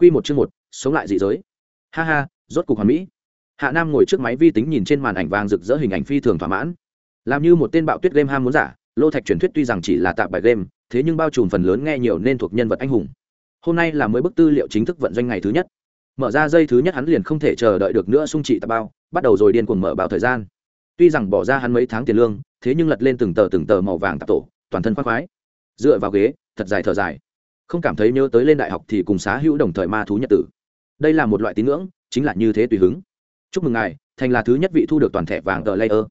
Quy một chương một, sống lại dị giới. Ha ha, rốt cục hoàn mỹ. Hạ Nam ngồi trước máy vi tính nhìn trên màn ảnh vàng rực rỡ hình ảnh phi thường thỏa mãn. Làm như một tên bạo tuyết game ham muốn giả, Lô Thạch truyền thuyết tuy rằng chỉ là tạm bài game, thế nhưng bao trùm phần lớn nghe nhiều nên thuộc nhân vật anh hùng. Hôm nay là mới bức tư liệu chính thức vận doanh ngày thứ nhất. Mở ra dây thứ nhất hắn liền không thể chờ đợi được nữa sung trị tạp bao, bắt đầu rồi điên cuồng mở bao thời gian. Tuy rằng bỏ ra hắn mấy tháng tiền lương, thế nhưng lật lên từng tờ từng tờ màu vàng tạp tổ, toàn thân khoái khoái. Dựa vào ghế, thật dài thở dài không cảm thấy nhớ tới lên đại học thì cùng xá hữu đồng thời ma thú nhật tử. Đây là một loại tín ngưỡng, chính là như thế tùy hứng. Chúc mừng ngài, thành là thứ nhất vị thu được toàn thẻ vàng tờ layer.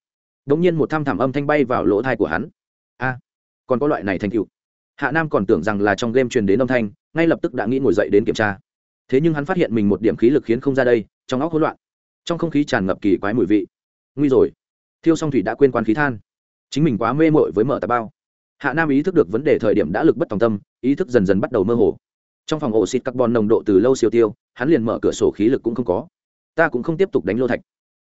Đ ỗ n g nhiên một thăm thảm âm thanh bay vào lỗ thai của hắn. A, còn có loại này thành cựu hạ nam còn tưởng rằng là trong game truyền đến âm thanh, ngay lập tức đã nghĩ ngồi dậy đến kiểm tra. Thế nhưng hắn phát hiện mình một điểm khí lực khiến không ra đây, trong óc hỗn loạn. Trong không khí tràn ngập kỳ quái mùi vị. Nguy rồi. Thiêu song thủy đã quên quan khí than. Chính mình quá mê mội với mở tà bao hạ nam ý thức được vấn đề thời điểm đã lực bất tòng tâm, ý thức dần dần bắt đầu mơ hồ. Trong phòng ổ xịt carbon nồng độ từ lâu siêu tiêu, hắn liền mở cửa sổ khí lực cũng không có. Ta cũng không tiếp tục đánh lô thạch.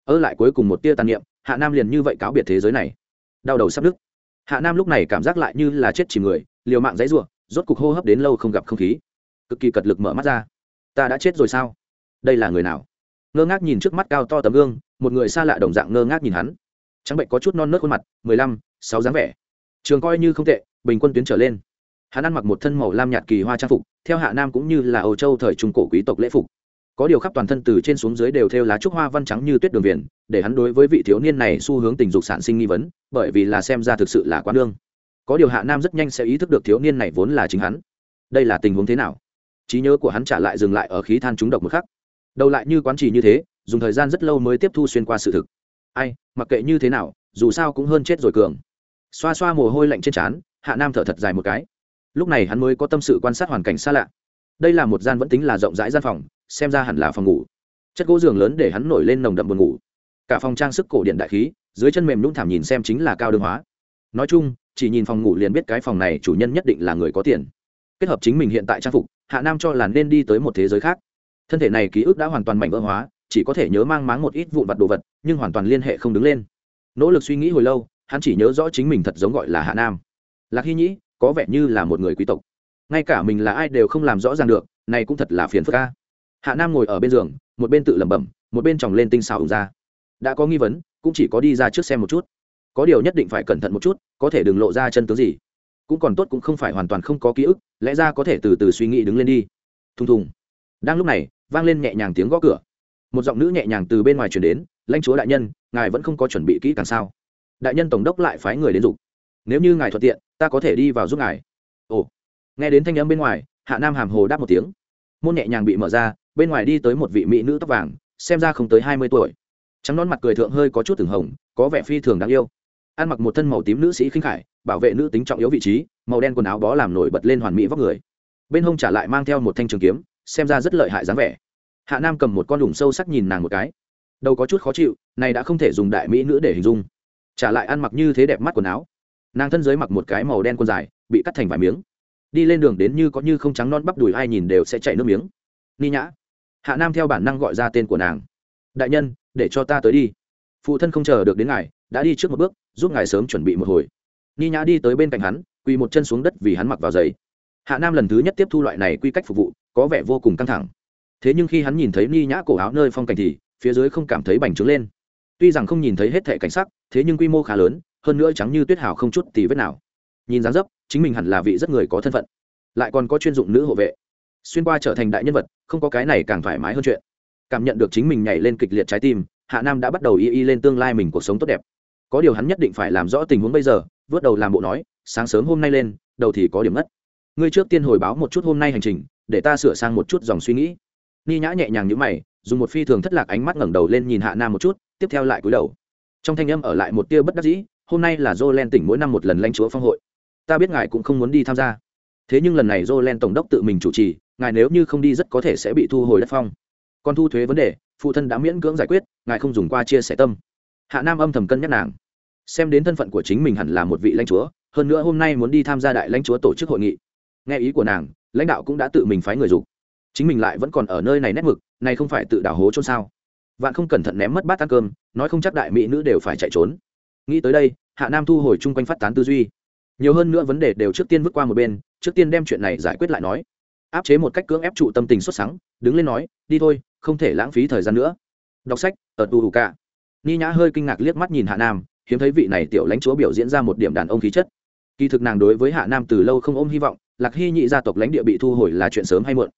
Ơ lại cuối cùng một tia tàn niệm, hạ nam liền như vậy cáo biệt thế giới này. Đau đầu sắp đứt. Hạ nam lúc này cảm giác lại như là chết chỉ người, liều mạng dãy ruộng rốt cục hô hấp đến lâu không gặp không khí. Cực kỳ cật lực mở mắt ra. Ta đã chết rồi sao? Đây là người nào? Ngơ ngác nhìn trước mắt cao to tấm gương, một người xa lạ đồng dạng ngơ ngác nhìn hắn. Trắng bệnh có chút non nớt khuôn mặt, mười lăm, sáu dáng vẻ trường coi như không tệ, bình quân tuyến trở lên. Hắn ăn mặc một thân màu lam nhạt kỳ hoa trang phục, theo hạ nam cũng như là âu châu thời trung cổ quý tộc lễ phục. Có điều khắp toàn thân từ trên xuống dưới đều theo lá trúc hoa văn trắng như tuyết đường viền, để hắn đối với vị thiếu niên này xu hướng tình dục sản sinh nghi vấn, bởi vì là xem ra thực sự là quá đương có điều hạ nam rất nhanh sẽ ý thức được thiếu niên này vốn là chính hắn. Đây là tình huống thế nào? Trí nhớ của hắn trả lại dừng lại ở khí than trúng độc một khắc. Đầu lại như quán trì như thế, dùng thời gian rất lâu mới tiếp thu xuyên qua sự thực. Ai, mặc kệ như thế nào, dù sao cũng hơn chết rồi cường xoa xoa mồ hôi lạnh trên trán, hạ nam thở thật dài một cái. Lúc này hắn mới có tâm sự quan sát hoàn cảnh xa lạ. Đây là một gian vẫn tính là rộng rãi gian phòng, xem ra hẳn là phòng ngủ. Chất gỗ giường lớn để hắn nổi lên nồng đậm buồn ngủ. Cả phòng trang sức cổ điện đại khí, dưới chân mềm nhũng thảm nhìn xem chính là cao đường hóa. Nói chung, chỉ nhìn phòng ngủ liền biết cái phòng này chủ nhân nhất định là người có tiền. Kết hợp chính mình hiện tại trang phục, hạ nam cho là nên đi tới một thế giới khác. Thân thể này ký ức đã hoàn toàn mảnh vỡ hóa, chỉ có thể nhớ mang máng một ít vụn vặt đồ vật, nhưng hoàn toàn liên hệ không đứng lên. Nỗ lực suy nghĩ hồi lâu hắn chỉ nhớ rõ chính mình thật giống gọi là hạ nam. Lạc hy nhĩ, có vẻ như là một người quý tộc. Ngay cả mình là ai đều không làm rõ ràng được, này cũng thật là phiền phức ca hạ nam ngồi ở bên giường, một bên tự lẩm bẩm, một bên tròng lên tinh xào ra. Đã có nghi vấn, cũng chỉ có đi ra trước xem một chút. Có điều nhất định phải cẩn thận một chút, có thể đừng lộ ra chân tướng gì. Cũng còn tốt cũng không phải hoàn toàn không có ký ức, lẽ ra có thể từ từ suy nghĩ đứng lên đi. Thùng thùng. Đang lúc này, vang lên nhẹ nhàng tiếng gõ cửa. Một giọng nữ nhẹ nhàng từ bên ngoài chuyển đến, lãnh chúa đại nhân, ngài vẫn không có chuẩn bị kỹ càng sao? Đại nhân tổng đốc lại phái người đến dục. Nếu như ngài thuận tiện, ta có thể đi vào giúp ngài. Ồ. Nghe đến thanh âm bên ngoài, hạ nam hàm hồ đáp một tiếng. Môn nhẹ nhàng bị mở ra, bên ngoài đi tới một vị mỹ nữ tóc vàng, xem ra không tới hai mươi tuổi. Trắng nón mặt cười thượng hơi có chút từng hồng, có vẻ phi thường đáng yêu. Ăn mặc một thân màu tím nữ sĩ khinh khải, bảo vệ nữ tính trọng yếu vị trí, màu đen quần áo bó làm nổi bật lên hoàn mỹ vóc người. Bên hông trả lại mang theo một thanh trường kiếm, xem ra rất lợi hại dáng vẻ. Hạ nam cầm một con đủng sâu sắc nhìn nàng một cái. Đầu có chút khó chịu, này đã không thể dùng đại mỹ nữ để hình dung trả lại ăn mặc như thế đẹp mắt quần áo. Nàng thân dưới mặc một cái màu đen quần dài, bị cắt thành vài miếng. Đi lên đường đến như có như không trắng non bắp đùi ai nhìn đều sẽ chạy nước miếng. Ni nhã. Hạ nam theo bản năng gọi ra tên của nàng. Đại nhân, để cho ta tới đi. Phụ thân không chờ được đến ngài, đã đi trước một bước, giúp ngài sớm chuẩn bị một hồi. Ni nhã đi tới bên cạnh hắn, quỳ một chân xuống đất vì hắn mặc vào giày. Hạ nam lần thứ nhất tiếp thu loại này quy cách phục vụ, có vẻ vô cùng căng thẳng. Thế nhưng khi hắn nhìn thấy ni nhã cổ áo nơi phong cảnh thì, phía dưới không cảm thấy bành trướng lên tuy rằng không nhìn thấy hết thẻ cảnh sắc, thế nhưng quy mô khá lớn, hơn nữa trắng như tuyết hào không chút tì vết nào. Nhìn dáng dấp, chính mình hẳn là vị rất người có thân phận. Lại còn có chuyên dụng nữ hộ vệ. Xuyên qua trở thành đại nhân vật, không có cái này càng thoải mái hơn chuyện. Cảm nhận được chính mình nhảy lên kịch liệt trái tim, hạ nam đã bắt đầu y y lên tương lai mình cuộc sống tốt đẹp. Có điều hắn nhất định phải làm rõ tình huống bây giờ, vớt đầu làm bộ nói, sáng sớm hôm nay lên, đầu thì có điểm mất ngươi trước tiên hồi báo một chút hôm nay hành trình, để ta sửa sang một chút dòng suy nghĩ. Ni nhã nhẹ nhàng như mày, dùng một phi thường thất lạc ánh mắt ngẩng đầu lên nhìn hạ nam một chút tiếp theo lại cúi đầu. Trong thanh âm ở lại một tia bất đắc dĩ, hôm nay là Jolen tỉnh mỗi năm một lần lãnh chúa phong hội. Ta biết ngài cũng không muốn đi tham gia. Thế nhưng lần này Jolen tổng đốc tự mình chủ trì, ngài nếu như không đi rất có thể sẽ bị thu hồi đất phong. Còn thu thuế vấn đề, phụ thân đã miễn cưỡng giải quyết, ngài không dùng qua chia sẻ tâm. Hạ nam âm thầm cân nhắc nàng. Xem đến thân phận của chính mình hẳn là một vị lãnh chúa, hơn nữa hôm nay muốn đi tham gia đại lãnh chúa tổ chức hội nghị. Nghe ý của nàng, lãnh đạo cũng đã tự mình phái người dục. Chính mình lại vẫn còn ở nơi này nét mực, này không phải tự đảo hố chôn sao? Vạn không cẩn thận ném mất bát ăn cơm, nói không chắc đại mỹ nữ đều phải chạy trốn. Nghĩ tới đây, hạ nam thu hồi chung quanh phát tán tư duy. Nhiều hơn nữa vấn đề đều trước tiên vứt qua một bên, trước tiên đem chuyện này giải quyết lại nói. Áp chế một cách cưỡng ép trụ tâm tình xuất sáng đứng lên nói, đi thôi, không thể lãng phí thời gian nữa. Đọc sách, ở tù cả. Ni nhã hơi kinh ngạc liếc mắt nhìn hạ nam, hiếm thấy vị này tiểu lãnh chúa biểu diễn ra một điểm đàn ông khí chất. Kỳ thực nàng đối với hạ nam từ lâu không ôm hy vọng, lạc hy nhị gia tộc lãnh địa bị thu hồi là chuyện sớm hay muộn.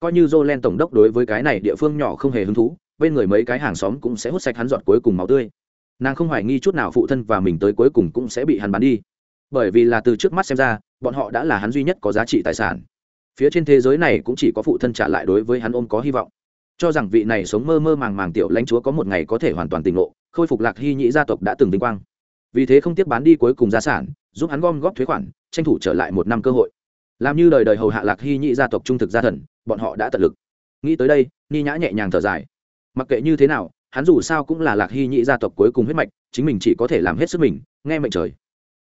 Coi như jolen tổng đốc đối với cái này địa phương nhỏ không hề hứng thú bên người mấy cái hàng xóm cũng sẽ hút sạch hắn giọt cuối cùng máu tươi. Nàng không hoài nghi chút nào phụ thân và mình tới cuối cùng cũng sẽ bị hắn bán đi. Bởi vì là từ trước mắt xem ra, bọn họ đã là hắn duy nhất có giá trị tài sản. Phía trên thế giới này cũng chỉ có phụ thân trả lại đối với hắn ôm có hy vọng. Cho rằng vị này sống mơ mơ màng màng tiểu lãnh chúa có một ngày có thể hoàn toàn tỉnh ngộ, khôi phục lạc hy nhĩ gia tộc đã từng vinh quang. Vì thế không tiếc bán đi cuối cùng gia sản, giúp hắn gom góp thuế khoản, tranh thủ trở lại một năm cơ hội. Làm như đời đời hầu hạ lạc hy nhĩ gia tộc trung thực gia thần, bọn họ đã tận lực. Nghĩ tới đây, ni nhã nhẹ nhàng thở dài mặc kệ như thế nào, hắn dù sao cũng là lạc hy nhị gia tộc cuối cùng huyết mạch, chính mình chỉ có thể làm hết sức mình, nghe mệnh trời.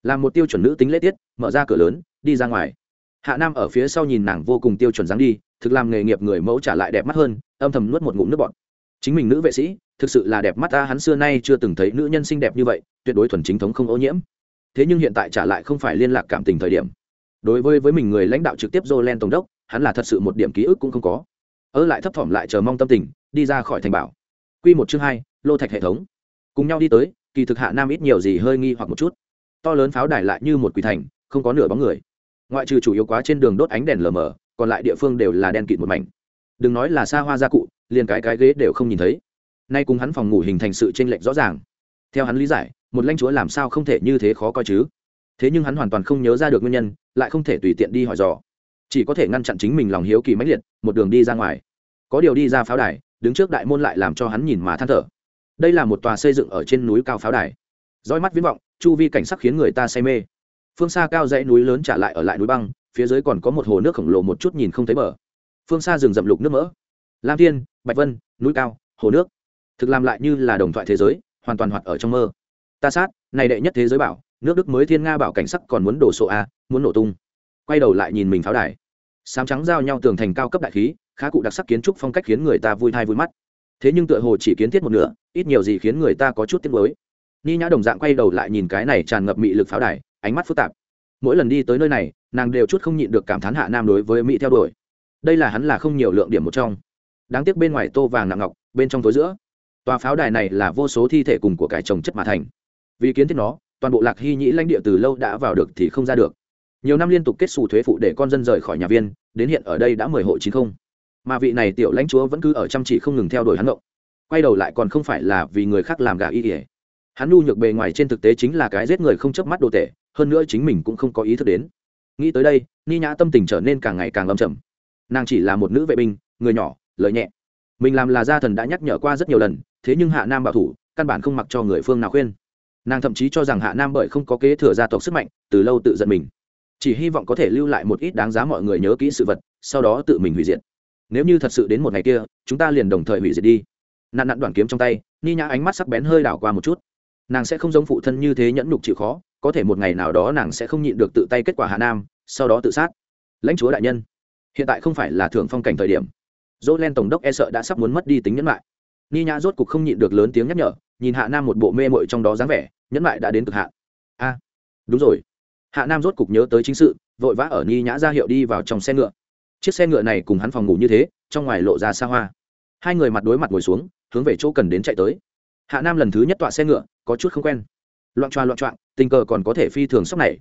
Làm một tiêu chuẩn nữ tính lễ tiết, mở ra cửa lớn, đi ra ngoài. Hạ nam ở phía sau nhìn nàng vô cùng tiêu chuẩn dáng đi, thực làm nghề nghiệp người mẫu trả lại đẹp mắt hơn, âm thầm nuốt một ngụm nước bọt. Chính mình nữ vệ sĩ, thực sự là đẹp mắt ta, hắn xưa nay chưa từng thấy nữ nhân xinh đẹp như vậy, tuyệt đối thuần chính thống không ô nhiễm. Thế nhưng hiện tại trả lại không phải liên lạc cảm tình thời điểm. Đối với với mình người lãnh đạo trực tiếp Jolen tổng đốc, hắn là thật sự một điểm ký ức cũng không có. Ở lại thấp thỏm lại chờ mong tâm tình đi ra khỏi thành bảo. Quy một chương hai, lô thạch hệ thống. Cùng nhau đi tới, kỳ thực hạ nam ít nhiều gì hơi nghi hoặc một chút. To lớn pháo đài lại như một quỷ thành, không có nửa bóng người. Ngoại trừ chủ yếu quá trên đường đốt ánh đèn lờ mờ, còn lại địa phương đều là đen kịt một mảnh. Đừng nói là xa hoa gia cụ, liền cái cái ghế đều không nhìn thấy. Nay cùng hắn phòng ngủ hình thành sự chênh lệch rõ ràng. Theo hắn lý giải, một lãnh chúa làm sao không thể như thế khó coi chứ? Thế nhưng hắn hoàn toàn không nhớ ra được nguyên nhân, lại không thể tùy tiện đi hỏi dò. Chỉ có thể ngăn chặn chính mình lòng hiếu kỳ mãnh liệt, một đường đi ra ngoài. Có điều đi ra pháo đài đứng trước đại môn lại làm cho hắn nhìn mà than thở. Đây là một tòa xây dựng ở trên núi cao pháo đài. Roi mắt viễn vọng, chu vi cảnh sắc khiến người ta say mê. Phương xa cao dãy núi lớn trả lại ở lại núi băng, phía dưới còn có một hồ nước khổng lồ một chút nhìn không thấy bờ. Phương xa rừng rậm lục nước mỡ. Lam thiên, bạch vân, núi cao, hồ nước. Thực làm lại như là đồng thoại thế giới, hoàn toàn hoạt ở trong mơ. Ta sát, này đệ nhất thế giới bảo, nước đức mới thiên nga bảo cảnh sắc còn muốn đổ sộ a, muốn nổ tung. Quay đầu lại nhìn mình pháo đài sám trắng giao nhau tường thành cao cấp đại khí, khá cụ đặc sắc kiến trúc phong cách khiến người ta vui thai vui mắt. Thế nhưng tựa hồ chỉ kiến thiết một nửa, ít nhiều gì khiến người ta có chút tiếc mới ni nhã đồng dạng quay đầu lại nhìn cái này tràn ngập mị lực pháo đài, ánh mắt phức tạp. Mỗi lần đi tới nơi này, nàng đều chút không nhịn được cảm thán hạ nam đối với mỹ theo đuổi. Đây là hắn là không nhiều lượng điểm một trong. Đáng tiếc bên ngoài tô vàng nặng ngọc, bên trong tối giữa. Tòa pháo đài này là vô số thi thể cùng của cải trồng chất mà thành. Vì kiến thiết nó, toàn bộ lạc hy nhĩ lãnh địa từ lâu đã vào được thì không ra được. Nhiều năm liên tục kết xù thuế phụ để con dân rời khỏi nhà viên đến hiện ở đây đã mười hộ chín không. Mà vị này tiểu lãnh chúa vẫn cứ ở chăm chỉ không ngừng theo đuổi hắn động quay đầu lại còn không phải là vì người khác làm gà y ỉa hắn nhu nhược bề ngoài trên thực tế chính là cái giết người không chớp mắt đồ tệ, hơn nữa chính mình cũng không có ý thức đến. Nghĩ tới đây, ni nhã tâm tình trở nên càng ngày càng lâm trầm. Nàng chỉ là một nữ vệ binh, người nhỏ lợi nhẹ. Mình làm là gia thần đã nhắc nhở qua rất nhiều lần, thế nhưng hạ nam bảo thủ, căn bản không mặc cho người phương nào khuyên. Nàng thậm chí cho rằng hạ nam bởi không có kế thừa gia tộc sức mạnh, từ lâu tự giận mình chỉ hy vọng có thể lưu lại một ít đáng giá mọi người nhớ kỹ sự vật, sau đó tự mình hủy diệt. Nếu như thật sự đến một ngày kia, chúng ta liền đồng thời hủy diệt đi. Nạn nạn đoàn kiếm trong tay, ni nhã ánh mắt sắc bén hơi đảo qua một chút. Nàng sẽ không giống phụ thân như thế nhẫn nhục chịu khó, có thể một ngày nào đó nàng sẽ không nhịn được tự tay kết quả hạ nam, sau đó tự sát. Lãnh chúa đại nhân, hiện tại không phải là thưởng phong cảnh thời điểm. Dỗ len tổng đốc e sợ đã sắp muốn mất đi tính nhẫn lại ni nhã rốt cục không nhịn được lớn tiếng nhắc nhở, nhìn hạ nam một bộ mê mội trong đó dáng vẻ, nhẫn lại đã đến cực hạn. A, đúng rồi hạ nam rốt cục nhớ tới chính sự, vội vã ở ni nhã ra hiệu đi vào trong xe ngựa. Chiếc xe ngựa này cùng hắn phòng ngủ như thế, trong ngoài lộ ra xa hoa. Hai người mặt đối mặt ngồi xuống, hướng về chỗ cần đến chạy tới. Hạ nam lần thứ nhất tọa xe ngựa, có chút không quen. Loạn choa loạn choạng, tình cờ còn có thể phi thường sốc này.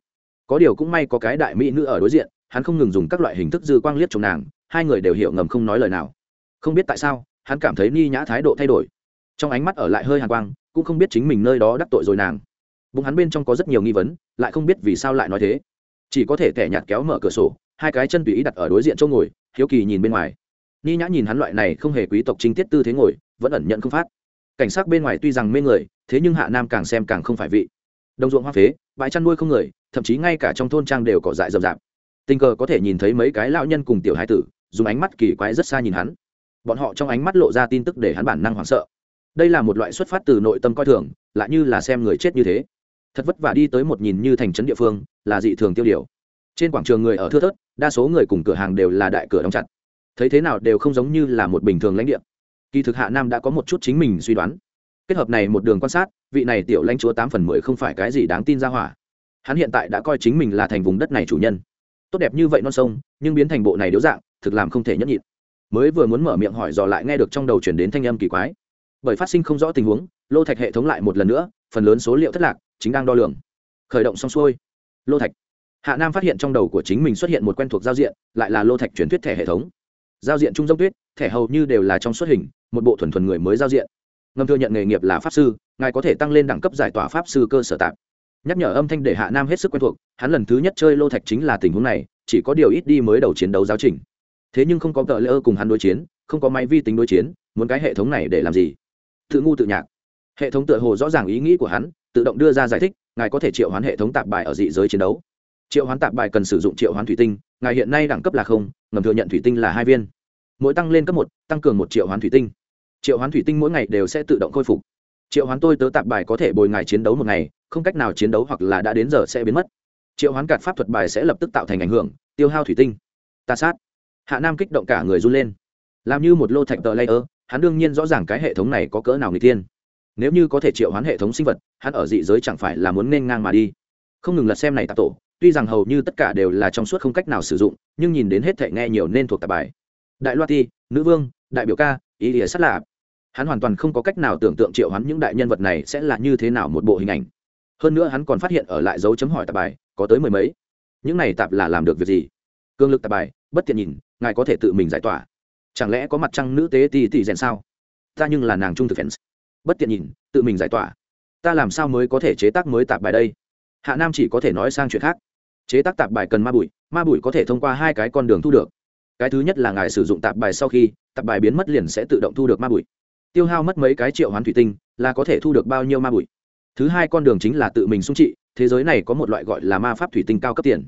Có điều cũng may có cái đại mỹ nữ ở đối diện, hắn không ngừng dùng các loại hình thức dư quang liếc chồng nàng, hai người đều hiểu ngầm không nói lời nào. Không biết tại sao, hắn cảm thấy ni nhã thái độ thay đổi. Trong ánh mắt ở lại hơi hàn quang, cũng không biết chính mình nơi đó đắc tội rồi nàng bụng hắn bên trong có rất nhiều nghi vấn, lại không biết vì sao lại nói thế. Chỉ có thể thẻ nhạt kéo mở cửa sổ, hai cái chân tùy ý đặt ở đối diện chỗ ngồi, hiếu kỳ nhìn bên ngoài. Ni nhã nhìn hắn loại này không hề quý tộc chính tiết tư thế ngồi, vẫn ẩn nhận không phát. Cảnh sát bên ngoài tuy rằng mê người, thế nhưng hạ nam càng xem càng không phải vị. Đồng ruộng hoa phế, bãi chăn nuôi không người, thậm chí ngay cả trong thôn trang đều cỏ dại rậm rạp. Tình cờ có thể nhìn thấy mấy cái lão nhân cùng tiểu hai tử, dùng ánh mắt kỳ quái rất xa nhìn hắn. Bọn họ trong ánh mắt lộ ra tin tức để hắn bản năng hoảng sợ. Đây là một loại xuất phát từ nội tâm coi thường, lại như là xem người chết như thế thật vất vả đi tới một nhìn như thành trấn địa phương, là dị thường tiêu điều. Trên quảng trường người ở thưa thớt, đa số người cùng cửa hàng đều là đại cửa đóng chặt. Thấy thế nào đều không giống như là một bình thường lãnh địa. Kỳ thực hạ nam đã có một chút chính mình suy đoán. Kết hợp này một đường quan sát, vị này tiểu lãnh chúa tám phần mười không phải cái gì đáng tin ra hỏa. Hắn hiện tại đã coi chính mình là thành vùng đất này chủ nhân. Tốt đẹp như vậy non sông, nhưng biến thành bộ này điếu dạng, thực làm không thể nhẫn nhịn. Mới vừa muốn mở miệng hỏi dò lại nghe được trong đầu chuyển đến thanh âm kỳ quái. Bởi phát sinh không rõ tình huống, lô thạch hệ thống lại một lần nữa phần lớn số liệu thất lạc, chính đang đo lường. Khởi động xong xuôi, lô thạch. Hạ nam phát hiện trong đầu của chính mình xuất hiện một quen thuộc giao diện, lại là lô thạch truyền thuyết thẻ hệ thống. Giao diện trung dông tuyết, thẻ hầu như đều là trong xuất hình, một bộ thuần thuần người mới giao diện. Ngầm thừa nhận nghề nghiệp là pháp sư, ngài có thể tăng lên đẳng cấp giải tỏa pháp sư cơ sở tạp nhắc nhở âm thanh để hạ nam hết sức quen thuộc, hắn lần thứ nhất chơi lô thạch chính là tình huống này, chỉ có điều ít đi mới đầu chiến đấu giáo trình. Thế nhưng không có tờ lỡ cùng hắn đối chiến, không có máy vi tính đối chiến, muốn cái hệ thống này để làm gì? Tự ngu tự nhạc hệ thống tựa hồ rõ ràng ý nghĩ của hắn, tự động đưa ra giải thích, ngài có thể triệu hoán hệ thống tạp bài ở dị giới chiến đấu. Triệu hoán tạp bài cần sử dụng triệu hoán thủy tinh, ngài hiện nay đẳng cấp là không, ngầm thừa nhận thủy tinh là hai viên. Mỗi tăng lên cấp một, tăng cường một triệu hoán thủy tinh. Triệu hoán thủy tinh mỗi ngày đều sẽ tự động khôi phục. Triệu hoán tôi tớ tạp bài có thể bồi ngài chiến đấu một ngày, không cách nào chiến đấu hoặc là đã đến giờ sẽ biến mất. Triệu hoán cạt pháp thuật bài sẽ lập tức tạo thành ảnh hưởng, tiêu hao thủy tinh. Ta sát. Hạ nam kích động cả người run lên. Làm như một lô thạch tờ layer, hắn đương nhiên rõ ràng cái hệ thống này có cỡ nào người tiên nếu như có thể triệu hoán hệ thống sinh vật, hắn ở dị giới chẳng phải là muốn nên ngang mà đi. Không ngừng lật xem này tạp tổ, tuy rằng hầu như tất cả đều là trong suốt không cách nào sử dụng, nhưng nhìn đến hết thể nghe nhiều nên thuộc tạp bài. Đại loa ti, nữ vương, đại biểu ca, ý nghĩa sát lạ hắn hoàn toàn không có cách nào tưởng tượng triệu hắn những đại nhân vật này sẽ là như thế nào một bộ hình ảnh. Hơn nữa hắn còn phát hiện ở lại dấu chấm hỏi tạp bài, có tới mười mấy. Những này tạp là làm được việc gì? Cương lực tạp bài, bất tiện nhìn, ngài có thể tự mình giải tỏa. Chẳng lẽ có mặt trăng nữ tế tì tì rèn sao? Ta nhưng là nàng trung thực fans bất tiện nhìn, tự mình giải tỏa. Ta làm sao mới có thể chế tác mới tạp bài đây? Hạ nam chỉ có thể nói sang chuyện khác. Chế tác tạp bài cần ma bụi ma bụi có thể thông qua hai cái con đường thu được. Cái thứ nhất là ngài sử dụng tạp bài sau khi, tạp bài biến mất liền sẽ tự động thu được ma bụi. Tiêu hao mất mấy cái triệu hoán thủy tinh, là có thể thu được bao nhiêu ma bụi? Thứ hai con đường chính là tự mình sung trị, thế giới này có một loại gọi là ma pháp thủy tinh cao cấp tiền.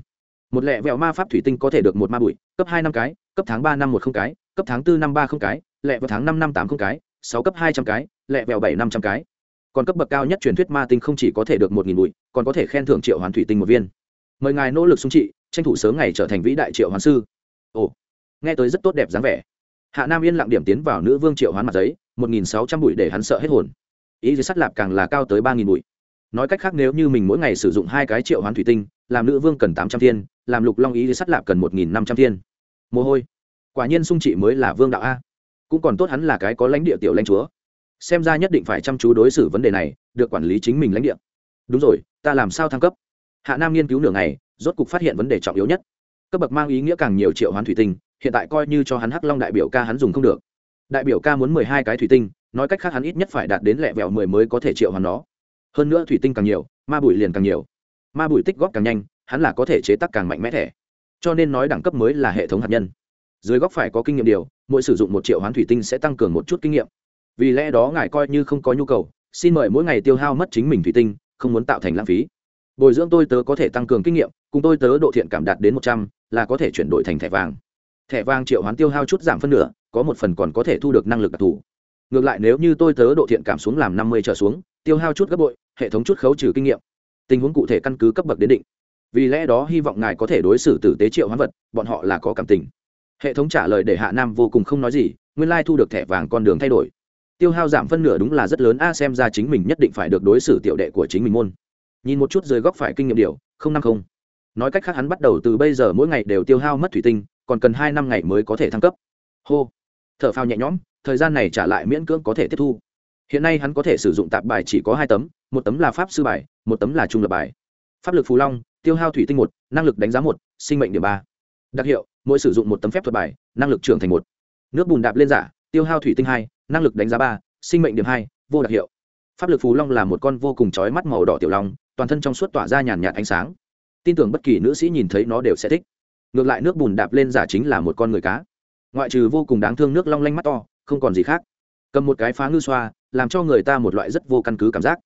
Một lẹ vẹo ma pháp thủy tinh có thể được một ma bụi, cấp hai năm cái, cấp tháng ba năm một không cái, cấp tháng bốn năm ba không cái, lẹ vào tháng năm năm tám không cái, sáu cấp hai trăm cái lẹ vẹo bảy năm trăm cái. Còn cấp bậc cao nhất truyền thuyết ma tinh không chỉ có thể được một nghìn bụi, còn có thể khen thưởng triệu hoàn thủy tinh một viên. Mời ngài nỗ lực sung trị, tranh thủ sớm ngày trở thành vĩ đại triệu hoàn sư. Ồ, nghe tới rất tốt đẹp dáng vẻ. Hạ nam yên lặng điểm tiến vào nữ vương triệu hoán mặt giấy, một nghìn sáu trăm bụi để hắn sợ hết hồn. Ý gì sắt lạp càng là cao tới ba nghìn bụi. Nói cách khác nếu như mình mỗi ngày sử dụng hai cái triệu hoán thủy tinh, làm nữ vương cần tám trăm thiên, làm lục long ý gì sắt lạp cần một nghìn năm trăm thiên. Mồ hôi. Quả nhiên sung trị mới là vương đạo a. Cũng còn tốt hắn là cái có lãnh địa tiểu lãnh chúa xem ra nhất định phải chăm chú đối xử vấn đề này, được quản lý chính mình lãnh địa. Đúng rồi, ta làm sao thăng cấp? Hạ nam nghiên cứu nửa ngày, rốt cục phát hiện vấn đề trọng yếu nhất. Cấp bậc mang ý nghĩa càng nhiều triệu hoán thủy tinh, hiện tại coi như cho hắn hắc long đại biểu ca hắn dùng không được. Đại biểu ca muốn mười hai cái thủy tinh, nói cách khác hắn ít nhất phải đạt đến lẹ vẹo mười mới có thể triệu hoán nó. Hơn nữa thủy tinh càng nhiều, ma bụi liền càng nhiều. Ma bụi tích góp càng nhanh, hắn là có thể chế tác càng mạnh mẽ thẻ. Cho nên nói đẳng cấp mới là hệ thống hạt nhân. Dưới góc phải có kinh nghiệm điều, mỗi sử dụng một triệu hoán thủy tinh sẽ tăng cường một chút kinh nghiệm vì lẽ đó ngài coi như không có nhu cầu, xin mời mỗi ngày tiêu hao mất chính mình thủy tinh, không muốn tạo thành lãng phí. Bồi dưỡng tôi tớ có thể tăng cường kinh nghiệm, cùng tôi tớ độ thiện cảm đạt đến một trăm, là có thể chuyển đổi thành thẻ vàng. Thẻ vàng triệu hoán tiêu hao chút giảm phân nửa, có một phần còn có thể thu được năng lực đặc thù. Ngược lại nếu như tôi tớ độ thiện cảm xuống làm năm mươi trở xuống, tiêu hao chút gấp bội, hệ thống chút khấu trừ kinh nghiệm. Tình huống cụ thể căn cứ cấp bậc đến định. Vì lẽ đó hy vọng ngài có thể đối xử tử tế triệu hoán vật, bọn họ là có cảm tình. Hệ thống trả lời để hạ nam vô cùng không nói gì, nguyên lai thu được thẻ vàng con đường thay đổi tiêu hao giảm phân nửa đúng là rất lớn. A, xem ra chính mình nhất định phải được đối xử tiểu đệ của chính mình môn. Nhìn một chút dưới góc phải kinh nghiệm điều, không năm không. Nói cách khác hắn bắt đầu từ bây giờ mỗi ngày đều tiêu hao mất thủy tinh, còn cần hai năm ngày mới có thể thăng cấp. Hô. T h ở phao nhẹ nhõm, thời gian này trả lại miễn cưỡng có thể tiếp thu. Hiện nay hắn có thể sử dụng tạp bài chỉ có hai tấm, một tấm là pháp sư bài, một tấm là trung lập bài. Pháp lực phù long, tiêu hao thủy tinh một, năng lực đánh giá một, sinh mệnh điểm ba. Đặc hiệu, mỗi sử dụng một tấm phép thuật bài, năng lực trưởng thành một. Nước bùn đạp lên giả, tiêu hao thủy tinh hai năng lực đánh giá ba, sinh mệnh điểm hai, vô đặc hiệu. Pháp lực phù long là một con vô cùng trói mắt màu đỏ tiểu long, toàn thân trong suốt tỏa ra nhàn nhạt ánh sáng. Tin tưởng bất kỳ nữ sĩ nhìn thấy nó đều sẽ thích. Ngược lại nước bùn đạp lên giả chính là một con người cá. Ngoại trừ vô cùng đáng thương nước long lanh mắt to, không còn gì khác. Cầm một cái phá ngư xoa, làm cho người ta một loại rất vô căn cứ cảm giác.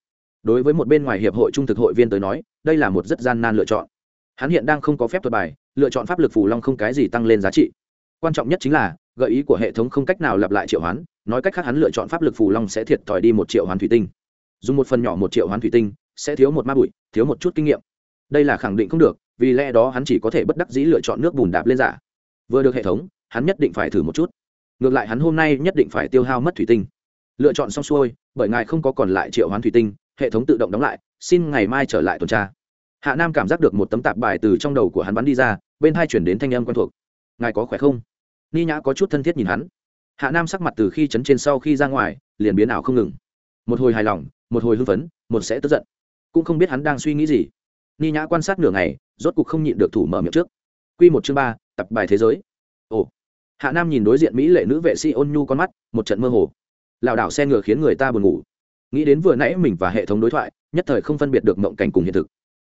Đối với một bên ngoài hiệp hội trung thực hội viên tới nói, đây là một rất gian nan lựa chọn. Hắn hiện đang không có phép thuật bài, lựa chọn pháp lực phù long không cái gì tăng lên giá trị. Quan trọng nhất chính là, gợi ý của hệ thống không cách nào lặp lại triệu hoán nói cách khác hắn lựa chọn pháp lực phù long sẽ thiệt thòi đi một triệu hoán thủy tinh. Dùng một phần nhỏ một triệu hoán thủy tinh, sẽ thiếu một ma bụi, thiếu một chút kinh nghiệm. Đây là khẳng định không được, vì lẽ đó hắn chỉ có thể bất đắc dĩ lựa chọn nước bùn đạp lên giả vừa được hệ thống, hắn nhất định phải thử một chút. Ngược lại hắn hôm nay nhất định phải tiêu hao mất thủy tinh. Lựa chọn xong xuôi, bởi ngài không có còn lại triệu hoán thủy tinh, hệ thống tự động đóng lại, xin ngày mai trở lại tuần tra. Hạ nam cảm giác được một tấm tạp bài từ trong đầu của hắn bắn đi ra, bên hai chuyển đến thanh âm quen thuộc. Ngài có khỏe không? Ni nhã có chút thân thiết nhìn hắn hạ nam sắc mặt từ khi chấn trên sau khi ra ngoài, liền biến ảo không ngừng. Một hồi hài lòng, một hồi hưng phấn, một sẽ tức giận. Cũng không biết hắn đang suy nghĩ gì. Ni nhã quan sát nửa ngày, rốt cục không nhịn được thủ mở miệng trước. Q một chương ba, tập bài thế giới. Ồ. Hạ nam nhìn đối diện mỹ lệ nữ vệ sĩ ôn nhu con mắt, một trận mơ hồ. Lảo đảo xe ngựa khiến người ta buồn ngủ. Nghĩ đến vừa nãy mình và hệ thống đối thoại, nhất thời không phân biệt được mộng cảnh cùng hiện thực.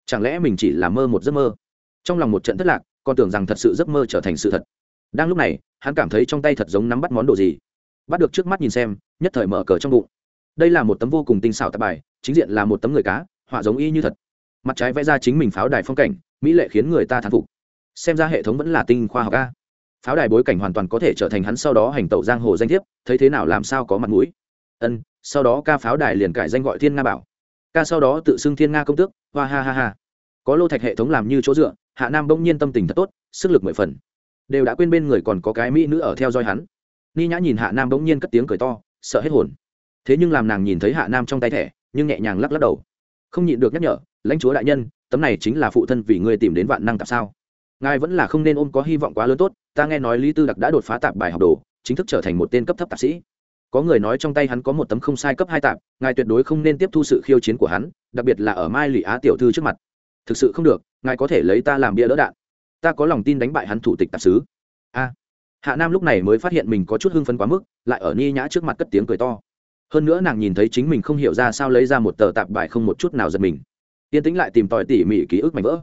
Chẳng lẽ mình chỉ là mơ một giấc mơ? Trong lòng một trận thất lạc, còn tưởng rằng thật sự giấc mơ trở thành sự thật đang lúc này, hắn cảm thấy trong tay thật giống nắm bắt món đồ gì. Bắt được trước mắt nhìn xem, nhất thời mở cờ trong bụng. Đây là một tấm vô cùng tinh xảo tạp bài, chính diện là một tấm người cá, họa giống y như thật. Mặt trái vẽ ra chính mình pháo đài phong cảnh, mỹ lệ khiến người ta thán phục. Xem ra hệ thống vẫn là tinh khoa học a. Pháo đài bối cảnh hoàn toàn có thể trở thành hắn sau đó hành tẩu giang hồ danh thiếp, thấy thế nào làm sao có mặt mũi. Ân, sau đó ca pháo đài liền cải danh gọi thiên nga bảo. Ca sau đó tự xưng thiên nga công tước, hoa ha ha ha. Có lô thạch hệ thống làm như chỗ dựa, hạ nam bỗng nhiên tâm tình thật tốt, sức lực mười phần đều đã quên bên người còn có cái mỹ nữ ở theo dõi hắn. Ni nhã nhìn hạ nam bỗng nhiên cất tiếng cười to, sợ hết hồn. Thế nhưng làm nàng nhìn thấy hạ nam trong tay thẻ, nhưng nhẹ nhàng lắc lắc đầu. Không nhịn được nhắc nhở, lãnh chúa đại nhân, tấm này chính là phụ thân vì ngươi tìm đến vạn năng tạp sao? Ngài vẫn là không nên ôm có hy vọng quá lớn tốt, ta nghe nói lý tư đặc đã đột phá tạp bài học đồ, chính thức trở thành một tên cấp thấp tạp sĩ. Có người nói trong tay hắn có một tấm không sai cấp hai tạp, ngài tuyệt đối không nên tiếp thu sự khiêu chiến của hắn, đặc biệt là ở mai lụy á tiểu thư trước mặt. Thực sự không được, ngài có thể lấy ta làm bia đỡ đạn ta có lòng tin đánh bại hắn thủ tịch tạp sứ a. Hạ nam lúc này mới phát hiện mình có chút hưng phấn quá mức, lại ở ni nhã trước mặt cất tiếng cười to. Hơn nữa nàng nhìn thấy chính mình không hiểu ra sao lấy ra một tờ tạp bài không một chút nào giật mình. Yên tĩnh lại tìm tòi tỉ mỉ ký ức mảnh vỡ.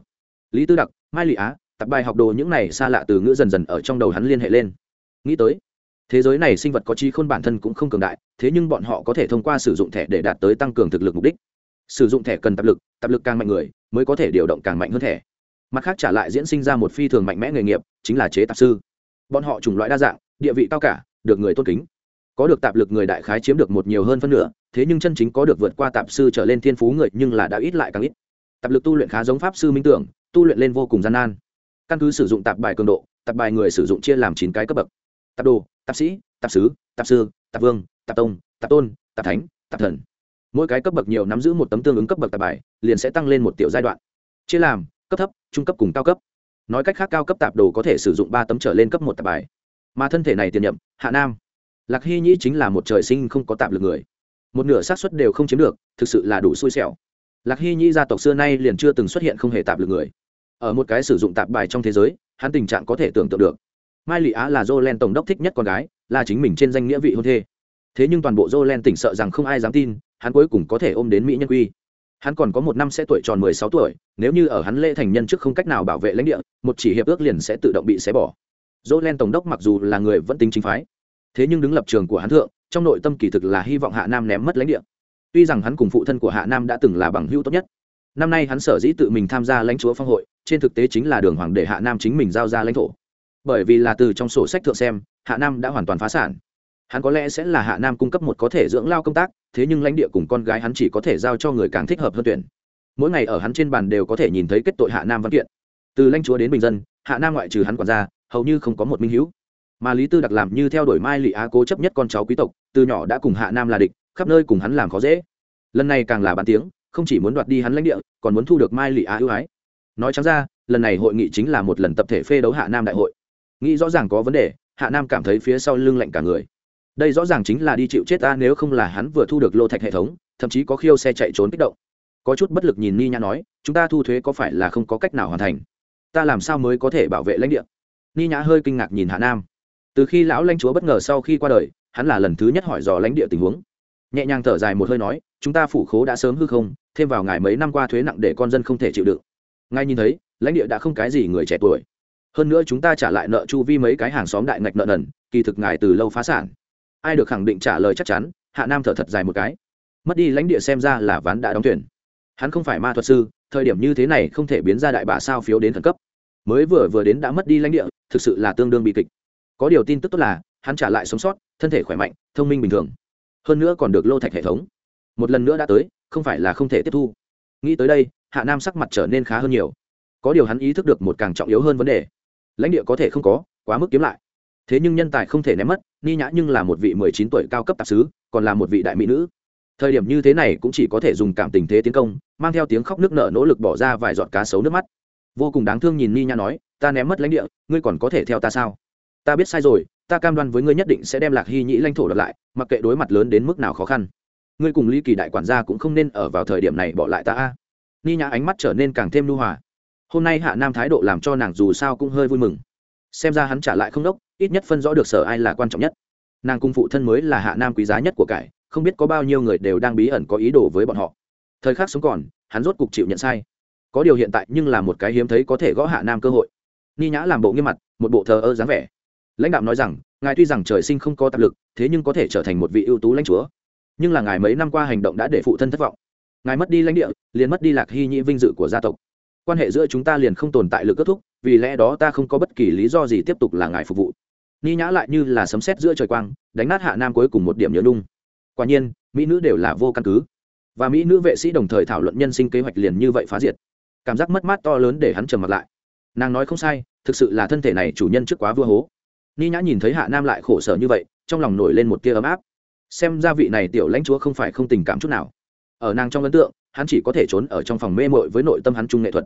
Lý tư đặc, mai lụy á, tạp bài học đồ những này xa lạ từ ngữ dần dần ở trong đầu hắn liên hệ lên. Nghĩ tới, thế giới này sinh vật có trí khôn bản thân cũng không cường đại, thế nhưng bọn họ có thể thông qua sử dụng thẻ để đạt tới tăng cường thực lực mục đích. Sử dụng thẻ cần tập lực tập lực càng mạnh người, mới có thể điều động càng mạnh hơn thẻ mặt khác trả lại diễn sinh ra một phi thường mạnh mẽ nghề nghiệp, chính là chế tạp sư. Bọn họ chủng loại đa dạng, địa vị cao cả, được người tôn kính. Có được tạp lực người đại khái chiếm được một nhiều hơn phân nửa, thế nhưng chân chính có được vượt qua tạp sư trở lên thiên phú người nhưng là đã ít lại càng ít. Tạp lực tu luyện khá giống pháp sư minh tưởng, tu luyện lên vô cùng gian nan. Căn cứ sử dụng tạp bài cường độ, tạp bài người sử dụng chia làm chín cái cấp bậc. Tạp đồ, tạp sĩ, tạp sứ, tạp sư, tạp vương, tạp tông, tạp tôn, tạp thánh, tạp thần. Mỗi cái cấp bậc nhiều nắm giữ một tấm tương ứng cấp bậc tạp bài, liền sẽ tăng lên một tiểu giai đoạn. Chia làm cấp thấp, trung cấp cùng cao cấp. Nói cách khác, cao cấp tạp đồ có thể sử dụng ba tấm trở lên cấp một tạp bài. Mà thân thể này tiền nhậm, hạ nam. Lạc hy nhĩ chính là một trời sinh không có tạp lực người. Một nửa xác suất đều không chiếm được, thực sự là đủ xui xẻo. Lạc hy nhĩ gia tộc xưa nay liền chưa từng xuất hiện không hề tạp lực người. Ở một cái sử dụng tạp bài trong thế giới, hắn tình trạng có thể tưởng tượng được. Mai lị á là dô len tổng đốc thích nhất con gái, là chính mình trên danh nghĩa vị hôn thê. Thế nhưng toàn bộ dô len tỉnh sợ rằng không ai dám tin, hắn cuối cùng có thể ôm đến mỹ nhân quy hắn còn có một năm sẽ tuổi tròn mười sáu tuổi, nếu như ở hắn lễ thành nhân trước không cách nào bảo vệ lãnh địa, một chỉ hiệp ước liền sẽ tự động bị xé bỏ. Dô len tổng đốc mặc dù là người vẫn tính chính phái, thế nhưng đứng lập trường của hắn thượng, trong nội tâm kỳ thực là hy vọng hạ nam ném mất lãnh địa. Tuy rằng hắn cùng phụ thân của hạ nam đã từng là bằng hữu tốt nhất, năm nay hắn sở dĩ tự mình tham gia lãnh chúa phong hội, trên thực tế chính là đường hoàng để hạ nam chính mình giao ra lãnh thổ. Bởi vì là từ trong sổ sách thượng xem, hạ nam đã hoàn toàn phá sản hắn có lẽ sẽ là hạ nam cung cấp một có thể dưỡng lao công tác, thế nhưng lãnh địa cùng con gái hắn chỉ có thể giao cho người càng thích hợp hơn tuyển. Mỗi ngày ở hắn trên bàn đều có thể nhìn thấy kết tội hạ nam văn kiện. Từ lãnh chúa đến bình dân, hạ nam ngoại trừ hắn quản gia, hầu như không có một minh hữu. Mà lý tư đặc làm như theo đuổi mai lị á cố chấp nhất con cháu quý tộc, từ nhỏ đã cùng hạ nam là địch, khắp nơi cùng hắn làm khó dễ. Lần này càng là bàn tiếng, không chỉ muốn đoạt đi hắn lãnh địa, còn muốn thu được mai lị á ưu ái. Nói chẳng ra, lần này hội nghị chính là một lần tập thể phê đấu hạ nam đại hội. Nghĩ rõ ràng có vấn đề, hạ nam cảm thấy phía sau lưng lạnh cả người đây rõ ràng chính là đi chịu chết ta nếu không là hắn vừa thu được lô thạch hệ thống, thậm chí có khiêu xe chạy trốn kích động. Có chút bất lực nhìn ni nhã nói, chúng ta thu thuế có phải là không có cách nào hoàn thành? Ta làm sao mới có thể bảo vệ lãnh địa? Ni nhã hơi kinh ngạc nhìn hạ nam. Từ khi lão lãnh chúa bất ngờ sau khi qua đời, hắn là lần thứ nhất hỏi dò lãnh địa tình huống. Nhẹ nhàng thở dài một hơi nói, chúng ta phủ khố đã sớm hư không, thêm vào ngài mấy năm qua thuế nặng để con dân không thể chịu đựng. Ngay nhìn thấy, lãnh địa đã không cái gì người trẻ tuổi. Hơn nữa chúng ta trả lại nợ chu vi mấy cái hàng xóm đại ngạch nợ nần, kỳ thực ngài từ lâu phá sản ai được khẳng định trả lời chắc chắn, hạ nam thở thật dài một cái. Mất đi lãnh địa xem ra là ván đã đóng tuyển hắn không phải ma thuật sư, thời điểm như thế này không thể biến ra đại bà sao phiếu đến thần cấp. Mới vừa vừa đến đã mất đi lãnh địa, thực sự là tương đương bị kịch. Có điều tin tức tốt là, hắn trả lại sống sót, thân thể khỏe mạnh, thông minh bình thường. Hơn nữa còn được lô thạch hệ thống. Một lần nữa đã tới, không phải là không thể tiếp thu. Nghĩ tới đây, hạ nam sắc mặt trở nên khá hơn nhiều. Có điều hắn ý thức được một càng trọng yếu hơn vấn đề. Lãnh địa có thể không có, quá mức kiếm lại. Thế nhưng nhân tài không thể ném mất ni nhã nhưng là một vị mười chín tuổi cao cấp tạp sứ, còn là một vị đại mỹ nữ. Thời điểm như thế này cũng chỉ có thể dùng cảm tình thế tiến công, mang theo tiếng khóc nước nợ nỗ lực bỏ ra vài giọt cá sấu nước mắt. Vô cùng đáng thương nhìn ni nhã nói, ta ném mất lãnh địa, ngươi còn có thể theo ta sao? Ta biết sai rồi, ta cam đoan với ngươi nhất định sẽ đem lạc hy nhĩ lãnh thổ đợt lại, mặc kệ đối mặt lớn đến mức nào khó khăn. Ngươi cùng lý kỳ đại quản gia cũng không nên ở vào thời điểm này bỏ lại ta a. Ni nhã ánh mắt trở nên càng thêm lưu hòa. Hôm nay hạ nam thái độ làm cho nàng dù sao cũng hơi vui mừng xem ra hắn trả lại không đốc, ít nhất phân rõ được sở ai là quan trọng nhất. Nàng cung phụ thân mới là hạ nam quý giá nhất của cải, không biết có bao nhiêu người đều đang bí ẩn có ý đồ với bọn họ. Thời khắc sống còn, hắn rốt cục chịu nhận sai. Có điều hiện tại nhưng là một cái hiếm thấy có thể gõ hạ nam cơ hội. Ni nhã làm bộ nghiêm mặt, một bộ thờ ơ dáng vẻ. Lãnh đạo nói rằng, ngài tuy rằng trời sinh không có tạp lực, thế nhưng có thể trở thành một vị ưu tú lãnh chúa. Nhưng là ngài mấy năm qua hành động đã để phụ thân thất vọng. Ngài mất đi lãnh địa, liền mất đi lạc hy nhĩ vinh dự của gia tộc. Quan hệ giữa chúng ta liền không tồn tại lực kết thúc vì lẽ đó ta không có bất kỳ lý do gì tiếp tục là ngài phục vụ. Ni nhã lại như là sấm sét giữa trời quang, đánh nát hạ nam cuối cùng một điểm nhớ nung quả nhiên, mỹ nữ đều là vô căn cứ. Và mỹ nữ vệ sĩ đồng thời thảo luận nhân sinh kế hoạch liền như vậy phá diệt. Cảm giác mất mát to lớn để hắn trầm mặt lại. Nàng nói không sai, thực sự là thân thể này chủ nhân trước quá vua hố. Ni nhã nhìn thấy hạ nam lại khổ sở như vậy, trong lòng nổi lên một tia ấm áp. Xem ra vị này tiểu lãnh chúa không phải không tình cảm chút nào. Ở nàng trong ấn tượng, hắn chỉ có thể trốn ở trong phòng mê mội với nội tâm hắn chung nghệ thuật.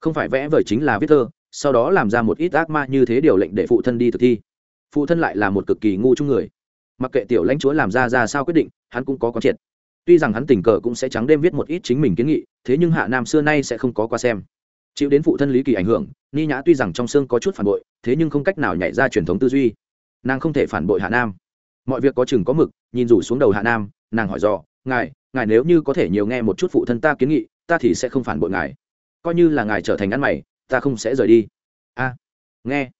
Không phải vẽ vời chính là viết thơ sau đó làm ra một ít ác ma như thế điều lệnh để phụ thân đi thực thi. Phụ thân lại là một cực kỳ ngu chung người. Mặc kệ tiểu lãnh chúa làm ra ra sao quyết định, hắn cũng có quán triệt. Tuy rằng hắn tình cờ cũng sẽ trắng đêm viết một ít chính mình kiến nghị, thế nhưng hạ nam xưa nay sẽ không có qua xem. Chịu đến phụ thân lý kỳ ảnh hưởng, ni nhã tuy rằng trong xương có chút phản bội, thế nhưng không cách nào nhảy ra truyền thống tư duy. Nàng không thể phản bội hạ nam. Mọi việc có chừng có mực, nhìn rủ xuống đầu hạ nam, nàng hỏi dò, ngài ngài nếu như có thể nhiều nghe một chút phụ thân ta kiến nghị, ta thì sẽ không phản bội ngài. Coi như là ngài trở thành ăn mày ta không sẽ rời đi. A, nghe,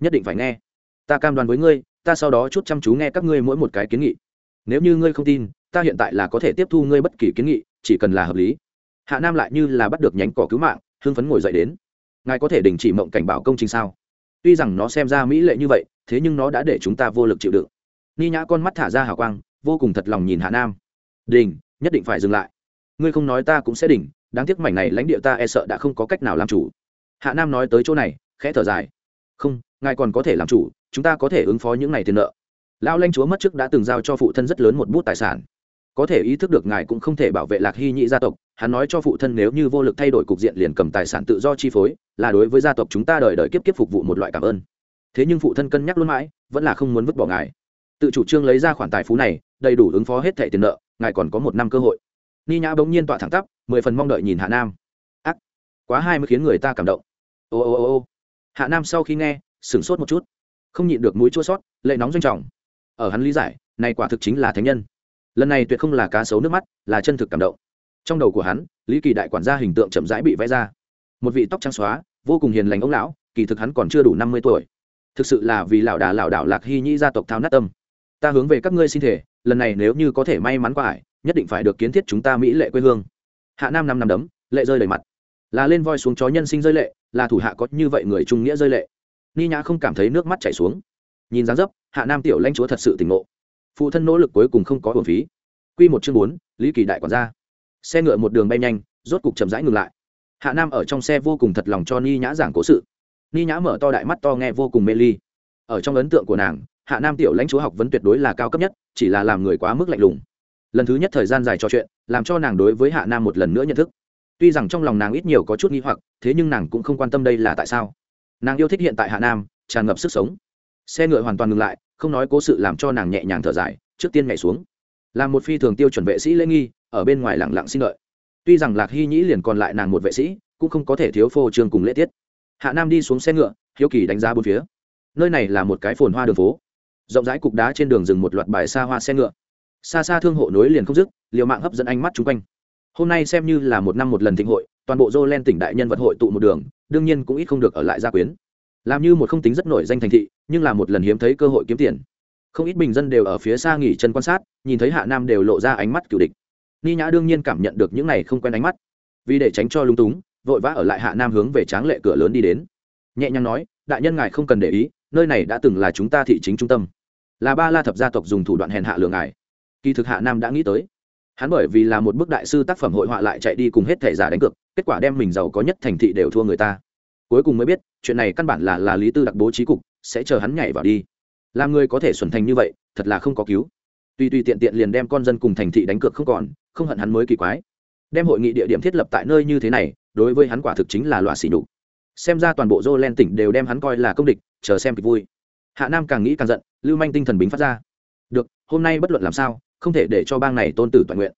nhất định phải nghe. Ta cam đoan với ngươi, ta sau đó chút chăm chú nghe các ngươi mỗi một cái kiến nghị. Nếu như ngươi không tin, ta hiện tại là có thể tiếp thu ngươi bất kỳ kiến nghị, chỉ cần là hợp lý. Hạ nam lại như là bắt được nhánh cỏ cứu mạng, hưng phấn ngồi dậy đến. Ngài có thể đình chỉ mộng cảnh bảo công trình sao? Tuy rằng nó xem ra mỹ lệ như vậy, thế nhưng nó đã để chúng ta vô lực chịu đựng. Ni nhã con mắt thả ra hào quang, vô cùng thật lòng nhìn hạ nam. Đình, nhất định phải dừng lại. Ngươi không nói ta cũng sẽ đỉnh đáng tiếc mảnh này lãnh địa ta e sợ đã không có cách nào làm chủ hạ nam nói tới chỗ này, khẽ thở dài. Không, ngài còn có thể làm chủ, chúng ta có thể ứng phó những ngày tiền nợ. Lão lanh chúa mất chức đã từng giao cho phụ thân rất lớn một bút tài sản. Có thể ý thức được ngài cũng không thể bảo vệ lạc hy nhị gia tộc, hắn nói cho phụ thân nếu như vô lực thay đổi cục diện liền cầm tài sản tự do chi phối, là đối với gia tộc chúng ta đời đời kiếp kiếp phục vụ một loại cảm ơn. Thế nhưng phụ thân cân nhắc luôn mãi, vẫn là không muốn vứt bỏ ngài. Tự chủ trương lấy ra khoản tài phú này, đầy đủ ứng phó hết thẻ tiền nợ, ngài còn có một năm cơ hội. Ni nhã bỗng nhiên tọa thẳng tắp, mười phần mong đợi nhìn hạ nam. Ác, quá hai mới khiến người ta cảm động ô ô ô ô. Hạ nam sau khi nghe, sửng sốt một chút. Không nhịn được mũi chua sót, lệ nóng doanh trọng. Ở hắn lý giải, này quả thực chính là thánh nhân. Lần này tuyệt không là cá sấu nước mắt, là chân thực cảm động. Trong đầu của hắn, lý kỳ đại quản gia hình tượng chậm rãi bị vẽ ra. Một vị tóc trắng xóa, vô cùng hiền lành ông lão, kỳ thực hắn còn chưa đủ năm mươi tuổi. Thực sự là vì lão đà lão đảo lạc hy nhĩ gia tộc thao nát tâm. Ta hướng về các ngươi xin thể lần này nếu như có thể may mắn qua ải, nhất định phải được kiến thiết chúng ta mỹ lệ quê hương. Hạ nam năm năm đấm, lệ rơi đầy mặt là lên voi xuống chó nhân sinh rơi lệ, là thủ hạ có như vậy người trung nghĩa rơi lệ. Ni nhã không cảm thấy nước mắt chảy xuống. Nhìn dáng dấp, hạ nam tiểu lãnh chúa thật sự tỉnh ngộ. Phụ thân nỗ lực cuối cùng không có hồn phí. Quy một chương bốn, lý kỳ đại quản gia. Xe ngựa một đường bay nhanh, rốt cục chậm rãi ngừng lại. Hạ nam ở trong xe vô cùng thật lòng cho ni nhã giảng cố sự. Ni nhã mở to đại mắt to nghe vô cùng mê ly. Ở trong ấn tượng của nàng, hạ nam tiểu lãnh chúa học vấn tuyệt đối là cao cấp nhất, chỉ là làm người quá mức lạnh lùng. Lần thứ nhất thời gian dài trò chuyện, làm cho nàng đối với hạ nam một lần nữa nhận thức tuy rằng trong lòng nàng ít nhiều có chút nghi hoặc, thế nhưng nàng cũng không quan tâm đây là tại sao. Nàng yêu thích hiện tại hạ nam, tràn ngập sức sống. Xe ngựa hoàn toàn ngừng lại, không nói cố sự làm cho nàng nhẹ nhàng thở dài, trước tiên nhảy xuống. Làm một phi thường tiêu chuẩn vệ sĩ lễ nghi, ở bên ngoài lặng lặng xin lợi tuy rằng lạc hy nhĩ liền còn lại nàng một vệ sĩ, cũng không có thể thiếu phô trương cùng lễ tiết. Hạ nam đi xuống xe ngựa, hiếu kỳ đánh giá bốn phía. Nơi này là một cái phồn hoa đường phố. Rộng rãi cục đá trên đường rừng một loạt bài xa hoa xe ngựa. Xa xa thương hộ nối liền không dứt, liều mạng hấp dẫn ánh mắt chung quanh hôm nay xem như là một năm một lần thịnh hội, toàn bộ dô len tỉnh đại nhân vật hội tụ một đường, đương nhiên cũng ít không được ở lại gia quyến. Làm như một không tính rất nổi danh thành thị, nhưng là một lần hiếm thấy cơ hội kiếm tiền. Không ít bình dân đều ở phía xa nghỉ chân quan sát, nhìn thấy hạ nam đều lộ ra ánh mắt cựu địch. Ni nhã đương nhiên cảm nhận được những này không quen ánh mắt. Vì để tránh cho lung túng, vội vã ở lại hạ nam hướng về tráng lệ cửa lớn đi đến. Nhẹ nhàng nói, đại nhân ngài không cần để ý, nơi này đã từng là chúng ta thị chính trung tâm. Là ba la thập gia tộc dùng thủ đoạn hèn hạ lừa ngài. Kỳ thực hạ nam đã nghĩ tới hắn bởi vì là một bức đại sư tác phẩm hội họa lại chạy đi cùng hết thẻ giả đánh cược, kết quả đem mình giàu có nhất thành thị đều thua người ta. Cuối cùng mới biết, chuyện này căn bản là là lý tư đặc bố trí cục, sẽ chờ hắn nhảy vào đi. Làm người có thể xuẩn thành như vậy, thật là không có cứu. Tuy tuy tiện tiện liền đem con dân cùng thành thị đánh cược không còn, không hận hắn mới kỳ quái. Đem hội nghị địa điểm thiết lập tại nơi như thế này, đối với hắn quả thực chính là loại xỉ nhục. Xem ra toàn bộ dô len tỉnh đều đem hắn coi là công địch, chờ xem kịch vui. Hạ nam càng nghĩ càng giận, lưu manh tinh thần bính phát ra. Được, hôm nay bất luận làm sao không thể để cho bang này tôn tử toàn nguyện.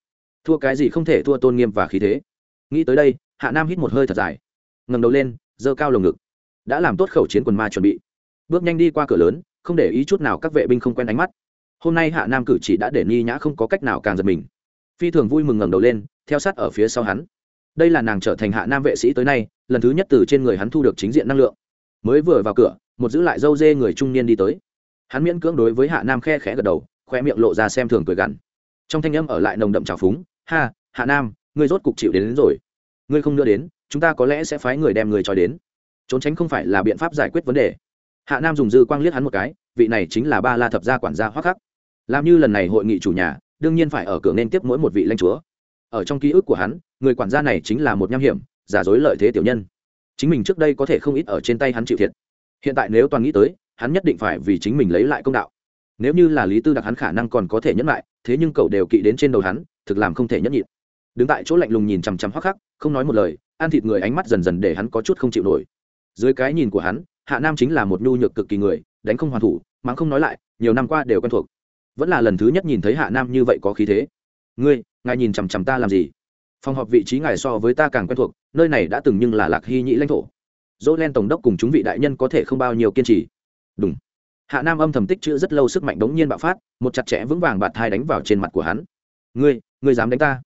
Thua cái gì không thể thua tôn nghiêm và khí thế. Nghĩ tới đây, hạ nam hít một hơi thật dài. Ngẩng đầu lên, giơ cao lồng ngực. Đã làm tốt khẩu chiến quần ma chuẩn bị. Bước nhanh đi qua cửa lớn, không để ý chút nào các vệ binh không quen ánh mắt. Hôm nay hạ nam cử chỉ đã để ni nhã không có cách nào càng giật mình. Phi thường vui mừng ngẩng đầu lên, theo sát ở phía sau hắn. Đây là nàng trở thành hạ nam vệ sĩ tới nay, lần thứ nhất từ trên người hắn thu được chính diện năng lượng. Mới vừa vào cửa, một giữ lại dâu dê người trung niên đi tới. Hắn miễn cưỡng đối với hạ nam khe khẽ gật đầu khoe miệng lộ ra xem thường cười gằn. Trong thanh âm ở lại nồng đậm trào phúng ha hạ nam ngươi rốt cục chịu đến, đến rồi. Ngươi không đưa đến chúng ta có lẽ sẽ phái người đem người cho đến. Trốn tránh không phải là biện pháp giải quyết vấn đề. Hạ nam dùng dư quang liếc hắn một cái vị này chính là ba la thập gia quản gia hoắc khắc làm như lần này hội nghị chủ nhà đương nhiên phải ở cửa nên tiếp mỗi một vị lãnh chúa. Ở trong ký ức của hắn người quản gia này chính là một nham hiểm giả dối lợi thế tiểu nhân. Chính mình trước đây có thể không ít ở trên tay hắn chịu thiệt. Hiện tại nếu toàn nghĩ tới hắn nhất định phải vì chính mình lấy lại công đạo nếu như là lý tư đặc hắn khả năng còn có thể nhẫn lại, thế nhưng cậu đều kỵ đến trên đầu hắn, thực làm không thể nhẫn nhịn. Đứng tại chỗ lạnh lùng nhìn chằm chằm hoắc khắc, không nói một lời, ăn thịt người ánh mắt dần dần để hắn có chút không chịu nổi. Dưới cái nhìn của hắn, hạ nam chính là một nhu nhược cực kỳ người, đánh không hoàn thủ, mắng không nói lại, nhiều năm qua đều quen thuộc. Vẫn là lần thứ nhất nhìn thấy hạ nam như vậy có khí thế. Ngươi, ngài nhìn chằm chằm ta làm gì? Phòng họp vị trí ngài so với ta càng quen thuộc, nơi này đã từng nhưng là lạc hy nhĩ lãnh thổ. Dỗ len tổng đốc cùng chúng vị đại nhân có thể không bao nhiêu kiên trì. Đúng hạ nam âm thầm tích chữ rất lâu sức mạnh đống nhiên bạo phát, một chặt chẽ vững vàng bạt thai đánh vào trên mặt của hắn. Ngươi ngươi dám đánh ta?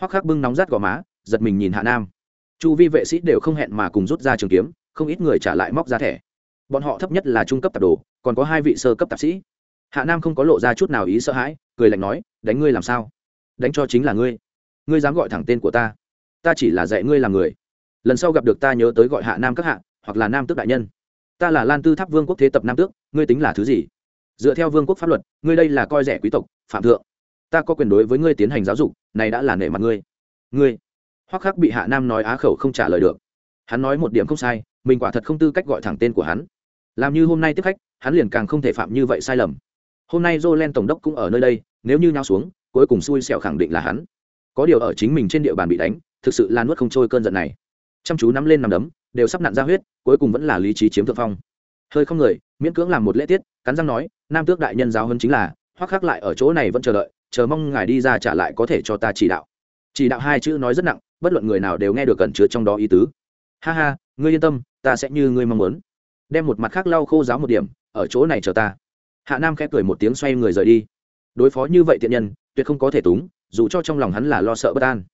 Hoắc khắc bưng nóng rát gò má, giật mình nhìn hạ nam. Chu vi vệ sĩ đều không hẹn mà cùng rút ra trường kiếm, không ít người trả lại móc ra thẻ. Bọn họ thấp nhất là trung cấp tạp đồ, còn có hai vị sơ cấp tạp sĩ. Hạ nam không có lộ ra chút nào ý sợ hãi, cười lạnh nói, đánh ngươi làm sao? Đánh cho chính là ngươi. Ngươi dám gọi thẳng tên của ta. Ta chỉ là dạy ngươi làm người. Lần sau gặp được ta nhớ tới gọi hạ nam các hạ, hoặc là nam tước đại nhân ta là lan tư tháp vương quốc thế tập nam tước, ngươi tính là thứ gì? Dựa theo vương quốc pháp luật, ngươi đây là coi rẻ quý tộc, phạm thượng. Ta có quyền đối với ngươi tiến hành giáo dục, này đã là nể mặt ngươi. Ngươi. Hoắc khắc bị hạ nam nói á khẩu không trả lời được. Hắn nói một điểm không sai, mình quả thật không tư cách gọi thẳng tên của hắn. Làm như hôm nay tiếp khách, hắn liền càng không thể phạm như vậy sai lầm. Hôm nay jolen tổng đốc cũng ở nơi đây, nếu như nhau xuống, cuối cùng xui xẻo khẳng định là hắn. Có điều ở chính mình trên địa bàn bị đánh, thực sự là nuốt không trôi cơn giận này. Chăm chú nắm lên nằm đấm đều sắp nặn ra huyết, cuối cùng vẫn là lý trí chiếm thượng phong. Hơi không người, miễn cưỡng làm một lễ tiết, cắn răng nói, nam tước đại nhân giáo hơn chính là, hoắc khắc lại ở chỗ này vẫn chờ đợi, chờ mong ngài đi ra trả lại có thể cho ta chỉ đạo. Chỉ đạo hai chữ nói rất nặng, bất luận người nào đều nghe được cẩn chứa trong đó ý tứ. Ha ha, ngươi yên tâm, ta sẽ như ngươi mong muốn. Đem một mặt khác lau khô giáo một điểm, ở chỗ này chờ ta. Hạ nam khẽ cười một tiếng xoay người rời đi. Đối phó như vậy tiện nhân, tuyệt không có thể túng, dù cho trong lòng hắn là lo sợ bất an.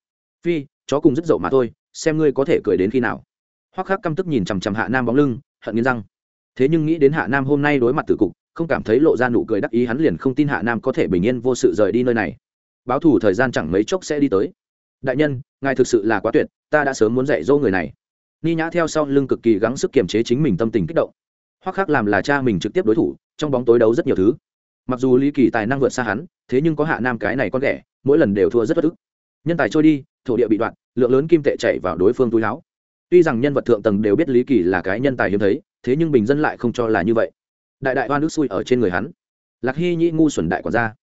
Phi, chó cùng rất dậu mà thôi, xem ngươi có thể cười đến khi nào hoắc khắc căm tức nhìn chằm chằm hạ nam bóng lưng, hận nghiến răng. Thế nhưng nghĩ đến hạ nam hôm nay đối mặt tử cục, không cảm thấy lộ ra nụ cười đắc ý, hắn liền không tin hạ nam có thể bình yên vô sự rời đi nơi này. Báo thủ thời gian chẳng mấy chốc sẽ đi tới. Đại nhân, ngài thực sự là quá tuyệt, ta đã sớm muốn dạy dỗ người này. Ni nhã theo sau lưng cực kỳ gắng sức kiềm chế chính mình tâm tình kích động. Hoắc khắc làm là cha mình trực tiếp đối thủ, trong bóng tối đấu rất nhiều thứ. Mặc dù lý kỳ tài năng vượt xa hắn, thế nhưng có hạ nam cái này con ghẻ, mỗi lần đều thua rất bất ức. Nhân tài trôi đi, thổ địa bị đoạn, lượng lớn kim tệ chạy vào đối phương túi láo tuy rằng nhân vật thượng tầng đều biết lý kỳ là cái nhân tài hiếm thấy, thế nhưng bình dân lại không cho là như vậy. Đại đại hoa nước xui ở trên người hắn. Lạc hy nhĩ ngu xuẩn đại quản gia.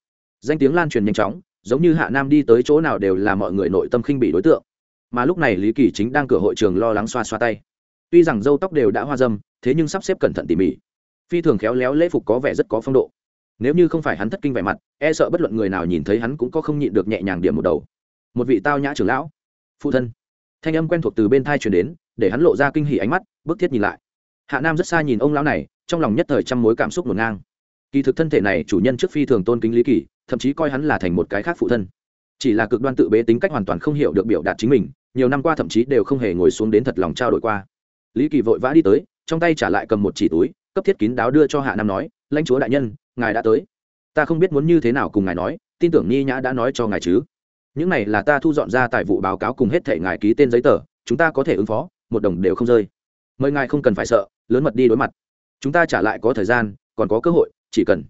Danh tiếng lan truyền nhanh chóng, giống như hạ nam đi tới chỗ nào đều là mọi người nội tâm khinh bị đối tượng. Mà lúc này lý kỳ chính đang cửa hội trường lo lắng xoa xoa tay. Tuy rằng dâu tóc đều đã hoa dâm, thế nhưng sắp xếp cẩn thận tỉ mỉ. Phi thường khéo léo lễ phục có vẻ rất có phong độ. Nếu như không phải hắn thất kinh vẻ mặt e sợ bất luận người nào nhìn thấy hắn cũng có không nhịn được nhẹ nhàng điểm một đầu. Một vị tao nhã trưởng lão. Phụ thân. Thanh âm quen thuộc từ bên thai truyền đến để hắn lộ ra kinh hỉ ánh mắt, bức thiết nhìn lại. Hạ nam rất xa nhìn ông lão này, trong lòng nhất thời trăm mối cảm xúc ngổn ngang. Kỳ thực thân thể này chủ nhân trước phi thường tôn kính lý kỳ, thậm chí coi hắn là thành một cái khác phụ thân. Chỉ là cực đoan tự bế tính cách hoàn toàn không hiểu được biểu đạt chính mình, nhiều năm qua thậm chí đều không hề ngồi xuống đến thật lòng trao đổi qua. Lý kỳ vội vã đi tới, trong tay trả lại cầm một chỉ túi, cấp thiết kín đáo đưa cho hạ nam nói, lãnh chúa đại nhân, ngài đã tới. Ta không biết muốn như thế nào cùng ngài nói, tin tưởng ni nhã đã nói cho ngài chứ. Những này là ta thu dọn ra tại vụ báo cáo cùng hết thể ngài ký tên giấy tờ, chúng ta có thể ứng phó một đồng đều không rơi. Mời ngài không cần phải sợ, lớn mật đi đối mặt. Chúng ta trả lại có thời gian, còn có cơ hội, chỉ cần.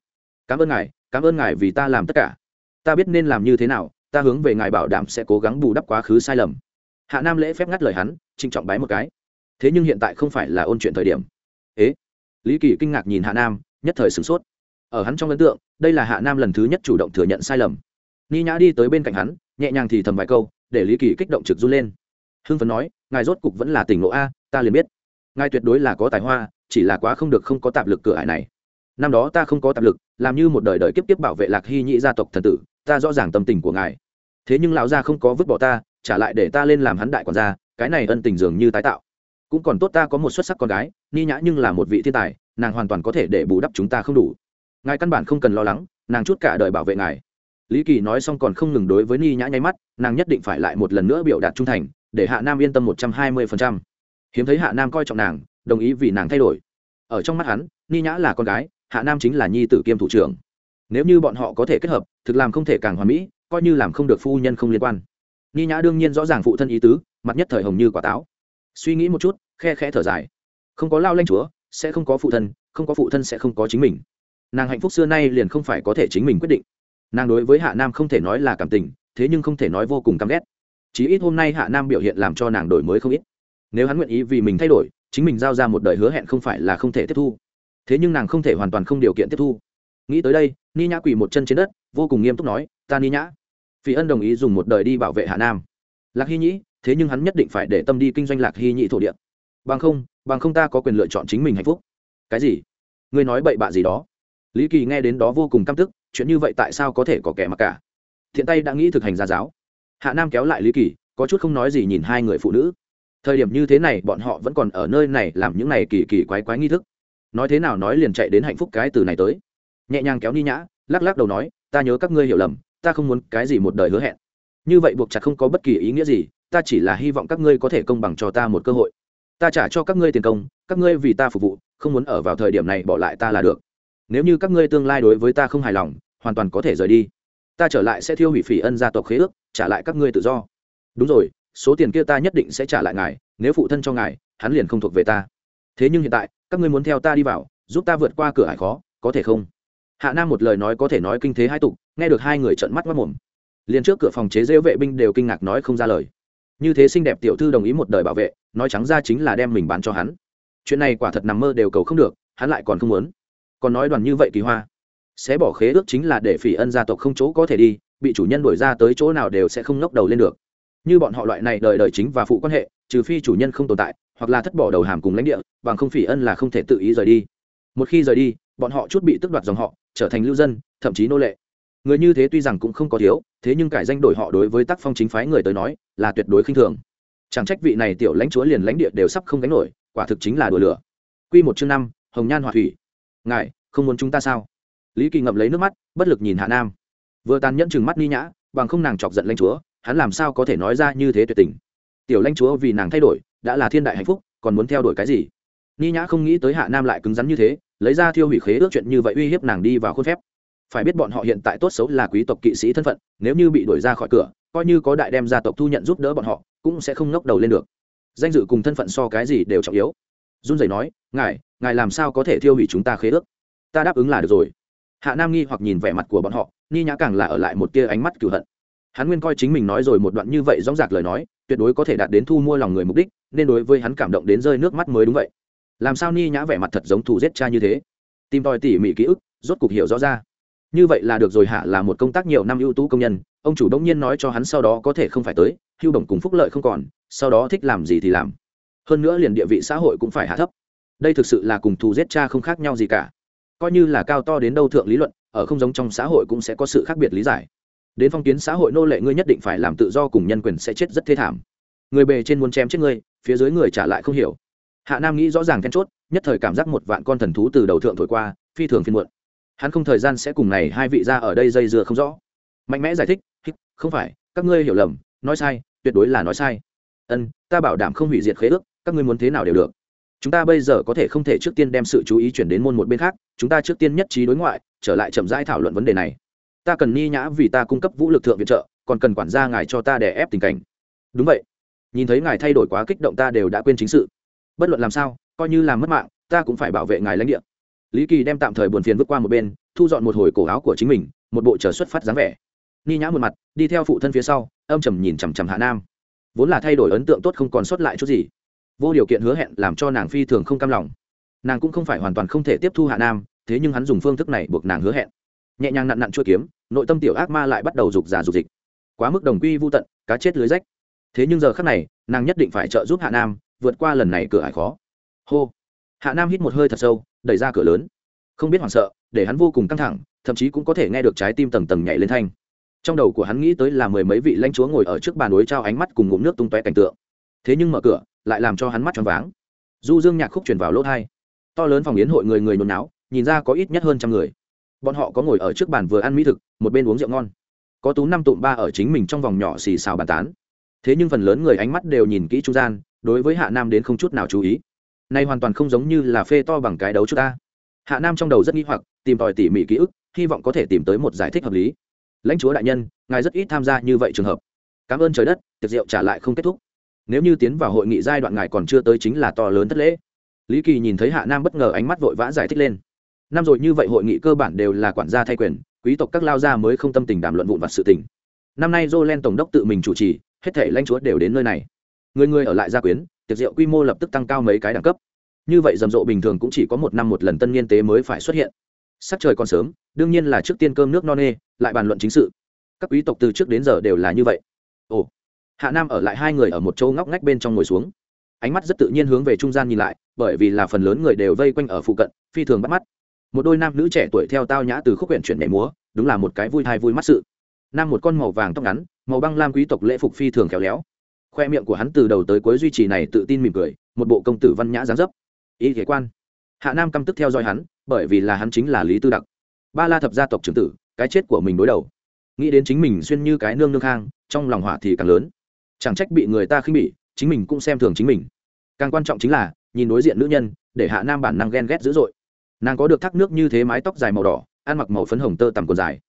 Cảm ơn ngài, cảm ơn ngài vì ta làm tất cả. Ta biết nên làm như thế nào, ta hướng về ngài bảo đảm sẽ cố gắng bù đắp quá khứ sai lầm. Hạ nam lễ phép ngắt lời hắn trinh trọng bái một cái. Thế nhưng hiện tại không phải là ôn chuyện thời điểm. Ế? Lý kỳ kinh ngạc nhìn hạ nam, nhất thời sửng sốt. Ở hắn trong ấn tượng, đây là hạ nam lần thứ nhất chủ động thừa nhận sai lầm. Ni nhã đi tới bên cạnh hắn, nhẹ nhàng thì thầm vài câu, để lý kỳ kích động trực run lên. Hưng phấn nói ngài rốt cục vẫn là tỉnh lộ a, ta liền biết. Ngài tuyệt đối là có tài hoa, chỉ là quá không được không có tạp lực cửa ải này. Năm đó ta không có tạp lực, làm như một đời đời kiếp kiếp bảo vệ lạc hy nhị gia tộc thần tử, ta rõ ràng tâm tình của ngài. Thế nhưng lão gia không có vứt bỏ ta, trả lại để ta lên làm hắn đại quản gia, cái này ân tình dường như tái tạo. Cũng còn tốt ta có một xuất sắc con gái, ni nhã nhưng là một vị thiên tài, nàng hoàn toàn có thể để bù đắp chúng ta không đủ. Ngài căn bản không cần lo lắng, nàng chút cả đời bảo vệ ngài. Lý kỳ nói xong còn không ngừng đối với ni nhã nháy mắt, nàng nhất định phải lại một lần nữa biểu đạt trung thành để hạ nam yên tâm một trăm hai mươi phần trăm. Hiếm thấy hạ nam coi trọng nàng, đồng ý vì nàng thay đổi. Ở trong mắt hắn, ni nhã là con gái, hạ nam chính là nhi tử kiêm thủ trưởng. Nếu như bọn họ có thể kết hợp, thực làm không thể càng hoàn mỹ, coi như làm không được phu nhân không liên quan. Ni nhã đương nhiên rõ ràng phụ thân ý tứ, mặt nhất thời hồng như quả táo. Suy nghĩ một chút, khe khẽ thở dài. Không có lao lanh chúa, sẽ không có phụ thân, không có phụ thân sẽ không có chính mình. Nàng hạnh phúc xưa nay liền không phải có thể chính mình quyết định. Nàng đối với hạ nam không thể nói là cảm tình, thế nhưng không thể nói vô cùng căm ghét chí ít hôm nay hạ nam biểu hiện làm cho nàng đổi mới không ít. Nếu hắn nguyện ý vì mình thay đổi, chính mình giao ra một đời hứa hẹn không phải là không thể tiếp thu. Thế nhưng nàng không thể hoàn toàn không điều kiện tiếp thu. Nghĩ tới đây, ni nhã quỳ một chân trên đất, vô cùng nghiêm túc nói, ta ni nhã. Phi ân đồng ý dùng một đời đi bảo vệ hạ nam. Lạc hy nhĩ, thế nhưng hắn nhất định phải để tâm đi kinh doanh lạc hy nhị thổ địa. Bằng không bằng không ta có quyền lựa chọn chính mình hạnh phúc. Cái gì? Ngươi nói bậy bạ gì đó? Lý kỳ nghe đến đó vô cùng căm tức, chuyện như vậy tại sao có thể có kẻ mặc cả? Thiện tay đã nghĩ thực hành gia giáo hạ nam kéo lại lý kỳ, có chút không nói gì nhìn hai người phụ nữ. Thời điểm như thế này, bọn họ vẫn còn ở nơi này làm những này kỳ kỳ quái quái nghi thức. Nói thế nào nói liền chạy đến hạnh phúc cái từ này tới. Nhẹ nhàng kéo ni nhã, lắc lắc đầu nói, ta nhớ các ngươi hiểu lầm, ta không muốn cái gì một đời hứa hẹn. Như vậy buộc chặt không có bất kỳ ý nghĩa gì, ta chỉ là hy vọng các ngươi có thể công bằng cho ta một cơ hội. Ta trả cho các ngươi tiền công, các ngươi vì ta phục vụ, không muốn ở vào thời điểm này bỏ lại ta là được. Nếu như các ngươi tương lai đối với ta không hài lòng, hoàn toàn có thể rời đi ta trở lại sẽ thiêu hủy phỉ ân gia tộc khế ước, trả lại các ngươi tự do. Đúng rồi, số tiền kia ta nhất định sẽ trả lại ngài, nếu phụ thân cho ngài, hắn liền không thuộc về ta. Thế nhưng hiện tại, các ngươi muốn theo ta đi vào, giúp ta vượt qua cửa hải khó, có thể không? Hạ nam một lời nói có thể nói kinh thế hai tục, nghe được hai người trợn mắt mất mồm. Liền trước cửa phòng chế rêu vệ binh đều kinh ngạc nói không ra lời. Như thế xinh đẹp tiểu thư đồng ý một đời bảo vệ, nói trắng ra chính là đem mình bán cho hắn. Chuyện này quả thật nằm mơ đều cầu không được, hắn lại còn không muốn. Còn nói đoàn như vậy kỳ hoa sẽ bỏ khế ước chính là để phỉ ân gia tộc không chỗ có thể đi, bị chủ nhân đuổi ra tới chỗ nào đều sẽ không ngóc đầu lên được. Như bọn họ loại này đời đời chính và phụ quan hệ, trừ phi chủ nhân không tồn tại, hoặc là thất bỏ đầu hàm cùng lãnh địa, bằng không phỉ ân là không thể tự ý rời đi. Một khi rời đi, bọn họ chút bị tước đoạt dòng họ, trở thành lưu dân, thậm chí nô lệ. Người như thế tuy rằng cũng không có thiếu, thế nhưng cải danh đổi họ đối với tác phong chính phái người tới nói, là tuyệt đối khinh thường. Chẳng trách vị này tiểu lãnh chúa liền lãnh địa đều sắp không gánh nổi, quả thực chính là đùa lửa. Quy một chương năm, hồng nhan hỏa thủy. Ngài, không muốn chúng ta sao? Lý kỳ ngậm lấy nước mắt, bất lực nhìn hạ nam. Vừa tàn nhẫn chừng mắt ni nhã, bằng không nàng chọc giận Lanh chúa, hắn làm sao có thể nói ra như thế tuyệt tình? Tiểu Lanh chúa vì nàng thay đổi, đã là thiên đại hạnh phúc, còn muốn theo đuổi cái gì? Ni nhã không nghĩ tới hạ nam lại cứng rắn như thế, lấy ra thiêu hủy khế ước chuyện như vậy uy hiếp nàng đi vào khuôn phép. Phải biết bọn họ hiện tại tốt xấu là quý tộc kỵ sĩ thân phận, nếu như bị đuổi ra khỏi cửa, coi như có đại đem gia tộc thu nhận giúp đỡ bọn họ, cũng sẽ không ngốc đầu lên được. Danh dự cùng thân phận so cái gì đều trọng yếu. Run rẩy nói, ngài ngài làm sao có thể thiêu hủy chúng ta khế ước? Ta đáp ứng là được rồi hạ nam nghi hoặc nhìn vẻ mặt của bọn họ, ni nhã càng là ở lại một tia ánh mắt cửu hận. Hắn nguyên coi chính mình nói rồi một đoạn như vậy dóng dạc lời nói, tuyệt đối có thể đạt đến thu mua lòng người mục đích, nên đối với hắn cảm động đến rơi nước mắt mới đúng vậy. Làm sao ni nhã vẻ mặt thật giống thủ giết cha như thế? Tìm tòi tỉ mỉ ký ức, rốt cục hiểu rõ ra. Như vậy là được rồi hạ là một công tác nhiều năm ưu tú công nhân, ông chủ đông nhiên nói cho hắn sau đó có thể không phải tới, hưu đồng cùng phúc lợi không còn, sau đó thích làm gì thì làm. Hơn nữa liền địa vị xã hội cũng phải hạ thấp. Đây thực sự là cùng thù giết cha không khác nhau gì cả coi như là cao to đến đâu thượng lý luận, ở không giống trong xã hội cũng sẽ có sự khác biệt lý giải. Đến phong kiến xã hội nô lệ ngươi nhất định phải làm tự do cùng nhân quyền sẽ chết rất thê thảm. Người bề trên muốn chém chết ngươi, phía dưới người trả lại không hiểu. Hạ nam nghĩ rõ ràng then chốt, nhất thời cảm giác một vạn con thần thú từ đầu thượng thổi qua, phi thường phiên muộn. Hắn không thời gian sẽ cùng này hai vị ra ở đây dây dưa không rõ. Mạnh mẽ giải thích không phải, các ngươi hiểu lầm, nói sai, tuyệt đối là nói sai. Ân, ta bảo đảm không hủy diệt khế ước, các ngươi muốn thế nào đều được chúng ta bây giờ có thể không thể trước tiên đem sự chú ý chuyển đến môn một bên khác, chúng ta trước tiên nhất trí đối ngoại, trở lại chậm rãi thảo luận vấn đề này. Ta cần ni nhã vì ta cung cấp vũ lực thượng viện trợ, còn cần quản gia ngài cho ta đè ép tình cảnh. Đúng vậy. Nhìn thấy ngài thay đổi quá kích động ta đều đã quên chính sự. Bất luận làm sao, coi như làm mất mạng, ta cũng phải bảo vệ ngài lãnh địa. Lý kỳ đem tạm thời buồn phiền vượt qua một bên, thu dọn một hồi cổ áo của chính mình, một bộ trở xuất phát dáng vẻ. Ni nhã một mặt, đi theo phụ thân phía sau, âm trầm nhìn chằm chằm hạ nam. Vốn là thay đổi ấn tượng tốt không còn sót lại chút gì vô điều kiện hứa hẹn làm cho nàng phi thường không cam lòng. Nàng cũng không phải hoàn toàn không thể tiếp thu hạ nam, thế nhưng hắn dùng phương thức này buộc nàng hứa hẹn. Nhẹ nhàng nặn nặn chua kiếm, nội tâm tiểu ác ma lại bắt đầu rục già rục dịch. Quá mức đồng quy vô tận, cá chết lưới rách. Thế nhưng giờ khác này, nàng nhất định phải trợ giúp hạ nam, vượt qua lần này cửa hải khó. Hô. Hạ nam hít một hơi thật sâu, đẩy ra cửa lớn. Không biết hoảng sợ, để hắn vô cùng căng thẳng, thậm chí cũng có thể nghe được trái tim tầng tầng nhảy lên thanh. Trong đầu của hắn nghĩ tới là mười mấy vị lãnh chúa ngồi ở trước bàn đối trao ánh mắt cùng ngụm nước tung tóe cảnh tượng. Thế nhưng mở cửa lại làm cho hắn mắt choáng váng. Du dương nhạc khúc truyền vào lỗ thai. To lớn phòng yến hội người người nôn náo, nhìn ra có ít nhất hơn trăm người. Bọn họ có ngồi ở trước bàn vừa ăn mỹ thực, một bên uống rượu ngon. Có tú năm tụm ba ở chính mình trong vòng nhỏ xì xào bàn tán. Thế nhưng phần lớn người ánh mắt đều nhìn kỹ trung gian, đối với hạ nam đến không chút nào chú ý. Nay hoàn toàn không giống như là phê to bằng cái đấu chúng ta. Hạ nam trong đầu rất nghi hoặc, tìm tòi tỉ mỉ ký ức, hy vọng có thể tìm tới một giải thích hợp lý. Lãnh chúa đại nhân, ngài rất ít tham gia như vậy trường hợp. Cảm ơn trời đất, tiệc rượu trả lại không kết thúc nếu như tiến vào hội nghị giai đoạn ngài còn chưa tới chính là to lớn thất lễ. Lý kỳ nhìn thấy hạ nam bất ngờ ánh mắt vội vã giải thích lên. Năm rồi như vậy hội nghị cơ bản đều là quản gia thay quyền, quý tộc các lao gia mới không tâm tình đàm luận vụn vặt sự tình. Năm nay jolen tổng đốc tự mình chủ trì, hết thể lãnh chúa đều đến nơi này. Người người ở lại gia quyến, tiệc rượu quy mô lập tức tăng cao mấy cái đẳng cấp. Như vậy rầm rộ bình thường cũng chỉ có một năm một lần tân niên tế mới phải xuất hiện. Sắc trời còn sớm, đương nhiên là trước tiên cơm nước no nê, lại bàn luận chính sự. Các quý tộc từ trước đến giờ đều là như vậy. Ồ hạ nam ở lại hai người ở một chỗ ngóc ngách bên trong ngồi xuống. Ánh mắt rất tự nhiên hướng về trung gian nhìn lại, bởi vì là phần lớn người đều vây quanh ở phụ cận, phi thường bắt mắt. Một đôi nam nữ trẻ tuổi theo tao nhã từ khúc huyện chuyển nhảy múa, đúng là một cái vui thai vui mắt sự. Nam một con màu vàng tóc ngắn, màu băng lam quý tộc lễ phục phi thường khéo léo. Khoe miệng của hắn từ đầu tới cuối duy trì này tự tin mỉm cười, một bộ công tử văn nhã giáng dấp. Y kế quan. Hạ nam căm tức theo dõi hắn, bởi vì là hắn chính là lý tư đặc. Ba la thập gia tộc trưởng tử, cái chết của mình đối đầu. Nghĩ đến chính mình xuyên như cái nương nương khang trong lòng hỏa thì càng lớn chẳng trách bị người ta khinh bỉ, chính mình cũng xem thường chính mình. Càng quan trọng chính là, nhìn đối diện nữ nhân, để hạ nam bản năng ghen ghét dữ dội. Nàng có được thác nước như thế mái tóc dài màu đỏ, ăn mặc màu phấn hồng tơ tằm còn dài.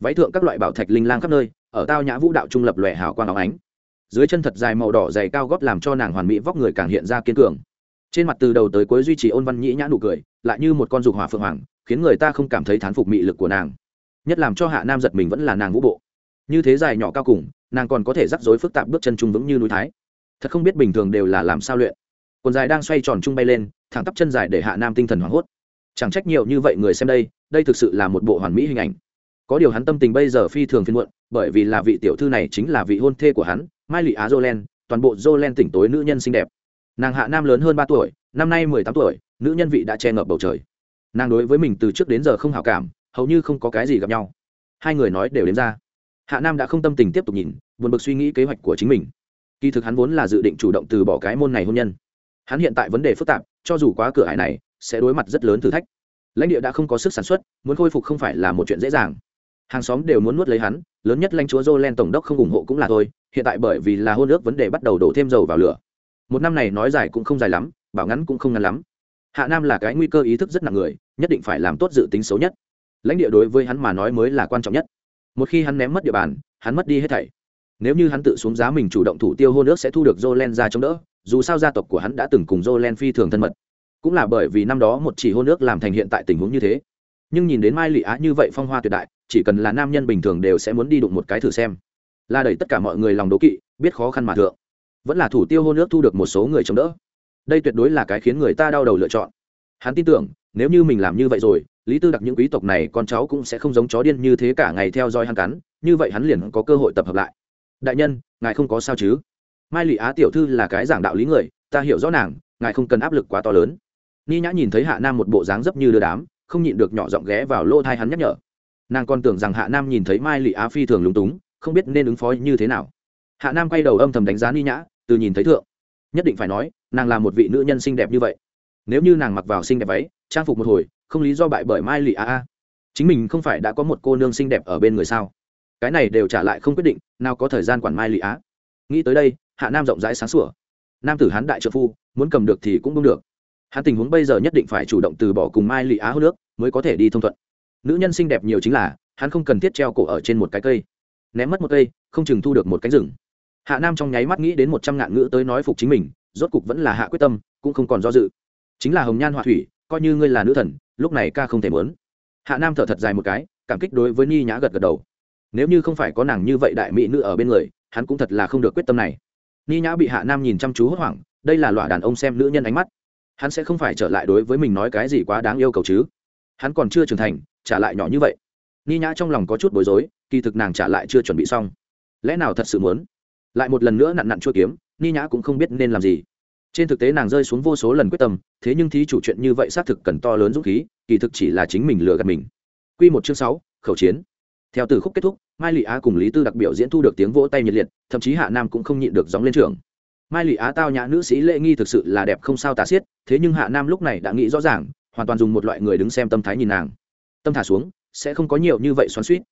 Váy thượng các loại bảo thạch linh lang khắp nơi, ở tao nhã vũ đạo trung lập lòe hào quang áo ánh. Dưới chân thật dài màu đỏ dày cao gót làm cho nàng hoàn mỹ vóc người càng hiện ra kiên cường. Trên mặt từ đầu tới cuối duy trì ôn văn nhĩ nhã nụ cười, lại như một con dục hỏa phượng hoàng, khiến người ta không cảm thấy thán phục mị lực của nàng. Nhất làm cho hạ nam giật mình vẫn là nàng vũ bộ. Như thế dài nhỏ cao cùng nàng còn có thể rắc rối phức tạp bước chân trung vững như núi thái. Thật không biết bình thường đều là làm sao luyện. Quần dài đang xoay tròn chung bay lên, thẳng tắp chân dài để hạ nam tinh thần hoảng hốt. Chẳng trách nhiều như vậy người xem đây đây thực sự là một bộ hoàn mỹ hình ảnh. Có điều hắn tâm tình bây giờ phi thường phiên muộn, bởi vì là vị tiểu thư này chính là vị hôn thê của hắn, mai lị á jolen toàn bộ jolen tỉnh tối nữ nhân xinh đẹp. Nàng hạ nam lớn hơn ba tuổi, năm nay mười tám tuổi, nữ nhân vị đã che ngập bầu trời. Nàng đối với mình từ trước đến giờ không hảo cảm, hầu như không có cái gì gặp nhau. Hai người nói đều đến ra hạ nam đã không tâm tình tiếp tục nhìn, buồn bực suy nghĩ kế hoạch của chính mình. Kỳ thực hắn vốn là dự định chủ động từ bỏ cái môn này hôn nhân. Hắn hiện tại vấn đề phức tạp, cho dù quá cửa hải này, sẽ đối mặt rất lớn thử thách. Lãnh địa đã không có sức sản xuất, muốn khôi phục không phải là một chuyện dễ dàng. Hàng xóm đều muốn nuốt lấy hắn, lớn nhất lãnh chúa jolen tổng đốc không ủng hộ cũng là thôi, hiện tại bởi vì là hôn ước vấn đề bắt đầu đổ thêm dầu vào lửa. Một năm này nói dài cũng không dài lắm, bảo ngắn cũng không ngắn lắm. Hạ nam là cái nguy cơ ý thức rất nặng người, nhất định phải làm tốt dự tính xấu nhất. Lãnh địa đối với hắn mà nói mới là quan trọng nhất một khi hắn ném mất địa bàn, hắn mất đi hết thảy. Nếu như hắn tự xuống giá mình chủ động thủ tiêu hôn ước sẽ thu được jolen ra chống đỡ, dù sao gia tộc của hắn đã từng cùng jolen phi thường thân mật. Cũng là bởi vì năm đó một chỉ hôn ước làm thành hiện tại tình huống như thế. Nhưng nhìn đến mai lị á như vậy phong hoa tuyệt đại, chỉ cần là nam nhân bình thường đều sẽ muốn đi đụng một cái thử xem. Là đẩy tất cả mọi người lòng đố kỵ, biết khó khăn mà thượng. Vẫn là thủ tiêu hôn ước thu được một số người chống đỡ. Đây tuyệt đối là cái khiến người ta đau đầu lựa chọn. Hắn tin tưởng, nếu như mình làm như vậy rồi lý tư đặc những quý tộc này con cháu cũng sẽ không giống chó điên như thế cả ngày theo dõi hắn cắn, như vậy hắn liền có cơ hội tập hợp lại. Đại nhân, ngài không có sao chứ? Mai lị á tiểu thư là cái giảng đạo lý người, ta hiểu rõ nàng, ngài không cần áp lực quá to lớn. Ni nhã nhìn thấy hạ nam một bộ dáng dấp như đưa đám, không nhịn được nhỏ giọng ghé vào lỗ thai hắn nhắc nhở. Nàng còn tưởng rằng hạ nam nhìn thấy mai lị á phi thường lúng túng, không biết nên ứng phó như thế nào. Hạ nam quay đầu âm thầm đánh giá ni nhã, từ nhìn thấy thượng. Nhất định phải nói, nàng là một vị nữ nhân xinh đẹp như vậy. Nếu như nàng mặc vào xinh đẹp váy, trang phục một hồi không lý do bại bởi mai lì a a. Chính mình không phải đã có một cô nương xinh đẹp ở bên người sao? Cái này đều trả lại không quyết định, nào có thời gian quản mai lì á nghĩ tới đây, hạ nam rộng rãi sáng sủa. Nam tử hán đại trợ phu, muốn cầm được thì cũng không được. Hắn tình huống bây giờ nhất định phải chủ động từ bỏ cùng mai lì á hô nước, mới có thể đi thông thuận. Nữ nhân xinh đẹp nhiều chính là, hắn không cần thiết treo cổ ở trên một cái cây. Ném mất một cây, không chừng thu được một cánh rừng. Hạ nam trong nháy mắt nghĩ đến một trăm ngạn ngữ tới nói phục chính mình, rốt cục vẫn là hạ quyết tâm, cũng không còn do dự. Chính là hồng nhan họa thủy, coi như ngươi là nữ thần lúc này ca không thể muốn. Hạ nam thở thật dài một cái, cảm kích đối với ni nhã gật gật đầu. Nếu như không phải có nàng như vậy đại mỹ nữ ở bên người, hắn cũng thật là không được quyết tâm này. Ni nhã bị hạ nam nhìn chăm chú hốt hoảng, đây là loại đàn ông xem nữ nhân ánh mắt. Hắn sẽ không phải trở lại đối với mình nói cái gì quá đáng yêu cầu chứ. Hắn còn chưa trưởng thành, trả lại nhỏ như vậy. Ni nhã trong lòng có chút bối rối, kỳ thực nàng trả lại chưa chuẩn bị xong. Lẽ nào thật sự muốn? Lại một lần nữa nặn nặn chua kiếm, ni nhã cũng không biết nên làm gì trên thực tế nàng rơi xuống vô số lần quyết tâm, thế nhưng thí chủ chuyện như vậy xác thực cần to lớn dũng khí, kỳ thực chỉ là chính mình lừa gạt mình. Q một chương sáu, khẩu chiến. Theo từ khúc kết thúc, mai lị á cùng lý tư đặc biểu diễn thu được tiếng vỗ tay nhiệt liệt, thậm chí hạ nam cũng không nhịn được dóng lên trường. Mai lị á tao nhã nữ sĩ lễ nghi thực sự là đẹp không sao tà xiết, thế nhưng hạ nam lúc này đã nghĩ rõ ràng, hoàn toàn dùng một loại người đứng xem tâm thái nhìn nàng. Tâm thả xuống, sẽ không có nhiều như vậy xoắn suýt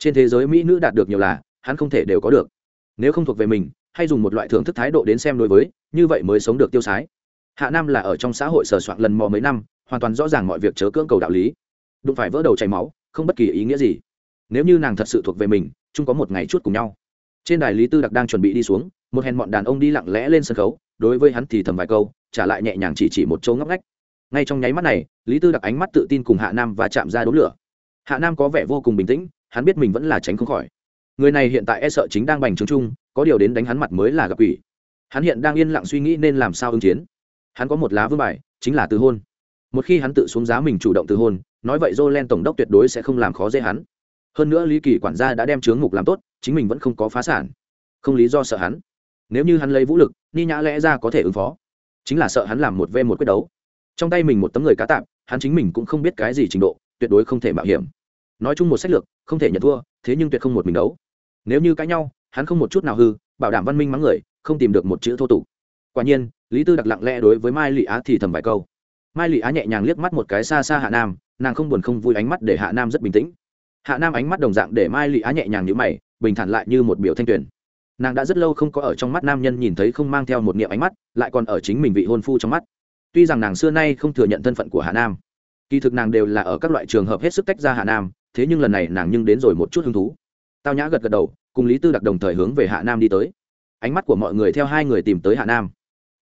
trên thế giới mỹ nữ đạt được nhiều là, hắn không thể đều có được. Nếu không thuộc về mình hay dùng một loại thưởng thức thái độ đến xem đối với, như vậy mới sống được tiêu sái. Hạ nam là ở trong xã hội sờ soạn lần mò mấy năm, hoàn toàn rõ ràng mọi việc chớ cưỡng cầu đạo lý. Đụng phải vỡ đầu chảy máu, không bất kỳ ý nghĩa gì. Nếu như nàng thật sự thuộc về mình, chung có một ngày chút cùng nhau. Trên đài lý tư đặc đang chuẩn bị đi xuống, một hèn bọn đàn ông đi lặng lẽ lên sân khấu, đối với hắn thì thầm vài câu, trả lại nhẹ nhàng chỉ chỉ một chỗ ngóc ngách. Ngay trong nháy mắt này, lý tư đặc ánh mắt tự tin cùng hạ nam và chạm ra đốm lửa. Hạ nam có vẻ vô cùng bình tĩnh, hắn biết mình vẫn là tránh không khỏi. Người này hiện tại e sợ chính đang bành trướng chung có điều đến đánh hắn mặt mới là gặp ủy hắn hiện đang yên lặng suy nghĩ nên làm sao ứng chiến. Hắn có một lá vương bài, chính là từ hôn. Một khi hắn tự xuống giá mình chủ động từ hôn, nói vậy jolen tổng đốc tuyệt đối sẽ không làm khó dễ hắn. Hơn nữa lý kỳ quản gia đã đem chướng mục làm tốt, chính mình vẫn không có phá sản. Không lý do sợ hắn. Nếu như hắn lấy vũ lực, ni nhã lẽ ra có thể ứng phó. Chính là sợ hắn làm một v một quyết đấu. Trong tay mình một tấm người cá tạm, hắn chính mình cũng không biết cái gì trình độ, tuyệt đối không thể mạo hiểm. Nói chung một sách lược, không thể nhận thua, thế nhưng tuyệt không một mình đấu. Nếu như cãi nhau hắn không một chút nào hư, bảo đảm văn minh mắng người, không tìm được một chữ thô tục. Quả nhiên, lý tư đặc lặng lẽ đối với mai lị á thì thầm vài câu. Mai lị á nhẹ nhàng liếc mắt một cái xa xa hạ nam, nàng không buồn không vui ánh mắt để hạ nam rất bình tĩnh. Hạ nam ánh mắt đồng dạng để mai lị á nhẹ nhàng như mày, bình thản lại như một biểu thanh tuyển nàng đã rất lâu không có ở trong mắt nam nhân nhìn thấy không mang theo một niệm ánh mắt, lại còn ở chính mình vị hôn phu trong mắt. Tuy rằng nàng xưa nay không thừa nhận thân phận của hạ nam, kỳ thực nàng đều là ở các loại trường hợp hết sức tách ra hạ nam, thế nhưng lần này nàng nhưng đến rồi một chút hứng thú. Tao nhã gật gật đầu cùng lý tư đặc đồng thời hướng về hạ nam đi tới. Ánh mắt của mọi người theo hai người tìm tới hạ nam.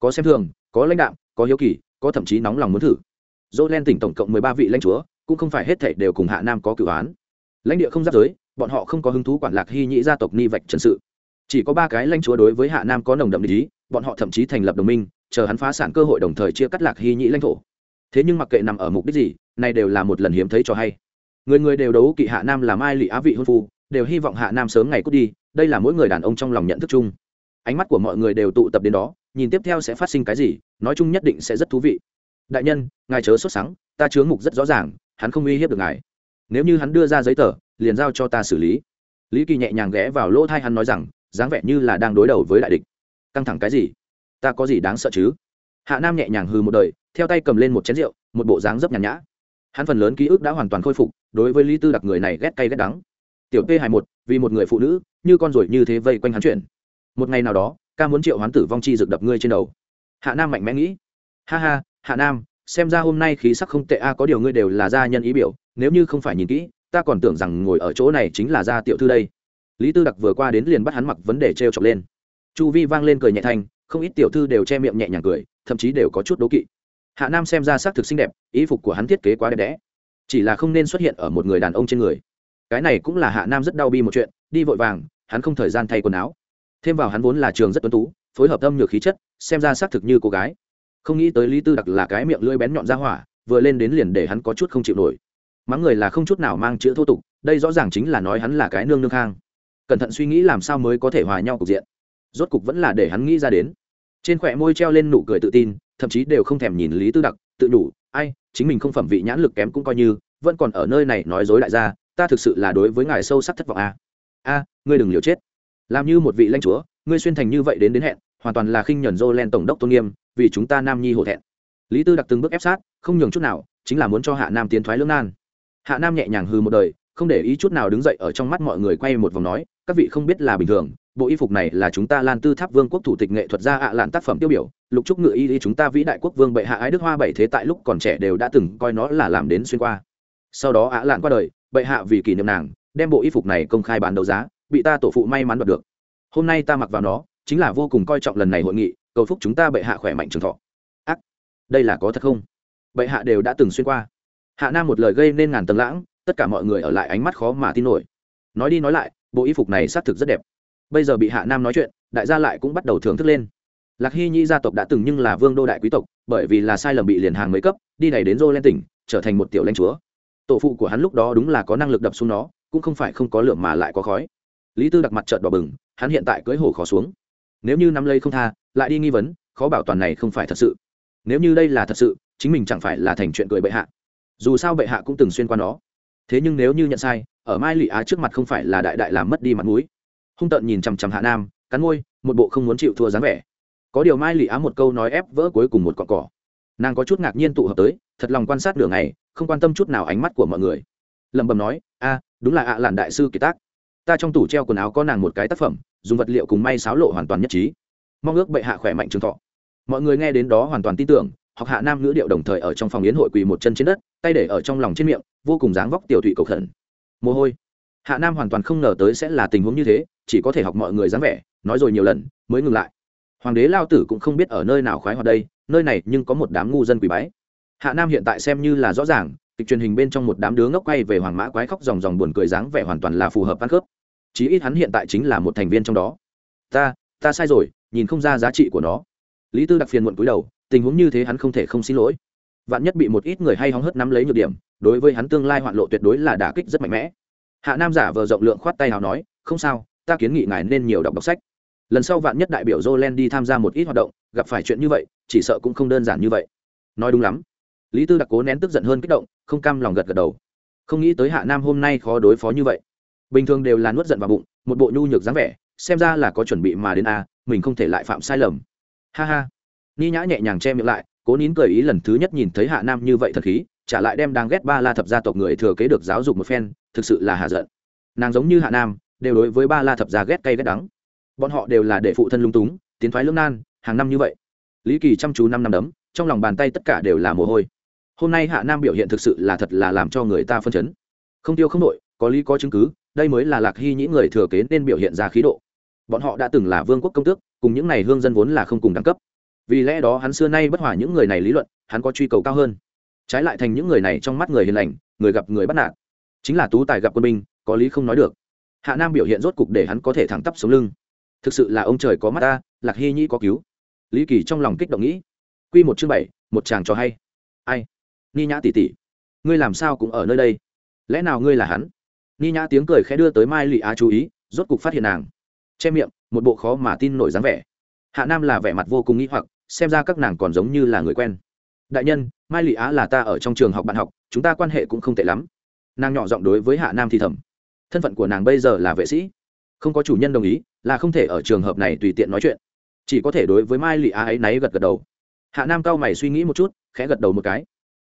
Có xem thường, có lãnh đạo có hiếu kỳ, có thậm chí nóng lòng muốn thử. Dỗ len tỉnh tổng cộng mười ba vị lãnh chúa, cũng không phải hết thảy đều cùng hạ nam có cửu án. Lãnh địa không giáp giới, bọn họ không có hứng thú quản lạc hy nhĩ gia tộc ni vạch trần sự. Chỉ có ba cái lãnh chúa đối với hạ nam có nồng đậm lý bọn họ thậm chí thành lập đồng minh, chờ hắn phá sản cơ hội đồng thời chia cắt lạc hy nhĩ lãnh thổ. Thế nhưng mặc kệ nằm ở mục đích gì, này đều là một lần hiếm thấy cho hay. Người người đều đấu kỵ hạ nam làm ai lị á vị hôn phu đều hy vọng hạ nam sớm ngày cút đi, đây là mỗi người đàn ông trong lòng nhận thức chung. Ánh mắt của mọi người đều tụ tập đến đó, nhìn tiếp theo sẽ phát sinh cái gì, nói chung nhất định sẽ rất thú vị. Đại nhân, ngài chớ sốt sắng, ta chướng mục rất rõ ràng, hắn không uy hiếp được ngài. Nếu như hắn đưa ra giấy tờ, liền giao cho ta xử lý. Lý kỳ nhẹ nhàng ghé vào lỗ thai hắn nói rằng, dáng vẻ như là đang đối đầu với đại địch. Căng thẳng cái gì? Ta có gì đáng sợ chứ? Hạ nam nhẹ nhàng hư một đời, theo tay cầm lên một chén rượu, một bộ dáng dấp nhàn nhã. Hắn phần lớn ký ức đã hoàn toàn khôi phục, đối với lý tư đặc người này ghét cay ghét đắng tiểu p hai một, vì một người phụ nữ, như con ruồi như thế vây quanh hắn chuyện. Một ngày nào đó, ca muốn triệu hoán tử vong chi rực đập ngươi trên đầu. Hạ nam mạnh mẽ nghĩ. Ha ha, hạ nam, xem ra hôm nay khí sắc không tệ a, có điều ngươi đều là gia nhân ý biểu, nếu như không phải nhìn kỹ, ta còn tưởng rằng ngồi ở chỗ này chính là gia tiểu thư đây. Lý tư đặc vừa qua đến liền bắt hắn mặc vấn đề t r e o chọc lên. Chu vi vang lên cười nhẹ thanh, không ít tiểu thư đều che miệng nhẹ nhàng cười, thậm chí đều có chút đố kỵ. Hạ nam xem ra xác thực xinh đẹp, ý phục của hắn thiết kế quá đẹp đẽ. Chỉ là không nên xuất hiện ở một người đàn ông trên người cái này cũng là hạ nam rất đau bi một chuyện, đi vội vàng, hắn không thời gian thay quần áo. Thêm vào hắn vốn là trường rất tuấn tú, phối hợp âm nhược khí chất, xem ra xác thực như cô gái. Không nghĩ tới lý tư đặc là cái miệng lưỡi bén nhọn ra hỏa, vừa lên đến liền để hắn có chút không chịu nổi. Mắng người là không chút nào mang chữ thô tục, đây rõ ràng chính là nói hắn là cái nương nương khang. Cẩn thận suy nghĩ làm sao mới có thể hòa nhau cục diện. Rốt cục vẫn là để hắn nghĩ ra đến. Trên khỏe môi treo lên nụ cười tự tin, thậm chí đều không thèm nhìn lý tư đặc, tự đủ, ai, chính mình không phẩm vị nhãn lực kém cũng coi như, vẫn còn ở nơi này nói dối đại gia ta thực sự là đối với ngài sâu sắc thất vọng a à. a, ngươi đừng liều chết. Làm như một vị lãnh chúa, ngươi xuyên thành như vậy đến đến hẹn, hoàn toàn là khinh nhẫn dô len tổng đốc tôn nghiêm, vì chúng ta nam nhi hổ thẹn. Lý tư đặc từng bước ép sát, không nhường chút nào, chính là muốn cho hạ nam tiến thoái lưỡng nan. Hạ nam nhẹ nhàng hư một đời, không để ý chút nào đứng dậy ở trong mắt mọi người quay một vòng nói, các vị không biết là bình thường, bộ y phục này là chúng ta lan tư tháp vương quốc thủ tịch nghệ thuật gia ạ lạn tác phẩm tiêu biểu, lục trúc ngự y chúng ta vĩ đại quốc vương bệ hạ ái đức hoa bảy thế tại lúc còn trẻ đều đã từng coi nó là làm đến xuyên qua. Sau đó ạ lạn qua đời bệ hạ vì kỷ niệm nàng, đem bộ y phục này công khai bán đấu giá, bị ta tổ phụ may mắn đoạt được. Hôm nay ta mặc vào nó, chính là vô cùng coi trọng lần này hội nghị, cầu phúc chúng ta bệ hạ khỏe mạnh trường thọ. Ác, đây là có thật không? Bệ hạ đều đã từng xuyên qua. Hạ nam một lời gây nên ngàn tầng lãng, tất cả mọi người ở lại ánh mắt khó mà tin nổi. Nói đi nói lại, bộ y phục này xác thực rất đẹp. Bây giờ bị hạ nam nói chuyện, đại gia lại cũng bắt đầu thưởng thức lên. Lạc hy nhi gia tộc đã từng nhưng là vương đô đại quý tộc, bởi vì là sai lầm bị liền hàng mấy cấp, đi này đến dô lên tỉnh trở thành một tiểu lãnh chúa tổ phụ của hắn lúc đó đúng là có năng lực đập xuống nó, cũng không phải không có lượng mà lại có khói. Lý tư đặc mặt trợt đỏ bừng, hắn hiện tại cưỡi hổ khó xuống. Nếu như nắm lấy không tha, lại đi nghi vấn, khó bảo toàn này không phải thật sự. Nếu như đây là thật sự, chính mình chẳng phải là thành chuyện cười bệ hạ. Dù sao bệ hạ cũng từng xuyên qua nó. Thế nhưng nếu như nhận sai, ở mai lị á trước mặt không phải là đại đại làm mất đi mặt mũi. Hung tợn nhìn chằm chằm hạ nam, cắn môi, một bộ không muốn chịu thua dáng vẻ. Có điều mai lị á một câu nói ép vỡ cuối cùng một cọn cỏ. Nàng có chút ngạc nhiên tụ hợp tới thật lòng quan sát đường này, không quan tâm chút nào ánh mắt của mọi người. Lẩm bẩm nói a đúng là ạ à làn đại sư kỳ tác. Ta trong tủ treo quần áo có nàng một cái tác phẩm dùng vật liệu cùng may sáo lộ hoàn toàn nhất trí. Mong ước bệ hạ khỏe mạnh trường thọ. Mọi người nghe đến đó hoàn toàn tin tưởng học hạ nam ngữ điệu đồng thời ở trong phòng yến hội quỳ một chân trên đất tay để ở trong lòng trên miệng vô cùng dáng vóc tiểu thụy cầu khẩn. Mồ hôi. Hạ nam hoàn toàn không ngờ tới sẽ là tình huống như thế chỉ có thể học mọi người dáng vẻ nói rồi nhiều lần mới ngừng lại. Hoàng đế lao tử cũng không biết ở nơi nào khoái hoạt đây nơi này nhưng có một đám ngu dân quỳ bái hạ nam hiện tại xem như là rõ ràng, kịch truyền hình bên trong một đám đứa ngốc quay về hoàng mã quái khóc dòng dòng buồn cười dáng vẻ hoàn toàn là phù hợp ăn khớp. Chí ít hắn hiện tại chính là một thành viên trong đó. Ta ta sai rồi, nhìn không ra giá trị của nó. Lý tư đặc phiền muộn cúi đầu, tình huống như thế hắn không thể không xin lỗi. Vạn nhất bị một ít người hay hóng hớt nắm lấy nhược điểm, đối với hắn tương lai hoạn lộ tuyệt đối là đả kích rất mạnh mẽ. Hạ nam giả vờ rộng lượng khoát tay nào nói, không sao, ta kiến nghị ngài nên nhiều đọc đọc sách. Lần sau vạn nhất đại biểu jolen đi tham gia một ít hoạt động, gặp phải chuyện như vậy, chỉ sợ cũng không đơn giản như vậy. Nói đúng lắm lý tư đặc cố nén tức giận hơn kích động, không cam lòng gật gật đầu. Không nghĩ tới hạ nam hôm nay khó đối phó như vậy. Bình thường đều là nuốt giận vào bụng, một bộ nhu nhược dáng vẻ, xem ra là có chuẩn bị mà đến a, mình không thể lại phạm sai lầm. Ha ha. Ni nhã nhẹ nhàng che miệng lại, cố nín cười ý lần thứ nhất nhìn thấy hạ nam như vậy thật khí, trả lại đem đang ghét ba la thập gia tộc người thừa kế được giáo dục một phen, thực sự là hạ giận. Nàng giống như hạ nam, đều đối với ba la thập gia ghét cay ghét đắng. Bọn họ đều là để phụ thân lung túng, tiến thoái lưỡng nan, hàng năm như vậy. Lý kỳ chăm chú năm năm đấm, trong lòng bàn tay tất cả đều là mồ hôi hôm nay hạ nam biểu hiện thực sự là thật là làm cho người ta phân chấn. Không tiêu không nội, có lý có chứng cứ, đây mới là lạc hy những người thừa kế nên biểu hiện ra khí độ. Bọn họ đã từng là vương quốc công tước, cùng những này hương dân vốn là không cùng đẳng cấp. Vì lẽ đó hắn xưa nay bất hòa những người này lý luận, hắn có truy cầu cao hơn. Trái lại thành những người này trong mắt người hiền lành, người gặp người bắt nạt. Chính là tú tài gặp quân binh, có lý không nói được. Hạ nam biểu hiện rốt cục để hắn có thể thẳng tắp sống lưng. Thực sự là ông trời có mắt ta, lạc hy nhĩ có cứu. Lý kỳ trong lòng kích động nghĩ. Q một chương bảy, một chàng cho hay. Ai? Ni nhã tỉ tỉ ngươi làm sao cũng ở nơi đây? Lẽ nào ngươi là hắn? Ni nhã tiếng cười khẽ đưa tới mai lị á chú ý, rốt cục phát hiện nàng. Che miệng, một bộ khó mà tin nổi dáng vẻ. Hạ nam là vẻ mặt vô cùng nghĩ hoặc, xem ra các nàng còn giống như là người quen. Đại nhân, mai lị á là ta ở trong trường học bạn học, chúng ta quan hệ cũng không tệ lắm. Nàng nhỏ giọng đối với hạ nam thì thầm. Thân phận của nàng bây giờ là vệ sĩ. Không có chủ nhân đồng ý, là không thể ở trường hợp này tùy tiện nói chuyện. Chỉ có thể đối với mai lị á ấy náy gật gật đầu. Hạ nam cao mày suy nghĩ một chút, khẽ gật đầu một cái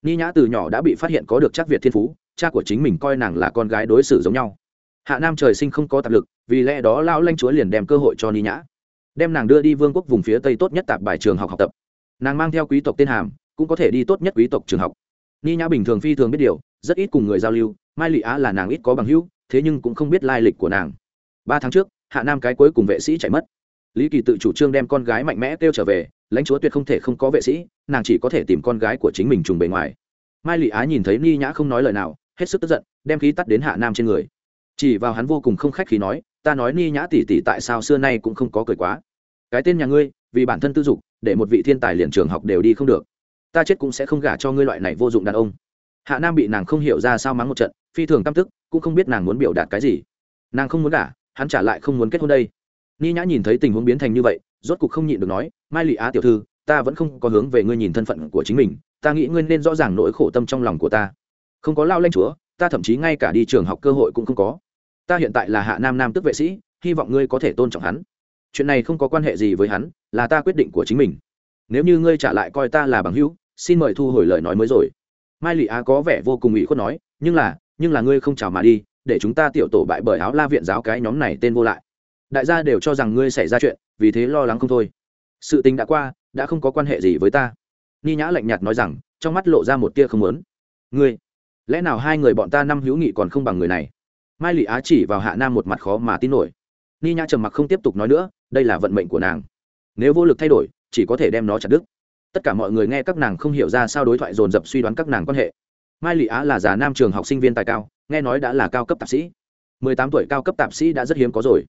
ni nhã từ nhỏ đã bị phát hiện có được chắc việt thiên phú, cha của chính mình coi nàng là con gái đối xử giống nhau. Hạ nam trời sinh không có tạp lực, vì lẽ đó lão lanh chúa liền đem cơ hội cho ni nhã, đem nàng đưa đi vương quốc vùng phía tây tốt nhất tạp bài trường học học tập. Nàng mang theo quý tộc tên hàm, cũng có thể đi tốt nhất quý tộc trường học. Ni nhã bình thường phi thường biết điều, rất ít cùng người giao lưu, mai lị á là nàng ít có bằng hữu, thế nhưng cũng không biết lai lịch của nàng. Ba tháng trước, hạ nam cái cuối cùng vệ sĩ chạy mất. Lý kỳ tự chủ trương đem con gái mạnh mẽ kêu trở về lãnh chúa tuyệt không thể không có vệ sĩ, nàng chỉ có thể tìm con gái của chính mình trùng bề ngoài. Mai lị á nhìn thấy ni nhã không nói lời nào, hết sức tức giận, đem khí tắt đến hạ nam trên người. Chỉ vào hắn vô cùng không khách khí nói, ta nói ni nhã tỷ tỷ tại sao xưa nay cũng không có cười quá? Cái tên nhà ngươi, vì bản thân tư dục, để một vị thiên tài liền trường học đều đi không được. Ta chết cũng sẽ không gả cho ngươi loại này vô dụng đàn ông. Hạ nam bị nàng không hiểu ra sao mắng một trận, phi thường căm tức, cũng không biết nàng muốn biểu đạt cái gì. Nàng không muốn gả, hắn trả lại không muốn kết hôn đây. Ni nhã nhìn thấy tình huống biến thành như vậy rốt cục không nhịn được nói, mai lị á tiểu thư, ta vẫn không có hướng về ngươi nhìn thân phận của chính mình, ta nghĩ ngươi nên rõ ràng nỗi khổ tâm trong lòng của ta. Không có lao lanh chúa, ta thậm chí ngay cả đi trường học cơ hội cũng không có. Ta hiện tại là hạ nam nam tức vệ sĩ, hy vọng ngươi có thể tôn trọng hắn. Chuyện này không có quan hệ gì với hắn, là ta quyết định của chính mình. Nếu như ngươi trả lại coi ta là bằng hữu, xin mời thu hồi lời nói mới rồi. Mai lị á có vẻ vô cùng ủy khuất nói, nhưng là nhưng là ngươi không chào mà đi, để chúng ta tiểu tổ bại bởi áo la viện giáo cái nhóm này tên vô lại đại gia đều cho rằng ngươi xảy ra chuyện, vì thế lo lắng không thôi. Sự tình đã qua, đã không có quan hệ gì với ta. Ni nhã lạnh nhạt nói rằng, trong mắt lộ ra một tia không lớn ngươi, lẽ nào hai người bọn ta năm hữu nghị còn không bằng người này? Mai lị á chỉ vào hạ nam một mặt khó mà tin nổi. Ni nhã trầm mặc không tiếp tục nói nữa, đây là vận mệnh của nàng. Nếu vô lực thay đổi, chỉ có thể đem nó chặt đứt. Tất cả mọi người nghe các nàng không hiểu ra sao đối thoại dồn dập suy đoán các nàng quan hệ. Mai lị á là già nam trường học sinh viên tài cao, nghe nói đã là cao cấp tạp sĩ. Mười tám tuổi cao cấp tạp sĩ đã rất hiếm có rồi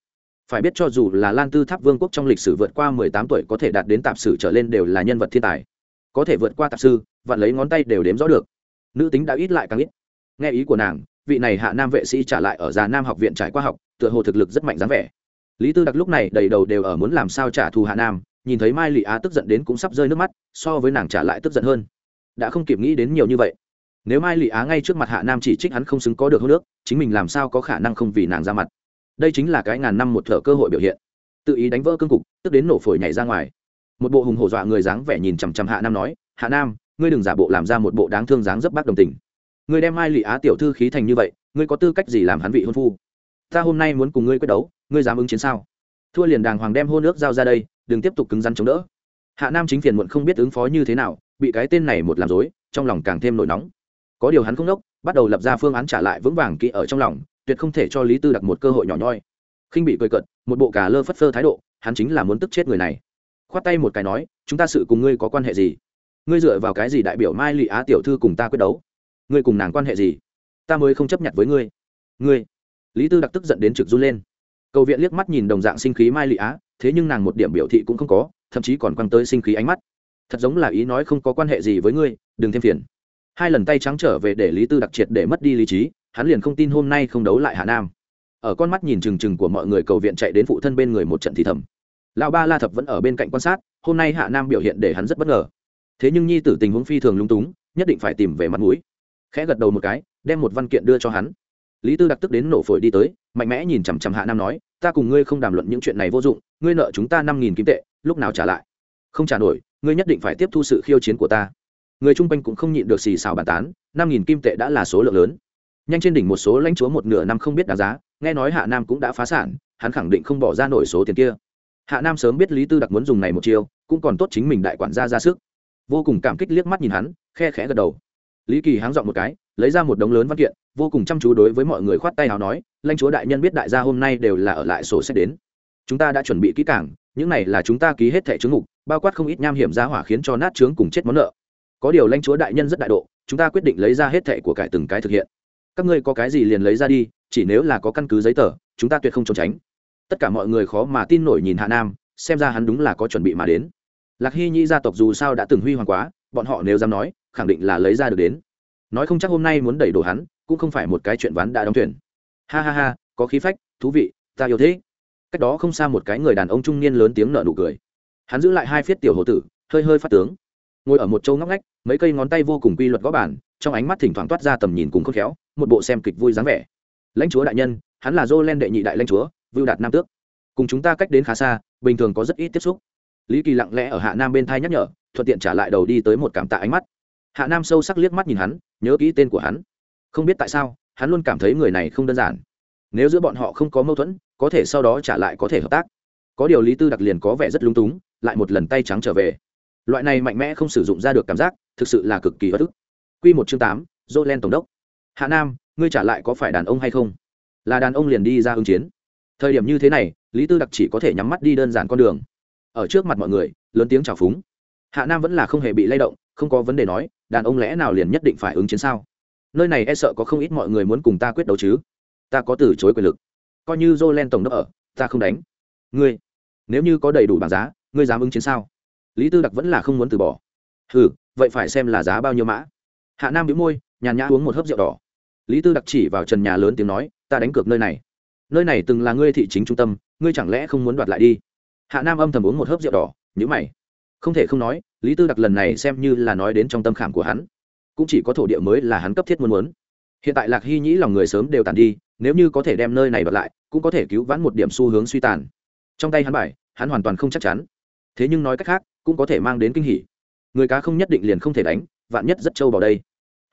phải biết cho dù là lan tư tháp vương quốc trong lịch sử vượt qua mười tám tuổi có thể đạt đến tạp sử trở lên đều là nhân vật thiên tài. Có thể vượt qua tạp sư và lấy ngón tay đều đếm rõ được. Nữ tính đã ít lại càng ít. Nghe ý của nàng, vị này hạ nam vệ sĩ trả lại ở già nam học viện trải qua học, tựa hồ thực lực rất mạnh dáng vẻ. Lý tư đặc lúc này đầy đầu đều ở muốn làm sao trả thù hạ nam, nhìn thấy mai lị á tức giận đến cũng sắp rơi nước mắt, so với nàng trả lại tức giận hơn. Đã không kịp nghĩ đến nhiều như vậy. Nếu mai lị á ngay trước mặt hạ nam chỉ trích hắn không xứng có được hơn nước, chính mình làm sao có khả năng không vì nàng ra mặt? Đây chính là cái ngàn năm một thở cơ hội biểu hiện. Tự ý đánh vỡ cương cục, tức đến nổ phổi nhảy ra ngoài. Một bộ hùng hổ dọa người dáng vẻ nhìn chằm chằm hạ nam nói, hạ nam, ngươi đừng giả bộ làm ra một bộ đáng thương dáng dấp bác đồng tình. Ngươi đem ai lị á tiểu thư khí thành như vậy, ngươi có tư cách gì làm hắn vị hôn phu? Ta hôm nay muốn cùng ngươi quyết đấu, ngươi dám ứng chiến sao? Thua liền đàng hoàng đem hôn ước giao ra đây, đừng tiếp tục cứng rắn chống đỡ. Hạ nam chính phiền muộn không biết ứng phó như thế nào, bị cái tên này một làm dối trong lòng càng thêm nổi nóng. Có điều hắn không đốc, bắt đầu lập ra phương án trả lại vững vàng kỹ ở trong lòng tuyệt không thể cho lý tư đặt một cơ hội nhỏ nhoi. Khinh bị cười cợt, một bộ cà lơ phất phơ thái độ hắn chính là muốn tức chết người này. Khoát tay một cái nói chúng ta sự cùng ngươi có quan hệ gì? Ngươi dựa vào cái gì đại biểu mai lị á tiểu thư cùng ta quyết đấu? Ngươi cùng nàng quan hệ gì? Ta mới không chấp nhận với ngươi. Ngươi? Lý tư đặc tức giận đến trực run lên. Cầu viện liếc mắt nhìn đồng dạng sinh khí mai lị á thế nhưng nàng một điểm biểu thị cũng không có thậm chí còn quăng tới sinh khí ánh mắt. Thật giống là ý nói không có quan hệ gì với ngươi đừng thêm phiền. Hai lần tay trắng trở về để lý tư đặc triệt để mất đi lý trí hắn liền không tin hôm nay không đấu lại hạ nam. Ở con mắt nhìn trừng trừng của mọi người cầu viện chạy đến phụ thân bên người một trận thì thầm. Lão ba la thập vẫn ở bên cạnh quan sát, hôm nay hạ nam biểu hiện để hắn rất bất ngờ. Thế nhưng nhi tử tình huống phi thường lung túng, nhất định phải tìm về mặt mũi. Khẽ gật đầu một cái, đem một văn kiện đưa cho hắn. Lý tư đặc tức đến nổ phổi đi tới, mạnh mẽ nhìn chằm chằm hạ nam nói, ta cùng ngươi không đàm luận những chuyện này vô dụng, ngươi nợ chúng ta năm nghìn kim tệ, lúc nào trả lại? Không trả nổi, ngươi nhất định phải tiếp thu sự khiêu chiến của ta. Người chung quanh cũng không nhịn được xì xào bàn tán, năm nghìn kim tệ đã là số lượng lớn nhanh trên đỉnh một số lãnh chúa một nửa năm không biết đáng giá, nghe nói hạ nam cũng đã phá sản, hắn khẳng định không bỏ ra nổi số tiền kia. Hạ nam sớm biết lý tư đặc muốn dùng này một chiêu, cũng còn tốt chính mình đại quản gia ra sức. Vô cùng cảm kích liếc mắt nhìn hắn, khe khẽ gật đầu. Lý kỳ háng dọn một cái, lấy ra một đống lớn văn kiện, vô cùng chăm chú đối với mọi người khoát tay nào nói, lãnh chúa đại nhân biết đại gia hôm nay đều là ở lại sổ sách đến. Chúng ta đã chuẩn bị kỹ cảng những này là chúng ta ký hết thẻ chứng mục bao quát không ít nham hiểm ra hỏa khiến cho nát trướng cùng chết món nợ. Có điều lãnh chúa đại nhân rất đại độ, chúng ta quyết định lấy ra hết thẻ của cải từng cái thực hiện các ngươi có cái gì liền lấy ra đi, chỉ nếu là có căn cứ giấy tờ, chúng ta tuyệt không trốn tránh. Tất cả mọi người khó mà tin nổi nhìn hạ nam, xem ra hắn đúng là có chuẩn bị mà đến. Lạc hy nhĩ gia tộc dù sao đã từng huy hoàng quá, bọn họ nếu dám nói, khẳng định là lấy ra được đến. Nói không chắc hôm nay muốn đẩy đổ hắn, cũng không phải một cái chuyện ván đã đóng thuyền. Ha ha ha, có khí phách, thú vị, ta yêu thế. Cách đó không xa một cái người đàn ông trung niên lớn tiếng nở nụ cười. Hắn giữ lại hai phiết tiểu hồ tử, hơi hơi phát tướng. Ngồi ở một châu ngóc ngách, mấy cây ngón tay vô cùng quy luật gõ bản trong ánh mắt thỉnh thoảng toát ra tầm nhìn cùng khôn khéo một bộ xem kịch vui dáng vẻ. Lãnh chúa đại nhân, hắn là dô len đệ nhị đại lãnh chúa, vưu đạt nam tước. Cùng chúng ta cách đến khá xa, bình thường có rất ít tiếp xúc. Lý kỳ lặng lẽ ở hạ nam bên thai nhắc nhở, thuận tiện trả lại đầu đi tới một cảm tạ ánh mắt. Hạ nam sâu sắc liếc mắt nhìn hắn, nhớ kỹ tên của hắn. Không biết tại sao, hắn luôn cảm thấy người này không đơn giản. Nếu giữa bọn họ không có mâu thuẫn, có thể sau đó trả lại có thể hợp tác. Có điều lý tư đặc liền có vẻ rất lúng túng, lại một lần tay trắng trở về. Loại này mạnh mẽ không sử dụng ra được cảm giác, thực sự là cực kỳ bất ức. Q một chương tám dô len tổng đốc hạ nam, ngươi trả lại có phải đàn ông hay không? Là đàn ông liền đi ra ứng chiến. Thời điểm như thế này, lý tư đặc chỉ có thể nhắm mắt đi đơn giản con đường. Ở trước mặt mọi người, lớn tiếng chào phúng. Hạ nam vẫn là không hề bị lay động, không có vấn đề nói, đàn ông lẽ nào liền nhất định phải ứng chiến sao? Nơi này e sợ có không ít mọi người muốn cùng ta quyết đấu chứ. Ta có từ chối quyền lực. Coi như dô len tổng đốc ở, ta không đánh. Ngươi, nếu như có đầy đủ bảng giá, ngươi dám ứng chiến sao? Lý tư đặc vẫn là không muốn từ bỏ. Ừ vậy phải xem là giá bao nhiêu mã. Hạ nam bị môi, nhàn nhã uống một hớp rượu đỏ lý tư đặc chỉ vào trần nhà lớn tiếng nói, ta đánh cược nơi này. Nơi này từng là ngươi thị chính trung tâm, ngươi chẳng lẽ không muốn đoạt lại đi? Hạ nam âm thầm uống một hớp rượu đỏ nhữ mày. Không thể không nói, lý tư đặc lần này xem như là nói đến trong tâm khảm của hắn. Cũng chỉ có thổ địa mới là hắn cấp thiết muốn muốn. Hiện tại lạc hy nhĩ lòng người sớm đều tàn đi, nếu như có thể đem nơi này đoạt lại, cũng có thể cứu vãn một điểm xu hướng suy tàn. Trong tay hắn bài, hắn hoàn toàn không chắc chắn. Thế nhưng nói cách khác, cũng có thể mang đến kinh hỉ. Người cá không nhất định liền không thể đánh, vạn nhất rất trâu vào đây.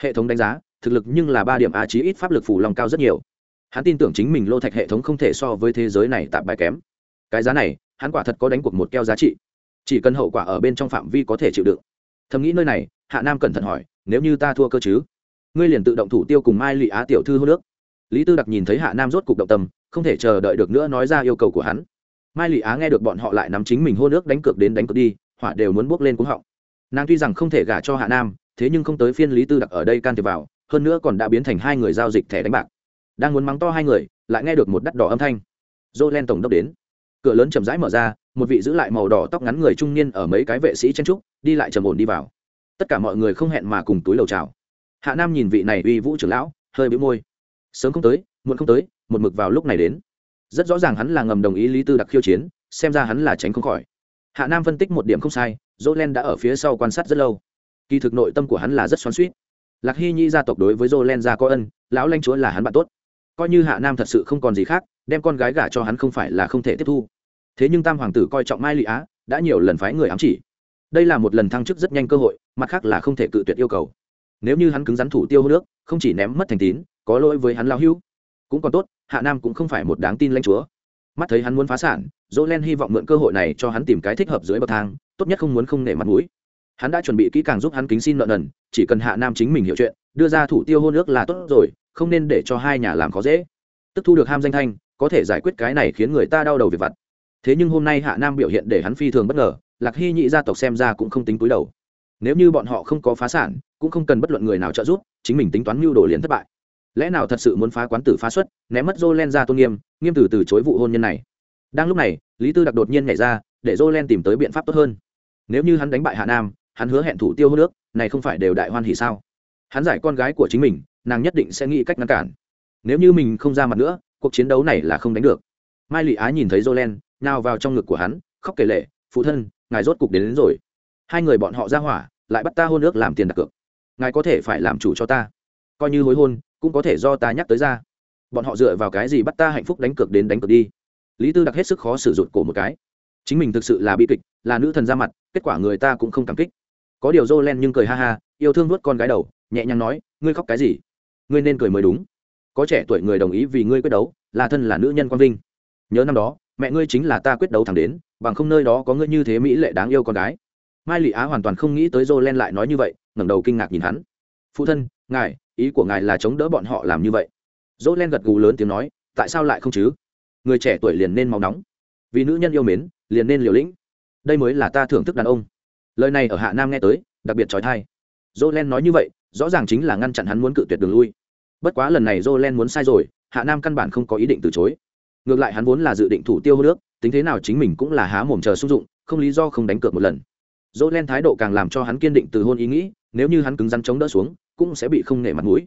Hệ thống đánh giá thực lực nhưng là ba điểm a chí ít pháp lực phủ lòng cao rất nhiều. Hắn tin tưởng chính mình lô thạch hệ thống không thể so với thế giới này tạm bài kém. Cái giá này, hắn quả thật có đánh cuộc một keo giá trị. Chỉ cần hậu quả ở bên trong phạm vi có thể chịu đựng. Thầm nghĩ nơi này, hạ nam cẩn thận hỏi, nếu như ta thua cơ chứ? Ngươi liền tự động thủ tiêu cùng mai lị á tiểu thư hô nước. Lý tư đặc nhìn thấy hạ nam rốt cục động tâm, không thể chờ đợi được nữa nói ra yêu cầu của hắn. Mai lị á nghe được bọn họ lại nắm chính mình hô nước đánh cược đến đánh cược đi, hỏa đều muốn bước lên cúng họng. Nàng tuy rằng không thể gả cho hạ nam, thế nhưng không tới phiên lý tư đặc ở đây can thiệp vào hơn nữa còn đã biến thành hai người giao dịch thẻ đánh bạc. Đang muốn mắng to hai người, lại nghe được một đắt đỏ âm thanh. Dô len tổng đốc đến. Cửa lớn chậm rãi mở ra, một vị giữ lại màu đỏ tóc ngắn người trung niên ở mấy cái vệ sĩ chen trúc, đi lại trầm ổn đi vào. Tất cả mọi người không hẹn mà cùng túi lầu chào. Hạ nam nhìn vị này uy vũ trưởng lão, hơi bĩu môi. Sớm không tới, muộn không tới, một mực vào lúc này đến. Rất rõ ràng hắn là ngầm đồng ý lý tư đặc khiêu chiến, xem ra hắn là tránh không khỏi. Hạ nam phân tích một điểm không sai dỗ len đã ở phía sau quan sát rất lâu. Kỳ thực nội tâm của hắn là rất xoắn suýt lạc hy nhi gia tộc đối với jolen gia có ân, lão lanh chúa là hắn bạn tốt. Coi như hạ nam thật sự không còn gì khác, đem con gái gả cho hắn không phải là không thể tiếp thu. Thế nhưng tam hoàng tử coi trọng mai lị á, đã nhiều lần phái người ám chỉ. Đây là một lần thăng chức rất nhanh cơ hội, mặt khác là không thể cự tuyệt yêu cầu. Nếu như hắn cứng rắn thủ tiêu hô nước, không chỉ ném mất thành tín, có lỗi với hắn lao hưu cũng còn tốt, hạ nam cũng không phải một đáng tin lãnh chúa. Mắt thấy hắn muốn phá sản dỗ len hy vọng mượn cơ hội này cho hắn tìm cái thích hợp dưới bậc thang, tốt nhất không muốn không nể mặt mũi hắn đã chuẩn bị kỹ càng giúp hắn kính xin nợ nần, chỉ cần hạ nam chính mình hiểu chuyện, đưa ra thủ tiêu hôn ước là tốt rồi, không nên để cho hai nhà làm khó dễ. Tức thu được ham danh thanh, có thể giải quyết cái này khiến người ta đau đầu về vặt. Thế nhưng hôm nay hạ nam biểu hiện để hắn phi thường bất ngờ, lạc hy nhị gia tộc xem ra cũng không tính túi đầu. Nếu như bọn họ không có phá sản, cũng không cần bất luận người nào trợ giúp, chính mình tính toán mưu đồ liền thất bại. Lẽ nào thật sự muốn phá quán tử phá xuất, ném mất Jolen ra tôn nghiêm nghiêm từ từ chối vụ hôn nhân này? Đang lúc này, lý tư đặc đột nhiên nhảy ra, để Jolen tìm tới biện pháp tốt hơn. Nếu như hắn đánh bại hạ nam hắn hứa hẹn thủ tiêu hô nước này không phải đều đại hoan hỉ sao? Hắn giải con gái của chính mình nàng nhất định sẽ nghĩ cách ngăn cản. Nếu như mình không ra mặt nữa cuộc chiến đấu này là không đánh được. Mai lị á nhìn thấy Jolen nào vào trong ngực của hắn khóc kể lệ phụ thân ngài rốt cục đến, đến rồi. Hai người bọn họ ra hỏa lại bắt ta hôn ước làm tiền đặt cược. Ngài có thể phải làm chủ cho ta. Coi như hối hôn cũng có thể do ta nhắc tới ra. Bọn họ dựa vào cái gì bắt ta hạnh phúc đánh cược đến đánh cược đi? Lý tư đặc hết sức khó sử dụng cổ một cái. Chính mình thực sự là bi kịch là nữ thần ra mặt kết quả người ta cũng không cảm kích có điều dô len nhưng cười ha ha, yêu thương nuốt con gái đầu, nhẹ nhàng nói, ngươi khóc cái gì? Ngươi nên cười mới đúng. Có trẻ tuổi người đồng ý vì ngươi quyết đấu, là thân là nữ nhân quang vinh. Nhớ năm đó, mẹ ngươi chính là ta quyết đấu thẳng đến, bằng không nơi đó có ngươi như thế mỹ lệ đáng yêu con gái. Mai lị á hoàn toàn không nghĩ tới dô len lại nói như vậy, ngẩng đầu kinh ngạc nhìn hắn. Phụ thân, ngài, ý của ngài là chống đỡ bọn họ làm như vậy. Dô len gật gù lớn tiếng nói, tại sao lại không chứ? Người trẻ tuổi liền nên máu nóng. Vì nữ nhân yêu mến, liền nên liều lĩnh. Đây mới là ta thưởng thức đàn ông lời này ở hạ nam nghe tới, đặc biệt trói thai. Dỗ len nói như vậy, rõ ràng chính là ngăn chặn hắn muốn cự tuyệt đường lui. Bất quá lần này dỗ len muốn sai rồi, hạ nam căn bản không có ý định từ chối. Ngược lại hắn vốn là dự định thủ tiêu hô nước, tính thế nào chính mình cũng là há mồm chờ sung dụng, không lý do không đánh cược một lần. Dỗ len thái độ càng làm cho hắn kiên định từ hôn ý nghĩ, nếu như hắn cứng rắn chống đỡ xuống, cũng sẽ bị không nể mặt mũi.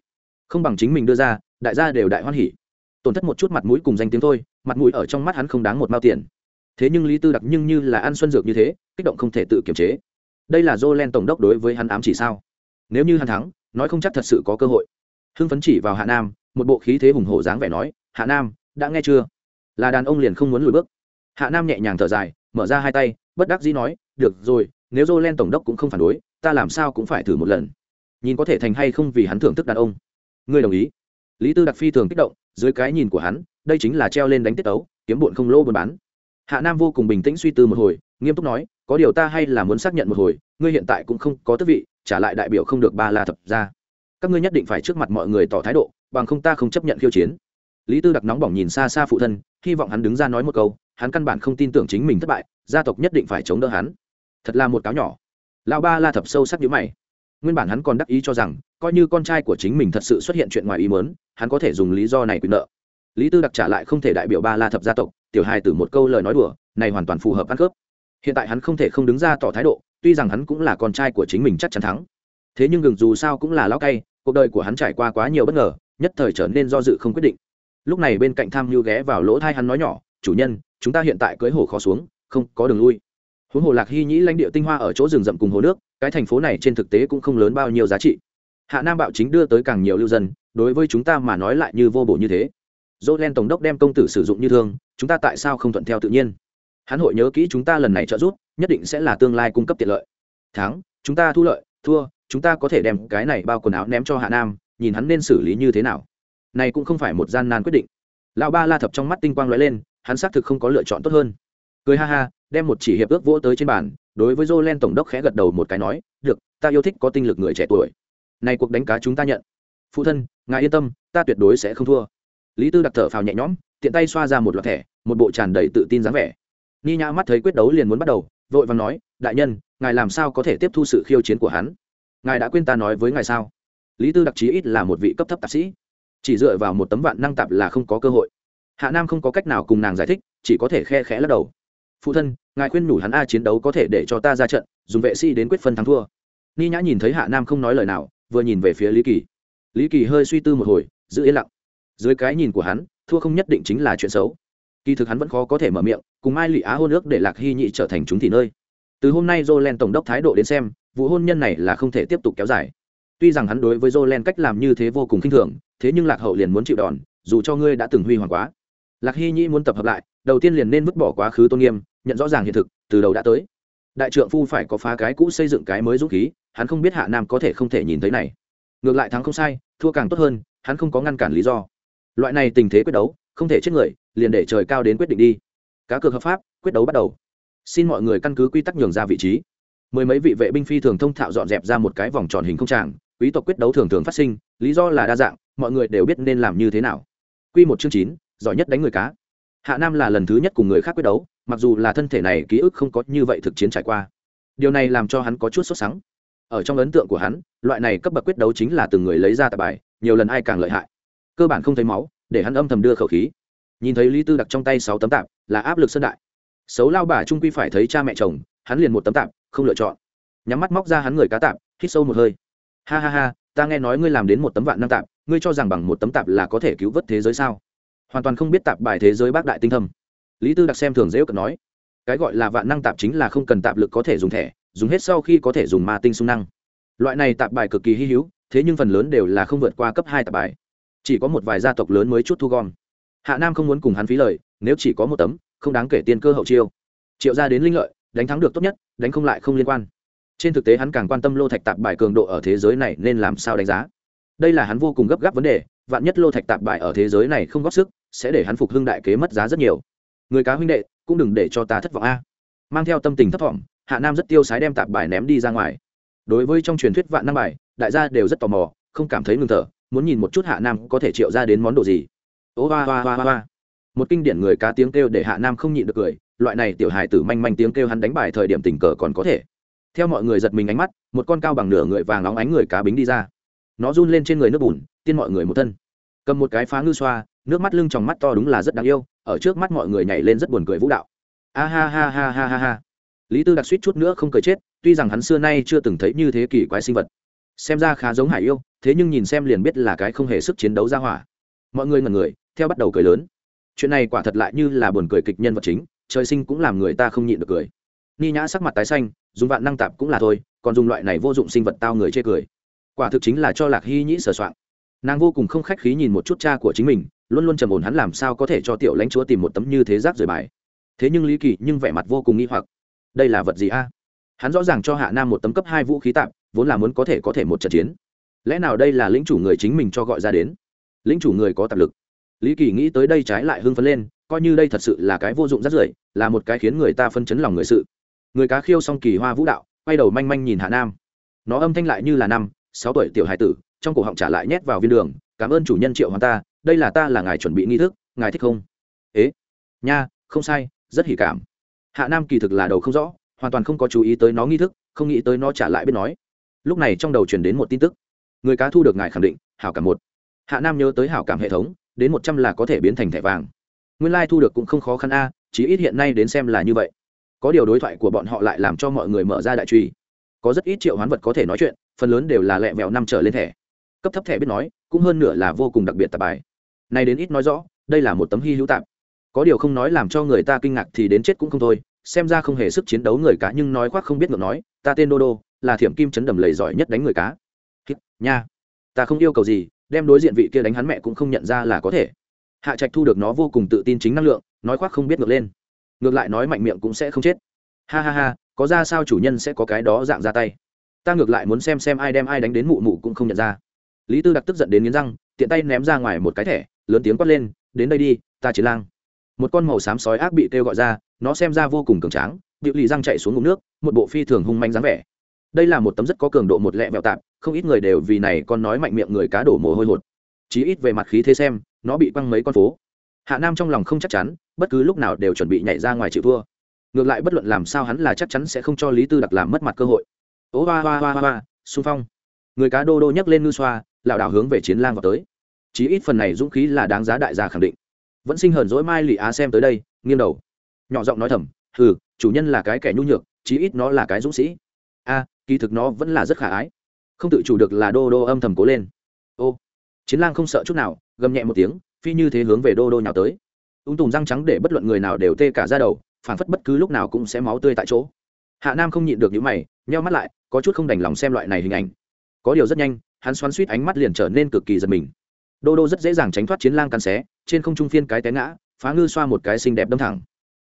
Không bằng chính mình đưa ra, đại gia đều đại hoan hỉ. Tổn thất một chút mặt mũi cùng danh tiếng thôi, mặt mũi ở trong mắt hắn không đáng một mao tiền. Thế nhưng lý tư đặc nhưng như là ăn xuân dược như thế, kích động không thể tự kiềm chế đây là dô len tổng đốc đối với hắn ám chỉ sao? Nếu như hắn thắng, nói không chắc thật sự có cơ hội. Hưng phấn chỉ vào hạ nam, một bộ khí thế hùng hổ dáng vẻ nói, hạ nam, đã nghe chưa? Là đàn ông liền không muốn lùi bước. Hạ nam nhẹ nhàng thở dài, mở ra hai tay, bất đắc dĩ nói, được rồi, nếu dô len tổng đốc cũng không phản đối, ta làm sao cũng phải thử một lần. Nhìn có thể thành hay không vì hắn thưởng thức đàn ông. Ngươi đồng ý. Lý tư đặc phi thường kích động, dưới cái nhìn của hắn, đây chính là treo lên đánh tiết ấu kiếm bụn không lô buôn bán. Hạ nam vô cùng bình tĩnh suy tư một hồi nghiêm túc nói, có điều ta hay là muốn xác nhận một hồi, ngươi hiện tại cũng không có tước vị, trả lại đại biểu không được ba la thập ra các ngươi nhất định phải trước mặt mọi người tỏ thái độ, bằng không ta không chấp nhận khiêu chiến. Lý tư đặc nóng bỏng nhìn xa xa phụ thân, hy vọng hắn đứng ra nói một câu, hắn căn bản không tin tưởng chính mình thất bại, gia tộc nhất định phải chống đỡ hắn. Thật là một cáo nhỏ. Lão ba la thập sâu sắc nhữ mày. Nguyên bản hắn còn đắc ý cho rằng, coi như con trai của chính mình thật sự xuất hiện chuyện ngoài ý mớn hắn có thể dùng lý do này quyền nợ. Lý tư đặc trả lại không thể đại biểu ba la thập gia tộc, tiểu hài từ một câu lời nói đùa, này hoàn toàn phù hợp ăn cướp hiện tại hắn không thể không đứng ra tỏ thái độ, tuy rằng hắn cũng là con trai của chính mình chắc chắn thắng. Thế nhưng gừng dù sao cũng là lão cay, cuộc đời của hắn trải qua quá nhiều bất ngờ, nhất thời trở nên do dự không quyết định. Lúc này bên cạnh tham mưu ghé vào lỗ thai hắn nói nhỏ, chủ nhân, chúng ta hiện tại cưới hồ khó xuống, không có đường lui. Huống hồ lạc hy nhĩ lãnh địa tinh hoa ở chỗ rừng rậm cùng hồ nước, cái thành phố này trên thực tế cũng không lớn bao nhiêu giá trị. Hạ nam bạo chính đưa tới càng nhiều lưu dân, đối với chúng ta mà nói lại như vô bổ như thế. Dỗ len tổng đốc đem công tử sử dụng như thương, chúng ta tại sao không thuận theo tự nhiên? Hắn hội nhớ kỹ chúng ta lần này trợ giúp nhất định sẽ là tương lai cung cấp tiện lợi thắng chúng ta thu lợi thua chúng ta có thể đem cái này bao quần áo ném cho hạ nam nhìn hắn nên xử lý như thế nào này cũng không phải một gian nan quyết định lão ba la thập trong mắt tinh quang lóe lên hắn xác thực không có lựa chọn tốt hơn cười ha ha đem một chỉ hiệp ước vỗ tới trên bàn đối với Jolen tổng đốc khẽ gật đầu một cái nói, "Được, ta yêu thích có tinh lực người trẻ tuổi. Này cuộc đánh cá chúng ta nhận. Phụ thân, ngài yên tâm, ta tuyệt đối sẽ không thua." Lý Tư đặc thở phào nhẹ nhõm, tiện tay xoa ra một loạt thẻ, một bộ tràn đầy tự tin dáng vẻ. Ni Nhã mắt thấy quyết đấu liền muốn bắt đầu, vội vàng nói, "Đại nhân, ngài làm sao có thể tiếp thu sự khiêu chiến của hắn? Ngài đã quên ta nói với ngài sao?" Lý Tư đặc chí ít là một vị cấp thấp tạp sĩ, chỉ dựa vào một tấm vạn năng tạp là không có cơ hội. Hạ Nam không có cách nào cùng nàng giải thích, chỉ có thể khe khẽ lắc đầu phụ thân ngài khuyên nhủ hắn a chiến đấu có thể để cho ta ra trận dùng vệ sĩ đến quyết phân thắng thua ni nhã nhìn thấy hạ nam không nói lời nào vừa nhìn về phía lý kỳ lý kỳ hơi suy tư một hồi giữ yên lặng dưới cái nhìn của hắn thua không nhất định chính là chuyện xấu kỳ thực hắn vẫn khó có thể mở miệng, cùng mai lụy á hôn ước để lạc hy nhị trở thành chúng thì nơi. Từ hôm nay jolen tổng đốc thái độ đến xem, vụ hôn nhân này là không thể tiếp tục kéo dài. Tuy rằng hắn đối với jolen cách làm như thế vô cùng khinh thường, thế nhưng lạc hậu liền muốn chịu đòn, dù cho ngươi đã từng huy hoàng quá. Lạc hy nhị muốn tập hợp lại, đầu tiên liền nên vứt bỏ quá khứ tôn nghiêm, nhận rõ ràng hiện thực, từ đầu đã tới. Đại trượng phu phải có phá cái cũ xây dựng cái mới dũng khí, hắn không biết hạ nam có thể không thể nhìn thấy này. Ngược lại thắng không sai, thua càng tốt hơn, hắn không có ngăn cản lý do. Loại này tình thế quyết đấu không thể chết người, liền để trời cao đến quyết định đi. Cá cược hợp pháp, quyết đấu bắt đầu. Xin mọi người căn cứ quy tắc nhường ra vị trí. Mười mấy vị vệ binh phi thường thông thạo dọn dẹp ra một cái vòng tròn hình không tràng, quý tộc quyết đấu thường thường phát sinh, lý do là đa dạng, mọi người đều biết nên làm như thế nào. Quy một chương chín, giỏi nhất đánh người cá. Hạ nam là lần thứ nhất cùng người khác quyết đấu, mặc dù là thân thể này ký ức không có như vậy thực chiến trải qua. Điều này làm cho hắn có chút sốt sắng. Ở trong ấn tượng của hắn, loại này cấp bậc quyết đấu chính là từng người lấy ra tạp bài, nhiều lần ai càng lợi hại. Cơ bản không thấy máu để hắn âm thầm đưa khẩu khí. Nhìn thấy lý tư đặt trong tay sáu tấm tạp, là áp lực sân đại. Xấu lao bà trung quy phải thấy cha mẹ chồng, hắn liền một tấm tạp, không lựa chọn. Nhắm mắt móc ra hắn người cá tạp, hít sâu một hơi. Ha ha ha, ta nghe nói ngươi làm đến một tấm vạn năng tạp, ngươi cho rằng bằng một tấm tạp là có thể cứu vớt thế giới sao? Hoàn toàn không biết tạp bài thế giới bác đại tinh thâm. Lý tư đặc xem thường dễ cận nói, cái gọi là vạn năng tạp chính là không cần tạp lực có thể dùng thẻ, dùng hết sau khi có thể dùng ma tinh sung năng. Loại này tạp bài cực kỳ hy hữu, thế nhưng phần lớn đều là không vượt qua cấp hai tạp bài chỉ có một vài gia tộc lớn mới chút thu gom. Hạ nam không muốn cùng hắn phí lời, nếu chỉ có một tấm, không đáng kể tiền cơ hậu chiêu. Triệu ra đến linh lợi, đánh thắng được tốt nhất, đánh không lại không liên quan. Trên thực tế hắn càng quan tâm lô thạch tạp bài cường độ ở thế giới này nên làm sao đánh giá. Đây là hắn vô cùng gấp gáp vấn đề, vạn nhất lô thạch tạp bài ở thế giới này không góp sức, sẽ để hắn phục hưng đại kế mất giá rất nhiều. Người cá huynh đệ, cũng đừng để cho ta thất vọng a. Mang theo tâm tình thất vọng hạ nam rất tiêu sái đem tạp bài ném đi ra ngoài. Đối với trong truyền thuyết vạn năm bài, đại gia đều rất tò mò, không cảm thấy ngừng thở muốn nhìn một chút hạ nam có thể triệu ra đến món đồ gì. Ô, hoa hoa hoa hoa. Một kinh điển người cá tiếng kêu để hạ nam không nhịn được cười, loại này tiểu hài tử manh manh tiếng kêu hắn đánh bài thời điểm tình cờ còn có thể. Theo mọi người giật mình ánh mắt, một con cao bằng nửa người vàng nóng ánh người cá bính đi ra. Nó run lên trên người nước bùn, tiên mọi người một thân. Cầm một cái phá ngư xoa, nước mắt lưng trong mắt to đúng là rất đáng yêu, ở trước mắt mọi người nhảy lên rất buồn cười vũ đạo. A ha ha ha ha ha ha. Lý tư đặc suýt chút nữa không cười chết, tuy rằng hắn xưa nay chưa từng thấy như thế kỷ quái sinh vật xem ra khá giống hải yêu, thế nhưng nhìn xem liền biết là cái không hề sức chiến đấu ra hỏa. Mọi người ngần người, theo bắt đầu cười lớn. Chuyện này quả thật lại như là buồn cười kịch nhân vật chính, trời sinh cũng làm người ta không nhịn được cười. Ni nhã sắc mặt tái xanh, dùng vạn năng tạp cũng là thôi, còn dùng loại này vô dụng sinh vật tao người chê cười. Quả thực chính là cho lạc hy nhĩ sờ soạn. Nàng vô cùng không khách khí nhìn một chút cha của chính mình, luôn luôn trầm ổn hắn làm sao có thể cho tiểu lãnh chúa tìm một tấm như thế giáp rời bài. Thế nhưng lý kỳ nhưng vẻ mặt vô cùng nghi hoặc. Đây là vật gì a? Hắn rõ ràng cho hạ nam một tấm cấp hai vũ khí tạm vốn là muốn có thể có thể một trận chiến. Lẽ nào đây là lĩnh chủ người chính mình cho gọi ra đến? Lĩnh chủ người có tạp lực. Lý kỳ nghĩ tới đây trái lại hưng phấn lên, coi như đây thật sự là cái vô dụng rất rưởi, là một cái khiến người ta phân chấn lòng người sự. Người cá khiêu xong kỳ hoa vũ đạo, quay đầu manh manh nhìn hạ nam. Nó âm thanh lại như là năm, sáu tuổi tiểu hải tử, trong cổ họng trả lại nhét vào viên đường, cảm ơn chủ nhân triệu hoàng ta, đây là ta là ngài chuẩn bị nghi thức, ngài thích không? Ế, nha, không sai, rất hỉ cảm. Hạ nam kỳ thực là đầu không rõ, hoàn toàn không có chú ý tới nó nghi thức, không nghĩ tới nó trả lại biết nói lúc này trong đầu chuyển đến một tin tức. Người cá thu được ngài khẳng định, hảo cảm một. Hạ nam nhớ tới hảo cảm hệ thống, đến một trăm là có thể biến thành thẻ vàng. Nguyên lai、like、thu được cũng không khó khăn a, chí ít hiện nay đến xem là như vậy. Có điều đối thoại của bọn họ lại làm cho mọi người mở ra đại truy. Có rất ít triệu hoán vật có thể nói chuyện, phần lớn đều là lẹ vẹo năm trở lên thẻ. Cấp thấp thẻ biết nói, cũng hơn nửa là vô cùng đặc biệt tạp bài. Này đến ít nói rõ, đây là một tấm hy hữu tạp. Có điều không nói làm cho người ta kinh ngạc thì đến chết cũng không thôi, xem ra không hề sức chiến đấu người cá nhưng nói khoác không biết ngược nói, ta tên đô đô là thiểm kim chấn đầm lầy giỏi nhất đánh người cá. Nha. Ta không yêu cầu gì, đem đối diện vị kia đánh hắn mẹ cũng không nhận ra là có thể. Hạ trạch thu được nó vô cùng tự tin chính năng lượng, nói khoác không biết ngược lên. Ngược lại nói mạnh miệng cũng sẽ không chết. Ha ha ha, có ra sao chủ nhân sẽ có cái đó dạng ra tay. Ta ngược lại muốn xem xem ai đem ai đánh đến mụ mụ cũng không nhận ra. Lý tư đặc tức giận đến nghiến răng, tiện tay ném ra ngoài một cái thẻ, lớn tiếng quát lên, đến đây đi, ta chỉ lang. Một con màu xám sói ác bị kêu gọi ra, nó xem ra vô cùng cường tráng, điệu lì răng chạy xuống ngụm nước, một bộ phi thường hung manh dáng vẻ đây là một tấm rất có cường độ một lẹ vẹo tạp không ít người đều vì này con nói mạnh miệng người cá đổ mồ hôi hột. Chí ít về mặt khí thế xem nó bị quăng mấy con phố. Hạ nam trong lòng không chắc chắn bất cứ lúc nào đều chuẩn bị nhảy ra ngoài chịu thua. Ngược lại bất luận làm sao hắn là chắc chắn sẽ không cho lý tư đặc làm mất mặt cơ hội. Ố va va va va xung phong. Người cá đô đô nhấc lên ngư xoa lảo đảo hướng về chiến lang vào tới. Chí ít phần này dũng khí là đáng giá đại gia khẳng định. Vẫn sinh hờn dỗi mai lụy á xem tới đây nghiêng đầu. Nhỏ giọng nói thầm ừ, chủ nhân là cái kẻ nhu nhược chí ít nó là cái dũng sĩ. A kỳ thực nó vẫn là rất khả ái. Không tự chủ được là đô đô âm thầm cố lên. Ô, chiến lang không sợ chút nào, gầm nhẹ một tiếng, phi như thế hướng về đô đô nhào tới. Ung tùng răng trắng để bất luận người nào đều tê cả ra đầu phản phất bất cứ lúc nào cũng sẽ máu tươi tại chỗ. Hạ nam không nhịn được những mày, nheo mắt lại, có chút không đành lòng xem loại này hình ảnh. Có điều rất nhanh, hắn xoắn suýt ánh mắt liền trở nên cực kỳ giật mình. Đô đô rất dễ dàng tránh thoát chiến lang cắn xé, trên không trung phiên cái té ngã, phá ngư xoa một cái xinh đẹp đâm thẳng.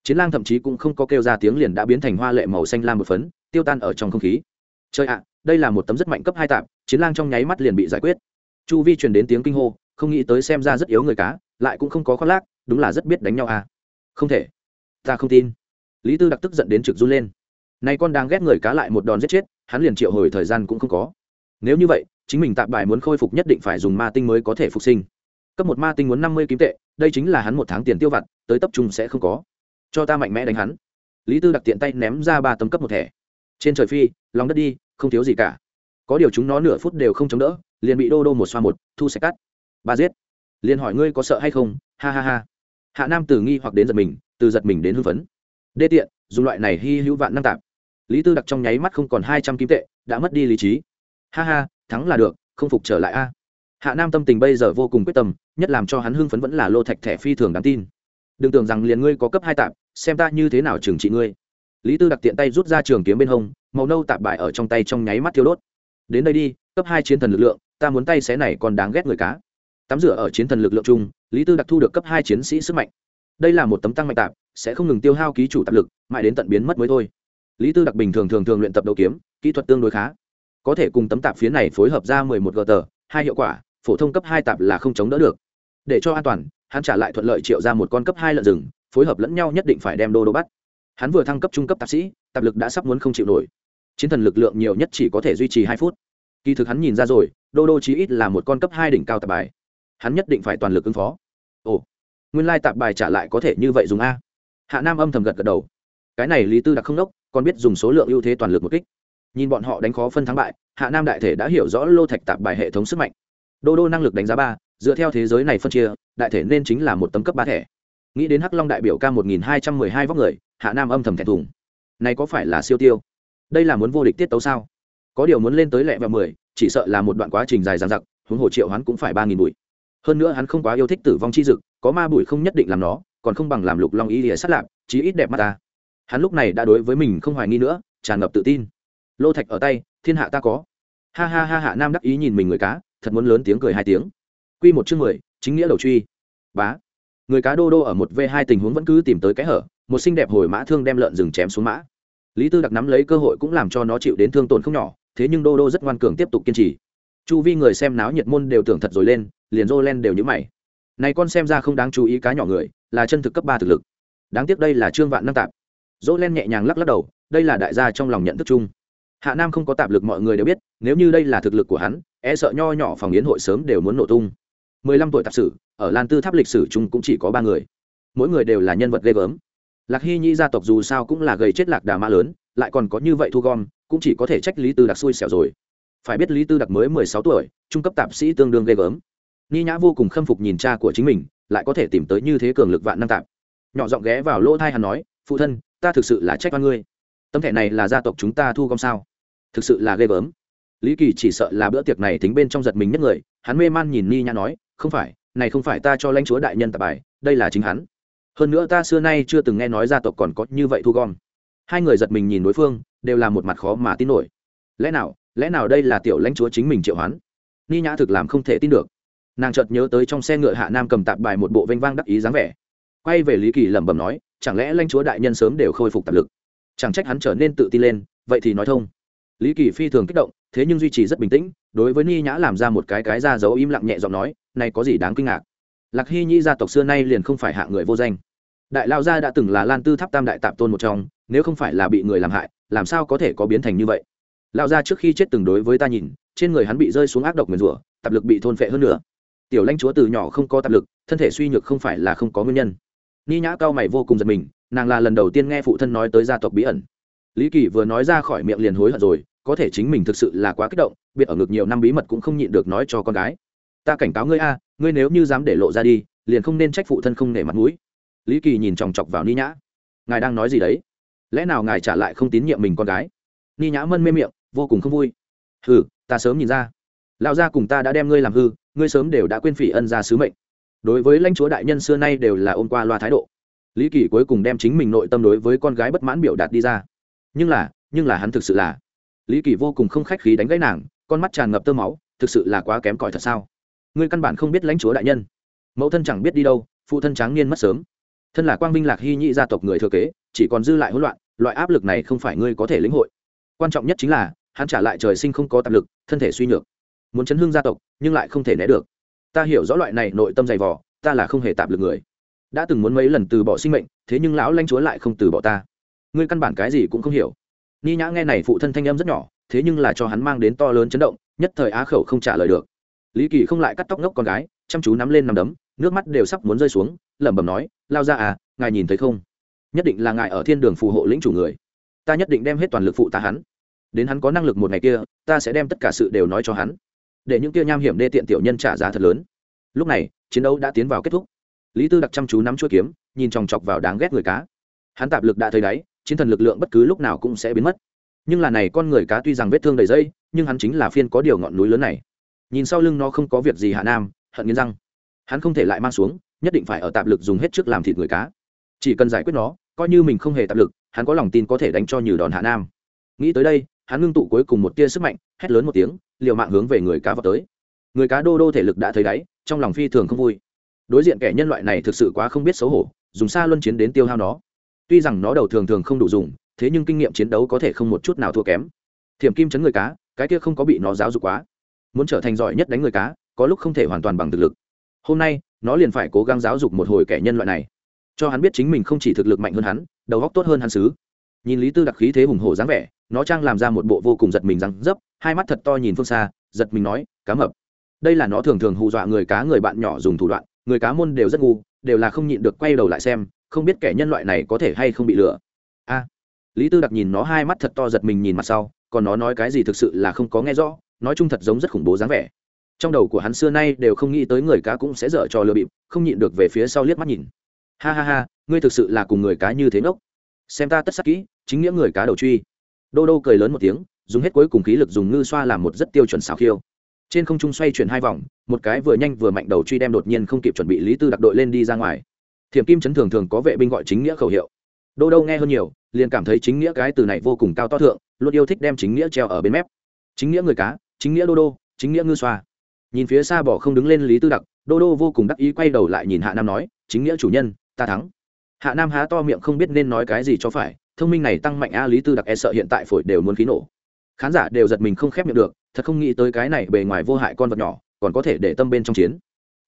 Chiến lang thậm chí cũng không có kêu ra tiếng liền đã biến thành hoa lệ màu xanh lam một phấn, tiêu tan ở trong không khí chơi ạ, đây là một tấm rất mạnh cấp hai tạp, chiến lang trong nháy mắt liền bị giải quyết. Chu vi truyền đến tiếng kinh hô, không nghĩ tới xem ra rất yếu người cá, lại cũng không có khoác lác, đúng là rất biết đánh nhau à. Không thể. Ta không tin. Lý tư đặc tức giận đến trực run lên. Nay con đang ghét người cá lại một đòn giết chết, hắn liền triệu hồi thời gian cũng không có. Nếu như vậy, chính mình tạm bài muốn khôi phục nhất định phải dùng ma tinh mới có thể phục sinh. Cấp một ma tinh muốn năm mươi kim tệ, đây chính là hắn một tháng tiền tiêu vặt, tới tập trung sẽ không có. Cho ta mạnh mẽ đánh hắn. Lý tư đặc tiện tay ném ra ba tấm cấp một thẻ. Trên trời phi, lòng đất đi không thiếu gì cả. Có điều chúng nó nửa phút đều không chống đỡ, liền bị đô đô một xoa một, thu sạch cắt. Ba giết. Liền hỏi ngươi có sợ hay không? Ha ha ha. Hạ nam từ nghi hoặc đến giật mình, từ giật mình đến hưng phấn. Đê tiện, dùng loại này hy hữu vạn năng tạp. Lý tư đặc trong nháy mắt không còn hai trăm kim tệ, đã mất đi lý trí. Ha ha, thắng là được, không phục trở lại a. Hạ nam tâm tình bây giờ vô cùng quyết tâm, nhất làm cho hắn hưng phấn vẫn là lô thạch thẻ phi thường đáng tin. Đừng tưởng rằng liền ngươi có cấp hai tạp, xem ta như thế nào trừng trị ngươi lý tư đặc tiện tay rút ra trường kiếm bên hông, màu nâu tạp bài ở trong tay trong nháy mắt thiêu đốt. Đến đây đi, cấp hai chiến thần lực lượng, ta muốn tay xé này còn đáng ghét người cá. Tắm rửa ở chiến thần lực lượng chung, lý tư đặc thu được cấp hai chiến sĩ sức mạnh. Đây là một tấm tăng mạnh tạp, sẽ không ngừng tiêu hao ký chủ tạp lực, mãi đến tận biến mất mới thôi. Lý tư đặc bình thường thường thường luyện tập đấu kiếm, kỹ thuật tương đối khá. Có thể cùng tấm tạp phía này phối hợp ra mười một gờ tờ, hai hiệu quả, phổ thông cấp hai tạp là không chống đỡ được. Để cho an toàn, hắn trả lại thuận lợi triệu ra một con cấp hai lợn rừng, phối hợp lẫn nhau nhất định phải đem đô đô bắt hắn vừa thăng cấp trung cấp tạp sĩ, tạp lực đã sắp muốn không chịu nổi. Chiến thần lực lượng nhiều nhất chỉ có thể duy trì hai phút. Kỳ thực hắn nhìn ra rồi, đô đô chí ít là một con cấp hai đỉnh cao tạp bài. Hắn nhất định phải toàn lực ứng phó. Ồ, nguyên lai tạp bài trả lại có thể như vậy dùng a. Hạ nam âm thầm gật gật đầu. Cái này lý tư đặc không đốc, còn biết dùng số lượng ưu thế toàn lực một kích. Nhìn bọn họ đánh khó phân thắng bại, hạ nam đại thể đã hiểu rõ lô thạch tạp bài hệ thống sức mạnh. Đô đô năng lực đánh giá ba, dựa theo thế giới này phân chia, đại thể nên chính là một tấm cấp ba thẻ nghĩ đến hắc long đại biểu ca một nghìn hai trăm mười hai vóc người, hạ nam âm thầm thẹn thùng. Này có phải là siêu tiêu? Đây là muốn vô địch tiết tấu sao? Có điều muốn lên tới lẹ và mười, chỉ sợ là một đoạn quá trình dài dằng dặc, huống hồ triệu hắn cũng phải ba nghìn bụi. Hơn nữa hắn không quá yêu thích tử vong chi dực, có ma bụi không nhất định làm nó, còn không bằng làm lục long ý lìa sát lạp, chí ít đẹp mắt ta. Hắn lúc này đã đối với mình không hoài nghi nữa, tràn ngập tự tin. Lô thạch ở tay, thiên hạ ta có. Ha ha ha hạ nam đắc ý nhìn mình người cá, thật muốn lớn tiếng cười hai tiếng. Q một chương mười, chính nghĩa đầu truy. Bá người cá đô đô ở một v hai tình huống vẫn cứ tìm tới cái hở, một xinh đẹp hồi mã thương đem lợn rừng chém xuống mã. Lý tư đặc nắm lấy cơ hội cũng làm cho nó chịu đến thương tổn không nhỏ, thế nhưng đô đô rất ngoan cường tiếp tục kiên trì. Chu vi người xem náo nhiệt môn đều tưởng thật rồi lên, liền rô len đều nhữ mày. Này con xem ra không đáng chú ý cá nhỏ người, là chân thực cấp ba thực lực. Đáng tiếc đây là trương vạn năng tạp. Dỗ len nhẹ nhàng lắc lắc đầu, đây là đại gia trong lòng nhận thức chung. Hạ nam không có tạp lực mọi người đều biết, nếu như đây là thực lực của hắn e sợ nho nhỏ phòng yến hội sớm đều muốn nổ tung mười lăm tuổi tạp sử, ở lan tư tháp lịch sử chung cũng chỉ có ba người. Mỗi người đều là nhân vật ghê gớm. Lạc hy nhi gia tộc dù sao cũng là gầy chết lạc đà mã lớn, lại còn có như vậy thu gom, cũng chỉ có thể trách lý tư đặc xui xẻo rồi. Phải biết lý tư đặc mới mười sáu tuổi, trung cấp tạp sĩ tương đương ghê gớm. Ni nhã vô cùng khâm phục nhìn cha của chính mình, lại có thể tìm tới như thế cường lực vạn năng tạp. Nhỏ giọng ghé vào lỗ thai hắn nói, phụ thân, ta thực sự là trách oan ngươi. Tấm thẻ này là gia tộc chúng ta thu gom sao? Thực sự là ghê gớm. Lý kỳ chỉ sợ là bữa tiệc này tính bên trong giật mình nhất người, hắn mê man nhìn ni nhã nói không phải, này không phải ta cho lãnh chúa đại nhân tạp bài, đây là chính hắn. Hơn nữa ta xưa nay chưa từng nghe nói gia tộc còn có như vậy thu gom. Hai người giật mình nhìn đối phương, đều là một mặt khó mà tin nổi. Lẽ nào lẽ nào đây là tiểu lãnh chúa chính mình triệu hoán? Ni nhã thực làm không thể tin được. Nàng chợt nhớ tới trong xe ngựa hạ nam cầm tạp bài một bộ vênh vang đắc ý dáng vẻ. Quay về lý kỳ lẩm bẩm nói, chẳng lẽ lãnh chúa đại nhân sớm đều khôi phục tạp lực? Chẳng trách hắn trở nên tự tin lên, vậy thì nói thông lý kỳ phi thường kích động, thế nhưng duy trì rất bình tĩnh, đối với ni nhã làm ra một cái cái ra dấu im lặng nhẹ giọng nói, này có gì đáng kinh ngạc? Lạc hy nhi gia tộc xưa nay liền không phải hạ người vô danh. Đại lao gia đã từng là lan tư tháp tam đại tạp tôn một trong, nếu không phải là bị người làm hại, làm sao có thể có biến thành như vậy? Lao gia trước khi chết từng đối với ta nhìn, trên người hắn bị rơi xuống ác độc nguyền rủa tạp lực bị thôn phệ hơn nữa. Tiểu lãnh chúa từ nhỏ không có tạp lực, thân thể suy nhược không phải là không có nguyên nhân. Ni nhã cao mày vô cùng giật mình, nàng là lần đầu tiên nghe phụ thân nói tới gia tộc bí ẩn lý kỳ vừa nói ra khỏi miệng liền hối hận rồi, có thể chính mình thực sự là quá kích động, biệt ở ngực nhiều năm bí mật cũng không nhịn được nói cho con gái. Ta cảnh cáo ngươi a, ngươi nếu như dám để lộ ra đi, liền không nên trách phụ thân không nể mặt mũi. Lý kỳ nhìn chòng chọc vào ni nhã. Ngài đang nói gì đấy? Lẽ nào ngài trả lại không tín nhiệm mình con gái? Ni nhã mân mê miệng, vô cùng không vui. Hừ, ta sớm nhìn ra. Lão gia cùng ta đã đem ngươi làm hư, ngươi sớm đều đã quên phỉ ân ra sứ mệnh. Đối với lãnh chúa đại nhân xưa nay đều là ôm qua loa thái độ. Lý kỳ cuối cùng đem chính mình nội tâm đối với con gái bất mãn biểu đạt đi ra nhưng là nhưng là hắn thực sự là, lý kỳ vô cùng không khách khí đánh gãy nàng, con mắt tràn ngập tơ máu, thực sự là quá kém cỏi thật sao? Ngươi căn bản không biết lãnh chúa đại nhân. Mẫu thân chẳng biết đi đâu, phụ thân tráng niên mất sớm. Thân là quang minh lạc hy nhị gia tộc người thừa kế, chỉ còn dư lại hỗn loạn, loại áp lực này không phải ngươi có thể lĩnh hội. Quan trọng nhất chính là, hắn trả lại trời sinh không có tạp lực, thân thể suy nhược. Muốn chấn hương gia tộc, nhưng lại không thể né được. Ta hiểu rõ loại này nội tâm dày vỏ ta là không hề tạp lực người. Đã từng muốn mấy lần từ bỏ sinh mệnh, thế nhưng lão lãnh chúa lại không từ bỏ ta ngươi căn bản cái gì cũng không hiểu. Ni nhã nghe này phụ thân thanh âm rất nhỏ, thế nhưng là cho hắn mang đến to lớn chấn động, nhất thời á khẩu không trả lời được. Lý kỳ không lại cắt tóc ngốc con gái, chăm chú nắm lên nằm đấm, nước mắt đều sắp muốn rơi xuống, lẩm bẩm nói, lao ra à ngài nhìn thấy không? Nhất định là ngài ở thiên đường phù hộ lĩnh chủ người. Ta nhất định đem hết toàn lực phụ ta hắn. Đến hắn có năng lực một ngày kia, ta sẽ đem tất cả sự đều nói cho hắn. Để những kia nham hiểm đê tiện tiểu nhân trả giá thật lớn. Lúc này, chiến đấu đã tiến vào kết thúc. Lý tư đặc chăm chú nắm chuỗi kiếm, nhìn chòng chọc vào đáng ghét người cá. Hắn tạp lực đã thấy đáy chiến thần lực lượng bất cứ lúc nào cũng sẽ biến mất. Nhưng là này con người cá tuy rằng vết thương đầy dây, nhưng hắn chính là phiên có điều ngọn núi lớn này. Nhìn sau lưng nó không có việc gì hạ nam, hận nghiến răng. Hắn không thể lại mang xuống, nhất định phải ở tạp lực dùng hết trước làm thịt người cá. Chỉ cần giải quyết nó, coi như mình không hề tạp lực, hắn có lòng tin có thể đánh cho nhiều đòn hạ nam. Nghĩ tới đây, hắn ngưng tụ cuối cùng một tia sức mạnh, hét lớn một tiếng, liều mạng hướng về người cá vào tới. Người cá đô đô thể lực đã thấy đáy, trong lòng phi thường không vui. Đối diện kẻ nhân loại này thực sự quá không biết xấu hổ, dùng xa luân chiến đến tiêu hao nó tuy rằng nó đầu thường thường không đủ dùng, thế nhưng kinh nghiệm chiến đấu có thể không một chút nào thua kém. Thiểm kim chấn người cá, cái kia không có bị nó giáo dục quá. Muốn trở thành giỏi nhất đánh người cá, có lúc không thể hoàn toàn bằng thực lực. Hôm nay, nó liền phải cố gắng giáo dục một hồi kẻ nhân loại này. Cho hắn biết chính mình không chỉ thực lực mạnh hơn hắn, đầu óc tốt hơn hắn xứ. Nhìn lý tư đặc khí thế hùng hổ dáng vẻ, nó trang làm ra một bộ vô cùng giật mình răng dấp, hai mắt thật to nhìn phương xa, giật mình nói, cá mập. Đây là nó thường thường hù dọa người cá người bạn nhỏ dùng thủ đoạn, người cá môn đều rất ngu, đều là không nhịn được quay đầu lại xem không biết kẻ nhân loại này có thể hay không bị lừa. A. À, lý tư đặc nhìn nó hai mắt thật to giật mình nhìn mặt sau, còn nó nói cái gì thực sự là không có nghe rõ, nói chung thật giống rất khủng bố dáng vẻ. Trong đầu của hắn xưa nay đều không nghĩ tới người cá cũng sẽ dở cho lừa bịp, không nhịn được về phía sau liếc mắt nhìn. Ha ha ha, ngươi thực sự là cùng người cá như thế ngốc. Xem ta tất sắc kỹ, chính nghĩa người cá đầu truy. Đô đô cười lớn một tiếng, dùng hết cuối cùng khí lực dùng ngư xoa làm một rất tiêu chuẩn xào khiêu. Trên không trung xoay chuyển hai vòng, một cái vừa nhanh vừa mạnh đầu truy đem đột nhiên không kịp chuẩn bị lý tư đặc đội lên đi ra ngoài thiểm kim chấn thường thường có vệ binh gọi chính nghĩa khẩu hiệu. Đô đô nghe hơn nhiều, liền cảm thấy chính nghĩa cái từ này vô cùng cao to thượng, luôn yêu thích đem chính nghĩa treo ở bên mép. Chính nghĩa người cá, chính nghĩa đô đô, chính nghĩa ngư xoa. Nhìn phía xa bỏ không đứng lên lý tư đặc, đô đô vô cùng đắc ý quay đầu lại nhìn hạ nam nói, chính nghĩa chủ nhân, ta thắng. Hạ nam há to miệng không biết nên nói cái gì cho phải, thông minh này tăng mạnh a, lý tư đặc e sợ hiện tại phổi đều muốn khí nổ. Khán giả đều giật mình không khép miệng được, thật không nghĩ tới cái này bề ngoài vô hại con vật nhỏ, còn có thể để tâm bên trong chiến.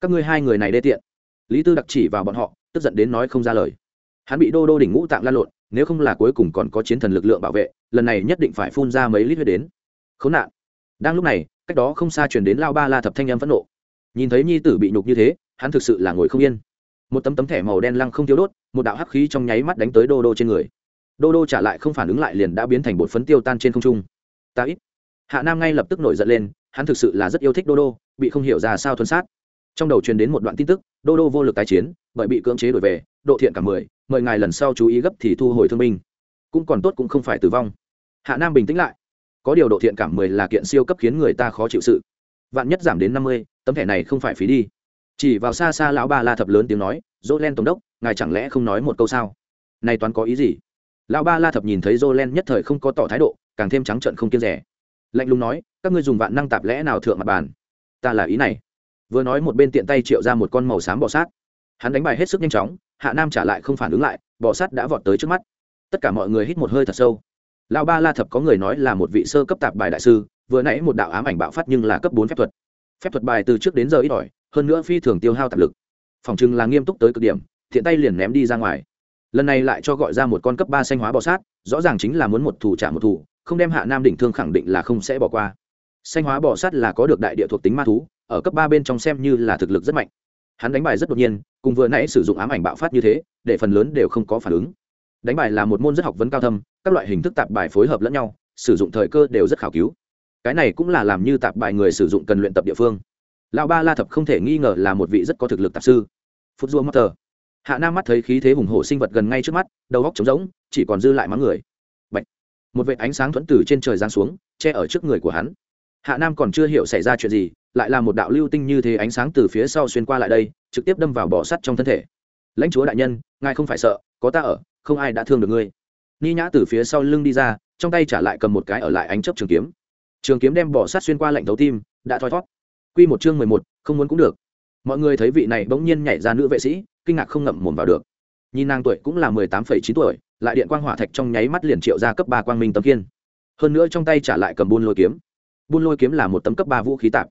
Các ngươi hai người này đê tiện. Lý tư đặc chỉ vào bọn họ tức giận đến nói không ra lời. Hắn bị đô đô đỉnh ngũ tạng lan lộn, nếu không là cuối cùng còn có chiến thần lực lượng bảo vệ, lần này nhất định phải phun ra mấy lít huyết đến. Khốn nạn. Đang lúc này, cách đó không xa chuyển đến lao ba la thập thanh em phẫn nộ. Nhìn thấy nhi tử bị nhục như thế, hắn thực sự là ngồi không yên. Một tấm tấm thẻ màu đen lăng không thiếu đốt, một đạo hắc khí trong nháy mắt đánh tới đô đô trên người. Đô đô trả lại không phản ứng lại liền đã biến thành bột phấn tiêu tan trên không trung. Ta ít. Hạ nam ngay lập tức nổi giận lên, hắn thực sự là rất yêu thích đô đô, bị không hiểu ra sao thuần sát trong đầu truyền đến một đoạn tin tức, đô đô vô lực tái chiến, bởi bị cưỡng chế đổi về, độ thiện cả mười, mời ngài lần sau chú ý gấp thì thu hồi thương binh. Cũng còn tốt cũng không phải tử vong. Hạ nam bình tĩnh lại. Có điều độ thiện cảm mười là kiện siêu cấp khiến người ta khó chịu sự. Vạn nhất giảm đến năm mươi, tấm thẻ này không phải phí đi. Chỉ vào xa xa lão ba la thập lớn tiếng nói dỗ len tổng đốc, ngài chẳng lẽ không nói một câu sao? Này toán có ý gì? Lão ba la thập nhìn thấy dỗ len nhất thời không có tỏ thái độ, càng thêm trắng trận không kiên rẻ. Lạnh lùng nói, các ngươi dùng vạn năng tạp lẽ nào thượng mặt bàn? Ta là ý này vừa nói một bên tiện tay triệu ra một con màu xám bọ sát. Hắn đánh bài hết sức nhanh chóng, hạ nam trả lại không phản ứng lại, bọ sát đã vọt tới trước mắt. Tất cả mọi người hít một hơi thật sâu. Lão ba la thập có người nói là một vị sơ cấp tạp bài đại sư, vừa nãy một đạo ám ảnh bạo phát nhưng là cấp bốn phép thuật. Phép thuật bài từ trước đến giờ ít ỏi, hơn nữa phi thường tiêu hao tạp lực. Phòng chừng là nghiêm túc tới cực điểm thiện tay liền ném đi ra ngoài. Lần này lại cho gọi ra một con cấp ba xanh hóa bọ sát, rõ ràng chính là muốn một thủ trả một thủ, không đem hạ nam đỉnh thương khẳng định là không sẽ bỏ qua. Xanh hóa bọ sát là có được đại địa thuộc tính ma thú ở cấp ba bên trong xem như là thực lực rất mạnh. Hắn đánh bài rất đột nhiên, cùng vừa nãy sử dụng ám ảnh bạo phát như thế, để phần lớn đều không có phản ứng. Đánh bài là một môn rất học vấn cao thâm, các loại hình thức tạp bài phối hợp lẫn nhau, sử dụng thời cơ đều rất khảo cứu. Cái này cũng là làm như tạp bài người sử dụng cần luyện tập địa phương. Lão ba la thập không thể nghi ngờ là một vị rất có thực lực tạp sư. Phút dua master hạ nam mắt thấy khí thế hùng hổ sinh vật gần ngay trước mắt, đầu góc trống rỗng, chỉ còn dư lại mắng người. Bạch. một vệ ánh sáng thuẫn từ trên trời giáng xuống, che ở trước người của hắn. Hạ nam còn chưa hiểu xảy ra chuyện gì lại là một đạo lưu tinh như thế ánh sáng từ phía sau xuyên qua lại đây, trực tiếp đâm vào bỏ sắt trong thân thể. Lãnh chúa đại nhân, ngài không phải sợ, có ta ở, không ai đã thương được ngươi. Ni nhã từ phía sau lưng đi ra, trong tay trả lại cầm một cái ở lại ánh chấp trường kiếm. Trường kiếm đem bỏ sắt xuyên qua lạnh thấu tim, đã thoi thót. Quy một chương mười một, không muốn cũng được. Mọi người thấy vị này bỗng nhiên nhảy ra nữ vệ sĩ, kinh ngạc không ngậm mồm vào được. Nhìn nàng tuổi cũng là mười tám phẩy chín tuổi, lại điện quang hỏa thạch trong nháy mắt liền triệu ra cấp ba quang minh tấm kiên hơn nữa trong tay trả lại cầm buôn lôi kiếm. Buôn lôi kiếm là một tấm cấp ba vũ khí tạp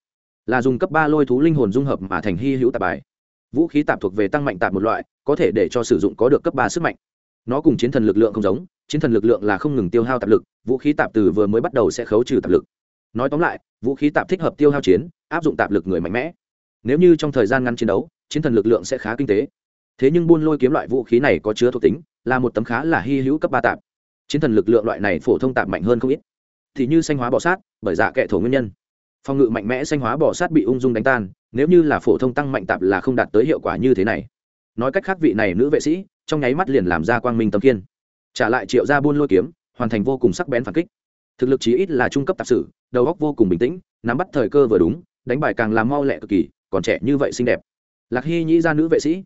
là dùng cấp ba lôi thú linh hồn dung hợp mà thành hy hữu tạp bài. Vũ khí tạp thuộc về tăng mạnh tạp một loại, có thể để cho sử dụng có được cấp ba sức mạnh. Nó cùng chiến thần lực lượng không giống, chiến thần lực lượng là không ngừng tiêu hao tạp lực, vũ khí tạp từ vừa mới bắt đầu sẽ khấu trừ tạp lực. Nói tóm lại, vũ khí tạp thích hợp tiêu hao chiến, áp dụng tạp lực người mạnh mẽ. Nếu như trong thời gian ngắn chiến đấu, chiến thần lực lượng sẽ khá kinh tế. Thế nhưng buôn lôi kiếm loại vũ khí này có chứa thuộc tính, là một tấm khá là hy hữu cấp ba tạp. Chiến thần lực lượng loại này phổ thông tạp mạnh hơn không ít. Thì như sanh hóa bọ sát, bởi dạ kệ thổ nguyên nhân phòng ngự mạnh mẽ xanh hóa bỏ sát bị ung dung đánh tan, nếu như là phổ thông tăng mạnh tạp là không đạt tới hiệu quả như thế này. Nói cách khác vị này nữ vệ sĩ, trong nháy mắt liền làm ra quang minh tâm kiên. Trả lại triệu ra buôn lôi kiếm, hoàn thành vô cùng sắc bén phản kích. Thực lực chí ít là trung cấp tạp sử, đầu óc vô cùng bình tĩnh, nắm bắt thời cơ vừa đúng, đánh bài càng làm mau lẹ cực kỳ, còn trẻ như vậy xinh đẹp. Lạc hy nhĩ ra nữ vệ sĩ.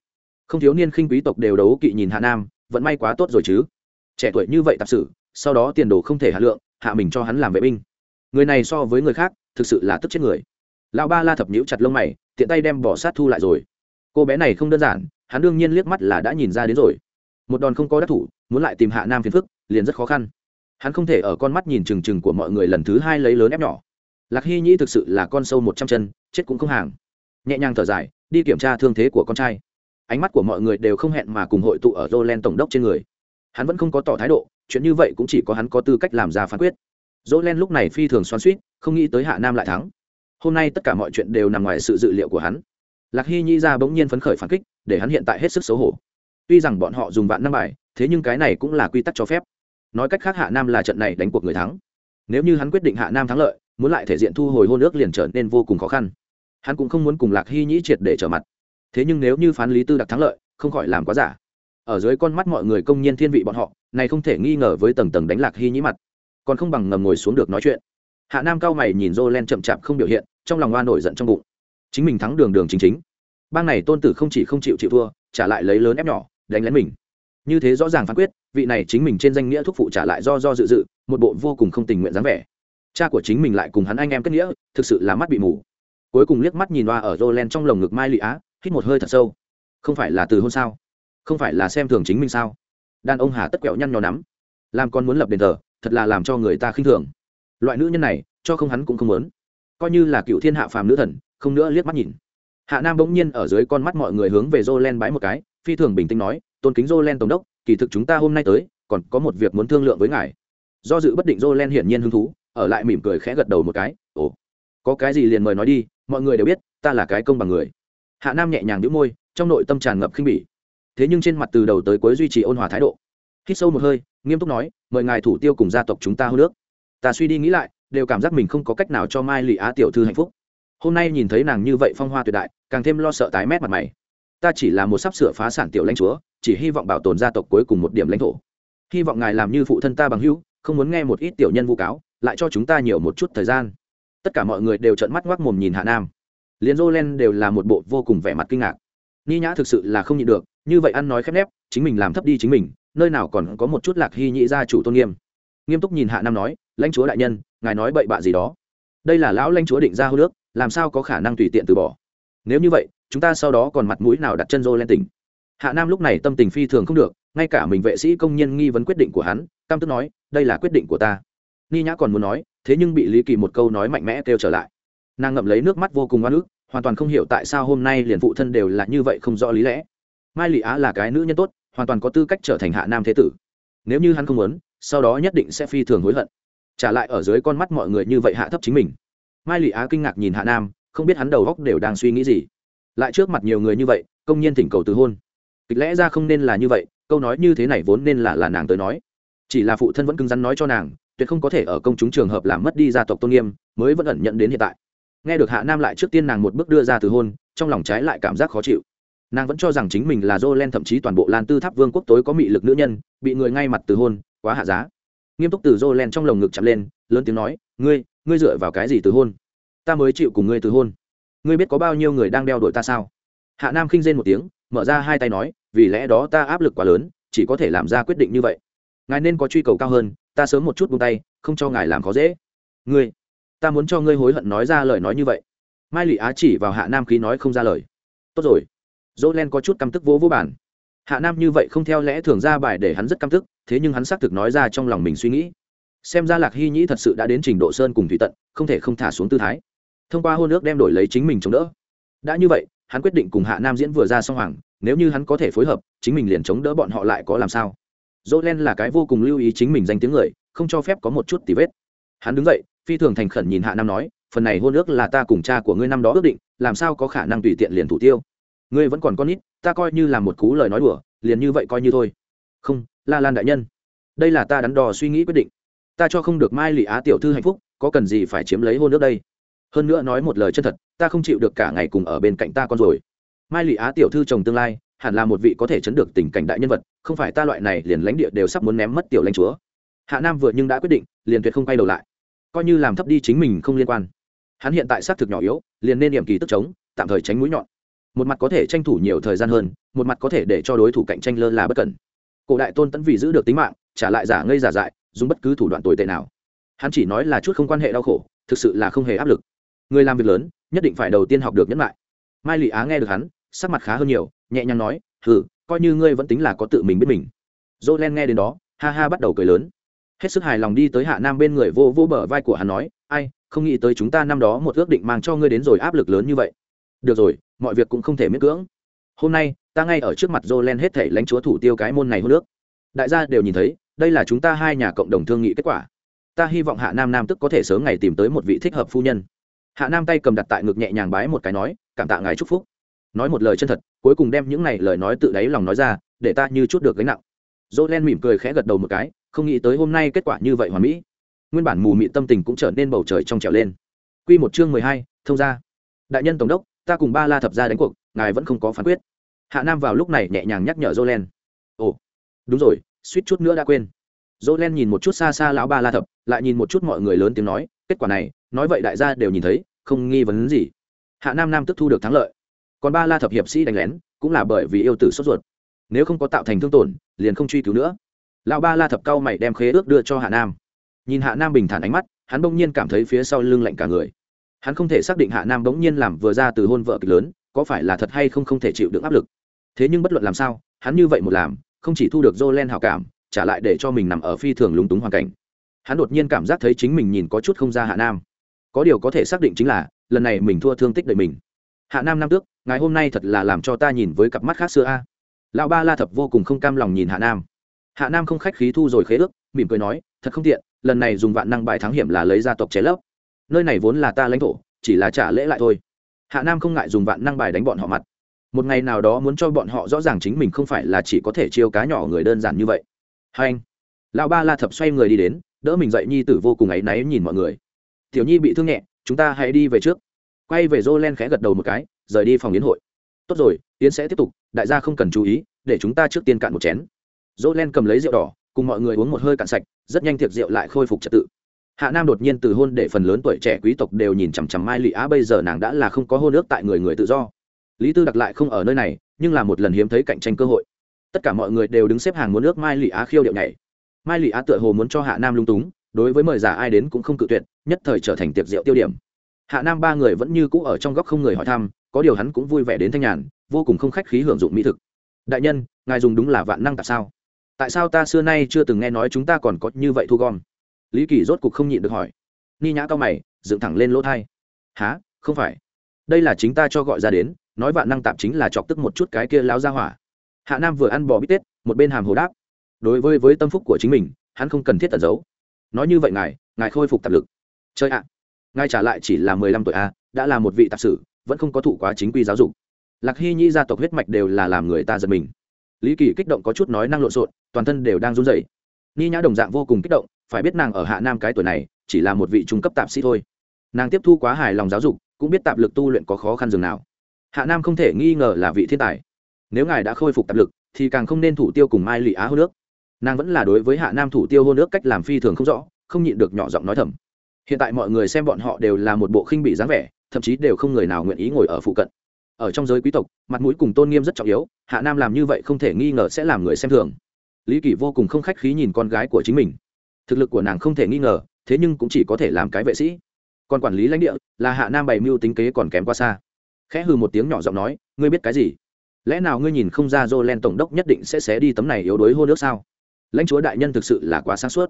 Không thiếu niên khinh quý tộc đều đấu kỵ nhìn hạ nam vẫn may quá tốt rồi chứ. Trẻ tuổi như vậy tạp sử, sau đó tiền đồ không thể hạ lượng, hạ mình cho hắn làm vệ binh. Người này so với người khác thực sự là tức chết người. Lão ba la thập nhũ chặt lông mày tiện tay đem bỏ sát thu lại rồi. Cô bé này không đơn giản hắn đương nhiên liếc mắt là đã nhìn ra đến rồi. Một đòn không có đắc thủ muốn lại tìm hạ nam phiền phức liền rất khó khăn. Hắn không thể ở con mắt nhìn trừng trừng của mọi người lần thứ hai lấy lớn ép nhỏ. Lạc hy nhĩ thực sự là con sâu một trăm chân chết cũng không hàng. Nhẹ nhàng thở dài đi kiểm tra thương thế của con trai. Ánh mắt của mọi người đều không hẹn mà cùng hội tụ ở roland tổng đốc trên người. Hắn vẫn không có tỏ thái độ, chuyện như vậy cũng chỉ có hắn có tư cách làm ra phán quyết dỗ len lúc này phi thường xoắn suýt không nghĩ tới Hạ Nam lại thắng. Hôm nay tất cả mọi chuyện đều nằm ngoài sự dự liệu của hắn. Lạc Hy Nhi ra bỗng nhiên phấn khởi phản kích, để hắn hiện tại hết sức xấu hổ. Tuy rằng bọn họ dùng vạn năm bài, thế nhưng cái này cũng là quy tắc cho phép. Nói cách khác Hạ Nam là trận này đánh cuộc người thắng. Nếu như hắn quyết định Hạ Nam thắng lợi, muốn lại thể diện thu hồi hôn ước liền trở nên vô cùng khó khăn. Hắn cũng không muốn cùng Lạc Hy Nhĩ triệt để trở mặt thế nhưng nếu như phán lý tư đặc thắng lợi không khỏi làm quá giả ở dưới con mắt mọi người công nhiên thiên vị bọn họ này không thể nghi ngờ với tầng tầng đánh lạc hy nhĩ mặt còn không bằng ngầm ngồi xuống được nói chuyện. Hạ nam cao mày nhìn dô len chậm chạp không biểu hiện, trong lòng oan nổi giận trong bụng. Chính mình thắng đường đường chính chính. Bang này tôn tử không chỉ không chịu chịu thua, trả lại lấy lớn ép nhỏ, đánh lén mình. Như thế rõ ràng phán quyết, vị này chính mình trên danh nghĩa thúc phụ trả lại do do dự dự, một bộ vô cùng không tình nguyện dáng vẻ. Cha của chính mình lại cùng hắn anh em kết nghĩa, thực sự là mắt bị mù. Cuối cùng liếc mắt nhìn oa ở dô len trong lồng ngực mai lị á, hít một hơi thật sâu. Không phải là từ hôn sao? Không phải là xem thường chính mình sao? Đàn ông hà tất quẹo nhăn nhò nắm. Làm con muốn lập đền thờ thật là làm cho người ta khinh thường. Loại nữ nhân này, cho không hắn cũng không muốn. Coi như là cựu thiên hạ phàm nữ thần, không nữa liếc mắt nhìn. Hạ nam bỗng nhiên ở dưới con mắt mọi người hướng về dô len bái một cái, phi thường bình tĩnh nói, tôn kính dô len tổng đốc, kỳ thực chúng ta hôm nay tới, còn có một việc muốn thương lượng với ngài. Do dự bất định dô len hiển nhiên hứng thú, ở lại mỉm cười khẽ gật đầu một cái, ồ, có cái gì liền mời nói đi, mọi người đều biết, ta là cái công bằng người. Hạ nam nhẹ nhàng nhíu môi, trong nội tâm tràn ngập khinh bỉ. Thế nhưng trên mặt từ đầu tới cuối duy trì ôn hòa thái độ. Hít sâu một hơi nghiêm túc nói mời ngài thủ tiêu cùng gia tộc chúng ta hô nước. Ta suy đi nghĩ lại đều cảm giác mình không có cách nào cho mai lụy á tiểu thư hạnh phúc. Hôm nay nhìn thấy nàng như vậy phong hoa tuyệt đại càng thêm lo sợ tái mét mặt mày. Ta chỉ là một sắp sửa phá sản tiểu lãnh chúa chỉ hy vọng bảo tồn gia tộc cuối cùng một điểm lãnh thổ. Hy vọng ngài làm như phụ thân ta bằng hữu không muốn nghe một ít tiểu nhân vu cáo lại cho chúng ta nhiều một chút thời gian. Tất cả mọi người đều trợn mắt ngoác mồm nhìn hạ nam. Liền Jolen đều là một bộ vô cùng vẻ mặt kinh ngạc. Ni Nhã thực sự là không nhịn được, như vậy ăn nói khép nép, chính mình làm thấp đi chính mình, nơi nào còn có một chút lạc hy nhị gia chủ tôn nghiêm. Nghiêm túc nhìn Hạ Nam nói, lãnh chúa đại nhân, ngài nói bậy bạ gì đó? Đây là lão lãnh chúa định ra hô nước, làm sao có khả năng tùy tiện từ bỏ? Nếu như vậy, chúng ta sau đó còn mặt mũi nào đặt chân Jolen tỉnh? Hạ Nam lúc này tâm tình phi thường không được, ngay cả mình vệ sĩ công nhân nghi vấn quyết định của hắn, cam tức nói, đây là quyết định của ta. Ni Nhã còn muốn nói, thế nhưng bị Lý Kỳ một câu nói mạnh mẽ kêu trở lại nàng ngậm lấy nước mắt vô cùng oan ức hoàn toàn không hiểu tại sao hôm nay liền phụ thân đều là như vậy không rõ lý lẽ mai lị á là cái nữ nhân tốt hoàn toàn có tư cách trở thành hạ nam thế tử. Nếu như hắn không muốn, sau đó nhất định sẽ phi thường hối hận. Trả lại ở dưới con mắt mọi người như vậy hạ thấp chính mình. Mai lị á kinh ngạc nhìn hạ nam, không biết hắn đầu góc đều đang suy nghĩ gì. Lại trước mặt nhiều người như vậy, công nhiên thỉnh cầu từ hôn. Kịch lẽ ra không nên là như vậy, câu nói như thế này vốn nên là là nàng tới nói. Chỉ là phụ thân vẫn cứng rắn nói cho nàng, tuyệt không có thể ở công chúng trường hợp làm mất đi gia tộc tôn nghiêm, mới vẫn ẩn nhận đến hiện tại. Nghe được hạ nam lại trước tiên nàng một bước đưa ra từ hôn, trong lòng trái lại cảm giác khó chịu nàng vẫn cho rằng chính mình là dô len thậm chí toàn bộ lan tư tháp vương quốc tối có mị lực nữ nhân, bị người ngay mặt từ hôn, quá hạ giá. Nghiêm túc từ dô len trong lồng ngực chặt lên, lớn tiếng nói, ngươi ngươi dựa vào cái gì từ hôn? Ta mới chịu cùng ngươi từ hôn. Ngươi biết có bao nhiêu người đang đeo đuổi ta sao? Hạ nam khinh rên một tiếng, mở ra hai tay nói, vì lẽ đó ta áp lực quá lớn, chỉ có thể làm ra quyết định như vậy. Ngài nên có truy cầu cao hơn, ta sớm một chút buông tay, không cho ngài làm khó dễ. Ngươi, ta muốn cho ngươi hối hận nói ra lời nói như vậy. Mai lị á chỉ vào hạ nam khí nói không ra lời. Tốt rồi dỗ len có chút căm tức vỗ vỗ bản hạ nam như vậy không theo lẽ thường ra bài để hắn rất căm tức, thế nhưng hắn xác thực nói ra trong lòng mình suy nghĩ. Xem ra lạc hy nhĩ thật sự đã đến trình độ sơn cùng thủy tận, không thể không thả xuống tư thái. Thông qua hôn ước đem đổi lấy chính mình chống đỡ. Đã như vậy, hắn quyết định cùng hạ nam diễn vừa ra song hoàng, nếu như hắn có thể phối hợp, chính mình liền chống đỡ bọn họ lại có làm sao? Dỗ len là cái vô cùng lưu ý chính mình danh tiếng người, không cho phép có một chút tì vết. Hắn đứng dậy, phi thường thành khẩn nhìn hạ nam nói, phần này hôn ước là ta cùng cha của ngươi năm đó ước định, làm sao có khả năng tùy tiện liền thủ tiêu? Ngươi vẫn còn con nít, ta coi như là một cú lời nói đùa, liền như vậy coi như thôi. Không, la lan đại nhân, đây là ta đắn đo suy nghĩ quyết định. Ta cho không được mai lị á tiểu thư hạnh phúc, có cần gì phải chiếm lấy hôn nước đây? Hơn nữa nói một lời chân thật, ta không chịu được cả ngày cùng ở bên cạnh ta con rồi. Mai lị á tiểu thư chồng tương lai, hẳn là một vị có thể chấn được tình cảnh đại nhân vật, không phải ta loại này liền lãnh địa đều sắp muốn ném mất tiểu lãnh chúa. Hạ nam vừa nhưng đã quyết định, liền tuyệt không quay đầu lại. Coi như làm thấp đi chính mình không liên quan. Hắn hiện tại xác thực nhỏ yếu, liền nên điểm kỳ tức chống, tạm thời tránh mũi nhọn một mặt có thể tranh thủ nhiều thời gian hơn, một mặt có thể để cho đối thủ cạnh tranh lơ là bất cẩn. Cổ đại tôn tẫn vì giữ được tính mạng, trả lại giả ngây giả dại, dùng bất cứ thủ đoạn tồi tệ nào. Hắn chỉ nói là chút không quan hệ đau khổ, thực sự là không hề áp lực. Người làm việc lớn, nhất định phải đầu tiên học được nhẫn lại. Mai lị á nghe được hắn, sắc mặt khá hơn nhiều, nhẹ nhàng nói, hừ, coi như ngươi vẫn tính là có tự mình biết mình. Dỗ len nghe đến đó, ha ha bắt đầu cười lớn. Hết sức hài lòng đi tới hạ nam bên người vô vô bờ vai của hắn nói, ai, không nghĩ tới chúng ta năm đó một ước định mang cho ngươi đến rồi áp lực lớn như vậy. Được rồi mọi việc cũng không thể miễn cưỡng. Hôm nay ta ngay ở trước mặt jolen hết thể lãnh chúa thủ tiêu cái môn này hôn nước đại gia đều nhìn thấy đây là chúng ta hai nhà cộng đồng thương nghị kết quả. Ta hy vọng hạ nam nam tức có thể sớm ngày tìm tới một vị thích hợp phu nhân. Hạ nam tay cầm đặt tại ngực nhẹ nhàng bái một cái nói cảm tạ ngài chúc phúc. Nói một lời chân thật cuối cùng đem những này lời nói tự đáy lòng nói ra để ta như chút được gánh nặng. Jolen mỉm cười khẽ gật đầu một cái không nghĩ tới hôm nay kết quả như vậy hoàn mỹ. Nguyên bản mù mị tâm tình cũng trở nên bầu trời trong trèo lên. Quy một chương mười hai thông gia, đại nhân tổng đốc ta cùng ba la thập ra đánh cuộc, ngài vẫn không có phán quyết. Hạ nam vào lúc này nhẹ nhàng nhắc nhở dỗ len ồ, đúng rồi, suýt chút nữa đã quên. Dỗ len nhìn một chút xa xa lão ba la thập, lại nhìn một chút mọi người lớn tiếng nói, kết quả này, nói vậy đại gia đều nhìn thấy, không nghi vấn gì. Hạ nam nam tức thu được thắng lợi. Còn ba la thập hiệp sĩ đánh lén, cũng là bởi vì yêu tử sốt ruột. Nếu không có tạo thành thương tổn, liền không truy cứu nữa. Lão ba la thập cao mày đem khế ước đưa cho hạ nam. Nhìn hạ nam bình thản ánh mắt, hắn bỗng nhiên cảm thấy phía sau lưng lạnh cả người hắn không thể xác định hạ nam bỗng nhiên làm vừa ra từ hôn vợ kịch lớn có phải là thật hay không không thể chịu được áp lực thế nhưng bất luận làm sao hắn như vậy một làm không chỉ thu được Jolen hảo cảm, trả lại để cho mình nằm ở phi thường lúng túng hoàn cảnh. Hắn đột nhiên cảm giác thấy chính mình nhìn có chút không ra Hạ Nam. Có điều có thể xác định chính là, lần này mình thua thương tích đời mình. Hạ Nam năm tước, ngày hôm nay thật là làm cho ta nhìn với cặp mắt khác xưa a. Lão ba La Thập vô cùng không cam lòng nhìn Hạ Nam. Hạ Nam không khách khí thu rồi khế ước, mỉm cười nói, thật không tiện, lần này dùng vạn năng bài thắng hiểm là lấy gia tộc chế lấp. Nơi này vốn là ta lãnh thổ, chỉ là trả lễ lại thôi. Hạ Nam không ngại dùng vạn năng bài đánh bọn họ mặt. Một ngày nào đó muốn cho bọn họ rõ ràng chính mình không phải là chỉ có thể chiêu cá nhỏ người đơn giản như vậy. Hai anh lão ba la thập xoay người đi đến đỡ mình dậy nhi tử vô cùng áy náy nhìn mọi người. Tiểu nhi bị thương nhẹ chúng ta hãy đi về trước. Quay về dô len khẽ gật đầu một cái rời đi phòng yến hội. Tốt rồi yến sẽ tiếp tục đại gia không cần chú ý để chúng ta trước tiên cạn một chén. Dô len cầm lấy rượu đỏ cùng mọi người uống một hơi cạn sạch rất nhanh thiệt rượu lại khôi phục trật tự hạ nam đột nhiên từ hôn để phần lớn tuổi trẻ quý tộc đều nhìn chằm chằm mai lị á, bây giờ nàng đã là không có hôn ước tại người người tự do. Lý tư đặc lại không ở nơi này, nhưng là một lần hiếm thấy cạnh tranh cơ hội. Tất cả mọi người đều đứng xếp hàng muốn nước mai lị á khiêu điệu nhảy. Mai lị á tựa hồ muốn cho hạ nam lung túng, đối với mời giả ai đến cũng không cự tuyệt, nhất thời trở thành tiệc rượu tiêu điểm. Hạ nam ba người vẫn như cũ ở trong góc không người hỏi thăm, có điều hắn cũng vui vẻ đến thanh nhàn, vô cùng không khách khí hưởng dụng mỹ thực. Đại nhân, ngài dùng đúng là vạn năng tại sao? Tại sao ta xưa nay chưa từng nghe nói chúng ta còn có như vậy thu gom? Lý kỳ rốt cục không nhịn được hỏi. Ni nhã cao mày, dựng thẳng lên lỗ thai. Há không phải. Đây là chính ta cho gọi ra đến, nói vạn năng tạp chính là chọc tức một chút cái kia láo ra hỏa. Hạ nam vừa ăn bò bít tết, một bên hàm hồ đáp. Đối với với tâm phúc của chính mình, hắn không cần thiết tẩn giấu. Nói như vậy ngài ngài khôi phục tạp lực. Chơi ạ. Ngài trả lại chỉ là mười lăm tuổi a, đã là một vị tạp sử, vẫn không có thụ quá chính quy giáo dục. Lạc hy nhi gia tộc huyết mạch đều là làm người ta giật mình. Lý kỳ kích động có chút nói năng lộn xộn, toàn thân đều đang run rẩy. Ni nhã đồng dạng vô cùng kích động phải biết nàng ở hạ nam cái tuổi này, chỉ là một vị trung cấp tạp sĩ thôi. Nàng tiếp thu quá hài lòng giáo dục, cũng biết tạp lực tu luyện có khó khăn dường nào. Hạ nam không thể nghi ngờ là vị thiên tài. Nếu ngài đã khôi phục tạp lực, thì càng không nên thủ tiêu cùng mai lị á hô nước. Nàng vẫn là đối với hạ nam thủ tiêu hô nước cách làm phi thường không rõ, không nhịn được nhỏ giọng nói thầm. Hiện tại mọi người xem bọn họ đều là một bộ khinh bị dáng vẻ, thậm chí đều không người nào nguyện ý ngồi ở phụ cận. Ở trong giới quý tộc, mặt mũi cùng tôn nghiêm rất trọng yếu, hạ nam làm như vậy không thể nghi ngờ sẽ làm người xem thường. Lý kỷ vô cùng không khách khí nhìn con gái của chính mình thực lực của nàng không thể nghi ngờ, thế nhưng cũng chỉ có thể làm cái vệ sĩ. Còn quản lý lãnh địa, là hạ nam bày mưu tính kế còn kém qua xa. Khẽ hừ một tiếng nhỏ giọng nói, ngươi biết cái gì? Lẽ nào ngươi nhìn không ra jolen tổng đốc nhất định sẽ xé đi tấm này yếu đuối hô nước sao? Lãnh chúa đại nhân thực sự là quá sáng suốt.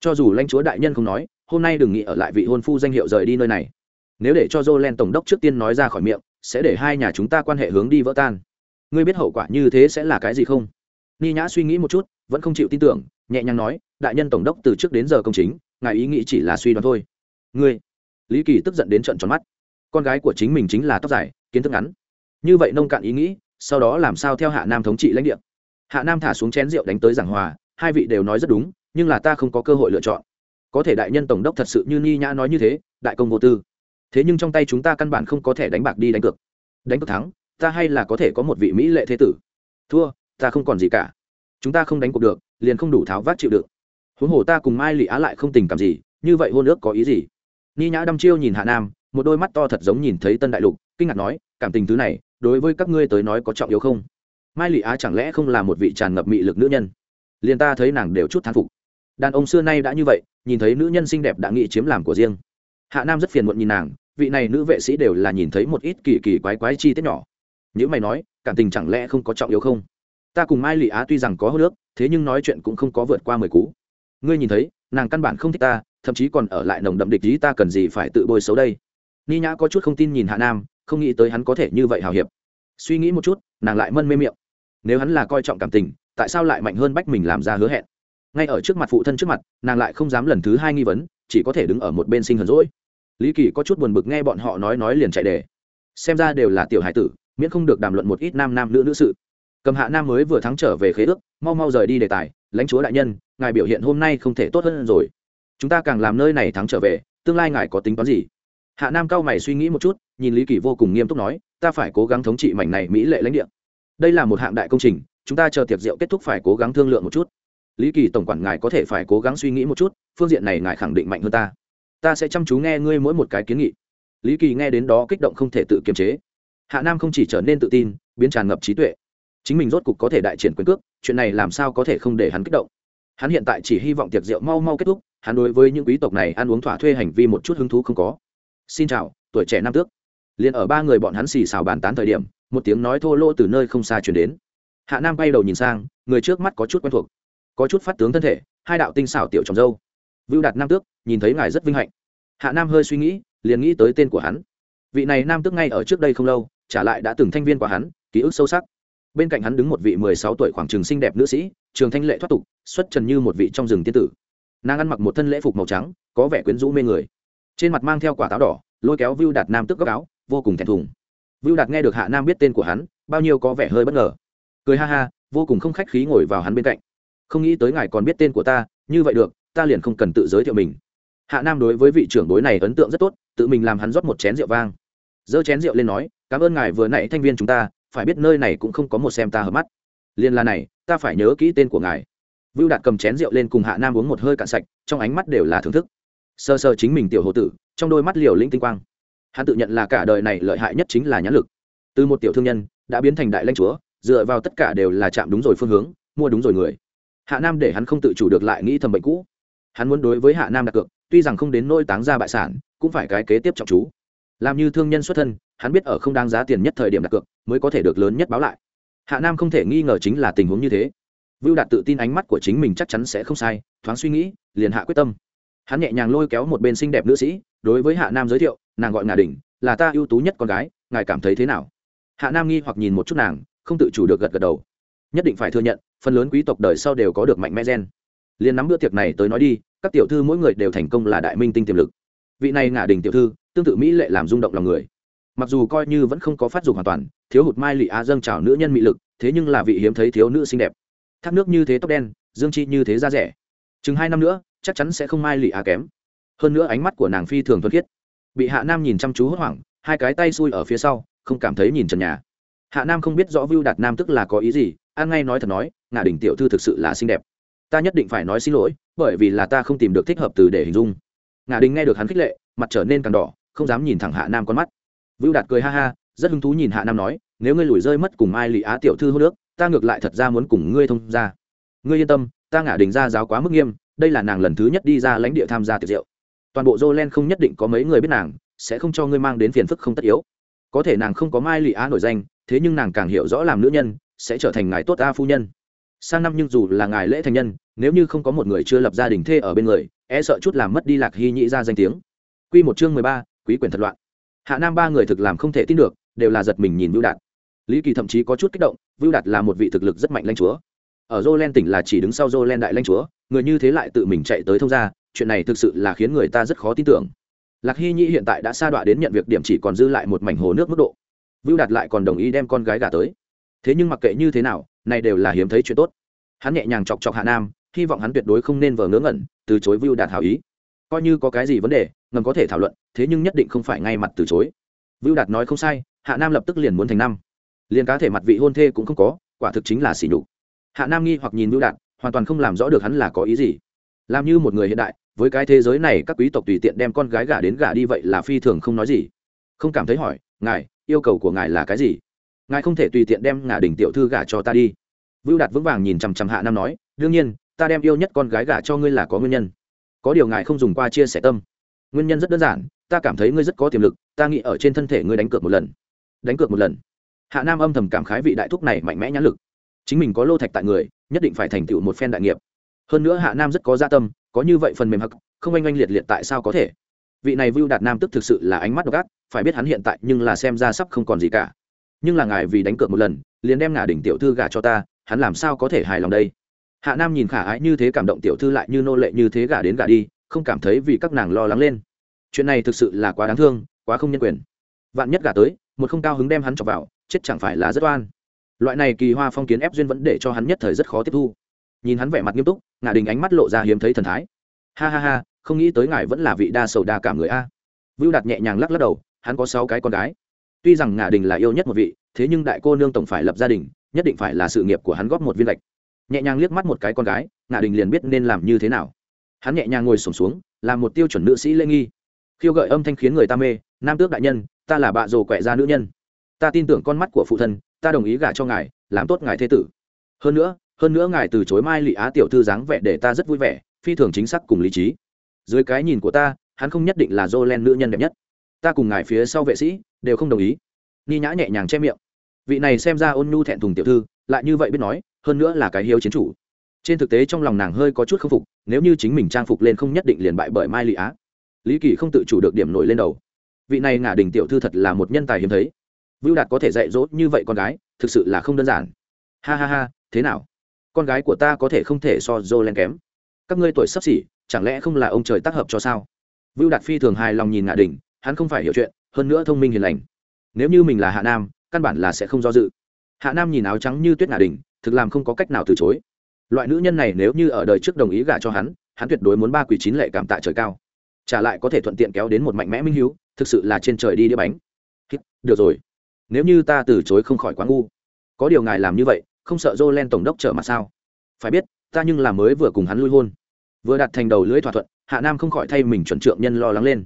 Cho dù lãnh chúa đại nhân không nói, hôm nay đừng nghĩ ở lại vị hôn phu danh hiệu rời đi nơi này. Nếu để cho jolen tổng đốc trước tiên nói ra khỏi miệng, sẽ để hai nhà chúng ta quan hệ hướng đi vỡ tan. Ngươi biết hậu quả như thế sẽ là cái gì không? Ni nhã suy nghĩ một chút, vẫn không chịu tin tưởng nhẹ nhàng nói, đại nhân tổng đốc từ trước đến giờ công chính, ngài ý nghĩ chỉ là suy đoán thôi. Ngươi? Lý kỳ tức giận đến trận tròn mắt. Con gái của chính mình chính là tóc dài, kiến thức ngắn. Như vậy nông cạn ý nghĩ, sau đó làm sao theo hạ nam thống trị lãnh địa? Hạ nam thả xuống chén rượu đánh tới giảng hòa, hai vị đều nói rất đúng, nhưng là ta không có cơ hội lựa chọn. Có thể đại nhân tổng đốc thật sự như ni nhã nói như thế, đại công vô tư. Thế nhưng trong tay chúng ta căn bản không có thể đánh bạc đi đánh cược. Đánh cược thắng, ta hay là có thể có một vị mỹ lệ thế tử. Thua, ta không còn gì cả. Chúng ta không đánh cuộc được liền không đủ tháo vát chịu đựng. Huống hồ ta cùng mai lị á lại không tình cảm gì, như vậy hôn ước có ý gì? Ni nhã đăm chiêu nhìn hạ nam, một đôi mắt to thật giống nhìn thấy tân đại lục, kinh ngạc nói, cảm tình thứ này, đối với các ngươi tới nói có trọng yếu không? Mai lị á chẳng lẽ không là một vị tràn ngập mị lực nữ nhân? Liền ta thấy nàng đều chút thán phục. Đàn ông xưa nay đã như vậy, nhìn thấy nữ nhân xinh đẹp đã nghĩ chiếm làm của riêng. Hạ nam rất phiền muộn nhìn nàng, vị này nữ vệ sĩ đều là nhìn thấy một ít kỳ kỳ quái quái chi tiết nhỏ. Nếu mày nói, cảm tình chẳng lẽ không có trọng yếu không? Ta cùng mai lị á tuy rằng có hô nước thế nhưng nói chuyện cũng không có vượt qua mười cú. Ngươi nhìn thấy, nàng căn bản không thích ta, thậm chí còn ở lại nồng đậm địch ý ta cần gì phải tự bôi xấu đây. Ni nhã có chút không tin nhìn hạ nam, không nghĩ tới hắn có thể như vậy hào hiệp. Suy nghĩ một chút, nàng lại mân mê miệng. Nếu hắn là coi trọng cảm tình, tại sao lại mạnh hơn bách mình làm ra hứa hẹn? Ngay ở trước mặt phụ thân trước mặt, nàng lại không dám lần thứ hai nghi vấn, chỉ có thể đứng ở một bên sinh hờn rỗi lý kỳ có chút buồn bực nghe bọn họ nói nói liền chạy đề. Xem ra đều là tiểu hải tử, miễn không được đàm luận một ít nam nam nữ nữ sự cầm hạ nam mới vừa thắng trở về khế ước, mau mau rời đi đề tài, lãnh chúa đại nhân, ngài biểu hiện hôm nay không thể tốt hơn rồi. Chúng ta càng làm nơi này thắng trở về, tương lai ngài có tính toán gì? Hạ nam cao mày suy nghĩ một chút, nhìn lý kỳ vô cùng nghiêm túc nói, ta phải cố gắng thống trị mảnh này mỹ lệ lãnh địa. Đây là một hạng đại công trình, chúng ta chờ tiệc rượu kết thúc phải cố gắng thương lượng một chút. Lý kỳ tổng quản ngài có thể phải cố gắng suy nghĩ một chút, phương diện này ngài khẳng định mạnh hơn ta. Ta sẽ chăm chú nghe ngươi mỗi một cái kiến nghị. Lý kỳ nghe đến đó kích động không thể tự kiềm chế. Hạ nam không chỉ trở nên tự tin, biến tràn ngập trí tuệ chính mình rốt cục có thể đại triển quyền cước, chuyện này làm sao có thể không để hắn kích động. Hắn hiện tại chỉ hy vọng tiệc rượu mau mau kết thúc, hắn đối với những quý tộc này ăn uống thỏa thuê hành vi một chút hứng thú không có. Xin chào, tuổi trẻ nam tước. Liền ở ba người bọn hắn xì xào bàn tán thời điểm, một tiếng nói thô lỗ từ nơi không xa chuyển đến. Hạ nam bay đầu nhìn sang, người trước mắt có chút quen thuộc. Có chút phát tướng thân thể, hai đạo tinh xảo tiểu trồng dâu vưu đạt nam tước, nhìn thấy ngài rất vinh hạnh. Hạ nam hơi suy nghĩ, liền nghĩ tới tên của hắn. Vị này nam tước ngay ở trước đây không lâu, trả lại đã từng thanh viên của hắn, ký ức sâu sắc bên cạnh hắn đứng một vị mười sáu tuổi khoảng trường xinh đẹp nữ sĩ, trường thanh lệ thoát tục, xuất trần như một vị trong rừng tiên tử. Nàng ăn mặc một thân lễ phục màu trắng, có vẻ quyến rũ mê người. Trên mặt mang theo quả táo đỏ, lôi kéo vưu đạt nam tức góc áo, vô cùng thẹn thùng. Vưu đạt nghe được hạ nam biết tên của hắn, bao nhiêu có vẻ hơi bất ngờ. Cười ha ha, vô cùng không khách khí ngồi vào hắn bên cạnh. Không nghĩ tới ngài còn biết tên của ta, như vậy được, ta liền không cần tự giới thiệu mình. Hạ nam đối với vị trưởng bối này ấn tượng rất tốt, tự mình làm hắn rót một chén rượu vang. Giơ chén rượu lên nói, cảm ơn ngài vừa nãy, thanh viên chúng ta phải biết nơi này cũng không có một xem ta hợp mắt. Liên là này, ta phải nhớ kỹ tên của ngài. Vưu đạt cầm chén rượu lên cùng hạ nam uống một hơi cạn sạch, trong ánh mắt đều là thưởng thức. Sơ sơ chính mình tiểu hồ tử, trong đôi mắt liều lĩnh tinh quang. Hắn tự nhận là cả đời này lợi hại nhất chính là nhãn lực. Từ một tiểu thương nhân, đã biến thành đại lãnh chúa, dựa vào tất cả đều là chạm đúng rồi phương hướng, mua đúng rồi người. Hạ nam để hắn không tự chủ được lại nghĩ thầm bệnh cũ. Hắn muốn đối với hạ nam đặt cược, tuy rằng không đến nỗi táng ra bại sản, cũng phải cái kế tiếp trọng chú. Làm như thương nhân xuất thân hắn biết ở không đáng giá tiền nhất thời điểm đặt cược, mới có thể được lớn nhất báo lại. Hạ nam không thể nghi ngờ chính là tình huống như thế. Vưu đạt tự tin ánh mắt của chính mình chắc chắn sẽ không sai, thoáng suy nghĩ, liền hạ quyết tâm. Hắn nhẹ nhàng lôi kéo một bên xinh đẹp nữ sĩ, đối với hạ nam giới thiệu, nàng gọi ngà đình là ta ưu tú nhất con gái, ngài cảm thấy thế nào? Hạ nam nghi hoặc nhìn một chút nàng, không tự chủ được gật gật đầu. Nhất định phải thừa nhận, phần lớn quý tộc đời sau đều có được mạnh mẽ gen. Liền nắm bữa tiệc này tới nói đi, các tiểu thư mỗi người đều thành công là đại minh tinh tiềm lực. Vị này ngả đình tiểu thư, tương tự mỹ lệ làm rung động lòng người mặc dù coi như vẫn không có phát dục hoàn toàn, thiếu hụt mai lị á dâng trào nữ nhân mỹ lực, thế nhưng là vị hiếm thấy thiếu nữ xinh đẹp. Thác nước như thế tóc đen, dương chi như thế da rẻ. Chừng hai năm nữa, chắc chắn sẽ không mai lị á kém. Hơn nữa ánh mắt của nàng phi thường thuần khiết. Bị hạ nam nhìn chăm chú hốt hoảng, hai cái tay xui ở phía sau, không cảm thấy nhìn trần nhà. Hạ nam không biết rõ vưu đạt nam tức là có ý gì an ngay nói thật nói, ngà đình tiểu thư thực sự là xinh đẹp. Ta nhất định phải nói xin lỗi, bởi vì là ta không tìm được thích hợp từ để hình dung. Ngà đình nghe được hắn khích lệ, mặt trở nên càng đỏ, không dám nhìn thẳng hạ nam con mắt vưu đạt cười ha ha, rất hứng thú nhìn hạ nam nói, nếu ngươi lùi rơi mất cùng mai lị á tiểu thư hôn nước, ta ngược lại thật ra muốn cùng ngươi thông ra ngươi yên tâm, ta ngả đình ra giáo quá mức nghiêm, đây là nàng lần thứ nhất đi ra lãnh địa tham gia tiệc rượu. Toàn bộ Jolen không nhất định có mấy người biết nàng, sẽ không cho ngươi mang đến phiền phức không tất yếu. Có thể nàng không có mai lị á nổi danh, thế nhưng nàng càng hiểu rõ làm nữ nhân, sẽ trở thành ngài tốt a phu nhân. Sang năm nhưng dù là ngài lễ thành nhân, nếu như không có một người chưa lập gia đình thê ở bên người e sợ chút làm mất đi lạc hy nhị ra danh tiếng. Quy một chương mười ba, quý quyền thật loạn hạ nam ba người thực làm không thể tin được đều là giật mình nhìn vưu đạt lý kỳ thậm chí có chút kích động vưu đạt là một vị thực lực rất mạnh lãnh chúa ở Jolen tỉnh là chỉ đứng sau Jolen đại lãnh chúa, người như thế lại tự mình chạy tới thông gia, chuyện này thực sự là khiến người ta rất khó tin tưởng. Lạc Hy Nhĩ hiện tại đã sa đọa đến nhận việc điểm chỉ còn dư lại một mảnh hồ nước mức độ. Vưu Đạt lại còn đồng ý đem con gái gả tới. Thế nhưng mặc kệ như thế nào, này đều là hiếm thấy chuyện tốt. Hắn nhẹ nhàng chọc chọc Hạ Nam, hy vọng hắn tuyệt đối không nên vờ ngớ ngẩn, từ chối Vưu Đạt hảo ý. Coi như có cái gì vấn đề, ngầm có thể thảo luận, thế nhưng nhất định không phải ngay mặt từ chối. Vưu Đạt nói không sai, Hạ Nam lập tức liền muốn thành năm. liền cá thể mặt vị hôn thê cũng không có, quả thực chính là xỉ nhục. Hạ nam nghi hoặc nhìn vưu đạt hoàn toàn không làm rõ được hắn là có ý gì. Làm như một người hiện đại với cái thế giới này các quý tộc tùy tiện đem con gái gả đến gả đi vậy là phi thường không nói gì. Không cảm thấy hỏi ngài yêu cầu của ngài là cái gì? Ngài không thể tùy tiện đem ngả đình tiểu thư gả cho ta đi. Vưu đạt vững vàng nhìn chằm chằm hạ nam nói đương nhiên ta đem yêu nhất con gái gả cho ngươi là có nguyên nhân có điều ngài không dùng qua chia sẻ tâm. Nguyên nhân rất đơn giản, ta cảm thấy ngươi rất có tiềm lực, ta nghĩ ở trên thân thể ngươi đánh cược một lần. Đánh cược một lần. Hạ nam âm thầm cảm khái vị đại thúc này mạnh mẽ nhãn lực. Chính mình có lô thạch tại người, nhất định phải thành tựu một phen đại nghiệp. Hơn nữa hạ nam rất có gia tâm, có như vậy phần mềm hặc không oanh oanh liệt liệt tại sao có thể? Vị này vưu đạt nam tức thực sự là ánh mắt độc ác, phải biết hắn hiện tại nhưng là xem ra sắp không còn gì cả. Nhưng là ngài vì đánh cược một lần, liền đem ngả đỉnh tiểu thư gả cho ta, hắn làm sao có thể hài lòng đây? Hạ nam nhìn khả ái như thế cảm động tiểu thư lại như nô lệ như thế gả đến gả đi, không cảm thấy vì các nàng lo lắng lên. Chuyện này thực sự là quá đáng thương, quá không nhân quyền. Vạn nhất gả tới, một không cao hứng đem hắn chọc vào, chết chẳng phải là rất oan. Loại này kỳ hoa phong kiến ép duyên vẫn để cho hắn nhất thời rất khó tiếp thu. Nhìn hắn vẻ mặt nghiêm túc, ngạ đình ánh mắt lộ ra hiếm thấy thần thái. Ha ha ha, không nghĩ tới ngài vẫn là vị đa sầu đa cảm người a. Vưu đạt nhẹ nhàng lắc lắc đầu, hắn có sáu cái con gái. Tuy rằng ngạ đình là yêu nhất một vị, thế nhưng đại cô nương tổng phải lập gia đình, nhất định phải là sự nghiệp của hắn góp một viên lệch nhẹ nhàng liếc mắt một cái con gái ngạ đình liền biết nên làm như thế nào. Hắn nhẹ nhàng ngồi sổm xuống, xuống làm một tiêu chuẩn nữ sĩ lễ nghi. Khiêu gợi âm thanh khiến người ta mê nam tước đại nhân ta là bạ rồ quẹ ra nữ nhân. Ta tin tưởng con mắt của phụ thân ta đồng ý gả cho ngài làm tốt ngài thế tử. Hơn nữa hơn nữa ngài từ chối mai lị á tiểu thư dáng vẻ để ta rất vui vẻ phi thường chính xác cùng lý trí. Dưới cái nhìn của ta hắn không nhất định là dô len nữ nhân đẹp nhất. Ta cùng ngài phía sau vệ sĩ đều không đồng ý. Ni nhã nhẹ nhàng che miệng. Vị này xem ra ôn nhu thẹn thùng tiểu thư lại như vậy biết nói, hơn nữa là cái hiếu chiến chủ. Trên thực tế trong lòng nàng hơi có chút k phục, nếu như chính mình trang phục lên không nhất định liền bại bởi mai lị á. Lý kỳ không tự chủ được điểm nổi lên đầu. Vị này ngả đình tiểu thư thật là một nhân tài hiếm thấy. Vưu đạt có thể dạy dỗ như vậy con gái, thực sự là không đơn giản. Ha ha ha, thế nào? Con gái của ta có thể không thể so dô len kém. Các ngươi tuổi sắp xỉ, chẳng lẽ không là ông trời tác hợp cho sao? Vưu đạt phi thường hài lòng nhìn ngạ đình hắn không phải hiểu chuyện, hơn nữa thông minh hiền lành. Nếu như mình là hạ nam, căn bản là sẽ không do dự hạ nam nhìn áo trắng như tuyết ngà đình thực làm không có cách nào từ chối. Loại nữ nhân này nếu như ở đời trước đồng ý gả cho hắn hắn tuyệt đối muốn ba quỷ chín lệ cảm tạ trời cao. Trả lại có thể thuận tiện kéo đến một mạnh mẽ minh hiếu, thực sự là trên trời đi đĩa bánh. Được rồi. Nếu như ta từ chối không khỏi quá ngu. Có điều ngài làm như vậy, không sợ dô len tổng đốc trở mặt sao? Phải biết, ta nhưng là mới vừa cùng hắn lui hôn. Vừa đặt thành đầu lưỡi thỏa thuận, hạ nam không khỏi thay mình chuẩn trượng nhân lo lắng lên.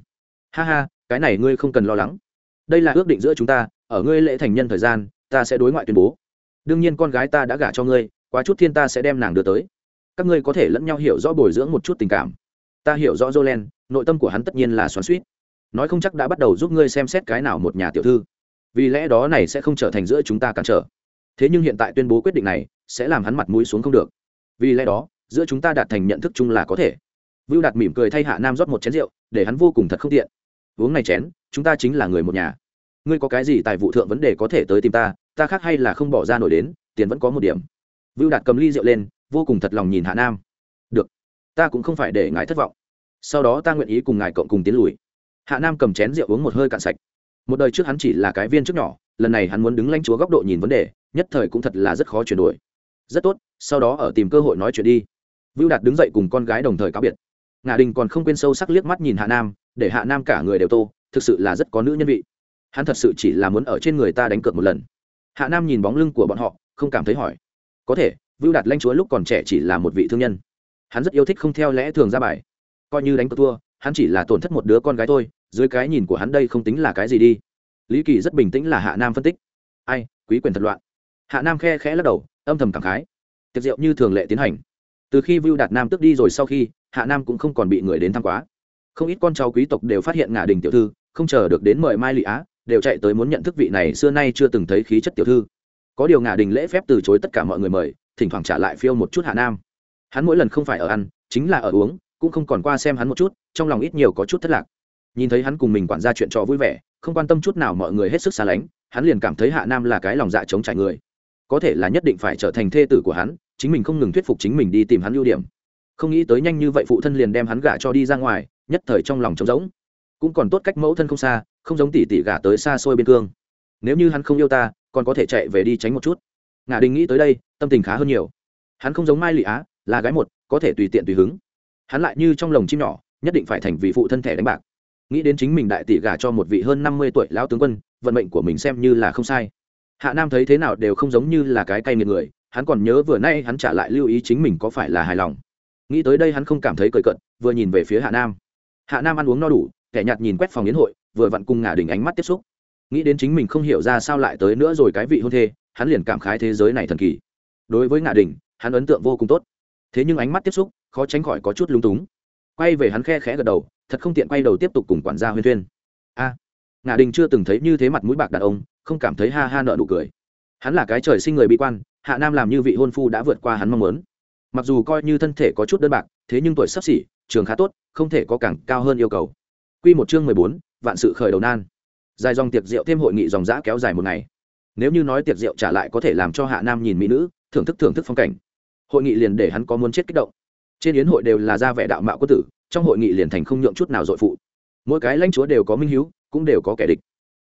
Ha ha, cái này ngươi không cần lo lắng. Đây là ước định giữa chúng ta, ở ngươi lễ thành nhân thời gian ta sẽ đối ngoại tuyên bố. Đương nhiên con gái ta đã gả cho ngươi, quá chút thiên ta sẽ đem nàng đưa tới. Các ngươi có thể lẫn nhau hiểu rõ bồi dưỡng một chút tình cảm. Ta hiểu rõ jolen, nội tâm của hắn tất nhiên là xoắn suýt nói không chắc đã bắt đầu giúp ngươi xem xét cái nào một nhà tiểu thư. Vì lẽ đó này sẽ không trở thành giữa chúng ta cản trở. Thế nhưng hiện tại tuyên bố quyết định này sẽ làm hắn mặt mũi xuống không được. Vì lẽ đó, giữa chúng ta đạt thành nhận thức chung là có thể. Vưu đạt mỉm cười thay hạ nam rót một chén rượu, để hắn vô cùng thật không tiện. Uống này chén, chúng ta chính là người một nhà ngươi có cái gì tài vụ thượng vấn đề có thể tới tìm ta ta khác hay là không bỏ ra nổi đến, tiền vẫn có một điểm. Vưu đạt cầm ly rượu lên, vô cùng thật lòng nhìn hạ nam. Được, ta cũng không phải để ngài thất vọng. Sau đó ta nguyện ý cùng ngài cộng cùng tiến lùi. Hạ nam cầm chén rượu uống một hơi cạn sạch. Một đời trước hắn chỉ là cái viên trước nhỏ, lần này hắn muốn đứng lãnh chúa góc độ nhìn vấn đề, nhất thời cũng thật là rất khó chuyển đổi. Rất tốt, sau đó ở tìm cơ hội nói chuyện đi. Vưu đạt đứng dậy cùng con gái đồng thời cáo biệt. Ngạ đình còn không quên sâu sắc liếc mắt nhìn hạ nam, để hạ nam cả người đều tô, thực sự là rất có nữ nhân vị hắn thật sự chỉ là muốn ở trên người ta đánh cược một lần. Hạ nam nhìn bóng lưng của bọn họ, không cảm thấy hỏi. Có thể, vưu đạt lãnh chúa lúc còn trẻ chỉ là một vị thương nhân. Hắn rất yêu thích không theo lẽ thường ra bài. Coi như đánh cược thua, hắn chỉ là tổn thất một đứa con gái thôi, dưới cái nhìn của hắn đây không tính là cái gì đi. Lý kỳ rất bình tĩnh là hạ nam phân tích. Ai, quý quyền thật loạn. Hạ nam khe khẽ lắc đầu, âm thầm cảm khái. Tiệc rượu như thường lệ tiến hành. Từ khi vưu đạt nam tức đi rồi sau khi, hạ nam cũng không còn bị người đến thăm quá. Không ít con cháu quý tộc đều phát hiện ngả đình tiểu thư, không chờ được đến mời mai lị á đều chạy tới muốn nhận thức vị này xưa nay chưa từng thấy khí chất tiểu thư. Có điều ngà đình lễ phép từ chối tất cả mọi người mời, thỉnh thoảng trả lại phiêu một chút hạ nam. Hắn mỗi lần không phải ở ăn, chính là ở uống, cũng không còn qua xem hắn một chút, trong lòng ít nhiều có chút thất lạc. Nhìn thấy hắn cùng mình quản ra chuyện trò vui vẻ, không quan tâm chút nào mọi người hết sức xa lánh, hắn liền cảm thấy hạ nam là cái lòng dạ chống trải người. Có thể là nhất định phải trở thành thê tử của hắn, chính mình không ngừng thuyết phục chính mình đi tìm hắn ưu điểm. Không nghĩ tới nhanh như vậy phụ thân liền đem hắn gả cho đi ra ngoài, nhất thời trong lòng trống rỗng cũng còn tốt cách mẫu thân không xa, không giống tỷ tỷ gả tới xa xôi biên cương. Nếu như hắn không yêu ta, còn có thể chạy về đi tránh một chút. Ngã đình nghĩ tới đây, tâm tình khá hơn nhiều. Hắn không giống mai lị á, là gái một, có thể tùy tiện tùy hứng. Hắn lại như trong lồng chim nhỏ, nhất định phải thành vị phụ thân thể đánh bạc. Nghĩ đến chính mình đại tỷ gả cho một vị hơn năm mươi tuổi lão tướng quân, vận mệnh của mình xem như là không sai. Hạ nam thấy thế nào đều không giống như là cái cay nghiệt người, hắn còn nhớ vừa nay hắn trả lại lưu ý chính mình có phải là hài lòng. Nghĩ tới đây hắn không cảm thấy cười cận vừa nhìn về phía hạ nam. Hạ nam ăn uống no đủ kẻ nhạt nhìn quét phòng yến hội vừa vặn cùng ngả đỉnh ánh mắt tiếp xúc. Nghĩ đến chính mình không hiểu ra sao lại tới nữa rồi cái vị hôn thê hắn liền cảm khái thế giới này thần kỳ. Đối với ngả đỉnh hắn ấn tượng vô cùng tốt. Thế nhưng ánh mắt tiếp xúc khó tránh khỏi có chút lung túng. Quay về hắn khe khẽ gật đầu thật không tiện quay đầu tiếp tục cùng quản gia huyên thuyên. A à, ngả đình chưa từng thấy như thế mặt mũi bạc đàn ông không cảm thấy ha ha nợ nụ cười. Hắn là cái trời sinh người bi quan hạ nam làm như vị hôn phu đã vượt qua hắn mong muốn. Mặc dù coi như thân thể có chút đơn bạc thế nhưng tuổi sắp xỉ trường khá tốt không thể có càng cao hơn yêu cầu. Quy một chương mười bốn, vạn sự khởi đầu nan. Dài dòng tiệc rượu thêm hội nghị dòng dã kéo dài một ngày. Nếu như nói tiệc rượu trả lại có thể làm cho Hạ Nam nhìn mỹ nữ, thưởng thức thưởng thức phong cảnh. Hội nghị liền để hắn có muốn chết kích động. Trên yến hội đều là ra vẻ đạo mạo quân tử, trong hội nghị liền thành không nhượng chút nào dội phụ. Mỗi cái lãnh chúa đều có minh hiếu, cũng đều có kẻ địch.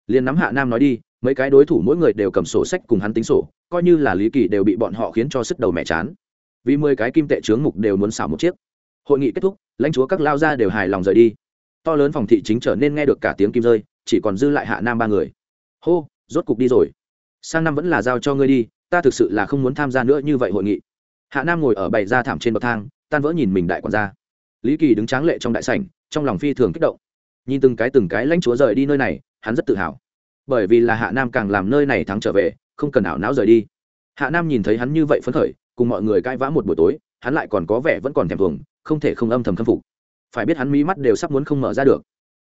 Liền nắm Hạ Nam nói đi, mấy cái đối thủ mỗi người đều cầm sổ sách cùng hắn tính sổ, coi như là lý kỳ đều bị bọn họ khiến cho sức đầu mẹ chán. Vì mười cái kim tệ chướng mục đều muốn xảo một chiếc. Hội nghị kết thúc, lãnh chúa các lao ra đều hài lòng rời đi to lớn phòng thị chính trở nên nghe được cả tiếng kim rơi, chỉ còn dư lại hạ nam ba người. Hô, rốt cục đi rồi. Sang năm vẫn là giao cho ngươi đi, ta thực sự là không muốn tham gia nữa như vậy hội nghị. Hạ nam ngồi ở bày ra thảm trên bậc thang, tan vỡ nhìn mình đại quản gia. Lý kỳ đứng tráng lệ trong đại sảnh, trong lòng phi thường kích động. Nhìn từng cái từng cái lãnh chúa rời đi nơi này, hắn rất tự hào. Bởi vì là hạ nam càng làm nơi này thắng trở về, không cần ảo não rời đi. Hạ nam nhìn thấy hắn như vậy phấn khởi, cùng mọi người cãi vã một buổi tối, hắn lại còn có vẻ vẫn còn thèm thuồng, không thể không âm thầm khâm phục phải biết hắn mí mắt đều sắp muốn không mở ra được.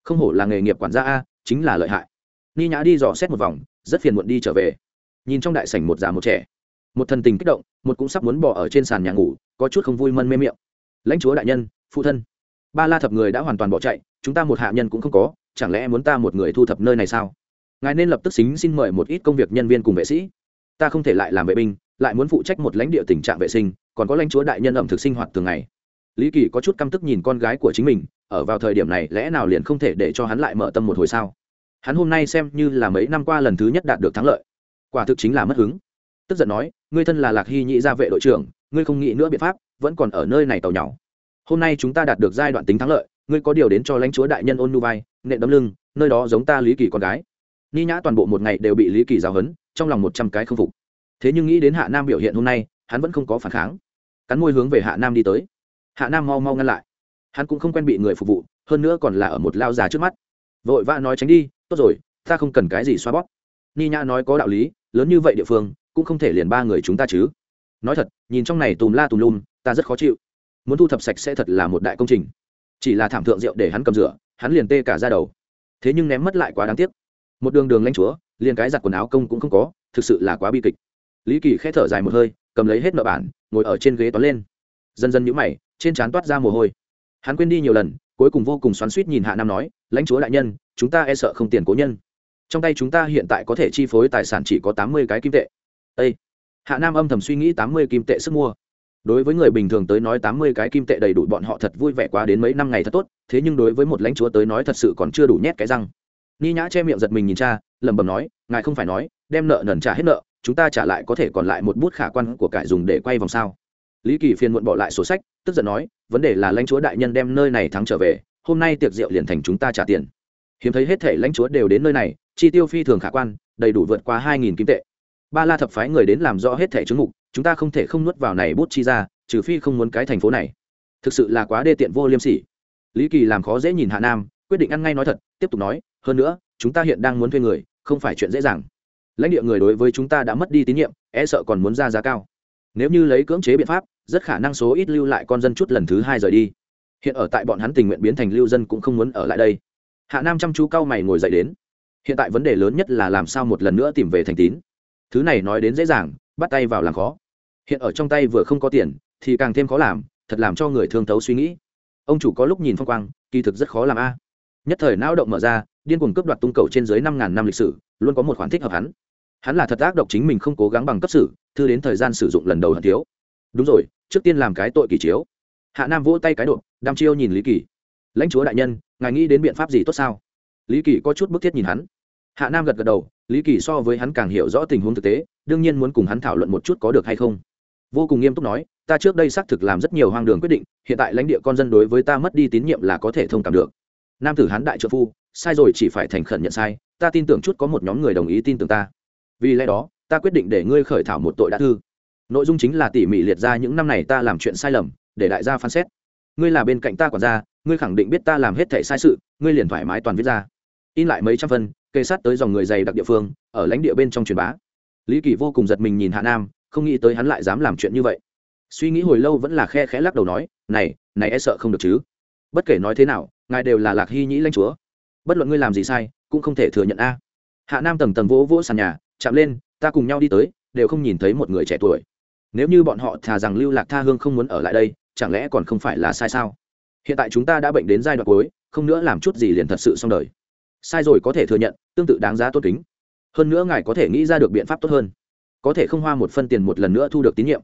Không hổ là nghề nghiệp quản gia a, chính là lợi hại. Ni nhã đi dò xét một vòng, rất phiền muộn đi trở về. Nhìn trong đại sảnh một già một trẻ. Một thần tình kích động, một cũng sắp muốn bỏ ở trên sàn nhà ngủ, có chút không vui mân mê miệng. Lãnh chúa đại nhân, phụ thân. Ba la thập người đã hoàn toàn bỏ chạy, chúng ta một hạ nhân cũng không có, chẳng lẽ muốn ta một người thu thập nơi này sao? Ngài nên lập tức xính xin mời một ít công việc nhân viên cùng vệ sĩ. Ta không thể lại làm vệ binh, lại muốn phụ trách một lãnh địa tình trạng vệ sinh, còn có lãnh chúa đại nhân ẩm thực sinh hoạt thường ngày lý kỳ có chút căm tức nhìn con gái của chính mình, ở vào thời điểm này lẽ nào liền không thể để cho hắn lại mở tâm một hồi sao? Hắn hôm nay xem như là mấy năm qua lần thứ nhất đạt được thắng lợi. Quả thực chính là mất hứng. Tức giận nói, ngươi thân là lạc hy nhị gia vệ đội trưởng, ngươi không nghĩ nữa biện pháp, vẫn còn ở nơi này tàu nhỏ hôm nay chúng ta đạt được giai đoạn tính thắng lợi, ngươi có điều đến cho lãnh chúa đại nhân ôn nu vai, nện đấm lưng, nơi đó giống ta lý kỳ con gái. Ni nhã toàn bộ một ngày đều bị lý kỳ giáo hấn trong lòng một trăm cái không phục. Thế nhưng nghĩ đến hạ nam biểu hiện hôm nay, hắn vẫn không có phản kháng. Cắn môi hướng về hạ nam đi tới hạ nam mau mau ngăn lại. Hắn cũng không quen bị người phục vụ, hơn nữa còn là ở một lao già trước mắt. Vội vã nói tránh đi, tốt rồi, ta không cần cái gì xoa bóp. Ni nhã nói có đạo lý, lớn như vậy địa phương, cũng không thể liền ba người chúng ta chứ. Nói thật, nhìn trong này tùm la tùm lum, ta rất khó chịu. Muốn thu thập sạch sẽ thật là một đại công trình. Chỉ là thảm thượng rượu để hắn cầm rửa, hắn liền tê cả ra đầu. Thế nhưng ném mất lại quá đáng tiếc. Một đường đường lanh chúa, liền cái giặt quần áo công cũng không có, thực sự là quá bi kịch. Lý kỳ k h ẽ thở dài một hơi, cầm lấy hết nợ bản, ngồi ở trên ghế toán lên. Dần dần nhũ mày trên trán toát ra mồ hôi. Hắn quên đi nhiều lần, cuối cùng vô cùng xoắn suýt nhìn hạ nam nói, lãnh chúa đại nhân, chúng ta e sợ không tiền cố nhân. Trong tay chúng ta hiện tại có thể chi phối tài sản chỉ có tám mươi cái kim tệ. Â hạ nam âm thầm suy nghĩ tám mươi kim tệ sức mua. Đối với người bình thường tới nói tám mươi cái kim tệ đầy đủ bọn họ thật vui vẻ quá đến mấy năm ngày thật tốt, thế nhưng đối với một lãnh chúa tới nói thật sự còn chưa đủ nhét cái răng. Ni nhã che miệng giật mình nhìn cha, lẩm bẩm nói, ngài không phải nói, đem nợ nần trả hết nợ, chúng ta trả lại có thể còn lại một bút khả quan của cải dùng để quay vòng sao? Lý kỳ phiền muộn bỏ lại sổ sách, tức giận nói, vấn đề là lãnh chúa đại nhân đem nơi này thắng trở về, hôm nay tiệc rượu liền thành chúng ta trả tiền. Hiếm thấy hết thể lãnh chúa đều đến nơi này, chi tiêu phi thường khả quan, đầy đủ vượt qua hai nghìn kim tệ. Ba la thập phái người đến làm rõ hết thẻ chứng mục, chúng ta không thể không nuốt vào này bút chi ra, trừ phi không muốn cái thành phố này. Thực sự là quá đê tiện vô liêm sỉ. Lý kỳ làm khó dễ nhìn hạ nam, quyết định ăn ngay nói thật, tiếp tục nói, hơn nữa, chúng ta hiện đang muốn thuê người, không phải chuyện dễ dàng. Lãnh địa người đối với chúng ta đã mất đi tín nhiệm e sợ còn muốn ra giá cao nếu như lấy cưỡng chế biện pháp, rất khả năng số ít lưu lại con dân chút lần thứ hai rời đi. Hiện ở tại bọn hắn tình nguyện biến thành lưu dân cũng không muốn ở lại đây. Hạ nam chăm chú cao mày ngồi dậy đến. Hiện tại vấn đề lớn nhất là làm sao một lần nữa tìm về thành tín. Thứ này nói đến dễ dàng, bắt tay vào làm khó. Hiện ở trong tay vừa không có tiền, thì càng thêm khó làm, thật làm cho người thương thấu suy nghĩ. Ông chủ có lúc nhìn phong quang, kỳ thực rất khó làm a. Nhất thời não động mở ra, điên cuồng cướp đoạt tung cầu trên dưới năm ngàn năm lịch sử, luôn có một khoản thích hợp hắn. Hắn là thật ác độc chính mình không cố gắng bằng cấp sử thư đến thời gian sử dụng lần đầu hận thiếu. Đúng rồi, trước tiên làm cái tội kỳ chiếu. Hạ nam vỗ tay cái độ đam chiêu nhìn lý kỳ. Lãnh chúa đại nhân, ngài nghĩ đến biện pháp gì tốt sao? Lý kỳ có chút bức thiết nhìn hắn. Hạ nam gật gật đầu, lý kỳ so với hắn càng hiểu rõ tình huống thực tế, đương nhiên muốn cùng hắn thảo luận một chút có được hay không. Vô cùng nghiêm túc nói, ta trước đây xác thực làm rất nhiều hoang đường quyết định, hiện tại lãnh địa con dân đối với ta mất đi tín nhiệm là có thể thông cảm được. Nam tử hán đại trợ phu, sai rồi chỉ phải thành khẩn nhận sai, ta tin tưởng chút có một nhóm người đồng ý tin tưởng ta. Vì lẽ đó ta quyết định để ngươi khởi thảo một tội đã thư. Nội dung chính là tỉ mỉ liệt ra những năm này ta làm chuyện sai lầm, để đại gia phán xét. Ngươi là bên cạnh ta quản gia, ngươi khẳng định biết ta làm hết thể sai sự, ngươi liền thoải mái toàn viết ra. In lại mấy trăm phân kê sát tới dòng người dày đặc địa phương, ở lãnh địa bên trong truyền bá. Lý kỳ vô cùng giật mình nhìn hạ nam, không nghĩ tới hắn lại dám làm chuyện như vậy. Suy nghĩ hồi lâu vẫn là khe khẽ lắc đầu nói, này này e sợ không được chứ. Bất kể nói thế nào, ngài đều là lạc hy nhĩ lãnh chúa. Bất luận ngươi làm gì sai, cũng không thể thừa nhận a. Hạ nam tầng tầng vỗ vỗ sàn nhà, chạm lên ta cùng nhau đi tới, đều không nhìn thấy một người trẻ tuổi. Nếu như bọn họ thà rằng lưu lạc tha hương không muốn ở lại đây, chẳng lẽ còn không phải là sai sao? Hiện tại chúng ta đã bệnh đến giai đoạn cuối, không nữa làm chút gì liền thật sự xong đời. Sai rồi có thể thừa nhận, tương tự đáng giá tốt kính. Hơn nữa ngài có thể nghĩ ra được biện pháp tốt hơn. Có thể không hoa một phân tiền một lần nữa thu được tín nhiệm.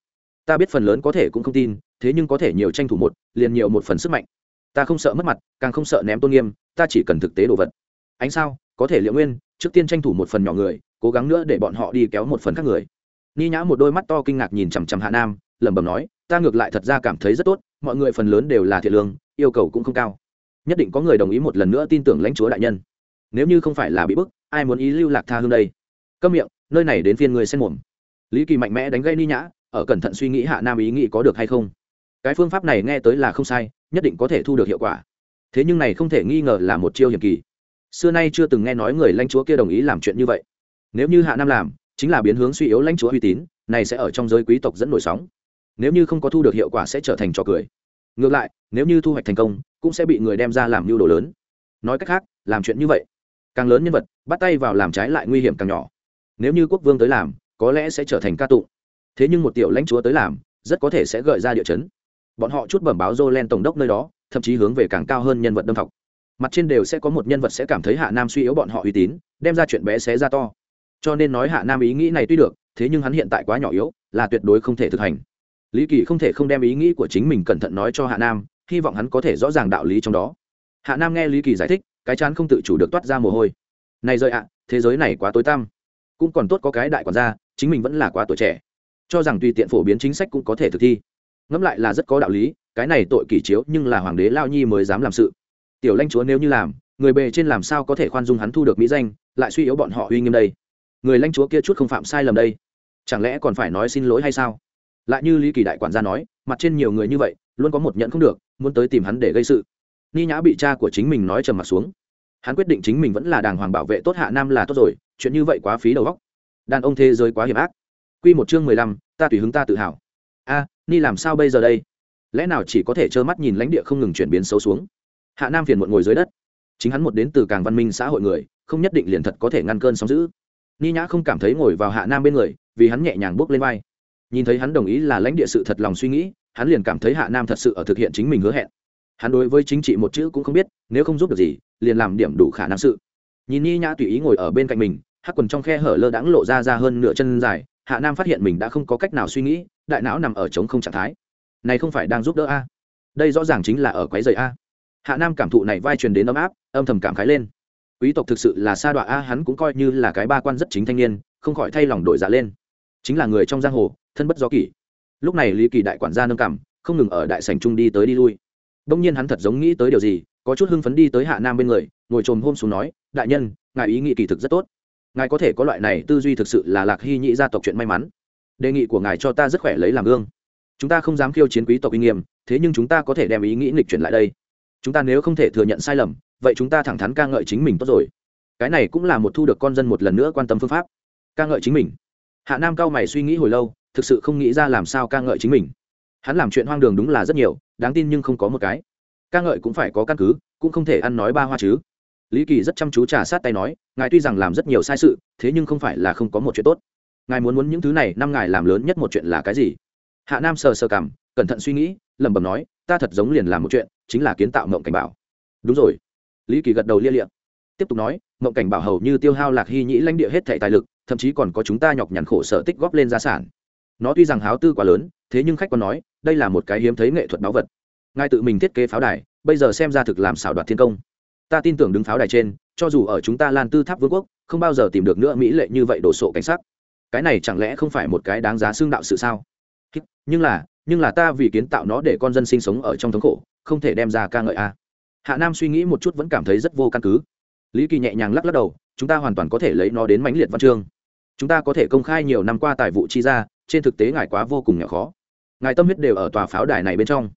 Ta biết phần lớn có thể cũng không tin, thế nhưng có thể nhiều tranh thủ một, liền nhiều một phần sức mạnh. Ta không sợ mất mặt, càng không sợ ném tôn nghiêm, ta chỉ cần thực tế đồ vật. Ánh sao, có thể liệu nguyên, trước tiên tranh thủ một phần nhỏ người cố gắng nữa để bọn họ đi kéo một phần các người. Ni nhã một đôi mắt to kinh ngạc nhìn chằm chằm hạ nam, lẩm bẩm nói, ta ngược lại thật ra cảm thấy rất tốt, mọi người phần lớn đều là thiện lương, yêu cầu cũng không cao. Nhất định có người đồng ý một lần nữa tin tưởng lãnh chúa đại nhân. Nếu như không phải là bị bức, ai muốn ý lưu lạc tha hương đây? Câm miệng, nơi này đến phiên người xen mồm lý kỳ mạnh mẽ đánh gây ni nhã, ở cẩn thận suy nghĩ hạ nam ý nghĩ có được hay không. Cái phương pháp này nghe tới là không sai, nhất định có thể thu được hiệu quả. Thế nhưng này không thể nghi ngờ là một chiêu hiểm kỳ. Xưa nay chưa từng nghe nói người lãnh chúa kia đồng ý làm chuyện như vậy nếu như hạ nam làm, chính là biến hướng suy yếu lãnh chúa uy tín, này sẽ ở trong giới quý tộc dẫn nổi sóng. Nếu như không có thu được hiệu quả sẽ trở thành trò cười. Ngược lại, nếu như thu hoạch thành công, cũng sẽ bị người đem ra làm mưu đồ lớn. Nói cách khác, làm chuyện như vậy, càng lớn nhân vật, bắt tay vào làm trái lại nguy hiểm càng nhỏ. Nếu như quốc vương tới làm, có lẽ sẽ trở thành ca tụng. Thế nhưng một tiểu lãnh chúa tới làm, rất có thể sẽ gợi ra địa chấn. Bọn họ chút bẩm báo dô len tổng đốc nơi đó, thậm chí hướng về càng cao hơn nhân vật đâm học mặt trên đều sẽ có một nhân vật sẽ cảm thấy hạ nam suy yếu bọn họ uy tín, đem ra chuyện bé xé ra to cho nên nói hạ nam ý nghĩ này tuy được, thế nhưng hắn hiện tại quá nhỏ yếu, là tuyệt đối không thể thực hành. Lý kỳ không thể không đem ý nghĩ của chính mình cẩn thận nói cho hạ nam, hy vọng hắn có thể rõ ràng đạo lý trong đó. Hạ nam nghe lý kỳ giải thích, cái chán không tự chủ được toát ra mồ hôi. Này rơi ạ, thế giới này quá tối tăm. Cũng còn tốt có cái đại quản gia, chính mình vẫn là quá tuổi trẻ. Cho rằng tùy tiện phổ biến chính sách cũng có thể thực thi. Ngẫm lại là rất có đạo lý, cái này tội kỷ chiếu nhưng là hoàng đế lao nhi mới dám làm sự. Tiểu lãnh chúa nếu như làm, người bề trên làm sao có thể khoan dung hắn thu được mỹ danh, lại suy yếu bọn họ uy nghiêm đây người lãnh chúa kia chút không phạm sai lầm đây. Chẳng lẽ còn phải nói xin lỗi hay sao? Lại như lý kỳ đại quản gia nói, mặt trên nhiều người như vậy, luôn có một nhận không được, muốn tới tìm hắn để gây sự. Ni nhã bị cha của chính mình nói trầm mặt xuống. Hắn quyết định chính mình vẫn là đàng hoàng bảo vệ tốt hạ nam là tốt rồi, chuyện như vậy quá phí đầu óc. Đàn ông thế giới quá hiểm ác. Q một chương mười lăm, ta tùy hứng ta tự hào. A, ni làm sao bây giờ đây? Lẽ nào chỉ có thể trơ mắt nhìn lãnh địa không ngừng chuyển biến xấu xuống? Hạ nam phiền muộn ngồi dưới đất. Chính hắn một đến từ càng văn minh xã hội người, không nhất định liền thật có thể ngăn cơn sóng giữ ni nhã không cảm thấy ngồi vào hạ nam bên người, vì hắn nhẹ nhàng bước lên vai. Nhìn thấy hắn đồng ý là lãnh địa sự thật lòng suy nghĩ, hắn liền cảm thấy hạ nam thật sự ở thực hiện chính mình hứa hẹn. Hắn đối với chính trị một chữ cũng không biết, nếu không giúp được gì, liền làm điểm đủ khả năng sự. Nhìn ni nhã tùy ý ngồi ở bên cạnh mình, hắc quần trong khe hở lơ đãng lộ ra ra hơn nửa chân dài, hạ nam phát hiện mình đã không có cách nào suy nghĩ, đại não nằm ở trống không trạng thái. Này không phải đang giúp đỡ a? Đây rõ ràng chính là ở quái dày a. Hạ nam cảm thụ này vai truyền đến ấm áp, âm thầm cảm khái lên quý tộc thực sự là sa đọa a, hắn cũng coi như là cái ba quan rất chính thanh niên, không khỏi thay lòng đổi dạ lên. Chính là người trong giang hồ, thân bất do kỷ. Lúc này lý kỳ đại quản gia nâng cảm không ngừng ở đại sảnh trung đi tới đi lui. Đông nhiên hắn thật giống nghĩ tới điều gì, có chút hưng phấn đi tới hạ nam bên người, ngồi trồm hôm xuống nói, đại nhân, ngài ý nghĩ kỳ thực rất tốt. Ngài có thể có loại này tư duy thực sự là lạc hy nhị gia tộc chuyện may mắn. Đề nghị của ngài cho ta rất khỏe lấy làm gương. Chúng ta không dám khiêu chiến quý tộc uy nghiêm, thế nhưng chúng ta có thể đem ý nghĩ nghịch chuyển lại đây. Chúng ta nếu không thể thừa nhận sai lầm vậy chúng ta thẳng thắn ca ngợi chính mình tốt rồi. Cái này cũng là một thu được con dân một lần nữa quan tâm phương pháp. Ca ngợi chính mình. Hạ nam cao mày suy nghĩ hồi lâu, thực sự không nghĩ ra làm sao ca ngợi chính mình. Hắn làm chuyện hoang đường đúng là rất nhiều, đáng tin nhưng không có một cái. Ca ngợi cũng phải có căn cứ, cũng không thể ăn nói ba hoa chứ. Lý kỳ rất chăm chú trà sát tay nói, ngài tuy rằng làm rất nhiều sai sự, thế nhưng không phải là không có một chuyện tốt. Ngài muốn muốn những thứ này, năm ngài làm lớn nhất một chuyện là cái gì? Hạ nam sờ sờ cảm cẩn thận suy nghĩ, lẩm bẩm nói, ta thật giống liền làm một chuyện, chính là kiến tạo mộng cảnh bảo. Đúng rồi lý kỳ gật đầu lia liệm tiếp tục nói, mộng cảnh bảo hầu như tiêu hao lạc hy nhĩ lãnh địa hết thệ tài lực, thậm chí còn có chúng ta nhọc nhằn khổ sở tích góp lên gia sản. Nó tuy rằng háo tư quá lớn, thế nhưng khách còn nói, đây là một cái hiếm thấy nghệ thuật báu vật. Ngài tự mình thiết kế pháo đài, bây giờ xem ra thực làm xảo đoạt thiên công. Ta tin tưởng đứng pháo đài trên, cho dù ở chúng ta lan tư tháp vương quốc, không bao giờ tìm được nữa mỹ lệ như vậy đồ sộ cảnh sắc. Cái này chẳng lẽ không phải một cái đáng giá xương đạo sự sao? Nhưng là nhưng là ta vì kiến tạo nó để con dân sinh sống ở trong thống khổ, không thể đem ra ca ngợi a hạ nam suy nghĩ một chút vẫn cảm thấy rất vô căn cứ. Lý kỳ nhẹ nhàng lắc lắc đầu, chúng ta hoàn toàn có thể lấy nó đến mãnh liệt văn chương. Chúng ta có thể công khai nhiều năm qua tài vụ chi ra, trên thực tế ngài quá vô cùng nhỏ khó. Ngài tâm huyết đều ở tòa pháo đài này bên trong.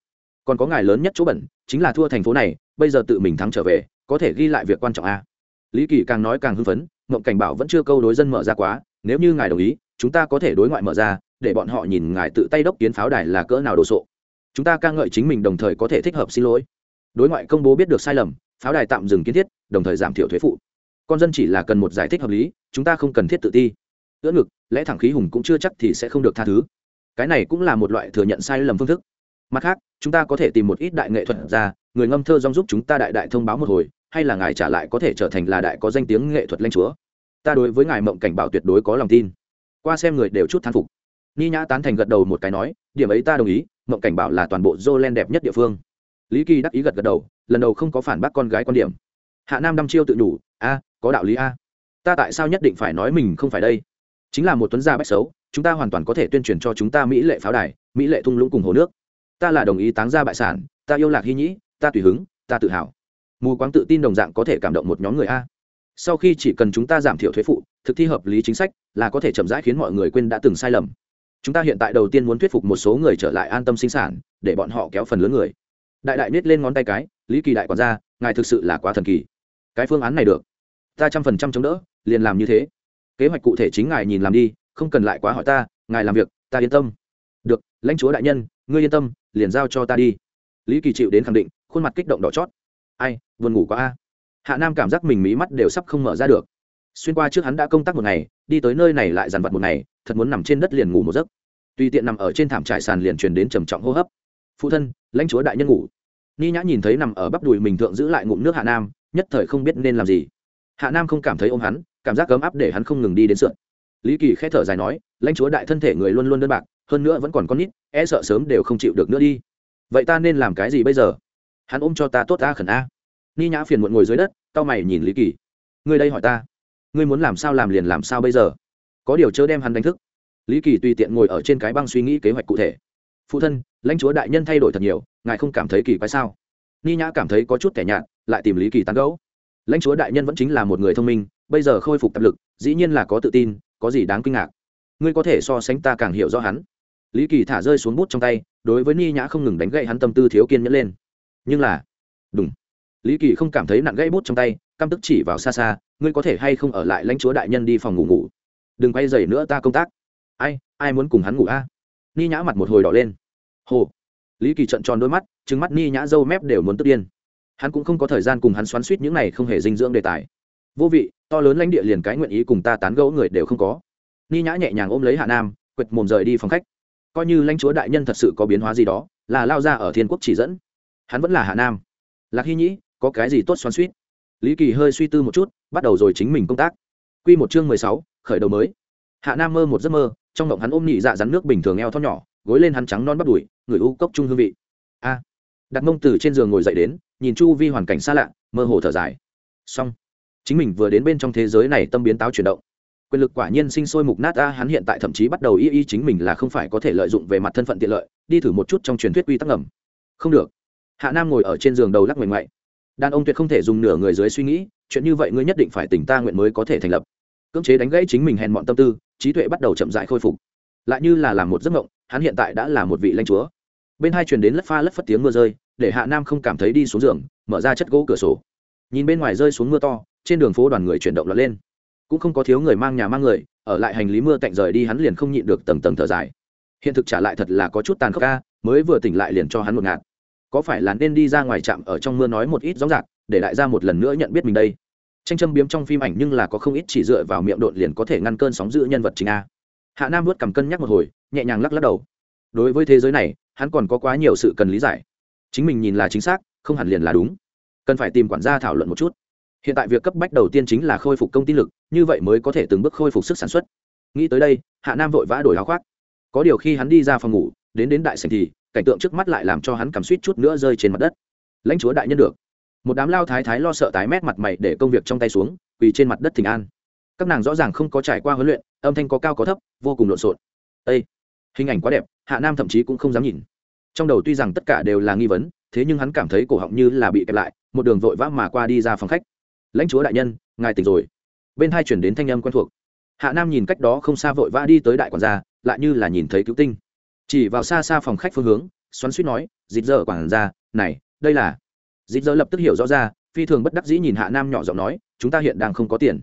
Còn có ngài lớn nhất chỗ bẩn, chính là thua thành phố này, bây giờ tự mình thắng trở về, có thể ghi lại việc quan trọng a. Lý kỳ càng nói càng hưng phấn mộng cảnh bảo vẫn chưa câu đối dân mở ra quá, nếu như ngài đồng ý, chúng ta có thể đối ngoại mở ra, để bọn họ nhìn ngài tự tay đốc kiến pháo đài là cỡ nào đồ sộ. Chúng ta ca ngợi chính mình đồng thời có thể thích hợp xin lỗi đối ngoại công bố biết được sai lầm, pháo đài tạm dừng kiến thiết, đồng thời giảm thiểu thuế phụ. Con dân chỉ là cần một giải thích hợp lý, chúng ta không cần thiết tự ti. Ưỡn ngực, lẽ thẳng khí hùng cũng chưa chắc thì sẽ không được tha thứ. Cái này cũng là một loại thừa nhận sai lầm phương thức. Mặt khác, chúng ta có thể tìm một ít đại nghệ thuật ra, người ngâm thơ dong giúp chúng ta đại đại thông báo một hồi, hay là ngài trả lại có thể trở thành là đại có danh tiếng nghệ thuật lanh chúa. Ta đối với ngài mộng cảnh bảo tuyệt đối có lòng tin. Qua xem người đều chút thán phục. Ni nhã tán thành gật đầu một cái nói, điểm ấy ta đồng ý, mộng cảnh bảo là toàn bộ dô len đẹp nhất địa phương lý kỳ đắc ý gật gật đầu, lần đầu không có phản bác con gái quan điểm. Hạ nam đăm chiêu tự đủ a, có đạo lý a. Ta tại sao nhất định phải nói mình không phải đây? Chính là một tuấn gia bách xấu, chúng ta hoàn toàn có thể tuyên truyền cho chúng ta mỹ lệ pháo đài, mỹ lệ thung lũng cùng hồ nước. Ta là đồng ý táng ra bại sản, ta yêu lạc hy nhĩ, ta tùy hứng, ta tự hào. Mù quáng tự tin đồng dạng có thể cảm động một nhóm người a. Sau khi chỉ cần chúng ta giảm thiểu thuế phụ, thực thi hợp lý chính sách, là có thể chậm rãi khiến mọi người quên đã từng sai lầm. Chúng ta hiện tại đầu tiên muốn thuyết phục một số người trở lại an tâm sinh sản, để bọn họ kéo phần lớn người đại đại nết lên ngón tay cái, lý kỳ đại còn ra ngài thực sự là quá thần kỳ. Cái phương án này được. Ta trăm phần trăm chống đỡ, liền làm như thế. Kế hoạch cụ thể chính ngài nhìn làm đi, không cần lại quá hỏi ta, ngài làm việc, ta yên tâm. Được, lãnh chúa đại nhân, ngươi yên tâm, liền giao cho ta đi. Lý kỳ chịu đến khẳng định, khuôn mặt kích động đỏ chót. Ai, buồn ngủ quá a. Hạ nam cảm giác mình mí mắt đều sắp không mở ra được. Xuyên qua trước hắn đã công tác một ngày, đi tới nơi này lại dằn vặt một ngày, thật muốn nằm trên đất liền ngủ một giấc. Tùy tiện nằm ở trên thảm trải sàn liền truyền đến trầm trọng hô hấp. Phụ thân, lãnh chúa đại nhân ngủ ni nhã nhìn thấy nằm ở bắp đùi mình thượng giữ lại ngụm nước hạ nam, nhất thời không biết nên làm gì. Hạ nam không cảm thấy ôm hắn, cảm giác ấm áp để hắn không ngừng đi đến sượn lý kỳ k h ẽ thở dài nói, lãnh chúa đại thân thể người luôn luôn đơn bạc, hơn nữa vẫn còn con nít e sợ sớm đều không chịu được nữa đi. Vậy ta nên làm cái gì bây giờ? Hắn ôm cho ta tốt ta khẩn a. Ni nhã phiền muộn ngồi dưới đất tao mày nhìn lý kỳ. Ngươi đây hỏi ta, ngươi muốn làm sao làm liền làm sao bây giờ? Có điều chớ đem hắn đánh thức. Lý kỳ tùy tiện ngồi ở trên cái băng suy nghĩ kế hoạch cụ thể phụ thân, lãnh chúa đại nhân thay đổi thật nhiều, ngài không cảm thấy kỳ quái sao? Ni nhã cảm thấy có chút kẻ nhạt, lại tìm lý kỳ tán gẫu. Lãnh chúa đại nhân vẫn chính là một người thông minh, bây giờ khôi phục tập lực, dĩ nhiên là có tự tin, có gì đáng kinh ngạc. Ngươi có thể so sánh ta càng hiểu rõ hắn. Lý kỳ thả rơi xuống bút trong tay, đối với ni nhã không ngừng đánh gậy hắn tâm tư thiếu kiên nhẫn lên. Nhưng là đúng lý kỳ không cảm thấy nặng gãy bút trong tay, căm tức chỉ vào xa xa, ngươi có thể hay không ở lại lãnh chúa đại nhân đi phòng ngủ ngủ? Đừng quay dày nữa ta công tác. Ai ai muốn cùng hắn ngủ a? Ni nhã mặt một hồi đỏ lên. Hồ. Lý kỳ trận tròn đôi mắt trứng mắt ni nhã dâu mép đều muốn tức điên. Hắn cũng không có thời gian cùng hắn xoắn suýt những này không hề dinh dưỡng đề tài. Vô vị, to lớn lãnh địa liền cái nguyện ý cùng ta tán gẫu người đều không có. Ni nhã nhẹ nhàng ôm lấy hạ nam, quệt mồm rời đi phòng khách. Coi như lãnh chúa đại nhân thật sự có biến hóa gì đó, là lao ra ở thiên quốc chỉ dẫn. Hắn vẫn là hạ nam. Lạc hy nhĩ, có cái gì tốt xoắn suýt? Lý kỳ hơi suy tư một chút, bắt đầu rồi chính mình công tác. Q một chương mười sáu, khởi đầu mới. Hạ nam mơ một giấc mơ trong động hắn ôm nhị dạ rắn nước bình thường eo thon nhỏ, gối lên hắn trắng non bắp đùi, người u cốc trung hương vị. A. Đặt mông từ trên giường ngồi dậy đến, nhìn chu vi hoàn cảnh xa lạ, mơ hồ thở dài. Xong. Chính mình vừa đến bên trong thế giới này tâm biến táo chuyển động. Quyền lực quả nhiên sinh sôi mục nát, a, hắn hiện tại thậm chí bắt đầu y y chính mình là không phải có thể lợi dụng về mặt thân phận tiện lợi, đi thử một chút trong truyền thuyết quy tắc ngầm. Không được. Hạ nam ngồi ở trên giường đầu lắc mạnh ngoại. Đàn ông tuyệt không thể dùng nửa người dưới suy nghĩ, chuyện như vậy ngươi nhất định phải tỉnh ta nguyện mới có thể thành lập. Cưỡng chế đánh gãy chính mình hèn mọn tâm tư trí tuệ bắt đầu chậm rãi khôi phục. Lại như là làm một giấc mộng, hắn hiện tại đã là một vị lãnh chúa. Bên hai truyền đến lất pha lất phất tiếng mưa rơi, để hạ nam không cảm thấy đi xuống giường, mở ra chất gỗ cửa sổ. Nhìn bên ngoài rơi xuống mưa to, trên đường phố đoàn người chuyển động lọt lên. Cũng không có thiếu người mang nhà mang người, ở lại hành lý mưa tạnh rời đi hắn liền không nhịn được tầng tầng thở dài. Hiện thực trả lại thật là có chút tàn khốc ca, mới vừa tỉnh lại liền cho hắn một ngạt. Có phải là nên đi ra ngoài trạm ở trong mưa nói một ít rõ giạc để đại gia một lần nữa nhận biết mình đây? Tranh châm biếm trong phim ảnh nhưng là có không ít chỉ dựa vào miệng độn liền có thể ngăn cơn sóng giữ nhân vật chính a. Hạ nam vớt cầm cân nhắc một hồi, nhẹ nhàng lắc lắc đầu. Đối với thế giới này, hắn còn có quá nhiều sự cần lý giải. Chính mình nhìn là chính xác, không hẳn liền là đúng. Cần phải tìm quản gia thảo luận một chút. Hiện tại việc cấp bách đầu tiên chính là khôi phục công ty lực, như vậy mới có thể từng bước khôi phục sức sản xuất. Nghĩ tới đây, hạ nam vội vã đổi áo khoác. Có điều khi hắn đi ra phòng ngủ, đến đến đại sành thì, cảnh tượng trước mắt lại làm cho hắn cảm suýt chút nữa rơi trên mặt đất. Lãnh chúa đại nhân được một đám lao thái thái lo sợ tái mét mặt mày để công việc trong tay xuống, quỳ trên mặt đất thình an. Các nàng rõ ràng không có trải qua huấn luyện, âm thanh có cao có thấp, vô cùng lộn xộn. Ây hình ảnh quá đẹp, hạ nam thậm chí cũng không dám nhìn. Trong đầu tuy rằng tất cả đều là nghi vấn, thế nhưng hắn cảm thấy cổ họng như là bị kẹp lại, một đường vội vã mà qua đi ra phòng khách. Lãnh chúa đại nhân, ngài tỉnh rồi. Bên hai chuyển đến thanh âm quen thuộc. Hạ nam nhìn cách đó không xa vội vã đi tới đại quản gia, lại như là nhìn thấy cứu tinh. Chỉ vào xa xa phòng khách phương hướng, xoắn suýt nói dịp dở quản gia, này, đây là dịp giờ lập tức hiểu rõ ra, phi thường bất đắc dĩ nhìn hạ nam nhỏ giọng nói, chúng ta hiện đang không có tiền.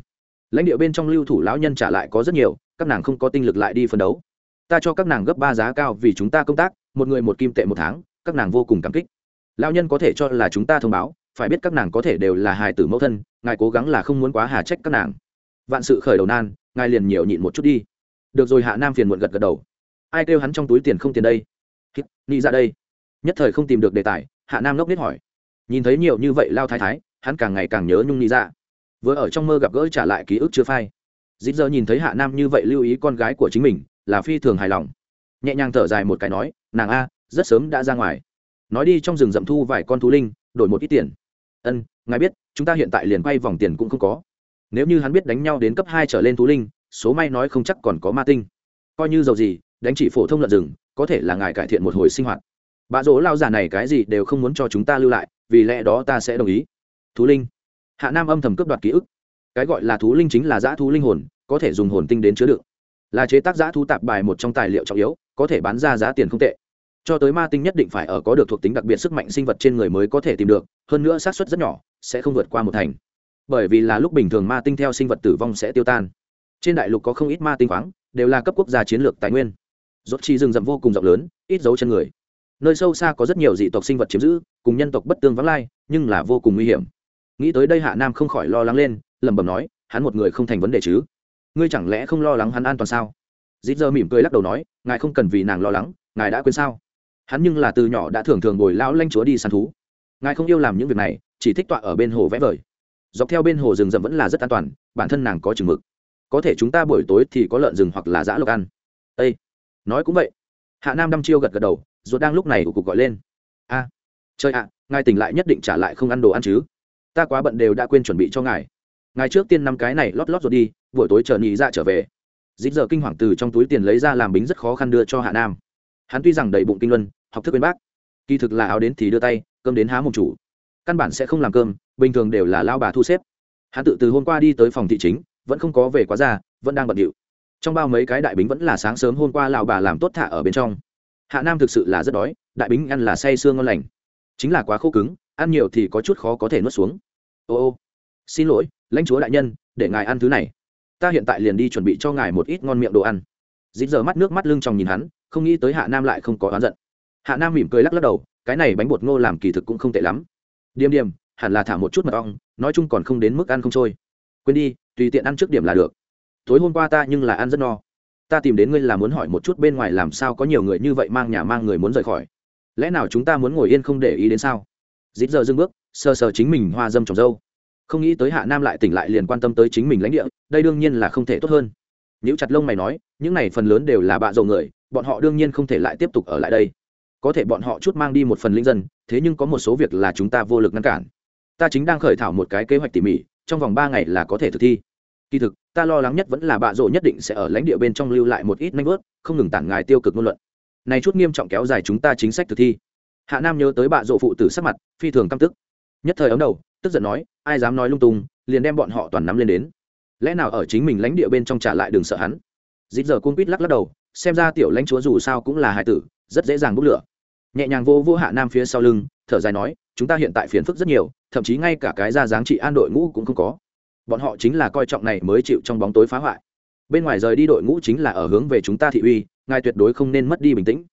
Lãnh địa bên trong lưu thủ lão nhân trả lại có rất nhiều, các nàng không có tinh lực lại đi phân đấu. Ta cho các nàng gấp ba giá cao vì chúng ta công tác, một người một kim tệ một tháng, các nàng vô cùng cảm kích. Lão nhân có thể cho là chúng ta thông báo, phải biết các nàng có thể đều là hài tử mẫu thân, ngài cố gắng là không muốn quá hà trách các nàng. Vạn sự khởi đầu nan, ngài liền nhiều nhịn một chút đi. Được rồi hạ nam phiền muộn gật gật đầu. Ai kêu hắn trong túi tiền không tiền đây? Nghĩ ra đây. Nhất thời không tìm được đề tài, hạ nam lốc nít hỏi nhìn thấy nhiều như vậy lao thái thái, hắn càng ngày càng nhớ nhung ni ra dạ. vừa ở trong mơ gặp gỡ trả lại ký ức chưa phai. Dịp giờ nhìn thấy hạ nam như vậy lưu ý con gái của chính mình, là phi thường hài lòng. Nhẹ nhàng thở dài một cái nói, nàng a, rất sớm đã ra ngoài. Nói đi trong rừng rậm thu vài con thú linh, đổi một ít tiền. Ân, ngài biết, chúng ta hiện tại liền quay vòng tiền cũng không có. Nếu như hắn biết đánh nhau đến cấp hai trở lên thú linh, số may nói không chắc còn có ma tinh. Coi như giàu gì, đánh chỉ phổ thông lợn rừng, có thể là ngài cải thiện một hồi sinh hoạt. Bà dỗ lao già này cái gì đều không muốn cho chúng ta lưu lại vì lẽ đó ta sẽ đồng ý. Thú linh. Hạ nam âm thầm cướp đoạt ký ức. Cái gọi là thú linh chính là giã thú linh hồn, có thể dùng hồn tinh đến chứa đựng. Là chế tác giã thú tạp bài một trong tài liệu trọng yếu, có thể bán ra giá tiền không tệ. Cho tới ma tinh nhất định phải ở có được thuộc tính đặc biệt sức mạnh sinh vật trên người mới có thể tìm được, hơn nữa xác suất rất nhỏ, sẽ không vượt qua một thành. Bởi vì là lúc bình thường ma tinh theo sinh vật tử vong sẽ tiêu tan. Trên đại lục có không ít ma tinh khoáng, đều là cấp quốc gia chiến lược tài nguyên. Dốt chi rừng rậm vô cùng rộng lớn, ít dấu chân người nơi sâu xa có rất nhiều dị tộc sinh vật chiếm giữ, cùng nhân tộc bất tương vắng lai, nhưng là vô cùng nguy hiểm. Nghĩ tới đây hạ nam không khỏi lo lắng lên, lẩm bẩm nói, hắn một người không thành vấn đề chứ? Ngươi chẳng lẽ không lo lắng hắn an toàn sao? Dít giờ mỉm cười lắc đầu nói, ngài không cần vì nàng lo lắng, ngài đã quên sao? Hắn nhưng là từ nhỏ đã thường thường ngồi lão lanh chúa đi săn thú. Ngài không yêu làm những việc này, chỉ thích tọa ở bên hồ vẽ vời. Dọc theo bên hồ rừng rậm vẫn là rất an toàn, bản thân nàng có chừng mực. Có thể chúng ta buổi tối thì có lợn rừng hoặc là giã lộc ăn. Ây nói cũng vậy. Hạ nam đăm chiêu gật gật đầu rồi đang lúc này của cục gọi lên. A à, trời ạ ngài tỉnh lại nhất định trả lại không ăn đồ ăn chứ. Ta quá bận đều đã quên chuẩn bị cho ngài. Ngài trước tiên năm cái này lót lót rồi đi buổi tối chờ nhị dạ trở về. Dịp giờ kinh hoàng từ trong túi tiền lấy ra làm bính rất khó khăn đưa cho hạ nam. Hắn tuy rằng đầy bụng kinh luân học thức bên bác kỳ thực là áo đến thì đưa tay cơm đến há mồm chủ. Căn bản sẽ không làm cơm bình thường đều là lao bà thu xếp. Hắn tự từ hôm qua đi tới phòng thị chính vẫn không có về quá ra vẫn đang bận điệu. Trong bao mấy cái đại bính vẫn là sáng sớm hôm qua lão bà làm tốt thả ở bên trong hạ nam thực sự là rất đói, đại bính ăn là say sương ngon lành. Chính là quá khô cứng, ăn nhiều thì có chút khó có thể nuốt xuống. Ô ô, xin lỗi, lãnh chúa đại nhân, để ngài ăn thứ này. Ta hiện tại liền đi chuẩn bị cho ngài một ít ngon miệng đồ ăn. Dịp giờ mắt nước mắt lưng trong nhìn hắn, không nghĩ tới hạ nam lại không có oán giận. Hạ nam mỉm cười lắc lắc đầu, cái này bánh bột ngô làm kỳ thực cũng không tệ lắm. Điềm điềm, hẳn là thả một chút mật ong, nói chung còn không đến mức ăn không trôi. Quên đi, tùy tiện ăn trước điểm là được. Tối hôm qua ta nhưng là ăn rất no ta tìm đến ngươi là muốn hỏi một chút bên ngoài làm sao có nhiều người như vậy mang nhà mang người muốn rời khỏi. Lẽ nào chúng ta muốn ngồi yên không để ý đến sao? Dịp giờ dưng bước, sờ sờ chính mình hoa dâm trồng dâu. Không nghĩ tới hạ nam lại tỉnh lại liền quan tâm tới chính mình lãnh địa, đây đương nhiên là không thể tốt hơn. Nếu chặt lông mày nói, những này phần lớn đều là bạ dầu người, bọn họ đương nhiên không thể lại tiếp tục ở lại đây. Có thể bọn họ chút mang đi một phần linh dân, thế nhưng có một số việc là chúng ta vô lực ngăn cản. Ta chính đang khởi thảo một cái kế hoạch tỉ mỉ, trong vòng ba ngày là có thể thực thi kỳ thực, ta lo lắng nhất vẫn là bạ rộ nhất định sẽ ở lãnh địa bên trong lưu lại một ít nanh vớt, không ngừng tản ngài tiêu cực ngôn luận. Này chút nghiêm trọng kéo dài chúng ta chính sách thực thi. Hạ nam nhớ tới bạ rộ phụ tử sắc mặt, phi thường căm tức. Nhất thời ấm đầu, tức giận nói, ai dám nói lung tung, liền đem bọn họ toàn nắm lên đến. Lẽ nào ở chính mình lãnh địa bên trong trả lại đường sợ hắn? Dịp giờ cung quýt lắc lắc đầu, xem ra tiểu lãnh chúa dù sao cũng là hải tử, rất dễ dàng bốc lửa. Nhẹ nhàng vô vô hạ nam phía sau lưng, thở dài nói, chúng ta hiện tại phiền phức rất nhiều, thậm chí ngay cả cái ra dáng trị an đội ngũ cũng không có bọn họ chính là coi trọng này mới chịu trong bóng tối phá hoại. Bên ngoài rời đi đội ngũ chính là ở hướng về chúng ta thị uy, ngài tuyệt đối không nên mất đi bình tĩnh.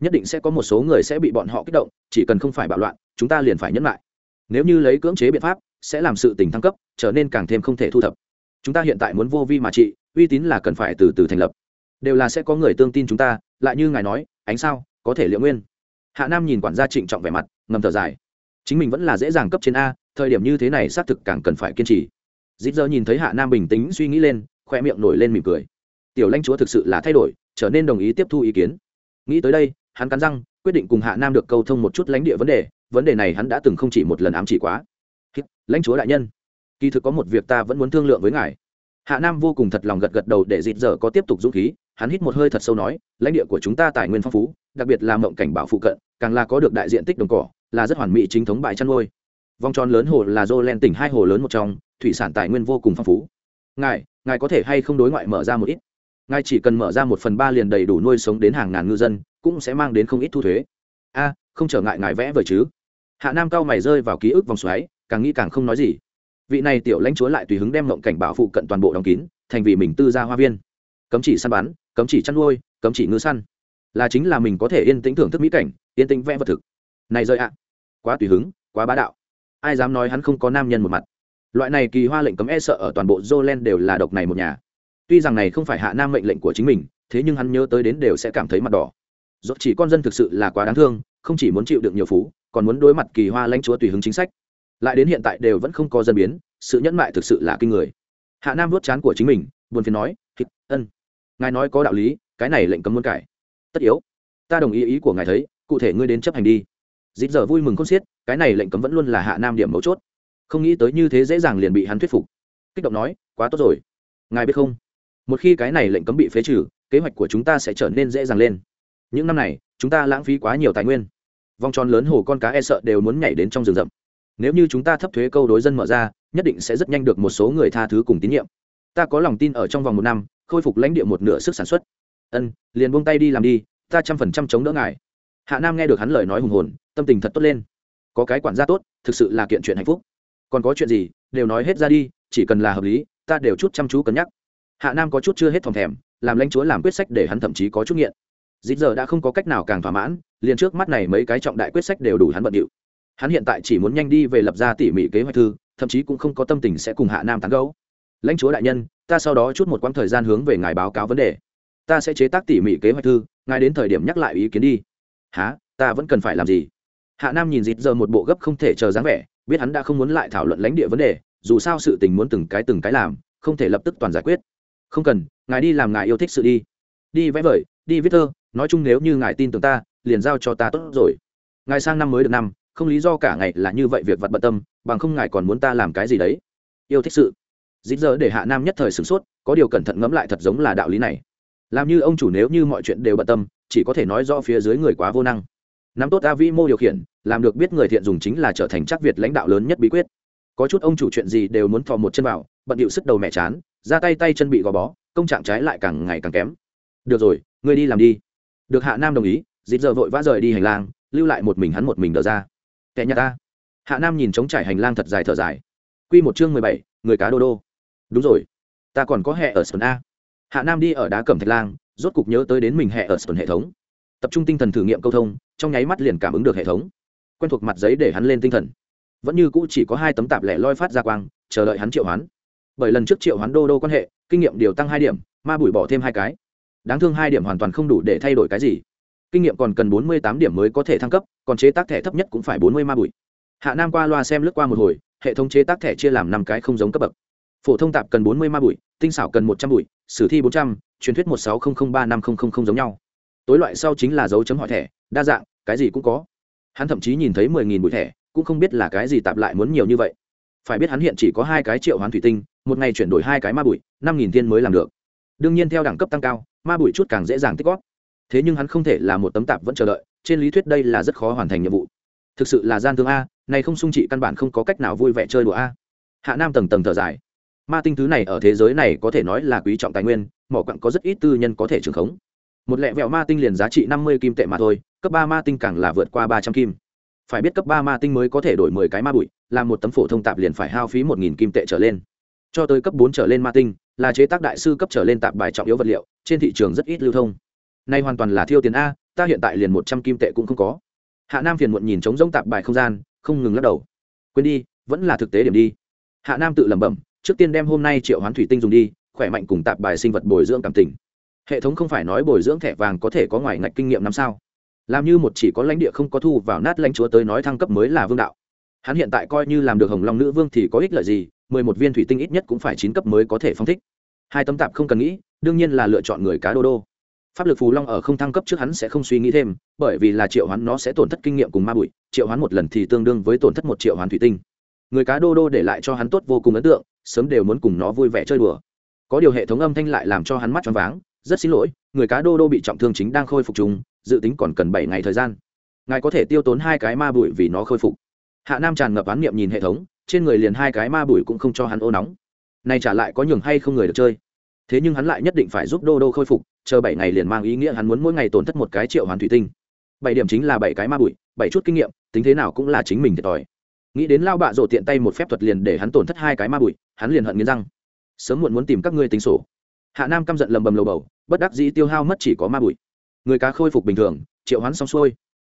Nhất định sẽ có một số người sẽ bị bọn họ kích động, chỉ cần không phải bạo loạn, chúng ta liền phải nhấn lại. Nếu như lấy cưỡng chế biện pháp, sẽ làm sự tình thăng cấp, trở nên càng thêm không thể thu thập. Chúng ta hiện tại muốn vô vi mà trị, uy tín là cần phải từ từ thành lập. Đều là sẽ có người tương tin chúng ta, lại như ngài nói, ánh sao, có thể liệu nguyên. Hạ nam nhìn quản gia trịnh trọng vẻ mặt, ngầm thở dài. Chính mình vẫn là dễ dàng cấp trên a, thời điểm như thế này xác thực càng cần phải kiên trì dịp giờ nhìn thấy hạ nam bình tĩnh suy nghĩ lên, khoe miệng nổi lên mỉm cười. Tiểu lãnh chúa thực sự là thay đổi, trở nên đồng ý tiếp thu ý kiến. Nghĩ tới đây, hắn cắn răng, quyết định cùng hạ nam được câu thông một chút lãnh địa vấn đề vấn đề này hắn đã từng không chỉ một lần ám chỉ quá. Lãnh chúa đại nhân, kỳ thực có một việc ta vẫn muốn thương lượng với ngài. Hạ nam vô cùng thật lòng gật gật đầu để dịp giờ có tiếp tục dũng khí, hắn hít một hơi thật sâu nói, lãnh địa của chúng ta tài nguyên phong phú, đặc biệt là mộng cảnh bảo phụ cận, càng là có được đại diện tích đồng cỏ, là rất hoàn mỹ chính thống bãi chăn nuôi. Vòng tròn lớn hồ là dô len tỉnh, hai hồ lớn một trong thủy sản tài nguyên vô cùng phong phú. Ngài ngài có thể hay không đối ngoại mở ra một ít? Ngài chỉ cần mở ra một phần ba liền đầy đủ nuôi sống đến hàng ngàn ngư dân, cũng sẽ mang đến không ít thu thuế. A, không trở ngại ngài vẽ vời chứ. Hạ nam cao mày rơi vào ký ức vòng xoáy, càng nghĩ càng không nói gì. Vị này tiểu lãnh chúa lại tùy hứng đem mộng cảnh bảo phụ cận toàn bộ đóng kín, thành vì mình tư gia hoa viên. Cấm chỉ săn bắn, cấm chỉ chăn nuôi, cấm chỉ ngư săn. Là chính là mình có thể yên tĩnh thưởng thức mỹ cảnh, yên tĩnh vẽ vật thực. Này rơi ạ. Quá tùy hứng, quá bá đạo. Ai dám nói hắn không có nam nhân một mặt? Loại này kỳ hoa lệnh cấm e sợ ở toàn bộ jolen đều là độc này một nhà. Tuy rằng này không phải hạ nam mệnh lệnh của chính mình, thế nhưng hắn nhớ tới đến đều sẽ cảm thấy mặt đỏ. Dốt chỉ con dân thực sự là quá đáng thương, không chỉ muốn chịu được nhiều phú, còn muốn đối mặt kỳ hoa lãnh chúa tùy hứng chính sách. Lại đến hiện tại đều vẫn không có dân biến, sự nhẫn mại thực sự là kinh người. Hạ nam vuốt chán của chính mình, buồn phiền nói ân, ngài nói có đạo lý, cái này lệnh cấm muốn cải. Tất yếu. Ta đồng ý ý của ngài thấy, cụ thể ngươi đến chấp hành đi. Dịp giờ vui mừng con xiết, cái này lệnh cấm vẫn luôn là hạ nam điểm mấu chốt không nghĩ tới như thế dễ dàng liền bị hắn thuyết phục. Kích động nói, quá tốt rồi. Ngài biết không? Một khi cái này lệnh cấm bị phế trừ, kế hoạch của chúng ta sẽ trở nên dễ dàng lên. Những năm này, chúng ta lãng phí quá nhiều tài nguyên. Vòng tròn lớn hồ con cá e sợ đều muốn nhảy đến trong rừng rậm. Nếu như chúng ta thấp thuế câu đối dân mở ra, nhất định sẽ rất nhanh được một số người tha thứ cùng tín nhiệm. Ta có lòng tin ở trong vòng một năm, khôi phục lãnh địa một nửa sức sản xuất. Ân, liền buông tay đi làm đi, ta trăm phần trăm chống đỡ ngài. Hạ nam nghe được hắn lời nói hùng hồn, tâm tình thật tốt lên. Có cái quản gia tốt, thực sự là kiện chuyện hạnh phúc còn có chuyện gì, đều nói hết ra đi, chỉ cần là hợp lý, ta đều chút chăm chú cân nhắc. Hạ nam có chút chưa hết phòng thèm, làm lãnh chúa làm quyết sách để hắn thậm chí có chút nghiện. Dịp giờ đã không có cách nào càng thỏa mãn, liền trước mắt này mấy cái trọng đại quyết sách đều đủ hắn bận điệu. Hắn hiện tại chỉ muốn nhanh đi về lập ra tỉ mỉ kế hoạch thư, thậm chí cũng không có tâm tình sẽ cùng hạ nam tán gấu lãnh chúa đại nhân, ta sau đó chút một quãng thời gian hướng về ngài báo cáo vấn đề. Ta sẽ chế tác tỉ mỉ kế hoạch thư, ngài đến thời điểm nhắc lại ý kiến đi. Há ta vẫn cần phải làm gì? Hạ nam nhìn dịp giờ một bộ gấp không thể chờ dáng vẻ biết hắn đã không muốn lại thảo luận lãnh địa vấn đề, dù sao sự tình muốn từng cái từng cái làm, không thể lập tức toàn giải quyết. Không cần, ngài đi làm ngài yêu thích sự đi. Đi vẽ vời, đi viết thơ, nói chung nếu như ngài tin tưởng ta, liền giao cho ta tốt rồi. Ngài sang năm mới được năm, không lý do cả ngày là như vậy việc vặt bận tâm, bằng không ngài còn muốn ta làm cái gì đấy? Yêu thích sự. Dịp giờ để hạ nam nhất thời sửng sốt, có điều cẩn thận ngẫm lại thật giống là đạo lý này. Làm như ông chủ nếu như mọi chuyện đều bận tâm, chỉ có thể nói do phía dưới người quá vô năng nắm tốt a vi mô điều khiển, làm được biết người thiện dùng chính là trở thành chắc việt lãnh đạo lớn nhất bí quyết. Có chút ông chủ chuyện gì đều muốn thò một chân vào, bận điệu sức đầu mẹ chán, ra tay tay chân bị gò bó, công trạng trái lại càng ngày càng kém. Được rồi, ngươi đi làm đi. Được hạ nam đồng ý, dịp giờ vội vã rời đi hành lang, lưu lại một mình hắn một mình đờ ra. Kẻ nhà ta. Hạ nam nhìn trống trải hành lang thật dài thở dài. Q một chương mười bảy, người cá đô đô. Đúng rồi. Ta còn có hẹ ở sơn a. Hạ nam đi ở đá cẩm thạch lang, rốt cục nhớ tới đến mình hẹ ở sơn hệ thống tập trung tinh thần thử nghiệm câu thông, trong nháy mắt liền cảm ứng được hệ thống. Quen thuộc mặt giấy để hắn lên tinh thần. Vẫn như cũ chỉ có hai tấm tạp lẻ loi phát ra quang, chờ đợi hắn triệu hoán. Bởi lần trước triệu hoán đô đô quan hệ, kinh nghiệm điều tăng hai điểm, ma bụi bỏ thêm hai cái. Đáng thương hai điểm hoàn toàn không đủ để thay đổi cái gì. Kinh nghiệm còn cần bốn mươi tám điểm mới có thể thăng cấp, còn chế tác thẻ thấp nhất cũng phải bốn mươi ma bụi. Hạ nam qua loa xem lướt qua một hồi, hệ thống chế tác thẻ chia làm năm cái không giống cấp bậc. Phổ thông tạp cần bốn mươi ma bụi, tinh xảo cần một trăm bụi, sử thi bốn trăm, truyền thuyết một sáu không không ba năm không không không giống nhau tối loại sau chính là dấu chấm hỏi thẻ, đa dạng, cái gì cũng có. Hắn thậm chí nhìn thấy mười nghìn bụi thẻ, cũng không biết là cái gì tạp lại muốn nhiều như vậy. Phải biết hắn hiện chỉ có hai cái triệu hoán thủy tinh, một ngày chuyển đổi hai cái ma bụi, năm nghìn tiên mới làm được. Đương nhiên theo đẳng cấp tăng cao, ma bụi chút càng dễ dàng tích góp. Thế nhưng hắn không thể là một tấm tạp vẫn chờ đợi, trên lý thuyết đây là rất khó hoàn thành nhiệm vụ. Thực sự là gian thương a, này không sung trị căn bản không có cách nào vui vẻ chơi đùa a. Hạ nam tầng tầng thở dài. Ma tinh thứ này ở thế giới này có thể nói là quý trọng tài nguyên, mỏ quặng có rất ít tư nhân có thể trường khống một lẹ vẹo ma tinh liền giá trị năm mươi kim tệ mà thôi, cấp ba ma tinh càng là vượt qua ba trăm kim. Phải biết cấp ba ma tinh mới có thể đổi mười cái ma bụi làm một tấm phổ thông tạp liền phải hao phí một nghìn kim tệ trở lên. Cho tới cấp bốn trở lên ma tinh, là chế tác đại sư cấp trở lên tạp bài trọng yếu vật liệu, trên thị trường rất ít lưu thông. Nay hoàn toàn là thiêu tiền a, ta hiện tại liền một trăm kim tệ cũng không có. Hạ nam phiền muộn nhìn trống rỗng tạp bài không gian, không ngừng lắc đầu. Quên đi, vẫn là thực tế điểm đi. Hạ nam tự lẩm bẩm, trước tiên đem hôm nay triệu hoán thủy tinh dùng đi, khỏe mạnh cùng tạp bài sinh vật bồi dưỡng cảm tình hệ thống không phải nói bồi dưỡng thẻ vàng có thể có ngoài ngạch kinh nghiệm năm sao? Làm như một chỉ có lãnh địa không có thu vào nát lãnh chúa tới nói thăng cấp mới là vương đạo. Hắn hiện tại coi như làm được hồng long nữ vương thì có ích lợi gì? Mười một viên thủy tinh ít nhất cũng phải chín cấp mới có thể phong thích. Hai tấm tạp không cần nghĩ, đương nhiên là lựa chọn người cá đô đô. Pháp lực phù long ở không thăng cấp trước hắn sẽ không suy nghĩ thêm, bởi vì là triệu hoán nó sẽ tổn thất kinh nghiệm cùng ma bụi, triệu hoán một lần thì tương đương với tổn thất một triệu hoán thủy tinh. Người cá đô đô để lại cho hắn tốt vô cùng ấn tượng, sớm đều muốn cùng nó vui vẻ chơi đùa. Có điều hệ thống âm thanh lại làm cho hắn mắt choáng váng rất xin lỗi, người cá đô đô bị trọng thương chính đang khôi phục chúng, dự tính còn cần bảy ngày thời gian. Ngài có thể tiêu tốn hai cái ma bụi vì nó khôi phục. Hạ nam tràn ngập oán niệm nhìn hệ thống, trên người liền hai cái ma bụi cũng không cho hắn ô nóng. Này trả lại có nhường hay không người được chơi. Thế nhưng hắn lại nhất định phải giúp đô đô khôi phục, chờ bảy ngày liền mang ý nghĩa hắn muốn mỗi ngày tổn thất một cái triệu hoàn thủy tinh. Bảy điểm chính là bảy cái ma bụi, bảy chút kinh nghiệm, tính thế nào cũng là chính mình thiệt thòi. Nghĩ đến lao bạ rộ tiện tay một phép thuật liền để hắn tổn thất hai cái ma bụi, hắn liền hận nghiến răng. Sớm muộn muốn tìm các ngươi tính sổ hạ nam căm giận lầm bầm lầu bầu, bất đắc dĩ tiêu hao mất chỉ có ma bụi. Người cá khôi phục bình thường, triệu hoán xong xuôi.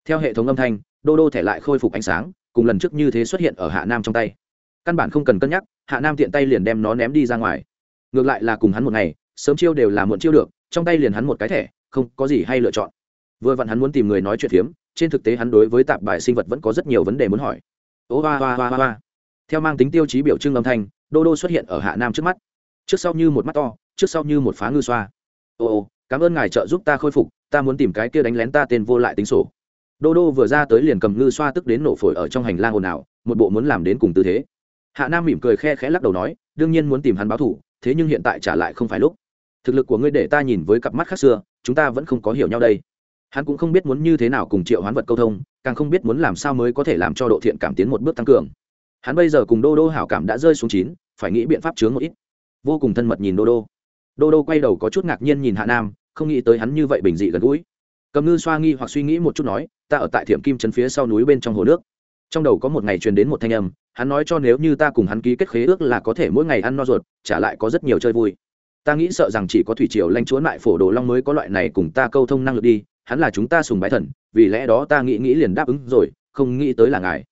Theo hệ thống âm thanh, đô đô thẻ lại khôi phục ánh sáng, cùng lần trước như thế xuất hiện ở hạ nam trong tay. Căn bản không cần cân nhắc, hạ nam tiện tay liền đem nó ném đi ra ngoài. Ngược lại là cùng hắn một ngày, sớm chiêu đều là muộn chiêu được, trong tay liền hắn một cái thẻ, không có gì hay lựa chọn. Vừa vặn hắn muốn tìm người nói chuyện phiếm, trên thực tế hắn đối với tạp bài sinh vật vẫn có rất nhiều vấn đề muốn hỏi. Ô va va va va theo mang tính tiêu chí biểu trưng âm thanh, đô đô xuất hiện ở hạ nam trước mắt. Trước sau như một mắt to trước sau như một phá ngư xoa. Ô ô, cảm ơn ngài trợ giúp ta khôi phục, ta muốn tìm cái kia đánh lén ta tên vô lại tính sổ. Đô đô vừa ra tới liền cầm ngư xoa tức đến nổ phổi ở trong hành lang ồn ào, một bộ muốn làm đến cùng tư thế. Hạ nam mỉm cười khe khẽ lắc đầu nói, đương nhiên muốn tìm hắn báo thủ, thế nhưng hiện tại trả lại không phải lúc. Thực lực của ngươi để ta nhìn với cặp mắt khác xưa, chúng ta vẫn không có hiểu nhau đây. Hắn cũng không biết muốn như thế nào cùng triệu hoán vật câu thông, càng không biết muốn làm sao mới có thể làm cho độ thiện cảm tiến một bước tăng cường. Hắn bây giờ cùng đô đô hảo cảm đã rơi xuống chín, phải nghĩ biện pháp chướng một ít. Vô cùng thân mật nhìn đô đô đô đô quay đầu có chút ngạc nhiên nhìn hạ nam, không nghĩ tới hắn như vậy bình dị gần gũi. Cầm ngư xoa nghi hoặc suy nghĩ một chút nói, ta ở tại thiểm kim trấn phía sau núi bên trong hồ nước. Trong đầu có một ngày truyền đến một thanh âm, hắn nói cho nếu như ta cùng hắn ký kết khế ước là có thể mỗi ngày ăn no ruột, trả lại có rất nhiều chơi vui. Ta nghĩ sợ rằng chỉ có thủy triều lanh chúa lại phổ đồ long mới có loại này cùng ta câu thông năng lực đi, hắn là chúng ta sùng bái thần, vì lẽ đó ta nghĩ nghĩ liền đáp ứng rồi, không nghĩ tới là ngài.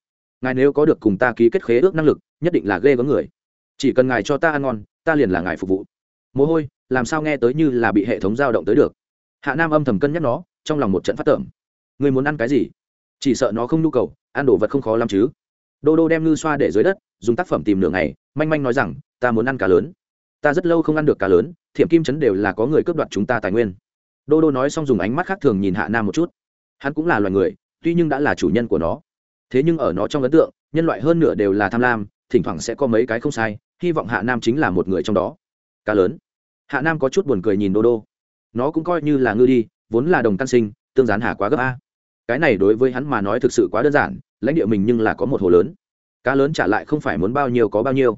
Ngài nếu có được cùng ta ký kết khế ước năng lực, nhất định là ghê có người. Chỉ cần ngài cho ta ăn ngon, ta liền là ngài phục vụ. Mồ hôi làm sao nghe tới như là bị hệ thống dao động tới được. Hạ nam âm thầm cân nhắc nó, trong lòng một trận phát tởm. Người muốn ăn cái gì? Chỉ sợ nó không nhu cầu, ăn đồ vật không khó lắm chứ. Đô đô đem ngư xoa để dưới đất, dùng tác phẩm tìm nửa ngày, manh manh nói rằng, ta muốn ăn cá lớn. Ta rất lâu không ăn được cá lớn thiệm kim chấn đều là có người cướp đoạt chúng ta tài nguyên. Đô đô nói xong dùng ánh mắt khác thường nhìn hạ nam một chút. Hắn cũng là loài người, tuy nhưng đã là chủ nhân của nó. Thế nhưng ở nó trong ấn tượng, nhân loại hơn nửa đều là tham lam, thỉnh thoảng sẽ có mấy cái không sai, hy vọng hạ nam chính là một người trong đó. Cá lớn hạ nam có chút buồn cười nhìn đô đô. Nó cũng coi như là ngư đi, vốn là đồng căn sinh, tương gián hà quá gấp a. Cái này đối với hắn mà nói thực sự quá đơn giản, lãnh địa mình nhưng là có một hồ lớn. Cá lớn trả lại không phải muốn bao nhiêu có bao nhiêu.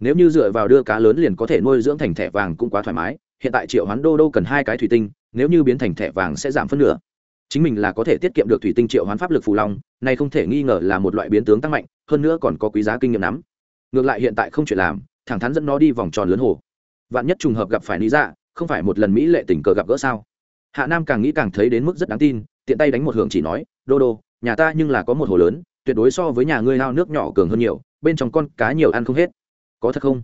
Nếu như dựa vào đưa cá lớn liền có thể nuôi dưỡng thành thẻ vàng cũng quá thoải mái, hiện tại triệu hoán đô đô cần hai cái thủy tinh, nếu như biến thành thẻ vàng sẽ giảm phân nửa. Chính mình là có thể tiết kiệm được thủy tinh triệu hoán pháp lực phù long nay không thể nghi ngờ là một loại biến tướng tăng mạnh, hơn nữa còn có quý giá kinh nghiệm nắm. Ngược lại hiện tại không chuyện làm, thẳng thắn dẫn nó đi vòng tròn lớn hồ vạn nhất trùng hợp gặp phải lý dạ không phải một lần mỹ lệ tình cờ gặp gỡ sao? Hạ nam càng nghĩ càng thấy đến mức rất đáng tin, tiện tay đánh một hưởng chỉ nói, đô đô, nhà ta nhưng là có một hồ lớn, tuyệt đối so với nhà ngươi hao nước nhỏ cường hơn nhiều, bên trong con cá nhiều ăn không hết. Có thật không?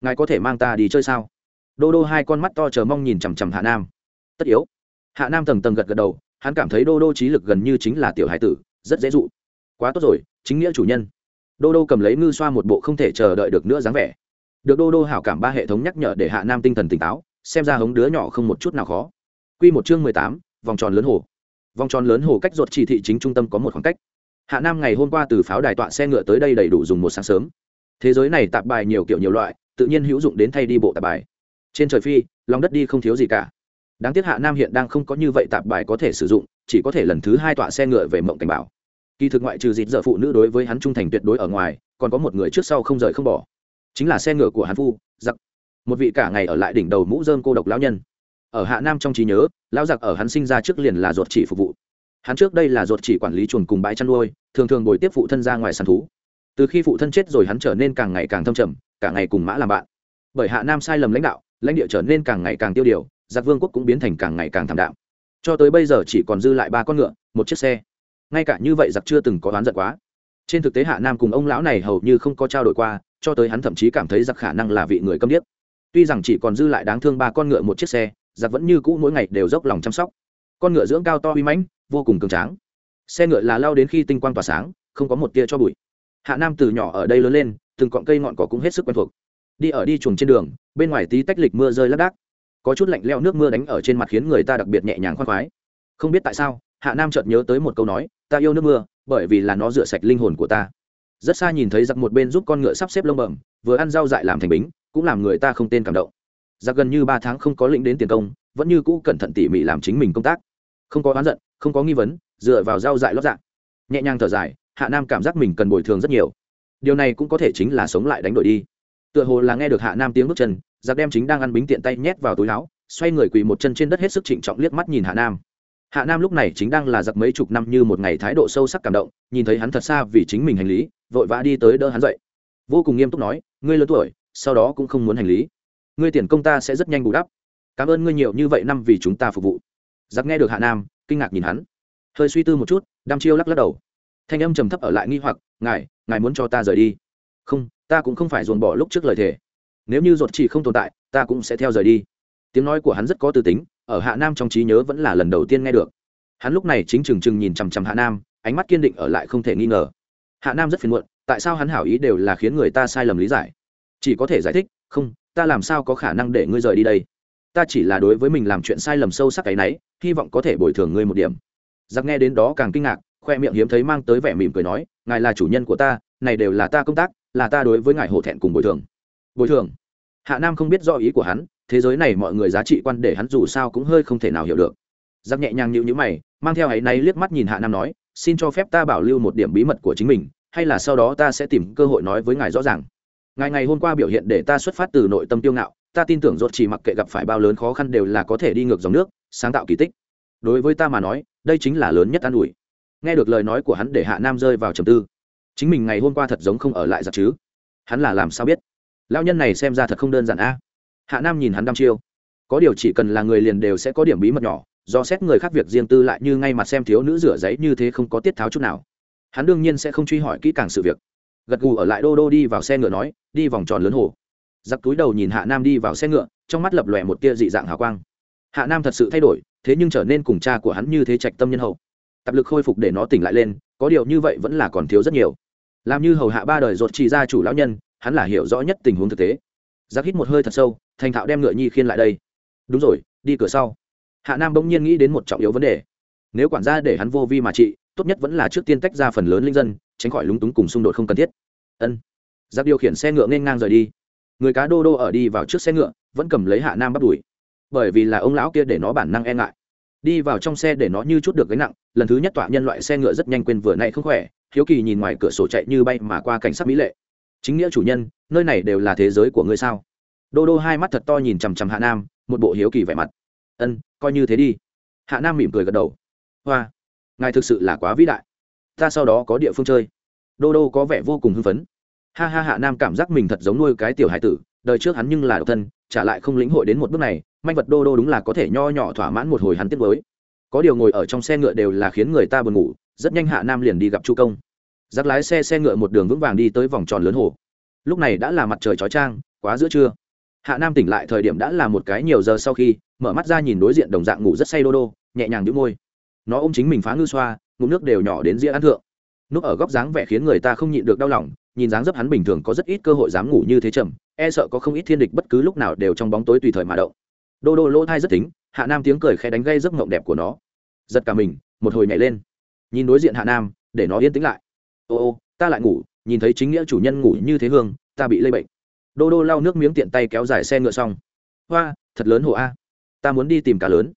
Ngài có thể mang ta đi chơi sao? Đô đô hai con mắt to chờ mong nhìn chằm chằm hạ nam. Tất yếu. Hạ nam tầng tầng gật gật đầu, hắn cảm thấy đô đô trí lực gần như chính là tiểu hải tử, rất dễ dụ. Quá tốt rồi, chính nghĩa chủ nhân. Đô đô cầm lấy ngư xoa một bộ không thể chờ đợi được nữa dáng vẻ được đô đô hảo cảm ba hệ thống nhắc nhở để hạ nam tinh thần tỉnh táo, xem ra hống đứa nhỏ không một chút nào khó. Q một chương mười tám, vòng tròn lớn hồ. Vòng tròn lớn hồ cách ruột chỉ thị chính trung tâm có một khoảng cách. Hạ nam ngày hôm qua từ pháo đài tọa xe ngựa tới đây đầy đủ dùng một sáng sớm. Thế giới này tạp bài nhiều kiểu nhiều loại, tự nhiên hữu dụng đến thay đi bộ tạp bài. Trên trời phi, lòng đất đi không thiếu gì cả. Đáng tiếc hạ nam hiện đang không có như vậy tạp bài có thể sử dụng, chỉ có thể lần thứ hai tọa xe ngựa về mộng cảnh bảo. Kỳ thực ngoại trừ dịp dở phụ nữ đối với hắn trung thành tuyệt đối ở ngoài, còn có một người trước sau không rời không bỏ chính là xe ngựa của hắn phu, giặc. Một vị cả ngày ở lại đỉnh đầu mũ dơm cô độc lão nhân. Ở hạ nam trong trí nhớ, lão giặc ở hắn sinh ra trước liền là ruột chỉ phục vụ. Hắn trước đây là ruột chỉ quản lý chuồn cùng bãi chăn nuôi, thường thường bồi tiếp phụ thân ra ngoài săn thú. Từ khi phụ thân chết rồi hắn trở nên càng ngày càng thâm trầm, cả ngày cùng mã làm bạn. Bởi hạ nam sai lầm lãnh đạo, lãnh địa trở nên càng ngày càng tiêu điều, giặc vương quốc cũng biến thành càng ngày càng thảm đạm. Cho tới bây giờ chỉ còn dư lại ba con ngựa, một chiếc xe. Ngay cả như vậy giặc chưa từng có oán giận quá trên thực tế hạ nam cùng ông lão này hầu như không có trao đổi qua, cho tới hắn thậm chí cảm thấy giặc khả năng là vị người câm điếc. Tuy rằng chỉ còn dư lại đáng thương ba con ngựa một chiếc xe, giặc vẫn như cũ mỗi ngày đều dốc lòng chăm sóc. Con ngựa dưỡng cao to uy mãnh, vô cùng cường tráng. Xe ngựa là lao đến khi tinh quang tỏa sáng, không có một tia cho bụi. Hạ nam từ nhỏ ở đây lớn lên, từng cọn cây ngọn cỏ cũng hết sức quen thuộc. Đi ở đi chuồng trên đường, bên ngoài tí tách lịch mưa rơi lác đác. Có chút lạnh leo nước mưa đánh ở trên mặt khiến người ta đặc biệt nhẹ nhàng khoan khoái. Không biết tại sao, hạ nam chợt nhớ tới một câu nói, ta yêu nước mưa bởi vì là nó rửa sạch linh hồn của ta. Rất xa nhìn thấy giặc một bên giúp con ngựa sắp xếp lông bẩm, vừa ăn rau dại làm thành bính, cũng làm người ta không tên cảm động. Giặc gần như ba tháng không có lĩnh đến tiền công, vẫn như cũ cẩn thận tỉ mỉ làm chính mình công tác. Không có oán giận, không có nghi vấn, dựa vào rau dại lót dạng nhẹ nhàng thở dài, hạ nam cảm giác mình cần bồi thường rất nhiều. Điều này cũng có thể chính là sống lại đánh đổi đi. Tựa hồ là nghe được hạ nam tiếng bước chân, giặc đem chính đang ăn bính tiện tay nhét vào túi áo, xoay người quỳ một chân trên đất hết sức trịnh trọng liếc mắt nhìn hạ nam hạ nam lúc này chính đang là giặc mấy chục năm như một ngày thái độ sâu sắc cảm động, nhìn thấy hắn thật xa vì chính mình hành lý, vội vã đi tới đỡ hắn dậy. Vô cùng nghiêm túc nói, ngươi lớn tuổi, sau đó cũng không muốn hành lý. Ngươi tiền công ta sẽ rất nhanh bù đắp. Cảm ơn ngươi nhiều như vậy năm vì chúng ta phục vụ. Giặc nghe được hạ nam, kinh ngạc nhìn hắn. Hơi suy tư một chút, đăm chiêu lắc lắc đầu. Thanh âm trầm thấp ở lại nghi hoặc, ngài ngài muốn cho ta rời đi? Không, ta cũng không phải dồn bỏ lúc trước lời thề. Nếu như ruột chỉ không tồn tại, ta cũng sẽ theo rời đi. Tiếng nói của hắn rất có tư tính ở hạ nam trong trí nhớ vẫn là lần đầu tiên nghe được. Hắn lúc này chính trừng trừng nhìn chằm chằm hạ nam, ánh mắt kiên định ở lại không thể nghi ngờ. Hạ nam rất phiền muộn, tại sao hắn hảo ý đều là khiến người ta sai lầm lý giải? Chỉ có thể giải thích, không, ta làm sao có khả năng để ngươi rời đi đây? Ta chỉ là đối với mình làm chuyện sai lầm sâu sắc cái nấy, hy vọng có thể bồi thường ngươi một điểm. Giặc nghe đến đó càng kinh ngạc, khoe miệng hiếm thấy mang tới vẻ mỉm cười nói, ngài là chủ nhân của ta, này đều là ta công tác, là ta đối với ngài hổ thẹn cùng bồi thường. Bồi thường? Hạ nam không biết do ý của hắn thế giới này mọi người giá trị quan để hắn dù sao cũng hơi không thể nào hiểu được. Giáp nhẹ nhàng nhịu nhữ mày, mang theo ấy náy liếc mắt nhìn hạ nam nói, xin cho phép ta bảo lưu một điểm bí mật của chính mình, hay là sau đó ta sẽ tìm cơ hội nói với ngài rõ ràng. Ngài ngày hôm qua biểu hiện để ta xuất phát từ nội tâm tiêu ngạo, ta tin tưởng dốt chỉ mặc kệ gặp phải bao lớn khó khăn đều là có thể đi ngược dòng nước, sáng tạo kỳ tích. Đối với ta mà nói, đây chính là lớn nhất an ủi. Nghe được lời nói của hắn để hạ nam rơi vào trầm tư. Chính mình ngày hôm qua thật giống không ở lại giặc chứ? Hắn là làm sao biết? Lao nhân này xem ra thật không đơn giản a hạ nam nhìn hắn đăm chiêu. Có điều chỉ cần là người liền đều sẽ có điểm bí mật nhỏ, do xét người khác việc riêng tư lại như ngay mặt xem thiếu nữ rửa giấy như thế không có tiết tháo chút nào. Hắn đương nhiên sẽ không truy hỏi kỹ càng sự việc. Gật gù ở lại đô đô đi vào xe ngựa nói, đi vòng tròn lớn hồ. Giặc túi đầu nhìn hạ nam đi vào xe ngựa, trong mắt lập lòe một tia dị dạng hào quang. Hạ nam thật sự thay đổi, thế nhưng trở nên cùng cha của hắn như thế trạch tâm nhân hậu. Tập lực khôi phục để nó tỉnh lại lên, có điều như vậy vẫn là còn thiếu rất nhiều. Làm như hầu hạ ba đời ruột chỉ gia chủ lão nhân, hắn là hiểu rõ nhất tình huống thực tế. Giặc hít một hơi thật sâu thành thạo đem ngựa nhi khiên lại đây. Đúng rồi, đi cửa sau. Hạ nam bỗng nhiên nghĩ đến một trọng yếu vấn đề. Nếu quản gia để hắn vô vi mà trị, tốt nhất vẫn là trước tiên tách ra phần lớn linh dân, tránh khỏi lúng túng cùng xung đột không cần thiết. Ân. Giặc điều khiển xe ngựa nên ngang rời đi. Người cá đô đô ở đi vào trước xe ngựa, vẫn cầm lấy hạ nam bắt đuổi. Bởi vì là ông lão kia để nó bản năng e ngại. Đi vào trong xe để nó như chút được gánh nặng, lần thứ nhất tọa nhân loại xe ngựa rất nhanh quên vừa nay không khỏe, hiếu kỳ nhìn ngoài cửa sổ chạy như bay mà qua cảnh sát mỹ lệ. Chính nghĩa chủ nhân, nơi này đều là thế giới của ngươi sao? Đô đô hai mắt thật to nhìn chằm chằm hạ nam, một bộ hiếu kỳ vẻ mặt. Ân, coi như thế đi. Hạ nam mỉm cười gật đầu. Hoa, ngài thực sự là quá vĩ đại. Ta sau đó có địa phương chơi. Đô đô có vẻ vô cùng hưng phấn. Ha ha, hạ nam cảm giác mình thật giống nuôi cái tiểu hải tử, đời trước hắn nhưng là độc thân, trả lại không lĩnh hội đến một bước này, manh vật đô đô đúng là có thể nho nhỏ thỏa mãn một hồi hắn tiết với có điều ngồi ở trong xe ngựa đều là khiến người ta buồn ngủ, rất nhanh hạ nam liền đi gặp chu công. Giặc lái xe xe ngựa một đường vững vàng đi tới vòng tròn lớn hồ. Lúc này đã là mặt trời chói trang quá giữa trưa hạ nam tỉnh lại thời điểm đã là một cái nhiều giờ sau khi, mở mắt ra nhìn đối diện đồng dạng ngủ rất say đô đô, nhẹ nhàng đĩu môi. Nó ôm chính mình phá ngư xoa, ngụm nước đều nhỏ đến ria ăn thượng. Núp ở góc dáng vẻ khiến người ta không nhịn được đau lòng, nhìn dáng dấp hắn bình thường có rất ít cơ hội dám ngủ như thế trầm e sợ có không ít thiên địch bất cứ lúc nào đều trong bóng tối tùy thời mà động. Đô đô lỗ thai rất tính hạ nam tiếng cười khẽ đánh gây giấc mộng đẹp của nó. Giật cả mình, một hồi nhảy lên. Nhìn đối diện hạ nam, để nó yên tĩnh lại. Ô ô, ta lại ngủ, nhìn thấy chính nghĩa chủ nhân ngủ như thế hương, ta bị lây bệnh đô đô lau nước miếng tiện tay kéo dài xe ngựa xong. Hoa, thật lớn hồ a. Ta muốn đi tìm cá lớn.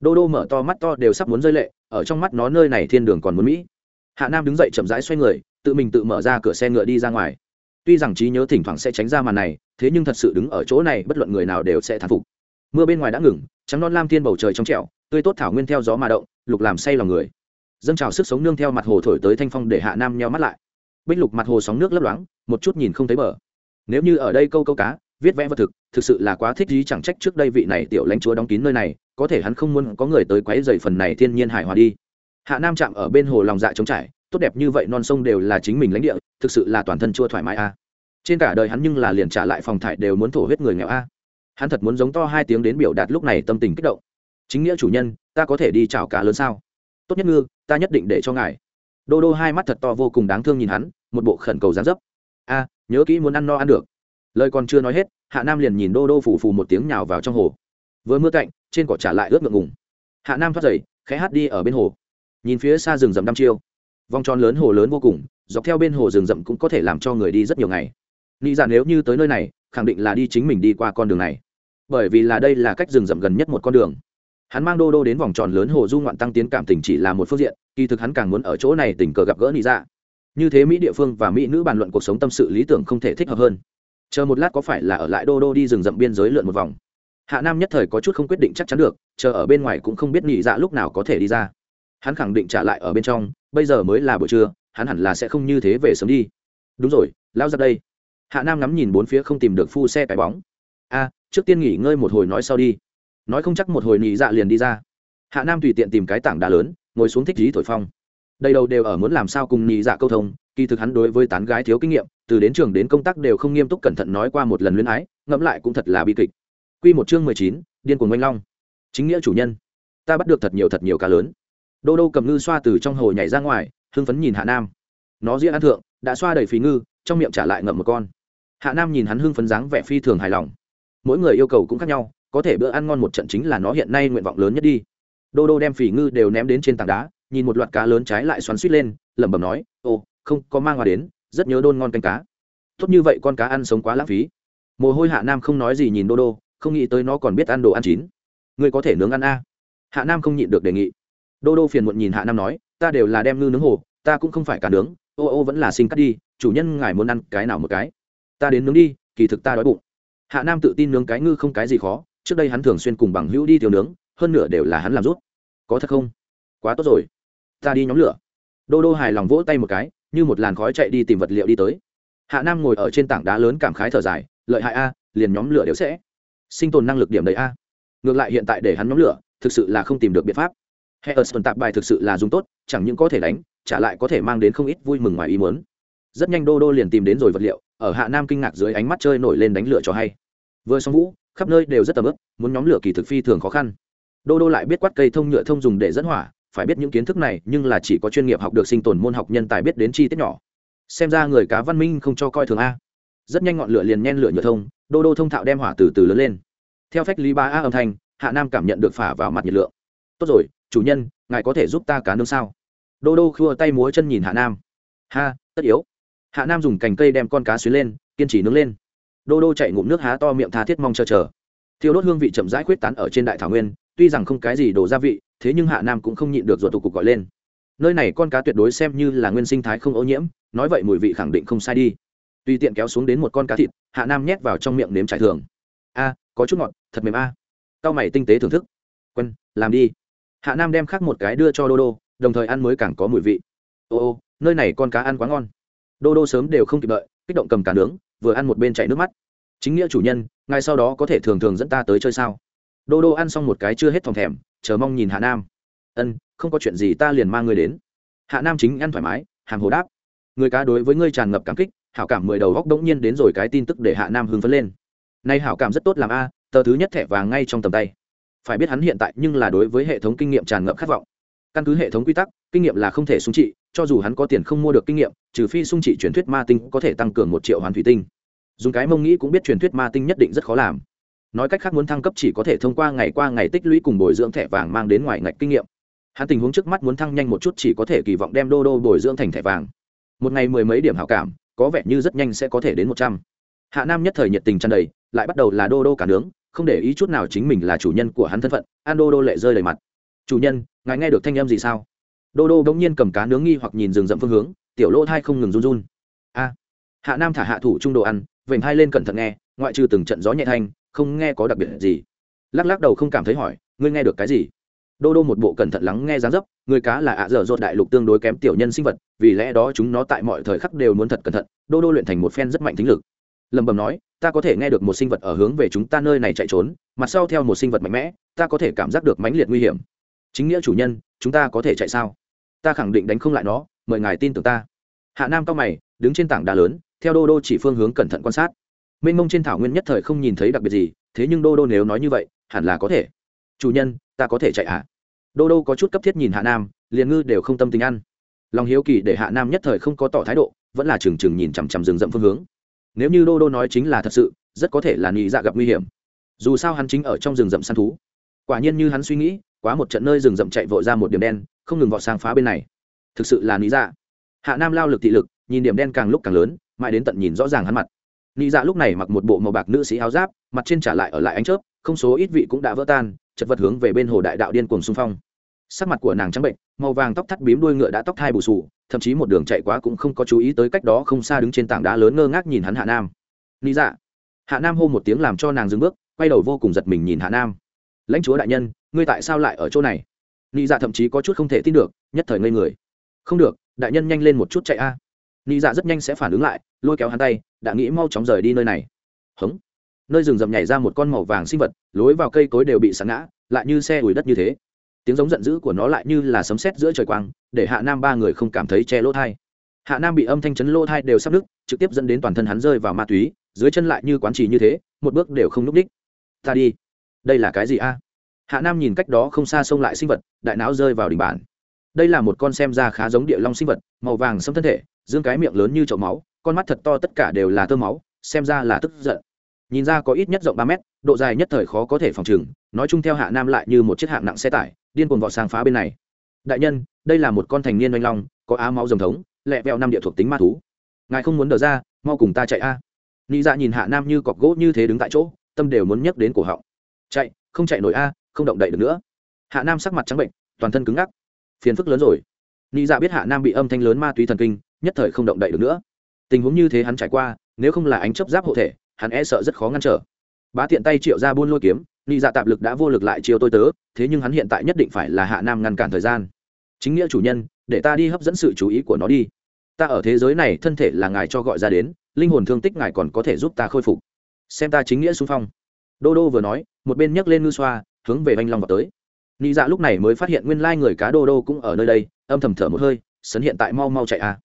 Đô đô mở to mắt to đều sắp muốn rơi lệ, ở trong mắt nó nơi này thiên đường còn muốn mỹ. Hạ nam đứng dậy chậm rãi xoay người, tự mình tự mở ra cửa xe ngựa đi ra ngoài. Tuy rằng trí nhớ thỉnh thoảng sẽ tránh ra màn này, thế nhưng thật sự đứng ở chỗ này, bất luận người nào đều sẽ thán phục. Mưa bên ngoài đã ngừng, trắng non lam thiên bầu trời trong trẻo, tươi tốt thảo nguyên theo gió mà động, lục làm say lòng người. Dâng trào sức sống nương theo mặt hồ thổi tới thanh phong để hạ nam nheo mắt lại. Bích lục mặt hồ sóng nước lấp loáng, một chút nhìn không thấy bờ nếu như ở đây câu câu cá, viết vẽ vật thực thực sự là quá thích gì chẳng trách trước đây vị này tiểu lãnh chúa đóng kín nơi này, có thể hắn không muốn có người tới quấy dày phần này thiên nhiên hài hòa đi. Hạ nam chạm ở bên hồ lòng dạ trống trải, tốt đẹp như vậy non sông đều là chính mình lãnh địa, thực sự là toàn thân chua thoải mái a. Trên cả đời hắn nhưng là liền trả lại phòng thải đều muốn thổ huyết người nghèo a. Hắn thật muốn giống to hai tiếng đến biểu đạt lúc này tâm tình kích động. Chính nghĩa chủ nhân, ta có thể đi chảo cá lớn sao? Tốt nhất ngư, ta nhất định để cho ngài. Đô đô hai mắt thật to vô cùng đáng thương nhìn hắn, một bộ khẩn cầu gián dấp. A nhớ kỹ muốn ăn no ăn được. Lời còn chưa nói hết, hạ nam liền nhìn đô đô phù phù một tiếng nhào vào trong hồ. Vừa mưa cạnh, trên cỏ trả lại ướt ngượng ngùng. Hạ nam thoát dậy khẽ hát đi ở bên hồ. Nhìn phía xa rừng rậm đăm chiêu. Vòng tròn lớn hồ lớn vô cùng, dọc theo bên hồ rừng rậm cũng có thể làm cho người đi rất nhiều ngày. Nghĩ ra dạ nếu như tới nơi này, khẳng định là đi chính mình đi qua con đường này. Bởi vì là đây là cách rừng rậm gần nhất một con đường. Hắn mang đô đô đến vòng tròn lớn hồ du ngoạn tăng tiến cảm tình chỉ là một phương diện, kỳ thực hắn càng muốn ở chỗ này tình cờ gặp gỡ nghĩ ra dạ như thế mỹ địa phương và mỹ nữ bàn luận cuộc sống tâm sự lý tưởng không thể thích hợp hơn. Chờ một lát có phải là ở lại đô đô đi rừng rậm biên giới lượn một vòng? Hạ nam nhất thời có chút không quyết định chắc chắn được, chờ ở bên ngoài cũng không biết nghỉ dạ lúc nào có thể đi ra. Hắn khẳng định trả lại ở bên trong, bây giờ mới là buổi trưa, hắn hẳn là sẽ không như thế về sớm đi. Đúng rồi, lao ra đây. Hạ nam ngắm nhìn bốn phía không tìm được phu xe cái bóng. A, trước tiên nghỉ ngơi một hồi nói sau đi. Nói không chắc một hồi nghỉ dạ liền đi ra. Hạ nam tùy tiện tìm cái tảng đá lớn, ngồi xuống thích dí thổi phong đây đầu đều ở muốn làm sao cùng nhị dạ câu thông kỳ thực hắn đối với tán gái thiếu kinh nghiệm từ đến trường đến công tác đều không nghiêm túc cẩn thận nói qua một lần luyến ái ngẫm lại cũng thật là bi kịch Quy một chương mười chín, điên cuồng oanh long. Chính nghĩa chủ nhân, ta bắt được thật nhiều thật nhiều cá lớn. Đô Đô cầm ngư xoa từ trong hồ nhảy ra ngoài, hưng phấn nhìn Hạ Nam. Nó dĩa ăn thượng, đã xoa đầy phí ngư, trong miệng trả lại ngậm một con. Hạ Nam nhìn hắn hưng phấn dáng vẻ phi thường hài lòng. Mỗi người yêu cầu cũng khác nhau, có thể bữa ăn ngon một trận chính là nó hiện nay nguyện vọng lớn nhất đi. Đô Đô đem phỉ ngư đều ném đến trên tảng đá, nhìn một loạt cá lớn trái lại xoắn xuýt lên, lẩm bẩm nói, "Ồ, không, có mang hoa đến, rất nhớ đôn ngon canh cá." Tốt như vậy con cá ăn sống quá lãng phí. Mồ hôi Hạ Nam không nói gì nhìn Đô Đô, không nghĩ tới nó còn biết ăn đồ ăn chín. Ngươi có thể nướng ăn a. Hạ nam không nhịn được đề nghị. Đô đô phiền muộn nhìn hạ nam nói ta đều là đem ngư nướng hồ ta cũng không phải cả nướng ô ô vẫn là sinh cắt đi chủ nhân ngài muốn ăn cái nào một cái. Ta đến nướng đi kỳ thực ta đói bụng. Hạ nam tự tin nướng cái ngư không cái gì khó trước đây hắn thường xuyên cùng bằng hữu đi thiếu nướng hơn nửa đều là hắn làm rút có thật không? Quá tốt rồi ta đi nhóm lửa. Đô đô hài lòng vỗ tay một cái, như một làn khói chạy đi tìm vật liệu đi tới. Hạ nam ngồi ở trên tảng đá lớn cảm khái thở dài, lợi hại a, liền nhóm lửa đều sẽ sinh tồn năng lực điểm đấy a. Ngược lại hiện tại để hắn nhóm lửa, thực sự là không tìm được biện pháp. Hệ ở sơn tạp bài thực sự là dùng tốt, chẳng những có thể đánh, trả lại có thể mang đến không ít vui mừng ngoài ý muốn. Rất nhanh đô đô liền tìm đến rồi vật liệu, ở hạ nam kinh ngạc dưới ánh mắt chơi nổi lên đánh lửa cho hay. Vừa xong vũ, khắp nơi đều rất tầm ướp muốn nhóm lửa kỳ thực phi thường khó khăn. Đô đô lại biết quát cây thông nhựa thông dùng để dẫn hỏa phải biết những kiến thức này, nhưng là chỉ có chuyên nghiệp học được sinh tồn môn học nhân tài biết đến chi tiết nhỏ. Xem ra người cá văn minh không cho coi thường a. Rất nhanh ngọn lửa liền nhen lửa nhựa thông, đô đô thông thạo đem hỏa từ từ lớn lên. Theo phách lý ba a âm thanh, hạ nam cảm nhận được phả vào mặt nhiệt lượng. Tốt rồi, chủ nhân, ngài có thể giúp ta cá nướng sao? Đô đô khua tay múa chân nhìn hạ nam. Ha, tất yếu. Hạ nam dùng cành cây đem con cá xuyến lên, kiên trì nướng lên. Đô đô chạy ngụm nước há to miệng tha thiết mong chờ chờ. Thiêu đốt hương vị chậm rãi khuyết tán ở trên đại thảo nguyên, tuy rằng không cái gì đổ gia vị thế nhưng hạ nam cũng không nhịn được ruột tụ cục gọi lên. Nơi này con cá tuyệt đối xem như là nguyên sinh thái không ô nhiễm, nói vậy mùi vị khẳng định không sai đi. Tùy tiện kéo xuống đến một con cá thịt, hạ nam nhét vào trong miệng nếm trải thường. A, có chút ngọt, thật mềm a. À. cao mày tinh tế thưởng thức. Quân, làm đi. Hạ nam đem khác một cái đưa cho đô đô, đồng thời ăn mới càng có mùi vị. Ô ô, nơi này con cá ăn quá ngon. Đô đô sớm đều không kịp đợi, kích động cầm cá nướng, vừa ăn một bên chạy nước mắt. Chính nghĩa chủ nhân ngay sau đó có thể thường thường dẫn ta tới chơi sao? Đô đô ăn xong một cái chưa hết thòng thèm chờ mong nhìn hạ nam. Ân, không có chuyện gì, ta liền mang người đến. Hạ nam chính ăn thoải mái hàng hồ đáp. Người cá đối với ngươi tràn ngập cảm kích, hảo cảm mười đầu góc đống nhiên đến rồi cái tin tức để hạ nam hưng phấn lên. Nay hảo cảm rất tốt làm a, tờ thứ nhất thẻ vàng ngay trong tầm tay. Phải biết hắn hiện tại nhưng là đối với hệ thống kinh nghiệm tràn ngập khát vọng. Căn cứ hệ thống quy tắc, kinh nghiệm là không thể sung trị, cho dù hắn có tiền không mua được kinh nghiệm, trừ phi sung trị truyền thuyết ma tinh có thể tăng cường một triệu hoàn thủy tinh. Dùng cái mông nghĩ cũng biết truyền thuyết ma tinh nhất định rất khó làm nói cách khác muốn thăng cấp chỉ có thể thông qua ngày qua ngày tích lũy cùng bồi dưỡng thẻ vàng mang đến ngoài ngạch kinh nghiệm. Hắn tình huống trước mắt muốn thăng nhanh một chút chỉ có thể kỳ vọng đem đô đô bồi dưỡng thành thẻ vàng. Một ngày mười mấy điểm hảo cảm, có vẻ như rất nhanh sẽ có thể đến một trăm. Hạ nam nhất thời nhiệt tình tràn đầy, lại bắt đầu là đô đô cả nướng, không để ý chút nào chính mình là chủ nhân của hắn thân phận an đô đô lệ rơi đầy mặt. Chủ nhân, ngài nghe được thanh âm gì sao? Đô đô bỗng nhiên cầm cá nướng nghi hoặc nhìn rừng rậm phương hướng, tiểu lỗ thai không ngừng run run. A. Hạ nam thả hạ thủ trung đồ ăn, vểnh hai lên cẩn thận nghe, ngoại trừ từng trận gió nhẹ thanh không nghe có đặc biệt gì. Lắc lắc đầu không cảm thấy hỏi, ngươi nghe được cái gì? Đô đô một bộ cẩn thận lắng nghe dáng dấp người cá là ạ dở dột đại lục tương đối kém tiểu nhân sinh vật, vì lẽ đó chúng nó tại mọi thời khắc đều muốn thật cẩn thận. Đô đô luyện thành một phen rất mạnh thính lực. Lầm bầm nói, ta có thể nghe được một sinh vật ở hướng về chúng ta nơi này chạy trốn mặt sau theo một sinh vật mạnh mẽ, ta có thể cảm giác được mãnh liệt nguy hiểm. Chính nghĩa chủ nhân, chúng ta có thể chạy sao? Ta khẳng định đánh không lại nó, mời ngài tin tưởng ta. Hạ nam cao mày, đứng trên tảng đá lớn, theo đô đô chỉ phương hướng cẩn thận quan sát mênh mông trên thảo nguyên nhất thời không nhìn thấy đặc biệt gì, thế nhưng đô đô nếu nói như vậy, hẳn là có thể. Chủ nhân, ta có thể chạy ạ? À? đô đô có chút cấp thiết nhìn hạ nam, liền ngư đều không tâm tình ăn. Lòng hiếu kỳ để hạ nam nhất thời không có tỏ thái độ, vẫn là trừng trừng nhìn chằm chằm rừng rậm phương hướng. Nếu như đô đô nói chính là thật sự, rất có thể là nhị dạ gặp nguy hiểm. Dù sao hắn chính ở trong rừng rậm săn thú. Quả nhiên như hắn suy nghĩ, quá một trận nơi rừng rậm chạy vội ra một điểm đen, không ngừng vọt sang phá bên này. Thực sự là lý dạ. Hạ nam lao lực thị lực, nhìn điểm đen càng lúc càng lớn, mãi đến tận nhìn rõ ràng hắn mặt lý dạ lúc này mặc một bộ màu bạc nữ sĩ áo giáp, mặt trên trả lại ở lại ánh chớp, không số ít vị cũng đã vỡ tan, chật vật hướng về bên hồ đại đạo điên cuồng xung phong. Sắc mặt của nàng trắng bệnh, màu vàng tóc thắt bím đuôi ngựa đã tóc thai bù sù thậm chí một đường chạy quá cũng không có chú ý tới cách đó không xa đứng trên tảng đá lớn ngơ ngác nhìn hắn hạ nam. Lý dạ. Hạ nam hô một tiếng làm cho nàng dừng bước, quay đầu vô cùng giật mình nhìn hạ nam. Lãnh chúa đại nhân, ngươi tại sao lại ở chỗ này? Nị dạ thậm chí có chút không thể tin được, nhất thời ngây người. Không được, đại nhân nhanh lên một chút chạy a. à nị dạ rất nhanh sẽ phản ứng lại, lôi kéo hắn tay, đã nghĩ mau chóng rời đi nơi này. Hống. Nơi rừng rậm nhảy ra một con màu vàng sinh vật, lối vào cây cối đều bị sắn ngã, lại như xe ủi đất như thế. Tiếng giống giận dữ của nó lại như là sấm sét giữa trời quang, để hạ nam ba người không cảm thấy che lỗ thai hạ nam bị âm thanh chấn lỗ thai đều sắp nứt, trực tiếp dẫn đến toàn thân hắn rơi vào ma túy, dưới chân lại như quán trì như thế, một bước đều không núp đích. Ta đi. Đây là cái gì a? Hạ nam nhìn cách đó không xa sông lại sinh vật, đại não rơi vào đỉnh bản. Đây là một con xem ra khá giống địa long sinh vật, màu vàng xâm thân thể dương cái miệng lớn như chậu máu, con mắt thật to tất cả đều là tơ máu, xem ra là tức giận. Nhìn ra có ít nhất rộng ba mét, độ dài nhất thời khó có thể phòng trừng, nói chung theo hạ nam lại như một chiếc hạng nặng xe tải, điên cuồng vọt sang phá bên này. Đại nhân, đây là một con thành niên oanh long, có á máu rồng thống, lẹ vẹo năm địa thuộc tính ma thú. Ngài không muốn đờ ra, mau cùng ta chạy a. À. nghĩ dạ nhìn hạ nam như cọc gỗ như thế đứng tại chỗ, tâm đều muốn nhấc đến cổ họng. Chạy, không chạy nổi a, không động đậy được nữa. Hạ nam sắc mặt trắng bệnh, toàn thân cứng ngắc. Phiền phức lớn rồi. Nghĩ dạ biết hạ nam bị âm thanh lớn ma túy thần kinh nhất thời không động đậy được nữa. Tình huống như thế hắn trải qua, nếu không là ánh chấp giáp hộ thể, hắn e sợ rất khó ngăn trở. Bá tiện tay triệu ra buôn lôi kiếm nghĩ dạ tạp lực đã vô lực lại chiều tôi tớ, thế nhưng hắn hiện tại nhất định phải là hạ nam ngăn cản thời gian. Chính nghĩa chủ nhân, để ta đi hấp dẫn sự chú ý của nó đi. Ta ở thế giới này thân thể là ngài cho gọi ra đến, linh hồn thương tích ngài còn có thể giúp ta khôi phục. Xem ta chính nghĩa xung phong. Đô đô vừa nói, một bên nhấc lên ngư xoa, hướng về vanh long vào tới. Nị dạ lúc này mới phát hiện nguyên lai người cá đô đô cũng ở nơi đây, âm thầm thở một hơi, sấn hiện tại mau mau chạy à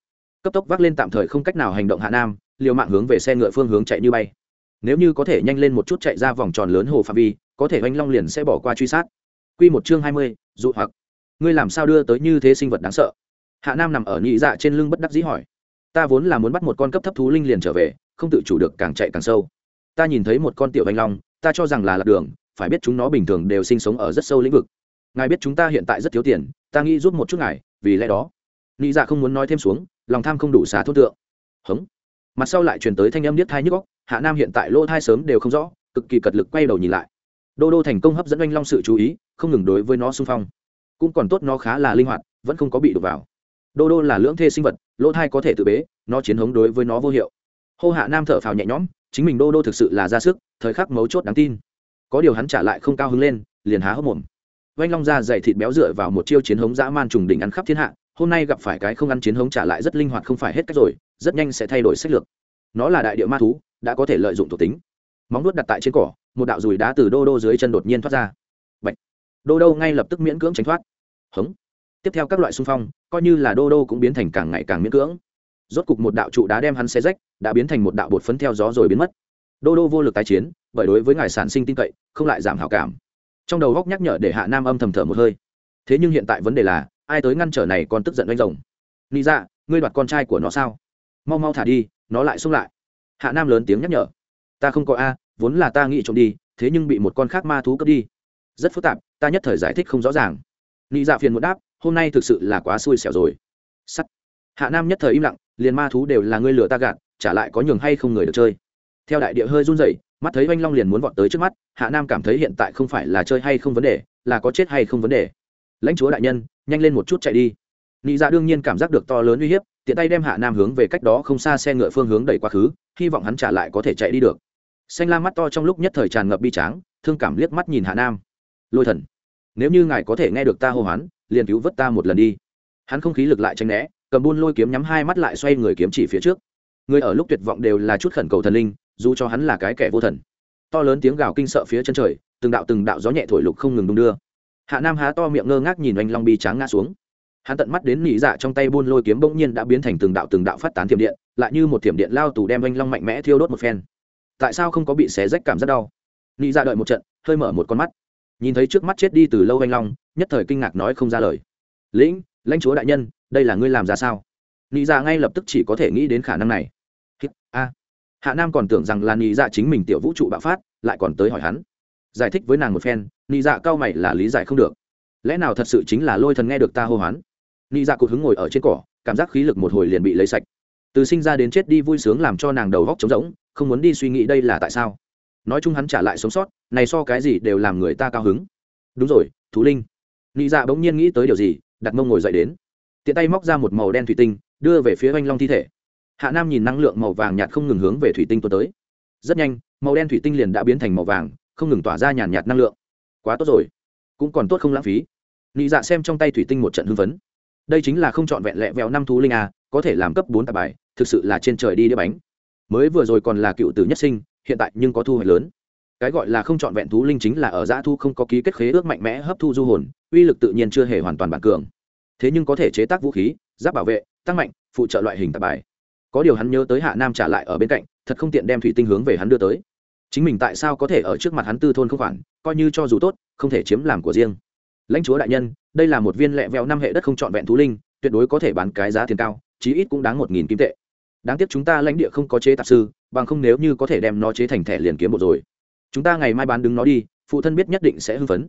cấp tốc vác lên tạm thời không cách nào hành động hạ nam, liều mạng hướng về xe ngựa phương hướng chạy như bay. Nếu như có thể nhanh lên một chút chạy ra vòng tròn lớn hồ phạm vi, có thể oanh long liền sẽ bỏ qua truy sát. Q một chương hai mươi, dụ hoặc. Ngươi làm sao đưa tới như thế sinh vật đáng sợ? Hạ nam nằm ở nhị dạ trên lưng bất đắc dĩ hỏi. Ta vốn là muốn bắt một con cấp thấp thú linh liền trở về, không tự chủ được càng chạy càng sâu. Ta nhìn thấy một con tiểu oanh long, ta cho rằng là lạc đường, phải biết chúng nó bình thường đều sinh sống ở rất sâu lĩnh vực. Ngài biết chúng ta hiện tại rất thiếu tiền, ta nghĩ giúp một chút ngài, vì lẽ đó. Nghĩ dạ không muốn nói thêm xuống lòng tham không đủ xá thốt tượng. Hống. Mặt sau lại truyền tới thanh âm niết thai nhức góc hạ nam hiện tại lỗ thai sớm đều không rõ, cực kỳ cật lực quay đầu nhìn lại. Đô đô thành công hấp dẫn oanh long sự chú ý, không ngừng đối với nó xung phong. Cũng còn tốt nó khá là linh hoạt, vẫn không có bị đục vào. Đô đô là lưỡng thê sinh vật, lỗ thai có thể tự bế, nó chiến hống đối với nó vô hiệu. Hô hạ nam thở phào nhẹ nhõm, chính mình đô đô thực sự là ra sức, thời khắc mấu chốt đáng tin. Có điều hắn trả lại không cao hứng lên, liền há hốc mồm. Oanh long ra dày thịt béo dựa vào một chiêu chiến hống dã man trùng đỉnh ăn khắp thiên hạ hôm nay gặp phải cái không ăn chiến hống trả lại rất linh hoạt không phải hết cách rồi, rất nhanh sẽ thay đổi sách lược. Nó là đại địa ma thú, đã có thể lợi dụng thuộc tính. Móng nuốt đặt tại trên cỏ, một đạo dùi đá từ đô đô dưới chân đột nhiên thoát ra. Bạch. đô đô ngay lập tức miễn cưỡng tránh thoát. Hống. Tiếp theo các loại xung phong, coi như là đô đô cũng biến thành càng ngày càng miễn cưỡng. Rốt cục một đạo trụ đá đem hắn xe rách, đã biến thành một đạo bột phấn theo gió rồi biến mất. Đô đô vô lực tái chiến, bởi đối với ngài sản sinh tin cậy, không lại giảm hảo cảm. Trong đầu góc nhắc nhở để hạ nam âm thầm thở một hơi. Thế nhưng hiện tại vấn đề là ai tới ngăn trở này còn tức giận oanh rồng. Nghĩ Dạ, ngươi đoạt con trai của nó sao? Mau mau thả đi nó lại xung lại. Hạ nam lớn tiếng nhắc nhở. Ta không có a vốn là ta nghĩ trộm đi thế nhưng bị một con khác ma thú cướp đi. Rất phức tạp ta nhất thời giải thích không rõ ràng. Nghĩ dạ phiền muốn đáp hôm nay thực sự là quá xui xẻo rồi. Sắt. Hạ nam nhất thời im lặng liền ma thú đều là ngươi lừa ta gạt trả lại có nhường hay không người được chơi. Theo đại địa hơi run rẩy mắt thấy oanh long liền muốn vọt tới trước mắt hạ nam cảm thấy hiện tại không phải là chơi hay không vấn đề là có chết hay không vấn đề. Lãnh chúa đại nhân nhanh lên một chút chạy đi. Nị dạ đương nhiên cảm giác được to lớn uy hiếp, tiện tay đem hạ nam hướng về cách đó không xa xe ngựa phương hướng đẩy quá khứ, hy vọng hắn trả lại có thể chạy đi được. Xanh la mắt to trong lúc nhất thời tràn ngập bi tráng, thương cảm liếc mắt nhìn hạ nam. Lôi thần, nếu như ngài có thể nghe được ta hô hoán, liền cứu vớt ta một lần đi. Hắn không khí lực lại tranh né, cầm buôn lôi kiếm nhắm hai mắt lại xoay người kiếm chỉ phía trước. Người ở lúc tuyệt vọng đều là chút khẩn cầu thần linh, dù cho hắn là cái kẻ vô thần. To lớn tiếng gào kinh sợ phía chân trời, từng đạo từng đạo gió nhẹ thổi lục không ngừng đung đưa hạ nam há to miệng ngơ ngác nhìn oanh long bi tráng ngã xuống. Hắn tận mắt đến nỉ dạ trong tay buôn lôi kiếm bỗng nhiên đã biến thành từng đạo từng đạo phát tán thiểm điện, lại như một thiểm điện lao tù đem oanh long mạnh mẽ thiêu đốt một phen. Tại sao không có bị xé rách cảm rất đau? Nỉ dạ đợi một trận, hơi mở một con mắt. Nhìn thấy trước mắt chết đi từ lâu oanh long, nhất thời kinh ngạc nói không ra lời. Lĩnh, lãnh chúa đại nhân, đây là ngươi làm ra sao? Nị dạ ngay lập tức chỉ có thể nghĩ đến khả năng này. A. Hạ nam còn tưởng rằng là nị dạ chính mình tiểu vũ trụ bạo phát, lại còn tới hỏi hắn giải thích với nàng một phen, nị dạ cao mày là lý giải không được. Lẽ nào thật sự chính là lôi thần nghe được ta hô hoán? Nị dạ cụt hứng ngồi ở trên cỏ, cảm giác khí lực một hồi liền bị lấy sạch. Từ sinh ra đến chết đi vui sướng làm cho nàng đầu góc trống rỗng, không muốn đi suy nghĩ đây là tại sao. Nói chung hắn trả lại sống sót, này so cái gì đều làm người ta cao hứng. Đúng rồi, thú linh. Nị dạ bỗng nhiên nghĩ tới điều gì, đặt mông ngồi dậy đến. Tiện tay móc ra một màu đen thủy tinh, đưa về phía oanh long thi thể. Hạ nam nhìn năng lượng màu vàng nhạt không ngừng hướng về thủy tinh tuần tới. Rất nhanh, màu đen thủy tinh liền đã biến thành màu vàng không ngừng tỏa ra nhàn nhạt năng lượng. Quá tốt rồi. Cũng còn tốt không lãng phí. Nị dạ xem trong tay thủy tinh một trận hưng phấn. Đây chính là không chọn vẹn lẹ vẹo năm thú linh a có thể làm cấp bốn tạp bài, thực sự là trên trời đi đĩa bánh. Mới vừa rồi còn là cựu tử nhất sinh, hiện tại nhưng có thu hoạch lớn. Cái gọi là không chọn vẹn thú linh chính là ở giã thu không có ký kết khế ước mạnh mẽ hấp thu du hồn, uy lực tự nhiên chưa hề hoàn toàn bản cường. Thế nhưng có thể chế tác vũ khí, giáp bảo vệ, tăng mạnh, phụ trợ loại hình tạp bài. Có điều hắn nhớ tới hạ nam trả lại ở bên cạnh, thật không tiện đem thủy tinh hướng về hắn đưa tới chính mình tại sao có thể ở trước mặt hắn tư thôn không khoản, coi như cho dù tốt, không thể chiếm làm của riêng. Lãnh chúa đại nhân, đây là một viên lẹ vẹo năm hệ đất không trọn vẹn thú linh, tuyệt đối có thể bán cái giá tiền cao, chí ít cũng đáng một nghìn kim tệ. Đáng tiếc chúng ta lãnh địa không có chế tạp sư, bằng không nếu như có thể đem nó chế thành thẻ liền kiếm một rồi. Chúng ta ngày mai bán đứng nó đi, phụ thân biết nhất định sẽ hưng phấn.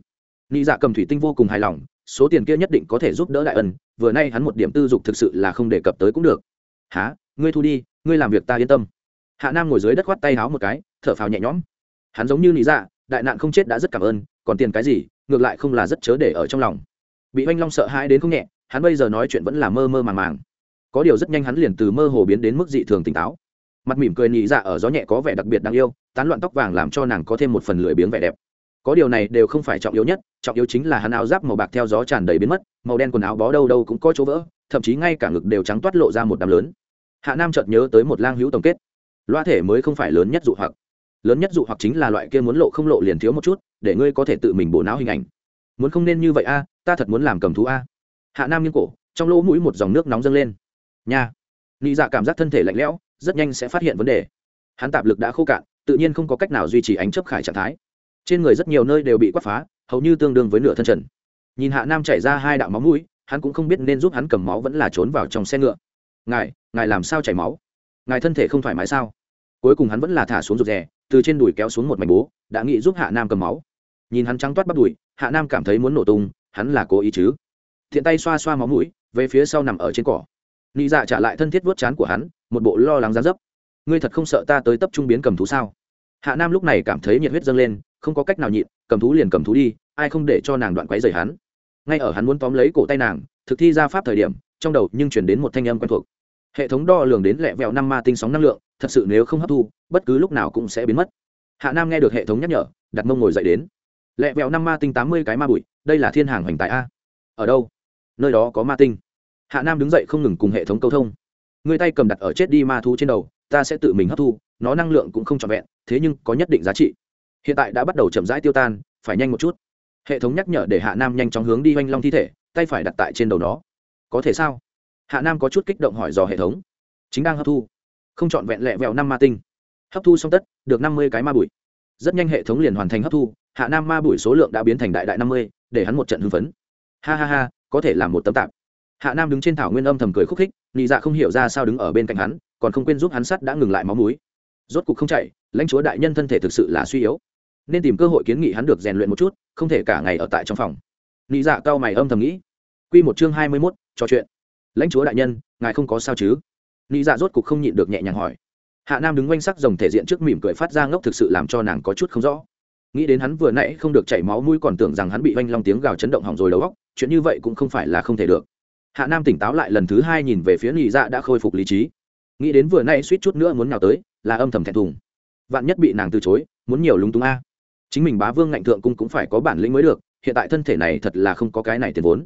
Nị dạ cầm thủy tinh vô cùng hài lòng, số tiền kia nhất định có thể giúp đỡ đại ân, vừa nay hắn một điểm tư dục thực sự là không đề cập tới cũng được. Há ngươi thu đi, ngươi làm việc ta yên tâm hạ nam ngồi dưới đất khoát tay háo một cái, thở phào nhẹ nhõm. Hắn giống như lý dạ đại nạn không chết đã rất cảm ơn, còn tiền cái gì, ngược lại không là rất chớ để ở trong lòng. Bị oanh long sợ hãi đến không nhẹ, hắn bây giờ nói chuyện vẫn là mơ mơ màng màng. Có điều rất nhanh hắn liền từ mơ hồ biến đến mức dị thường tỉnh táo. Mặt mỉm cười nhị dạ ở gió nhẹ có vẻ đặc biệt đáng yêu, tán loạn tóc vàng làm cho nàng có thêm một phần lười biếng vẻ đẹp. Có điều này đều không phải trọng yếu nhất, trọng yếu chính là hắn áo giáp màu bạc theo gió tràn đầy biến mất, màu đen quần áo bó đâu đâu cũng có chỗ vỡ, thậm chí ngay cả ngực đều trắng toát lộ ra một đám lớn. Hạ nam chợt nhớ tới một lang hữu tổng kết loa thể mới không phải lớn nhất dụ hoặc. Lớn nhất dụ hoặc chính là loại kia muốn lộ không lộ liền thiếu một chút, để ngươi có thể tự mình bổ não hình ảnh. Muốn không nên như vậy a, ta thật muốn làm cầm thú a. Hạ nam nghiêng cổ, trong lỗ mũi một dòng nước nóng dâng lên. Nha. Nị dạ cảm giác thân thể lạnh lẽo, rất nhanh sẽ phát hiện vấn đề. Hắn tạp lực đã khô cạn, tự nhiên không có cách nào duy trì ánh chấp khải trạng thái. Trên người rất nhiều nơi đều bị quát phá, hầu như tương đương với nửa thân trần. Nhìn hạ nam chảy ra hai đạo máu mũi, hắn cũng không biết nên giúp hắn cầm máu vẫn là trốn vào trong xe ngựa. Ngài ngài làm sao chảy máu? Ngài thân thể không thoải mái sao? Cuối cùng hắn vẫn là thả xuống rụt rè, từ trên đùi kéo xuống một mảnh bố, đã nghĩ giúp hạ nam cầm máu. Nhìn hắn trắng toát bắt đùi, hạ nam cảm thấy muốn nổ tung, hắn là cố ý chứ? Thiện tay xoa xoa máu mũi, về phía sau nằm ở trên cỏ. Nị dạ trả lại thân thiết vuốt chán của hắn, một bộ lo lắng gián dấp. Ngươi thật không sợ ta tới tấp trung biến cầm thú sao? Hạ nam lúc này cảm thấy nhiệt huyết dâng lên, không có cách nào nhịn, cầm thú liền cầm thú đi, ai không để cho nàng đoạn quấy rầy hắn. Ngay ở hắn muốn tóm lấy cổ tay nàng, thực thi ra pháp thời điểm, trong đầu nhưng chuyển đến một thanh âm quen thuộc hệ thống đo lường đến lẹ vẹo năm ma tinh sóng năng lượng, thật sự nếu không hấp thu, bất cứ lúc nào cũng sẽ biến mất. Hạ nam nghe được hệ thống nhắc nhở, đặt mông ngồi dậy đến. Lẹ vẹo năm ma tinh tám mươi cái ma bụi, đây là thiên hàng hoành tại a. Ở đâu? Nơi đó có ma tinh. Hạ nam đứng dậy không ngừng cùng hệ thống câu thông. Người tay cầm đặt ở chết đi ma thú trên đầu, ta sẽ tự mình hấp thu, nó năng lượng cũng không trọn vẹn, thế nhưng có nhất định giá trị. Hiện tại đã bắt đầu chậm rãi tiêu tan, phải nhanh một chút. Hệ thống nhắc nhở để hạ nam nhanh chóng hướng đi oanh long thi thể, tay phải đặt tại trên đầu nó. Có thể sao? Hạ nam có chút kích động hỏi dò hệ thống. Chính đang hấp thu. Không c h ọ n vẹn lẹ vẹo năm ma tinh. Hấp thu xong tất, được năm mươi cái ma bụi. Rất nhanh hệ thống liền hoàn thành hấp thu, hạ nam ma bụi số lượng đã biến thành đại đại năm mươi, để hắn một trận hưng phấn. Ha ha ha, có thể là một tấm tạp. Hạ nam đứng trên thảo nguyên âm thầm cười khúc khích, nị dạ không hiểu ra sao đứng ở bên cạnh hắn, còn không quên giúp hắn sắt đã ngừng lại máu múi rốt cục không chạy, lãnh chúa đại nhân thân thể thực sự là suy yếu. Nên tìm cơ hội kiến nghị hắn được rèn luyện một chút, không thể cả ngày ở tại trong phòng. Nị dạ cao mày âm thầm nghĩ. Q một chương hai mươi mốt, trò chuyện lãnh chúa đại nhân ngài không có sao chứ? Nị dạ rốt cục không nhịn được nhẹ nhàng hỏi. Hạ nam đứng quanh sắc dòng thể diện trước mỉm cười phát ra ngốc thực sự làm cho nàng có chút không rõ. Nghĩ đến hắn vừa nãy không được chảy máu mũi còn tưởng rằng hắn bị oanh long tiếng gào chấn động hỏng rồi đầu óc, chuyện như vậy cũng không phải là không thể được. Hạ nam tỉnh táo lại lần thứ hai nhìn về phía nị dạ đã khôi phục lý trí. Nghĩ đến vừa nay suýt chút nữa muốn nhào tới là âm thầm thẹn thùng. Vạn nhất bị nàng từ chối muốn nhiều lúng túng a. Chính mình bá vương ngạnh thượng cung cũng phải có bản lĩnh mới được hiện tại thân thể này thật là không có cái này tiền vốn.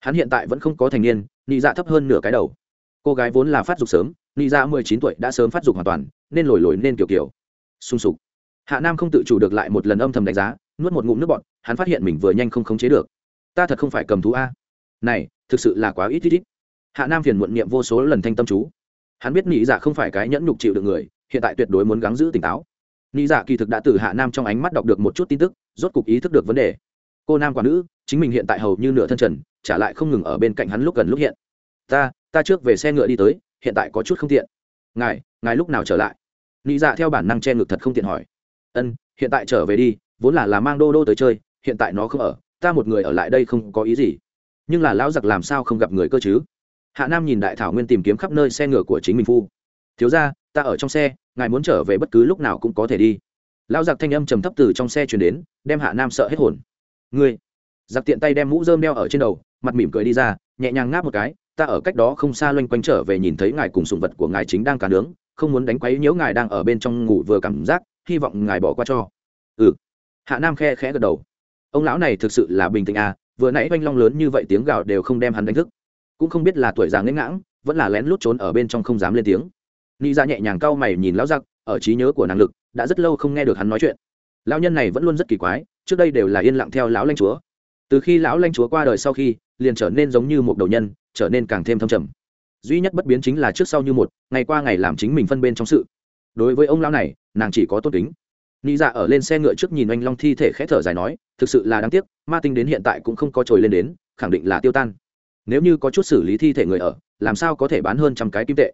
Hắn hiện tại vẫn không có thành niên nị dạ thấp hơn nửa cái đầu. Cô gái vốn là phát dục sớm, nị dạ mười chín tuổi đã sớm phát dục hoàn toàn, nên lồi lồi nên kiểu kiểu. Sung sục. Hạ nam không tự chủ được lại một lần âm thầm đánh giá, nuốt một ngụm nước bọt, hắn phát hiện mình vừa nhanh không khống chế được. Ta thật không phải cầm thú a. Này, thực sự là quá ít ít ít. Hạ nam phiền muộn niệm vô số lần thanh tâm chú. Hắn biết nị dạ không phải cái nhẫn nhục chịu được người, hiện tại tuyệt đối muốn gắng giữ tỉnh táo. Nị dạ kỳ thực đã từ hạ nam trong ánh mắt đọc được một chút tin tức, rốt cục ý thức được vấn đề. Cô nam quả nữ, chính mình hiện tại hầu như nửa thân trần trả lại không ngừng ở bên cạnh hắn lúc gần lúc hiện. Ta ta trước về xe ngựa đi tới, hiện tại có chút không tiện. Ngài ngài lúc nào trở lại? Nghĩ dạ theo bản năng che ngực thật không tiện hỏi. Ân, hiện tại trở về đi, vốn là là mang đô đô tới chơi, hiện tại nó không ở, ta một người ở lại đây không có ý gì. Nhưng là lão giặc làm sao không gặp người cơ chứ? Hạ nam nhìn đại thảo nguyên tìm kiếm khắp nơi xe ngựa của chính mình phu. Thiếu ra ta ở trong xe, ngài muốn trở về bất cứ lúc nào cũng có thể đi. Lão giặc thanh âm trầm thấp từ trong xe chuyển đến, đem hạ nam sợ hết hồn. Ngươi! Giặc tiện tay đem mũ dơm đeo ở trên đầu mặt mỉm cười đi ra, nhẹ nhàng ngáp một cái, ta ở cách đó không xa loanh quanh trở về nhìn thấy ngài cùng sùng vật của ngài chính đang cá nướng, không muốn đánh quấy nhiễu ngài đang ở bên trong ngủ vừa cảm giác, hy vọng ngài bỏ qua cho. Ừ. Hạ nam khe khẽ gật đầu. Ông lão này thực sự là bình tĩnh à vừa nãy oanh long lớn như vậy tiếng gào đều không đem hắn đánh thức. Cũng không biết là tuổi già nghễ ngãng, vẫn là lén lút trốn ở bên trong không dám lên tiếng. Ni ra dạ nhẹ nhàng cau mày nhìn lão giặc, ở trí nhớ của năng lực, đã rất lâu không nghe được hắn nói chuyện. Lão nhân này vẫn luôn rất kỳ quái, trước đây đều là yên lặng theo lão lanh chúa từ khi lão lanh chúa qua đời sau khi, liền trở nên giống như một đầu nhân, trở nên càng thêm thâm trầm. Duy nhất bất biến chính là trước sau như một, ngày qua ngày làm chính mình phân bên trong sự. Đối với ông lão này, nàng chỉ có tốt tính Nị dạ ở lên xe ngựa trước nhìn anh long thi thể khẽ thở dài nói, thực sự là đáng tiếc, ma tinh đến hiện tại cũng không có trồi lên đến, khẳng định là tiêu tan. Nếu như có chút xử lý thi thể người ở, làm sao có thể bán hơn trăm cái kim tệ?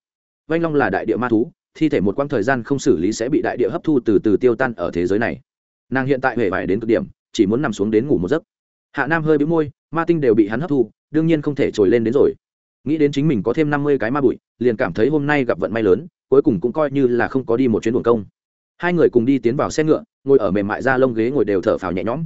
Vanh long là đại địa ma thú, thi thể một quãng thời gian không xử lý sẽ bị đại địa hấp thu từ từ tiêu tan ở thế giới này. Nàng hiện tại hề vải đến cực điểm, chỉ muốn nằm xuống đến ngủ một giấc hạ nam hơi bĩu môi, ma tinh đều bị hắn hấp thu, đương nhiên không thể trồi lên đến rồi. Nghĩ đến chính mình có thêm năm mươi cái ma bụi, liền cảm thấy hôm nay gặp vận may lớn, cuối cùng cũng coi như là không có đi một chuyến buồn công. Hai người cùng đi tiến vào xe ngựa, ngồi ở mềm mại da lông ghế ngồi đều thở phào nhẹ nhõm.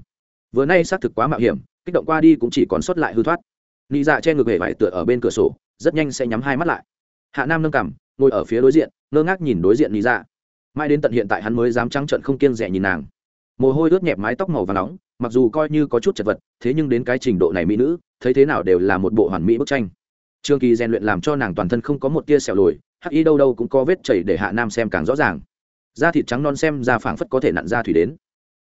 Vừa nay xác thực quá mạo hiểm, kích động qua đi cũng chỉ còn sót lại hư thoát. Nị dạ che ngược hề vải tựa ở bên cửa sổ, rất nhanh sẽ nhắm hai mắt lại. Hạ nam nâng cằm, ngồi ở phía đối diện, ngơ ngác nhìn đối diện nị dạ. Mãi đến tận hiện tại hắn mới dám trắng trận không kiêng rẻ nhìn nàng mồ hôi ướt nhẹp mái tóc màu và nóng, mặc dù coi như có chút chật vật, thế nhưng đến cái trình độ này mỹ nữ, thấy thế nào đều là một bộ hoàn mỹ bức tranh. Trương kỳ rèn luyện làm cho nàng toàn thân không có một tia sẹo lồi, hắc y đâu đâu cũng có vết chảy để hạ nam xem càng rõ ràng. Da thịt trắng non xem ra phảng phất có thể nặn ra thủy đến.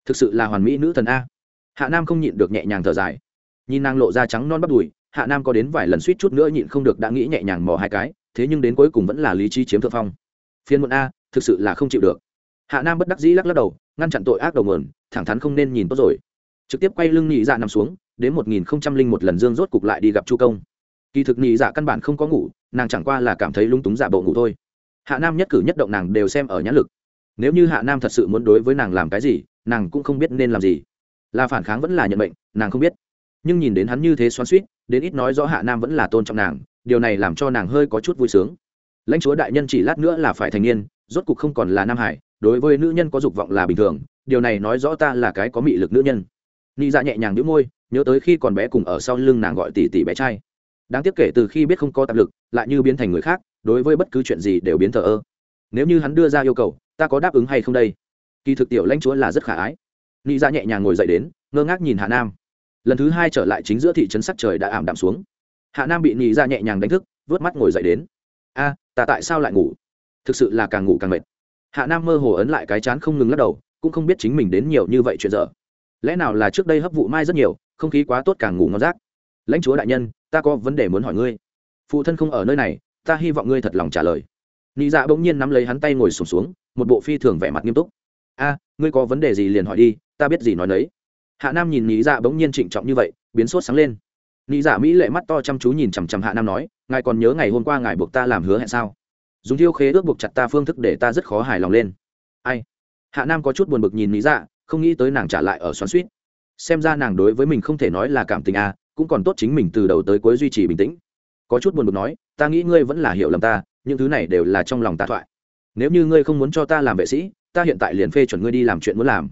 Thực sự là hoàn mỹ nữ thần a. Hạ nam không nhịn được nhẹ nhàng thở dài. Nhìn nàng lộ da trắng non bắp đùi, hạ nam có đến vài lần suýt chút nữa nhịn không được đã nghĩ nhẹ nhàng mò hai cái, thế nhưng đến cuối cùng vẫn là lý trí chiếm thượng phong. Phiên muộn a, thực sự là không chịu được hạ nam bất đắc dĩ lắc lắc đầu, ngăn chặn tội ác đầu mườn thẳng thắn không nên nhìn tốt rồi. Trực tiếp quay lưng nhị dạ nằm xuống, đến một nghìn không trăm linh một lần dương rốt cục lại đi gặp chu công. Kỳ thực nhị dạ căn bản không có ngủ, nàng chẳng qua là cảm thấy lung túng giả bộ ngủ thôi. Hạ nam nhất cử nhất động nàng đều xem ở nhãn lực. Nếu như hạ nam thật sự muốn đối với nàng làm cái gì, nàng cũng không biết nên làm gì. Là phản kháng vẫn là nhận bệnh nàng không biết. Nhưng nhìn đến hắn như thế xoắn suýt đến ít nói rõ hạ nam vẫn là tôn trọng nàng, điều này làm cho nàng hơi có chút vui sướng. Lãnh chúa đại nhân chỉ lát nữa là phải thành niên, rốt cục không còn là nam hải đối với nữ nhân có dục vọng là bình thường, điều này nói rõ ta là cái có mị lực nữ nhân. Ni dạ nhẹ nhàng đĩu môi, nhớ tới khi còn bé cùng ở sau lưng nàng gọi tỷ tỷ bé trai. Đáng tiếc kể từ khi biết không có tạp lực, lại như biến thành người khác, đối với bất cứ chuyện gì đều biến thờ ơ. Nếu như hắn đưa ra yêu cầu, ta có đáp ứng hay không đây? Kỳ thực tiểu lãnh chúa là rất khả ái. Ni ra dạ nhẹ nhàng ngồi dậy đến, ngơ ngác nhìn hạ nam. Lần thứ hai trở lại chính giữa thị trấn sắc trời đã ảm đạm xuống. Hạ nam bị ni ra dạ nhẹ nhàng đánh thức vớt mắt ngồi dậy đến. A, ta tại sao lại ngủ? Thực sự là càng ngủ càng mệt hạ nam mơ hồ ấn lại cái chán không ngừng lắc đầu cũng không biết chính mình đến nhiều như vậy chuyện dở. Lẽ nào là trước đây hấp vụ mai rất nhiều không khí quá tốt càng ngủ ngon rác? Lãnh chúa đại nhân ta có vấn đề muốn hỏi ngươi. Phụ thân không ở nơi này ta hy vọng ngươi thật lòng trả lời. Nị dạ bỗng nhiên nắm lấy hắn tay ngồi sùng xuống, xuống một bộ phi thường vẻ mặt nghiêm túc. A ngươi có vấn đề gì liền hỏi đi ta biết gì nói đấy hạ nam nhìn nị dạ bỗng nhiên trịnh trọng như vậy biến sốt sáng lên. Nị dạ mỹ lệ mắt to chăm chú nhìn chằm chằm hạ nam nói ngài còn nhớ ngày hôm qua ngài buộc ta làm hứa hẹn sao? Dùng thiêu khế ước buộc chặt ta phương thức để ta rất khó hài lòng lên. Ai? Hạ nam có chút buồn bực nhìn lý dạ không nghĩ tới nàng trả lại ở xoắn suýt. Xem ra nàng đối với mình không thể nói là cảm tình à? cũng còn tốt chính mình từ đầu tới cuối duy trì bình tĩnh. Có chút buồn bực nói, ta nghĩ ngươi vẫn là hiểu lầm ta, những thứ này đều là trong lòng ta thoại. Nếu như ngươi không muốn cho ta làm vệ sĩ, ta hiện tại liền phê chuẩn ngươi đi làm chuyện muốn làm.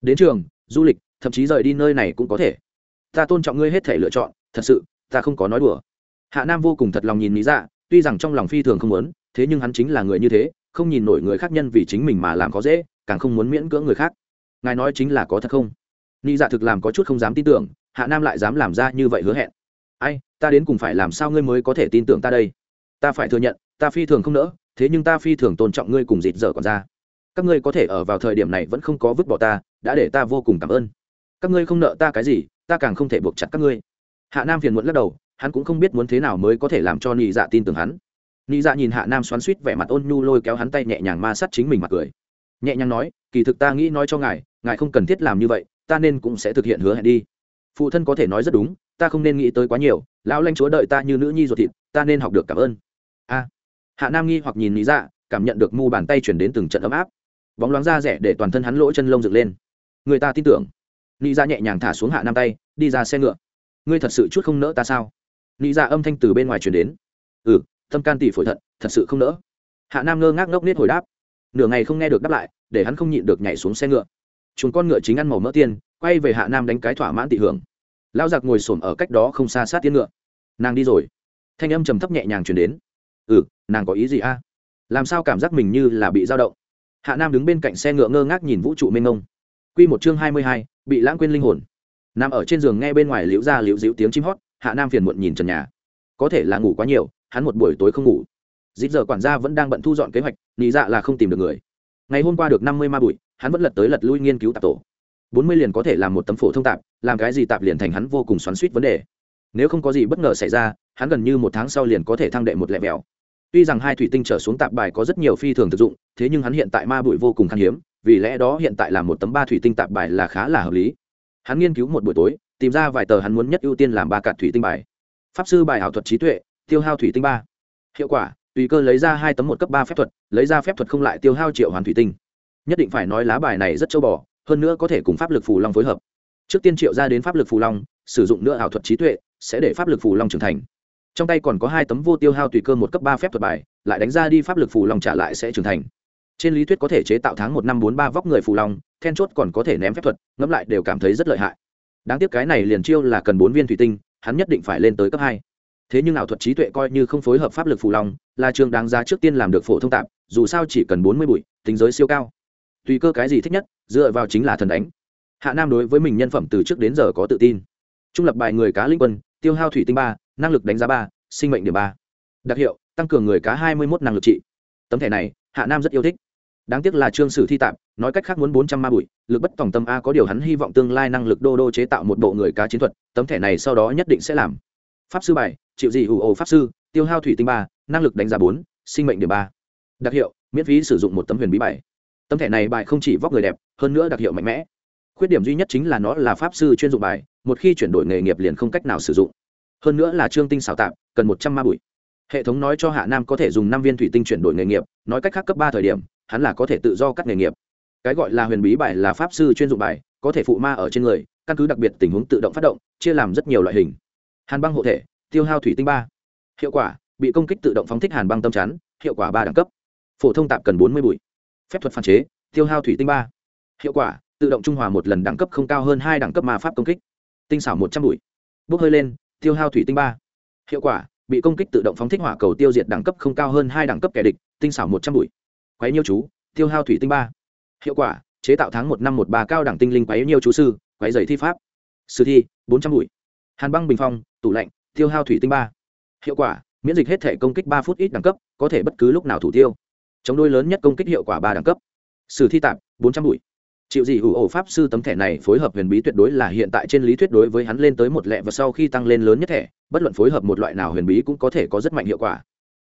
Đến trường, du lịch, thậm chí rời đi nơi này cũng có thể. Ta tôn trọng ngươi hết thể lựa chọn, thật sự, ta không có nói đùa. Hạ nam vô cùng thật lòng nhìn lý dạ tuy rằng trong lòng phi thường không muốn thế nhưng hắn chính là người như thế, không nhìn nổi người khác nhân vì chính mình mà làm khó dễ, càng không muốn miễn cưỡng người khác. Ngài nói chính là có thật không? Ni dạ thực làm có chút không dám tin tưởng, hạ nam lại dám làm ra như vậy hứa hẹn. Ai, ta đến cùng phải làm sao ngươi mới có thể tin tưởng ta đây? Ta phải thừa nhận, ta phi thường không nỡ, thế nhưng ta phi thường tôn trọng ngươi cùng dịt dở còn ra. Các ngươi có thể ở vào thời điểm này vẫn không có vứt bỏ ta, đã để ta vô cùng cảm ơn. Các ngươi không nợ ta cái gì, ta càng không thể buộc chặt các ngươi. Hạ nam phiền muộn lắc đầu, hắn cũng không biết muốn thế nào mới có thể làm cho nị dạ tin tưởng hắn nị dạ nhìn hạ nam xoắn suýt vẻ mặt ôn nhu lôi kéo hắn tay nhẹ nhàng ma sát chính mình mặt cười. Nhẹ nhàng nói, kỳ thực ta nghĩ nói cho ngài ngài không cần thiết làm như vậy, ta nên cũng sẽ thực hiện hứa hẹn đi. Phụ thân có thể nói rất đúng, ta không nên nghĩ tới quá nhiều, lão lanh chúa đợi ta như nữ nhi ruột thịt, ta nên học được cảm ơn. A. Hạ nam nghi hoặc nhìn lý dạ cảm nhận được mu bàn tay chuyển đến từng trận ấm áp. Bóng loáng da rẻ để toàn thân hắn lỗ chân lông dựng lên. Người ta tin tưởng. Lý dạ nhẹ nhàng thả xuống hạ nam tay, đi ra xe ngựa. Ngươi thật sự chút không nỡ ta sao? Lý dạ âm thanh từ bên ngoài chuyển đến. Ừ tâm can tỷ phổi thận, thật sự không nỡ. Hạ nam ngơ ngác ngốc nết hồi đáp. Nửa ngày không nghe được đáp lại, để hắn không nhịn được nhảy xuống xe ngựa. Chúng con ngựa chính ăn màu mỡ tiên, quay về hạ nam đánh cái thỏa mãn tị hưởng. Lão giặc ngồi xổm ở cách đó không xa sát tiên ngựa. Nàng đi rồi. Thanh âm trầm thấp nhẹ nhàng chuyển đến. Ừ nàng có ý gì a? Làm sao cảm giác mình như là bị dao động? Hạ nam đứng bên cạnh xe ngựa ngơ ngác nhìn vũ trụ mênh ngông q một chương hai mươi hai, bị lãng quên linh hồn. Nằm ở trên giường nghe bên ngoài liễu ra liễu dịu tiếng chim hót, hạ nam phiền muộn nhìn trần nhà. Có thể là ngủ quá nhiều hắn một buổi tối không ngủ. Dịp giờ quản gia vẫn đang bận thu dọn kế hoạch nghĩ dạ là không tìm được người. Ngày hôm qua được năm mươi ma bụi, hắn vẫn lật tới lật lui nghiên cứu tạp tổ. bốn mươi liền có thể làm một tấm phổ thông tạp, làm cái gì tạp liền thành hắn vô cùng xoắn suýt vấn đề. Nếu không có gì bất ngờ xảy ra, hắn gần như một tháng sau liền có thể thăng đệ một lẹ mèo tuy rằng hai thủy tinh trở xuống tạp bài có rất nhiều phi thường thực dụng, thế nhưng hắn hiện tại ma bụi vô cùng khan hiếm, vì lẽ đó hiện tại là một tấm ba thủy tinh tạp bài là khá là hợp lý. Hắn nghiên cứu một buổi tối, tìm ra vài tờ hắn muốn nhất ưu tiên làm ba cạn thủy tinh bài. Pháp sư bài ảo thuật trí tuệ tiêu hao thủy tinh ba. Hiệu quả, tùy cơ lấy ra hai tấm một cấp ba phép thuật, lấy ra phép thuật không lại tiêu hao triệu hoàn thủy tinh. Nhất định phải nói lá bài này rất châu bò, hơn nữa có thể cùng pháp lực phù long phối hợp. Trước tiên triệu ra đến pháp lực phù long, sử dụng nữa ảo thuật trí tuệ, sẽ để pháp lực phù long trưởng thành. Trong tay còn có hai tấm vô tiêu hao tùy cơ một cấp ba phép thuật bài, lại đánh ra đi pháp lực phù long trả lại sẽ trưởng thành. Trên lý thuyết có thể chế tạo tháng một năm bốn ba vóc người phù long, then chốt còn có thể ném phép thuật, ngẫm lại đều cảm thấy rất lợi hại. Đáng tiếc cái này liền chiêu là cần bốn viên thủy tinh, hắn nhất định phải lên tới cấp hai thế nhưng ảo thuật trí tuệ coi như không phối hợp pháp lực phù long, là trường đáng giá trước tiên làm được phổ thông tạp, dù sao chỉ cần bốn mươi bụi, tính giới siêu cao. Tùy cơ cái gì thích nhất, dựa vào chính là thần đánh. Hạ nam đối với mình nhân phẩm từ trước đến giờ có tự tin. Trung lập bài người cá linh quân, tiêu hao thủy tinh ba, năng lực đánh giá ba, sinh mệnh điểm ba. Đặc hiệu, tăng cường người cá hai mươi một năng lực trị. Tấm thẻ này, hạ nam rất yêu thích. Đáng tiếc là trương sử thi tạm nói cách khác muốn bốn trăm ma bụi, lực bất tòng tâm a có điều hắn hy vọng tương lai năng lực đô đô chế tạo một bộ người cá chiến thuật, tấm thẻ này sau đó nhất định sẽ làm pháp sư bài, chịu gì ủ ồ pháp sư, tiêu hao thủy tinh ba, năng lực đánh giá bốn, sinh mệnh điểm ba. Đặc hiệu, miễn phí sử dụng một tấm huyền bí bài. Tấm thẻ này bài không chỉ vóc người đẹp, hơn nữa đặc hiệu mạnh mẽ. Khuyết điểm duy nhất chính là nó là pháp sư chuyên dụng bài, một khi chuyển đổi nghề nghiệp liền không cách nào sử dụng. Hơn nữa là trương tinh xào tạp cần một trăm ma bụi. Hệ thống nói cho hạ nam có thể dùng năm viên thủy tinh chuyển đổi nghề nghiệp, nói cách khác cấp ba thời điểm, hắn là có thể tự do cắt nghề nghiệp. Cái gọi là huyền bí bài là pháp sư chuyên dụng bài, có thể phụ ma ở trên người, căn cứ đặc biệt tình huống tự động phát động, chia làm rất nhiều loại hình hàn băng hộ thể, tiêu hao thủy tinh ba. Hiệu quả, bị công kích tự động phóng thích hàn băng tâm chắn, hiệu quả ba đẳng cấp. Phổ thông tạp cần bốn mươi bụi. Phép thuật phản chế, tiêu hao thủy tinh ba. Hiệu quả, tự động trung hòa một lần đẳng cấp không cao hơn hai đẳng cấp mà pháp công kích. Tinh xảo một trăm bụi. Bốc hơi lên, tiêu hao thủy tinh ba. Hiệu quả, bị công kích tự động phóng thích hỏa cầu tiêu diệt đẳng cấp không cao hơn hai đẳng cấp kẻ địch, tinh xảo một trăm bụi. Quấy nhiêu chú, tiêu hao thủy tinh ba. Hiệu quả, chế tạo tháng một năm một ba cao đẳng tinh linh quấy nhiêu chú sư, quấy dày thi pháp. Sử thi, bốn trăm bụi hàn băng bình phong, tủ lạnh, tiêu hao thủy tinh ba. Hiệu quả, miễn dịch hết thể công kích ba phút ít đẳng cấp, có thể bất cứ lúc nào thủ tiêu. Chống đôi lớn nhất công kích hiệu quả ba đẳng cấp. Sử thi tạp, bốn trăm bụi. Chịu gì ủ ổ pháp sư tấm thẻ này phối hợp huyền bí tuyệt đối là hiện tại trên lý thuyết đối với hắn lên tới một lẹ và sau khi tăng lên lớn nhất thẻ, bất luận phối hợp một loại nào huyền bí cũng có thể có rất mạnh hiệu quả.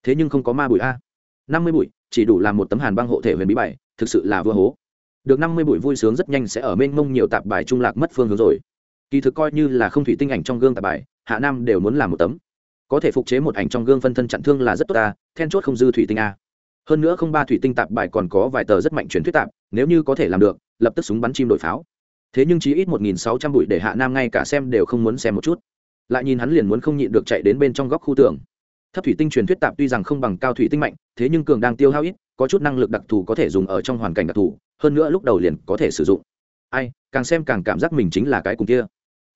Thế nhưng không có ma bụi a. Năm mươi bụi, chỉ đủ làm một tấm hàn băng hộ thể huyền bí bảy thực sự là vừa hố. Được năm mươi bụi vui sướng rất nhanh sẽ ở mênh mông nhiều tạp bài trung lạc mất phương hướng rồi kỳ thực coi như là không thủy tinh ảnh trong gương tạp bài, hạ nam đều muốn làm một tấm. Có thể phục chế một ảnh trong gương phân thân chặn thương là rất tốt ta, then chốt không dư thủy tinh a. Hơn nữa không ba thủy tinh tạp bài còn có vài tờ rất mạnh truyền thuyết tạp, nếu như có thể làm được, lập tức súng bắn chim đội pháo. Thế nhưng chỉ ít một nghìn sáu trăm bụi để hạ nam ngay cả xem đều không muốn xem một chút. Lại nhìn hắn liền muốn không nhịn được chạy đến bên trong góc khu tường. Thấp thủy tinh truyền thuyết tạp tuy rằng không bằng cao thủy tinh mạnh, thế nhưng cường đang tiêu hao ít, có chút năng lực đặc thù có thể dùng ở trong hoàn cảnh đặc thù, hơn nữa lúc đầu liền có thể sử dụng. Ai, càng xem càng cảm giác mình chính là cái cùng kia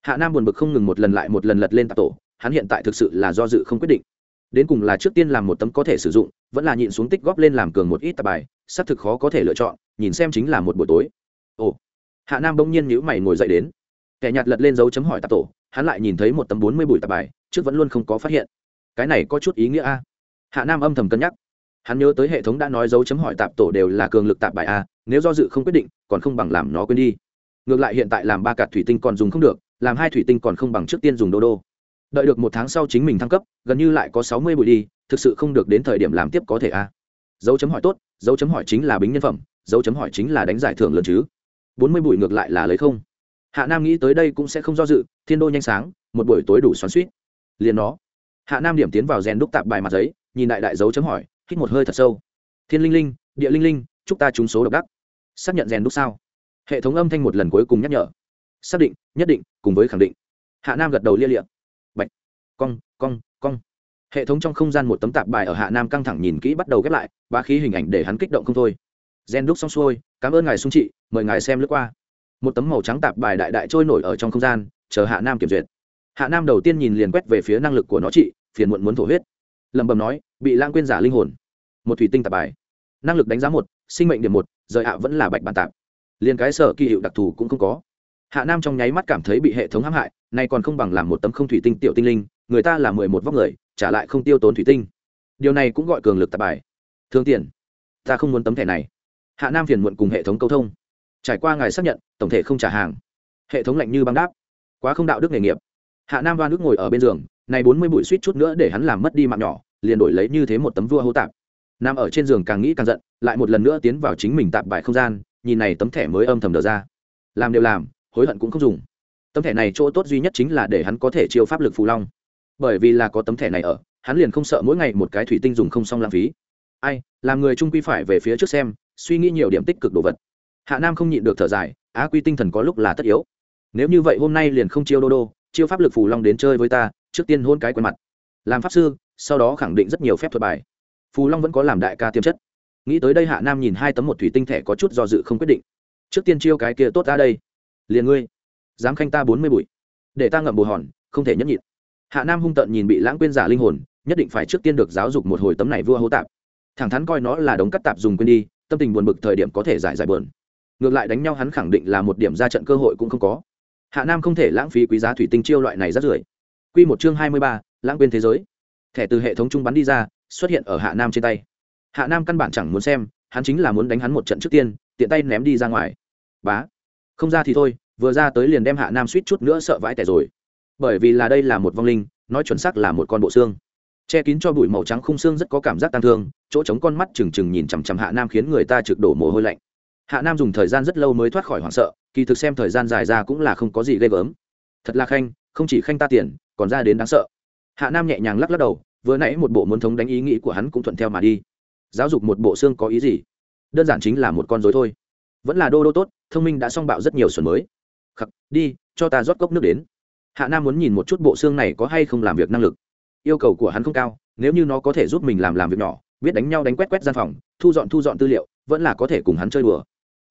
hạ nam buồn bực không ngừng một lần lại một lần lật lên tạp tổ, hắn hiện tại thực sự là do dự không quyết định. Đến cùng là trước tiên làm một tấm có thể sử dụng, vẫn là nhịn xuống tích góp lên làm cường một ít tạp bài, xác thực khó có thể lựa chọn, nhìn xem chính là một buổi tối. Ồ. Hạ nam bỗng nhiên nhữ mày ngồi dậy đến. Kẻ nhạt lật lên dấu chấm hỏi tạp tổ, hắn lại nhìn thấy một tấm bốn mươi bụi tạp bài, trước vẫn luôn không có phát hiện. Cái này có chút ý nghĩa a. Hạ nam âm thầm cân nhắc. Hắn nhớ tới hệ thống đã nói dấu chấm hỏi tạp tổ đều là cường lực tạp bài a, nếu do dự không quyết định, còn không bằng làm nó quên đi. Ngược lại hiện tại làm ba cạt thủy tinh còn dùng không được làm hai thủy tinh còn không bằng trước tiên dùng đô đô. Đợi được một tháng sau chính mình thăng cấp, gần như lại có sáu mươi bụi đi, thực sự không được đến thời điểm làm tiếp có thể a. À. dấu chấm hỏi tốt, dấu chấm hỏi chính là bính nhân phẩm, dấu chấm hỏi chính là đánh giải thưởng lớn chứ. Bốn mươi bụi ngược lại là lấy không. Hạ nam nghĩ tới đây cũng sẽ không do dự, thiên đô nhanh sáng, một buổi tối đủ xoắn suýt liền nó. Hạ nam điểm tiến vào rèn đúc tạp bài mặt giấy, nhìn đại đại dấu chấm hỏi, hít một hơi thật sâu. Thiên linh linh, địa linh linh, chúc ta trúng số độc đắc. Xác nhận rèn đúc sao? Hệ thống âm thanh một lần cuối cùng nhắc nhở xác định, nhất định, cùng với khẳng định. Hạ nam gật đầu lia liệm bạch. Cong cong cong. Hệ thống trong không gian một tấm tạp bài ở hạ nam căng thẳng nhìn kỹ bắt đầu ghép lại, ba khí hình ảnh để hắn kích động không thôi. Gen đúc xong xuôi, cảm ơn ngài sung trị, mời ngài xem lướt qua. Một tấm màu trắng tạp bài đại đại trôi nổi ở trong không gian, chờ hạ nam kiểm duyệt. Hạ nam đầu tiên nhìn liền quét về phía năng lực của nó trị, phiền muộn muốn thổ huyết. Lẩm bẩm nói, bị lãng quên giả linh hồn. Một thủy tinh tạp bài. Năng lực đánh giá một, sinh mệnh điểm một, rời hạ vẫn là bạch bàn tạp. Liền cái sở kỳ hiệu đặc thù cũng không có hạ nam trong nháy mắt cảm thấy bị hệ thống hãm hại, nay còn không bằng làm một tấm không thủy tinh tiểu tinh linh, người ta là mười một vóc người, trả lại không tiêu tốn thủy tinh. Điều này cũng gọi cường lực tạp bài. Thương tiền ta không muốn tấm thẻ này. Hạ nam phiền muộn cùng hệ thống câu thông. Trải qua ngày xác nhận, tổng thể không trả hàng. Hệ thống lạnh như băng đáp. Quá không đạo đức nghề nghiệp. Hạ nam đoan nước ngồi ở bên giường này bốn mươi bụi suýt chút nữa để hắn làm mất đi mạng nhỏ, liền đổi lấy như thế một tấm vua hô tạp. Nam ở trên giường càng nghĩ càng giận, lại một lần nữa tiến vào chính mình tạp bài không gian, nhìn này tấm thẻ mới âm thầm đờ ra. Làm đều làm hối hận cũng không dùng. Tấm thẻ này chỗ tốt duy nhất chính là để hắn có thể chiêu pháp lực phù long. Bởi vì là có tấm thẻ này ở, hắn liền không sợ mỗi ngày một cái thủy tinh dùng không xong lãng phí. Ai, làm người trung quy phải về phía trước xem, suy nghĩ nhiều điểm tích cực đồ vật. Hạ nam không nhịn được thở dài, á quy tinh thần có lúc là tất yếu. Nếu như vậy hôm nay liền không chiêu đô đô, chiêu pháp lực phù long đến chơi với ta, trước tiên hôn cái quen mặt. Làm pháp sư, sau đó khẳng định rất nhiều phép thuật bài. Phù long vẫn có làm đại ca tiêm chất. Nghĩ tới đây hạ nam nhìn hai tấm một thủy tinh thẻ có chút do dự không quyết định. Trước tiên chiêu cái kia tốt ra đây liền ngươi. Dám khanh ta bốn mươi bụi. Để ta ngậm bồ hòn, không thể nhấp nhịn. Hạ nam hung tợn nhìn bị lãng quên giả linh hồn, nhất định phải trước tiên được giáo dục một hồi tấm này vua hô tạp. Thẳng thắn coi nó là đống cắt tạp dùng quên đi, tâm tình buồn bực thời điểm có thể giải giải bờn ngược lại đánh nhau hắn khẳng định là một điểm ra trận cơ hội cũng không có. Hạ nam không thể lãng phí quý giá thủy tinh chiêu loại này rất rưởi. Q một chương hai mươi ba, lãng quên thế giới. Thẻ từ hệ thống trung bắn đi ra, xuất hiện ở hạ nam trên tay. Hạ nam căn bản chẳng muốn xem, hắn chính là muốn đánh hắn một trận trước tiên, tiện tay ném đi ra ngoài. Bá. Không ra thì thôi vừa ra tới liền đem hạ nam suýt chút nữa sợ vãi tẻ rồi. Bởi vì là đây là một vong linh, nói chuẩn xác là một con bộ xương. Che kín cho bụi màu trắng khung xương rất có cảm giác tăng thương, chỗ trống con mắt trừng trừng nhìn chằm chằm hạ nam khiến người ta trực đổ mồ hôi lạnh. Hạ nam dùng thời gian rất lâu mới thoát khỏi hoảng sợ, kỳ thực xem thời gian dài ra cũng là không có gì ghê gớm. Thật là khanh, không chỉ khanh ta tiền, còn ra đến đáng sợ. Hạ nam nhẹ nhàng lắc lắc đầu, vừa nãy một bộ muốn thống đánh ý nghĩ của hắn cũng thuận theo mà đi. Giáo dục một bộ xương có ý gì? Đơn giản chính là một con dối thôi. Vẫn là đô đô tốt, thông minh đã song bạo rất nhiều xuẩn mới khắc, đi, cho ta rót cốc nước đến. Hạ nam muốn nhìn một chút bộ xương này có hay không làm việc năng lực. Yêu cầu của hắn không cao, nếu như nó có thể giúp mình làm làm việc nhỏ, biết đánh nhau đánh quét quét gian phòng, thu dọn thu dọn tư liệu, vẫn là có thể cùng hắn chơi đùa.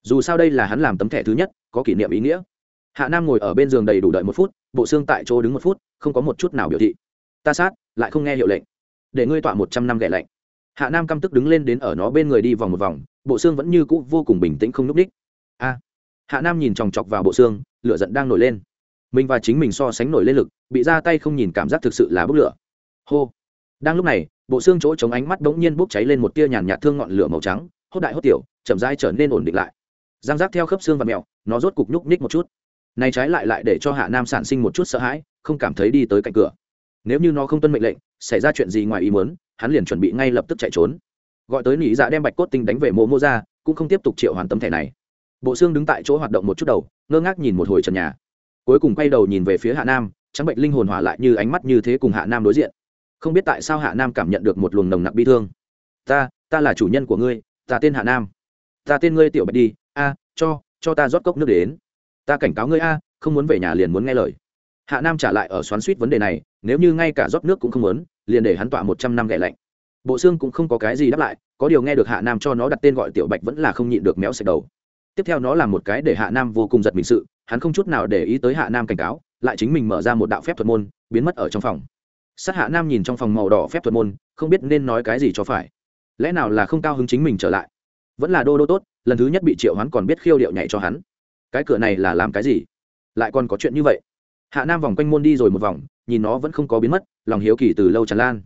Dù sao đây là hắn làm tấm thẻ thứ nhất, có kỷ niệm ý nghĩa. Hạ nam ngồi ở bên giường đầy đủ đợi một phút, bộ xương tại chỗ đứng một phút, không có một chút nào biểu thị. Ta sát, lại không nghe hiệu lệnh. Để ngươi tọa một trăm năm ghẻ lạnh. Hạ nam căm tức đứng lên đến ở nó bên người đi vòng một vòng, bộ xương vẫn như cũ vô cùng bình tĩnh không n ú c ních a. Hạ nam nhìn chòng chọc vào bộ xương lửa giận đang nổi lên. Mình và chính mình so sánh nổi lên lực, bị ra tay không nhìn cảm giác thực sự là bốc lửa. Hô. Đang lúc này, bộ xương chỗ chống ánh mắt bỗng nhiên bốc cháy lên một tia nhàn nhạt thương ngọn lửa màu trắng, hốt đại hốt tiểu, chậm dai trở nên ổn định lại. Giang giác theo khớp xương và mẹo, nó rốt cục nhúc ních một chút. Này trái lại lại để cho hạ nam sản sinh một chút sợ hãi, không cảm thấy đi tới cạnh cửa. Nếu như nó không tuân mệnh lệnh, xảy ra chuyện gì ngoài ý muốn, hắn liền chuẩn bị ngay lập tức chạy trốn. Gọi tới nỉ dạ đem bạch cốt tinh đánh về mộ mô ra, cũng không tiếp tục triệu hoàn tấm thẻ này bộ xương đứng tại chỗ hoạt động một chút đầu, ngơ ngác nhìn một hồi trần nhà. Cuối cùng quay đầu nhìn về phía hạ nam, trắng bệnh linh hồn hỏa lại như ánh mắt như thế cùng hạ nam đối diện. Không biết tại sao hạ nam cảm nhận được một luồng nồng nặc bi thương. Ta ta là chủ nhân của ngươi, ta tên hạ nam. Ta tên ngươi, tiểu bạch đi, a, cho cho ta rót cốc nước đến. Ta cảnh cáo ngươi a, không muốn về nhà liền muốn nghe lời. Hạ nam trả lại ở xoắn suýt vấn đề này, nếu như ngay cả rót nước cũng không muốn, liền để hắn tọa một trăm năm gậy lạnh. Bộ xương cũng không có cái gì đáp lại, có điều nghe được hạ nam cho nó đặt tên gọi tiểu bạch vẫn là không nhịn được méo sạch đầu tiếp theo nó là một cái để hạ nam vô cùng giật mình sự, hắn không chút nào để ý tới hạ nam cảnh cáo, lại chính mình mở ra một đạo phép thuật môn, biến mất ở trong phòng. Sát hạ nam nhìn trong phòng màu đỏ phép thuật môn, không biết nên nói cái gì cho phải. Lẽ nào là không cao hứng chính mình trở lại? Vẫn là đô đô tốt, lần thứ nhất bị triệu hắn còn biết khiêu điệu nhảy cho hắn. Cái cửa này là làm cái gì? Lại còn có chuyện như vậy. Hạ nam vòng quanh môn đi rồi một vòng, nhìn nó vẫn không có biến mất, lòng hiếu kỳ từ lâu tràn lan.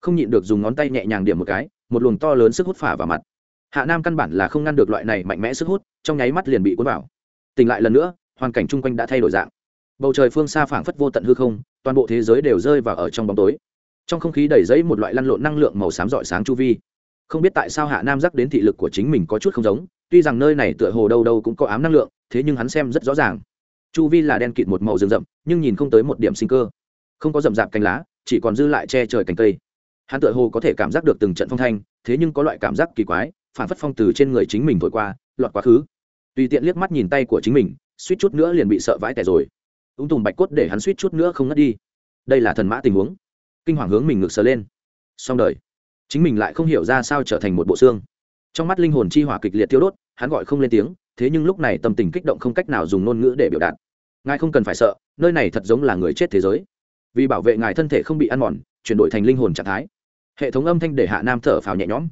Không nhịn được dùng ngón tay nhẹ nhàng điểm một cái, một luồng to lớn sức hút phả vào mặt. Hạ nam căn bản là không ngăn được loại này mạnh mẽ sức hút trong nháy mắt liền bị cuốn vào. Tỉnh lại lần nữa, hoàn cảnh chung quanh đã thay đổi dạng. Bầu trời phương xa phảng phất vô tận hư không, toàn bộ thế giới đều rơi vào ở trong bóng tối. Trong không khí đầy dẫy một loại lăn lộn năng lượng màu xám rọi sáng chu vi. Không biết tại sao hạ nam giác đến thị lực của chính mình có chút không giống, tuy rằng nơi này tựa hồ đâu đâu cũng có ám năng lượng, thế nhưng hắn xem rất rõ ràng. Chu vi là đen kịt một màu rừng rậm, nhưng nhìn không tới một điểm sinh cơ. Không có rậm rạp cánh lá, chỉ còn dư lại che trời cành cây. Hắn tựa hồ có thể cảm giác được từng trận phong thanh, thế nhưng có loại cảm giác kỳ quái phản phất phong từ trên người chính mình thổi qua, lọt quá khứ tùy tiện liếc mắt nhìn tay của chính mình, suýt chút nữa liền bị sợ vãi tẻ rồi. Ung tùng bạch cốt để hắn suýt chút nữa không ngất đi. Đây là thần mã tình huống. Kinh hoàng hướng mình ngược sờ lên. Xong đời. Chính mình lại không hiểu ra sao trở thành một bộ xương. Trong mắt linh hồn chi hỏa kịch liệt tiêu đốt, hắn gọi không lên tiếng, thế nhưng lúc này tâm tình kích động không cách nào dùng ngôn ngữ để biểu đạt. Ngài không cần phải sợ, nơi này thật giống là người chết thế giới. Vì bảo vệ ngài thân thể không bị ăn mòn, chuyển đổi thành linh hồn trạng thái. Hệ thống âm thanh để hạ nam thở phào nhẹ nhõm.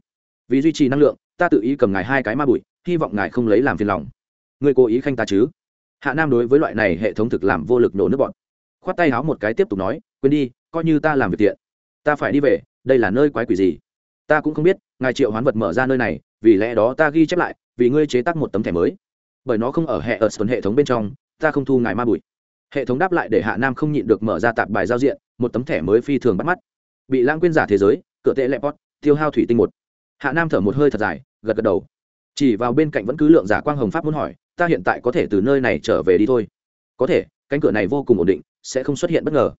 Vì duy trì năng lượng, ta tự ý cầm ngài hai cái ma bụi hy vọng ngài không lấy làm phiền lòng. Người cố ý khanh ta chứ? Hạ nam đối với loại này hệ thống thực làm vô lực nổ nước bọn khoát tay háo một cái tiếp tục nói quên đi coi như ta làm việc tiện ta phải đi về đây là nơi quái quỷ gì? Ta cũng không biết ngài triệu hoán vật mở ra nơi này vì lẽ đó ta ghi chép lại vì ngươi chế tác một tấm thẻ mới. Bởi nó không ở hệ ở tuần hệ thống bên trong ta không thu ngài ma bụi. Hệ thống đáp lại để hạ nam không nhịn được mở ra tạp bài giao diện một tấm thẻ mới phi thường bắt mắt. Bị lãng quên giả thế giới cửa tệ lẹp, pot tiêu hao thủy tinh một. Hạ nam thở một hơi thật dài gật gật đầu chỉ vào bên cạnh vẫn cứ lượng giả quang hồng pháp muốn hỏi, ta hiện tại có thể từ nơi này trở về đi thôi? Có thể, cánh cửa này vô cùng ổn định, sẽ không xuất hiện bất ngờ.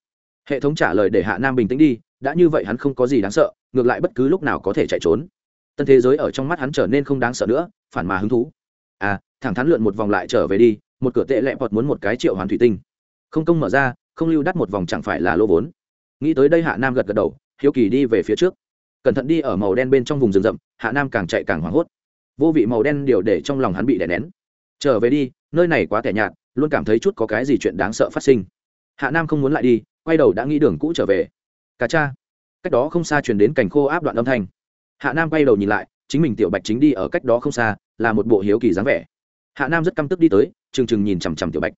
Hệ thống trả lời để hạ nam bình tĩnh đi, đã như vậy hắn không có gì đáng sợ, ngược lại bất cứ lúc nào có thể chạy trốn. Tân thế giới ở trong mắt hắn trở nên không đáng sợ nữa, phản mà hứng thú. À thẳng thắn lượn một vòng lại trở về đi, một cửa tệ lẹ vọt muốn một cái triệu hoàn thủy tinh. Không công mở ra, không lưu đắt một vòng chẳng phải là lô vốn. Nghĩ tới đây hạ nam gật gật đầu, hiếu kỳ đi về phía trước. Cẩn thận đi ở màu đen bên trong vùng rừng rậm, hạ nam càng chạy càng hoảng hốt vô vị màu đen điều để trong lòng hắn bị đè nén. Trở về đi, nơi này quá tẻ nhạt, luôn cảm thấy chút có cái gì chuyện đáng sợ phát sinh. Hạ nam không muốn lại đi, quay đầu đã nghĩ đường cũ trở về. Cà cha. Cách đó không xa truyền đến cảnh khô áp đoạn âm thanh. Hạ nam quay đầu nhìn lại, chính mình tiểu bạch chính đi ở cách đó không xa, là một bộ hiếu kỳ dáng vẻ. Hạ nam rất căm tức đi tới, trừng trừng nhìn chằm chằm tiểu bạch.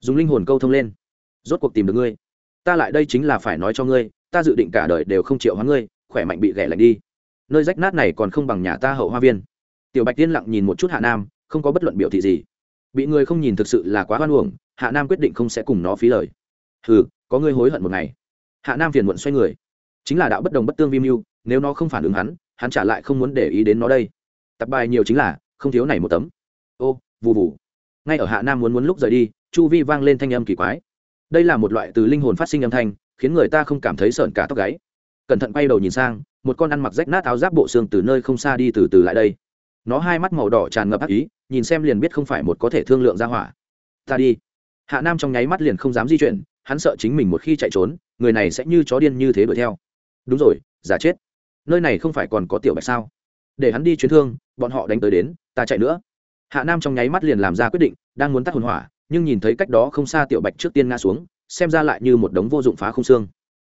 Dùng linh hồn câu thông lên. Rốt cuộc tìm được ngươi. Ta lại đây chính là phải nói cho ngươi, ta dự định cả đời đều không chịu hóa ngươi, khỏe mạnh bị ghẻ lạnh đi. Nơi rách nát này còn không bằng nhà ta hậu hoa viên tiểu bạch tiên lặng nhìn một chút hạ nam, không có bất luận biểu thị gì. Bị người không nhìn thực sự là quá hoan uổng, hạ nam quyết định không sẽ cùng nó phí lời. Hừ, có ngươi hối hận một ngày. Hạ nam phiền muộn xoay người. Chính là đạo bất đồng bất tương vi mưu, nếu nó không phản ứng hắn hắn trả lại không muốn để ý đến nó đây. Tập bài nhiều chính là, không thiếu này một tấm. Ô, vù vù. Ngay ở hạ nam muốn muốn lúc rời đi, chu vi vang lên thanh âm kỳ quái. Đây là một loại từ linh hồn phát sinh âm thanh, khiến người ta không cảm thấy sợn cả tóc gáy. Cẩn thận quay đầu nhìn sang, một con ăn mặc rách nát áo giáp bộ xương từ nơi không xa đi từ từ lại đây nó hai mắt màu đỏ tràn ngập ác ý, nhìn xem liền biết không phải một có thể thương lượng ra hỏa. Ta đi. Hạ nam trong nháy mắt liền không dám di chuyển, hắn sợ chính mình một khi chạy trốn, người này sẽ như chó điên như thế đuổi theo. Đúng rồi, giả chết. Nơi này không phải còn có tiểu bạch sao? Để hắn đi chuyến thương, bọn họ đánh tới đến, ta chạy nữa. Hạ nam trong nháy mắt liền làm ra quyết định, đang muốn tắt hồn hỏa, nhưng nhìn thấy cách đó không xa tiểu bạch trước tiên ngã xuống, xem ra lại như một đống vô dụng phá không xương.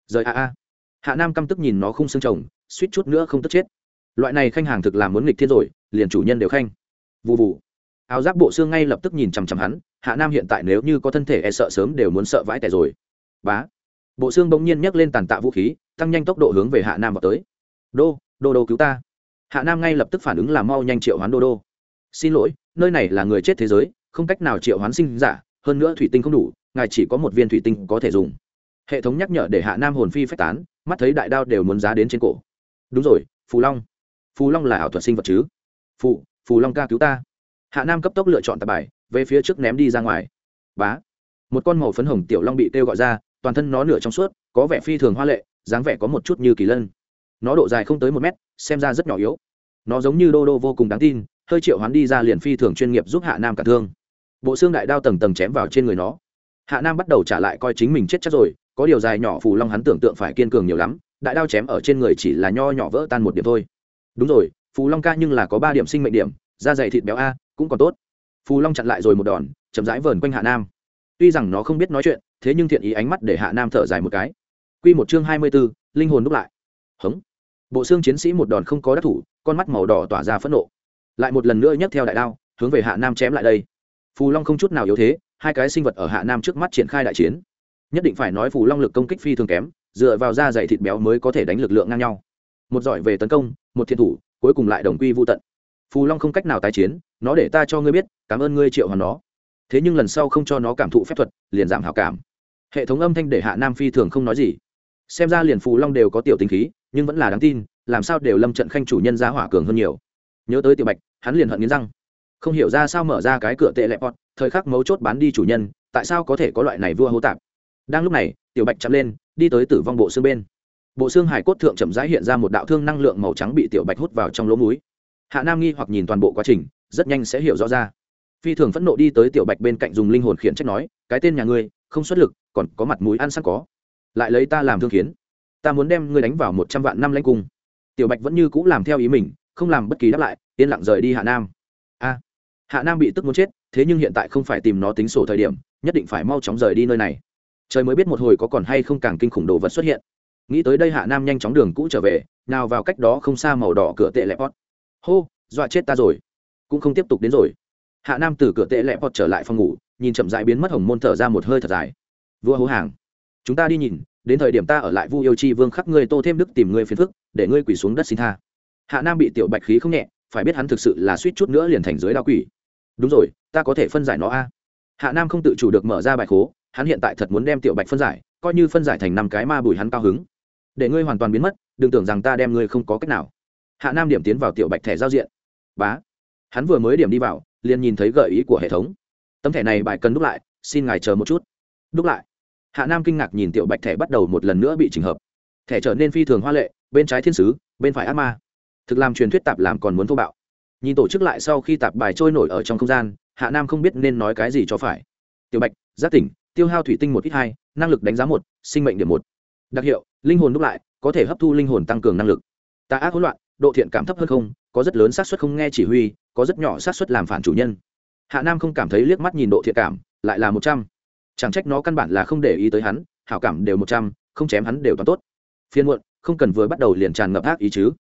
Rời a a. Hạ nam căm tức nhìn nó không xương chồng, suýt chút nữa không tức chết. Loại này khanh hàng thực là muốn nghịch thiên rồi liền chủ nhân đều khanh. Vụ vụ áo giáp bộ xương ngay lập tức nhìn chằm chằm hắn, hạ nam hiện tại nếu như có thân thể e sợ sớm đều muốn sợ vãi tẻ rồi. Bá. Bộ xương bỗng nhiên nhấc lên tàn tạ vũ khí, tăng nhanh tốc độ hướng về hạ nam vào tới. Đô đô đô cứu ta. Hạ nam ngay lập tức phản ứng làm mau nhanh triệu hoán đô đô. Xin lỗi, nơi này là người chết thế giới, không cách nào triệu hoán sinh giả, hơn nữa thủy tinh không đủ, ngài chỉ có một viên thủy tinh có thể dùng. Hệ thống nhắc nhở để hạ nam hồn phi phách tán, mắt thấy đại đao đều muốn giá đến trên cổ. Đúng rồi, phù long. Phù long là ảo thuật sinh vật chứ? Phù phù long ca cứu ta. Hạ nam cấp tốc lựa chọn tạp bài, về phía trước ném đi ra ngoài. Bá. Một con màu phấn hồng tiểu long bị kêu gọi ra, toàn thân nó nửa trong suốt, có vẻ phi thường hoa lệ, dáng vẻ có một chút như kỳ lân. Nó độ dài không tới một mét, xem ra rất nhỏ yếu. Nó giống như đô đô vô cùng đáng tin, hơi triệu hoán đi ra liền phi thường chuyên nghiệp giúp hạ nam cả thương. Bộ xương đại đao tầng tầng chém vào trên người nó. Hạ nam bắt đầu trả lại coi chính mình chết chắc rồi, có điều dài nhỏ phù long hắn tưởng tượng phải kiên cường nhiều lắm, đại đao chém ở trên người chỉ là nho nhỏ vỡ tan một điểm thôi. Đúng rồi phù long ca nhưng là có ba điểm sinh mệnh điểm, da dày thịt béo a, cũng còn tốt. Phù long chặn lại rồi một đòn, chậm rãi vờn quanh hạ nam. Tuy rằng nó không biết nói chuyện, thế nhưng thiện ý ánh mắt để hạ nam thở dài một cái. Q một chương hai mươi b ố linh hồn đúc lại. Hống. Bộ xương chiến sĩ một đòn không có đắc thủ, con mắt màu đỏ tỏa ra phẫn nộ. Lại một lần nữa nhấc theo đại đao, hướng về hạ nam chém lại đây. Phù long không chút nào yếu thế, hai cái sinh vật ở hạ nam trước mắt triển khai đại chiến. Nhất định phải nói phù long lực công kích phi thường kém, dựa vào da dày thịt béo mới có thể đánh lực lượng ngang nhau. Một giỏi về tấn công, một thiên thủ cuối cùng lại đồng quy vô tận. Phù long không cách nào tái chiến, nó để ta cho ngươi biết, cảm ơn ngươi triệu hoàn nó. Thế nhưng lần sau không cho nó cảm thụ phép thuật, liền giảm hảo cảm. Hệ thống âm thanh để hạ nam phi thường không nói gì. Xem ra liền phù long đều có tiểu tính khí, nhưng vẫn là đáng tin, làm sao đều lâm trận khanh chủ nhân giá hỏa cường hơn nhiều. Nhớ tới tiểu bạch, hắn liền hận nghiến răng. Không hiểu ra sao mở ra cái cửa tệ lẹp pot, thời khắc mấu chốt bán đi chủ nhân, tại sao có thể có loại này vua hô tạp. Đang lúc này, tiểu bạch chạm lên, đi tới tử vong bộ xương bên bộ xương hải cốt thượng chậm rãi hiện ra một đạo thương năng lượng màu trắng bị tiểu bạch hút vào trong lỗ mũi. Hạ nam nghi hoặc nhìn toàn bộ quá trình, rất nhanh sẽ hiểu rõ ra. Phi thường phẫn nộ đi tới tiểu bạch bên cạnh dùng linh hồn khiển trách nói, cái tên nhà ngươi, không xuất lực, còn có mặt mũi ăn sẵn có. Lại lấy ta làm thương khiến ta muốn đem ngươi đánh vào một trăm vạn năm lanh cung. Tiểu bạch vẫn như c ũ làm theo ý mình, không làm bất kỳ đáp lại, yên lặng rời đi hạ nam. A, hạ nam bị tức muốn chết, thế nhưng hiện tại không phải tìm nó tính sổ thời điểm, nhất định phải mau chóng rời đi nơi này. Trời mới biết một hồi có còn hay không càng kinh khủng đồ vật xuất hiện nghĩ tới đây hạ nam nhanh chóng đường cũ trở về, nào vào cách đó không xa màu đỏ cửa tệ lẹp pot. Hô, dọa chết ta rồi. Cũng không tiếp tục đến rồi. Hạ nam từ cửa tệ lẹp pot trở lại phòng ngủ, nhìn chậm dãi biến mất hồng môn thở ra một hơi thật dài. Vua hố hàng, chúng ta đi nhìn, đến thời điểm ta ở lại vu yêu chi vương khắc ngươi tô thêm đức tìm ngươi phiền phức, để ngươi quỳ xuống đất xin tha. Hạ nam bị tiểu bạch khí không nhẹ, phải biết hắn thực sự là suýt chút nữa liền thành dưới đa quỷ. Đúng rồi, ta có thể phân giải nó a. Hạ nam không tự chủ được mở ra bài khố, hắn hiện tại thật muốn đem tiểu bạch phân giải, coi như phân giải thành năm cái ma bùi hắn cao hứng để ngươi hoàn toàn biến mất, đừng tưởng rằng ta đem ngươi không có cách nào. Hạ nam điểm tiến vào tiểu bạch thẻ giao diện. Bá. Hắn vừa mới điểm đi vào, liền nhìn thấy gợi ý của hệ thống. Tấm thẻ này bài cần đúc lại, xin ngài chờ một chút. Đúc lại. Hạ nam kinh ngạc nhìn tiểu bạch thẻ bắt đầu một lần nữa bị chỉnh hợp. Thẻ trở nên phi thường hoa lệ, bên trái thiên sứ, bên phải ác ma. Thực làm truyền thuyết tạp làm còn muốn thô bạo. Nhìn tổ chức lại sau khi tạp bài trôi nổi ở trong không gian, hạ nam không biết nên nói cái gì cho phải. Tiểu bạch, giác tỉnh, tiêu hao thủy tinh một ít hai, năng lực đánh giá một, sinh mệnh điểm một đặc hiệu, linh hồn đúc lại, có thể hấp thu linh hồn tăng cường năng lực. Tà ác hỗn loạn, độ thiện cảm thấp hơn không, có rất lớn xác suất không nghe chỉ huy, có rất nhỏ xác suất làm phản chủ nhân. Hạ nam không cảm thấy liếc mắt nhìn độ thiện cảm, lại là một trăm. Chẳng trách nó căn bản là không để ý tới hắn, hảo cảm đều một trăm, không chém hắn đều toàn tốt. Phiên muộn, không cần vừa bắt đầu liền tràn ngập ác ý chứ.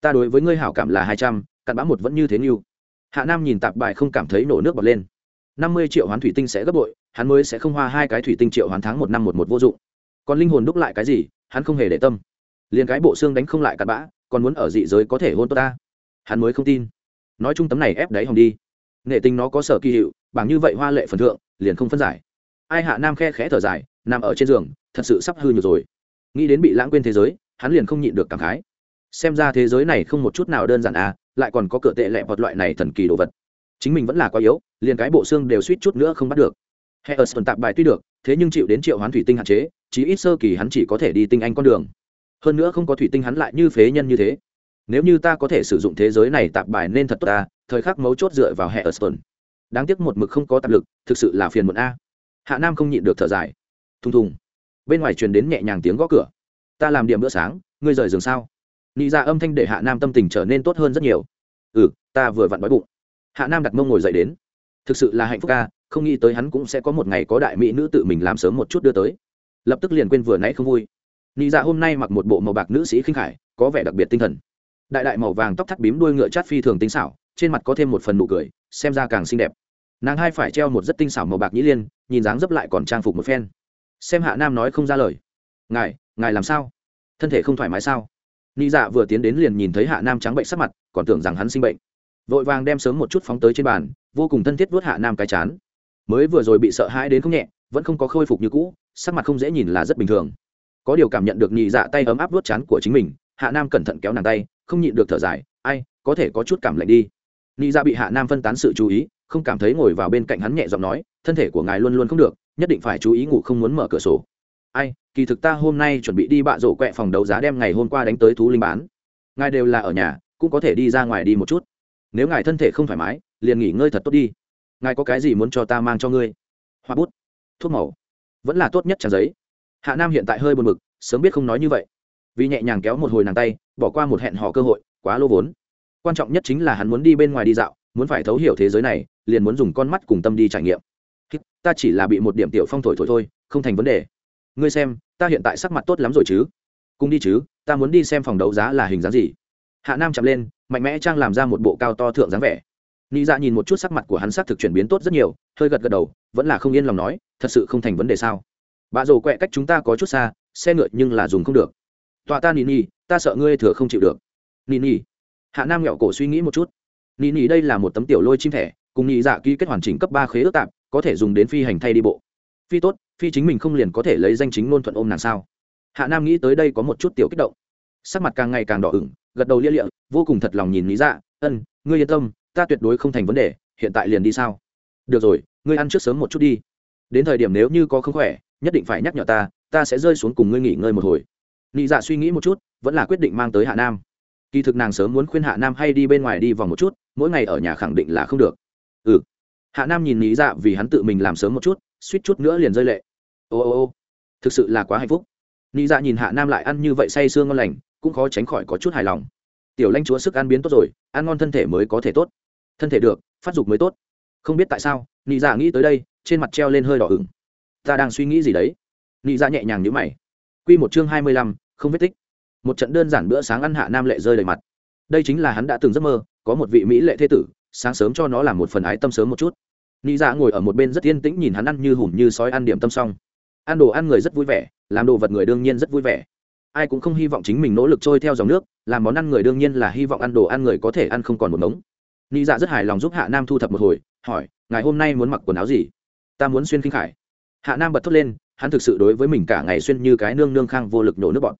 Ta đối với ngươi hảo cảm là hai trăm, cặn bã một vẫn như thế như hạ nam nhìn tạp bài không cảm thấy nổ nước bọt lên. Năm mươi triệu hoán thủy tinh sẽ gấp bội, hắn mới sẽ không hoa hai cái thủy tinh triệu hoán tháng một năm một một vô dụng còn linh hồn đúc lại cái gì, hắn không hề để tâm. Liền cái bộ xương đánh không lại cặn bã, còn muốn ở dị giới có thể hôn tốt ta. Hắn mới không tin. Nói chung tấm này ép đáy hòng đi. Nghệ tình nó có sở kỳ hiệu, bằng như vậy hoa lệ phần thượng, liền không phân giải. Ai hạ nam khe khẽ thở dài, nằm ở trên giường, thật sự sắp hư nhiều rồi. Nghĩ đến bị lãng quên thế giới, hắn liền không nhịn được cảm khái. Xem ra thế giới này không một chút nào đơn giản à lại còn có cửa tệ lẹ vật loại này thần kỳ đồ vật. Chính mình vẫn là quá yếu, liền cái bộ xương đều suýt chút nữa không bắt được. Hệ ở sơn tạp bài tuy được thế nhưng chịu đến triệu hoán thủy tinh hạn chế, chí ít sơ kỳ hắn chỉ có thể đi tinh anh con đường. Hơn nữa không có thủy tinh hắn lại như phế nhân như thế. Nếu như ta có thể sử dụng thế giới này tạp bài nên thật tốt ta, thời khắc mấu chốt dựa vào hệ ở Stone. đáng tiếc một mực không có tạp lực, thực sự là phiền muộn a. Hạ nam không nhịn được thở dài. Thùng thùng. Bên ngoài truyền đến nhẹ nhàng tiếng gõ cửa. Ta làm điểm bữa sáng, ngươi rời giường sao? Nị ra âm thanh để hạ nam tâm tình trở nên tốt hơn rất nhiều. Ừ ta vừa vặn đói bụng. Hạ nam đặt mông ngồi dậy đến. Thực sự là hạnh phúc ca không nghĩ tới hắn cũng sẽ có một ngày có đại mỹ nữ tự mình làm sớm một chút đưa tới. Lập tức liền quên vừa nãy không vui. Nị dạ hôm nay mặc một bộ màu bạc nữ sĩ khinh khải, có vẻ đặc biệt tinh thần. Đại đại màu vàng tóc thắt bím đuôi ngựa chát phi thường tinh xảo, trên mặt có thêm một phần nụ cười, xem ra càng xinh đẹp. Nàng hai phải treo một rất tinh xảo màu bạc nhĩ liên, nhìn dáng dấp lại còn trang phục một phen. Xem hạ nam nói không ra lời. Ngài ngài làm sao? Thân thể không thoải mái sao? Nị dạ vừa tiến đến liền nhìn thấy hạ nam trắng bệnh sắc mặt, còn tưởng rằng hắn sinh bệnh. Vội vàng đem sớm một chút phóng tới trên bàn, vô cùng thân thiết vuốt hạ nam cái chán mới vừa rồi bị sợ hãi đến không nhẹ, vẫn không có khôi phục như cũ, sắc mặt không dễ nhìn là rất bình thường. Có điều cảm nhận được nhị dạ tay ấm áp vuốt chán của chính mình, hạ nam cẩn thận kéo nàng tay, không nhịn được thở dài, ai, có thể có chút cảm lạnh đi. Nhị dạ bị hạ nam phân tán sự chú ý, không cảm thấy ngồi vào bên cạnh hắn nhẹ giọng nói, thân thể của ngài luôn luôn không được, nhất định phải chú ý ngủ không muốn mở cửa sổ. Ai, kỳ thực ta hôm nay chuẩn bị đi bạ rổ quẹ phòng đấu giá đem ngày hôm qua đánh tới thú linh bán. Ngài đều là ở nhà, cũng có thể đi ra ngoài đi một chút. Nếu ngài thân thể không thoải mái, liền nghỉ ngơi thật tốt đi ngài có cái gì muốn cho ta mang cho ngươi? Hoa bút, thuốc màu, vẫn là tốt nhất trang giấy. Hạ nam hiện tại hơi buồn bực, sớm biết không nói như vậy. Vì nhẹ nhàng kéo một hồi nàng tay, bỏ qua một hẹn hò cơ hội, quá lô vốn. Quan trọng nhất chính là hắn muốn đi bên ngoài đi dạo, muốn phải thấu hiểu thế giới này, liền muốn dùng con mắt cùng tâm đi trải nghiệm. Ta chỉ là bị một điểm tiểu phong thổi thổi thôi, không thành vấn đề. Ngươi xem, ta hiện tại sắc mặt tốt lắm rồi chứ? Cùng đi chứ, ta muốn đi xem phòng đấu giá là hình dáng gì? Hạ nam chạm lên, mạnh mẽ trang làm ra một bộ cao to thượng dáng vẻ nghĩ dạ nhìn một chút sắc mặt của hắn sắc thực chuyển biến tốt rất nhiều, hơi gật gật đầu, vẫn là không yên lòng nói, thật sự không thành vấn đề sao? Bà rồ quẹ cách chúng ta có chút xa, xe ngựa nhưng là dùng không được. Tọa ta nini ta sợ ngươi thừa không chịu được. Nini hạ nam nghẹo cổ suy nghĩ một chút. Nỉ nỉ đây là một tấm tiểu lôi chim thẻ, cùng nhị dạ ký kết hoàn chỉnh cấp ba khế ước tạm, có thể dùng đến phi hành thay đi bộ. Phi tốt, phi chính mình không liền có thể lấy danh chính ngôn thuận ôm nàng sao? Hạ nam nghĩ tới đây có một chút tiểu kích động. Sắc mặt càng ngày càng đỏ ửng, gật đầu lia lịa, vô cùng thật lòng nhìn lý dạ ân, ngươi yên tâm ta tuyệt đối không thành vấn đề, hiện tại liền đi sao? Được rồi, ngươi ăn trước sớm một chút đi. Đến thời điểm nếu như có không khỏe, nhất định phải nhắc nhở ta ta sẽ rơi xuống cùng ngươi nghỉ ngơi một hồi. Nị dạ suy nghĩ một chút, vẫn là quyết định mang tới hạ nam. Kỳ thực nàng sớm muốn khuyên hạ nam hay đi bên ngoài đi vòng một chút, mỗi ngày ở nhà khẳng định là không được. Ừ. Hạ nam nhìn nị dạ vì hắn tự mình làm sớm một chút, suýt chút nữa liền rơi lệ. Ô ô ô. Thực sự là quá hạnh phúc. Nị dạ nhìn hạ nam lại ăn như vậy say sương ngon lành, cũng khó tránh khỏi có chút hài lòng. Tiểu lanh chúa sức ăn biến tốt rồi, ăn ngon thân thể mới có thể tốt thân thể được, phát dục mới tốt. Không biết tại sao, nị dạ nghĩ tới đây, trên mặt treo lên hơi đỏ ửng. Ta đang suy nghĩ gì đấy? Nị dạ nhẹ nhàng nhữ mày. Q một chương hai mươi lăm, không vết tích. Một trận đơn giản bữa sáng ăn hạ nam lệ rơi đầy mặt. Đây chính là hắn đã từng giấc mơ, có một vị mỹ lệ thế tử, sáng sớm cho nó làm một phần ái tâm sớm một chút. Nị dạ ngồi ở một bên rất yên tĩnh nhìn hắn ăn như hùm như sói ăn điểm tâm xong. Ăn đồ ăn người rất vui vẻ, làm đồ vật người đương nhiên rất vui vẻ. Ai cũng không hy vọng chính mình nỗ lực trôi theo dòng nước, làm món ăn người đương nhiên là hy vọng ăn đồ ăn người có thể ăn không còn một mống nị dạ rất hài lòng giúp hạ nam thu thập một hồi, hỏi ngày hôm nay muốn mặc quần áo gì? Ta muốn xuyên khinh khải. Hạ nam bật thốt lên, hắn thực sự đối với mình cả ngày xuyên như cái nương nương khang vô lực nổ nước bọn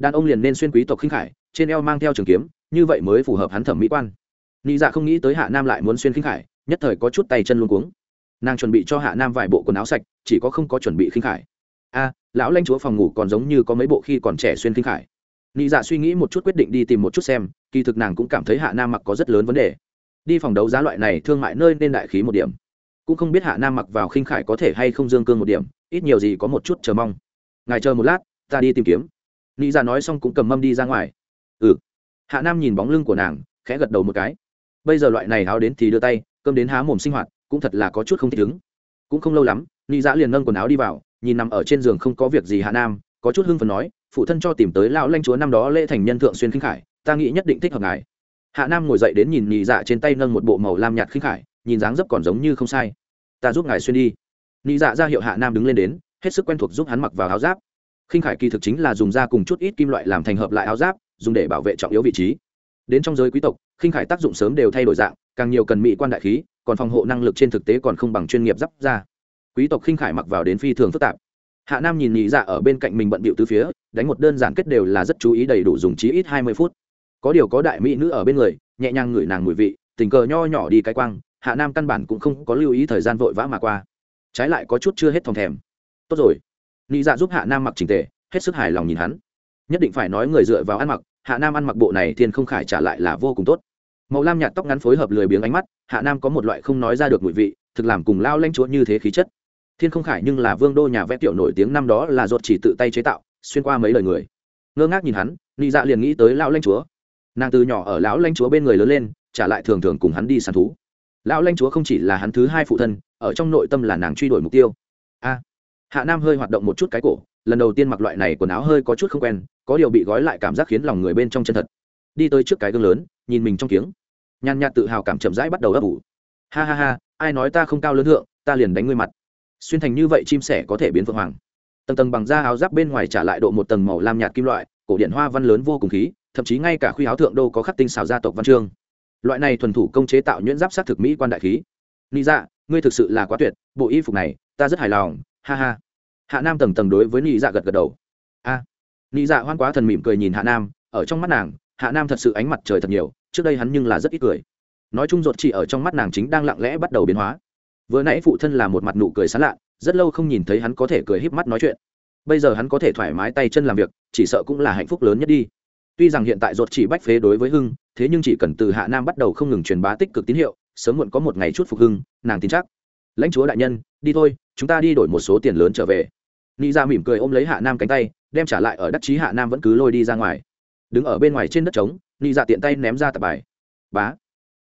đàn ông liền nên xuyên quý tộc khinh khải, trên eo mang theo trường kiếm, như vậy mới phù hợp hắn thẩm mỹ quan. Nị dạ không nghĩ tới hạ nam lại muốn xuyên khinh khải, nhất thời có chút tay chân luôn cuống. Nàng chuẩn bị cho hạ nam vài bộ quần áo sạch, chỉ có không có chuẩn bị khinh khải. A, lão lanh chúa phòng ngủ còn giống như có mấy bộ khi còn trẻ xuyên khinh khải. Nị dạ suy nghĩ một chút quyết định đi tìm một chút xem, kỳ thực nàng cũng cảm thấy hạ nam mặc có rất lớn vấn đề đi phòng đấu giá loại này thương mại nơi nên đại khí một điểm. Cũng không biết hạ nam mặc vào khinh khải có thể hay không dương cương một điểm, ít nhiều gì có một chút chờ mong. Ngài chờ một lát, ta đi tìm kiếm. Nghĩ ra dạ nói xong cũng cầm mâm đi ra ngoài. Ừ. Hạ nam nhìn bóng lưng của nàng, khẽ gật đầu một cái. Bây giờ loại này áo đến thì đưa tay, cơm đến há mồm sinh hoạt, cũng thật là có chút không thích ứng. Cũng không lâu lắm nghĩ ra dạ liền nâng quần áo đi vào, nhìn nằm ở trên giường không có việc gì hạ nam, có chút hưng phần nói, phụ thân cho tìm tới lão lanh chúa năm đó lễ thành nhân thượng xuyên khinh khải, ta nghĩ nhất định thích hợp ngài hạ nam ngồi dậy đến nhìn nhị dạ trên tay nâng một bộ màu lam nhạt khinh khải, nhìn dáng dấp còn giống như không sai. Ta giúp ngài xuyên đi. Nhị dạ ra hiệu hạ nam đứng lên đến, hết sức quen thuộc giúp hắn mặc vào áo giáp. Khinh khải kỳ thực chính là dùng da cùng chút ít kim loại làm thành hợp lại áo giáp, dùng để bảo vệ trọng yếu vị trí. Đến trong giới quý tộc, khinh khải tác dụng sớm đều thay đổi dạng, càng nhiều cần mỹ quan đại khí, còn phòng hộ năng lực trên thực tế còn không bằng chuyên nghiệp giáp ra quý tộc khinh khải mặc vào đến phi thường phức tạp. Hạ nam nhìn nhị dạ ở bên cạnh mình bận bịu từ phía, đánh một đơn giản kết đều là rất chú ý đầy đủ dùng chí ít hai mươi phút có điều có đại mỹ nữ ở bên người, nhẹ nhàng ngửi nàng mùi vị, tình cờ nho nhỏ đi cái quang, hạ nam căn bản cũng không có lưu ý thời gian vội vã mà qua. Trái lại có chút chưa hết thòng thèm. Tốt rồi. Nhị dạ giúp hạ nam mặc trình tề, hết sức hài lòng nhìn hắn. Nhất định phải nói người dựa vào ăn mặc, hạ nam ăn mặc bộ này thiên không khải trả lại là vô cùng tốt. Màu lam nhạt tóc ngắn phối hợp lười biếng ánh mắt, hạ nam có một loại không nói ra được mùi vị, thực làm cùng lao lanh chúa như thế khí chất. Thiên không khải nhưng là vương đô nhà vẽ tiểu nổi tiếng năm đó là ruột chỉ tự tay chế tạo, xuyên qua mấy lời người. Ngơ ngác nhìn hắn, nị dạ liền nghĩ tới lao lanh chúa nàng từ nhỏ ở lão lanh chúa bên người lớn lên, trả lại thường thường cùng hắn đi săn thú. Lão lanh chúa không chỉ là hắn thứ hai phụ thân, ở trong nội tâm là nàng truy đuổi mục tiêu. A, hạ nam hơi hoạt động một chút cái cổ, lần đầu tiên mặc loại này quần áo hơi có chút không quen, có điều bị gói lại cảm giác khiến lòng người bên trong chân thật. Đi tới trước cái gương lớn, nhìn mình trong kiếng. Nhàn nhạt tự hào cảm chậm rãi bắt đầu ấp ủ. Ha ha ha, ai nói ta không cao lớn thượng, ta liền đánh ngươi mặt. Xuyên thành như vậy chim sẻ có thể biến phượng hoàng. Tầng tầng bằng da áo giáp bên ngoài trả lại độ một tầng màu lam nhạt kim loại, cổ điện hoa văn lớn vô cùng khí thậm chí ngay cả khuy áo thượng đô có khắc tinh xào gia tộc văn chương. Loại này thuần thủ công chế tạo nhuyễn giáp sát thực mỹ quan đại khí. Ni dạ ngươi thực sự là quá tuyệt bộ y phục này ta rất hài lòng ha ha. Hạ nam tầng tầng đối với ni dạ gật gật đầu. A. À, ni dạ hoan quá thần mỉm cười nhìn hạ nam ở trong mắt nàng hạ nam thật sự ánh mặt trời thật nhiều trước đây hắn nhưng là rất ít cười. Nói chung ruột chỉ ở trong mắt nàng chính đang lặng lẽ bắt đầu biến hóa. Vừa nãy phụ thân là một mặt nụ cười sán lạ rất lâu không nhìn thấy hắn có thể cười híp mắt nói chuyện. Bây giờ hắn có thể thoải mái tay chân làm việc chỉ sợ cũng là hạnh phúc lớn nhất đi tuy rằng hiện tại ruột chỉ bách phế đối với hưng, thế nhưng chỉ cần từ hạ nam bắt đầu không ngừng truyền bá tích cực tín hiệu, sớm muộn có một ngày chút phục hưng, nàng tin chắc. Lãnh chúa đại nhân, đi thôi, chúng ta đi đổi một số tiền lớn trở về. Ni ra dạ mỉm cười ôm lấy hạ nam cánh tay, đem trả lại ở đắc chí hạ nam vẫn cứ lôi đi ra ngoài. Đứng ở bên ngoài trên đất trống ni ra dạ tiện tay ném ra tập bài. Bá.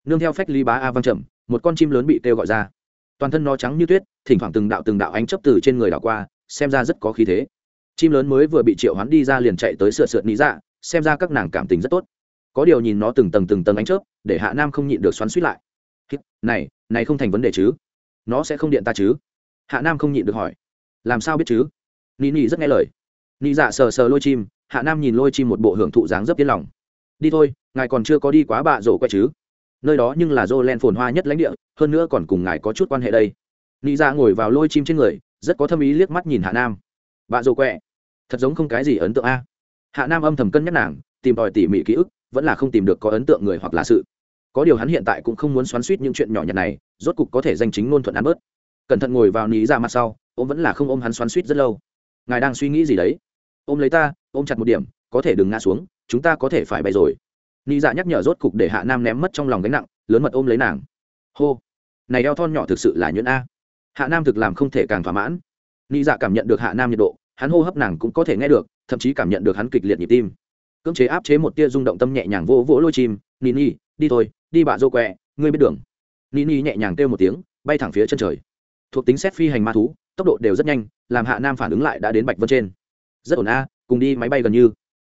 Nương theo phách ly bá a văng trầm, một con chim lớn bị kêu gọi ra. Toàn thân nó trắng như tuyết, thỉnh thoảng từng đạo từng đạo ánh chấp từ trên người đảo qua, xem ra rất có khí thế. Chim lớn mới vừa bị triệu hoán đi ra liền chạy tới sửa sượt lý dạ xem ra các nàng cảm tình rất tốt. Có điều nhìn nó từng tầng từng tầng ánh chớp, để hạ nam không nhịn được xoắn suýt lại. Này này không thành vấn đề chứ? Nó sẽ không điện ta chứ? Hạ nam không nhịn được hỏi. Làm sao biết chứ? Ni ni rất nghe lời. Ni dạ sờ sờ lôi chim, hạ nam nhìn lôi chim một bộ hưởng thụ dáng rất yên lòng. Đi thôi, ngài còn chưa có đi quá bạ rổ quay chứ? Nơi đó nhưng là dô len phồn hoa nhất lãnh địa, hơn nữa còn cùng ngài có chút quan hệ đây. Ni dạ ngồi vào lôi chim trên người, rất có thâm ý liếc mắt nhìn hạ nam. Bạ rổ quẹ. Thật giống không cái gì ấn tượng a hạ nam âm thầm cân nhắc nàng, tìm tòi tỉ mỉ ký ức, vẫn là không tìm được có ấn tượng người hoặc là sự. Có điều hắn hiện tại cũng không muốn xoắn suýt những chuyện nhỏ nhặt này, rốt cục có thể danh chính ngôn thuận ăn bớt. Cẩn thận ngồi vào ní ra mặt sau, ôm vẫn là không ôm hắn xoắn suýt rất lâu. Ngài đang suy nghĩ gì đấy? Ôm lấy ta, ôm chặt một điểm, có thể đừng ngã xuống, chúng ta có thể phải bay rồi. Ní dạ nhắc nhở rốt cục để hạ nam ném mất trong lòng gánh nặng, lớn mật ôm lấy nàng. Hô! Này eo thon nhỏ thực sự là nhuận a. Hạ nam thực làm không thể càng thỏa mãn. Ní dạ cảm nhận được hạ nam nhiệt độ, hắn hô hấp nàng cũng có thể nghe được thậm chí cảm nhận được hắn kịch liệt nhịp tim. Cưỡng chế áp chế một tia rung động tâm nhẹ nhàng vỗ vỗ lôi chim nini đi thôi, đi bạ dô quẹ, ngươi biết đường. Nini nhẹ nhàng kêu một tiếng, bay thẳng phía chân trời. Thuộc tính xét phi hành ma thú, tốc độ đều rất nhanh, làm hạ nam phản ứng lại đã đến bạch vân trên. Rất ổn a, cùng đi máy bay gần như.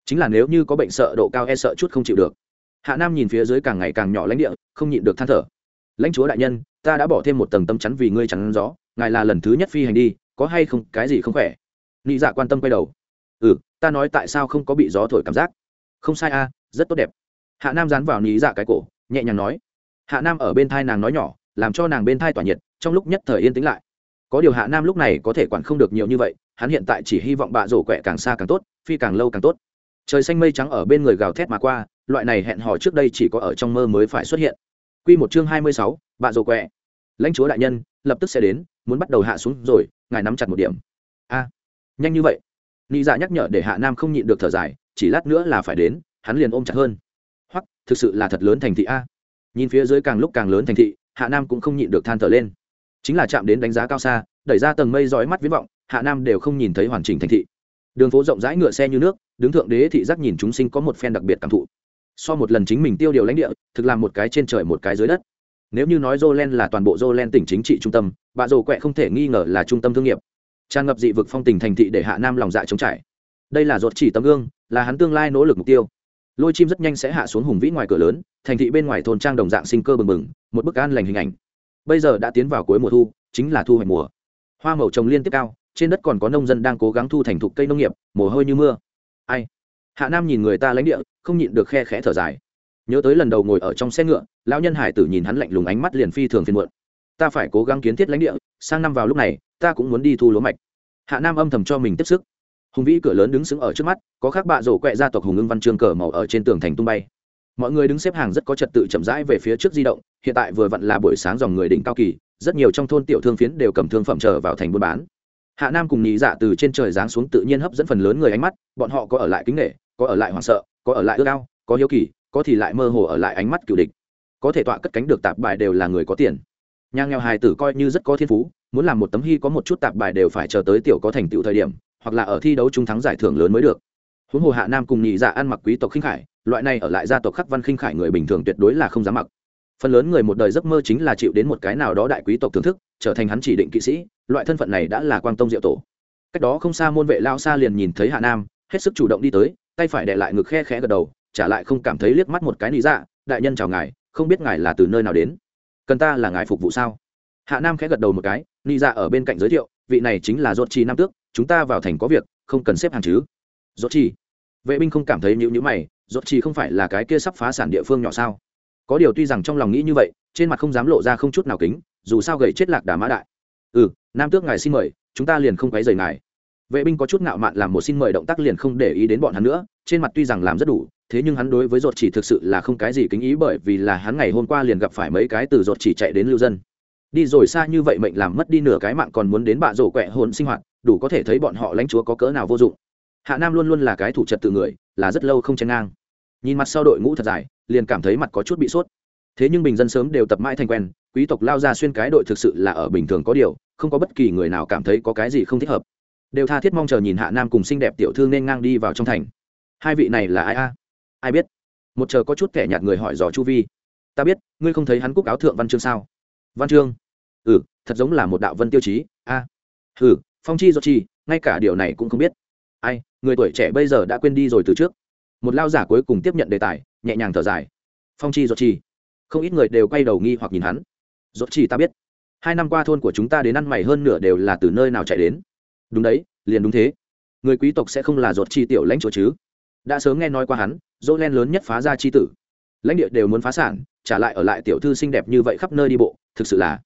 Chính là nếu như có bệnh sợ độ cao e sợ chút không chịu được. Hạ nam nhìn phía dưới càng ngày càng nhỏ lãnh địa, không nhịn được than thở. Lãnh chúa đại nhân, ta đã bỏ thêm một tầng tâm chắn vì ngươi chắn gió, ngài là lần thứ nhất phi hành đi, có hay không, cái gì không khỏe? Nị dạ quan tâm quay đầu ừ ta nói tại sao không có bị gió thổi cảm giác? Không sai a, rất tốt đẹp. Hạ nam dán vào ní dạ cái cổ, nhẹ nhàng nói. Hạ nam ở bên thai nàng nói nhỏ, làm cho nàng bên thai tỏa nhiệt, trong lúc nhất thời yên tĩnh lại. Có điều hạ nam lúc này có thể quản không được nhiều như vậy, hắn hiện tại chỉ hy vọng bạ rổ quẹ càng xa càng tốt, phi càng lâu càng tốt. Trời xanh mây trắng ở bên người gào thét mà qua, loại này hẹn hò trước đây chỉ có ở trong mơ mới phải xuất hiện. Q một chương hai mươi sáu, bạ rổ quẹ. Lãnh chúa đại nhân, lập tức sẽ đến, muốn bắt đầu hạ xuống rồi, ngài nắm chặt một điểm. A, nhanh như vậy nị dạ nhắc nhở để hạ nam không nhịn được thở dài chỉ lát nữa là phải đến hắn liền ôm chặt hơn. Hoặc thực sự là thật lớn thành thị a. Nhìn phía dưới càng lúc càng lớn thành thị hạ nam cũng không nhịn được than thở lên. Chính là chạm đến đánh giá cao xa đẩy ra tầng mây dõi mắt viễn vọng hạ nam đều không nhìn thấy hoàn chỉnh thành thị. Đường phố rộng rãi ngựa xe như nước đứng thượng đế thị giác nhìn chúng sinh có một phen đặc biệt cảm thụ. So một lần chính mình tiêu điều lãnh địa thực làm một cái trên trời một cái dưới đất. Nếu như nói Jolen là toàn bộ Jolen tỉnh chính trị trung tâm, bà rồ quẹ không thể nghi ngờ là trung tâm thương nghiệp. Tràn ngập dị vực phong tình thành thị để Hạ Nam lòng dạ chống trải. Đây là ruột chỉ tấm gương, là hắn tương lai nỗ lực mục tiêu. Lôi chim rất nhanh sẽ hạ xuống hùng vĩ ngoài cửa lớn, thành thị bên ngoài thôn trang đồng dạng sinh cơ bừng bừng, một bức an lành hình ảnh. Bây giờ đã tiến vào cuối mùa thu, chính là thu hoạch mùa. Hoa màu trồng liên tiếp cao, trên đất còn có nông dân đang cố gắng thu thành thục cây nông nghiệp, mồ hôi như mưa. Ai? Hạ Nam nhìn người ta lãnh địa, không nhịn được khe khẽ thở dài nhớ tới lần đầu ngồi ở trong xe ngựa lão nhân hải tử nhìn hắn lạnh lùng ánh mắt liền phi thường phiền muộn ta phải cố gắng kiến thiết lãnh địa sang năm vào lúc này, ta cũng muốn đi thu lúa mạch. Hạ nam âm thầm cho mình tiếp sức. Hùng vĩ cửa lớn đứng sững ở trước mắt, có khác bạ rổ quẹ gia tộc hùng ưng văn chương cờ màu ở trên tường thành tung bay. Mọi người đứng xếp hàng rất có trật tự chậm rãi về phía trước di động, hiện tại vừa vặn là buổi sáng dòng người đỉnh cao kỳ, rất nhiều trong thôn tiểu thương phiến đều cầm thương phẩm trở vào thành buôn bán. Hạ nam cùng nhị dạ từ trên trời giáng xuống tự nhiên hấp dẫn phần lớn người ánh mắt, bọn họ có ở lại kính nghệ có ở lại hoảng sợ, có ở lại ước ao, có hiếu kỳ, có thì lại mơ hồ ở lại ánh mắt cựu địch. Có thể tọa cất cánh được tạp bài đều là người có tiền nhà nghèo hài tử coi như rất có thiên phú, muốn làm một tấm hy có một chút tạp bài đều phải chờ tới tiểu có thành tựu thời điểm, hoặc là ở thi đấu trung thắng giải thưởng lớn mới được. Huống hồ hạ nam cùng nhị dạ ăn mặc quý tộc khinh khải, loại này ở lại gia tộc khắc văn khinh khải người bình thường tuyệt đối là không dám mặc. Phần lớn người một đời giấc mơ chính là chịu đến một cái nào đó đại quý tộc thưởng thức, trở thành hắn chỉ định kỵ sĩ, loại thân phận này đã là quang tông diệu tổ. Cách đó không xa môn vệ lao xa liền nhìn thấy hạ nam, hết sức chủ động đi tới, tay phải đệ lại ngực khe khẽ gật đầu, trả lại không cảm thấy liếc mắt một cái lý dạ đại nhân chào ngài, không biết ngài là từ nơi nào đến cần ta là ngài phục vụ sao? Hạ nam khẽ gật đầu một cái ni ra dạ ở bên cạnh giới thiệu, vị này chính là dốt chi nam tước, chúng ta vào thành có việc, không cần xếp hàng chứ. Dốt chi vệ binh không cảm thấy nhữ nhữ mày dốt chi không phải là cái kia sắp phá sản địa phương nhỏ sao? Có điều tuy rằng trong lòng nghĩ như vậy, trên mặt không dám lộ ra không chút nào kính, dù sao gầy chết lạc đà mã đại. Ừ nam tước ngài xin mời, chúng ta liền không quấy rầy ngài vệ binh có chút ngạo mạn làm một xin mời động tác liền không để ý đến bọn hắn nữa, trên mặt tuy rằng làm rất đủ, thế nhưng hắn đối với ruột chỉ thực sự là không cái gì kính ý bởi vì là hắn ngày hôm qua liền gặp phải mấy cái từ ruột chỉ chạy đến lưu dân. Đi rồi xa như vậy mệnh làm mất đi nửa cái mạng còn muốn đến bạ rổ quẹ hồn sinh hoạt, đủ có thể thấy bọn họ lãnh chúa có cỡ nào vô dụng. Hạ nam luôn luôn là cái thủ trật tự người, là rất lâu không chen ngang. Nhìn mặt sau đội ngũ thật dài, liền cảm thấy mặt có chút bị sốt. Thế nhưng bình dân sớm đều tập mãi thành quen, quý tộc lao ra xuyên cái đội thực sự là ở bình thường có điều, không có bất kỳ người nào cảm thấy có cái gì không thích hợp đều tha thiết mong chờ nhìn hạ nam cùng xinh đẹp tiểu thư nên ngang đi vào trong thành. Hai vị này là ai a? Ai biết? Một chờ có chút kẻ nhạt người hỏi dò chu vi. Ta biết, ngươi không thấy hắn cúc áo thượng văn chương sao? Văn chương? Ừ thật giống là một đạo vân tiêu chí, a. À. ừ phong chi do chi, ngay cả điều này cũng không biết. Ai, người tuổi trẻ bây giờ đã quên đi rồi từ trước. Một lao giả cuối cùng tiếp nhận đề tài, nhẹ nhàng thở dài. Phong chi do chi. Không ít người đều quay đầu nghi hoặc nhìn hắn. Do chi ta biết. Hai năm qua thôn của chúng ta đến ăn mày hơn nửa đều là từ nơi nào chạy đến đúng đấy, liền đúng thế. Người quý tộc sẽ không là ruột chi tiểu lãnh chúa chứ? Đã sớm nghe nói qua hắn, dỗ len lớn nhất phá ra chi tử. Lãnh địa đều muốn phá sản, trả lại ở lại tiểu thư xinh đẹp như vậy khắp nơi đi bộ, thực sự là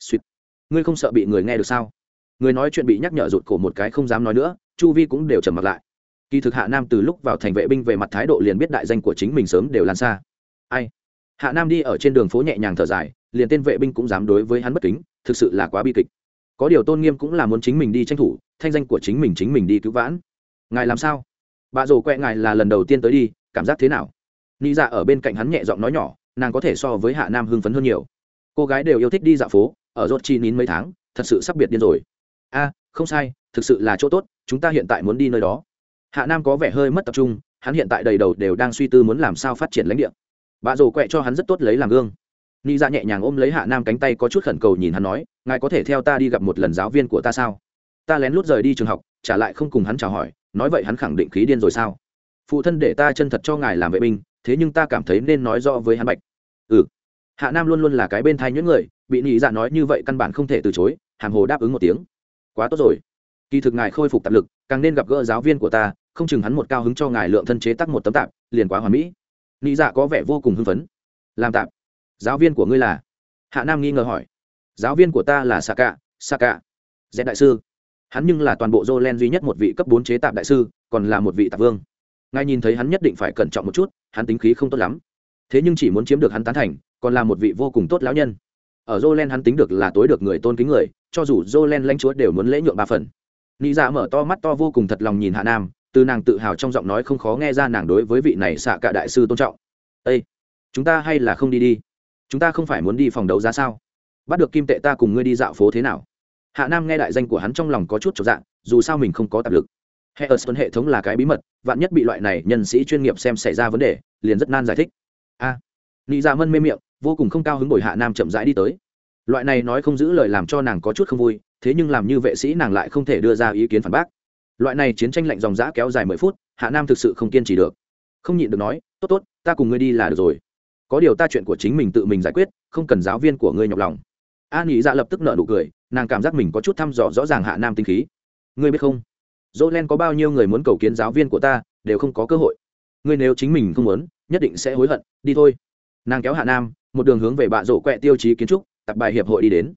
suýt ngươi không sợ bị người nghe được sao? Người nói chuyện bị nhắc nhở rụt cổ một cái không dám nói nữa, chu vi cũng đều trầm mặt lại. Kỳ thực hạ nam từ lúc vào thành vệ binh về mặt thái độ liền biết đại danh của chính mình sớm đều lan xa. Ai? Hạ nam đi ở trên đường phố nhẹ nhàng thở dài, liền tên vệ binh cũng dám đối với hắn bất kính, thực sự là quá bi kịch có điều tôn nghiêm cũng là muốn chính mình đi tranh thủ, thanh danh của chính mình chính mình đi cứu vãn. Ngài làm sao? Bà rồ quẹ ngài là lần đầu tiên tới đi, cảm giác thế nào? Ni dạ ở bên cạnh hắn nhẹ giọng nói nhỏ, nàng có thể so với hạ nam hưng phấn hơn nhiều. Cô gái đều yêu thích đi dạo phố, ở rốt chi nín mấy tháng, thật sự sắp biệt điên rồi. A, không sai, thực sự là chỗ tốt, chúng ta hiện tại muốn đi nơi đó. Hạ nam có vẻ hơi mất tập trung, hắn hiện tại đầy đầu đều đang suy tư muốn làm sao phát triển lãnh địa. Bà rồ quẹ cho hắn rất tốt lấy làm gương ni dạ nhẹ nhàng ôm lấy hạ nam cánh tay có chút khẩn cầu nhìn hắn nói, ngài có thể theo ta đi gặp một lần giáo viên của ta sao? Ta lén lút rời đi trường học, trả lại không cùng hắn chào hỏi, nói vậy hắn khẳng định khí điên rồi sao? Phụ thân để ta chân thật cho ngài làm vệ binh, thế nhưng ta cảm thấy nên nói rõ với hắn bạch. Ừ. Hạ nam luôn luôn là cái bên thai những người, bị nị dạ nói như vậy căn bản không thể từ chối, hàm hồ đáp ứng một tiếng. Quá tốt rồi. Kỳ thực ngài khôi phục tạp lực, càng nên gặp gỡ giáo viên của ta, không chừng hắn một cao hứng cho ngài lượng thân chế tắc một tấm tạp, liền quá hoàn mỹ. Nị dạ có vẻ vô cùng hưng phấn. Làm tạp giáo viên của ngươi là? Hạ nam nghi ngờ hỏi. Giáo viên của ta là saka saka. Dẹn đại sư. Hắn nhưng là toàn bộ dô len duy nhất một vị cấp bốn chế tạp đại sư còn là một vị tạp vương. Ngài nhìn thấy hắn nhất định phải cẩn trọng một chút hắn tính khí không tốt lắm. Thế nhưng chỉ muốn chiếm được hắn tán thành còn là một vị vô cùng tốt lão nhân. Ở Jolen hắn tính được là tối được người tôn kính người, cho dù Jolen lãnh chúa đều muốn lễ nhượng ba phần. Nị Dạ mở to mắt to vô cùng thật lòng nhìn Hạ Nam, từ nàng tự hào trong giọng nói không khó nghe ra nàng đối với vị này xạ cả đại sư tôn trọng. "Ê, chúng ta hay là không đi đi? Chúng ta không phải muốn đi phòng đấu giá sao? Bắt được kim tệ ta cùng ngươi đi dạo phố thế nào?" Hạ Nam nghe đại danh của hắn trong lòng có chút chột dạ, dù sao mình không có tạp lực. hệ Hearthstone hệ thống là cái bí mật, vạn nhất bị loại này nhân sĩ chuyên nghiệp xem xảy ra vấn đề, liền rất nan giải thích. A, à, Nị Dạ mân mê miệng, vô cùng không cao hứng bồi hạ nam chậm rãi đi tới loại này nói không giữ lời làm cho nàng có chút không vui thế nhưng làm như vệ sĩ nàng lại không thể đưa ra ý kiến phản bác loại này chiến tranh lạnh dòng dã kéo dài mười phút hạ nam thực sự không kiên trì được không nhịn được nói tốt tốt ta cùng ngươi đi là được rồi có điều ta chuyện của chính mình tự mình giải quyết, không cần giáo viên của ngươi nhọc lòng. An ý dạ lập tức nợ nụ cười, nàng cảm giác mình có chút thăm dò rõ ràng hạ nam tinh khí. Ngươi biết không? Dỗ len có bao nhiêu người muốn cầu kiến giáo viên của ta, đều không có cơ hội. Ngươi nếu chính mình không muốn, nhất định sẽ hối hận, đi thôi. Nàng kéo hạ nam, một đường hướng về bạ rổ quẹ tiêu chí kiến trúc, tập bài hiệp hội đi đến.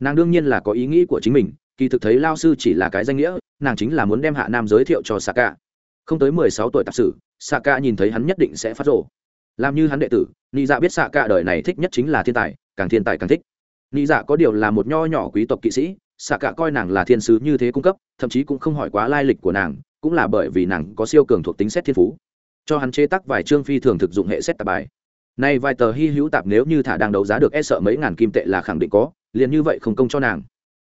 Nàng đương nhiên là có ý nghĩ của chính mình, kỳ thực thấy lao sư chỉ là cái danh nghĩa, nàng chính là muốn đem hạ nam giới thiệu cho saka. Không tới mười sáu tuổi tạp sử, saka nhìn thấy hắn nhất định sẽ phát rổ làm như hắn đệ tử, nị dạ biết xạ cả đời này thích nhất chính là thiên tài, càng thiên tài càng thích. Nị dạ có điều là một nho nhỏ quý tộc kỵ sĩ, xạ cả coi nàng là thiên sứ như thế cung cấp, thậm chí cũng không hỏi quá lai lịch của nàng, cũng là bởi vì nàng có siêu cường thuộc tính xét thiên phú. Cho hắn chế tác vài chương phi thường thực dụng hệ xét tạp bài. Nay vài tờ hy hữu tạp nếu như thả đang đấu giá được e sợ mấy ngàn kim tệ là khẳng định có, liền như vậy không công cho nàng.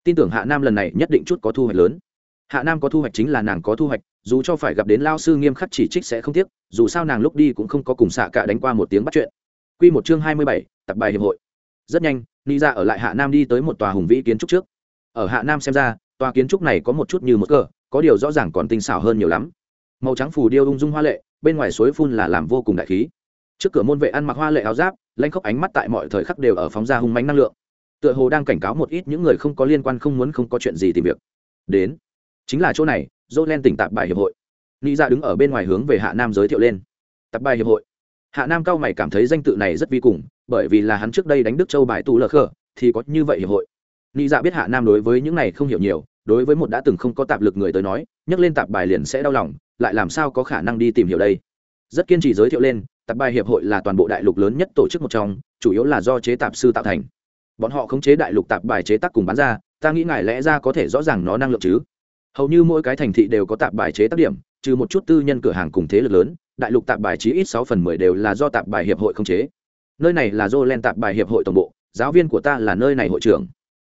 Tin tưởng hạ nam lần này nhất định chút có thu hoạch lớn. Hạ nam có thu hoạch chính là nàng có thu hoạch dù cho phải gặp đến lao sư nghiêm khắc chỉ trích sẽ không tiếc, dù sao nàng lúc đi cũng không có cùng xạ cả đánh qua một tiếng bắt chuyện. Q một chương hai mươi bảy, tập bài hiệp hội. Rất nhanh, ni ra ở lại hạ nam đi tới một tòa hùng vĩ kiến trúc trước. Ở hạ nam xem ra, tòa kiến trúc này có một chút như một cờ, có điều rõ ràng còn tinh xảo hơn nhiều lắm. Màu trắng phù điêu ung dung hoa lệ, bên ngoài suối phun là làm vô cùng đại khí. Trước cửa môn vệ ăn mặc hoa lệ áo giáp, lanh khóc ánh mắt tại mọi thời khắc đều ở phóng ra hung mánh năng lượng. Tựa hồ đang cảnh cáo một ít những người không có liên quan không muốn không có chuyện gì tìm việc. Đến. Chính là chỗ này dỗ len tỉnh tạp bài hiệp hội. Nghĩ ra dạ đứng ở bên ngoài hướng về hạ nam giới thiệu lên. Tạp bài hiệp hội. Hạ nam cao mày cảm thấy danh tự này rất vi cùng, bởi vì là hắn trước đây đánh đức châu bài tù lờ khờ thì có như vậy hiệp hội. Nghĩ ra dạ biết hạ nam đối với những này không hiểu nhiều, đối với một đã từng không có tạp lực người tới nói, nhắc lên tạp bài liền sẽ đau lòng, lại làm sao có khả năng đi tìm hiểu đây? Rất kiên trì giới thiệu lên, tạp bài hiệp hội là toàn bộ đại lục lớn nhất tổ chức một trong, chủ yếu là do chế tạp sư tạo thành. Bọn họ khống chế đại lục tạp bài chế tác cùng bán ra, ta nghĩ ngài lẽ ra có thể rõ ràng nó năng lượng chứ? Hầu như mỗi cái thành thị đều có tạp bài chế tác điểm trừ một chút tư nhân cửa hàng cùng thế lực lớn đại lục tạp bài chí ít sáu phần mười đều là do tạp bài hiệp hội khống chế. Nơi này là do len tạp bài hiệp hội tổng bộ giáo viên của ta là nơi này hội trưởng.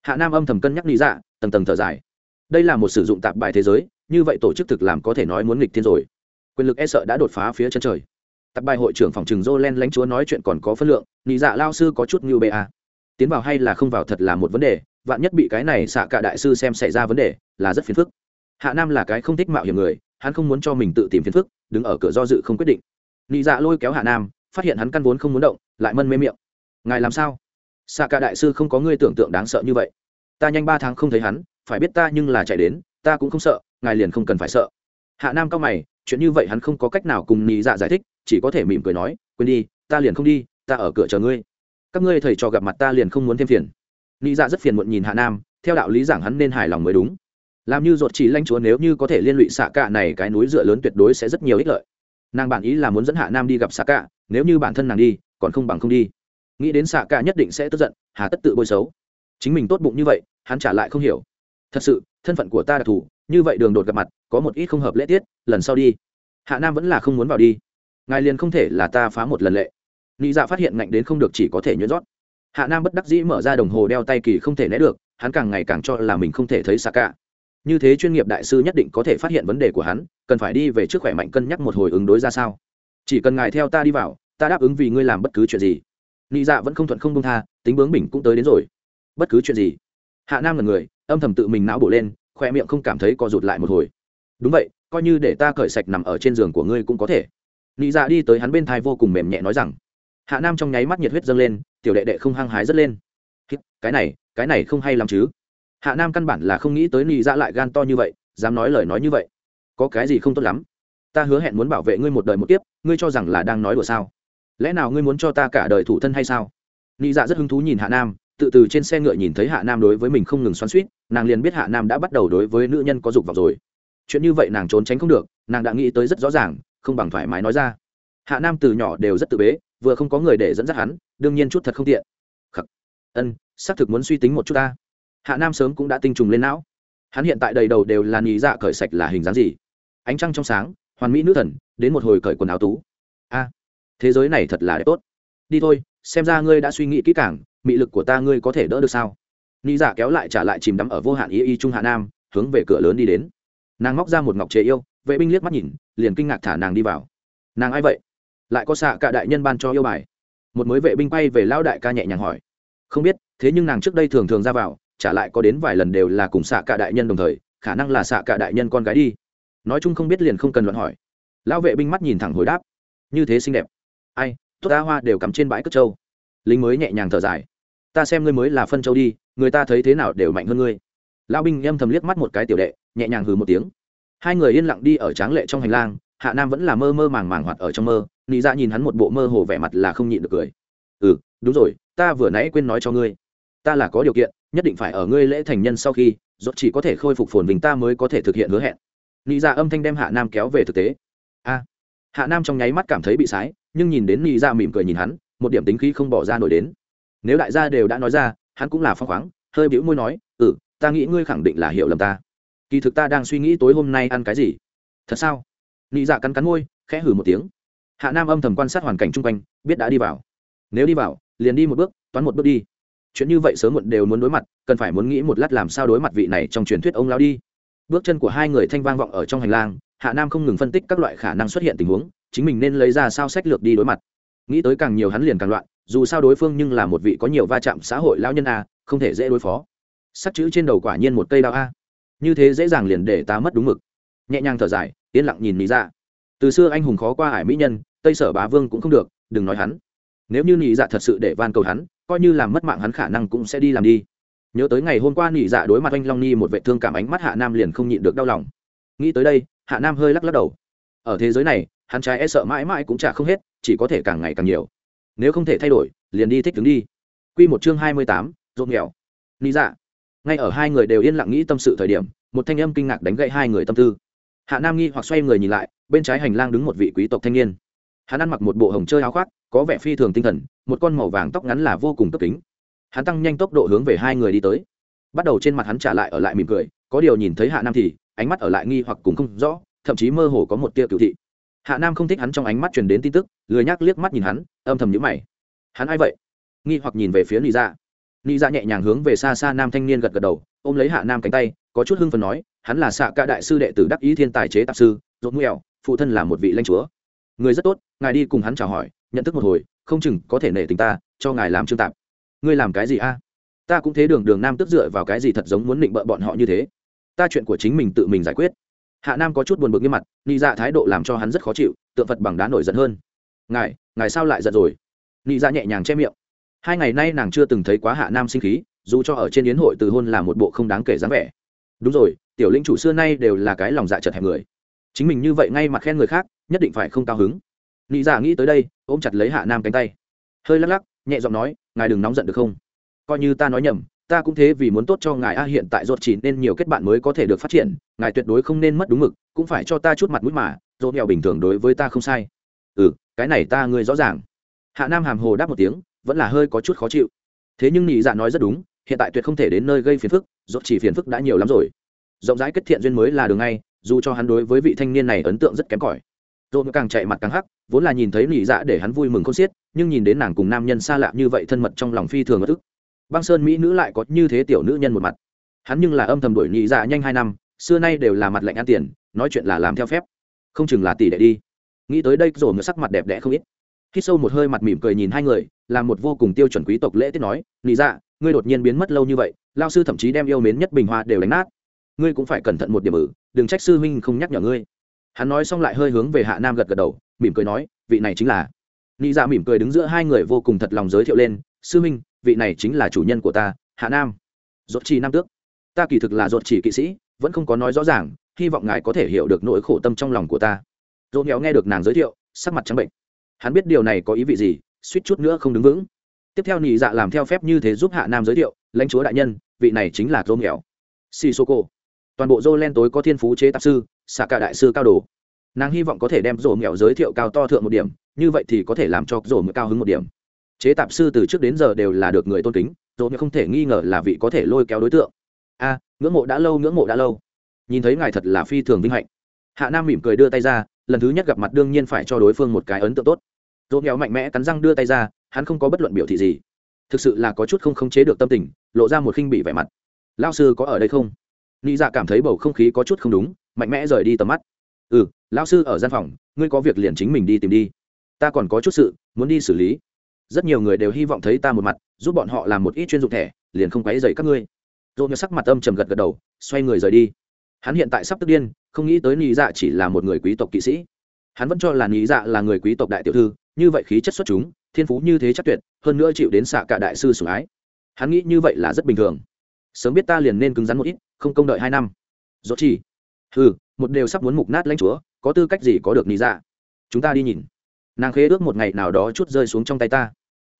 Hạ nam âm thầm cân nhắc lý dạ tầng tầng thở dài. Đây là một sử dụng tạp bài thế giới như vậy tổ chức thực làm có thể nói muốn nghịch thiên rồi. Quyền lực e sợ đã đột phá phía chân trời. Tạp bài hội trưởng phòng trừng Jolen lãnh chúa nói chuyện còn có phân lượng, nhị dạ lao sư có chút như BA. Tiến vào hay là không vào thật là một vấn đề, vạn nhất bị cái này xạ cả đại sư xem xảy ra vấn đề, là rất phiền phức. Hạ Nam là cái không thích mạo hiểm người, hắn không muốn cho mình tự tìm phiền phức, đứng ở cửa do dự không quyết định. Nị dạ lôi kéo Hạ Nam, phát hiện hắn căn vốn không muốn động, lại mân mê miệng. Ngài làm sao? Xạ cả đại sư không có ngươi tưởng tượng đáng sợ như vậy. Ta nhanh ba tháng không thấy hắn, phải biết ta nhưng là chạy đến, ta cũng không sợ, ngài liền không cần phải sợ. Hạ Nam cao mày, chuyện như vậy hắn không có cách nào cùng Nị dạ giải thích chỉ có thể mỉm cười nói quên đi ta liền không đi ta ở cửa chờ ngươi các ngươi thầy trò gặp mặt ta liền không muốn thêm phiền Nị dạ rất phiền muộn nhìn hạ nam theo đạo lý giảng hắn nên hài lòng mới đúng làm như ruột chỉ lanh chúa nếu như có thể liên lụy xạ cạ này, cái núi dựa lớn tuyệt đối sẽ rất nhiều ích lợi. Nàng bản ý là muốn dẫn hạ nam đi gặp xạ cạ nếu như bản thân nàng đi, còn không bằng không đi. Nghĩ đến xạ cạ nhất định sẽ tức giận, hà tất tự bôi xấu. Chính mình tốt bụng như vậy, hắn trả lại không hiểu. Thật sự, thân phận của ta đặc thù, như vậy đường đột gặp mặt, có một ít không hợp lễ tiết, lần sau đi. Hạ nam vẫn là không muốn vào đi. Ngài liền không thể là ta phá một lần lệ. Nghĩ dạ phát hiện ngạnh đến không được chỉ có thể nhuyễn rót. Hạ nam bất đắc dĩ mở ra đồng hồ đeo tay kỳ không thể né được, hắn càng ngày càng cho là mình không thể thấy xạ cả như thế chuyên nghiệp đại sư nhất định có thể phát hiện vấn đề của hắn, cần phải đi về trước khỏe mạnh cân nhắc một hồi ứng đối ra sao? Chỉ cần ngài theo ta đi vào, ta đáp ứng vì ngươi làm bất cứ chuyện gì. Nị dạ vẫn không thuận không đông tha, tính bướng bỉnh cũng tới đến rồi. Bất cứ chuyện gì? Hạ nam là người, âm thầm tự mình não bổ lên khoe miệng không cảm thấy co rụt lại một hồi. Đúng vậy, coi như để ta cởi sạch nằm ở trên giường của ngươi cũng có thể. Nị dạ đi tới hắn bên thai vô cùng mềm nhẹ nói rằng. Hạ nam trong nháy mắt nhiệt huyết dâng lên, tiểu đệ đệ không hăng hái rất lên. Cái này cái này không hay lắm chứ hạ nam căn bản là không nghĩ tới nị dạ lại gan to như vậy, dám nói lời nói như vậy. Có cái gì không tốt lắm? Ta hứa hẹn muốn bảo vệ ngươi một đời một kiếp, ngươi cho rằng là đang nói đùa sao? Lẽ nào ngươi muốn cho ta cả đời thủ thân hay sao? Nị dạ rất hứng thú nhìn hạ nam, tự từ trên xe ngựa nhìn thấy hạ nam đối với mình không ngừng xoắn suýt nàng liền biết hạ nam đã bắt đầu đối với nữ nhân có dục vào rồi. Chuyện như vậy nàng trốn tránh không được, nàng đã nghĩ tới rất rõ ràng, không bằng thoải mái nói ra. Hạ nam từ nhỏ đều rất tự bế, vừa không có người để dẫn dắt hắn, đương nhiên chút thật không tiện. Khắc. Ân, xác thực muốn suy tính một chút ta hạ nam sớm cũng đã tinh trùng lên não. Hắn hiện tại đầy đầu đều là nhì dạ cởi sạch là hình dáng gì? Ánh trăng trong sáng, hoàn mỹ nữ thần, đến một hồi cởi quần áo tú. A, thế giới này thật là đẹp tốt. Đi thôi, xem ra ngươi đã suy nghĩ kỹ càng, mị lực của ta ngươi có thể đỡ được sao? Nhì dạ kéo lại trả lại chìm đắm ở vô hạn ý y trung hạ nam, hướng về cửa lớn đi đến. Nàng móc ra một ngọc chế yêu, vệ binh liếc mắt nhìn, liền kinh ngạc thả nàng đi vào. Nàng ai vậy? Lại có xạ cả đại nhân ban cho yêu bài. Một mới vệ binh bay về lao đại ca nhẹ nhàng hỏi. Không biết, thế nhưng nàng trước đây thường thường ra vào trả lại có đến vài lần đều là cùng xạ cả đại nhân đồng thời, khả năng là xạ cả đại nhân con gái đi. Nói chung không biết liền không cần luận hỏi. Lão vệ binh mắt nhìn thẳng hồi đáp. Như thế xinh đẹp. Ai, tốt đá hoa đều cắm trên bãi cất trâu. Lính mới nhẹ nhàng thở dài. Ta xem ngươi mới là phân châu đi, người ta thấy thế nào đều mạnh hơn ngươi. Lão binh âm thầm liếc mắt một cái tiểu đệ, nhẹ nhàng hừ một tiếng. Hai người yên lặng đi ở tráng lệ trong hành lang, hạ nam vẫn là mơ mơ màng màng hoạt ở trong mơ, nị ra nhìn hắn một bộ mơ hồ vẻ mặt là không nhịn được cười. Ừ đúng rồi, ta vừa nãy quên nói cho ngươi. Ta là có điều kiện nhất định phải ở ngươi lễ thành nhân sau khi, rốt chỉ có thể khôi phục phồn vinh ta mới có thể thực hiện hứa hẹn. Nị dạ âm thanh đem hạ nam kéo về thực tế. A. Hạ nam trong nháy mắt cảm thấy bị sái, nhưng nhìn đến nị dạ mỉm cười nhìn hắn, một điểm tính khí không bỏ ra nổi đến. Nếu đại gia đều đã nói ra, hắn cũng là phong khoáng, hơi bĩu môi nói ừ ta nghĩ ngươi khẳng định là hiểu lầm ta. Kỳ thực ta đang suy nghĩ tối hôm nay ăn cái gì. Thật sao? Nị dạ cắn cắn môi, khẽ hử một tiếng. Hạ nam âm thầm quan sát hoàn cảnh chung quanh, biết đã đi vào. Nếu đi vào, liền đi một bước, toán một bước đi chuyện như vậy sớm muộn đều muốn đối mặt, cần phải muốn nghĩ một lát làm sao đối mặt vị này trong truyền thuyết ông lao đi. Bước chân của hai người thanh vang vọng ở trong hành lang, hạ nam không ngừng phân tích các loại khả năng xuất hiện tình huống, chính mình nên lấy ra sao sách lược đi đối mặt. Nghĩ tới càng nhiều hắn liền càng loạn, dù sao đối phương nhưng là một vị có nhiều va chạm xã hội lao nhân a, không thể dễ đối phó. Sắc chữ trên đầu quả nhiên một cây đao a. Như thế dễ dàng liền để ta mất đúng mực. Nhẹ nhàng thở dài, yên lặng nhìn lý ra từ xưa anh hùng khó qua ải mỹ nhân, tây sở bá vương cũng không được, đừng nói hắn. Nếu như Nhị dạ thật sự để van cầu hắn coi như làm mất mạng hắn khả năng cũng sẽ đi làm đi. Nhớ tới ngày hôm qua nị dạ đối mặt anh long ni một vệ thương cảm ánh mắt hạ nam liền không nhịn được đau lòng. Nghĩ tới đây, hạ nam hơi lắc lắc đầu. Ở thế giới này, hắn trái e sợ mãi mãi cũng chả không hết, chỉ có thể càng ngày càng nhiều. Nếu không thể thay đổi, liền đi thích đứng đi. Q một chương hai mươi tám, rộn nghèo nị dạ. Ngay ở hai người đều yên lặng nghĩ tâm sự thời điểm, một thanh âm kinh ngạc đánh gậy hai người tâm tư. Hạ nam nghi hoặc xoay người nhìn lại, bên trái hành lang đứng một vị quý tộc thanh niên hắn ăn mặc một bộ hồng chơi áo khoác, có vẻ phi thường tinh thần, một con màu vàng tóc ngắn là vô cùng cấp kính. Hắn tăng nhanh tốc độ hướng về hai người đi tới. Bắt đầu trên mặt hắn trả lại ở lại mỉm cười, có điều nhìn thấy hạ nam thì ánh mắt ở lại nghi hoặc cùng không rõ, thậm chí mơ hồ có một tia cựu thị. Hạ nam không thích hắn trong ánh mắt truyền đến tin tức, lười nhác liếc mắt nhìn hắn, âm thầm nhữ mày. Hắn ai vậy? Nghi hoặc nhìn về phía nị dạ. Nị dạ nhẹ nhàng hướng về xa xa nam thanh niên gật gật đầu, ôm lấy hạ nam cánh tay, có chút hưng phần nói, hắn là xạ ca đại sư đệ tử đắc ý thiên tài chế tạp sư rốt mèo phụ thân là một vị lãnh chúa người rất tốt, ngài đi cùng hắn chào hỏi, nhận thức một hồi, không chừng có thể nể tình ta, cho ngài làm trương tạp. Ngươi làm cái gì a? Ta cũng thế đường đường nam tức dựa vào cái gì thật giống muốn định bợ bọn họ như thế. Ta chuyện của chính mình tự mình giải quyết. Hạ nam có chút buồn bực như mặt, nị dạ thái độ làm cho hắn rất khó chịu, tượng phật bằng đá nổi giận hơn. Ngài ngài sao lại giận rồi? Nị dạ nhẹ nhàng che miệng. Hai ngày nay nàng chưa từng thấy quá hạ nam sinh khí, dù cho ở trên yến hội từ hôn là một bộ không đáng kể dáng vẻ. Đúng rồi, tiểu linh chủ xưa nay đều là cái lòng dạ chật hẹp người chính mình như vậy ngay mặt khen người khác, nhất định phải không cao hứng. Nị giả nghĩ tới đây, ôm chặt lấy hạ nam cánh tay. Hơi lắc lắc, nhẹ giọng nói, ngài đừng nóng giận được không? Coi như ta nói nhầm, ta cũng thế vì muốn tốt cho ngài a, hiện tại ruột chỉ nên nhiều kết bạn mới có thể được phát triển, ngài tuyệt đối không nên mất đúng mực, cũng phải cho ta chút mặt mũi mà, dỗ nghèo bình thường đối với ta không sai. Ừ cái này ta ngươi rõ ràng. Hạ nam hàm hồ đáp một tiếng, vẫn là hơi có chút khó chịu. Thế nhưng nhị dạ nói rất đúng, hiện tại tuyệt không thể đến nơi gây phiền phức dốt chỉ phiền phức đã nhiều lắm rồi. Rộng rãi kết thiện duyên mới là đường ngay dù cho hắn đối với vị thanh niên này ấn tượng rất kém cỏi. Dồn càng chạy mặt càng hắc, vốn là nhìn thấy nhị dạ để hắn vui mừng không xiết, nhưng nhìn đến nàng cùng nam nhân xa lạ như vậy thân mật trong lòng phi thường bất ức. Băng sơn mỹ nữ lại có như thế tiểu nữ nhân một mặt. Hắn nhưng là âm thầm đuổi nhị dạ nhanh hai năm, xưa nay đều là mặt lạnh ăn tiền, nói chuyện là làm theo phép. Không chừng là tỷ đệ đi. Nghĩ tới đây rồi ngựa sắc mặt đẹp đẽ không ít. Khi sâu một hơi mặt mỉm cười nhìn hai người, làm một vô cùng tiêu chuẩn quý tộc lễ tiết nói, nị dạ ngươi đột nhiên biến mất lâu như vậy lao sư thậm chí đem yêu mến nhất bình hoa đều đánh nát. Ngươi cũng phải cẩn thận một điểm ử đừng trách sư huynh không nhắc nhở ngươi. Hắn nói xong lại hơi hướng về hạ nam gật gật đầu, mỉm cười nói, vị này chính là. Nghĩ dạ mỉm cười đứng giữa hai người vô cùng thật lòng giới thiệu lên, sư huynh, vị này chính là chủ nhân của ta, hạ nam. Dốt chỉ nam tước. Ta kỳ thực là dốt chỉ kỵ sĩ, vẫn không có nói rõ ràng, hy vọng ngài có thể hiểu được nỗi khổ tâm trong lòng của ta. Dỗ nghèo nghe được nàng giới thiệu, sắc mặt trắng bệnh. Hắn biết điều này có ý vị gì, suýt chút nữa không đứng vững. Tiếp theo nhị dạ làm theo phép như thế giúp hạ nam giới thiệu, lãnh chúa đại nhân, vị này chính là dỗ nghèo si cô toàn bộ dô len tối có thiên phú chế tạp sư, xạ cả đại sư cao đồ. Nàng hy vọng có thể đem rổ nghèo giới thiệu cao to thượng một điểm, như vậy thì có thể làm cho rổ nghèo cao hứng một điểm. Chế tạp sư từ trước đến giờ đều là được người tôn kính, rổ nghèo không thể nghi ngờ là vị có thể lôi kéo đối tượng. A, ngưỡng mộ đã lâu, ngưỡng mộ đã lâu. Nhìn thấy ngài thật là phi thường vinh hạnh. Hạ nam mỉm cười đưa tay ra, lần thứ nhất gặp mặt đương nhiên phải cho đối phương một cái ấn tượng tốt. Rổ nghèo mạnh mẽ cắn răng đưa tay ra, hắn không có bất luận biểu thị gì. Thực sự là có chút không khống chế được tâm tình, lộ ra một khinh bị vẻ mặt. Lao sư có ở đây không? Nghĩ dạ cảm thấy bầu không khí có chút không đúng, mạnh mẽ rời đi tầm mắt. Ừ Lão sư ở gian phòng, ngươi có việc liền chính mình đi tìm đi. Ta còn có chút sự, muốn đi xử lý. Rất nhiều người đều hy vọng thấy ta một mặt, giúp bọn họ làm một ít chuyên dụng thẻ, liền không quấy dày các ngươi. Dỗ nhớ sắc mặt âm trầm gật gật đầu, xoay người rời đi. Hắn hiện tại sắp tức điên, không nghĩ tới nị dạ chỉ là một người quý tộc kỵ sĩ. Hắn vẫn cho là nị dạ là người quý tộc đại tiểu thư, như vậy khí chất xuất chúng, thiên phú như thế chắc tuyệt, hơn nữa chịu đến xạ cả đại sư sủng ái. Hắn nghĩ như vậy là rất bình thường. Sớm biết ta liền nên cứng rắn một ít không công đợi hai năm. Dốt chỉ. Ừ một đều sắp muốn mục nát lãnh chúa, có tư cách gì có được nị dạ? Chúng ta đi nhìn. Nàng khế ước một ngày nào đó chút rơi xuống trong tay ta.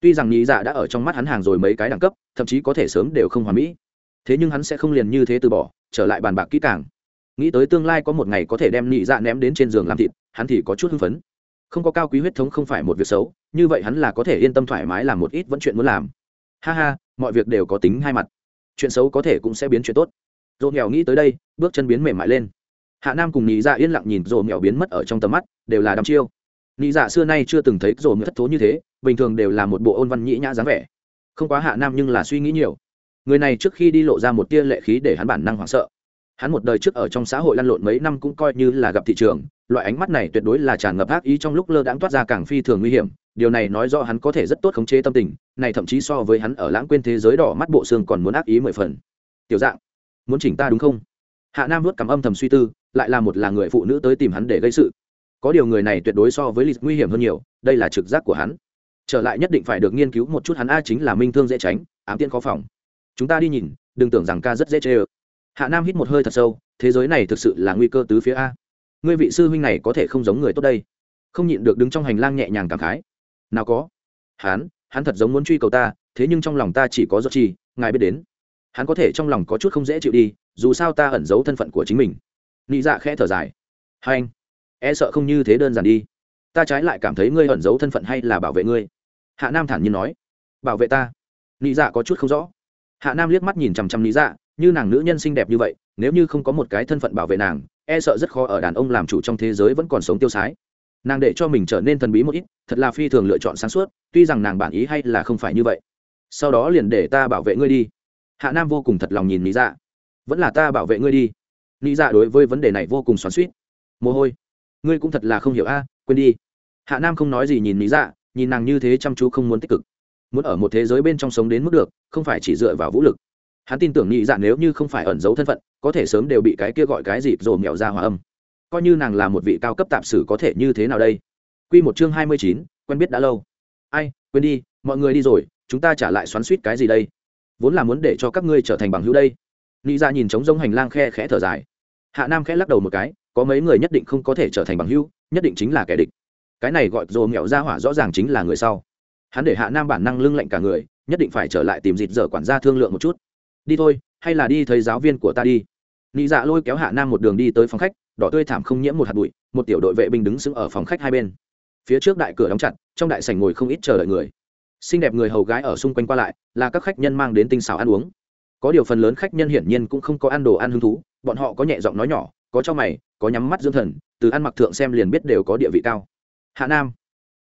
Tuy rằng nị dạ đã ở trong mắt hắn hàng rồi mấy cái đẳng cấp, thậm chí có thể sớm đều không hòa mỹ. Thế nhưng hắn sẽ không liền như thế từ bỏ, trở lại bàn bạc kỹ càng. Nghĩ tới tương lai có một ngày có thể đem nị dạ ném đến trên giường làm thịt, hắn thì có chút hưng phấn. Không có cao quý huyết thống không phải một việc xấu, như vậy hắn là có thể yên tâm thoải mái làm một ít vẫn chuyện muốn làm. Ha ha, mọi việc đều có tính hai mặt. Chuyện xấu có thể cũng sẽ biến chuyện tốt dỗ nghèo nghĩ tới đây, bước chân biến mềm mại lên. Hạ nam cùng nghĩ dạ yên lặng nhìn dỗ nghèo biến mất ở trong tầm mắt, đều là đăm chiêu. Nghĩ dạ xưa nay chưa từng thấy dỗ nghèo thất thố như thế, bình thường đều là một bộ ôn văn nhĩ nhã dáng vẻ. Không quá hạ nam nhưng là suy nghĩ nhiều. Người này trước khi đi lộ ra một tia lệ khí để hắn bản năng hoảng sợ. Hắn một đời trước ở trong xã hội lăn lộn mấy năm cũng coi như là gặp thị trường, loại ánh mắt này tuyệt đối là tràn ngập ác ý trong lúc lơ đãng toát ra càng phi thường nguy hiểm, điều này nói rõ hắn có thể rất tốt khống chế tâm tình, này thậm chí so với hắn ở lãng quên thế giới đỏ mắt bộ xương còn muốn ác ý mười phần. Tiểu dạng muốn chỉnh ta đúng không? Hạ nam vớt cảm âm thầm suy tư, lại là một là người phụ nữ tới tìm hắn để gây sự. Có điều người này tuyệt đối so với lịch nguy hiểm hơn nhiều, đây là trực giác của hắn. Trở lại nhất định phải được nghiên cứu một chút hắn a chính là minh thương dễ tránh, ám tiên khó phòng. Chúng ta đi nhìn, đừng tưởng rằng ca rất dễ chê ơ. Hạ nam hít một hơi thật sâu, thế giới này thực sự là nguy cơ tứ phía a. Ngươi vị sư huynh này có thể không giống người tốt đây. Không nhịn được đứng trong hành lang nhẹ nhàng cảm khái. Nào có. Hắn hắn thật giống muốn truy cầu ta, thế nhưng trong lòng ta chỉ có giọt chi ngài biết đến hắn có thể trong lòng có chút không dễ chịu đi, dù sao ta ẩn giấu thân phận của chính mình. Nị dạ khẽ thở dài. Hai anh e sợ không như thế đơn giản đi. Ta trái lại cảm thấy ngươi ẩn giấu thân phận hay là bảo vệ ngươi? Hạ nam thản nhiên nói. Bảo vệ ta? Nị dạ có chút không rõ. Hạ nam liếc mắt nhìn chằm chằm lý dạ như nàng nữ nhân xinh đẹp như vậy, nếu như không có một cái thân phận bảo vệ nàng e sợ rất khó ở đàn ông làm chủ trong thế giới vẫn còn sống tiêu sái. Nàng để cho mình trở nên thần bí một ít, thật là phi thường lựa chọn sáng suốt, tuy rằng nàng bản ý hay là không phải như vậy. Sau đó liền để ta bảo vệ ngươi đi hạ nam vô cùng thật lòng nhìn lý dạ. Vẫn là ta bảo vệ ngươi đi. Lý dạ đối với vấn đề này vô cùng xoắn suýt mồ hôi. Ngươi cũng thật là không hiểu a, quên đi. Hạ nam không nói gì nhìn lý dạ nhìn nàng như thế chăm chú không muốn tích cực. Muốn ở một thế giới bên trong sống đến mức được, không phải chỉ dựa vào vũ lực. Hắn tin tưởng nghĩ dạ nếu như không phải ẩn giấu thân phận, có thể sớm đều bị cái kia gọi cái dịp rồ mẹo ra hòa âm. Coi như nàng là một vị cao cấp tạp sử có thể như thế nào đây? Q một chương hai mươi chín, quen biết đã lâu. Ai, quên đi, mọi người đi rồi, chúng ta trả lại xoắn suýt cái gì đây? Vốn là muốn để cho các ngươi trở thành bằng hữu đây. Nghĩ dạ nhìn trống rông hành lang khe khẽ thở dài. Hạ nam khẽ lắc đầu một cái, có mấy người nhất định không có thể trở thành bằng hữu, nhất định chính là kẻ địch. Cái này gọi dồ mẹo ra hỏa rõ ràng chính là người sau. Hắn để hạ nam bản năng lưng lạnh cả người, nhất định phải trở lại tìm dịt dở quản gia thương lượng một chút. Đi thôi, hay là đi thấy giáo viên của ta đi. Nị dạ lôi kéo hạ nam một đường đi tới phòng khách, đỏ tươi thảm không nhiễm một hạt bụi, một tiểu đội vệ binh đứng sững ở phòng khách hai bên. Phía trước đại cửa đóng chặt, trong đại sảnh ngồi không ít chờ đợi người xinh đẹp người hầu gái ở xung quanh qua lại, là các khách nhân mang đến tinh xảo ăn uống. Có điều phần lớn khách nhân hiển nhiên cũng không có ăn đồ ăn hứng thú, bọn họ có nhẹ giọng nói nhỏ, có cho mày, có nhắm mắt dưỡng thần, từ ăn mặc thượng xem liền biết đều có địa vị cao. Hạ nam,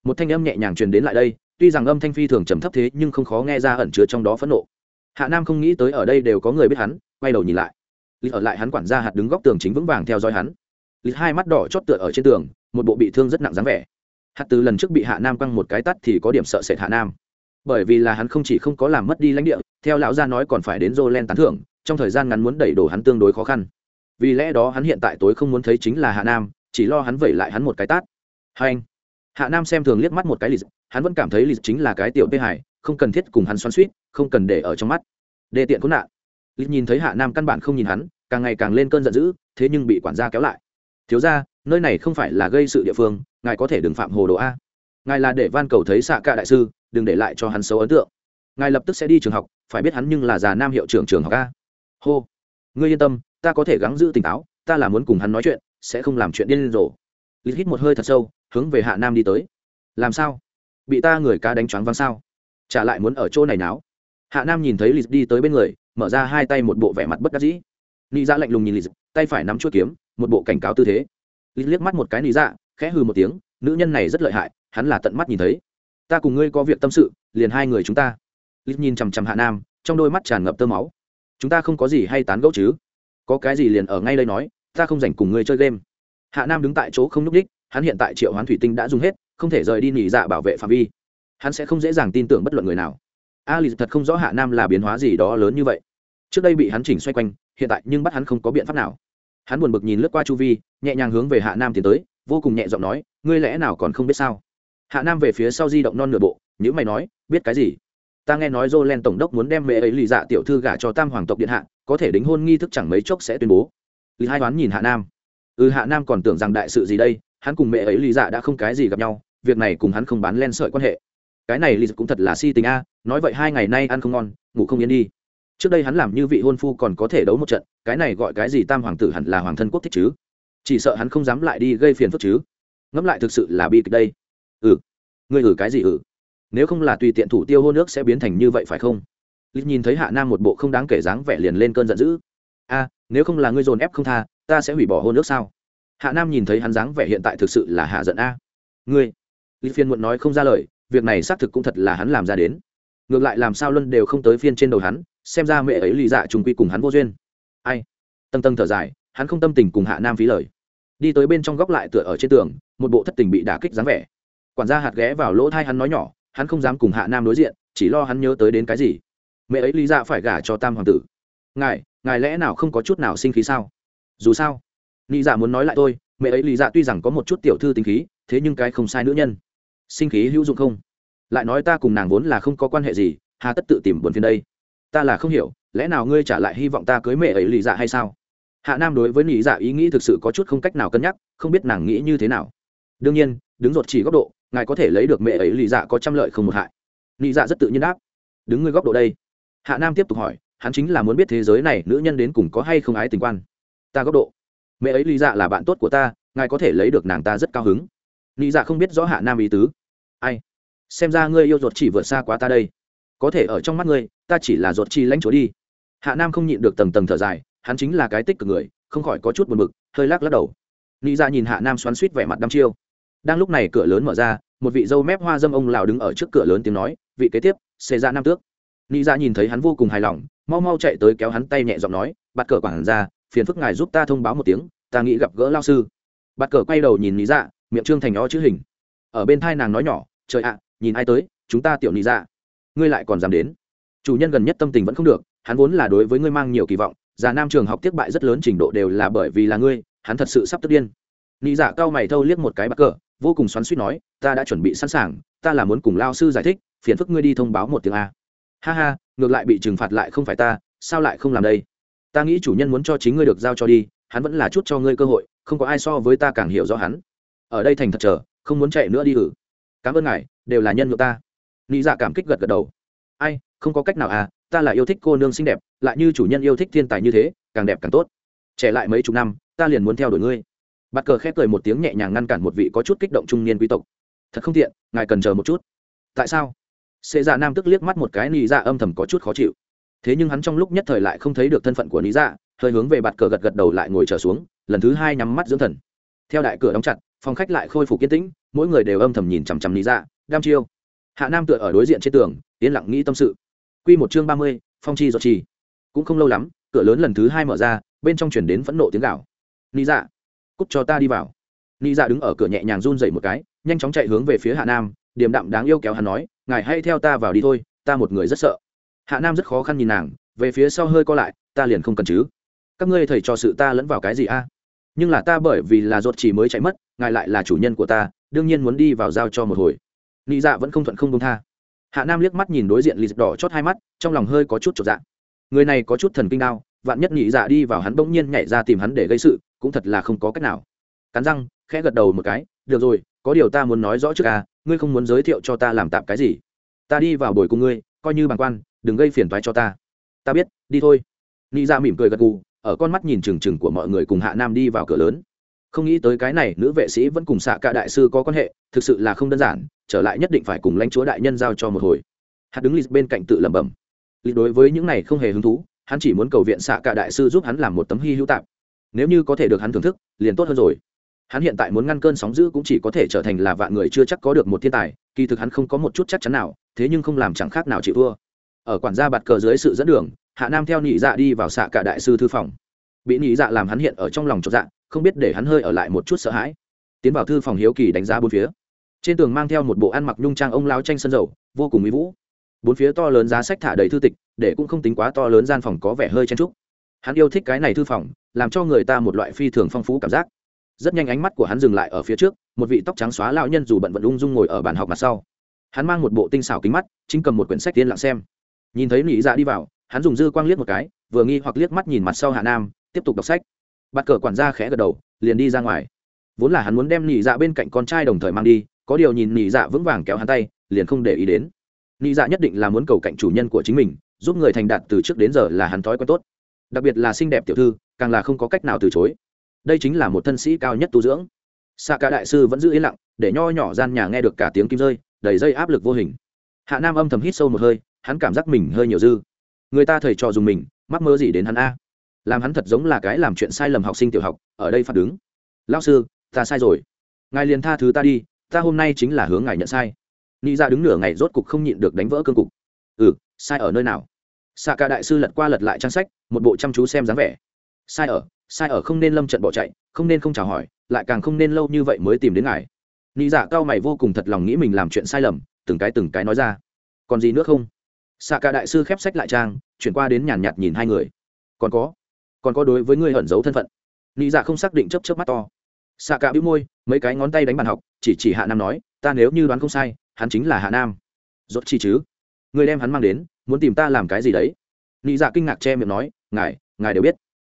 một thanh âm nhẹ nhàng truyền đến lại đây, tuy rằng âm thanh phi thường trầm thấp thế nhưng không khó nghe ra ẩn chứa trong đó phẫn nộ. Hạ nam không nghĩ tới ở đây đều có người biết hắn, quay đầu nhìn lại. Lịch ở lại hắn quản gia hạt đứng góc tường chính vững vàng theo dõi hắn. Lịch hai mắt đỏ chót tựa ở trên tường, một bộ bị thương rất nặng dáng vẻ. Hạt từ lần trước bị hạ nam quăng một cái tắt thì có điểm sợ sệt hạ nam bởi vì là hắn không chỉ không có làm mất đi lãnh địa, theo lão gia nói còn phải đến jolen tán thưởng, trong thời gian ngắn muốn đẩy đổ hắn tương đối khó khăn. Vì lẽ đó hắn hiện tại tối không muốn thấy chính là hạ nam, chỉ lo hắn vẩy lại hắn một cái tát. Hai anh. Hạ nam xem thường liếc mắt một cái lì hắn vẫn cảm thấy lì chính là cái tiểu tê hải không cần thiết cùng hắn xoắn suýt không cần để ở trong mắt. Đề tiện có nạn. Lì nhìn thấy hạ nam căn bản không nhìn hắn, càng ngày càng lên cơn giận dữ, thế nhưng bị quản gia kéo lại. Thiếu ra nơi này không phải là gây sự địa phương, ngài có thể đừng phạm hồ đồ a. Ngài là để van cầu thấy xạ cả đại sư đừng để lại cho hắn xấu ấn tượng. Ngài lập tức sẽ đi trường học, phải biết hắn nhưng là già nam hiệu trưởng trường học a. Hô. Ngươi yên tâm, ta có thể gắng giữ tỉnh táo, ta là muốn cùng hắn nói chuyện, sẽ không làm chuyện điên rồ. Lít hít một hơi thật sâu, hướng về hạ nam đi tới. Làm sao? Bị ta người cá đánh choáng văng sao? Trả lại muốn ở chỗ này náo. Hạ nam nhìn thấy lít đi tới bên người, mở ra hai tay một bộ vẻ mặt bất đắc dĩ. Nị dạ lạnh lùng nhìn lít tay phải nắm chuốt kiếm, một bộ cảnh cáo tư thế. Lít liếc mắt một cái nị dạ khẽ hư một tiếng, nữ nhân này rất lợi hại, hắn là tận mắt nhìn thấy ta cùng ngươi có việc tâm sự, liền hai người chúng ta. Lít nhìn chằm chằm hạ nam, trong đôi mắt tràn ngập tơ máu. Chúng ta không có gì hay tán gẫu chứ? Có cái gì liền ở ngay đây nói, ta không dành cùng ngươi chơi game. Hạ nam đứng tại chỗ không n ú c đích hắn hiện tại triệu hoán thủy tinh đã dùng hết, không thể rời đi nỉ dạ bảo vệ phạm vi. Hắn sẽ không dễ dàng tin tưởng bất luận người nào. A lì thật không rõ hạ nam là biến hóa gì đó lớn như vậy. Trước đây bị hắn chỉnh xoay quanh, hiện tại nhưng bắt hắn không có biện pháp nào. Hắn buồn bực nhìn lướt qua chu vi, nhẹ nhàng hướng về hạ nam tiến tới, vô cùng nhẹ giọng nói, ngươi lẽ nào còn không biết sao? Hạ nam về phía sau di động non nửa bộ nhữ mày nói biết cái gì ta nghe nói Jolen tổng đốc muốn đem mẹ ấy lì dạ tiểu thư gả cho Tam hoàng tộc điện hạ, có thể đính hôn nghi thức chẳng mấy chốc sẽ tuyên bố. Lý Hai đoán nhìn Hạ Nam. Ừ Hạ Nam còn tưởng rằng đại sự gì đây, hắn cùng mẹ ấy lì dạ đã không cái gì gặp nhau, việc này cùng hắn không bán len sợi quan hệ. Cái này lì dạ cũng thật là si tình a, nói vậy hai ngày nay ăn không ngon, ngủ không yên đi. Trước đây hắn làm như vị hôn phu còn có thể đấu một trận, cái này gọi cái gì Tam hoàng tử hẳn là hoàng thân quốc thích chứ? Chỉ sợ hắn không dám lại đi gây phiền phức chứ. Ngẫm lại thực sự là bi kịch đây. Ừ, ngươi ừ cái gì ử? nếu không là tùy tiện thủ tiêu hôn nước sẽ biến thành như vậy phải không? Lít nhìn thấy hạ nam một bộ không đáng kể dáng vẻ liền lên cơn giận dữ. A nếu không là ngươi dồn ép không tha ta sẽ hủy bỏ hôn nước sao? Hạ nam nhìn thấy hắn dáng vẻ hiện tại thực sự là hạ giận a. Ngươi. Lít phiên muộn nói không ra lời việc này xác thực cũng thật là hắn làm ra đến. Ngược lại làm sao luân đều không tới phiên trên đầu hắn xem ra mẹ ấy lì dạ trùng quy cùng hắn vô duyên. Ai? Tầng tầng thở dài hắn không tâm tình cùng hạ nam phí lời. Đi tới bên trong góc lại tựa ở trên tường một bộ thất tình bị đả kích dáng vẻ quản gia hạt ghé vào lỗ thai hắn nói nhỏ, hắn không dám cùng hạ nam đối diện, chỉ lo hắn nhớ tới đến cái gì. Mẹ ấy lý ra phải gả cho tam hoàng tử. Ngài ngài lẽ nào không có chút nào sinh khí sao? Dù sao lý dạ muốn nói lại tôi mẹ ấy lý dạ tuy rằng có một chút tiểu thư tính khí, thế nhưng cái không sai nữ nhân. Sinh khí hữu dụng không? Lại nói ta cùng nàng vốn là không có quan hệ gì, hà tất tự tìm buồn phiền đây. Ta là không hiểu, lẽ nào ngươi trả lại hy vọng ta cưới mẹ ấy lý dạ hay sao? Hạ nam đối với lý dạ ý nghĩ thực sự có chút không cách nào cân nhắc, không biết nàng nghĩ như thế nào. Đương nhiên, đứng ruột chỉ góc độ ngài có thể lấy được mẹ ấy lì dạ có trăm lợi không một hại. Lì dạ rất tự nhiên đáp. Đứng ngươi góc độ đây. Hạ nam tiếp tục hỏi, hắn chính là muốn biết thế giới này nữ nhân đến cùng có hay không ái tình quan. Ta góc độ, mẹ ấy lì dạ là bạn tốt của ta, ngài có thể lấy được nàng ta rất cao hứng. Lì dạ không biết rõ hạ nam ý tứ. Ai? Xem ra ngươi yêu ruột chỉ vượt xa quá ta đây. Có thể ở trong mắt ngươi, ta chỉ là ruột chi lãnh chúa đi. Hạ nam không nhịn được tầng tầng thở dài, hắn chính là cái tích cực người, không khỏi có chút buồn bực, hơi lắc lắc đầu. Nghĩ ra dạ nhìn hạ nam xoắn suýt vẻ mặt đăm chiêu đang lúc này cửa lớn mở ra, một vị dâu mép hoa dâm ông lào đứng ở trước cửa lớn tiếng nói, vị kế tiếp, xê ra nam tước. Ni ra dạ nhìn thấy hắn vô cùng hài lòng, mau mau chạy tới kéo hắn tay nhẹ giọng nói bắt cờ quản ra phiền phức ngài giúp ta thông báo một tiếng, ta nghĩ gặp gỡ lao sư. Bắt cờ quay đầu nhìn ni ra dạ, miệng trương thành đó chữ hình. Ở bên thai nàng nói nhỏ, trời ạ, nhìn ai tới, chúng ta tiểu ni ra dạ. ngươi lại còn dám đến? Chủ nhân gần nhất tâm tình vẫn không được, hắn vốn là đối với ngươi mang nhiều kỳ vọng, già nam trường học tiếp bại rất lớn trình độ đều là bởi vì là ngươi, hắn thật sự sắp tức điên. Nị dạ cao mày thâu liếc một cái bắt cờ vô cùng xoắn suýt nói, ta đã chuẩn bị sẵn sàng, ta là muốn cùng lao sư giải thích, phiền phức ngươi đi thông báo một tiếng a. Ha ha, ngược lại bị trừng phạt lại không phải ta, sao lại không làm đây? Ta nghĩ chủ nhân muốn cho chính ngươi được giao cho đi, hắn vẫn là chút cho ngươi cơ hội, không có ai so với ta càng hiểu rõ hắn. Ở đây thành thật chờ, không muốn chạy nữa đi hử. Cảm ơn ngài, đều là nhân nhượng ta. Nghĩ dạ cảm kích gật gật đầu. Ai, không có cách nào à ta là yêu thích cô nương xinh đẹp, lại như chủ nhân yêu thích thiên tài như thế, càng đẹp càng tốt. Trẻ lại mấy chục năm, ta liền muốn theo đuổi ngươi bắt cờ khép cười một tiếng nhẹ nhàng ngăn cản một vị có chút kích động trung niên quý tộc. Thật không tiện, ngài cần chờ một chút. Tại sao? Xê dạ nam tức liếc mắt một cái nị dạ âm thầm có chút khó chịu. Thế nhưng hắn trong lúc nhất thời lại không thấy được thân phận của nị dạ hơi hướng về bạt cờ gật gật đầu lại ngồi trở xuống, lần thứ hai nhắm mắt dưỡng thần. Theo đại cửa đóng chặt, phòng khách lại khôi phục kiên tĩnh, mỗi người đều âm thầm nhìn chằm chằm nị dạ đam chiêu. Hạ nam tựa ở đối diện trên tường, yên lặng nghĩ tâm sự. Q một chương ba mươi, phong chi giọt trì. Cũng không lâu lắm, cửa lớn lần thứ hai mở ra, bên trong chuyển đến phẫn nộ tiếng gạo nị dạ cút cho ta đi vào. Ni dạ đứng ở cửa nhẹ nhàng run dậy một cái, nhanh chóng chạy hướng về phía hạ nam, điềm đạm đáng yêu kéo hắn nói, ngài hay theo ta vào đi thôi, ta một người rất sợ. Hạ nam rất khó khăn nhìn nàng, về phía sau hơi co lại, ta liền không cần chứ. Các ngươi thầy cho sự ta lẫn vào cái gì a? Nhưng là ta bởi vì là ruột chỉ mới chạy mất, ngài lại là chủ nhân của ta, đương nhiên muốn đi vào giao cho một hồi. Nị dạ vẫn không thuận không công tha. Hạ nam liếc mắt nhìn đối diện lì đỏ chót hai mắt, trong lòng hơi có chút trọn dạ. Người này có chút thần kinh đao vạn nhất nị dạ đi vào hắn bỗng nhiên nhảy ra tìm hắn để gây sự cũng thật là không có cách nào. Cắn răng, khẽ gật đầu một cái, được rồi, có điều ta muốn nói rõ trước à ngươi không muốn giới thiệu cho ta làm tạm cái gì? Ta đi vào buổi cùng ngươi, coi như bằng quan, đừng gây phiền toái cho ta. Ta biết, đi thôi. Nị ra mỉm cười gật gù, ở con mắt nhìn trừng trừng của mọi người cùng hạ nam đi vào cửa lớn. Không nghĩ tới cái này nữ vệ sĩ vẫn cùng xạ cả đại sư có quan hệ, thực sự là không đơn giản, trở lại nhất định phải cùng lãnh chúa đại nhân giao cho một hồi. Hạt đứng lịch bên cạnh tự lẩm bẩm. Lịch đối với những này không hề hứng thú, hắn chỉ muốn cầu viện xạ cả đại sư giúp hắn làm một tấm hy hữu tạp nếu như có thể được hắn thưởng thức, liền tốt hơn rồi. Hắn hiện tại muốn ngăn cơn sóng dữ cũng chỉ có thể trở thành là vạn người chưa chắc có được một thiên tài, kỳ thực hắn không có một chút chắc chắn nào, thế nhưng không làm chẳng khác nào chịu thua. Ở quản gia bạt cờ dưới sự dẫn đường, hạ nam theo nhị dạ đi vào xạ cả đại sư thư phòng. Bị nhị dạ làm hắn hiện ở trong lòng chột dạ không biết để hắn hơi ở lại một chút sợ hãi. Tiến vào thư phòng hiếu kỳ đánh giá bốn phía. Trên tường mang theo một bộ ăn mặc nhung trang ông lao tranh sân dầu, vô cùng mỹ vũ. Bốn phía to lớn giá sách thả đầy thư tịch, để cũng không tính quá to lớn gian phòng có vẻ hơi chen trúc hắn yêu thích cái này thư phòng, làm cho người ta một loại phi thường phong phú cảm giác. Rất nhanh ánh mắt của hắn dừng lại ở phía trước, một vị tóc trắng xóa lao nhân dù bận vận ung dung ngồi ở bàn học mặt sau. Hắn mang một bộ tinh xảo kính mắt, chính cầm một quyển sách tiên lặng xem. Nhìn thấy nị dạ đi vào, hắn dùng dư quang liếc một cái, vừa nghi hoặc liếc mắt nhìn mặt sau hạ nam, tiếp tục đọc sách. Bắt cờ quản gia khẽ gật đầu, liền đi ra ngoài. Vốn là hắn muốn đem nị dạ bên cạnh con trai đồng thời mang đi, có điều nhìn nị dạ vững vàng kéo hắn tay, liền không để ý đến. Nị dạ nhất định là muốn cầu cạnh chủ nhân của chính mình, giúp người thành đạt từ trước đến giờ là hắn thói quen tốt đặc biệt là xinh đẹp tiểu thư, càng là không có cách nào từ chối. Đây chính là một thân sĩ cao nhất tu dưỡng. Xa cả đại sư vẫn giữ yên lặng, để nho nhỏ gian nhà nghe được cả tiếng kim rơi, đầy dây áp lực vô hình. Hạ nam âm thầm hít sâu một hơi, hắn cảm giác mình hơi nhiều dư. Người ta thầy trò dùng mình, mắc mơ gì đến hắn a? Làm hắn thật giống là cái làm chuyện sai lầm học sinh tiểu học, ở đây phạt đứng. Lao sư, ta sai rồi. Ngài liền tha thứ ta đi, ta hôm nay chính là hướng ngài nhận sai. Nghĩ ra dạ đứng nửa ngày rốt cục không nhịn được đánh vỡ cương cục. Ừ sai ở nơi nào? Xạ cả đại sư lật qua lật lại trang sách, một bộ chăm chú xem dáng vẻ. Sai ở sai ở không nên lâm trận bỏ chạy, không nên không chào hỏi, lại càng không nên lâu như vậy mới tìm đến ngài. Nghĩ dạ cao mày vô cùng thật lòng nghĩ mình làm chuyện sai lầm, từng cái từng cái nói ra. Còn gì nữa không? Xạ cả đại sư khép sách lại trang, chuyển qua đến nhàn nhạt nhìn hai người. Còn có còn có đối với người hận giấu thân phận. Nghĩ dạ không xác định chấp chấp mắt to. Xạ cả bĩu môi, mấy cái ngón tay đánh bàn học, chỉ chỉ hạ nam nói, ta nếu như đoán không sai, hắn chính là hạ nam. Rốt chi chứ? Người đem hắn mang đến muốn tìm ta làm cái gì đấy? Nị dạ kinh ngạc che miệng nói, ngài ngài đều biết.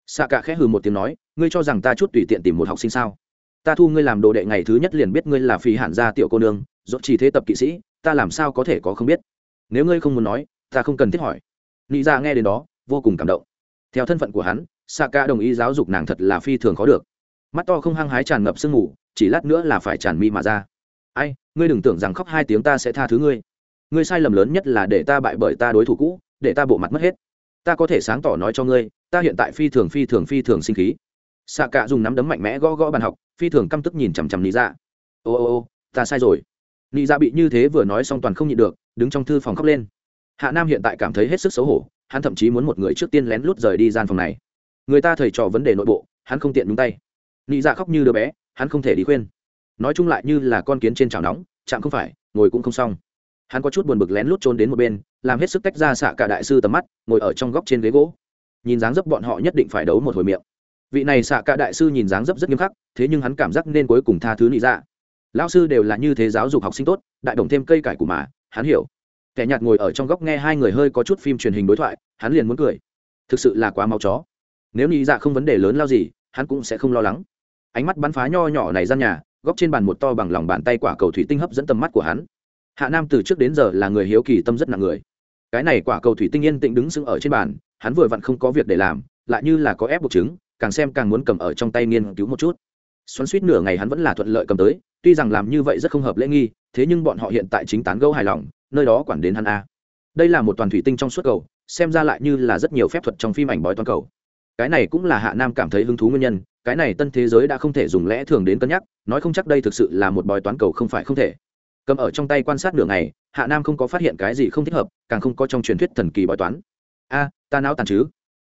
Xạ cả khẽ hừ một tiếng nói, ngươi cho rằng ta chút tùy tiện tìm một học sinh sao? Ta thu ngươi làm đồ đệ ngày thứ nhất liền biết ngươi là phi hạn gia tiểu cô nương, dốt chỉ thế tập kỵ sĩ, ta làm sao có thể có không biết? Nếu ngươi không muốn nói, ta không cần thiết hỏi. Nị Dạ nghe đến đó, vô cùng cảm động. Theo thân phận của hắn xạ cả đồng ý giáo dục nàng thật là phi thường khó được. Mắt to không hăng hái tràn ngập sương mù, chỉ lát nữa là phải tràn mi mà ra. Ai, ngươi đừng tưởng rằng khóc hai tiếng ta sẽ tha thứ ngươi ngươi sai lầm lớn nhất là để ta bại bởi ta đối thủ cũ, để ta bộ mặt mất hết. Ta có thể sáng tỏ nói cho ngươi, ta hiện tại phi thường phi thường phi thường sinh khí. Xạ cạ dùng nắm đấm mạnh mẽ gõ gõ bàn học, phi thường căm tức nhìn chằm chằm lý dạ. Ô ô ô, ta sai rồi. Lý dạ bị như thế vừa nói xong toàn không nhịn được, đứng trong thư phòng khóc lên. Hạ nam hiện tại cảm thấy hết sức xấu hổ, hắn thậm chí muốn một người trước tiên lén lút rời đi gian phòng này. Người ta thầy trò vấn đề nội bộ, hắn không tiện nhúng tay. Lý dạ khóc như đứa bé, hắn không thể đi khuyên. Nói chung lại như là con kiến trên chảo nóng, chạm không phải, ngồi cũng không xong hắn có chút buồn bực lén lút trốn đến một bên, làm hết sức tách ra xạ cả đại sư tầm mắt, ngồi ở trong góc trên ghế gỗ. Nhìn dáng dấp bọn họ nhất định phải đấu một hồi miệng. Vị này xạ cả đại sư nhìn dáng dấp rất nghiêm khắc, thế nhưng hắn cảm giác nên cuối cùng tha thứ nị dạ. Lão sư đều là như thế giáo dục học sinh tốt, đại đồng thêm cây cải của mà, hắn hiểu. Kẻ nhạt ngồi ở trong góc nghe hai người hơi có chút phim truyền hình đối thoại, hắn liền muốn cười. Thực sự là quá mau chó. Nếu nị dạ không vấn đề lớn lao gì, hắn cũng sẽ không lo lắng. Ánh mắt bắn phá nho nhỏ này ra nhà, góc trên bàn một to bằng lòng bàn tay quả cầu thủy tinh hấp dẫn tầm mắt của hắn hạ nam từ trước đến giờ là người hiếu kỳ tâm rất nặng người. Cái này quả cầu thủy tinh yên tĩnh đứng sững ở trên bàn, hắn vừa vặn không có việc để làm, lại như là có ép buộc chứng, càng xem càng muốn cầm ở trong tay nghiên cứu một chút. Xoắn suýt nửa ngày hắn vẫn là thuận lợi cầm tới, tuy rằng làm như vậy rất không hợp lễ nghi, thế nhưng bọn họ hiện tại chính tán gẫu hài lòng, nơi đó quản đến hắn a. Đây là một toàn thủy tinh trong suốt cầu, xem ra lại như là rất nhiều phép thuật trong phim ảnh bói toàn cầu. Cái này cũng là hạ nam cảm thấy hứng thú nguyên nhân, cái này tân thế giới đã không thể dùng lẽ thường đến cân nhắc, nói không chắc đây thực sự là một bói toán cầu không phải không thể cầm ở trong tay quan sát nửa ngày, hạ nam không có phát hiện cái gì không thích hợp, càng không có trong truyền thuyết thần kỳ bói toán. A, ta não tàn chứ?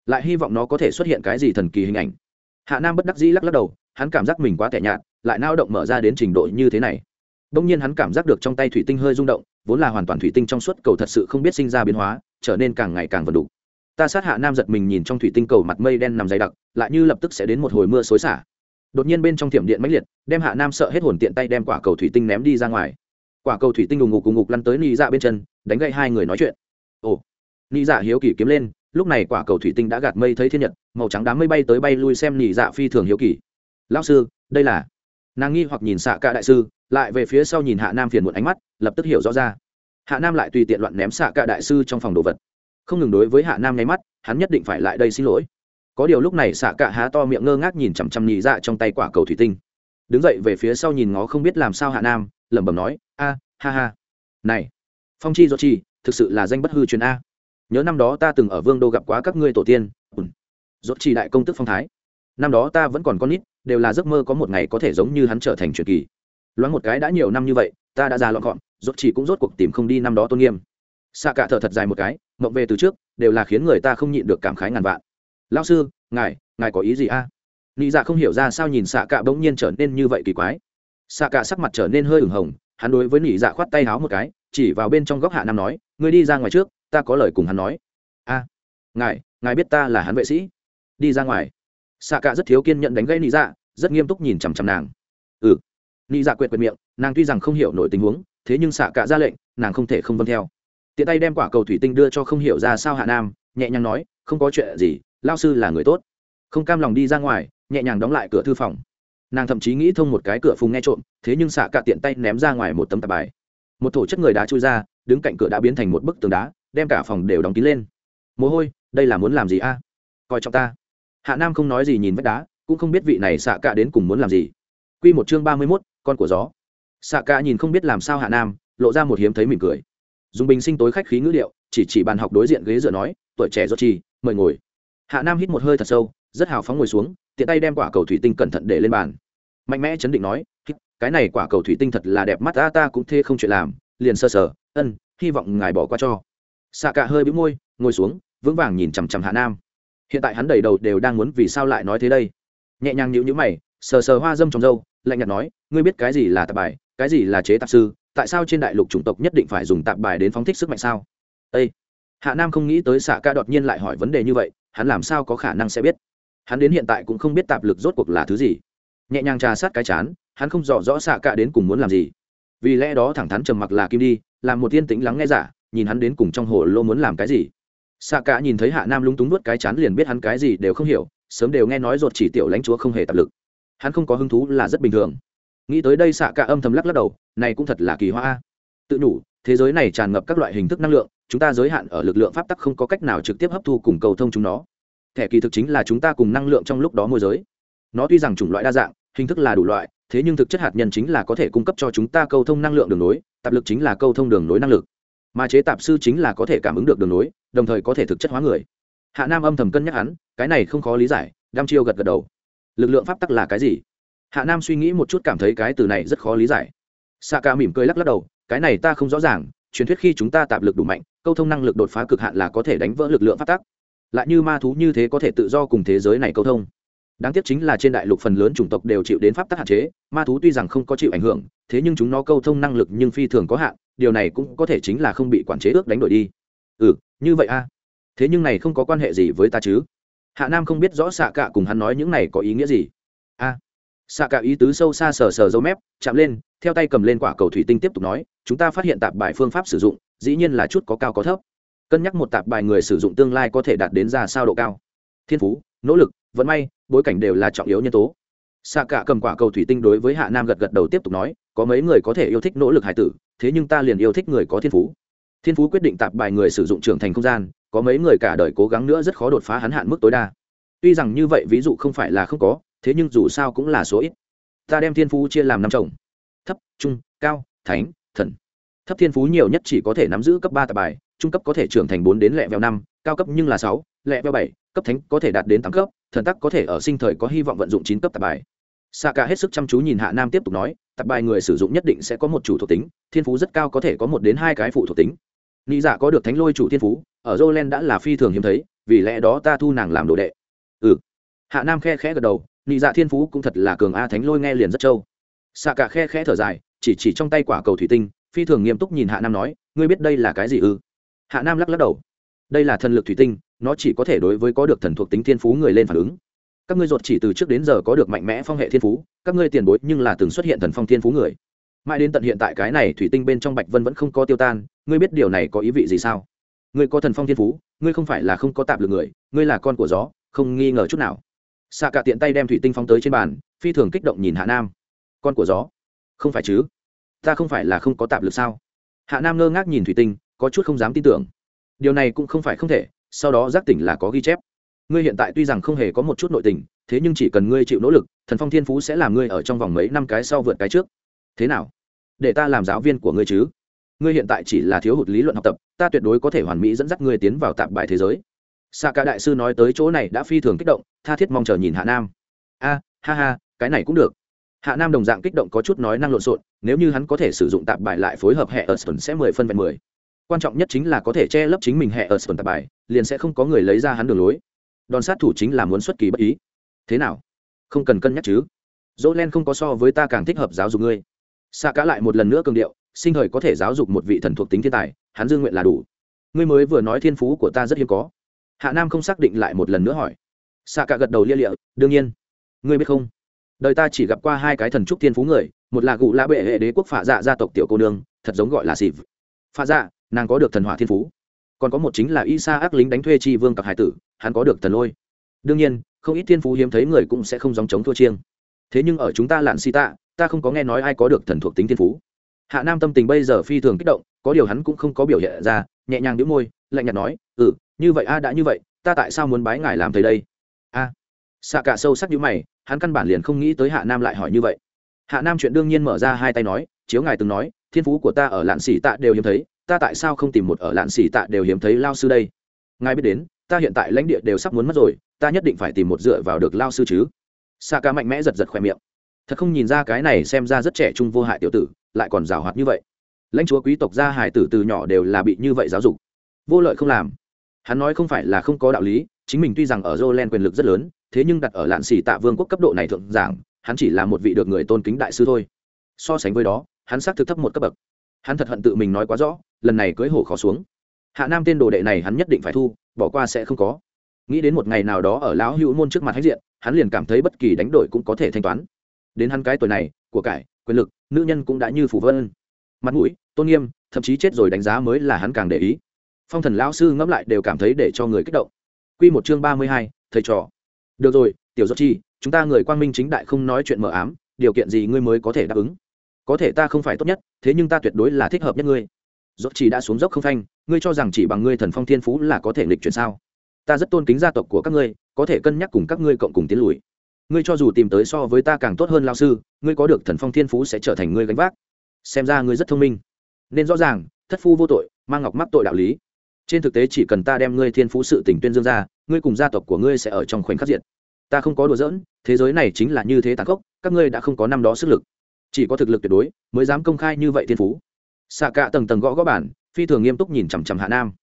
Lại hy vọng nó có thể xuất hiện cái gì thần kỳ hình ảnh. Hạ nam bất đắc dĩ lắc lắc đầu, hắn cảm giác mình quá tẻ nhạt, lại nao động mở ra đến trình độ như thế này. Đông nhiên hắn cảm giác được trong tay thủy tinh hơi rung động, vốn là hoàn toàn thủy tinh trong suốt cầu thật sự không biết sinh ra biến hóa, trở nên càng ngày càng vần đủ ta sát hạ nam giật mình nhìn trong thủy tinh cầu mặt mây đen nằm dày đặc, lại như lập tức sẽ đến một hồi mưa xối xả. Đột nhiên bên trong thiểm điện mãnh liệt, đem hạ nam sợ hết hồn tiện tay đem quả cầu thủy tinh ném đi ra ngoài quả cầu thủy tinh đùng ngục cùng ngục lăn tới nị dạ bên chân, đánh gậy hai người nói chuyện. Ồ, nị dạ hiếu kỳ kiếm lên, lúc này quả cầu thủy tinh đã gạt mây thấy thiên nhật, màu trắng đám mây bay tới bay lui xem nị dạ phi thường hiếu kỳ. Lao sư, đây là nàng nghi hoặc nhìn xạ cả đại sư, lại về phía sau nhìn hạ nam phiền muộn ánh mắt, lập tức hiểu rõ ra. Hạ nam lại tùy tiện loạn ném xạ cả đại sư trong phòng đồ vật. Không ngừng đối với hạ nam nháy mắt, hắn nhất định phải lại đây xin lỗi. Có điều lúc này xạ cả há to miệng ngơ ngác nhìn chằm chằm nhì dạ trong tay quả cầu thủy tinh. Đứng dậy về phía sau nhìn ngó không biết làm sao hạ nam lẩm bẩm nói, a, ha ha. Này, phong chi do chi, thực sự là danh bất hư truyền a. Nhớ năm đó ta từng ở vương đô gặp quá các ngươi tổ tiên. Dốt chi đại công tức phong thái. Năm đó ta vẫn còn con nít, đều là giấc mơ có một ngày có thể giống như hắn trở thành truyền kỳ. Loáng một cái đã nhiều năm như vậy, ta đã già lọn gọn rốt chỉ cũng rốt cuộc tìm không đi năm đó tôn nghiêm. Xa cả thở thật dài một cái, mộng về từ trước, đều là khiến người ta không nhịn được cảm khái ngàn vạn. Lao sư, ngài ngài có ý gì a? À? nị dạ không hiểu ra sao nhìn xạ cạ bỗng nhiên trở nên như vậy kỳ quái xạ cả sắc mặt trở nên hơi ửng hồng, hắn đối với nị dạ khoát tay háo một cái, chỉ vào bên trong góc hạ nam nói, ngươi đi ra ngoài trước, ta có lời cùng hắn nói. A, ngài ngài biết ta là hắn vệ sĩ. Đi ra ngoài. Xạ cả rất thiếu kiên nhận đánh gãy nị dạ rất nghiêm túc nhìn chằm chằm nàng. Ừ. Nị dạ quyệt quyệt miệng, nàng tuy rằng không hiểu nổi tình huống, thế nhưng xạ cả ra lệnh, nàng không thể không vâng theo. Tiện tay đem quả cầu thủy tinh đưa cho không hiểu ra sao hạ nam, nhẹ nhàng nói, không có chuyện gì lao sư là người tốt. Không cam lòng đi ra ngoài, nhẹ nhàng đóng lại cửa thư phòng nàng thậm chí nghĩ thông một cái cửa phùng nghe trộm, thế nhưng xạ cả tiện tay ném ra ngoài một tấm tạp bài. Một thổ chất người đá trôi ra, đứng cạnh cửa đã biến thành một bức tường đá, đem cả phòng đều đóng kín lên. Mồ hôi, đây là muốn làm gì a? Coi trọng ta. Hạ nam không nói gì nhìn vách đá, cũng không biết vị này xạ cả đến cùng muốn làm gì. Q một chương ba mươi mốt, con của gió. Xạ cả nhìn không biết làm sao hạ nam, lộ ra một hiếm thấy mỉm cười. Dùng bình sinh tối khách khí ngữ liệu chỉ chỉ bàn học đối diện ghế dựa nói, tuổi trẻ do chi mời ngồi. Hạ nam hít một hơi thật sâu, rất hào phóng ngồi xuống, tiện tay đem quả cầu thủy tinh cẩn thận để lên bàn mạnh mẽ chấn định nói cái này quả cầu thủy tinh thật là đẹp mắt, ta ta cũng thê không chuyện làm, liền sơ sờ, ân, hy vọng ngài bỏ qua cho. Xạ cả hơi bĩu môi, ngồi xuống, vững vàng nhìn chằm chằm hạ nam. Hiện tại hắn đầy đầu đều đang muốn vì sao lại nói thế đây? Nhẹ nhàng nhịu nhữ mày, sờ sờ hoa dâm trong dâu lạnh nhạt nói, ngươi biết cái gì là tạp bài, cái gì là chế tạp sư, tại sao trên đại lục chủng tộc nhất định phải dùng tạp bài đến phóng thích sức mạnh sao? Ê! hạ nam không nghĩ tới xạ ca đột nhiên lại hỏi vấn đề như vậy, hắn làm sao có khả năng sẽ biết? Hắn đến hiện tại cũng không biết tạp lực rốt cuộc là thứ gì nhẹ nhàng trà sát cái chán, hắn không rõ rõ xạ Cả đến cùng muốn làm gì. Vì lẽ đó thẳng thắn trầm mặc là kim đi, làm một tiên tĩnh lắng nghe giả, nhìn hắn đến cùng trong hồ lô muốn làm cái gì. Xạ cả nhìn thấy hạ nam lúng túng nuốt cái chán liền biết hắn cái gì đều không hiểu, sớm đều nghe nói ruột chỉ tiểu lãnh chúa không hề tập lực. Hắn không có hứng thú là rất bình thường. Nghĩ tới đây xạ cả âm thầm lắc lắc đầu, này cũng thật là kỳ hoa tự nhủ, thế giới này tràn ngập các loại hình thức năng lượng, chúng ta giới hạn ở lực lượng pháp tắc không có cách nào trực tiếp hấp thu cùng cầu thông chúng nó. Thẻ kỳ thực chính là chúng ta cùng năng lượng trong lúc đó môi giới nó tuy rằng chủng loại đa dạng, hình thức là đủ loại, thế nhưng thực chất hạt nhân chính là có thể cung cấp cho chúng ta câu thông năng lượng đường nối, tạp lực chính là câu thông đường nối năng lực. Mà chế tạp sư chính là có thể cảm ứng được đường nối, đồng thời có thể thực chất hóa người. Hạ nam âm thầm cân nhắc hắn, cái này không khó lý giải, đam chiêu gật gật đầu. Lực lượng pháp tắc là cái gì? Hạ nam suy nghĩ một chút cảm thấy cái từ này rất khó lý giải. Sa ca mỉm cười lắc lắc đầu, cái này ta không rõ ràng, truyền thuyết khi chúng ta tạp lực đủ mạnh, câu thông năng lực đột phá cực hạn là có thể đánh vỡ lực lượng pháp tắc. Lại như ma thú như thế có thể tự do cùng thế giới này câu thông đáng tiếc chính là trên đại lục phần lớn chủng tộc đều chịu đến pháp tắc hạn chế, ma thú tuy rằng không có chịu ảnh hưởng, thế nhưng chúng nó câu thông năng lực nhưng phi thường có hạn, điều này cũng có thể chính là không bị quản chế ước đánh đổi đi. Ừ như vậy a. Thế nhưng này không có quan hệ gì với ta chứ? Hạ nam không biết rõ xạ cạ cùng hắn nói những này có ý nghĩa gì. A. Xạ cả ý tứ sâu xa sờ sờ dấu mép, chạm lên, theo tay cầm lên quả cầu thủy tinh tiếp tục nói, chúng ta phát hiện tạp bài phương pháp sử dụng, dĩ nhiên là chút có cao có thấp. Cân nhắc một tạp bài người sử dụng tương lai có thể đạt đến ra sao độ cao. Thiên phú, nỗ lực vẫn may, bối cảnh đều là trọng yếu nhân tố. Xạ cả cầm quả cầu thủy tinh đối với hạ nam gật gật đầu tiếp tục nói, có mấy người có thể yêu thích nỗ lực hải tử, thế nhưng ta liền yêu thích người có thiên phú. Thiên phú quyết định tạp bài người sử dụng trưởng thành không gian, có mấy người cả đời cố gắng nữa rất khó đột phá hắn hạn mức tối đa. Tuy rằng như vậy ví dụ không phải là không có, thế nhưng dù sao cũng là số ít. Ta đem thiên phú chia làm năm chồng thấp, trung, cao, thánh, thần. Thấp thiên phú nhiều nhất chỉ có thể nắm giữ cấp ba tạp bài, trung cấp có thể trưởng thành bốn đến lẹ vẹo năm, cao cấp nhưng là sáu, lẹ vẹo bảy, cấp thánh có thể đạt đến tám cấp thần tắc có thể ở sinh thời có hy vọng vận dụng chín cấp tạp bài. Xạ cả hết sức chăm chú nhìn hạ nam tiếp tục nói, tạp bài người sử dụng nhất định sẽ có một chủ thuộc tính, thiên phú rất cao có thể có một đến hai cái phụ thuộc tính. Nghĩ dạ có được thánh lôi chủ thiên phú, ở jolen đã là phi thường hiếm thấy, vì lẽ đó ta thu nàng làm đồ đệ. Ừ. Hạ nam khe khẽ gật đầu nghĩ dạ thiên phú cũng thật là cường a, thánh lôi nghe liền rất trâu. Xạ cả khe khẽ thở dài, chỉ chỉ trong tay quả cầu thủy tinh, phi thường nghiêm túc nhìn hạ nam nói, ngươi biết đây là cái gì ư? Hạ nam lắc lắc đầu. Đây là thần lực thủy tinh nó chỉ có thể đối với có được thần thuộc tính thiên phú người lên phản ứng. Các ngươi ruột chỉ từ trước đến giờ có được mạnh mẽ phong hệ thiên phú, các ngươi tiền bối nhưng là từng xuất hiện thần phong thiên phú người. Mãi đến tận hiện tại cái này thủy tinh bên trong bạch vân vẫn không có tiêu tan, ngươi biết điều này có ý vị gì sao? Ngươi có thần phong thiên phú, ngươi không phải là không có tạp lực người, ngươi là con của gió, không nghi ngờ chút nào. Xạ cả tiện tay đem thủy tinh phóng tới trên bàn, phi thường kích động nhìn hạ nam. Con của gió? Không phải chứ? Ta không phải là không có tạp lực sao? Hạ nam ngơ ngác nhìn thủy tinh, có chút không dám tin tưởng. Điều này cũng không phải không thể sau đó giác tỉnh là có ghi chép. Ngươi hiện tại tuy rằng không hề có một chút nội tình, thế nhưng chỉ cần ngươi chịu nỗ lực, thần phong thiên phú sẽ làm ngươi ở trong vòng mấy năm cái sau vượt cái trước. Thế nào? Để ta làm giáo viên của ngươi chứ. Ngươi hiện tại chỉ là thiếu hụt lý luận học tập, ta tuyệt đối có thể hoàn mỹ dẫn dắt ngươi tiến vào tạp bài thế giới. Xa cả đại sư nói tới chỗ này đã phi thường kích động, tha thiết mong chờ nhìn hạ nam. A, ha ha, cái này cũng được. Hạ nam đồng dạng kích động có chút nói năng lộn xộn, nếu như hắn có thể sử dụng tạp bài lại phối hợp hệ ở sơn sẽ mười phân vẹn mười quan trọng nhất chính là có thể che lấp chính mình hệ ở sườn tạp bài, liền sẽ không có người lấy ra hắn đường lối. Đòn sát thủ chính là muốn xuất kỳ bất ý. Thế nào? Không cần cân nhắc chứ. Dỗ len không có so với ta càng thích hợp giáo dục ngươi. Xa cá lại một lần nữa cường điệu, sinh thời có thể giáo dục một vị thần thuộc tính thiên tài, hắn dương nguyện là đủ. Ngươi mới vừa nói thiên phú của ta rất hiếm có. Hạ nam không xác định lại một lần nữa hỏi. Xa cả gật đầu lia lịa, đương nhiên. Ngươi biết không? Đời ta chỉ gặp qua hai cái thần trúc thiên phú người, một là cụ lã bệ hệ đế quốc phạ dạ gia tộc tiểu cô nương, thật giống gọi là xịp phạ dạ nàng có được thần hỏa thiên phú. Còn có một chính là y sa ác lính đánh thuê chi vương cặp hải tử hắn có được thần lôi. Đương nhiên không ít thiên phú hiếm thấy người cũng sẽ không dòng chống thua chiêng. Thế nhưng ở chúng ta lạn si tạ ta không có nghe nói ai có được thần thuộc tính thiên phú. Hạ nam tâm tình bây giờ phi thường kích động có điều hắn cũng không có biểu hiện ra nhẹ nhàng đĩu môi lạnh nhạt nói ừ như vậy a đã như vậy ta tại sao muốn bái ngài làm thầy đây? A. À, xạ cả sâu sắc như mày hắn căn bản liền không nghĩ tới hạ nam lại hỏi như vậy. Hạ nam chuyện đương nhiên mở ra hai tay nói chiếu ngài từng nói thiên phú của ta ở lạn xỉ tạ đều hiếm thấy ta tại sao không tìm một ở lạn xỉ tạ đều hiếm thấy lao sư đây? Ngài biết đến, ta hiện tại lãnh địa đều sắp muốn mất rồi, ta nhất định phải tìm một dựa vào được lao sư chứ. Sa ca mạnh mẽ giật giật khoe miệng. Thật không nhìn ra cái này xem ra rất trẻ trung vô hại tiểu tử, lại còn rào hoạt như vậy. Lãnh chúa quý tộc gia hải tử từ nhỏ đều là bị như vậy giáo dục. Vô lợi không làm. Hắn nói không phải là không có đạo lý, chính mình tuy rằng ở jolen quyền lực rất lớn, thế nhưng đặt ở lạn xỉ tạ vương quốc cấp độ này thượng giảng, hắn chỉ là một vị được người tôn kính đại sư thôi. So sánh với đó, hắn xác thực thấp một cấp bậc hắn thật hận tự mình nói quá rõ, lần này cưới hổ khó xuống. Hạ nam tên đồ đệ này hắn nhất định phải thu, bỏ qua sẽ không có. Nghĩ đến một ngày nào đó ở lão hữu môn trước mặt hãnh diện, hắn liền cảm thấy bất kỳ đánh đổi cũng có thể thanh toán. Đến hắn cái tuổi này, của cải, quyền lực, nữ nhân cũng đã như phủ vân. Mặt mũi, tôn nghiêm, thậm chí chết rồi đánh giá mới là hắn càng để ý. Phong thần lão sư ngẫm lại đều cảm thấy để cho người kích động. Q một chương ba mươi hai, thầy trò. Được rồi, tiểu dốt chi, chúng ta người quang minh chính đại không nói chuyện mờ ám, điều kiện gì ngươi mới có thể đáp ứng? Có thể ta không phải tốt nhất, thế nhưng ta tuyệt đối là thích hợp nhất ngươi. Dốt chỉ đã xuống dốc không phanh, ngươi cho rằng chỉ bằng ngươi thần phong thiên phú là có thể lịch chuyển sao? Ta rất tôn kính gia tộc của các ngươi, có thể cân nhắc cùng các ngươi cộng cùng tiến lùi. Ngươi cho dù tìm tới so với ta càng tốt hơn lao sư, ngươi có được thần phong thiên phú sẽ trở thành ngươi gánh vác. Xem ra ngươi rất thông minh. Nên rõ ràng, thất phu vô tội, mang ngọc mắc tội đạo lý. Trên thực tế chỉ cần ta đem ngươi thiên phú sự tình tuyên dương ra, ngươi cùng gia tộc của ngươi sẽ ở trong khoảnh khắc diện. ta không có đùa giỡn, thế giới này chính là như thế tàn khốc, các ngươi đã không có năm đó sức lực chỉ có thực lực tuyệt đối mới dám công khai như vậy thiên phú. Xạ cạ tầng tầng gõ gõ bản phi thường nghiêm túc nhìn chằm chằm hạ nam.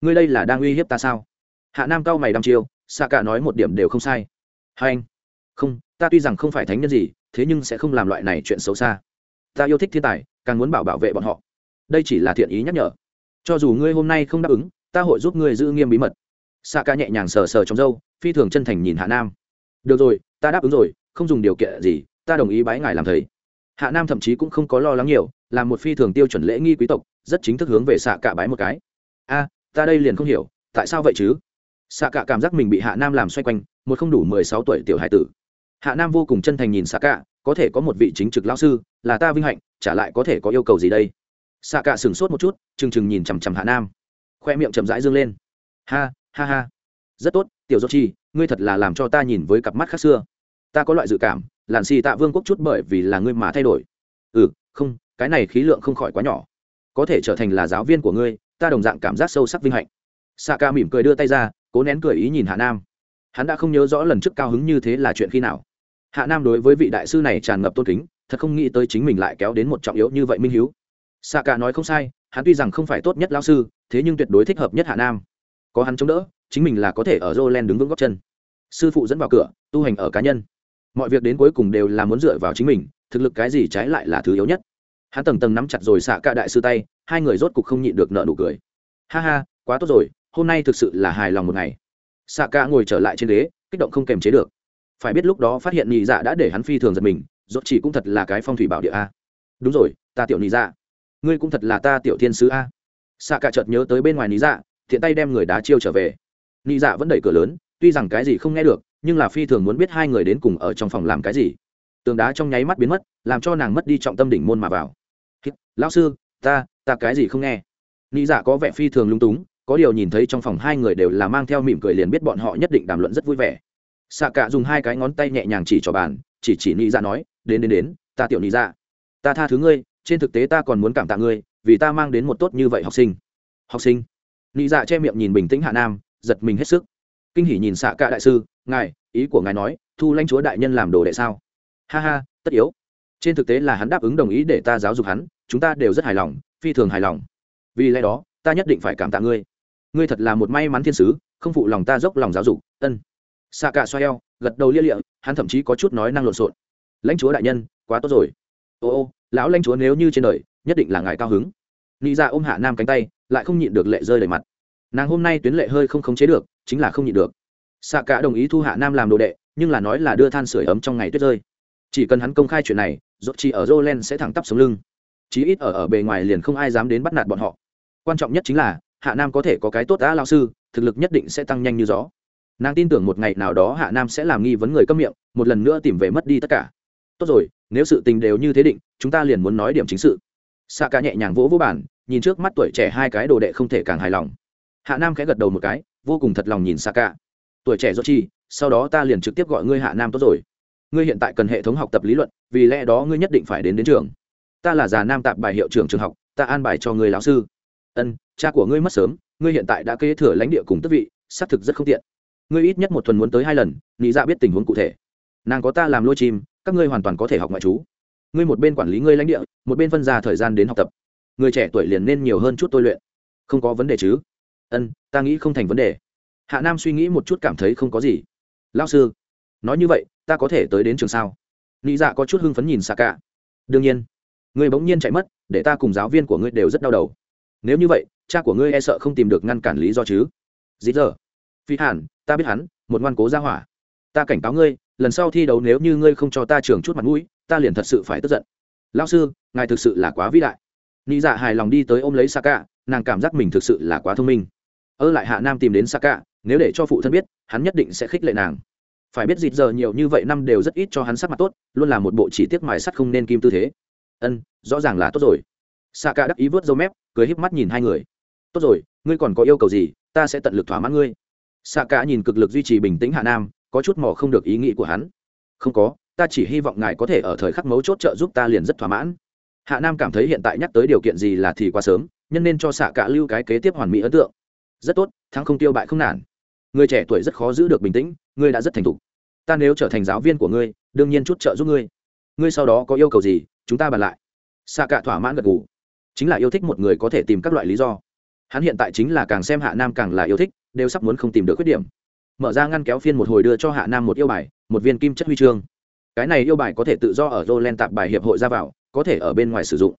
Ngươi đây là đang uy hiếp ta sao? Hạ nam cao mày đăm chiêu xạ cạ nói một điểm đều không sai. Hai anh, không, ta tuy rằng không phải thánh nhân gì, thế nhưng sẽ không làm loại này chuyện xấu xa. Ta yêu thích thiên tài, càng muốn bảo bảo vệ bọn họ. Đây chỉ là thiện ý nhắc nhở. Cho dù ngươi hôm nay không đáp ứng, ta hội giúp ngươi giữ nghiêm bí mật. Xạ ca nhẹ nhàng sờ sờ trong dâu phi thường chân thành nhìn hạ nam. Được rồi, ta đáp ứng rồi, không dùng điều kiện gì, ta đồng ý bái ngài làm thầy hạ nam thậm chí cũng không có lo lắng nhiều, là một phi thường tiêu chuẩn lễ nghi quý tộc, rất chính thức hướng về xạ cả bái một cái. A, ta đây liền không hiểu, tại sao vậy chứ? Xạ cả cảm giác mình bị hạ nam làm xoay quanh, một không đủ mười sáu tuổi tiểu hải tử. Hạ nam vô cùng chân thành nhìn xạ cả, có thể có một vị chính trực lao sư, là ta vinh hạnh, trả lại có thể có yêu cầu gì đây? Xạ cả sửng sốt một chút chừng chừng nhìn chằm chằm hạ nam. Khoe miệng chậm rãi dương lên. Ha ha ha. Rất tốt, tiểu Do chi, ngươi thật là làm cho ta nhìn với cặp mắt khác xưa ta có loại dự cảm, làn xì tạ vương quốc chút bởi vì là ngươi mà thay đổi. Ừ không, cái này khí lượng không khỏi quá nhỏ. Có thể trở thành là giáo viên của ngươi, ta đồng dạng cảm giác sâu sắc vinh hạnh. Xạ ca mỉm cười đưa tay ra, cố nén cười ý nhìn hạ nam. Hắn đã không nhớ rõ lần trước cao hứng như thế là chuyện khi nào. Hạ nam đối với vị đại sư này tràn ngập tôn kính, thật không nghĩ tới chính mình lại kéo đến một trọng yếu như vậy minh hiếu. Xạ ca nói không sai, hắn tuy rằng không phải tốt nhất lao sư, thế nhưng tuyệt đối thích hợp nhất hạ nam. Có hắn chống đỡ, chính mình là có thể ở Jolen đứng vững góc chân. Sư phụ dẫn vào cửa, tu hành ở cá nhân mọi việc đến cuối cùng đều là muốn dựa vào chính mình, thực lực cái gì trái lại là thứ yếu nhất. Hắn tầng tầng nắm chặt rồi xạ cả đại sư tay, hai người rốt cục không nhịn được nợ nụ cười. Ha ha, quá tốt rồi, hôm nay thực sự là hài lòng một ngày. Xạ cả ngồi trở lại trên ghế, kích động không kềm chế được. Phải biết lúc đó phát hiện nhị dạ đã để hắn phi thường giật mình, rốt chỉ cũng thật là cái phong thủy bảo địa a. Đúng rồi, ta tiểu nhị dạ. Ngươi cũng thật là ta tiểu thiên sứ a. Xạ cả chợt nhớ tới bên ngoài nhị dạ thiện tay đem người đá chiêu trở về. Nhị dạ vẫn đẩy cửa lớn, tuy rằng cái gì không nghe được nhưng là phi thường muốn biết hai người đến cùng ở trong phòng làm cái gì. Tường đá trong nháy mắt biến mất, làm cho nàng mất đi trọng tâm đỉnh môn mà vào. Lão sư, ta ta cái gì không nghe? Nhị dạ có vẻ phi thường lung túng, có điều nhìn thấy trong phòng hai người đều là mang theo mỉm cười liền biết bọn họ nhất định đàm luận rất vui vẻ. Xạ cả dùng hai cái ngón tay nhẹ nhàng chỉ cho bàn, chỉ chỉ nhị dạ nói, đến đến đến, ta tiểu nhị dạ. Ta tha thứ ngươi, trên thực tế ta còn muốn cảm tạ ngươi, vì ta mang đến một tốt như vậy học sinh. Học sinh? Nhị dạ che miệng nhìn bình tĩnh hạ nam, giật mình hết sức kinh hỉ nhìn xạ cả đại sư, ngài, ý của ngài nói, thu lãnh chúa đại nhân làm đồ đệ sao? Ha ha, tất yếu. Trên thực tế là hắn đáp ứng đồng ý để ta giáo dục hắn, chúng ta đều rất hài lòng, phi thường hài lòng. Vì lẽ đó, ta nhất định phải cảm tạ ngươi. Ngươi thật là một may mắn thiên sứ, không phụ lòng ta dốc lòng giáo dục. Ân. Xạ cả xoay eo, gật đầu lia lịa, hắn thậm chí có chút nói năng lộn xộn. Lãnh chúa đại nhân, quá tốt rồi. Ô ô, lão lãnh chúa nếu như trên đời, nhất định là ngài cao hứng. Nị ra ôm hạ nam cánh tay, lại không nhịn được lệ rơi đầy mặt. Nàng hôm nay tuyến lệ hơi không khống chế được chính là không nhịn được. Xạ cả đồng ý thu hạ nam làm đồ đệ, nhưng là nói là đưa than sửa ấm trong ngày tuyết rơi. Chỉ cần hắn công khai chuyện này dốt chỉ ở Jolen sẽ thẳng tắp sống lưng. Chí ít ở ở bề ngoài liền không ai dám đến bắt nạt bọn họ. Quan trọng nhất chính là, hạ nam có thể có cái tốt đã lao sư, thực lực nhất định sẽ tăng nhanh như gió. Nàng tin tưởng một ngày nào đó hạ nam sẽ làm nghi vấn người câm miệng, một lần nữa tìm về mất đi tất cả. Tốt rồi, nếu sự tình đều như thế định, chúng ta liền muốn nói điểm chính sự. Xạ cả nhẹ nhàng vỗ vỗ bản nhìn trước mắt tuổi trẻ hai cái đồ đệ không thể càng hài lòng. Hạ nam khẽ gật đầu một cái vô cùng thật lòng nhìn xa cả tuổi trẻ do chi sau đó ta liền trực tiếp gọi ngươi hạ nam tốt rồi. Ngươi hiện tại cần hệ thống học tập lý luận, vì lẽ đó ngươi nhất định phải đến đến trường. Ta là già nam tạp bài hiệu trưởng trường học, ta an bài cho ngươi lão sư. Ân, cha của ngươi mất sớm, ngươi hiện tại đã kế thừa lãnh địa cùng tức vị, xác thực rất không tiện. Ngươi ít nhất một tuần muốn tới hai lần nghĩ ra dạ biết tình huống cụ thể. Nàng có ta làm lôi chim, các ngươi hoàn toàn có thể học ngoại trú. Ngươi một bên quản lý ngươi lãnh địa, một bên phân ra thời gian đến học tập. Người trẻ tuổi liền nên nhiều hơn chút tôi luyện. Không có vấn đề chứ? Ân ta nghĩ không thành vấn đề. Hạ nam suy nghĩ một chút cảm thấy không có gì. Lao sư nói như vậy ta có thể tới đến trường sao? Nghĩ dạ có chút hưng phấn nhìn xa cả đương nhiên. Ngươi bỗng nhiên chạy mất để ta cùng giáo viên của ngươi đều rất đau đầu. Nếu như vậy cha của ngươi e sợ không tìm được ngăn cản lý do chứ? Dĩ giờ phi hàn ta biết hắn một ngoan cố ra hỏa. Ta cảnh cáo ngươi lần sau thi đấu nếu như ngươi không cho ta trường chút mặt mũi ta liền thật sự phải tức giận. Lao sư ngài thực sự là quá vĩ đại. Nghĩ dạ hài lòng đi tới ôm lấy Saka, nàng cảm giác mình thực sự là quá thông minh ơ lại hạ nam tìm đến Saka, nếu để cho phụ thân biết hắn nhất định sẽ khích lệ nàng. Phải biết dịp giờ nhiều như vậy năm đều rất ít cho hắn sắc mặt tốt luôn là một bộ chỉ tiết mài sắt không nên kim tư thế. Ân rõ ràng là tốt rồi. Saka đắc ý vớt dâu mép cười híp mắt nhìn hai người. Tốt rồi ngươi còn có yêu cầu gì ta sẽ tận lực thỏa mãn ngươi. Saka nhìn cực lực duy trì bình tĩnh hạ nam có chút mò không được ý nghĩ của hắn. Không có ta chỉ hy vọng ngài có thể ở thời khắc mấu chốt trợ giúp ta liền rất thỏa mãn. Hạ nam cảm thấy hiện tại nhắc tới điều kiện gì là thì quá sớm nhân nên cho xạ cả lưu cái kế tiếp hoàn mỹ ấn tượng rất tốt, thắng không tiêu bại không nản. Người trẻ tuổi rất khó giữ được bình tĩnh, ngươi đã rất thành thục. Ta nếu trở thành giáo viên của ngươi, đương nhiên chút trợ giúp ngươi. Ngươi sau đó có yêu cầu gì, chúng ta bàn lại. Xạ cả thỏa mãn gật gù. Chính là yêu thích một người có thể tìm các loại lý do. Hắn hiện tại chính là càng xem hạ nam càng là yêu thích, đều sắp muốn không tìm được khuyết điểm. Mở ra ngăn kéo phiên một hồi đưa cho hạ nam một yêu bài, một viên kim chất huy chương. Cái này yêu bài có thể tự do ở rô len tạp bài hiệp hội ra vào, có thể ở bên ngoài sử dụng.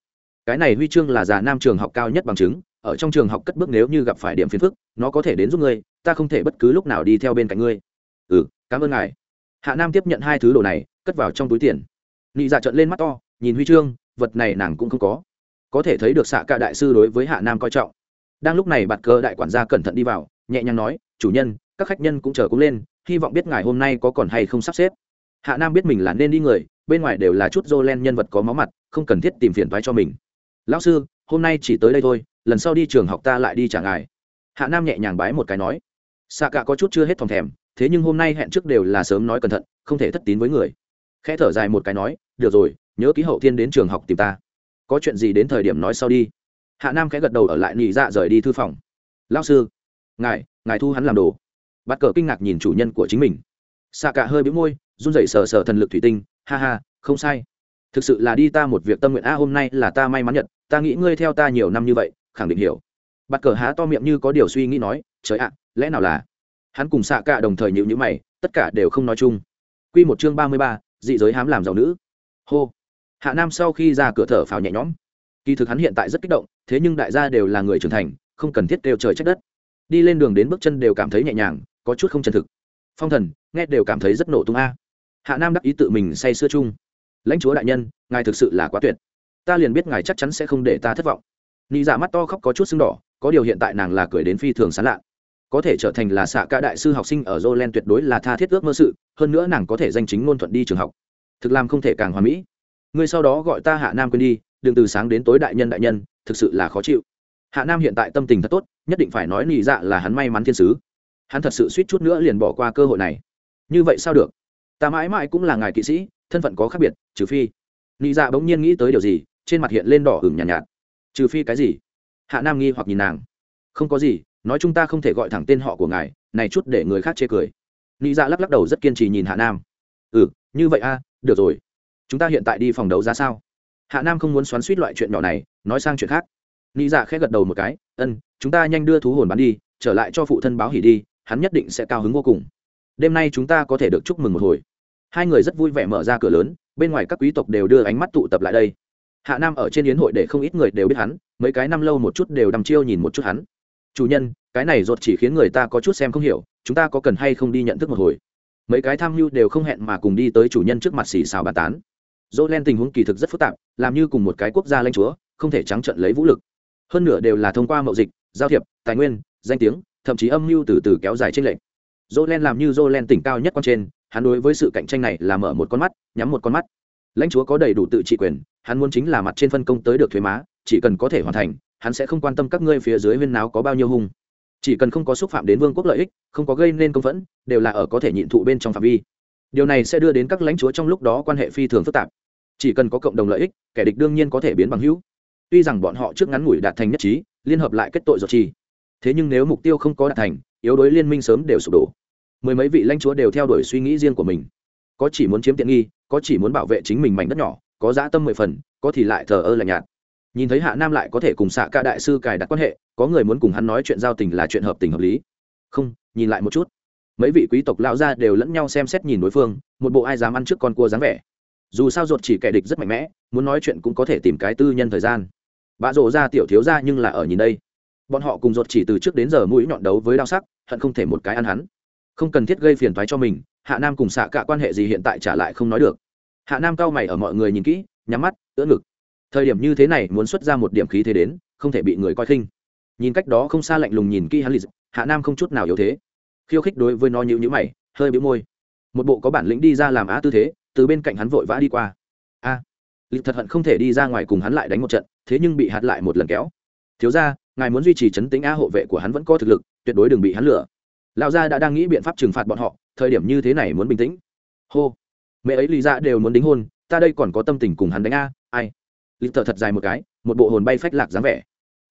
Cái này huy chương là già nam trường học cao nhất bằng chứng ở trong trường học cất bước nếu như gặp phải điểm phiền phức, nó có thể đến giúp ngươi, ta không thể bất cứ lúc nào đi theo bên cạnh ngươi. Ừ cảm ơn ngài. Hạ nam tiếp nhận hai thứ đồ này, cất vào trong túi tiền. Nị dạ trận lên mắt to, nhìn huy chương vật này nàng cũng không có. Có thể thấy được xạ cả đại sư đối với hạ nam coi trọng. Đang lúc này bạt cơ đại quản gia cẩn thận đi vào, nhẹ nhàng nói, chủ nhân, các khách nhân cũng chờ cũng lên, hy vọng biết ngài hôm nay có còn hay không sắp xếp. Hạ nam biết mình là nên đi người, bên ngoài đều là chút dô len nhân vật có máu mặt, không cần thiết tìm phiền toái cho mình. Lão sư, hôm nay chỉ tới đây thôi lần sau đi trường học ta lại đi trả ngài. Hạ nam nhẹ nhàng bái một cái nói. Xạ cả có chút chưa hết thòng thèm, thế nhưng hôm nay hẹn trước đều là sớm nói cẩn thận, không thể thất tín với người. Khẽ thở dài một cái nói, được rồi, nhớ ký hậu thiên đến trường học tìm ta. Có chuyện gì đến thời điểm nói sau đi. Hạ nam khẽ gật đầu ở lại nhị dạ rời đi thư phòng. Lao sư, ngài ngài thu hắn làm đồ. Bắt cờ kinh ngạc nhìn chủ nhân của chính mình. Xạ cả hơi bĩu môi, run rẩy sờ sờ thần lực thủy tinh, ha ha, không sai. Thực sự là đi ta một việc tâm nguyện, a, hôm nay là ta may mắn nhận ta nghĩ ngươi theo ta nhiều năm như vậy khẳng định hiểu. Bắt cờ há to miệng như có điều suy nghĩ nói, trời ạ, lẽ nào là? Hắn cùng xạ cả đồng thời nhịu nhữ mày, tất cả đều không nói chung. Q một chương ba mươi ba, dị giới hám làm giàu nữ. Hô. Hạ nam sau khi ra cửa thở phào nhẹ nhõm. Kỳ thực hắn hiện tại rất kích động, thế nhưng đại gia đều là người trưởng thành, không cần thiết đều trời trách đất. Đi lên đường đến bước chân đều cảm thấy nhẹ nhàng, có chút không chân thực. Phong thần, nghe đều cảm thấy rất nổ tung a. Hạ nam đắc ý tự mình say sưa chung. Lãnh chúa đại nhân, ngài thực sự là quá tuyệt. Ta liền biết ngài chắc chắn sẽ không để ta thất vọng nị dạ mắt to khóc có chút sưng đỏ có điều hiện tại nàng là cười đến phi thường sán lạ có thể trở thành là xạ cả đại sư học sinh ở Jolen tuyệt đối là tha thiết ước mơ sự, hơn nữa nàng có thể danh chính ngôn thuận đi trường học. Thực làm không thể càng hoàn mỹ. Ngươi sau đó gọi ta Hạ Nam quên đi, đừng từ sáng đến tối đại nhân đại nhân, thực sự là khó chịu. Hạ Nam hiện tại tâm tình thật tốt, nhất định phải nói nị dạ là hắn may mắn thiên sứ. Hắn thật sự suýt chút nữa liền bỏ qua cơ hội này. Như vậy sao được? Ta mãi mãi cũng là ngài kỵ sĩ, thân phận có khác biệt, trừ phi. Nị dạ bỗng nhiên nghĩ tới điều gì, trên mặt hiện lên đỏ hửng nhàn nhạt, nhạt. Trừ phi cái gì? Hạ Nam nghi hoặc nhìn nàng. Không có gì, nói chúng ta không thể gọi thẳng tên họ của ngài này chút để người khác chê cười. Nghĩ dạ lắc lắc đầu rất kiên trì nhìn hạ nam. Ừ như vậy a được rồi. Chúng ta hiện tại đi phòng đấu giá sao? Hạ nam không muốn xoắn suýt loại chuyện nhỏ này nói sang chuyện khác. Nghĩ dạ khẽ gật đầu một cái ân chúng ta nhanh đưa thú hồn bán đi trở lại cho phụ thân báo hỉ đi hắn nhất định sẽ cao hứng vô cùng. Đêm nay chúng ta có thể được chúc mừng một hồi. Hai người rất vui vẻ mở ra cửa lớn bên ngoài các quý tộc đều đưa ánh mắt tụ tập lại đây hạ nam ở trên yến hội để không ít người đều biết hắn, mấy cái năm lâu một chút đều đăm chiêu nhìn một chút hắn. Chủ nhân, cái này rột chỉ khiến người ta có chút xem không hiểu, chúng ta có cần hay không đi nhận thức một hồi? Mấy cái tham mưu đều không hẹn mà cùng đi tới chủ nhân trước mặt xì xào bàn tán. Dỗ len tình huống kỳ thực rất phức tạp, làm như cùng một cái quốc gia lanh chúa, không thể trắng trận lấy vũ lực. Hơn nửa đều là thông qua mậu dịch, giao thiệp, tài nguyên, danh tiếng, thậm chí âm mưu từ từ kéo dài trên lệnh dỗ len làm như dỗ len tỉnh cao nhất con trên, hắn đối với sự cạnh tranh này là mở một con mắt, nhắm một con mắt lãnh chúa có đầy đủ tự trị quyền, hắn muốn chính là mặt trên phân công tới được thuế má, chỉ cần có thể hoàn thành, hắn sẽ không quan tâm các ngươi phía dưới huyên náo có bao nhiêu hung. Chỉ cần không có xúc phạm đến vương quốc lợi ích, không có gây nên công phẫn, đều là ở có thể nhịn thụ bên trong phạm vi. Điều này sẽ đưa đến các lãnh chúa trong lúc đó quan hệ phi thường phức tạp. Chỉ cần có cộng đồng lợi ích, kẻ địch đương nhiên có thể biến bằng hữu. Tuy rằng bọn họ trước ngắn ngủi đạt thành nhất trí, liên hợp lại kết tội giật chi thế nhưng nếu mục tiêu không có đạt thành, yếu đối liên minh sớm đều sụp đổ. Mười mấy vị lãnh chúa đều theo đuổi suy nghĩ riêng của mình có chỉ muốn chiếm tiện nghi, có chỉ muốn bảo vệ chính mình mảnh đất nhỏ, có dã tâm mười phần, có thì lại thờ ơ lạnh nhạt. Nhìn thấy hạ nam lại có thể cùng xạ ca đại sư cài đặt quan hệ, có người muốn cùng hắn nói chuyện giao tình là chuyện hợp tình hợp lý. Không, nhìn lại một chút. Mấy vị quý tộc lão gia đều lẫn nhau xem xét nhìn đối phương, một bộ ai dám ăn trước con cua dáng vẻ. Dù sao ruột chỉ kẻ địch rất mạnh mẽ, muốn nói chuyện cũng có thể tìm cái tư nhân thời gian. Bạ rộ ra tiểu thiếu ra nhưng là ở nhìn đây. Bọn họ cùng ruột chỉ từ trước đến giờ mũi nhọn đấu với đao sắc, hận không thể một cái ăn hắn. Không cần thiết gây phiền thoái cho mình hạ nam cùng xạ cả quan hệ gì hiện tại trả lại không nói được. Hạ nam cao mày ở mọi người nhìn kỹ nhắm mắt ưỡn ngực. Thời điểm như thế này muốn xuất ra một điểm khí thế đến không thể bị người coi khinh. Nhìn cách đó không xa lạnh lùng nhìn kỹ hắn lì hạ nam không chút nào yếu thế. Khiêu khích đối với nó nhịu nhữ mày hơi bĩu môi. Một bộ có bản lĩnh đi ra làm á tư thế từ bên cạnh hắn vội vã đi qua. A à, thật hận không thể đi ra ngoài cùng hắn lại đánh một trận thế nhưng bị hạt lại một lần kéo. Thiếu ra ngài muốn duy trì chấn tính a hộ vệ của hắn vẫn có thực lực tuyệt đối đừng bị hắn lửa lão gia đã đang nghĩ biện pháp trừng phạt bọn họ thời điểm như thế này muốn bình tĩnh. Hô. Mẹ ấy lý ra đều muốn đính hôn, ta đây còn có tâm tình cùng hắn đánh a, ai? Lịch thợ thật dài một cái, một bộ hồn bay phách lạc dáng vẻ.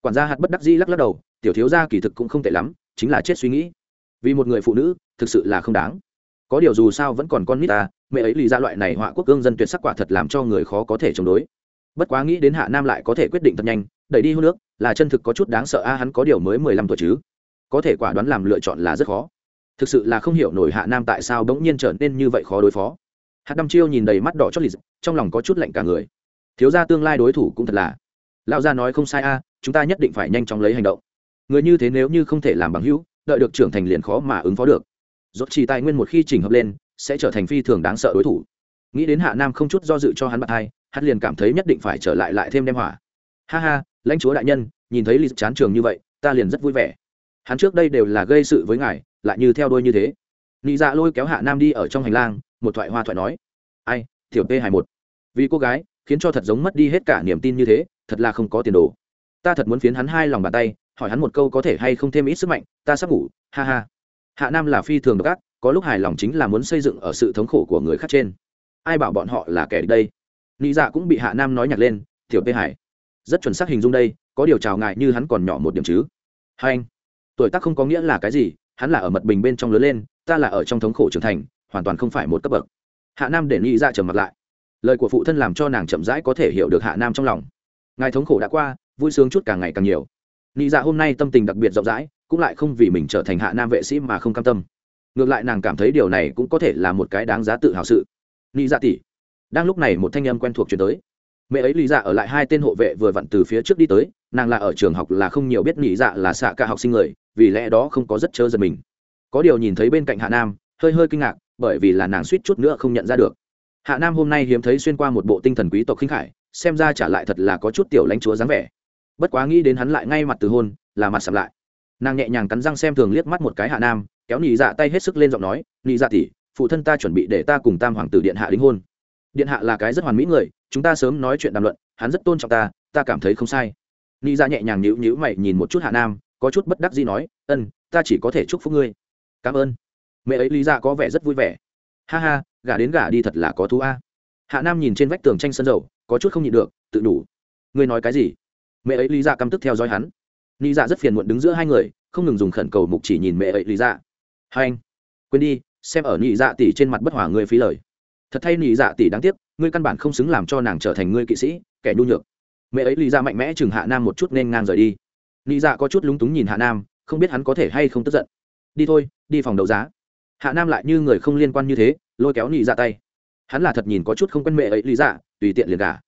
Quản gia hạt bất đắc dĩ lắc lắc đầu, tiểu thiếu gia kỳ thực cũng không tệ lắm, chính là chết suy nghĩ. Vì một người phụ nữ, thực sự là không đáng. Có điều dù sao vẫn còn con nít ta, mẹ ấy Lý ra loại này họa quốc cương dân tuyệt sắc quả thật làm cho người khó có thể chống đối. Bất quá nghĩ đến hạ nam lại có thể quyết định thật nhanh, đẩy đi hôn nước là chân thực có chút đáng sợ a, hắn có điều mới mười lăm tuổi chứ. Có thể quả đoán làm lựa chọn là rất khó thực sự là không hiểu nổi hạ nam tại sao bỗng nhiên trở nên như vậy khó đối phó. Hạt đăm chiêu nhìn đầy mắt đỏ chót lì trong lòng có chút lạnh cả người. Thiếu gia tương lai đối thủ cũng thật là. Lão gia nói không sai a, chúng ta nhất định phải nhanh chóng lấy hành động. Người như thế nếu như không thể làm bằng hữu, đợi được trưởng thành liền khó mà ứng phó được. Dốt chỉ tài nguyên một khi chỉnh hợp lên, sẽ trở thành phi thường đáng sợ đối thủ. Nghĩ đến hạ nam không chút do dự cho hắn bạc hai, hắn liền cảm thấy nhất định phải trở lại lại thêm đem hỏa. Ha ha, lãnh chúa đại nhân, nhìn thấy lì chán trường như vậy, ta liền rất vui vẻ hắn trước đây đều là gây sự với ngài, lại như theo đôi như thế. Nị dạ lôi kéo hạ nam đi ở trong hành lang, một thoại hoa thoại nói. Ai, tiểu p hai một vì cô gái, khiến cho thật giống mất đi hết cả niềm tin như thế, thật là không có tiền đồ. Ta thật muốn phiến hắn hai lòng bàn tay, hỏi hắn một câu có thể hay không thêm ít sức mạnh, ta sắp ngủ, ha ha. Hạ nam là phi thường độc ác, có lúc hài lòng chính là muốn xây dựng ở sự thống khổ của người khác trên. Ai bảo bọn họ là kẻ đây? Nị dạ cũng bị hạ nam nói nhặt lên, tiểu p hải rất chuẩn xác hình dung đây, có điều chào ngại như hắn còn nhỏ một điểm chứ. Hai anh tuổi tác không có nghĩa là cái gì, hắn là ở mật bình bên trong lớn lên, ta là ở trong thống khổ trưởng thành, hoàn toàn không phải một cấp bậc. Hạ nam để nghĩ dạ trầm mặt lại. Lời của phụ thân làm cho nàng chậm rãi có thể hiểu được hạ nam trong lòng. Ngài thống khổ đã qua, vui sướng chút càng ngày càng nhiều. Nghĩ dạ hôm nay tâm tình đặc biệt rộng rãi, cũng lại không vì mình trở thành hạ nam vệ sĩ mà không cam tâm. Ngược lại nàng cảm thấy điều này cũng có thể là một cái đáng giá tự hào sự. Nghĩ dạ tỷ, đang lúc này một thanh âm quen thuộc chuyển tới. Mẹ ấy lý dạ ở lại hai tên hộ vệ vừa vặn từ phía trước đi tới, nàng là ở trường học là không nhiều biết nghĩ dạ là xạ cả học sinh người vì lẽ đó không có rất chớ giật mình. Có điều nhìn thấy bên cạnh hạ nam, hơi hơi kinh ngạc, bởi vì là nàng suýt chút nữa không nhận ra được. Hạ nam hôm nay hiếm thấy xuyên qua một bộ tinh thần quý tộc khinh khải, xem ra trả lại thật là có chút tiểu lãnh chúa dáng vẻ. Bất quá nghĩ đến hắn lại ngay mặt từ hôn, là mặt sầm lại. Nàng nhẹ nhàng cắn răng xem thường liếc mắt một cái hạ nam, kéo nhị dạ tay hết sức lên giọng nói nị dạ tỉ phụ thân ta chuẩn bị để ta cùng tam hoàng tử điện hạ đính hôn. Điện hạ là cái rất hoàn mỹ người, chúng ta sớm nói chuyện đàm luận, hắn rất tôn trọng ta ta cảm thấy không sai. Nị dạ nhẹ nhàng nhíu nhíu mày nhìn một chút hạ nam có chút bất đắc dĩ nói, ân, ta chỉ có thể chúc phúc ngươi. Cảm ơn. Mẹ ấy lý dạ có vẻ rất vui vẻ. Ha ha, gả đến gả đi thật là có thú a. Hạ nam nhìn trên vách tường tranh sân dầu, có chút không nhịn được, tự đủ. Ngươi nói cái gì? Mẹ ấy lý dạ căm tức theo dõi hắn. Lý dạ rất phiền muộn đứng giữa hai người, không ngừng dùng khẩn cầu mục chỉ nhìn mẹ ấy lý dạ. Hai anh, quên đi, xem ở nhị dạ tỷ trên mặt bất hòa ngươi phí lời. Thật thay nhị dạ tỷ đáng tiếc, ngươi căn bản không xứng làm cho nàng trở thành ngươi kỵ sĩ, kẻ nhu nhược. Mẹ ấy lý dạ mạnh mẽ chừng hạ nam một chút nên ngang rời đi nhị dạ có chút lúng túng nhìn hạ nam, không biết hắn có thể hay không tức giận. Đi thôi, đi phòng đấu giá. Hạ nam lại như người không liên quan như thế, lôi kéo nhị dạ tay. Hắn là thật nhìn có chút không quen mẹ ấy lý dạ tùy tiện liền cả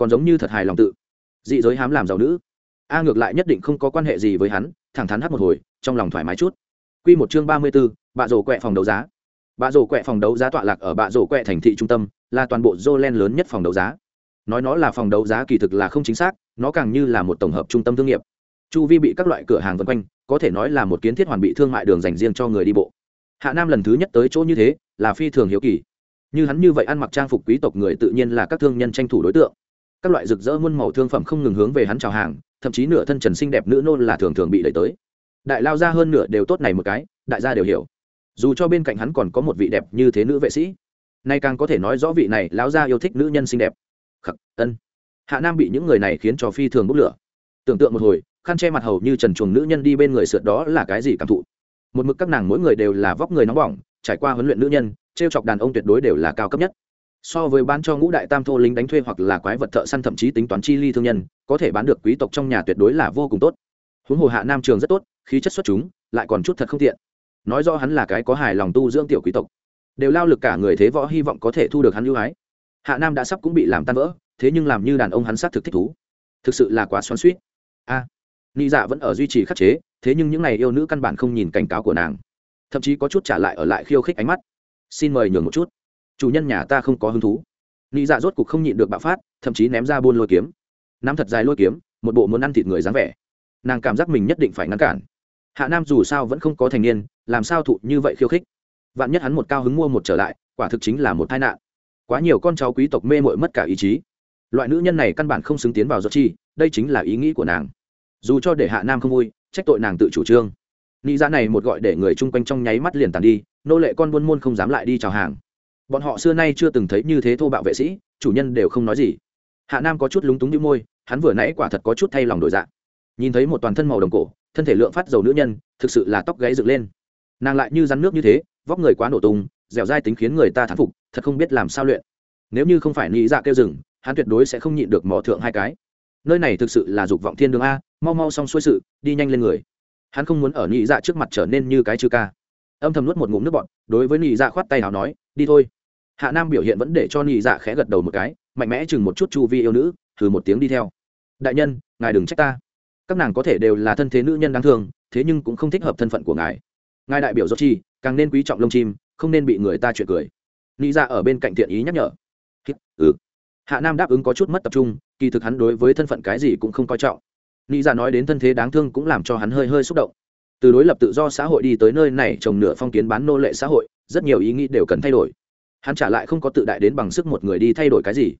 còn giống như thật hài lòng tự. Dị giới hám làm giàu nữ. A ngược lại nhất định không có quan hệ gì với hắn, thẳng thắn hát một hồi, trong lòng thoải mái chút. Q một chương ba mươi b ố bạ rổ quẹ phòng đấu giá. Bạ rổ quẹ phòng đấu giá tọa lạc ở bạ rổ quẹ thành thị trung tâm, là toàn bộ dô len lớn nhất phòng đấu giá. Nói nó là phòng đấu giá kỳ thực là không chính xác, nó càng như là một tổng hợp trung tâm thương nghiệp chu vi bị các loại cửa hàng vân quanh, có thể nói là một kiến thiết hoàn bị thương mại đường dành riêng cho người đi bộ. Hạ nam lần thứ nhất tới chỗ như thế, là phi thường hiếu kỳ. Như hắn như vậy ăn mặc trang phục quý tộc người tự nhiên là các thương nhân tranh thủ đối tượng. Các loại rực rỡ muôn màu thương phẩm không ngừng hướng về hắn chào hàng, thậm chí nửa thân trần xinh đẹp nữ nôn là thường thường bị đẩy tới. Đại lao ra hơn nửa đều tốt này một cái, đại gia đều hiểu. Dù cho bên cạnh hắn còn có một vị đẹp như thế nữ vệ sĩ, nay càng có thể nói rõ vị này lão gia yêu thích nữ nhân xinh đẹp. Khắc, ân. Hạ nam bị những người này khiến cho phi thường bốc lửa. Tưởng tượng một hồi khăn che mặt hầu như trần chuồng nữ nhân đi bên người sượt đó là cái gì cảm thụ? Một mực các nàng mỗi người đều là vóc người nóng bỏng trải qua huấn luyện nữ nhân t r e o chọc đàn ông tuyệt đối đều là cao cấp nhất. So với bán cho ngũ đại tam thô lính đánh thuê hoặc là quái vật thợ săn thậm chí tính toán chi ly thương nhân có thể bán được quý tộc trong nhà tuyệt đối là vô cùng tốt. Huống hồ hạ nam trường rất tốt khí chất xuất chúng lại còn chút thật không tiện. Nói rõ hắn là cái có hài lòng tu dưỡng tiểu quý tộc đều lao lực cả người thế võ hy vọng có thể thu được hắn ưu ái. Hạ nam đã sắp cũng bị làm tan vỡ thế nhưng làm như đàn ông hắn sát thực thích thú. Thực sự là quá xoắn suýt a. à, nị dạ vẫn ở duy trì khắc chế, thế nhưng những n à y yêu nữ căn bản không nhìn cảnh cáo của nàng. Thậm chí có chút trả lại ở lại khiêu khích ánh mắt. Xin mời nhường một chút. Chủ nhân nhà ta không có hứng thú. Nị dạ rốt cục không nhịn được bạo phát, thậm chí ném ra buôn lôi kiếm. Nắm thật dài lôi kiếm, một bộ muốn ăn thịt người dáng vẻ. Nàng cảm giác mình nhất định phải ngăn cản. Hạ nam dù sao vẫn không có thành niên, làm sao thụ như vậy khiêu khích? Vạn nhất hắn một cao hứng mua một trở lại, quả thực chính là một tai nạn. Quá nhiều con cháu quý tộc mê mội mất cả ý chí. Loại nữ nhân này căn bản không xứng tiến vào giật chi, đây chính là ý nghĩ của nàng dù cho để hạ nam không vui, trách tội nàng tự chủ trương. Nghĩ ra dạ này một gọi để người chung quanh trong nháy mắt liền tàn đi, nô lệ con buôn môn không dám lại đi chào hàng. Bọn họ xưa nay chưa từng thấy như thế thô bạo vệ sĩ, chủ nhân đều không nói gì. Hạ nam có chút lúng túng như môi, hắn vừa nãy quả thật có chút thay lòng đổi dạng nhìn thấy một toàn thân màu đồng cổ, thân thể lượng phát dầu nữ nhân, thực sự là tóc gáy dựng lên. Nàng lại như rắn nước như thế, vóc người quá nổ tung, dẻo dai tính khiến người ta thán phục, thật không biết làm sao luyện. Nếu như không phải nghĩ dạ kêu rừng hắn tuyệt đối sẽ không nhịn được mò thượng hai cái. Nơi này thực sự là dục vọng thiên đường a mau mau xong xuôi sự, đi nhanh lên người. Hắn không muốn ở nhị dạ trước mặt trở nên như cái chư ca. Âm thầm nuốt một ngụm nước bọn đối với nhị dạ khoát tay nào nói, đi thôi. Hạ nam biểu hiện vẫn để cho nhị dạ khẽ gật đầu một cái, mạnh mẽ chừng một chút chu vi yêu nữ thử một tiếng đi theo. Đại nhân, ngài đừng trách ta. Các nàng có thể đều là thân thế nữ nhân đáng thương, thế nhưng cũng không thích hợp thân phận của ngài. Ngài đại biểu do chi, càng nên quý trọng lông chim, không nên bị người ta chuyện cười. Nghĩ ra dạ ở bên cạnh thiện ý nhắc nhở. Ừ. Hạ nam đáp ứng có chút mất tập trung, kỳ thực hắn đối với thân phận cái gì cũng không coi trọng nghĩ ra dạ nói đến thân thế đáng thương cũng làm cho hắn hơi hơi xúc động. Từ đối lập tự do xã hội đi tới nơi này trồng nửa phong kiến bán nô lệ xã hội, rất nhiều ý nghĩ đều cần thay đổi. Hắn trả lại không có tự đại đến bằng sức một người đi thay đổi cái gì.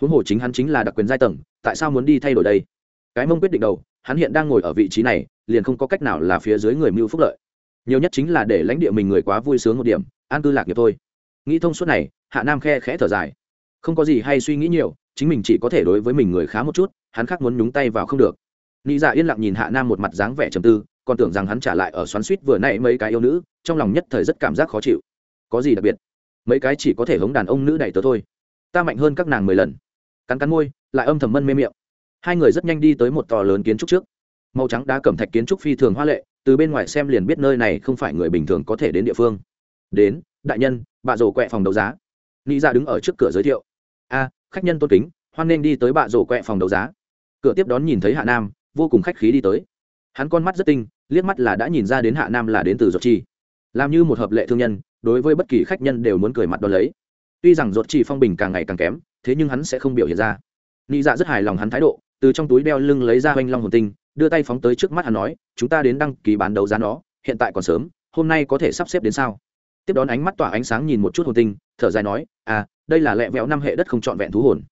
Huống hồ chính hắn chính là đặc quyền giai tầng, tại sao muốn đi thay đổi đây? Cái mông quyết định đầu, hắn hiện đang ngồi ở vị trí này, liền không có cách nào là phía dưới người mưu phúc lợi. Nhiều nhất chính là để lãnh địa mình người quá vui sướng một điểm, an cư lạc nghiệp thôi. Nghĩ thông suốt này, hạ nam khe khẽ thở dài. Không có gì hay suy nghĩ nhiều, chính mình chỉ có thể đối với mình người khá một chút, hắn khác muốn nhúng tay vào không được nị dạ yên lặng nhìn hạ nam một mặt dáng vẻ trầm tư, còn tưởng rằng hắn trả lại ở xoắn suýt vừa nãy mấy cái yêu nữ, trong lòng nhất thời rất cảm giác khó chịu. Có gì đặc biệt? Mấy cái chỉ có thể hống đàn ông nữ đẩy tớ thôi. Ta mạnh hơn các nàng mười lần. Cắn cắn môi, lại âm thầm mân mê miệng. Hai người rất nhanh đi tới một tòa lớn kiến trúc trước. Màu trắng đá cẩm thạch kiến trúc phi thường hoa lệ, từ bên ngoài xem liền biết nơi này không phải người bình thường có thể đến địa phương. Đến, đại nhân bạ rổ quẹ phòng đấu giá. Nghĩ ra dạ đứng ở trước cửa giới thiệu. A, khách nhân tôn kính, hoan nên đi tới bạ rổ quẹ phòng đấu giá. Cửa tiếp đón nhìn thấy hạ nam vô cùng khách khí đi tới. Hắn con mắt rất tinh, liếc mắt là đã nhìn ra đến hạ nam là đến từ giọt chi. Làm như một hợp lệ thương nhân, đối với bất kỳ khách nhân đều muốn cười mặt đ ó lấy. Tuy rằng giọt chi phong bình càng ngày càng kém, thế nhưng hắn sẽ không biểu hiện ra. Nị dạ rất hài lòng hắn thái độ, từ trong túi đeo lưng lấy ra oanh long hồn tinh, đưa tay phóng tới trước mắt hắn nói, chúng ta đến đăng ký bán đấu giá nó, hiện tại còn sớm, hôm nay có thể sắp xếp đến sao? Tiếp đón ánh mắt tỏa ánh sáng nhìn một chút hồn tinh, thở dài nói à đây là lẹ vẹo năm hệ đất không trọn vẹn thú hồn.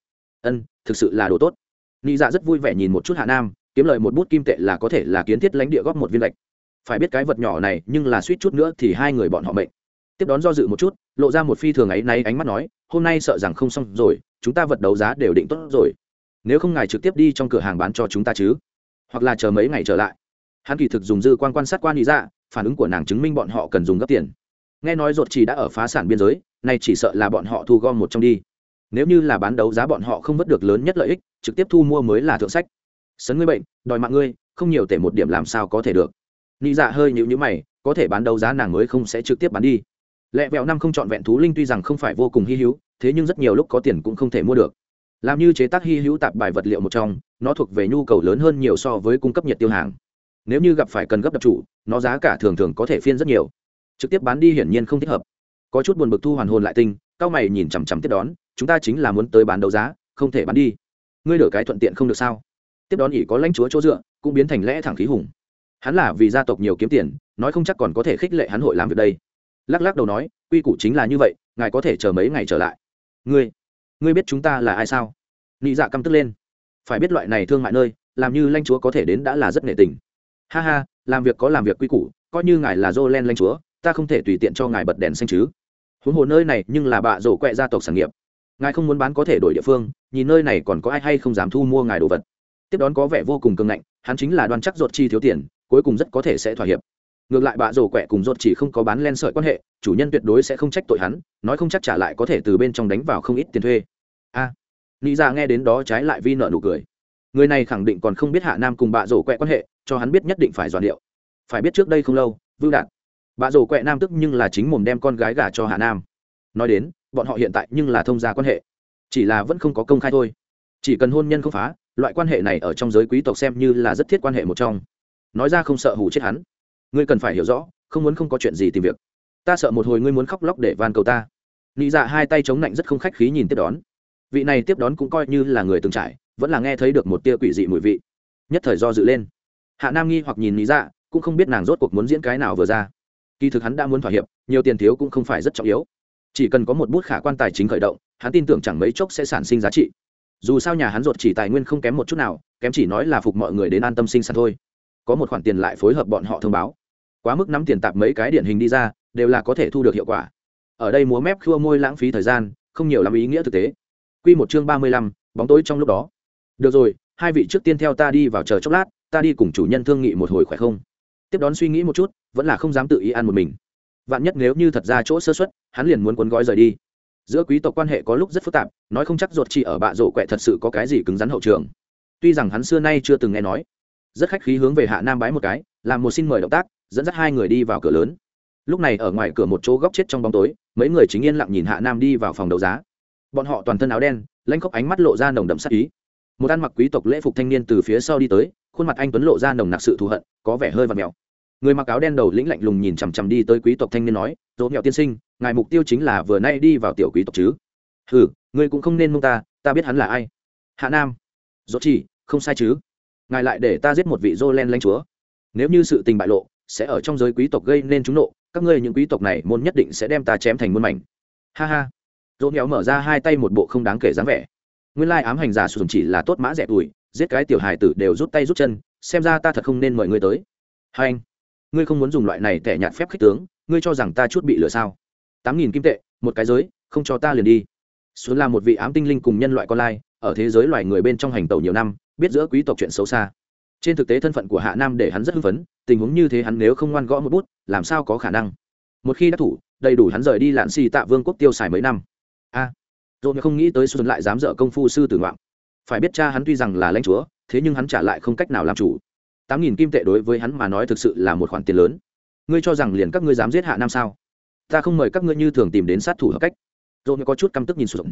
Ân, thực sự là đồ tốt. Nị dạ rất vui vẻ nhìn một chút hạ nam kiếm lời một bút kim tệ là có thể là kiến thiết lãnh địa góp một viên lệch. Phải biết cái vật nhỏ này, nhưng là suýt chút nữa thì hai người bọn họ mệnh. Tiếp đón do dự một chút, lộ ra một phi thường ấy nay ánh mắt nói, hôm nay sợ rằng không xong rồi, chúng ta vật đấu giá đều định tốt rồi. Nếu không ngài trực tiếp đi trong cửa hàng bán cho chúng ta chứ? Hoặc là chờ mấy ngày trở lại. Hắn kỳ thực dùng dư quan quan sát quan lý ra, phản ứng của nàng chứng minh bọn họ cần dùng gấp tiền. Nghe nói ruột chỉ đã ở phá sản biên giới, nay chỉ sợ là bọn họ thu gom một trong đi. Nếu như là bán đấu giá bọn họ không vớt được lớn nhất lợi ích, trực tiếp thu mua mới là thượng sách sấn ngươi bệnh, đòi mạng ngươi, không nhiều tể một điểm làm sao có thể được. Nị dạ hơi nhịu nhữ mày, có thể bán đấu giá nàng mới không sẽ trực tiếp bán đi. Lẹ vẹo năm không chọn vẹn thú linh tuy rằng không phải vô cùng hy hữu, thế nhưng rất nhiều lúc có tiền cũng không thể mua được. Làm như chế tác hy hữu tạp bài vật liệu một trong, nó thuộc về nhu cầu lớn hơn nhiều so với cung cấp nhiệt tiêu hàng. Nếu như gặp phải cần gấp đập chủ, nó giá cả thường thường có thể phiên rất nhiều. Trực tiếp bán đi hiển nhiên không thích hợp. Có chút buồn bực thu hoàn hồn lại tinh cao mày nhìn chằm chằm tiếp đón, chúng ta chính là muốn tới bán đấu giá, không thể bán đi. Ngươi đỡ cái thuận tiện không được sao? Tiếp đón ỷ có lãnh chúa chỗ dựa, cũng biến thành lẽ thẳng khí hùng. Hắn là vì gia tộc nhiều kiếm tiền, nói không chắc còn có thể khích lệ hắn hội làm việc đây. Lắc lắc đầu nói, quy củ chính là như vậy, ngài có thể chờ mấy ngày trở lại. Ngươi ngươi biết chúng ta là ai sao? Nị dạ căm tức lên. Phải biết loại này thương mại nơi, làm như lãnh chúa có thể đến đã là rất nghệ tình. Ha ha, làm việc có làm việc quy củ, coi như ngài là dô len lãnh chúa, ta không thể tùy tiện cho ngài bật đèn xanh chứ. Huống hồ nơi này nhưng là bạ rổ quẹ gia tộc sản nghiệp. Ngài không muốn bán có thể đổi địa phương, nhìn nơi này còn có ai hay không dám thu mua ngài đồ vật tiếp đón có vẻ vô cùng cường ngạnh hắn chính là đoan chắc ruột chi thiếu tiền cuối cùng rất có thể sẽ thỏa hiệp. Ngược lại bạ rổ quẹ cùng ruột chỉ không có bán len sợi quan hệ chủ nhân tuyệt đối sẽ không trách tội hắn nói không chắc trả lại có thể từ bên trong đánh vào không ít tiền thuê. A. À, nghĩ ra nghe đến đó trái lại vi nợ nụ cười. Người này khẳng định còn không biết hạ nam cùng bạ rổ quẹ quan hệ cho hắn biết nhất định phải dọn điệu. Phải biết trước đây không lâu vưu đạt bạ rổ quẹ nam tức nhưng là chính mồm đem con gái gả cho hạ nam. Nói đến bọn họ hiện tại nhưng là thông gia quan hệ. Chỉ là vẫn không có công khai thôi. Chỉ cần hôn nhân không phá loại quan hệ này ở trong giới quý tộc xem như là rất thiết quan hệ một trong. Nói ra không sợ hù chết hắn. Ngươi cần phải hiểu rõ, không muốn không có chuyện gì tìm việc. Ta sợ một hồi ngươi muốn khóc lóc để van cầu ta. Nị dạ hai tay chống lạnh rất không khách khí nhìn tiếp đón. Vị này tiếp đón cũng coi như là người từng trải, vẫn là nghe thấy được một tia quỷ dị mùi vị. Nhất thời do dự lên. Hạ nam nghi hoặc nhìn nị dạ cũng không biết nàng rốt cuộc muốn diễn cái nào vừa ra. Kỳ thực hắn đã muốn thỏa hiệp, nhiều tiền thiếu cũng không phải rất trọng yếu. Chỉ cần có một bút khả quan tài chính khởi động, hắn tin tưởng chẳng mấy chốc sẽ sản sinh giá trị dù sao nhà hắn ruột chỉ tài nguyên không kém một chút nào, kém chỉ nói là phục mọi người đến an tâm sinh sản thôi. Có một khoản tiền lại phối hợp bọn họ thông báo. Quá mức nắm tiền tạp mấy cái điển hình đi ra, đều là có thể thu được hiệu quả. Ở đây múa mép khua môi lãng phí thời gian, không nhiều làm ý nghĩa thực tế. Q một chương ba mươi lăm, bóng tối trong lúc đó. Được rồi, hai vị trước tiên theo ta đi vào chờ chốc lát, ta đi cùng chủ nhân thương nghị một hồi khỏe không? Tiếp đón suy nghĩ một chút, vẫn là không dám tự ý ăn một mình. Vạn nhất nếu như thật ra chỗ sơ xuất hắn liền muốn cuốn gói rời đi giữa quý tộc quan hệ có lúc rất phức tạp, nói không chắc ruột chỉ ở bạ rổ quẹ thật sự có cái gì cứng rắn hậu trường. Tuy rằng hắn xưa nay chưa từng nghe nói. Rất khách khí hướng về hạ nam bái một cái, làm một xin mời động tác, dẫn dắt hai người đi vào cửa lớn. Lúc này ở ngoài cửa một chỗ góc chết trong bóng tối, mấy người chính yên lặng nhìn hạ nam đi vào phòng đấu giá. Bọn họ toàn thân áo đen lanh khóc ánh mắt lộ ra nồng đậm sắc ý. Một ăn mặc quý tộc lễ phục thanh niên từ phía sau đi tới, khuôn mặt anh tuấn lộ ra nồng nặc sự thù hận, có vẻ hơi và mèo người mặc áo đen đầu lĩnh lạnh lùng nhìn chằm chằm đi tới quý tộc thanh niên nói, dỗ nghèo tiên sinh, ngài mục tiêu chính là vừa nay đi vào tiểu quý tộc chứ? Hừ, ngươi cũng không nên mông ta ta biết hắn là ai. Hạ nam. Dỗ chỉ, không sai chứ? Ngài lại để ta giết một vị dô len lanh chúa. Nếu như sự tình bại lộ, sẽ ở trong giới quý tộc gây nên trúng nộ, các ngươi những quý tộc này môn nhất định sẽ đem ta chém thành muôn mảnh. Ha ha. Dỗ nghèo mở ra hai tay một bộ không đáng kể dáng vẻ. Nguyên lai ám hành giả sử chỉ là tốt mã rẻ tuổi, giết cái tiểu hài tử đều rút tay rút chân, xem ra ta thật không nên mời ngươi tới. Hai anh ngươi không muốn dùng loại này tẻ nhạt phép khích tướng ngươi cho rằng ta chút bị lừa sao? Tám nghìn kim tệ một cái giới không cho ta liền đi. Xuống là một vị ám tinh linh cùng nhân loại con lai ở thế giới loài người bên trong hành tàu nhiều năm biết giữa quý tộc chuyện xấu xa. Trên thực tế thân phận của hạ nam để hắn rất hưng phấn tình huống như thế hắn nếu không ngoan gõ một bút làm sao có khả năng? Một khi đã thủ đầy đủ hắn rời đi lạn xì tạ vương quốc tiêu xài mấy năm. A à, không nghĩ tới xuân lại dám dở công phu sư tử ngoạn. Phải biết cha hắn tuy rằng là lãnh chúa thế nhưng hắn trả lại không cách nào làm chủ tám nghìn kim tệ đối với hắn mà nói thực sự là một khoản tiền lớn. Ngươi cho rằng liền các ngươi dám giết hạ nam sao? Ta không mời các ngươi như thường tìm đến sát thủ hợp cách. Rồi có chút căm tức nhìn sụp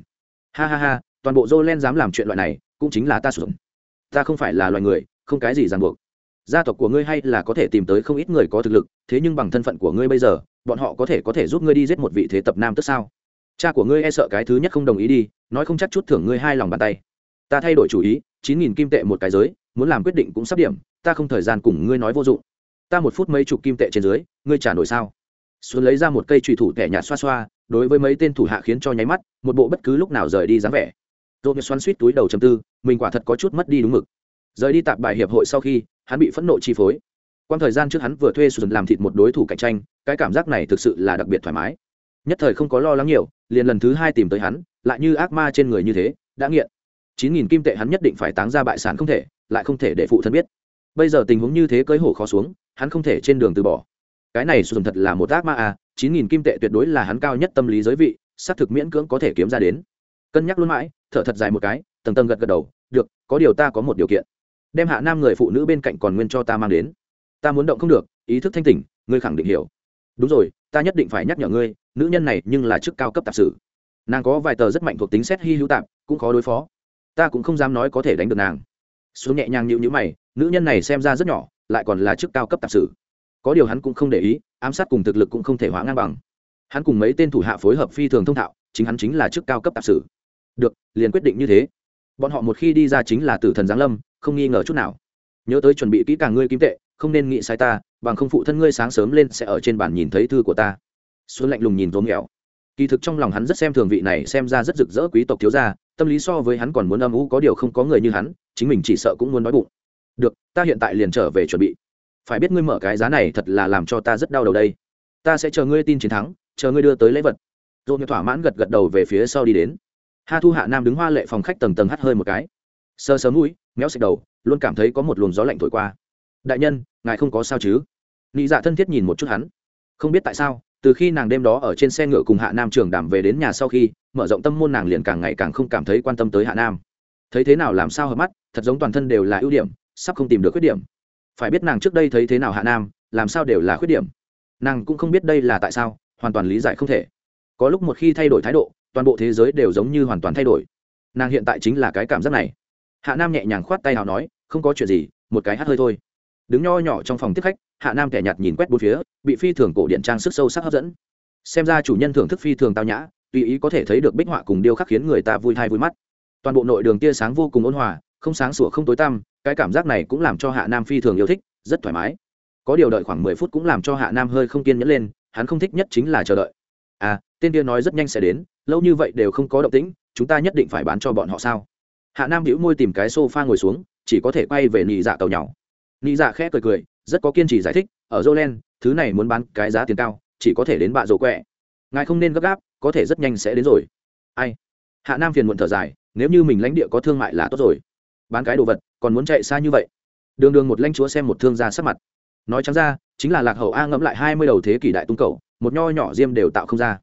ha ha ha, toàn bộ dô len dám làm chuyện loại này, cũng chính là ta sụp ta không phải là loài người, không cái gì ràng buộc. Gia tộc của ngươi hay là có thể tìm tới không ít người có thực lực, thế nhưng bằng thân phận của ngươi bây giờ, bọn họ có thể có thể giúp ngươi đi giết một vị thế tập nam tức sao? Cha của ngươi e sợ cái thứ nhất không đồng ý đi, nói không chắc chút thưởng ngươi hai lòng bàn tay. Ta thay đổi chủ ý, chín nghìn kim tệ một cái giới, muốn làm quyết định cũng sắp điểm ta không thời gian cùng ngươi nói vô dụng. Ta một phút mấy chục kim tệ trên dưới, ngươi trả nổi sao? Xuân lấy ra một cây trùy thủ tẻ nhạt xoa xoa, đối với mấy tên thủ hạ khiến cho nháy mắt, một bộ bất cứ lúc nào rời đi dáng vẻ. Rồi xoắn suýt túi đầu chầm tư, mình quả thật có chút mất đi đúng mực. Rời đi tạp bài hiệp hội sau khi, hắn bị phẫn nộ chi phối. Quan thời gian trước hắn vừa thuê Xuân làm thịt một đối thủ cạnh tranh, cái cảm giác này thực sự là đặc biệt thoải mái. Nhất thời không có lo lắng nhiều, liền lần thứ hai tìm tới hắn, lại như ác ma trên người như thế, đã nghiện. Chín nghìn kim tệ hắn nhất định phải táng ra bại sản không thể, lại không thể để phụ thân biết bây giờ tình huống như thế cưới hổ khó xuống, hắn không thể trên đường từ bỏ. Cái này sụt thật là một ác ma à chín nghìn kim tệ tuyệt đối là hắn cao nhất tâm lý giới vị, xác thực miễn cưỡng có thể kiếm ra đến. Cân nhắc luôn mãi, thở thật dài một cái, tầng tầng gật gật đầu, được, có điều ta có một điều kiện, đem hạ nam người phụ nữ bên cạnh còn nguyên cho ta mang đến. Ta muốn động không được, ý thức thanh tỉnh, ngươi khẳng định hiểu. Đúng rồi, ta nhất định phải nhắc nhở ngươi, nữ nhân này nhưng là chức cao cấp tạp sử nàng có vài tờ rất mạnh thuộc tính xét hy hữu tạp, cũng khó đối phó. Ta cũng không dám nói có thể đánh được nàng xuống nhẹ nhàng nhịu nhữ mày, nữ nhân này xem ra rất nhỏ, lại còn là chức cao cấp tạp sử có điều hắn cũng không để ý, ám sát cùng thực lực cũng không thể hóa ngang bằng. Hắn cùng mấy tên thủ hạ phối hợp phi thường thông thạo, chính hắn chính là chức cao cấp tạp sử được, liền quyết định như thế. Bọn họ một khi đi ra chính là tử thần giáng lâm, không nghi ngờ chút nào. Nhớ tới chuẩn bị kỹ càng ngươi kim tệ, không nên nghĩ sai ta, bằng không phụ thân ngươi sáng sớm lên sẽ ở trên bàn nhìn thấy thư của ta. Xuân lạnh lùng nhìn tốn nghèo kỳ thực trong lòng hắn rất xem thường vị này, xem ra rất rực rỡ quý tộc thiếu gia tâm lý so với hắn còn muốn âm u, có điều không có người như hắn, chính mình chỉ sợ cũng muốn nói bụng. Được, ta hiện tại liền trở về chuẩn bị. Phải biết ngươi mở cái giá này thật là làm cho ta rất đau đầu đây. Ta sẽ chờ ngươi tin chiến thắng, chờ ngươi đưa tới lễ vật. Rồi thỏa mãn gật gật đầu về phía sau đi đến. Ha thu hạ nam đứng hoa lệ phòng khách tầng tầng hắt hơi một cái. Sơ sớm mũi, méo xịt đầu, luôn cảm thấy có một luồng gió lạnh thổi qua. Đại nhân, ngài không có sao chứ? Nị dạ thân thiết nhìn một chút hắn. Không biết tại sao từ khi nàng đêm đó ở trên xe ngựa cùng hạ nam trường đàm về đến nhà sau khi, mở rộng tâm môn nàng liền càng ngày càng không cảm thấy quan tâm tới hạ nam. Thấy thế nào làm sao hợp mắt, thật giống toàn thân đều là ưu điểm, sắp không tìm được khuyết điểm. Phải biết nàng trước đây thấy thế nào hạ nam, làm sao đều là khuyết điểm. Nàng cũng không biết đây là tại sao, hoàn toàn lý giải không thể. Có lúc một khi thay đổi thái độ, toàn bộ thế giới đều giống như hoàn toàn thay đổi. Nàng hiện tại chính là cái cảm giác này. Hạ nam nhẹ nhàng khoát tay nào nói, không có chuyện gì, một cái hát hơi thôi. Đứng nho nhỏ trong phòng tiếp khách hạ nam kẻ nhạt nhìn quét bốn phía, bị phi thường cổ điện trang sức sâu sắc hấp dẫn. Xem ra chủ nhân thưởng thức phi thường tao nhã, tùy ý có thể thấy được bích họa cùng điêu khắc khiến người ta vui thai vui mắt. Toàn bộ nội đường tia sáng vô cùng ôn hòa, không sáng sủa, không tối tăm, cái cảm giác này cũng làm cho hạ nam phi thường yêu thích, rất thoải mái. Có điều đợi khoảng mười phút cũng làm cho hạ nam hơi không kiên nhẫn lên, hắn không thích nhất chính là chờ đợi. À tên kia nói rất nhanh sẽ đến, lâu như vậy đều không có động tĩnh, chúng ta nhất định phải bán cho bọn họ sao? Hạ nam hữu môi tìm cái s o f a ngồi xuống, chỉ có thể quay về nị dạ tàu nhỏ. Nị dạ khẽ cười cười rất có kiên trì giải thích, ở jolen thứ này muốn bán cái giá tiền cao, chỉ có thể đến bạ rổ quẹ. Ngài không nên gấp gáp, có thể rất nhanh sẽ đến rồi. Ai? Hạ nam phiền muộn thở dài, nếu như mình lãnh địa có thương mại là tốt rồi. Bán cái đồ vật, còn muốn chạy xa như vậy? Đường đường một lãnh chúa xem một thương gia sắc mặt. Nói trắng ra, chính là lạc hậu a ngẫm lại hai mươi đầu thế kỷ đại tung cầu, một nho nhỏ diêm đều tạo không ra.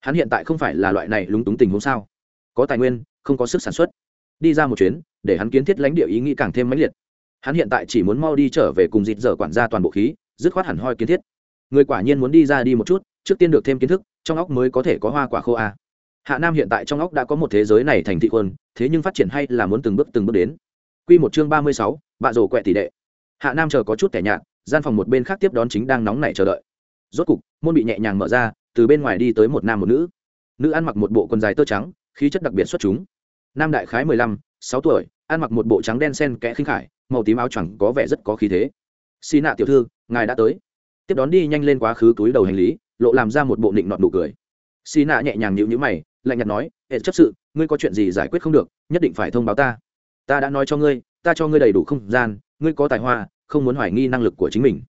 Hắn hiện tại không phải là loại này lúng túng tình huống sao? Có tài nguyên, không có sức sản xuất. Đi ra một chuyến, để hắn kiến thiết lãnh địa ý nghĩ càng thêm mãnh liệt hắn hiện tại chỉ muốn mau đi trở về cùng dịt dở quản gia toàn bộ khí dứt khoát hẳn hoi kiến thiết người quả nhiên muốn đi ra đi một chút trước tiên được thêm kiến thức trong óc mới có thể có hoa quả khô a hạ nam hiện tại trong óc đã có một thế giới này thành thị quân thế nhưng phát triển hay là muốn từng bước từng bước đến Quy một chương ba mươi sáu, bạ rổ quẹ tỷ đệ. Hạ Nam chờ có chút tẻ nhạt, gian phòng một bên khác tiếp đón chính đang nóng nảy chờ đợi. Rốt cục, môn bị nhẹ nhàng mở ra, từ bên ngoài đi tới một nam một nữ. Nữ ăn mặc một bộ quần dài tơ trắng, khí chất đặc biệt xuất chúng. Nam đại khái mười lăm, sáu tuổi, ăn mặc một bộ trắng đen sen kẽ khinh khải, màu tím áo choàng có vẻ rất có khí thế. Xí nạ tiểu thư, ngài đã tới. Tiếp đón đi nhanh lên quá khứ túi đầu hành lý, lộ làm ra một bộ nịnh nọt nụ cười. Xí nạ nhẹ nhàng nhíu nhíu mày, lạnh nhạt nói hệ chấp sự ngươi có chuyện gì giải quyết không được nhất định phải thông báo ta ta đã nói cho ngươi ta cho ngươi đầy đủ không gian ngươi có tài hoa không muốn hoài nghi năng lực của chính mình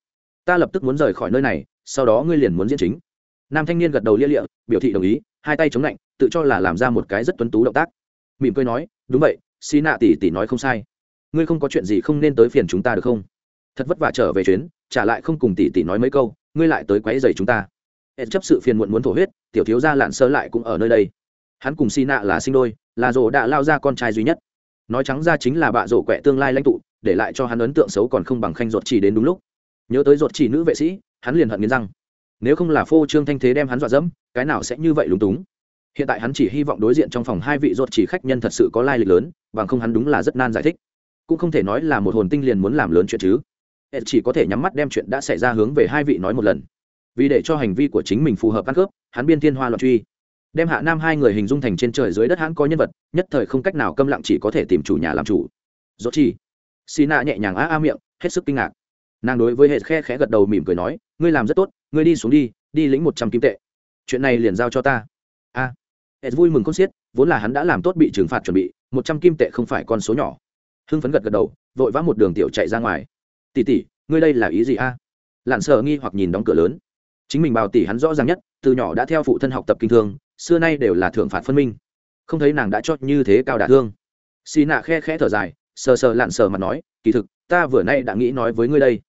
ta lập tức muốn rời khỏi nơi này sau đó ngươi liền muốn diễn chính nam thanh niên gật đầu lia lịa biểu thị đồng ý hai tay chống lạnh tự cho là làm ra một cái rất tuấn tú động tác mỉm cười nói đúng vậy xì nạ tỷ tỷ nói không sai ngươi không có chuyện gì không nên tới phiền chúng ta được không? Thật vất vả trở về chuyến, trả lại không cùng tỷ tỷ nói mấy câu, ngươi lại tới quấy rầy chúng ta. Ed chấp sự phiền muộn muốn thổ huyết, tiểu thiếu gia lạn sơ lại cũng ở nơi đây. Hắn cùng si nạ là sinh đôi, là rổ đã lao ra con trai duy nhất. Nói trắng ra chính là bạ rổ quẹ tương lai lãnh tụ, để lại cho hắn ấn tượng xấu còn không bằng khanh ruột chỉ đến đúng lúc. Nhớ tới ruột chỉ nữ vệ sĩ, hắn liền hận nghiến răng. Nếu không là phô trương thanh thế đem hắn dọa dẫm, cái nào sẽ như vậy lúng túng? Hiện tại hắn chỉ hy vọng đối diện trong phòng hai vị ruột chỉ khách nhân thật sự có lai lịch lớn, bằng không hắn đúng là rất nan giải thích cũng không thể nói là một hồn tinh liền muốn làm lớn chuyện chứ. Ed chỉ có thể nhắm mắt đem chuyện đã xảy ra hướng về hai vị nói một lần. Vì để cho hành vi của chính mình phù hợp ăn cướp hắn biên thiên hoa loạn truy. Đem hạ nam hai người hình dung thành trên trời dưới đất hắn có nhân vật nhất thời không cách nào câm lặng chỉ có thể tìm chủ nhà làm chủ. Dốt chi xì nạ nhẹ nhàng á a miệng hết sức kinh ngạc. Nàng đối với hệ khe khẽ gật đầu mỉm cười nói ngươi làm rất tốt ngươi đi xuống đi đi lĩnh một trăm kim tệ. Chuyện này liền giao cho ta. A. À, hệ vui mừng con xiết vốn là hắn đã làm tốt bị trừng phạt chuẩn bị một trăm kim tệ không phải con số nhỏ hưng phấn gật gật đầu, vội vã một đường tiểu chạy ra ngoài. Tỉ tỉ ngươi đây là ý gì a? À? lặn sợ nghi hoặc nhìn đóng cửa lớn. Chính mình bào tỷ hắn rõ ràng nhất, từ nhỏ đã theo phụ thân học tập kinh thương, xưa nay đều là thưởng phạt phân minh. Không thấy nàng đã chót như thế cao đả thương. Xì nạ khe khẽ thở dài, sờ sờ lặn sờ mà nói, kỳ thực, ta vừa nay đã nghĩ nói với ngươi đây.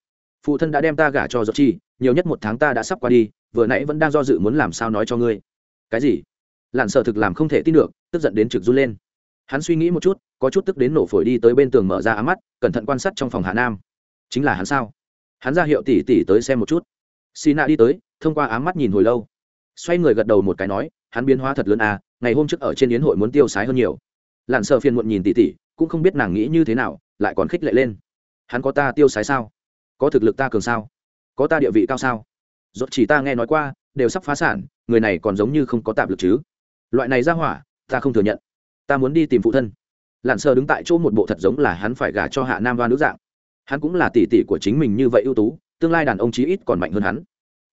Phụ thân đã đem ta gả cho giọt chi, nhiều nhất một tháng ta đã sắp qua đi, vừa nãy vẫn đang do dự muốn làm sao nói cho ngươi. Cái gì? Lặn sờ thực làm không thể tin được, tức giận đến trực run lên hắn suy nghĩ một chút, có chút tức đến nổ phổi đi tới bên tường mở ra ám mắt, cẩn thận quan sát trong phòng hạ nam. Chính là hắn sao? Hắn ra hiệu tỉ tỉ tới xem một chút. Xì nạ đi tới, thông qua ám mắt nhìn hồi lâu. Xoay người gật đầu một cái nói, hắn biến hóa thật lớn à ngày hôm trước ở trên yến hội muốn tiêu sái hơn nhiều. Lặn sợ phiền muộn nhìn tỉ tỉ cũng không biết nàng nghĩ như thế nào, lại còn khích lệ lên. Hắn có ta tiêu sái sao? Có thực lực ta cường sao? Có ta địa vị cao sao? Dốt chỉ ta nghe nói qua, đều sắp phá sản, người này còn giống như không có tạp lực chứ. Loại này ra hỏa, ta không thừa nhận ta muốn đi tìm phụ thân. Lặn sờ đứng tại chỗ một bộ thật giống là hắn phải gả cho hạ nam đoan nữ dạng. Hắn cũng là tỷ tỷ của chính mình như vậy ưu tú, tương lai đàn ông chí ít còn mạnh hơn hắn.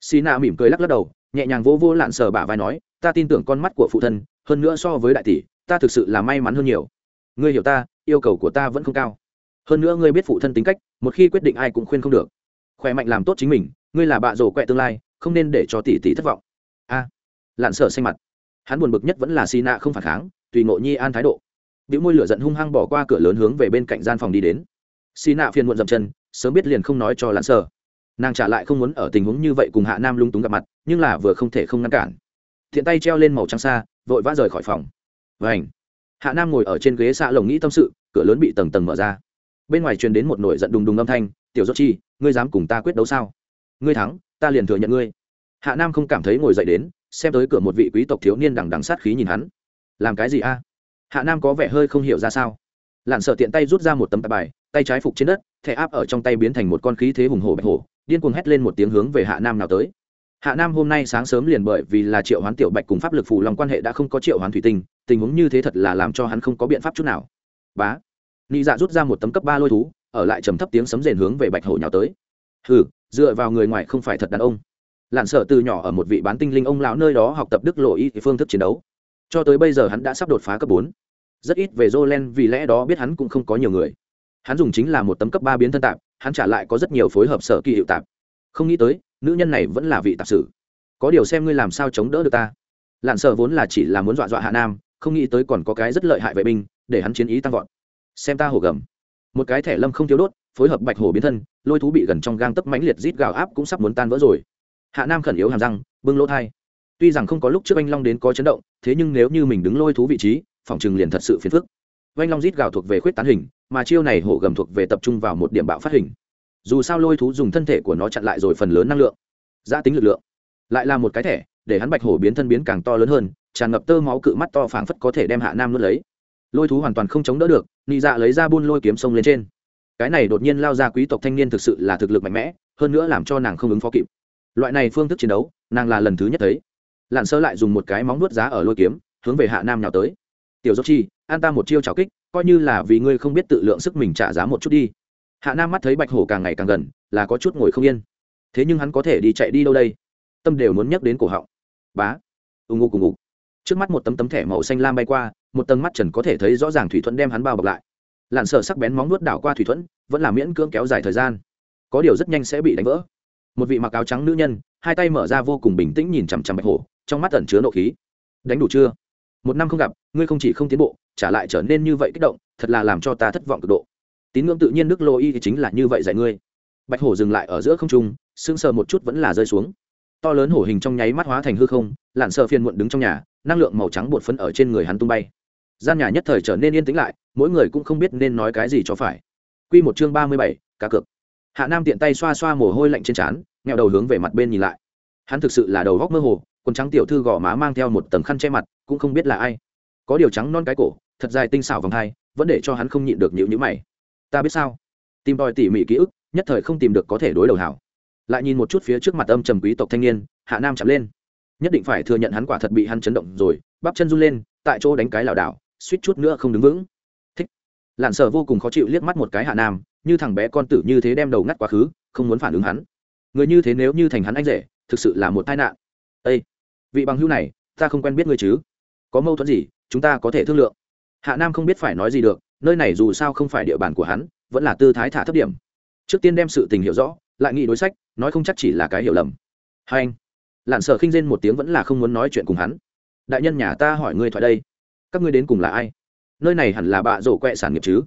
Xì nạ mỉm cười lắc lắc đầu, nhẹ nhàng vô vô lạn sờ bả vai nói, ta tin tưởng con mắt của phụ thân, hơn nữa so với đại tỷ, ta thực sự là may mắn hơn nhiều. Ngươi hiểu ta, yêu cầu của ta vẫn không cao. Hơn nữa ngươi biết phụ thân tính cách, một khi quyết định ai cũng khuyên không được. Khỏe mạnh làm tốt chính mình, ngươi là bạ rổ quẹ tương lai, không nên để cho tỷ tỷ thất vọng. A, lạn sở xanh mặt. Hắn buồn bực nhất vẫn là xì nạ không phản kháng tùy ngộ nhi an thái độ. Biểu môi lửa giận hung hăng bỏ qua cửa lớn hướng về bên cạnh gian phòng đi đến. Xì nạ phiền muộn dậm chân, sớm biết liền không nói cho lãn sở nàng trả lại không muốn ở tình huống như vậy cùng hạ nam lung túng gặp mặt, nhưng là vừa không thể không ngăn cản. Thiện tay treo lên màu trắng xa, vội vã rời khỏi phòng. Vảnh hạ nam ngồi ở trên ghế xạ lồng nghĩ tâm sự, cửa lớn bị tầng tầng mở ra. Bên ngoài truyền đến một nổi giận đùng đùng âm thanh, tiểu dốt chi, ngươi dám cùng ta quyết đấu sao? Ngươi thắng, ta liền thừa nhận ngươi. Hạ nam không cảm thấy ngồi dậy đến, xem tới cửa một vị quý tộc thiếu niên đằng đằng sát khí nhìn hắn làm cái gì a? Hạ nam có vẻ hơi không hiểu ra sao. Lặn sợ tiện tay rút ra một tấm tạp bài, tay trái phục trên đất, thẻ áp ở trong tay biến thành một con khí thế hùng hổ bạch hổ, điên cuồng hét lên một tiếng hướng về hạ nam nào tới. Hạ nam hôm nay sáng sớm liền bởi vì là triệu hoán tiểu bạch cùng pháp lực phù lòng quan hệ đã không có triệu hoán thủy tinh, tình huống như thế thật là làm cho hắn không có biện pháp chút nào. Bá. Nị dạ rút ra một tấm cấp ba lôi thú, ở lại trầm thấp tiếng sấm rền hướng về bạch hổ nhào tới. Hừ, dựa vào người ngoài không phải thật đàn ông. Lặn sợ từ nhỏ ở một vị bán tinh linh ông lão nơi đó học tập đức lộ y phương thức chiến đấu cho tới bây giờ hắn đã sắp đột phá cấp bốn. Rất ít về Jolen vì lẽ đó biết hắn cũng không có nhiều người. Hắn dùng chính là một tấm cấp ba biến thân tạp, hắn trả lại có rất nhiều phối hợp sở kỳ hiệu tạp. Không nghĩ tới, nữ nhân này vẫn là vị tạp sử. Có điều xem ngươi làm sao chống đỡ được ta. Lạn sợ vốn là chỉ là muốn dọa dọa hạ nam, không nghĩ tới còn có cái rất lợi hại vệ binh, để hắn chiến ý tăng vọt. Xem ta hổ gầm. Một cái thẻ lâm không thiếu đốt, phối hợp bạch hổ biến thân, lôi thú bị gần trong gang tấp mãnh liệt rít gào áp cũng sắp muốn tan vỡ rồi. Hạ nam khẩn yếu hàm răng, bưng lỗ thai tuy rằng không có lúc trước anh long đến có chấn động, thế nhưng nếu như mình đứng lôi thú vị trí, phòng chừng liền thật sự phiền phức. Anh long rít gào thuộc về khuyết tán hình, mà chiêu này hổ gầm thuộc về tập trung vào một điểm bạo phát hình. Dù sao lôi thú dùng thân thể của nó chặn lại rồi phần lớn năng lượng giã tính lực lượng, lại là một cái thẻ, để hắn bạch hổ biến thân biến càng to lớn hơn, tràn ngập tơ máu cự mắt to phảng phất có thể đem hạ nam nuốt lấy. Lôi thú hoàn toàn không chống đỡ được, nị dạ lấy ra buôn lôi kiếm sông lên trên. Cái này đột nhiên lao ra quý tộc thanh niên thực sự là thực lực mạnh mẽ, hơn nữa làm cho nàng không ứng phó kịp. Loại này phương thức chiến đấu, nàng là lần thứ nhất thấy lặn sơ lại dùng một cái móng nuốt giá ở lôi kiếm, hướng về hạ nam nhào tới. Tiểu dốc chi, an ta một chiêu trào kích, coi như là vì ngươi không biết tự lượng sức mình trả giá một chút đi. Hạ nam mắt thấy bạch hổ càng ngày càng gần, là có chút ngồi không yên. Thế nhưng hắn có thể đi chạy đi đâu đây? Tâm đều muốn nhắc đến cổ họng. Bá. Ù ngục cùng ngục. Trước mắt một tấm tấm thẻ màu xanh lam bay qua, một tầng mắt trần có thể thấy rõ ràng thủy thuẫn đem hắn bao bọc lại. Lặn sợ sắc bén móng nuốt đảo qua thủy thuẫn, vẫn là miễn cưỡng kéo dài thời gian. Có điều rất nhanh sẽ bị đánh vỡ. Một vị mặc áo trắng nữ nhân, hai tay mở ra vô cùng bình tĩnh nhìn chằm chằm bạch hổ trong mắt ẩn chứa nộ khí. Đánh đủ chưa? Một năm không gặp, ngươi không chỉ không tiến bộ, trả lại trở nên như vậy kích động, thật là làm cho ta thất vọng cực độ. Tín ngưỡng tự nhiên đức lô y thì chính là như vậy dạy ngươi. Bạch hổ dừng lại ở giữa không trung, sững sờ một chút vẫn là rơi xuống. To lớn hổ hình trong nháy mắt hóa thành hư không lặn sợ phiền muộn đứng trong nhà, năng lượng màu trắng bột phấn ở trên người hắn tung bay. Gian nhà nhất thời trở nên yên tĩnh lại, mỗi người cũng không biết nên nói cái gì cho phải. Quy một chương ba mươi bảy, cá cược. Hạ nam tiện tay xoa xoa mồ hôi lạnh trên trán, nghẹo đầu hướng về mặt bên nhìn lại. Hắn thực sự là đầu góc mơ hồ quần trắng tiểu thư gò má mang theo một tầng khăn che mặt, cũng không biết là ai. Có điều trắng non cái cổ, thật dài tinh xảo vòng hai, vẫn để cho hắn không nhịn được nhịu nhữ mày. Ta biết sao? Tìm tòi tỉ mỉ ký ức, nhất thời không tìm được có thể đối đầu hảo. Lại nhìn một chút phía trước mặt âm trầm quý tộc thanh niên, hạ nam chạm lên. Nhất định phải thừa nhận hắn quả thật bị hắn chấn động rồi, bắp chân run lên, tại chỗ đánh cái lảo đảo, suýt chút nữa không đứng vững. Thích. Lặn sở vô cùng khó chịu liếc mắt một cái hạ nam, như thằng bé con tử như thế đem đầu ngắt quá khứ, không muốn phản ứng hắn. Người như thế nếu như thành hắn anh rể, thực sự là một tai nạn. Ây vị bằng hữu này, ta không quen biết ngươi chứ. Có mâu thuẫn gì, chúng ta có thể thương lượng. Hạ nam không biết phải nói gì được, nơi này dù sao không phải địa bàn của hắn, vẫn là tư thái thả thấp điểm. Trước tiên đem sự tình hiểu rõ, lại nghĩ đối sách, nói không chắc chỉ là cái hiểu lầm. Hai anh lặn sợ khinh rên một tiếng vẫn là không muốn nói chuyện cùng hắn. Đại nhân nhà ta hỏi ngươi thoại đây. Các ngươi đến cùng là ai? Nơi này hẳn là bạ rổ quẹ sản nghiệp chứ?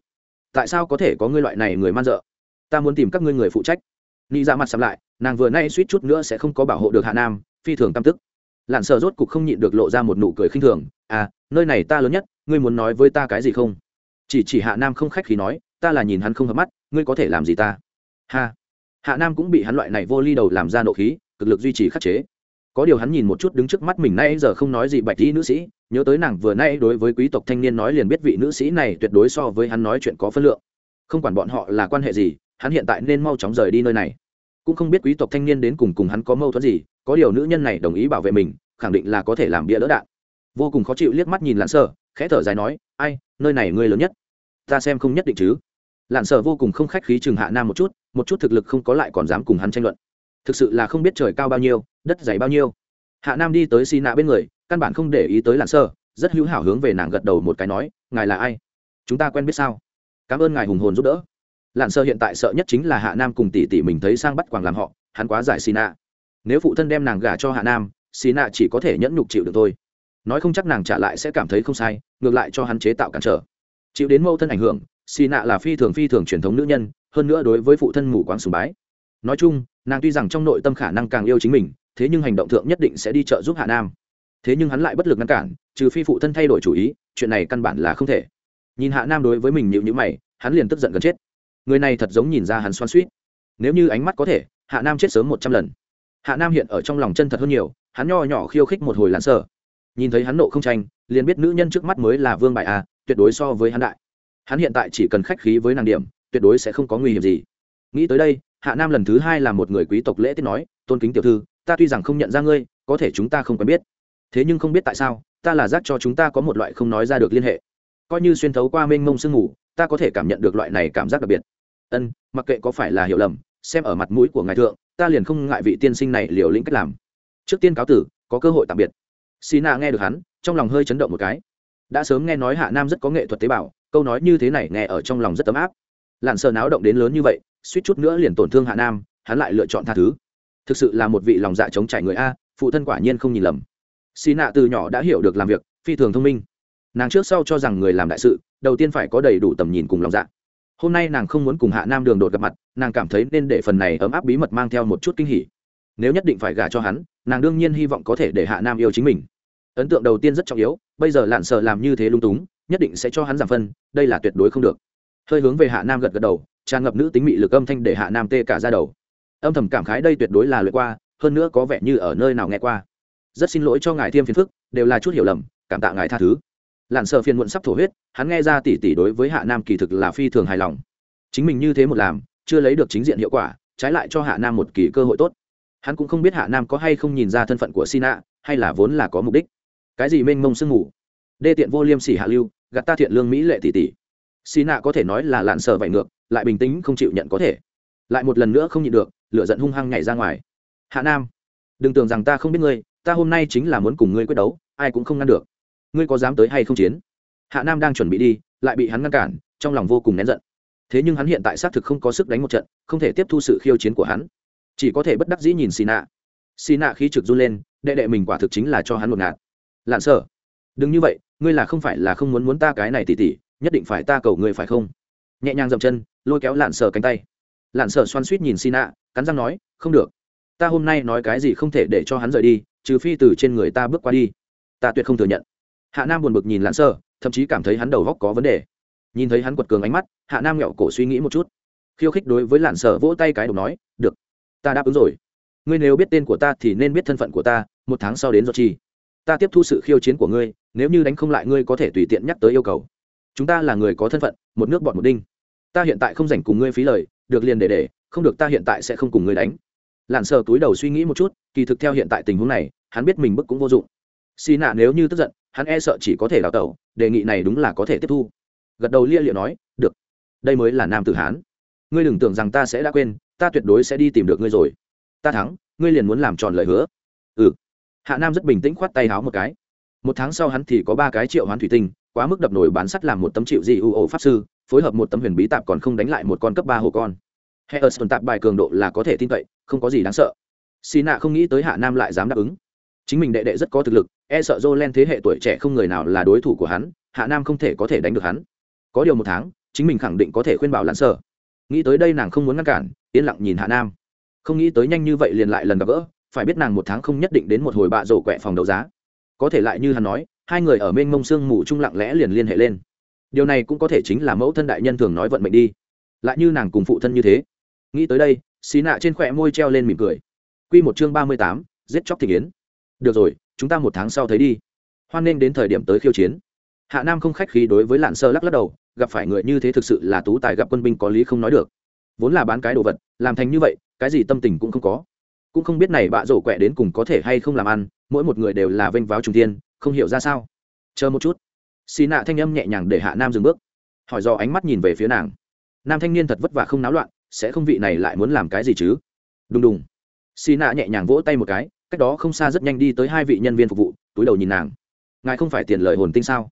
Tại sao có thể có ngươi loại này người man dợ? Ta muốn tìm các ngươi người phụ trách. Nghĩ ra dạ mặt sắm lại, nàng vừa nay suýt chút nữa sẽ không có bảo hộ được hạ nam, phi thường tam tức lặn sợ rốt cục không nhịn được lộ ra một nụ cười khinh thường. À nơi này ta lớn nhất, ngươi muốn nói với ta cái gì không? Chỉ chỉ hạ nam không khách khí nói, ta là nhìn hắn không hợp mắt, ngươi có thể làm gì ta? Ha. Hạ nam cũng bị hắn loại này vô ly đầu làm ra nộ khí, cực lực duy trì khắc chế. Có điều hắn nhìn một chút đứng trước mắt mình nay giờ không nói gì bạch dĩ nữ sĩ, nhớ tới nàng vừa nay đối với quý tộc thanh niên nói liền biết vị nữ sĩ này tuyệt đối so với hắn nói chuyện có phân lượng. Không quản bọn họ là quan hệ gì, hắn hiện tại nên mau chóng rời đi nơi này. Cũng không biết quý tộc thanh niên đến cùng cùng hắn có mâu thuẫn gì có điều nữ nhân này đồng ý bảo vệ mình, khẳng định là có thể làm bia đỡ đạn. Vô cùng khó chịu liếc mắt nhìn lặn sơ khẽ thở dài nói, ai, nơi này ngươi lớn nhất? Ta xem không nhất định chứ. Lặn sơ vô cùng không khách khí chừng hạ nam một chút một chút thực lực không có lại còn dám cùng hắn tranh luận. Thực sự là không biết trời cao bao nhiêu, đất dày bao nhiêu. Hạ nam đi tới xi nạ bên người, căn bản không để ý tới lặn sơ rất hữu hảo hướng về nàng gật đầu một cái nói, ngài là ai? Chúng ta quen biết sao? Cảm ơn ngài hùng hồn giúp đỡ. Lặn sơ hiện tại sợ nhất chính là hạ nam cùng tỷ tỷ mình thấy sang bắt quàng làm họ, hắn quá giải xì nạ nếu phụ thân đem nàng gả cho hạ nam, xì nạ chỉ có thể nhẫn nhục chịu được thôi. Nói không chắc nàng trả lại sẽ cảm thấy không sai, ngược lại cho hắn chế tạo cản trở. Chịu đến mâu thân ảnh hưởng, xì nạ là phi thường phi thường truyền thống nữ nhân, hơn nữa đối với phụ thân mù quáng sùng bái. Nói chung, nàng tuy rằng trong nội tâm khả năng càng yêu chính mình, thế nhưng hành động thượng nhất định sẽ đi trợ giúp hạ nam. Thế nhưng hắn lại bất lực ngăn cản, trừ phi phụ thân thay đổi chủ ý, chuyện này căn bản là không thể. Nhìn hạ nam đối với mình nhịu nhữ mày, hắn liền tức giận gần chết. Người này thật giống nhìn ra hắn xoan suýt nếu như ánh mắt có thể, hạ nam chết sớm một trăm lần hạ nam hiện ở trong lòng chân thật hơn nhiều, hắn nho nhỏ khiêu khích một hồi lặn sở. nhìn thấy hắn nộ không tranh, liền biết nữ nhân trước mắt mới là vương bại a tuyệt đối so với hắn đại. Hắn hiện tại chỉ cần khách khí với nàng điểm, tuyệt đối sẽ không có nguy hiểm gì. Nghĩ tới đây, hạ nam lần thứ hai là một người quý tộc lễ tiết nói, tôn kính tiểu thư, ta tuy rằng không nhận ra ngươi, có thể chúng ta không quen biết. Thế nhưng không biết tại sao, ta là giác cho chúng ta có một loại không nói ra được liên hệ. Coi như xuyên thấu qua mênh mông sương ngủ ta có thể cảm nhận được loại này cảm giác đặc biệt. Ân, mặc kệ có phải là hiểu lầm, xem ở mặt mũi của ngài thượng ta liền không ngại vị tiên sinh này liều lĩnh cách làm. Trước tiên cáo tử, có cơ hội tạm biệt. Xì nạ nghe được hắn, trong lòng hơi chấn động một cái. Đã sớm nghe nói hạ nam rất có nghệ thuật tế bào, câu nói như thế này nghe ở trong lòng rất ấm áp. Lặn sờ náo động đến lớn như vậy, suýt chút nữa liền tổn thương hạ nam, hắn lại lựa chọn tha thứ. Thực sự là một vị lòng dạ chống trải người a, phụ thân quả nhiên không nhìn lầm. Xì nạ từ nhỏ đã hiểu được làm việc, phi thường thông minh. Nàng trước sau cho rằng người làm đại sự, đầu tiên phải có đầy đủ tầm nhìn cùng lòng dạ hôm nay nàng không muốn cùng hạ nam đường đột gặp mặt, nàng cảm thấy nên để phần này ấm áp bí mật mang theo một chút kinh hỉ. Nếu nhất định phải gả cho hắn, nàng đương nhiên hy vọng có thể để hạ nam yêu chính mình. Ấn tượng đầu tiên rất trọng yếu, bây giờ lạn sợ làm như thế lung túng, nhất định sẽ cho hắn giảm phân, đây là tuyệt đối không được. Hơi hướng về hạ nam gật gật đầu, tràn ngập nữ tính mị lực âm thanh để hạ nam tê cả ra đầu. Âm thầm cảm khái đây tuyệt đối là lượt qua, hơn nữa có vẻ như ở nơi nào nghe qua. Rất xin lỗi cho ngài thêm phiền phức, đều là chút hiểu lầm, cảm tạ ngài tha thứ lặn sợ phiền muộn sắp thổ huyết, hắn nghe ra tỉ tỉ đối với hạ nam kỳ thực là phi thường hài lòng. Chính mình như thế một làm, chưa lấy được chính diện hiệu quả, trái lại cho hạ nam một kỳ cơ hội tốt. Hắn cũng không biết hạ nam có hay không nhìn ra thân phận của sina, hay là vốn là có mục đích. Cái gì mênh mông sương mù? Đê tiện vô liêm sỉ hạ lưu, gạt ta thiện lương mỹ lệ tỷ tỷ. Sina có thể nói là lạn sợ vải ngược, lại bình tĩnh không chịu nhận có thể. Lại một lần nữa không nhịn được, lửa giận hung hăng nhảy ra ngoài. Hạ nam, đừng tưởng rằng ta không biết ngươi, ta hôm nay chính là muốn cùng ngươi quyết đấu, ai cũng không ngăn được ngươi có dám tới hay không chiến? Hạ nam đang chuẩn bị đi, lại bị hắn ngăn cản, trong lòng vô cùng nén giận. Thế nhưng hắn hiện tại xác thực không có sức đánh một trận, không thể tiếp thu sự khiêu chiến của hắn. Chỉ có thể bất đắc dĩ nhìn xì nạ xì nạ khí trực run lên, đệ đệ mình quả thực chính là cho hắn một ngạt. Lạn sở, đừng như vậy, ngươi là không phải là không muốn muốn ta cái này tỉ tỉ, nhất định phải ta cầu ngươi phải không? Nhẹ nhàng dậm chân, lôi kéo lạn sở cánh tay. Lạn sở xoan suýt nhìn xì nạ cắn răng nói, không được. Ta hôm nay nói cái gì không thể để cho hắn rời đi, trừ phi từ trên người ta bước qua đi. Ta tuyệt không thừa nhận hạ nam buồn bực nhìn lạn Sơ, thậm chí cảm thấy hắn đầu góc có vấn đề. Nhìn thấy hắn quật cường ánh mắt hạ nam nghẹo cổ suy nghĩ một chút. Khiêu khích đối với lạn sở vỗ tay cái đầu nói được ta đáp ứng rồi. Ngươi nếu biết tên của ta thì nên biết thân phận của ta một tháng sau đến do chi. Ta tiếp thu sự khiêu chiến của ngươi nếu như đánh không lại ngươi có thể tùy tiện nhắc tới yêu cầu. Chúng ta là người có thân phận một nước bọn một đinh. Ta hiện tại không dành cùng ngươi phí lời được liền để để không được ta hiện tại sẽ không cùng ngươi đánh. Lặn sờ túi đầu suy nghĩ một chút kỳ thực theo hiện tại tình huống này hắn biết mình bức cũng vô dụng xì nạ nếu như tức giận, hắn e sợ chỉ có thể đào tẩu, đề nghị này đúng là có thể tiếp thu. Gật đầu lia liệu nói, được, đây mới là nam tử hán. Ngươi đừng tưởng rằng ta sẽ đã quên, ta tuyệt đối sẽ đi tìm được ngươi rồi. Ta thắng, ngươi liền muốn làm tròn lời hứa. Ừ. Hạ nam rất bình tĩnh khoát tay háo một cái. Một tháng sau hắn thì có ba cái triệu hoán thủy tinh, quá mức đập nổi bán sắt làm một tấm triệu dị ưu ổ pháp sư, phối hợp một tấm huyền bí tạp còn không đánh lại một con cấp ba hồ con. Hệ ở sơn tạp bài cường độ là có thể tin cậy, không có gì đáng sợ. Xì nạ không nghĩ tới hạ nam lại dám đáp ứng chính mình đệ đệ rất có thực lực e sợ dô len thế hệ tuổi trẻ không người nào là đối thủ của hắn, hạ nam không thể có thể đánh được hắn. Có điều một tháng, chính mình khẳng định có thể khuyên bảo lãn sợ nghĩ tới đây nàng không muốn ngăn cản, yên lặng nhìn hạ nam. Không nghĩ tới nhanh như vậy liền lại lần gặp gỡ, phải biết nàng một tháng không nhất định đến một hồi bạ rổ quẹ phòng đấu giá. Có thể lại như hắn nói, hai người ở bên mông sương mù chung lặng lẽ liền liên hệ lên. Điều này cũng có thể chính là mẫu thân đại nhân thường nói vận mệnh đi. Lại như nàng cùng phụ thân như thế. Nghĩ tới đây, xí nạ trên khỏe môi treo lên mỉm cười. Q một chương ba mươi tám, giết chóc thị kiến được rồi, chúng ta một tháng sau thấy đi. Hoan nên đến thời điểm tới khiêu chiến. Hạ nam không khách khí đối với lạn sơ lắc lắc đầu, gặp phải người như thế thực sự là tú tài gặp quân binh có lý không nói được. Vốn là bán cái đồ vật, làm thành như vậy, cái gì tâm tình cũng không có. Cũng không biết này bạ rổ quẹ đến cùng có thể hay không làm ăn, mỗi một người đều là vênh váo trung tiên không hiểu ra sao. Chờ một chút. Xì nạ thanh âm nhẹ nhàng để hạ nam dừng bước. Hỏi do ánh mắt nhìn về phía nàng. Nam thanh niên thật vất vả không náo loạn, sẽ không vị này lại muốn làm cái gì chứ? Đùng đùng. Xì nạ nhẹ nhàng vỗ tay một cái cách đó không xa rất nhanh đi tới hai vị nhân viên phục vụ, túi đầu nhìn nàng. Ngài không phải tiền lời hồn tinh sao?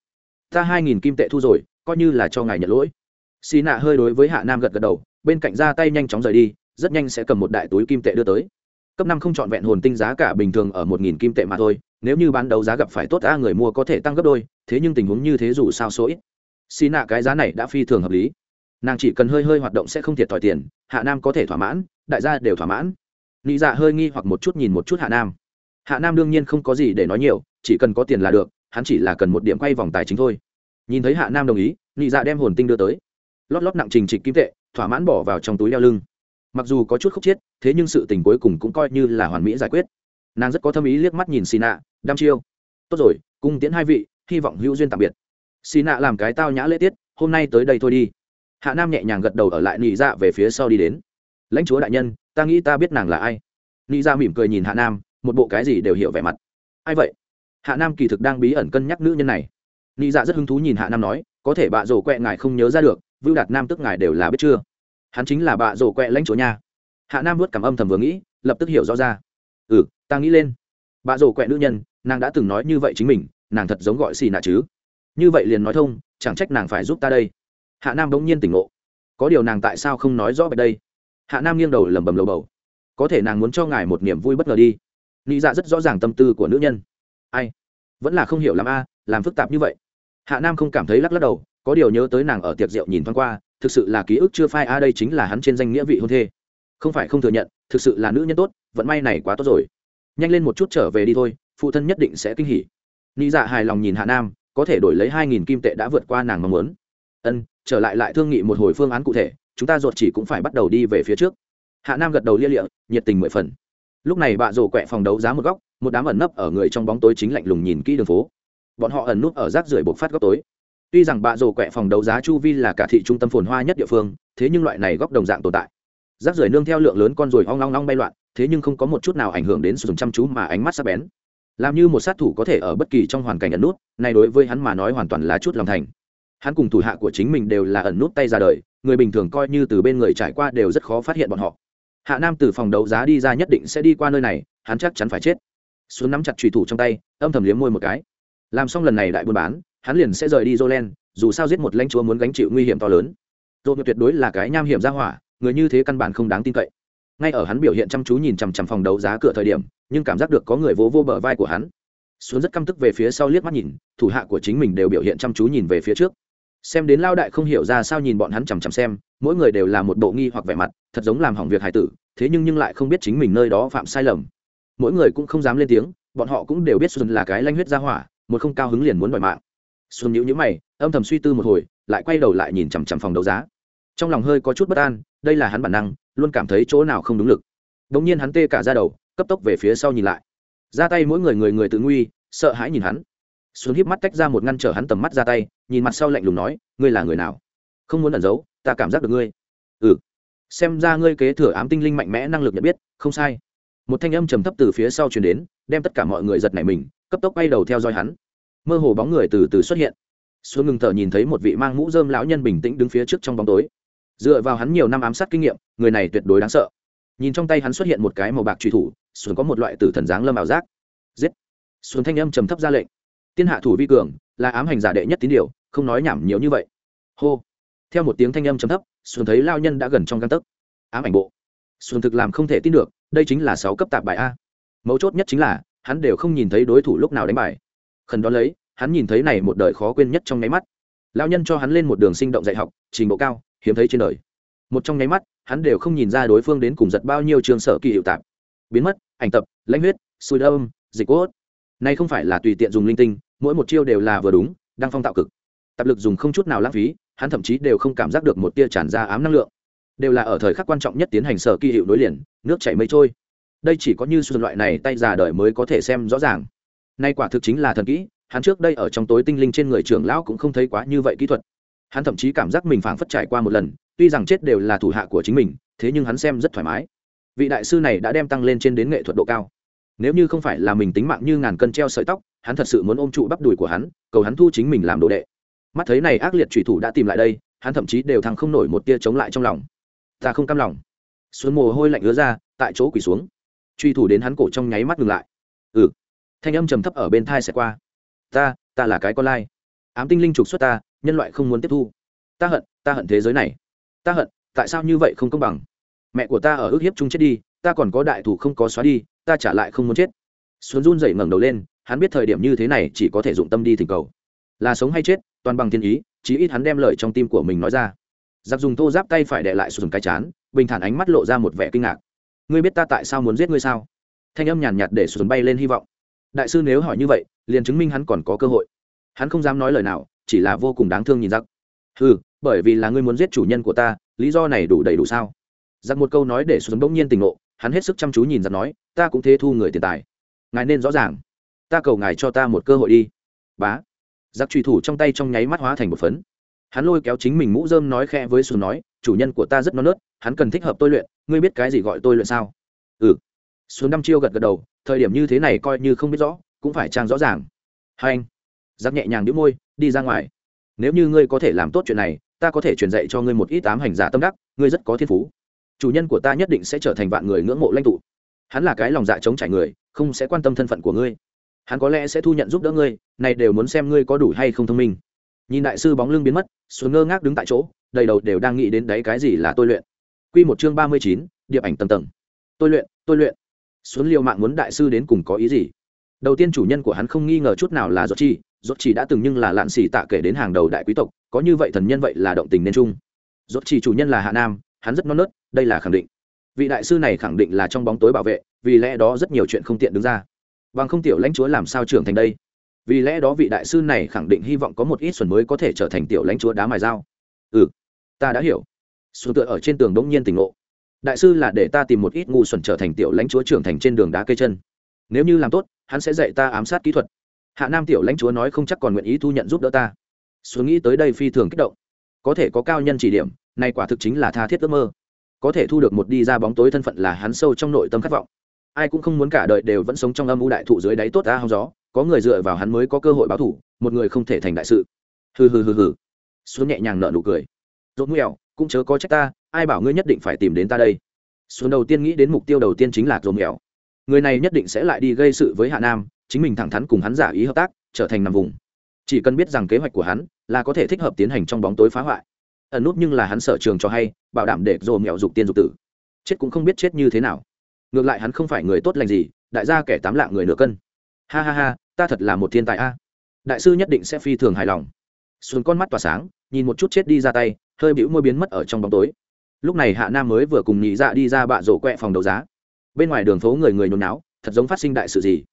Ta hai nghìn kim tệ thu rồi, coi như là cho ngài nhận lỗi. Xì nạ hơi đối với hạ nam gật gật đầu, bên cạnh ra tay nhanh chóng rời đi, rất nhanh sẽ cầm một đại túi kim tệ đưa tới. Cấp năm không chọn vẹn hồn tinh giá cả bình thường ở một nghìn kim tệ mà thôi, nếu như bán đấu giá gặp phải tốt a người mua có thể tăng gấp đôi, thế nhưng tình huống như thế dù sao sỗi xì nạ cái giá này đã phi thường hợp lý. Nàng chỉ cần hơi hơi hoạt động sẽ không thiệt thòi tiền, hạ nam có thể thỏa mãn, đại gia đều thỏa mãn nị dạ hơi nghi hoặc một chút nhìn một chút hạ nam. Hạ nam đương nhiên không có gì để nói nhiều, chỉ cần có tiền là được, hắn chỉ là cần một điểm quay vòng tài chính thôi. Nhìn thấy hạ nam đồng ý, nị dạ đem hồn tinh đưa tới. Lót lót nặng trình trịch kim tệ, thỏa mãn bỏ vào trong túi đeo lưng. Mặc dù có chút khúc chiết, thế nhưng sự tình cuối cùng cũng coi như là hoàn mỹ giải quyết. Nàng rất có tâm ý liếc mắt nhìn xì nạ đăm chiêu. Tốt rồi, cung tiễn hai vị, hy vọng hữu duyên tạm biệt. Xì nạ làm cái tao nhã lễ tiết, hôm nay tới đây thôi đi. Hạ nam nhẹ nhàng gật đầu ở lại nị dạ về phía sau đi đến lãnh chúa đại nhân, ta nghĩ ta biết nàng là ai. Ni ra dạ mỉm cười nhìn hạ nam, một bộ cái gì đều hiểu vẻ mặt. Ai vậy? Hạ nam kỳ thực đang bí ẩn cân nhắc nữ nhân này. Ni ra dạ rất hứng thú nhìn hạ nam nói, có thể bạ rổ quẹ ngài không nhớ ra được, vưu đạt nam tức ngài đều là biết chưa? Hắn chính là bạ rổ quẹ lãnh chúa nha. Hạ nam vớt cảm âm thầm vừa nghĩ, lập tức hiểu rõ ra. Ừ ta nghĩ lên. Bạ rổ quẹ nữ nhân, nàng đã từng nói như vậy chính mình, nàng thật giống gọi xì nạ chứ. Như vậy liền nói thông, chẳng trách nàng phải giúp ta đây. Hạ nam bỗng nhiên tỉnh ngộ. Có điều nàng tại sao không nói rõ về đây? Hạ nam nghiêng đầu lẩm bẩm lầu bầu. Có thể nàng muốn cho ngài một niềm vui bất ngờ đi. Nghĩ dạ rất rõ ràng tâm tư của nữ nhân. Ai? Vẫn là không hiểu làm a, làm phức tạp như vậy. Hạ nam không cảm thấy lắc lắc đầu, có điều nhớ tới nàng ở tiệc rượu nhìn thoáng qua, thực sự là ký ức chưa phai, a, đây chính là hắn trên danh nghĩa vị hôn thê. Không phải không thừa nhận, thực sự là nữ nhân tốt, vận may này quá tốt rồi. Nhanh lên một chút trở về đi thôi, phụ thân nhất định sẽ kinh hỉ. Nghĩ dạ hài lòng nhìn hạ nam, có thể đổi lấy hai nghìn kim tệ đã vượt qua nàng mong muốn. Ân, trở lại lại thương nghị một hồi phương án cụ thể chúng ta ruột chỉ cũng phải bắt đầu đi về phía trước. Hạ nam gật đầu lia lịa, nhiệt tình mười phần. Lúc này bạ rổ quẹ phòng đấu giá một góc, một đám ẩn nấp ở người trong bóng tối chính lạnh lùng nhìn kỹ đường phố. Bọn họ ẩn núp ở rác rưởi bộc phát góc tối. Tuy rằng bạ rổ quẹ phòng đấu giá chu vi là cả thị trung tâm phồn hoa nhất địa phương, thế nhưng loại này góc đồng dạng tồn tại. Rác rưởi nương theo lượng lớn con ruồi ong long long bay loạn, thế nhưng không có một chút nào ảnh hưởng đến sự chăm chú mà ánh mắt sắc bén. Làm như một sát thủ có thể ở bất kỳ trong hoàn cảnh ẩn nút, này đối với hắn mà nói hoàn toàn là chút lòng thành. Hắn cùng thủ hạ của chính mình đều là ẩn nút tay ra đời người bình thường coi như từ bên người trải qua đều rất khó phát hiện bọn họ. Hạ nam từ phòng đấu giá đi ra nhất định sẽ đi qua nơi này, hắn chắc chắn phải chết. Xuống nắm chặt trùy thủ trong tay, âm thầm liếm môi một cái. Làm xong lần này đại buôn bán, hắn liền sẽ rời đi jolen dù sao giết một lãnh chúa muốn gánh chịu nguy hiểm to lớn. Dô tuyệt đối là cái nham hiểm ra hỏa, người như thế căn bản không đáng tin cậy. Ngay ở hắn biểu hiện chăm chú nhìn chằm chằm phòng đấu giá cửa thời điểm, nhưng cảm giác được có người vỗ vô bờ vai của hắn. Xuống rất căm tức về phía sau liếc mắt nhìn, thủ hạ của chính mình đều biểu hiện chăm chú nhìn về phía trước xem đến lao đại không hiểu ra sao nhìn bọn hắn chằm chằm xem, mỗi người đều là một bộ nghi hoặc vẻ mặt, thật giống làm hỏng việc hải tử, thế nhưng nhưng lại không biết chính mình nơi đó phạm sai lầm. Mỗi người cũng không dám lên tiếng, bọn họ cũng đều biết xuân là cái lanh huyết ra hỏa, một không cao hứng liền muốn đòi mạng. Xuân nhữ nhữ mày, âm thầm suy tư một hồi, lại quay đầu lại nhìn chằm chằm phòng đấu giá. Trong lòng hơi có chút bất an, đây là hắn bản năng, luôn cảm thấy chỗ nào không đúng lực. Bỗng nhiên hắn tê cả ra đầu, cấp tốc về phía sau nhìn lại. Ra tay mỗi người người người tự nguy, sợ hãi nhìn hắn xuống híp mắt tách ra một ngăn trở hắn tầm mắt ra tay, nhìn mặt sau lạnh lùng nói, ngươi là người nào? Không muốn ẩn giấu, ta cảm giác được ngươi. Ừ. Xem ra ngươi kế thừa ám tinh linh mạnh mẽ năng lực nhận biết, không sai. Một thanh âm trầm thấp từ phía sau chuyển đến, đem tất cả mọi người giật nảy mình, cấp tốc bay đầu theo dõi hắn. Mơ hồ bóng người từ từ xuất hiện. Xuống ngừng thở nhìn thấy một vị mang mũ dơm lão nhân bình tĩnh đứng phía trước trong bóng tối. Dựa vào hắn nhiều năm ám sát kinh nghiệm, người này tuyệt đối đáng sợ. Nhìn trong tay hắn xuất hiện một cái màu bạc truy thủ, xuống có một loại tử thần dáng lâm ảo giác. Giết. Xuống thanh âm trầm thấp ra lệnh tiên hạ thủ vi cường, là ám hành giả đệ nhất tín điều, không nói nhảm nhiều như vậy. Hô. Theo một tiếng thanh âm trầm thấp, Xuân thấy lao nhân đã gần trong găng tấc. Ám ảnh bộ. Xuân thực làm không thể tin được, đây chính là sáu cấp tạp bài a. Mấu chốt nhất chính là, hắn đều không nhìn thấy đối thủ lúc nào đánh bài. Khẩn đó lấy, hắn nhìn thấy này một đời khó quên nhất trong nháy mắt. Lao nhân cho hắn lên một đường sinh động dạy học, trình độ cao, hiếm thấy trên đời. Một trong nháy mắt, hắn đều không nhìn ra đối phương đến cùng giật bao nhiêu trường sở kỳ hiệu tạp. Biến mất, ảnh tập, lãnh huyết sùi đâm, dịch cốt này không phải là tùy tiện dùng linh tinh, mỗi một chiêu đều là vừa đúng, đang phong tạo cực. Tập lực dùng không chút nào lãng phí, hắn thậm chí đều không cảm giác được một tia tràn ra ám năng lượng. Đều là ở thời khắc quan trọng nhất tiến hành sở kỳ hiệu đối liền, nước chảy mây trôi. Đây chỉ có như xuân loại này tay già đời mới có thể xem rõ ràng. Nay quả thực chính là thần kỹ, hắn trước đây ở trong tối tinh linh trên người trưởng lão cũng không thấy quá như vậy kỹ thuật. Hắn thậm chí cảm giác mình phảng phất trải qua một lần, tuy rằng chết đều là thủ hạ của chính mình, thế nhưng hắn xem rất thoải mái. Vị đại sư này đã đem tăng lên trên đến nghệ thuật độ cao nếu như không phải là mình tính mạng như ngàn cân treo sợi tóc, hắn thật sự muốn ôm trụ bắp đùi của hắn, cầu hắn thu chính mình làm đồ đệ. Mắt thấy này ác liệt thủy thủ đã tìm lại đây, hắn thậm chí đều thăng không nổi một tia chống lại trong lòng. Ta không cam lòng. Xuống mồ hôi lạnh ứa ra, tại chỗ quỳ xuống. Truy thủ đến hắn cổ trong nháy mắt ngừng lại. Ừ. Thanh âm trầm thấp ở bên thai sẽ qua. Ta ta là cái con lai. Ám tinh linh trục xuất ta, nhân loại không muốn tiếp thu. Ta hận ta hận thế giới này. Ta hận, tại sao như vậy không công bằng? Mẹ của ta ở ước hiếp chung chết đi, ta còn có đại thủ không có xóa đi ta trả lại không muốn chết. Xuân run dậy ngẩng đầu lên, hắn biết thời điểm như thế này chỉ có thể dụng tâm đi thỉnh cầu. Là sống hay chết, toàn bằng thiên ý, chí ít hắn đem lời trong tim của mình nói ra. Giặc dùng thô giáp tay phải đệ lại sùn cái chán, bình thản ánh mắt lộ ra một vẻ kinh ngạc. Ngươi biết ta tại sao muốn giết ngươi sao? Thanh âm nhàn nhạt để sùn bay lên hy vọng. Đại sư nếu hỏi như vậy, liền chứng minh hắn còn có cơ hội. Hắn không dám nói lời nào, chỉ là vô cùng đáng thương nhìn giặc. Ừ bởi vì là ngươi muốn giết chủ nhân của ta, lý do này đủ đầy đủ sao? Giặc một câu nói để Xuân bỗng nhiên tình ngộ, hắn hết sức chăm chú nhìn giặc nói ta cũng thế thu người tiền tài. Ngài nên rõ ràng. Ta cầu ngài cho ta một cơ hội đi. Bá. Giặc trùy thủ trong tay trong nháy mắt hóa thành một phấn. Hắn lôi kéo chính mình mũ rơm nói khe với sùn nói, chủ nhân của ta rất non nớt, hắn cần thích hợp tôi luyện, ngươi biết cái gì gọi tôi luyện sao? Ừ. Xuống năm chiêu gật gật đầu, thời điểm như thế này coi như không biết rõ, cũng phải trang rõ ràng. Hai anh. Giặc nhẹ nhàng đĩu môi, đi ra ngoài. Nếu như ngươi có thể làm tốt chuyện này, ta có thể truyền dạy cho ngươi một ít tám hành giả tâm đắc, ngươi rất có thiên phú. Chủ nhân của ta nhất định sẽ trở thành vạn người ngưỡng mộ lãnh tụ hắn là cái lòng dạ chống trải người, không sẽ quan tâm thân phận của ngươi. Hắn có lẽ sẽ thu nhận giúp đỡ ngươi, này đều muốn xem ngươi có đủ hay không thông minh. Nhìn đại sư bóng lưng biến mất xuống ngơ ngác đứng tại chỗ, đầy đầu đều đang nghĩ đến đấy cái gì là tôi luyện. Quy một chương ba mươi chín, điệp ảnh tầng tầng. Tôi luyện tôi luyện. Xuống liều mạng muốn đại sư đến cùng có ý gì? Đầu tiên chủ nhân của hắn không nghi ngờ chút nào là do chi rốt chỉ đã từng nhưng là lạn xỉ tạ kể đến hàng đầu đại quý tộc, có như vậy thần nhân vậy là động tình nên chung. Rốt chỉ chủ nhân là hạ nam, hắn rất non nớt, đây là khẳng định vị đại sư này khẳng định là trong bóng tối bảo vệ, vì lẽ đó rất nhiều chuyện không tiện đứng ra. Bằng không tiểu lãnh chúa làm sao trưởng thành đây? Vì lẽ đó vị đại sư này khẳng định hy vọng có một ít xuẩn mới có thể trở thành tiểu lãnh chúa đá mài dao. Ừ ta đã hiểu. Xuân tựa ở trên tường đống nhiên tỉnh ngộ. Đại sư là để ta tìm một ít ngu xuẩn trở thành tiểu lãnh chúa trưởng thành trên đường đá cây chân. Nếu như làm tốt, hắn sẽ dạy ta ám sát kỹ thuật. Hạ nam tiểu lãnh chúa nói không chắc còn nguyện ý thu nhận giúp đỡ ta. Xuống nghĩ tới đây phi thường kích động. Có thể có cao nhân chỉ điểm, nay quả thực chính là tha thiết ước mơ có thể thu được một đi ra bóng tối thân phận là hắn sâu trong nội tâm khát vọng. Ai cũng không muốn cả đời đều vẫn sống trong âm u đại thụ dưới đáy tốt ra hóng gió, có người dựa vào hắn mới có cơ hội báo thủ, một người không thể thành đại sự. Hừ hừ hừ hừ. Xuống nhẹ nhàng nợ nụ cười. Dốt mèo, cũng chớ có trách ta, ai bảo ngươi nhất định phải tìm đến ta đây. Xuống đầu tiên nghĩ đến mục tiêu đầu tiên chính là dồn mèo. Người này nhất định sẽ lại đi gây sự với hạ nam, chính mình thẳng thắn cùng hắn giả ý hợp tác, trở thành nằm vùng. Chỉ cần biết rằng kế hoạch của hắn là có thể thích hợp tiến hành trong bóng tối phá hoại ẩn nút nhưng là hắn sở trường cho hay, bảo đảm để dồ mẹo dục tiên dục tử. Chết cũng không biết chết như thế nào. Ngược lại hắn không phải người tốt lành gì, đại gia kẻ tám lạng người nửa cân. Ha ha ha, ta thật là một thiên tài a. Đại sư nhất định sẽ phi thường hài lòng. Xuống con mắt tỏa sáng, nhìn một chút chết đi ra tay, hơi bĩu môi biến mất ở trong bóng tối. Lúc này hạ nam mới vừa cùng nhị dạ đi ra bạ rổ quẹ phòng đấu giá. Bên ngoài đường phố người người nhốn náo thật giống phát sinh đại sự gì.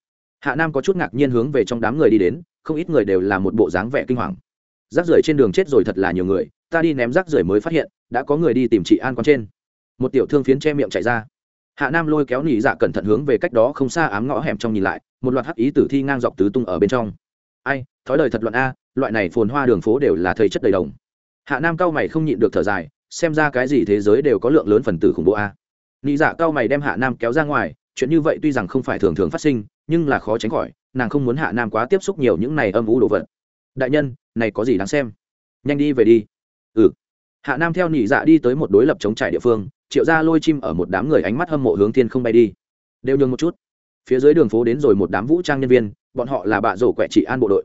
Hạ nam có chút ngạc nhiên hướng về trong đám người đi đến, không ít người đều là một bộ dáng vẻ kinh hoàng rác rưởi trên đường chết rồi thật là nhiều người, ta đi ném rác rưởi mới phát hiện, đã có người đi tìm chị an con trên. Một tiểu thương phiến che miệng chạy ra. Hạ nam lôi kéo nỉ dạ cẩn thận hướng về cách đó không xa ám ngõ hẻm trong nhìn lại, một loạt hắc ý tử thi ngang dọc tứ tung ở bên trong. Ai, thói đời thật luận a, loại này phồn hoa đường phố đều là thầy chất đầy đồng. Hạ nam cao mày không nhịn được thở dài, xem ra cái gì thế giới đều có lượng lớn phần tử khủng bố a. Nị dạ cao mày đem hạ nam kéo ra ngoài, chuyện như vậy tuy rằng không phải thường thường phát sinh, nhưng là khó tránh khỏi, nàng không muốn hạ nam quá tiếp xúc nhiều những này âm vũ đồ vật đại nhân, này có gì đáng xem? Nhanh đi về đi. Ừ. Hạ nam theo nhị dạ đi tới một đối lập chống trải địa phương, triệu ra lôi chim ở một đám người ánh mắt hâm mộ hướng thiên không bay đi. Đều nhường một chút. Phía dưới đường phố đến rồi một đám vũ trang nhân viên, bọn họ là bạ rổ quẹ trị an bộ đội.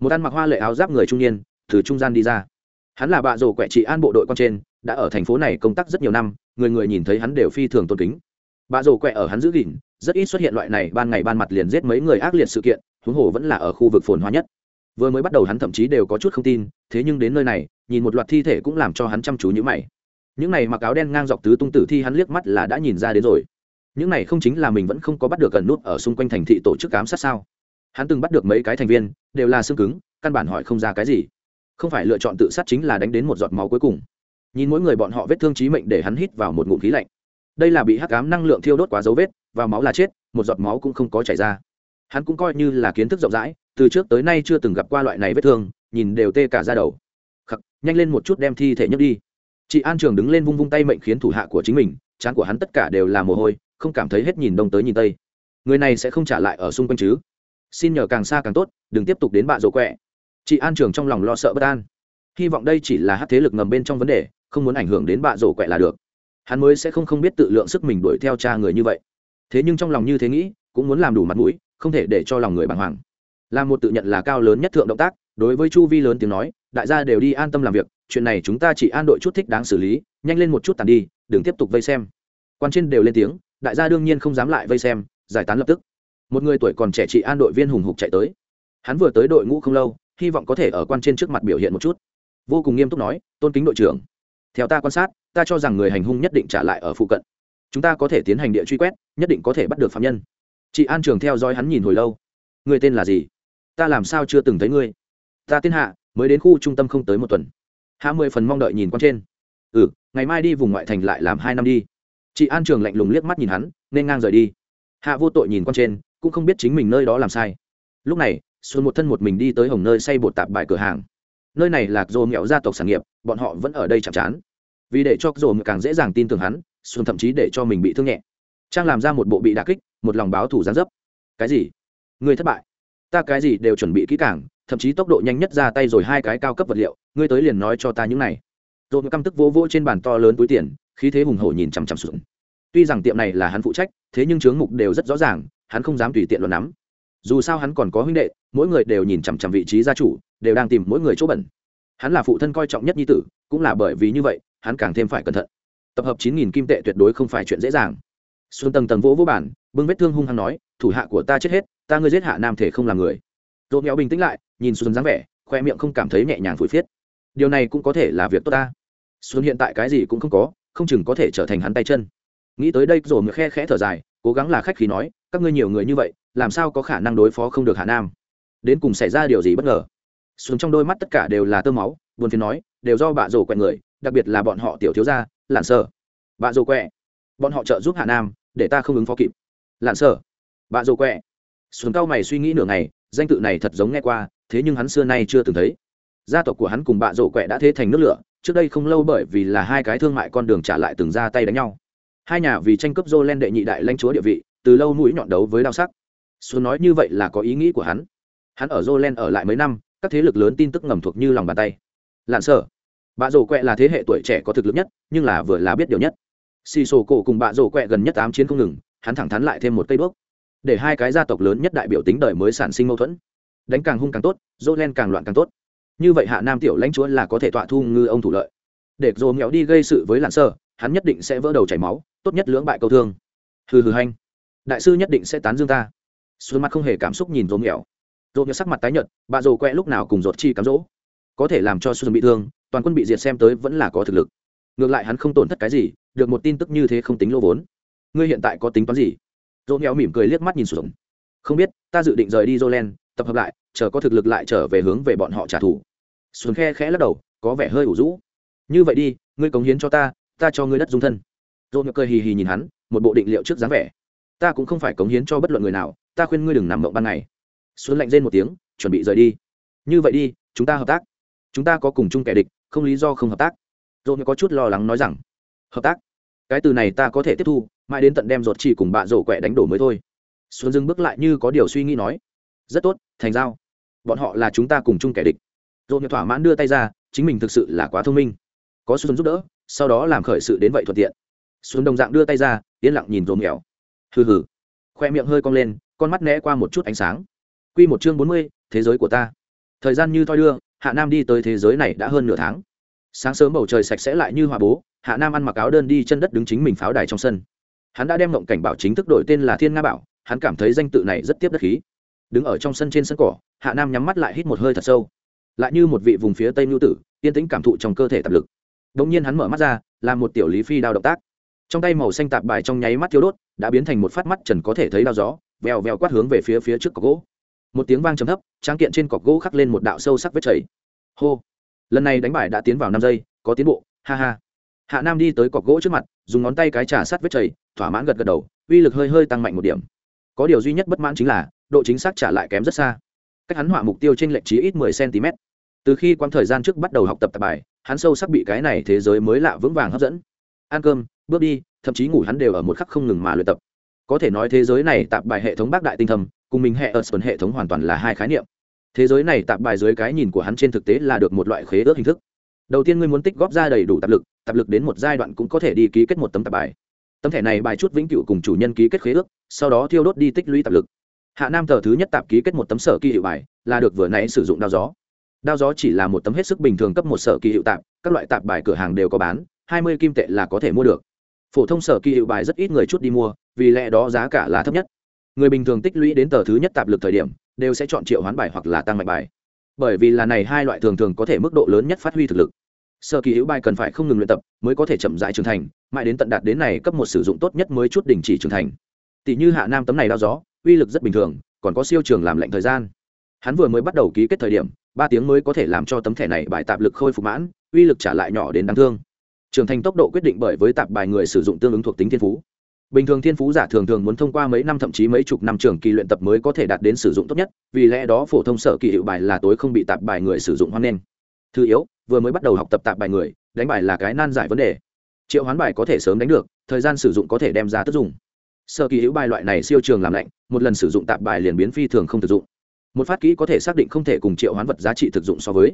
Một ăn mặc hoa lệ áo giáp người trung niên, từ trung gian đi ra. Hắn là bạ rổ quẹ trị an bộ đội con trên, đã ở thành phố này công tác rất nhiều năm, người người nhìn thấy hắn đều phi thường tôn kính. Bạ rổ quẹ ở hắn giữ gìn, rất ít xuất hiện loại này ban ngày ban mặt liền giết mấy người ác liệt sự kiện, huống hồ vẫn là ở khu vực phồn hoa nhất vừa mới bắt đầu hắn thậm chí đều có chút không tin, thế nhưng đến nơi này, nhìn một loạt thi thể cũng làm cho hắn chăm chú nhữ mày. Những này mặc áo đen ngang dọc tứ tung tử thi hắn liếc mắt là đã nhìn ra đến rồi. Những này không chính là mình vẫn không có bắt được gần nút ở xung quanh thành thị tổ chức cám sát sao? Hắn từng bắt được mấy cái thành viên, đều là xương cứng, căn bản hỏi không ra cái gì. Không phải lựa chọn tự sát chính là đánh đến một giọt máu cuối cùng. Nhìn mỗi người bọn họ vết thương trí mệnh để hắn hít vào một ngụm khí lạnh. Đây là bị hắc ám năng lượng thiêu đốt quá dấu vết và máu là chết, một giọt máu cũng không có chảy ra hắn cũng coi như là kiến thức rộng rãi, từ trước tới nay chưa từng gặp qua loại này vết thương, nhìn đều tê cả ra đầu. Khắc, nhanh lên một chút đem thi thể nhấc đi. Chị an trường đứng lên vung vung tay mệnh khiến thủ hạ của chính mình, chán của hắn tất cả đều là mồ hôi, không cảm thấy hết nhìn đông tới nhìn tây. Người này sẽ không trả lại ở xung quanh chứ? Xin nhờ càng xa càng tốt, đừng tiếp tục đến bạ rổ quẹ. Chị an trường trong lòng lo sợ bất an. Hy vọng đây chỉ là hát thế lực ngầm bên trong vấn đề, không muốn ảnh hưởng đến bạ rổ quẹ là được. Hắn mới sẽ không không biết tự lượng sức mình đuổi theo cha người như vậy. Thế nhưng trong lòng như thế nghĩ, cũng muốn làm đủ mặt mũi không thể để cho lòng người bàng hoàng. Là một tự nhận là cao lớn nhất thượng động tác, đối với chu vi lớn tiếng nói, đại gia đều đi an tâm làm việc, chuyện này chúng ta chỉ an đội chút thích đáng xử lý, nhanh lên một chút tàn đi, đừng tiếp tục vây xem. Quan trên đều lên tiếng, đại gia đương nhiên không dám lại vây xem, giải tán lập tức. Một người tuổi còn trẻ chị an đội viên hùng hục chạy tới. Hắn vừa tới đội ngũ không lâu, hy vọng có thể ở quan trên trước mặt biểu hiện một chút. Vô cùng nghiêm túc nói, tôn kính đội trưởng, theo ta quan sát, ta cho rằng người hành hung nhất định trả lại ở phụ cận. Chúng ta có thể tiến hành địa truy quét, nhất định có thể bắt được phạm nhân chị an trường theo dõi hắn nhìn hồi lâu. Người tên là gì? Ta làm sao chưa từng thấy ngươi? Ta tên hạ, mới đến khu trung tâm không tới một tuần. Hạ mười phần mong đợi nhìn con trên. Ừ ngày mai đi vùng ngoại thành lại làm hai năm đi. Chị an trường lạnh lùng liếc mắt nhìn hắn, nên ngang rời đi. Hạ vô tội nhìn con trên, cũng không biết chính mình nơi đó làm sai. Lúc này, xuân một thân một mình đi tới hồng nơi xây bột tạp bài cửa hàng. Nơi này là dồ nghèo gia tộc sản nghiệp, bọn họ vẫn ở đây chạm chán. Vì để cho dồ càng dễ dàng tin tưởng hắn, xuân thậm chí để cho mình bị thương nhẹ trang làm ra một bộ bị đà kích, một lòng báo thủ gián dấp. Cái gì? Người thất bại. Ta cái gì đều chuẩn bị kỹ càng, thậm chí tốc độ nhanh nhất ra tay rồi hai cái cao cấp vật liệu, ngươi tới liền nói cho ta những này. Rồi căm tức vỗ vỗ trên bàn to lớn túi tiền, khí thế hùng hổ nhìn chằm chằm xuống. Tuy rằng tiệm này là hắn phụ trách, thế nhưng chướng mục đều rất rõ ràng, hắn không dám tùy tiện luận nắm. Dù sao hắn còn có huynh đệ, mỗi người đều nhìn chằm chằm vị trí gia chủ, đều đang tìm mỗi người chỗ bẩn. Hắn là phụ thân coi trọng nhất nhi tử, cũng là bởi vì như vậy, hắn càng thêm phải cẩn thận. Tập hợp chín nghìn kim tệ tuyệt đối không phải chuyện dễ dàng xuân tầng tầng vỗ vỗ bản bưng vết thương hung hăng nói, thủ hạ của ta chết hết, ta ngươi giết hạ nam thể không làm người. Dỗ nghèo bình tĩnh lại, nhìn xuân dáng vẻ, khoe miệng không cảm thấy nhẹ nhàng phủi phiết. Điều này cũng có thể là việc tốt ta. Xuân hiện tại cái gì cũng không có, không chừng có thể trở thành hắn tay chân. Nghĩ tới đây rồi mới khe khẽ thở dài, cố gắng là khách khí nói, các ngươi nhiều người như vậy, làm sao có khả năng đối phó không được hạ nam? Đến cùng xảy ra điều gì bất ngờ? Xuống trong đôi mắt tất cả đều là tơ máu, buồn phiền nói, đều do bạ rổ quẹ người, đặc biệt là bọn họ tiểu thiếu gia, lạn sơ bạ rổ quẹ, bọn họ trợ giúp hạ nam để ta không ứng phó kịp. Lạn sơ bạ rổ quẹ. Xuống cao mày suy nghĩ nửa ngày, danh tự này thật giống nghe qua, thế nhưng hắn xưa nay chưa từng thấy. Gia tộc của hắn cùng bạ rổ quẹ đã thế thành nước lửa, trước đây không lâu bởi vì là hai cái thương mại con đường trả lại từng ra tay đánh nhau. Hai nhà vì tranh cướp dô len đệ nhị đại lãnh chúa địa vị, từ lâu mũi nhọn đấu với đao sắc. Xuân nói như vậy là có ý nghĩ của hắn. Hắn ở dô len ở lại mấy năm, các thế lực lớn tin tức ngầm thuộc như lòng bàn tay. Lạn sở bạ rổ quẹ là thế hệ tuổi trẻ có thực lực nhất, nhưng là vừa là biết điều nhất xì sổ cổ cùng bạ rổ quẹ gần nhất tám chiến không ngừng, hắn thẳng thắn lại thêm một cây bước để hai cái gia tộc lớn nhất đại biểu tính đời mới sản sinh mâu thuẫn. Đánh càng hung càng tốt, dỗ len càng loạn càng tốt. Như vậy hạ nam tiểu lãnh chúa là có thể tọa thu ngư ông thủ lợi. Để dồ nghèo đi gây sự với lạn sơ, hắn nhất định sẽ vỡ đầu chảy máu, tốt nhất lưỡng bại câu thương. Hừ hừ hanh. Đại sư nhất định sẽ tán dương ta. Xuân mặt không hề cảm xúc nhìn dồ nghèo dồ nghèo sắc mặt tái nhợt bà dồ quẹ lúc nào cùng dột chi cám dỗ. Có thể làm cho xuân bị thương, toàn quân bị diệt xem tới vẫn là có thực lực. Ngược lại hắn không tổn thất cái gì được một tin tức như thế không tính lỗ vốn. Ngươi hiện tại có tính toán gì? Dỗ nghèo mỉm cười liếc mắt nhìn xuống. Không biết, ta dự định rời đi jolen tập hợp lại, chờ có thực lực lại trở về hướng về bọn họ trả thù. Xuân khe khẽ lắc đầu, có vẻ hơi ủ rũ. Như vậy đi, ngươi cống hiến cho ta ta cho ngươi đất dung thân. Dỗ nghèo cười hì hì nhìn hắn, một bộ định liệu trước dáng vẻ. Ta cũng không phải cống hiến cho bất luận người nào, ta khuyên ngươi đừng nằm mộng ban ngày. Xuân lạnh rên một tiếng, chuẩn bị rời đi. Như vậy đi, chúng ta hợp tác. Chúng ta có cùng chung kẻ địch, không lý do không hợp tác. Dỗ có chút lo lắng nói rằng hợp tác. Cái từ này ta có thể tiếp thu, mãi đến tận đem ruột chỉ cùng bạ rổ quẹ đánh đổ mới thôi. Xuân dưng bước lại như có điều suy nghĩ nói. Rất tốt, thành giao. Bọn họ là chúng ta cùng chung kẻ địch. Dỗ thỏa mãn đưa tay ra, chính mình thực sự là quá thông minh. Có xuân giúp đỡ, sau đó làm khởi sự đến vậy thuận tiện. Xuân đồng dạng đưa tay ra, yên lặng nhìn dồn nghèo hừ hừ. Khoe miệng hơi cong lên, con mắt né qua một chút ánh sáng. Q một chương bốn mươi, thế giới của ta. Thời gian như thoi đưa, hạ nam đi tới thế giới này đã hơn nửa tháng. Sáng sớm bầu trời sạch sẽ lại như hòa bố hạ nam ăn mặc áo đơn đi chân đất đứng chính mình pháo đài trong sân. Hắn đã đem ngộng cảnh bảo chính thức đổi tên là thiên nga bảo, hắn cảm thấy danh tự này rất tiếp đất khí. Đứng ở trong sân trên sân cỏ, hạ nam nhắm mắt lại hít một hơi thật sâu. Lại như một vị vùng phía tây ngưu tử, yên tĩnh cảm thụ trong cơ thể tập lực. Đ ỗ n g nhiên hắn mở mắt ra làm một tiểu lý phi đao động tác. Trong tay màu xanh tạp bài trong nháy mắt thiếu đốt, đã biến thành một phát mắt trần có thể thấy đao gió, vèo vèo quát hướng về phía phía trước cọc gỗ. Một tiếng vang trầm thấp, tráng kiện trên cọc gỗ khắc lên một đạo sâu sắc vết chảy. Hô! Lần này đánh bài đã tiến vào năm giây, có tiến bộ, ha ha hạ nam đi tới cọc gỗ trước mặt, dùng ngón tay cái trà sát vết chảy thỏa mãn gật gật đầu, uy lực hơi hơi tăng mạnh một điểm. Có điều duy nhất bất mãn chính là, độ chính xác trả lại kém rất xa. Cách hắn họa mục tiêu trên lệch trí ít mười cm từ khi quãng thời gian trước bắt đầu học tập tập bài, hắn sâu sắc bị cái này thế giới mới lạ vững vàng hấp dẫn. Ăn cơm, bước đi, thậm chí ngủ hắn đều ở một khắc không ngừng mà luyện tập. Có thể nói thế giới này tạp bài hệ thống bác đại tinh thầm, cùng mình hệ ở sơn hệ thống hoàn toàn là hai khái niệm. Thế giới này tạp bài dưới cái nhìn của hắn trên thực tế là được một loại khế ước hình thức đầu tiên ngươi muốn tích góp ra đầy đủ tạp lực tạp lực đến một giai đoạn cũng có thể đi ký kết một tấm tạp bài. Tấm thẻ này bài chút vĩnh cửu cùng chủ nhân ký kết khế ước, sau đó thiêu đốt đi tích lũy tạp lực. Hạ nam tờ thứ nhất tạp ký kết một tấm sở kỳ hiệu bài, là được vừa nãy sử dụng đao gió. Đao gió chỉ là một tấm hết sức bình thường cấp một sở kỳ hiệu tạp, các loại tạp bài cửa hàng đều có bán, hai mươi kim tệ là có thể mua được. Phổ thông sở kỳ hiệu bài rất ít người chút đi mua, vì lẽ đó giá cả là thấp nhất. Người bình thường tích lũy đến tờ thứ nhất tạp lực thời điểm, đều sẽ chọn triệu hoán bài hoặc là tăng mạnh bài. Bởi vì là này hai loại thường thường có thể mức độ lớn nhất phát huy thực lực sơ kỳ hữu bài cần phải không ngừng luyện tập mới có thể chậm rãi trưởng thành, mãi đến tận đạt đến này cấp một sử dụng tốt nhất mới chút đình chỉ trưởng thành. Tỷ như hạ nam tấm này đao gió, uy lực rất bình thường, còn có siêu trường làm lạnh thời gian. Hắn vừa mới bắt đầu ký kết thời điểm, ba tiếng mới có thể làm cho tấm thẻ này bài tạp lực khôi phục mãn, uy lực trả lại nhỏ đến đáng thương. Trưởng thành tốc độ quyết định bởi với tạp bài người sử dụng tương ứng thuộc tính thiên phú. Bình thường thiên phú giả thường thường muốn thông qua mấy năm thậm chí mấy chục năm trường kỳ luyện tập mới có thể đạt đến sử dụng tốt nhất, vì lẽ đó phổ thông sở kỳ hiệu bài là tối không bị tạp bài người sử dụng hoan nghênh. Thứ yếu vừa mới bắt đầu học tập tạp bài người, đánh bài là cái nan giải vấn đề. Triệu hoán bài có thể sớm đánh được, thời gian sử dụng có thể đem ra tất dụng. Sơ kỳ hữu bài loại này siêu trường làm lạnh, một lần sử dụng tạp bài liền biến phi thường không thực dụng. Một phát kỹ có thể xác định không thể cùng triệu hoán vật giá trị thực dụng so với.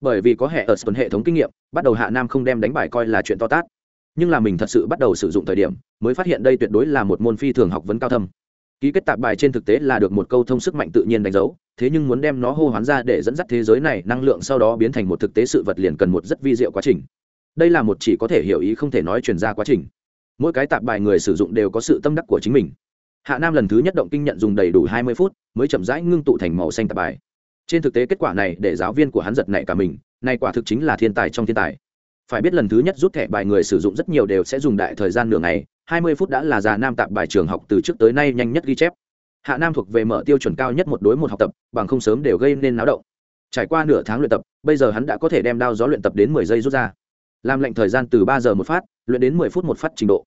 Bởi vì có hệ ở tuần hệ thống kinh nghiệm, bắt đầu hạ nam không đem đánh bài coi là chuyện to tát. Nhưng là mình thật sự bắt đầu sử dụng thời điểm, mới phát hiện đây tuyệt đối là một môn phi thường học vấn cao thâm ký kết tạp bài trên thực tế là được một câu thông sức mạnh tự nhiên đánh dấu, thế nhưng muốn đem nó hô hoán ra để dẫn dắt thế giới này, năng lượng sau đó biến thành một thực tế sự vật liền cần một rất vi diệu quá trình. Đây là một chỉ có thể hiểu ý không thể nói chuyển ra quá trình. Mỗi cái tạp bài người sử dụng đều có sự tâm đắc của chính mình. Hạ nam lần thứ nhất động kinh nhận dùng đầy đủ hai mươi phút, mới chậm rãi ngưng tụ thành màu xanh tạp bài. Trên thực tế kết quả này để giáo viên của hắn giật nảy cả mình, này quả thực chính là thiên tài trong thiên tài phải biết lần thứ nhất rút thẻ bài người sử dụng rất nhiều đều sẽ dùng đại thời gian nửa ngày, hai mươi phút đã là già nam tạp bài trường học từ trước tới nay nhanh nhất ghi chép. Hạ nam thuộc về mở tiêu chuẩn cao nhất một đối một học tập, bằng không sớm đều gây nên náo động. Trải qua nửa tháng luyện tập, bây giờ hắn đã có thể đem đao gió luyện tập đến mười giây rút ra. Làm lệnh thời gian từ ba giờ một phát, luyện đến mười phút một phát trình độ.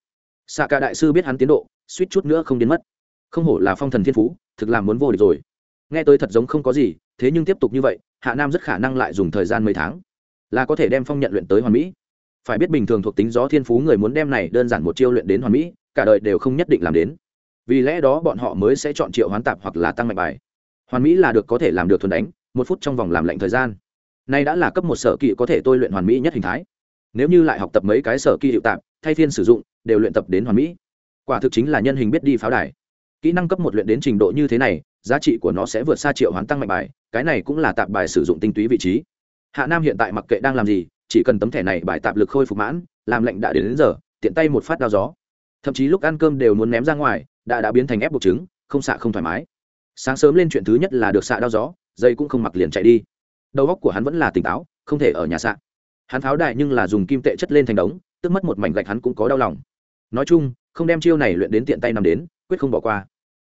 Xạ cả đại sư biết hắn tiến độ, suýt chút nữa không đến mất. Không hổ là phong thần thiên phú, thực làm muốn vô địch rồi. Nghe tôi thật giống không có gì, thế nhưng tiếp tục như vậy, hạ nam rất khả năng lại dùng thời gian mấy tháng là có thể đem phong nhận luyện tới hoàn mỹ. Phải biết bình thường thuộc tính gió thiên phú người muốn đem này đơn giản một chiêu luyện đến hoàn mỹ, cả đời đều không nhất định làm đến. Vì lẽ đó bọn họ mới sẽ chọn triệu hoán tạp hoặc là tăng mạnh bài. Hoàn mỹ là được có thể làm được thuần đánh, một phút trong vòng làm lệnh thời gian. Nay đã là cấp một sở kỵ có thể tôi luyện hoàn mỹ nhất hình thái. Nếu như lại học tập mấy cái sở kỵ hiệu tạp, thay thiên sử dụng, đều luyện tập đến hoàn mỹ. Quả thực chính là nhân hình biết đi pháo đài. Kỹ năng cấp một luyện đến trình độ như thế này, giá trị của nó sẽ vượt xa triệu hoán tăng mạnh bài, cái này cũng là tạp bài sử dụng tinh túy vị trí hạ nam hiện tại mặc kệ đang làm gì chỉ cần tấm thẻ này bài tạp lực khôi phục mãn làm lệnh đã đến, đến giờ tiện tay một phát đao gió. Thậm chí lúc ăn cơm đều muốn ném ra ngoài đã đã biến thành ép buộc trứng không xạ không thoải mái. Sáng sớm lên chuyện thứ nhất là được xạ đao gió dây cũng không mặc liền chạy đi. Đầu óc của hắn vẫn là tỉnh táo không thể ở nhà xạ. Hắn tháo đại nhưng là dùng kim tệ chất lên thành đống tức mất một mảnh gạch hắn cũng có đau lòng. Nói chung không đem chiêu này luyện đến tiện tay nằm đến quyết không bỏ qua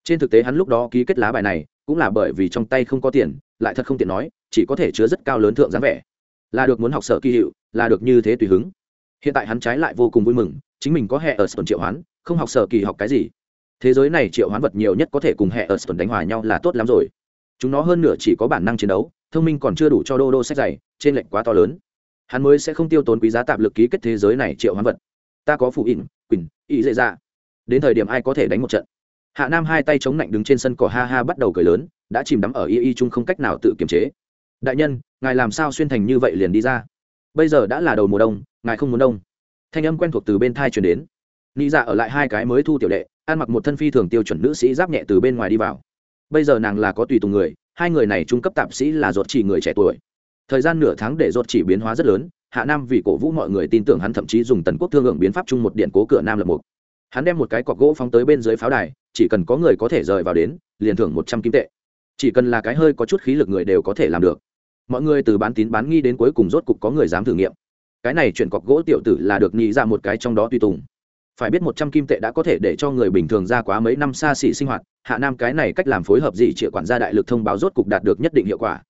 trên thực tế hắn lúc đó ký kết lá bài này cũng là bởi vì trong tay không có tiền, lại thật không tiện nói, chỉ có thể chứa rất cao lớn thượng dáng vẻ. Là được muốn học sở kỳ hiệu, là được như thế tùy hứng. Hiện tại hắn trái lại vô cùng vui mừng, chính mình có hệ ở sơn triệu hoán, không học sở kỳ học cái gì. Thế giới này triệu hoán vật nhiều nhất có thể cùng hệ ở sơn đánh hòa nhau là tốt lắm rồi. Chúng nó hơn nửa chỉ có bản năng chiến đấu, thông minh còn chưa đủ cho đô đô sách dày, trên lệnh quá to lớn. Hắn mới sẽ không tiêu tốn quý giá tạp lực ký kết thế giới này triệu hoán vật. Ta có phụ ỉn, quỳnh ý dễ ra đến thời điểm ai có thể đánh một trận? Hạ nam hai tay chống lạnh đứng trên sân cỏ ha ha bắt đầu cười lớn, đã chìm đắm ở y y chung không cách nào tự kiềm chế. Đại nhân, ngài làm sao xuyên thành như vậy liền đi ra? Bây giờ đã là đầu mùa đông, ngài không muốn đông. Thanh âm quen thuộc từ bên thai chuyển đến. Nghĩ dạ ở lại hai cái mới thu tiểu đệ, ăn mặc một thân phi thường tiêu chuẩn nữ sĩ giáp nhẹ từ bên ngoài đi vào. Bây giờ nàng là có tùy tùng người, hai người này trung cấp tạp sĩ là ruột chỉ người trẻ tuổi. Thời gian nửa tháng để ruột chỉ biến hóa rất lớn, hạ nam vì cổ vũ mọi người tin tưởng hắn thậm chí dùng tần quốc thương hưởng biến pháp chung một điện cố cửa nam lập mục hắn đem một cái cọc gỗ phóng tới bên dưới pháo đài, chỉ cần có người có thể rời vào đến, liền thưởng một trăm kim tệ. Chỉ cần là cái hơi có chút khí lực người đều có thể làm được. Mọi người từ bán tín bán nghi đến cuối cùng rốt cục có người dám thử nghiệm. Cái này chuyển cọc gỗ tiểu tử là được nghĩ ra dạ một cái trong đó tùy tùng. Phải biết một trăm kim tệ đã có thể để cho người bình thường ra quá mấy năm xa xỉ sinh hoạt, hạ nam cái này cách làm phối hợp gì chịa quản gia đại lực thông báo rốt cục đạt được nhất định hiệu quả.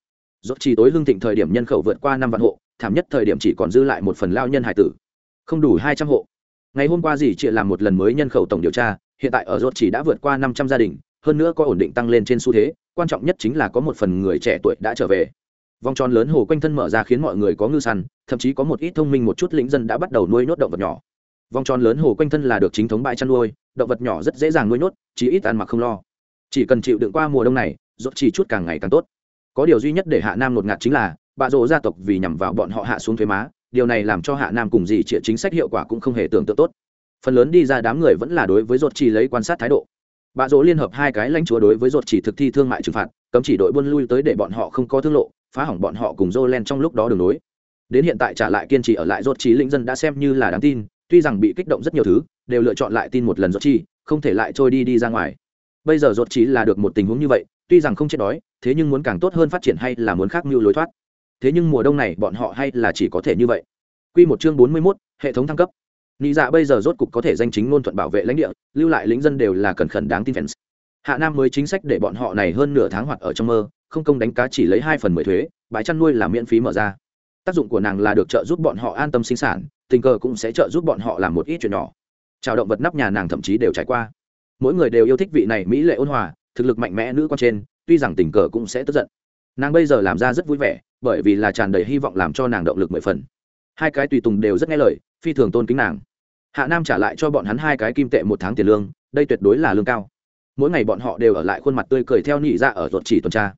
Rốt chỉ tối lương thịnh thời điểm nhân khẩu vượt qua năm vạn hộ, thảm nhất thời điểm chỉ còn dư lại một phần lao nhân hải tử. Không đủ hai trăm hộ ngày hôm qua dì chịa làm một lần mới nhân khẩu tổng điều tra, hiện tại ở rốt chỉ đã vượt qua năm trăm gia đình, hơn nữa có ổn định tăng lên trên xu thế, quan trọng nhất chính là có một phần người trẻ tuổi đã trở về. Vòng tròn lớn hồ quanh thân mở ra khiến mọi người có ngư săn, thậm chí có một ít thông minh một chút lĩnh dân đã bắt đầu nuôi nhốt động vật nhỏ. Vòng tròn lớn hồ quanh thân là được chính thống bãi chăn nuôi, động vật nhỏ rất dễ dàng nuôi nhốt chỉ ít ăn mặc không lo. Chỉ cần chịu đựng qua mùa đông này rốt chỉ chút càng ngày càng tốt. Có điều duy nhất để hạ nam ngột ngạt chính là, bà rộ gia tộc vì nhằm vào bọn họ hạ xuống thuế má điều này làm cho hạ nam cùng gì chĩa chính sách hiệu quả cũng không hề tưởng tượng tốt phần lớn đi ra đám người vẫn là đối với ruột chỉ lấy quan sát thái độ bạ rỗ liên hợp hai cái lãnh chúa đối với ruột chỉ thực thi thương mại trừng phạt cấm chỉ đội buôn lui tới để bọn họ không có thương lộ phá hỏng bọn họ cùng Jolen trong lúc đó đường nối. Đến hiện tại trả lại kiên trì ở lại ruột chỉ lĩnh dân đã xem như là đáng tin, tuy rằng bị kích động rất nhiều thứ, đều lựa chọn lại tin một lần ruột chỉ, không thể lại trôi đi đi ra ngoài. Bây giờ ruột chỉ là được một tình huống như vậy, tuy rằng không chết đói, thế nhưng muốn càng tốt hơn phát triển hay là muốn khác mưu lối thoát. Thế nhưng mùa đông này bọn họ hay là chỉ có thể như vậy. Quy một chương 41, hệ thống thăng cấp. nị dạ bây giờ rốt cục có thể danh chính ngôn thuận bảo vệ lãnh địa, lưu lại lính dân đều là cẩn khẩn đáng tin fans. Hạ Nam mới chính sách để bọn họ này hơn nửa tháng hoạt ở trong mơ, không công đánh cá chỉ lấy hai phần mười thuế bãi chăn nuôi là miễn phí mở ra tác dụng của nàng là được trợ giúp bọn họ an tâm sinh sản tình cờ cũng sẽ trợ giúp bọn họ làm một ít chuyện nhỏ chào động vật nắp nhà nàng thậm chí đều trải qua mỗi người đều yêu thích vị này mỹ lệ ôn hòa thực lực mạnh mẽ nữ con trên tuy rằng tình cờ cũng sẽ tức giận nàng bây giờ làm ra rất vui vẻ, bởi vì là tràn đầy hy vọng làm cho nàng động lực mười phần. Hai cái tùy tùng đều rất nghe lời, phi thường tôn kính nàng. Hạ nam trả lại cho bọn hắn hai cái kim tệ một tháng tiền lương, đây tuyệt đối là lương cao. Mỗi ngày bọn họ đều ở lại khuôn mặt tươi cười theo nhị ra dạ ở ruột chỉ tuần tra.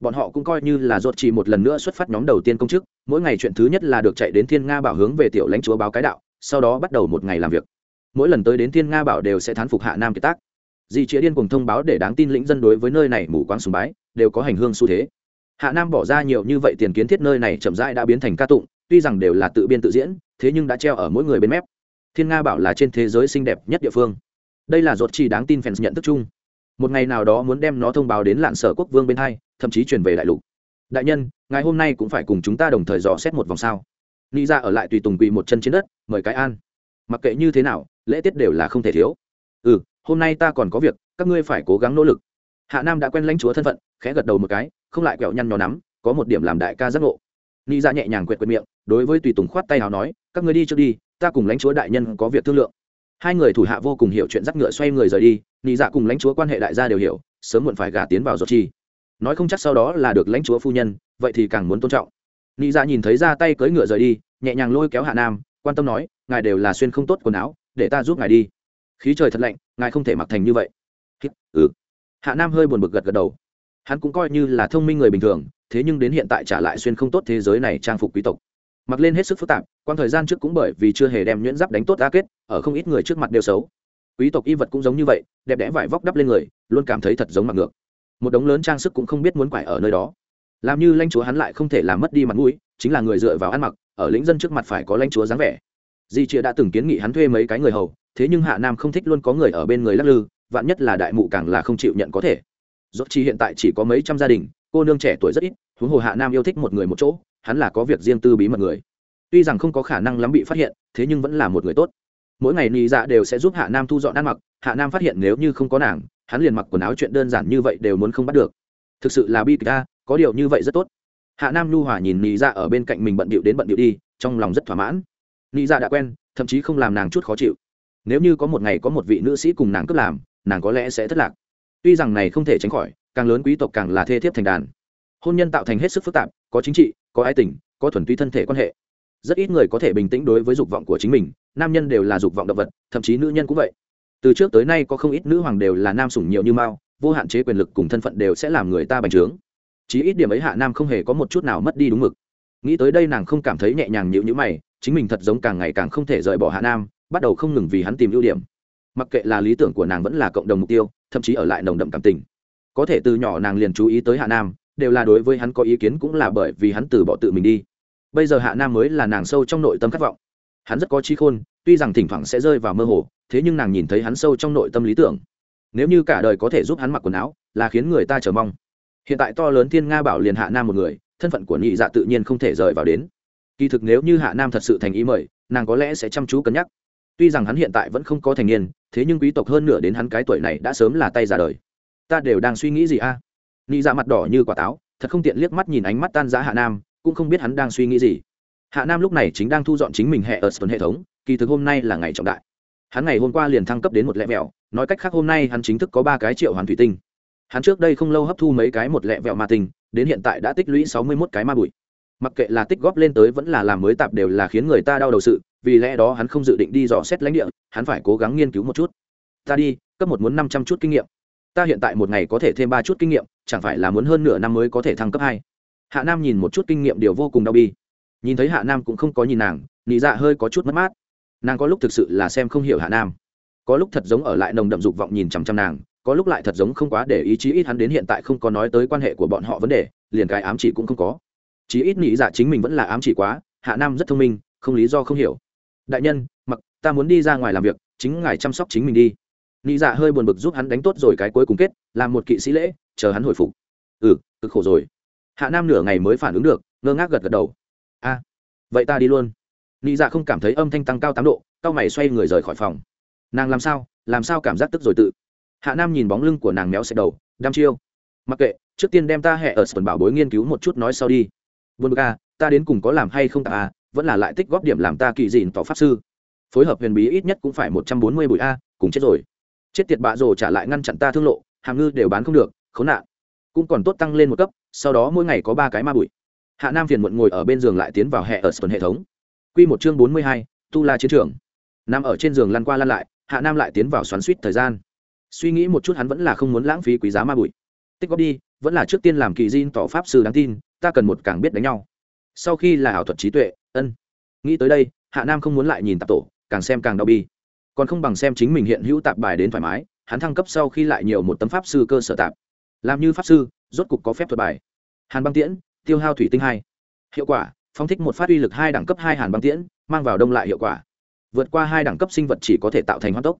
Bọn họ cũng coi như là ruột chỉ một lần nữa xuất phát nhóm đầu tiên công chức, mỗi ngày chuyện thứ nhất là được chạy đến thiên nga bảo hướng về tiểu lãnh chúa báo cái đạo, sau đó bắt đầu một ngày làm việc. Mỗi lần tới đến thiên nga bảo đều sẽ thán phục hạ nam kiệt tác. Di chĩa điên cùng thông báo để đáng tin lĩnh dân đối với nơi này mù quáng sùng bái, đều có hành hương xu thế hạ nam bỏ ra nhiều như vậy tiền kiến thiết nơi này chậm rãi đã biến thành ca tụng, tuy rằng đều là tự biên tự diễn, thế nhưng đã treo ở mỗi người bên mép. Thiên nga bảo là trên thế giới xinh đẹp nhất địa phương. Đây là ruột chỉ đáng tin fans nhận thức chung. Một ngày nào đó muốn đem nó thông báo đến lạn sở quốc vương bên hai, thậm chí chuyển về đại lục. Đại nhân, ngày hôm nay cũng phải cùng chúng ta đồng thời dò xét một vòng sao. Ni ra dạ ở lại tùy tùng quỳ một chân trên đất, mời cái an. Mặc kệ như thế nào, lễ tiết đều là không thể thiếu. Ừ hôm nay ta còn có việc, các ngươi phải cố gắng nỗ lực. Hạ nam đã quen lãnh chúa thân phận, khẽ gật đầu một cái không lại quẹo nhăn nhó nắm, có một điểm làm đại ca giác ngộ. Ni ra dạ nhẹ nhàng quẹt quẹt miệng, đối với tùy tùng khoát tay nào nói, các ngươi đi trước đi, ta cùng lãnh chúa đại nhân có việc thương lượng. Hai người thủ hạ vô cùng hiểu chuyện dắt ngựa xoay người rời đi, nị dạ cùng lãnh chúa quan hệ đại gia đều hiểu, sớm muộn phải gả tiến vào giọt chi. Nói không chắc sau đó là được lãnh chúa phu nhân, vậy thì càng muốn tôn trọng. Nị dạ nhìn thấy ra tay cưỡi ngựa rời đi, nhẹ nhàng lôi kéo hạ nam, quan tâm nói, ngài đều là xuyên không tốt quần áo, để ta giúp ngài đi. Khí trời thật lạnh, ngài không thể mặc thành như vậy. Ừ. Hạ nam hơi buồn bực gật gật đầu hắn cũng coi như là thông minh người bình thường, thế nhưng đến hiện tại trả lại xuyên không tốt thế giới này trang phục quý tộc. Mặc lên hết sức phức tạp quan thời gian trước cũng bởi vì chưa hề đem nhuyễn giáp đánh tốt đa kết, ở không ít người trước mặt đều xấu. Quý tộc y vật cũng giống như vậy, đẹp đẽ vải vóc đắp lên người, luôn cảm thấy thật giống mặt ngược. Một đống lớn trang sức cũng không biết muốn quải ở nơi đó. Làm như lãnh chúa hắn lại không thể làm mất đi mặt mũi, chính là người dựa vào ăn mặc, ở lĩnh dân trước mặt phải có lãnh chúa dáng vẻ. Di chia đã từng kiến nghị hắn thuê mấy cái người hầu, thế nhưng hạ nam không thích luôn có người ở bên người lắc lư, vạn nhất là đại mụ càng là không chịu nhận có thể dốt chi hiện tại chỉ có mấy trăm gia đình, cô nương trẻ tuổi rất ít, huống hồ hạ nam yêu thích một người một chỗ, hắn là có việc riêng tư bí mật người. Tuy rằng không có khả năng lắm bị phát hiện, thế nhưng vẫn là một người tốt. Mỗi ngày nị dạ đều sẽ giúp hạ nam thu dọn ăn mặc, hạ nam phát hiện nếu như không có nàng, hắn liền mặc quần áo chuyện đơn giản như vậy đều muốn không bắt được. Thực sự là bi kịch ta có điều như vậy rất tốt. Hạ nam nhu hòa nhìn nị dạ ở bên cạnh mình bận bịu đến bận bịu đi, trong lòng rất thỏa mãn. Nị dạ đã quen, thậm chí không làm nàng chút khó chịu. Nếu như có một ngày có một vị nữ sĩ cùng nàng cướp làm, nàng có lẽ sẽ thất lạc tuy rằng này không thể tránh khỏi, càng lớn quý tộc càng là thê thiếp thành đàn. Hôn nhân tạo thành hết sức phức tạp, có chính trị, có ái tình, có thuần túy thân thể quan hệ. Rất ít người có thể bình tĩnh đối với dục vọng của chính mình, nam nhân đều là dục vọng động vật, thậm chí nữ nhân cũng vậy. Từ trước tới nay có không ít nữ hoàng đều là nam sủng nhiều như mao, vô hạn chế quyền lực cùng thân phận đều sẽ làm người ta bành trướng. Chí ít điểm ấy hạ nam không hề có một chút nào mất đi đúng mực. Nghĩ tới đây nàng không cảm thấy nhẹ nhàng nhịu nhữ mày, chính mình thật giống càng ngày càng không thể rời bỏ hạ nam, bắt đầu không ngừng vì hắn tìm ưu điểm. Mặc kệ là lý tưởng của nàng vẫn là cộng đồng mục tiêu thậm chí ở lại nồng đậm cảm tình. Có thể từ nhỏ nàng liền chú ý tới hạ nam, đều là đối với hắn có ý kiến cũng là bởi vì hắn từ bỏ tự mình đi. Bây giờ hạ nam mới là nàng sâu trong nội tâm khát vọng. Hắn rất có trí khôn, tuy rằng thỉnh thoảng sẽ rơi vào mơ hồ, thế nhưng nàng nhìn thấy hắn sâu trong nội tâm lý tưởng. Nếu như cả đời có thể giúp hắn mặc quần áo, là khiến người ta chờ mong. Hiện tại to lớn thiên nga bảo liền hạ nam một người, thân phận của nhị dạ tự nhiên không thể rời vào đến. Kỳ thực nếu như hạ nam thật sự thành ý mời, nàng có lẽ sẽ chăm chú cân nhắc. Tuy rằng hắn hiện tại vẫn không có thành niên thế nhưng quý tộc hơn nửa đến hắn cái tuổi này đã sớm là tay ra đời. Ta đều đang suy nghĩ gì a? À? nhị dạ mặt đỏ như quả táo, thật không tiện liếc mắt nhìn ánh mắt tan giá hạ nam, cũng không biết hắn đang suy nghĩ gì. Hạ nam lúc này chính đang thu dọn chính mình hệ ở tuần hệ thống, kỳ thực hôm nay là ngày trọng đại. Hắn ngày hôm qua liền thăng cấp đến một lẹ vẹo, nói cách khác hôm nay hắn chính thức có ba cái triệu hoàn thủy tinh. Hắn trước đây không lâu hấp thu mấy cái một lẹ vẹo ma tinh, đến hiện tại đã tích lũy sáu mươi mốt cái ma bụi mặc kệ là tích góp lên tới vẫn là làm mới tạp đều là khiến người ta đau đầu sự, vì lẽ đó hắn không dự định đi dò xét lãnh địa, hắn phải cố gắng nghiên cứu một chút. Ta đi, cấp một muốn năm trăm chút kinh nghiệm. Ta hiện tại một ngày có thể thêm ba chút kinh nghiệm, chẳng phải là muốn hơn nửa năm mới có thể thăng cấp hai? Hạ nam nhìn một chút kinh nghiệm điều vô cùng đau bi. Nhìn thấy hạ nam cũng không có nhìn nàng, nị dạ hơi có chút mất mát. Nàng có lúc thực sự là xem không hiểu hạ nam. Có lúc thật giống ở lại nồng đậm dục vọng nhìn chằm chằm nàng, có lúc lại thật giống không quá để ý chí ít hắn đến hiện tại không có nói tới quan hệ của bọn họ vấn đề, liền cái ám chỉ cũng không có chí ít nị dạ chính mình vẫn là ám chỉ quá, hạ nam rất thông minh, không lý do không hiểu. Đại nhân, mặc, ta muốn đi ra ngoài làm việc, chính ngài chăm sóc chính mình đi. Nị dạ hơi buồn bực giúp hắn đánh tốt rồi cái cuối cùng kết, làm một kỵ sĩ lễ, chờ hắn hồi phục. Ừ cực khổ rồi. Hạ nam nửa ngày mới phản ứng được, ngơ ngác gật gật đầu. A, vậy ta đi luôn. Nị dạ không cảm thấy âm thanh tăng cao tám độ, cao mày xoay người rời khỏi phòng. Nàng làm sao làm sao cảm giác tức rồi tự? Hạ nam nhìn bóng lưng của nàng méo xẹt đầu, đăm chiêu. Mặc kệ, trước tiên đem ta hẹ ở sân bảo bối nghiên cứu một chút nói sau đi buồn bực a ta đến cùng có làm hay không tạ a à, vẫn là lại tích góp điểm làm ta kỳ dịn tỏ pháp sư. Phối hợp huyền bí ít nhất cũng phải một trăm bốn mươi bụi a, cùng chết rồi. Chết tiệt bạ rồ trả lại ngăn chặn ta thương lộ, hàm ngư đều bán không được, khốn nạn. Cũng còn tốt tăng lên một cấp, sau đó mỗi ngày có ba cái ma bụi. Hạ nam phiền muộn ngồi ở bên giường lại tiến vào hệ ở sân hệ thống. Q một chương bốn mươi hai, tu la chiến trường. Nằm ở trên giường lăn qua lăn lại, hạ nam lại tiến vào xoắn suýt thời gian. Suy nghĩ một chút hắn vẫn là không muốn lãng phí quý giá ma bụi. Tích góp đi, vẫn là trước tiên làm kỳ diên tỏ pháp sư đáng tin ta cần một càng biết đánh nhau. Sau khi là ảo thuật trí tuệ, ân. Nghĩ tới đây, hạ nam không muốn lại nhìn tạp tổ, càng xem càng đau bi. Còn không bằng xem chính mình hiện hữu tạp bài đến thoải mái, hắn thăng cấp sau khi lại nhiều một tấm pháp sư cơ sở tạp. Làm như pháp sư, rốt cục có phép thuật bài. Hàn băng tiễn, tiêu hao thủy tinh hai. Hiệu quả phóng thích một phát uy lực hai đẳng cấp hai hàn băng tiễn, mang vào đông lại hiệu quả. Vượt qua hai đẳng cấp sinh vật chỉ có thể tạo thành hoa tốc.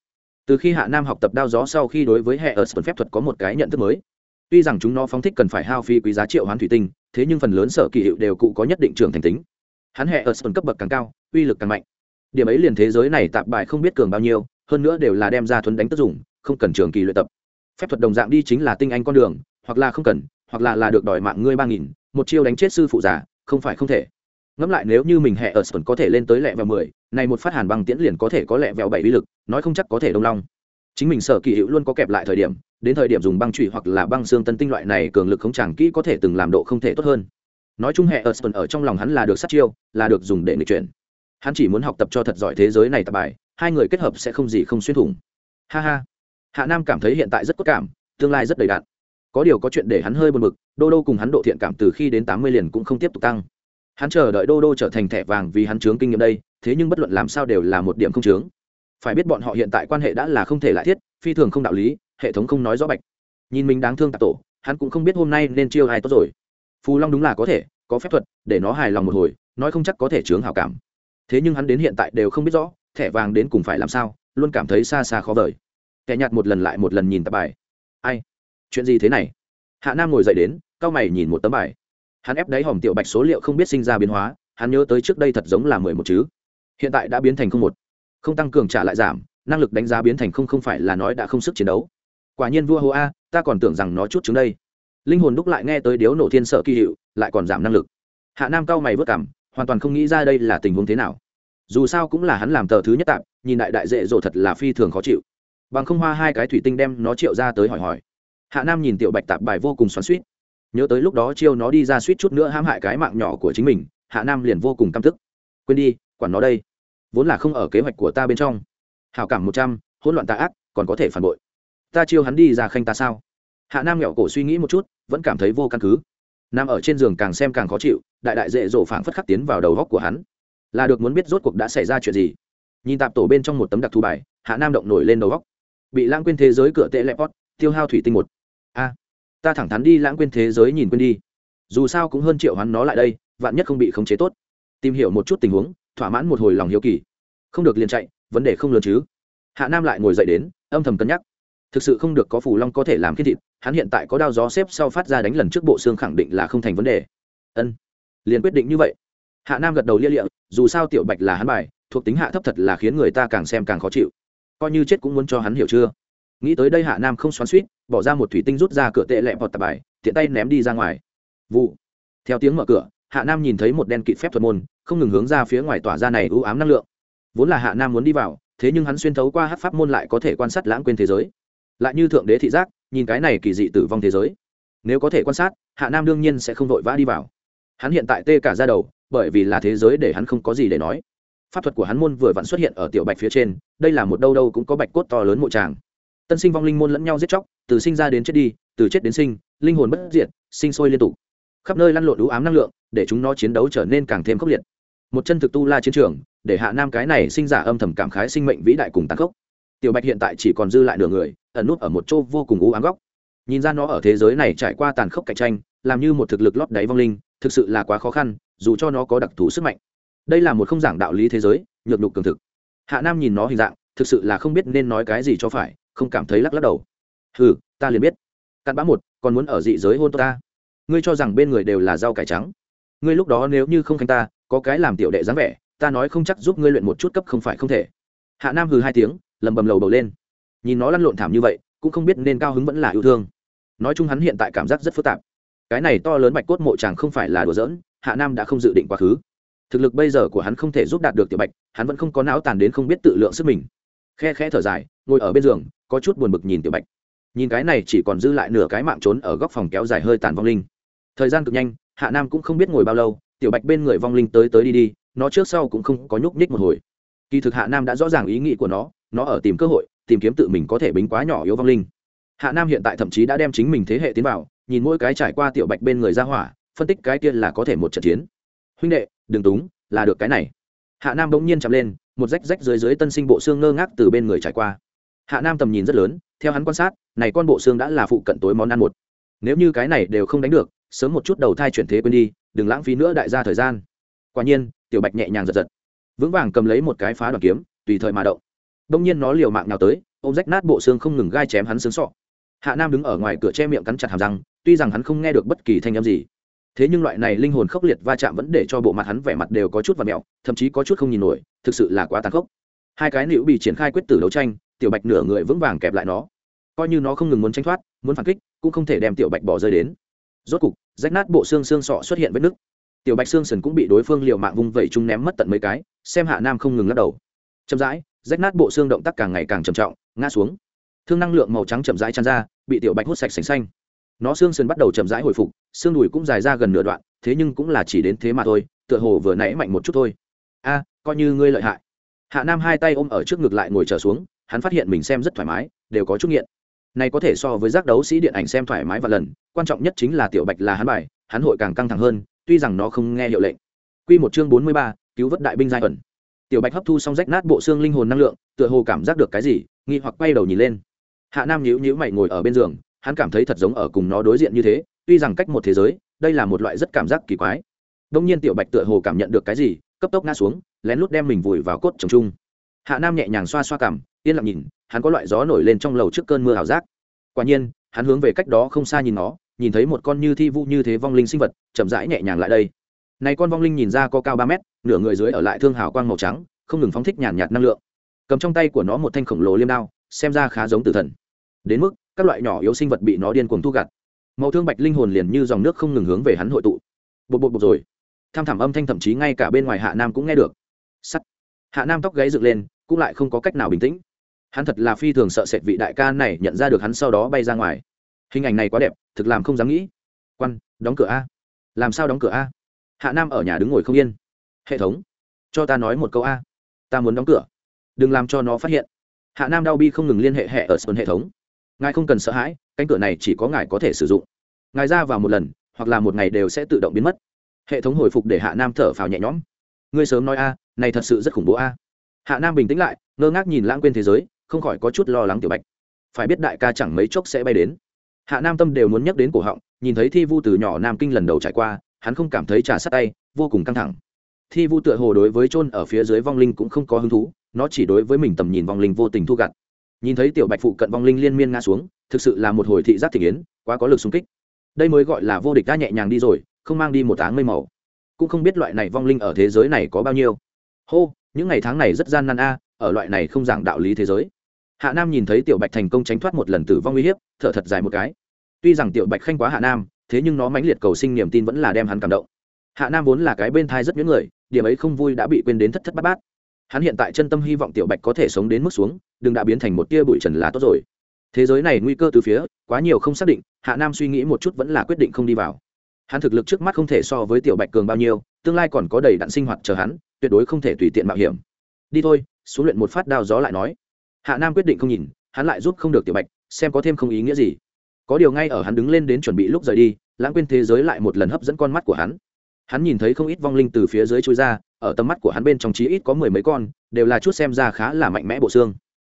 Từ khi hạ nam học tập đao gió sau khi đối với hệ ở sân phép thuật có một cái nhận thức mới. Tuy rằng chúng nó phóng thích cần phải hao phi quý giá triệu hoán thủy tinh thế nhưng phần lớn sở kỳ hiệu đều cụ có nhất định trường thành tính. Hắn hệ ở sơn cấp bậc càng cao, uy lực càng mạnh. Điểm ấy liền thế giới này tạp bài không biết cường bao nhiêu, hơn nữa đều là đem ra thuấn đánh tất dụng không cần trường kỳ luyện tập. Phép thuật đồng dạng đi chính là tinh anh con đường, hoặc là không cần, hoặc là là được đòi mạng ngươi ba nghìn, một chiêu đánh chết sư phụ giả không phải không thể. Ngẫm lại nếu như mình hẹ ở sơn có thể lên tới lẹ vào mười, này một phát hàn băng tiễn liền có thể có lẹ vẹo bảy uy lực, nói không chắc có thể đông long chính mình sở kỳ hữu luôn có kẹp lại thời điểm, đến thời điểm dùng băng trụy hoặc là băng xương tân tinh loại này cường lực không chẳng kỹ có thể từng làm độ không thể tốt hơn. Nói chung hệ ở sơn ở trong lòng hắn là được sát chiêu, là được dùng để nghịch chuyển. Hắn chỉ muốn học tập cho thật giỏi thế giới này tập bài, hai người kết hợp sẽ không gì không xuyên thủng. Ha ha. Hạ nam cảm thấy hiện tại rất có cảm, tương lai rất đầy đạn có điều có chuyện để hắn hơi buồn bực, đô đô cùng hắn độ thiện cảm từ khi đến tám mươi liền cũng không tiếp tục tăng. Hắn chờ đợi đô đô trở thành thẻ vàng vì hắn chướng kinh nghiệm đây, thế nhưng bất luận làm sao đều là một điểm không chướng phải biết bọn họ hiện tại quan hệ đã là không thể lại thiết, phi thường không đạo lý, hệ thống không nói rõ bạch. Nhìn mình đáng thương tạp tổ, hắn cũng không biết hôm nay nên chiêu ai tốt rồi. Phù long đúng là có thể, có phép thuật, để nó hài lòng một hồi, nói không chắc có thể chướng hào cảm. Thế nhưng hắn đến hiện tại đều không biết rõ, thẻ vàng đến cùng phải làm sao, luôn cảm thấy xa xa khó vời. Kẻ nhạt một lần lại một lần nhìn tập bài. Ai? Chuyện gì thế này? Hạ nam ngồi dậy đến c mày nhìn một tấm bài. Hắn ép đáy hòm tiểu bạch số liệu không biết sinh ra biến hóa, hắn nhớ tới trước đây thật giống là mười một chứ. Hiện tại đã biến thành không một không tăng cường trả lại giảm, năng lực đánh giá biến thành không không phải là nói đã không sức chiến đấu. Quả nhiên vua hô a, ta còn tưởng rằng nó chút chứng đây. Linh hồn đúc lại nghe tới điếu nổ thiên sợ kỳ hiệu, lại còn giảm năng lực. Hạ nam cao mày vất cảm, hoàn toàn không nghĩ ra đây là tình huống thế nào. Dù sao cũng là hắn làm tờ thứ nhất tạm, nhìn đại đại dễ dỗ thật là phi thường khó chịu. Bằng không hoa hai cái thủy tinh đem nó triệu ra tới hỏi hỏi. Hạ nam nhìn tiểu bạch tạp bài vô cùng xoắn suýt nhớ tới lúc đó chiêu nó đi ra suýt chút nữa hãm hại cái mạng nhỏ của chính mình, hạ nam liền vô cùng căm tức. Quên đi, quản nó đây vốn là không ở kế hoạch của ta bên trong. Hảo cảm một trăm, hỗn loạn tà ác, còn có thể phản bội. Ta chiêu hắn đi ra khanh ta sao? Hạ nam nghẹo cổ suy nghĩ một chút, vẫn cảm thấy vô căn cứ. Nam ở trên giường càng xem càng khó chịu, đại đại dễ dỗ phảng phất khắc tiến vào đầu góc của hắn. Là được muốn biết rốt cuộc đã xảy ra chuyện gì. Nhìn tạp tổ bên trong một tấm đặc thù bài, hạ nam động nổi lên đầu góc. Bị lãng quên thế giới cửa tệ lẹp tiêu hao thủy tinh một. A, ta thẳng thắn đi lãng quên thế giới nhìn quên đi. Dù sao cũng hơn triệu hắn nó lại đây, vạn nhất không bị khống chế tốt. Tìm hiểu một chút tình huống thỏa mãn một hồi lòng hiếu kỳ. Không được liền chạy, vấn đề không lớn chứ. Hạ nam lại ngồi dậy đến, âm thầm cân nhắc. Thực sự không được có phù long có thể làm khiết thịt, hắn hiện tại có đao gió xếp sau phát ra đánh lần trước bộ xương khẳng định là không thành vấn đề. Ân, liền quyết định như vậy. Hạ nam gật đầu lia lịa, dù sao tiểu bạch là hắn bài, thuộc tính hạ thấp thật là khiến người ta càng xem càng khó chịu. Coi như chết cũng muốn cho hắn hiểu chưa? Nghĩ tới đây hạ nam không xoắn suýt bỏ ra một thủy tinh rút ra cửa tệ lẹ vọt tạp bài, tiện tay ném đi ra ngoài. Vụ. Theo tiếng mở cửa, hạ nam nhìn thấy một đen kịt phép thuật môn không ngừng hướng ra phía ngoài tỏa ra này ưu ám năng lượng. Vốn là hạ nam muốn đi vào, thế nhưng hắn xuyên thấu qua hát pháp môn lại có thể quan sát lãng quên thế giới. Lại như thượng đế thị giác, nhìn cái này kỳ dị tử vong thế giới. Nếu có thể quan sát, hạ nam đương nhiên sẽ không vội vã đi vào. Hắn hiện tại tê cả ra đầu, bởi vì là thế giới để hắn không có gì để nói. Pháp thuật của hắn môn vừa vặn xuất hiện ở tiểu bạch phía trên, đây là một đâu đâu cũng có bạch cốt to lớn mộ tràng. Tân sinh vong linh môn lẫn nhau giết chóc, từ sinh ra đến chết đi, từ chết đến sinh, linh hồn bất diệt, sinh sôi liên tục. Khắp nơi lăn lộn đũ ám năng lượng, để chúng nó chiến đấu trở nên càng thêm khốc liệt một chân thực tu la chiến trường, để hạ nam cái này sinh giả âm thầm cảm khái sinh mệnh vĩ đại cùng tăng khốc. Tiểu bạch hiện tại chỉ còn dư lại nửa người, ẩn nút ở một chỗ vô cùng u ám góc. Nhìn ra nó ở thế giới này trải qua tàn khốc cạnh tranh, làm như một thực lực lót đáy vong linh, thực sự là quá khó khăn, dù cho nó có đặc thù sức mạnh. Đây là một không giảng đạo lý thế giới, nhược nhục cường thực. Hạ nam nhìn nó hình dạng, thực sự là không biết nên nói cái gì cho phải, không cảm thấy lắc lắc đầu. Hừ, ta liền biết. Cặn bã một, còn muốn ở dị giới hôn ta? Ngươi cho rằng bên người đều là rau cải trắng. Ngươi lúc đó nếu như không khanh ta có cái làm tiểu đệ dáng vẻ, ta nói không chắc giúp ngươi luyện một chút cấp không phải không thể. Hạ nam hừ hai tiếng lầm bầm lầu bầu lên. Nhìn nó lăn lộn thảm như vậy, cũng không biết nên cao hứng vẫn là yêu thương. Nói chung hắn hiện tại cảm giác rất phức tạp. Cái này to lớn bạch cốt mộ chàng không phải là đùa giỡn, hạ nam đã không dự định quá khứ. Thực lực bây giờ của hắn không thể giúp đạt được tiểu bạch, hắn vẫn không có não tàn đến không biết tự lượng sức mình. Khe khẽ thở dài, ngồi ở bên giường, có chút buồn bực nhìn tiểu bạch. Nhìn cái này chỉ còn dư lại nửa cái mạng trốn ở góc phòng kéo dài hơi tàn vong linh. Thời gian cực nhanh, hạ nam cũng không biết ngồi bao lâu tiểu bạch bên người vong linh tới tới đi đi, nó trước sau cũng không có nhúc nhích một hồi. Kỳ thực hạ nam đã rõ ràng ý nghĩ của nó nó ở tìm cơ hội, tìm kiếm tự mình có thể bính quá nhỏ yếu vong linh. Hạ nam hiện tại thậm chí đã đem chính mình thế hệ tiến vào, nhìn mỗi cái trải qua tiểu bạch bên người ra hỏa, phân tích cái kia là có thể một trận chiến. Huynh đệ, đừng túng, là được cái này. Hạ nam bỗng nhiên chạm lên, một rách rách dưới dưới tân sinh bộ xương ngơ ngác từ bên người trải qua. Hạ nam tầm nhìn rất lớn, theo hắn quan sát, này con bộ xương đã là phụ cận tối món ăn một. Nếu như cái này đều không đánh được sớm một chút đầu thai chuyển thế quên đi, đừng lãng phí nữa đại gia thời gian. Quả nhiên, tiểu bạch nhẹ nhàng giật giật, vững vàng cầm lấy một cái phá đoàn kiếm, tùy thời mà động. Đông nhiên nó liều mạng nào tới, ôm rách nát bộ xương không ngừng gai chém hắn sướng sọ. Hạ nam đứng ở ngoài cửa che miệng cắn chặt hàm răng, tuy rằng hắn không nghe được bất kỳ thanh âm gì. Thế nhưng loại này linh hồn khốc liệt va chạm vẫn để cho bộ mặt hắn vẻ mặt đều có chút và mẹo thậm chí có chút không nhìn nổi, thực sự là quá tàn khốc. Hai cái nữ bị triển khai quyết tử đấu tranh, tiểu bạch nửa người vững vàng kẹp lại nó. Coi như nó không ngừng muốn tranh thoát, muốn phản kích, cũng không thể đem tiểu bạch bỏ rơi đến rốt cục, rách nát bộ xương xương sọ xuất hiện vết nứt. Tiểu bạch xương sần cũng bị đối phương liều mạng vung vẩy chúng ném mất tận mấy cái, xem hạ nam không ngừng lắc đầu. Chậm rãi, rách nát bộ xương động tác càng ngày càng trầm trọng, ngã xuống. Thương năng lượng màu trắng chậm rãi tràn ra, bị tiểu bạch hút sạch sành xanh. Nó xương sườn bắt đầu chậm rãi hồi phục, xương đùi cũng dài ra gần nửa đoạn, thế nhưng cũng là chỉ đến thế mà thôi, tựa hồ vừa nãy mạnh một chút thôi. A, coi như ngươi lợi hại. Hạ nam hai tay ôm ở trước ngực lại ngồi trở xuống, hắn phát hiện mình xem rất thoải mái, đều có chút nghiện này có thể so với giác đấu sĩ điện ảnh xem thoải mái và lần quan trọng nhất chính là tiểu bạch là hắn bài hắn hội càng căng thẳng hơn tuy rằng nó không nghe hiệu lệnh. Quy một chương bốn mươi ba, cứu vớt đại binh giai ẩn. Tiểu bạch hấp thu xong rách nát bộ xương linh hồn năng lượng tựa hồ cảm giác được cái gì nghi hoặc quay đầu nhìn lên. Hạ nam nhíu nhíu mày ngồi ở bên giường hắn cảm thấy thật giống ở cùng nó đối diện như thế tuy rằng cách một thế giới đây là một loại rất cảm giác kỳ quái. Đông nhiên tiểu bạch tựa hồ cảm nhận được cái gì cấp tốc ngã xuống lén lút đem mình vùi vào cốt trồng chung hạ nam nhẹ nhàng xoa xoa cằm, yên lặng nhìn, hắn có loại gió nổi lên trong lầu trước cơn mưa ảo giác. Quả nhiên, hắn hướng về cách đó không xa nhìn nó, nhìn thấy một con như thi vu như thế vong linh sinh vật, chậm rãi nhẹ nhàng lại đây. Này con vong linh nhìn ra có cao ba mét, nửa người dưới ở lại thương hào quang màu trắng, không ngừng phóng thích nhàn nhạt năng lượng. Cầm trong tay của nó một thanh khổng lồ liêm đao, xem ra khá giống tử thần. Đến mức, các loại nhỏ yếu sinh vật bị nó điên cuồng thu gặt. Màu thương bạch linh hồn liền như dòng nước không ngừng hướng về hắn hội tụ. Bột bột bột rồi. Tham thảm âm thanh thậm chí ngay cả bên ngoài hạ nam cũng nghe được. Sắt. Hạ nam tóc gáy dựng lên cũng lại không có cách nào bình tĩnh. Hắn thật là phi thường sợ sệt vị đại ca này nhận ra được hắn sau đó bay ra ngoài. Hình ảnh này quá đẹp, thực làm không dám nghĩ. Quan, đóng cửa a. Làm sao đóng cửa a? Hạ nam ở nhà đứng ngồi không yên. Hệ thống, cho ta nói một câu a. Ta muốn đóng cửa. Đừng làm cho nó phát hiện. Hạ nam đau bi không ngừng liên hệ hệ ở sơn hệ thống. Ngài không cần sợ hãi, cánh cửa này chỉ có ngài có thể sử dụng. Ngài ra vào một lần, hoặc là một ngày đều sẽ tự động biến mất. Hệ thống hồi phục để hạ nam thở phào nhẹ nhõm. Ngươi sớm nói a, này thật sự rất khủng bố a hạ nam bình tĩnh lại, ngơ ngác nhìn lãng quên thế giới, không khỏi có chút lo lắng tiểu bạch. Phải biết đại ca chẳng mấy chốc sẽ bay đến. Hạ nam tâm đều muốn nhắc đến cổ họng, nhìn thấy thi vu từ nhỏ nam kinh lần đầu trải qua, hắn không cảm thấy trà sát tay, vô cùng căng thẳng. Thi vu tựa hồ đối với chôn ở phía dưới vong linh cũng không có hứng thú, nó chỉ đối với mình tầm nhìn vong linh vô tình thu gặt. Nhìn thấy tiểu bạch phụ cận vong linh liên miên ngã xuống, thực sự là một hồi thị giác thị kiến quá có lực xung kích. Đây mới gọi là vô địch đã nhẹ nhàng đi rồi, không mang đi một áng mây màu. Cũng không biết loại này vong linh ở thế giới này có bao nhiêu. Hô! Những ngày tháng này rất gian nan a, ở loại này không giảng đạo lý thế giới. Hạ nam nhìn thấy tiểu bạch thành công tránh thoát một lần tử vong uy hiếp, thở thật dài một cái. Tuy rằng tiểu bạch khanh quá hạ nam, thế nhưng nó mãnh liệt cầu sinh niềm tin vẫn là đem hắn cảm động. Hạ nam vốn là cái bên thai rất những người, điểm ấy không vui đã bị quên đến thất thất bát bát. Hắn hiện tại chân tâm hy vọng tiểu bạch có thể sống đến mức xuống, đừng đã biến thành một tia bụi trần là tốt rồi. Thế giới này nguy cơ từ phía, quá nhiều không xác định, hạ nam suy nghĩ một chút vẫn là quyết định không đi vào. Hắn thực lực trước mắt không thể so với tiểu bạch cường bao nhiêu, tương lai còn có đầy đạn sinh hoạt chờ hắn tuyệt đối không thể tùy tiện mạo hiểm. Đi thôi, xuống luyện một phát đao gió lại nói. Hạ nam quyết định không nhìn, hắn lại giúp không được tiểu bạch, xem có thêm không ý nghĩa gì. Có điều ngay ở hắn đứng lên đến chuẩn bị lúc rời đi, lãng quên thế giới lại một lần hấp dẫn con mắt của hắn. Hắn nhìn thấy không ít vong linh từ phía dưới chui ra, ở tầm mắt của hắn bên trong chí ít có mười mấy con, đều là chút xem ra khá là mạnh mẽ bộ xương.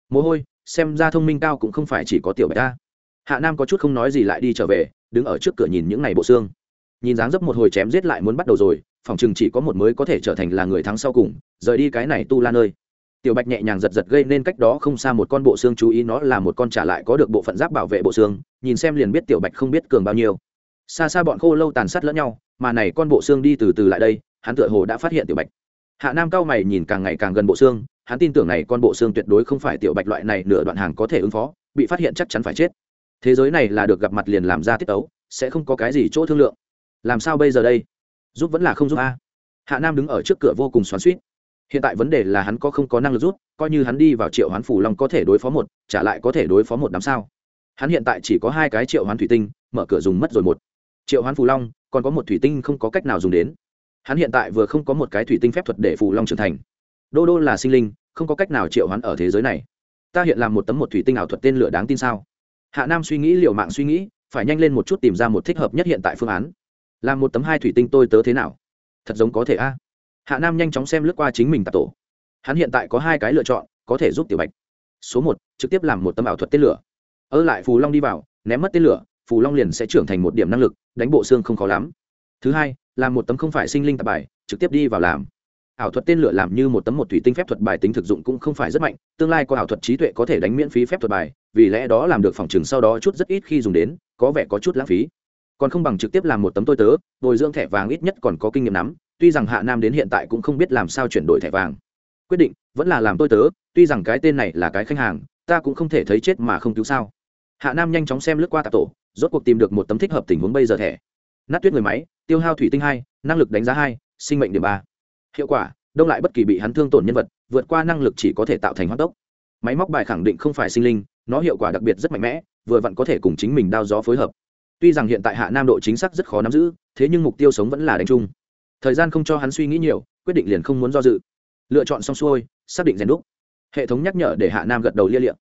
Mồ hôi, xem ra thông minh cao cũng không phải chỉ có tiểu bạch ta. Hạ nam có chút không nói gì lại đi trở về, đứng ở trước cửa nhìn những này bộ xương. Nhìn dáng dấp một hồi chém giết lại muốn bắt đầu rồi phòng chừng chỉ có một mới có thể trở thành là người thắng sau cùng, rời đi cái này tu la nơi. Tiểu bạch nhẹ nhàng giật giật gây nên cách đó không xa một con bộ xương, chú ý nó là một con trả lại có được bộ phận giáp bảo vệ bộ xương, nhìn xem liền biết tiểu bạch không biết cường bao nhiêu. Xa xa bọn khô lâu tàn sát lẫn nhau, mà này con bộ xương đi từ từ lại đây, hắn tựa hồ đã phát hiện tiểu bạch. Hạ nam cao mày nhìn càng ngày càng gần bộ xương, hắn tin tưởng này con bộ xương tuyệt đối không phải tiểu bạch loại này nửa đoạn hàng có thể ứng phó, bị phát hiện chắc chắn phải chết. Thế giới này là được gặp mặt liền làm ra tiết ấu sẽ không có cái gì chỗ thương lượng. Làm sao bây giờ đây? Giúp vẫn là không giúp a. Hạ nam đứng ở trước cửa vô cùng xoắn suýt hiện tại vấn đề là hắn có không có năng lực rút coi như hắn đi vào triệu hoán phủ long có thể đối phó một, trả lại có thể đối phó một đám sao. Hắn hiện tại chỉ có hai cái triệu hoán thủy tinh, mở cửa dùng mất rồi một. Triệu hoán phù long, còn có một thủy tinh không có cách nào dùng đến. Hắn hiện tại vừa không có một cái thủy tinh phép thuật để phù long trưởng thành. Đô đô là sinh linh, không có cách nào triệu hoán ở thế giới này. Ta hiện làm một tấm một thủy tinh ảo thuật tên lửa đáng tin sao? Hạ nam suy nghĩ liệu mạng suy nghĩ, phải nhanh lên một chút tìm ra một thích hợp nhất hiện tại phương án làm một tấm hai thủy tinh tôi tớ thế nào? Thật giống có thể a. Hạ nam nhanh chóng xem lướt qua chính mình tạp tổ. Hắn hiện tại có hai cái lựa chọn, có thể giúp tiểu bạch. Số một, trực tiếp làm một tấm ảo thuật tên lửa. Ở lại phù long đi vào, ném mất tên lửa, phù long liền sẽ trưởng thành một điểm năng lực, đánh bộ xương không khó lắm. Thứ hai là một tấm không phải sinh linh tạp bài, trực tiếp đi vào làm. Ảo thuật tên lửa làm như một tấm một thủy tinh phép thuật bài tính thực dụng cũng không phải rất mạnh, tương lai có ảo thuật trí tuệ có thể đánh miễn phí phép thuật bài, vì lẽ đó làm được phòng chừng sau đó chút rất ít khi dùng đến, có vẻ có chút lãng phí còn không bằng trực tiếp làm một tấm tôi tớ, bồi dưỡng thẻ vàng ít nhất còn có kinh nghiệm nắm, tuy rằng hạ nam đến hiện tại cũng không biết làm sao chuyển đổi thẻ vàng. Quyết định, vẫn là làm tôi tớ, tuy rằng cái tên này là cái khách hàng, ta cũng không thể thấy chết mà không cứu sao. Hạ nam nhanh chóng xem lướt qua tạp tổ, rốt cuộc tìm được một tấm thích hợp tình huống bây giờ thẻ. Nát tuyết người máy, tiêu hao thủy tinh hai, năng lực đánh giá hai, sinh mệnh điểm ba. Hiệu quả, đông lại bất kỳ bị hắn thương tổn nhân vật, vượt qua năng lực chỉ có thể tạo thành hoạt tốc máy móc bài khẳng định không phải sinh linh, nó hiệu quả đặc biệt rất mạnh mẽ, vừa vặn có thể cùng chính mình đao gió phối hợp tuy rằng hiện tại hạ nam độ chính xác rất khó nắm giữ, thế nhưng mục tiêu sống vẫn là đánh chung. Thời gian không cho hắn suy nghĩ nhiều, quyết định liền không muốn do dự. Lựa chọn xong xuôi, xác định rèn đúc. Hệ thống nhắc nhở để hạ nam gật đầu lia liệm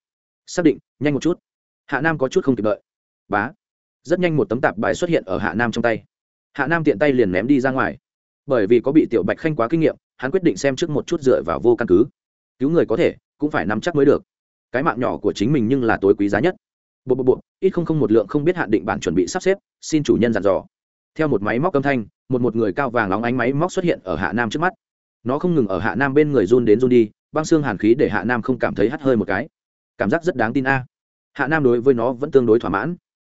xác định, nhanh một chút. Hạ nam có chút không kịp đợi. Bá. Rất nhanh một tấm tạp bài xuất hiện ở hạ nam trong tay. Hạ nam tiện tay liền ném đi ra ngoài. Bởi vì có bị tiểu bạch khanh quá kinh nghiệm, hắn quyết định xem trước một chút dựa vào vô căn cứ. Cứu người có thể, cũng phải nắm chắc mới được. Cái mạng nhỏ của chính mình nhưng là tối quý giá nhất bộ bộ bộ, ít không không một lượng không biết hạn định bản chuẩn bị sắp xếp, xin chủ nhân dặn dò. Theo một máy móc âm thanh, một một người cao vàng lóng ánh máy móc xuất hiện ở hạ nam trước mắt. Nó không ngừng ở hạ nam bên người run đến run đi, băng xương hàn khí để hạ nam không cảm thấy hắt hơi một cái. Cảm giác rất đáng tin a. Hạ nam đối với nó vẫn tương đối thỏa mãn.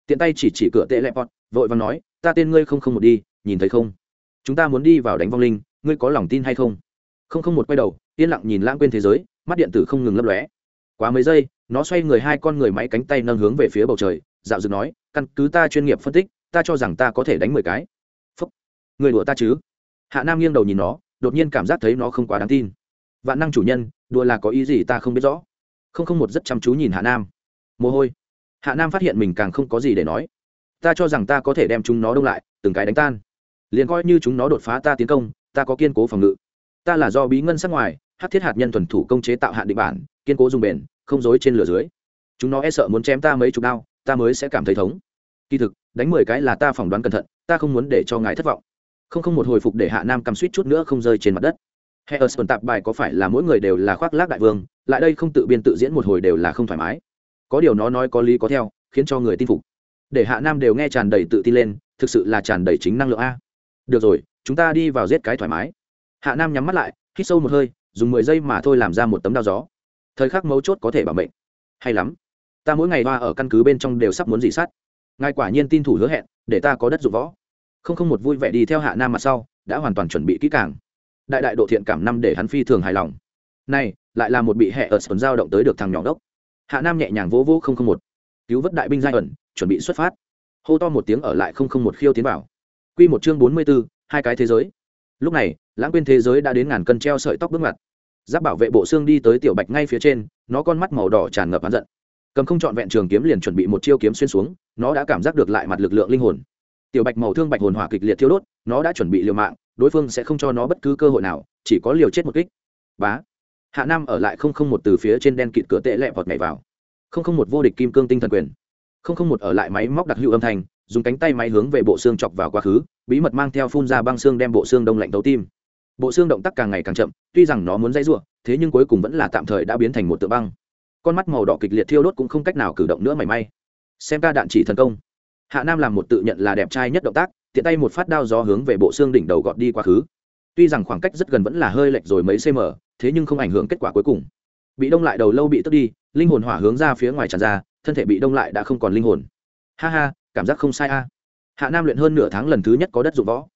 Tiện tay chỉ chỉ cửa tệ lẹp bọt vội và nói, ta tên ngươi không không một đi, nhìn thấy không? Chúng ta muốn đi vào đánh vong linh, ngươi có lòng tin hay không? Không không một quay đầu, yên lặng nhìn lãng quên thế giới, mắt điện tử không ngừng lấp lóe. Quá mấy giây nó xoay người hai con người máy cánh tay nâng hướng về phía bầu trời, dạo dựng nói, căn cứ ta chuyên nghiệp phân tích, ta cho rằng ta có thể đánh mười cái. Phúc. Người đùa ta chứ? Hạ nam nghiêng đầu nhìn nó, đột nhiên cảm giác thấy nó không quá đáng tin. Vạn năng chủ nhân, đùa là có ý gì ta không biết rõ. Không không một rất chăm chú nhìn hạ nam. Mồ hôi. Hạ nam phát hiện mình càng không có gì để nói. Ta cho rằng ta có thể đem chúng nó đông lại, từng cái đánh tan. Liền coi như chúng nó đột phá ta tiến công, ta có kiên cố phòng ngự. Ta là do bí ngân sắc ngoài hát thiết hạt nhân thuần thủ công chế tạo hạn định bản, kiên cố dùng bền không dối trên lửa dưới. Chúng nó e sợ muốn chém ta mấy chục đao, ta mới sẽ cảm thấy thống. Kỳ thực, đánh mười cái là ta phỏng đoán cẩn thận, ta không muốn để cho ngài thất vọng. Không không một hồi phục để hạ nam cầm suýt chút nữa không rơi trên mặt đất. Hệ ở sườn tạp bài có phải là mỗi người đều là khoác lác đại vương, lại đây không tự biên tự diễn một hồi đều là không thoải mái. Có điều nó nói có lý có theo, khiến cho người tin phục. Để hạ nam đều nghe tràn đầy tự tin lên, thực sự là tràn đầy chính năng lượng a. Được rồi, chúng ta đi vào giết cái thoải mái. Hạ nam nhắm mắt lại, hít sâu một hơi, dùng mười giây mà thôi làm ra một tấm đao gió thời khắc mấu chốt có thể bảo mệnh. Hay lắm. Ta mỗi ngày hoa ở căn cứ bên trong đều sắp muốn dị sát. Ngài quả nhiên tin thủ hứa hẹn để ta có đất dụng võ. Không không một vui vẻ đi theo hạ nam mặt sau đã hoàn toàn chuẩn bị kỹ càng. Đại đại độ thiện cảm năm để hắn phi thường hài lòng. Này lại là một bị hẹ ở sườn giao động tới được thằng nhỏ đốc. Hạ nam nhẹ nhàng vỗ vỗ không không một. Cứu vớt đại binh giai ẩn chuẩn bị xuất phát. Hô to một tiếng ở lại không không một khiêu tiến vào. Quy một chương bốn mươi 44, hai cái thế giới. Lúc này lãng quên thế giới đã đến ngàn cân treo sợi tóc bước mặt giáp bảo vệ bộ xương đi tới tiểu bạch ngay phía trên, nó con mắt màu đỏ tràn ngập hắn giận. Cầm không trọn vẹn trường kiếm liền chuẩn bị một chiêu kiếm xuyên xuống, nó đã cảm giác được lại mặt lực lượng linh hồn. Tiểu bạch màu thương bạch hồn hỏa kịch liệt thiêu đốt, nó đã chuẩn bị liều mạng, đối phương sẽ không cho nó bất cứ cơ hội nào, chỉ có liều chết một kích. Bá. Hạ nam ở lại không không một từ phía trên đen kịt cửa tệ lẹ vọt nhảy vào. Không không một vô địch kim cương tinh thần quyền. Không không một ở lại máy móc đặc hữu âm thanh, dùng cánh tay máy hướng về bộ xương chọc vào quá khứ, bí mật mang theo phun ra băng xương đem bộ xương đông lạnh tấu tim bộ xương động tác càng ngày càng chậm, tuy rằng nó muốn dãy ruộng thế nhưng cuối cùng vẫn là tạm thời đã biến thành một tượng băng. Con mắt màu đỏ kịch liệt thiêu đốt cũng không cách nào cử động nữa mảy may. Xem ca đạn chỉ thần công. Hạ nam làm một tự nhận là đẹp trai nhất động tác, tiện tay một phát đao gió hướng về bộ xương đỉnh đầu gọt đi quá khứ. Tuy rằng khoảng cách rất gần vẫn là hơi lệch rồi mấy cm, thế nhưng không ảnh hưởng kết quả cuối cùng. Bị đông lại đầu lâu bị tức đi, linh hồn hỏa hướng ra phía ngoài tràn ra, thân thể bị đông lại đã không còn linh hồn. Ha ha, cảm giác không sai a. Hạ nam luyện hơn nửa tháng lần thứ nhất có đất dụng võ.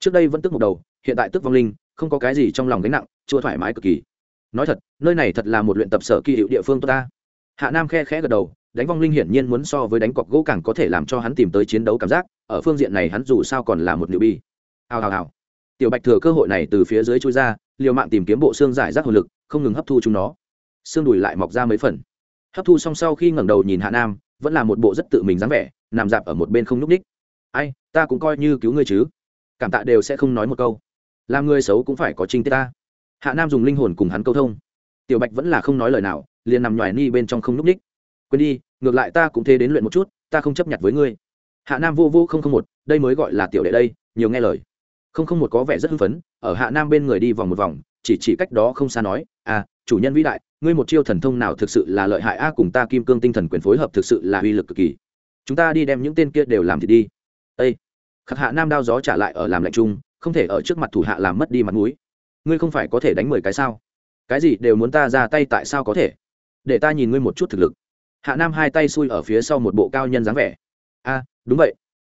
Trước đây vẫn tức một đầu, hiện tại tức vong linh không có cái gì trong lòng gánh nặng chưa thoải mái cực kỳ. Nói thật, nơi này thật là một luyện tập sở kỳ hiệu địa phương tốt ta. Hạ nam khe khẽ gật đầu, đánh vong linh hiển nhiên muốn so với đánh cọc gỗ càng có thể làm cho hắn tìm tới chiến đấu cảm giác, ở phương diện này hắn dù sao còn là một nữ bi hào hào hào. Tiểu bạch thừa cơ hội này từ phía dưới chui ra, liều mạng tìm kiếm bộ xương giải rác hồn lực, không ngừng hấp thu chúng nó. Xương đùi lại mọc ra mấy phần. Hấp thu xong sau khi ngẩng đầu nhìn hạ nam, vẫn là một bộ rất tự mình dáng vẻ, nằm dạp ở một bên không n ú c ních ai, ta cũng coi như cứu ngươi chứ. Cảm tạ đều sẽ không nói một câu làm người xấu cũng phải có trinh tiết ta. Hạ nam dùng linh hồn cùng hắn câu thông. Tiểu bạch vẫn là không nói lời nào, liền nằm nhoài ni bên trong không n ú c ních quên đi, ngược lại ta cũng thế đến luyện một chút, ta không chấp nhận với ngươi. Hạ nam vô vô không không một, đây mới gọi là tiểu đệ đây, nhiều nghe lời. Không không một có vẻ rất hưng phấn, ở hạ nam bên người đi vòng một vòng, chỉ chỉ cách đó không xa nói à chủ nhân vĩ đại, ngươi một chiêu thần thông nào thực sự là lợi hại a, cùng ta kim cương tinh thần quyền phối hợp thực sự là uy lực cực kỳ. Chúng ta đi đem những tên kia đều làm thì đi. Ây khắc hạ nam đao gió trả lại ở làm lạnh chung không thể ở trước mặt thủ hạ làm mất đi mặt mũi. Ngươi không phải có thể đánh mười cái sao? Cái gì đều muốn ta ra tay tại sao có thể? Để ta nhìn ngươi một chút thực lực. Hạ nam hai tay xui ở phía sau một bộ cao nhân dáng vẻ. A, đúng vậy.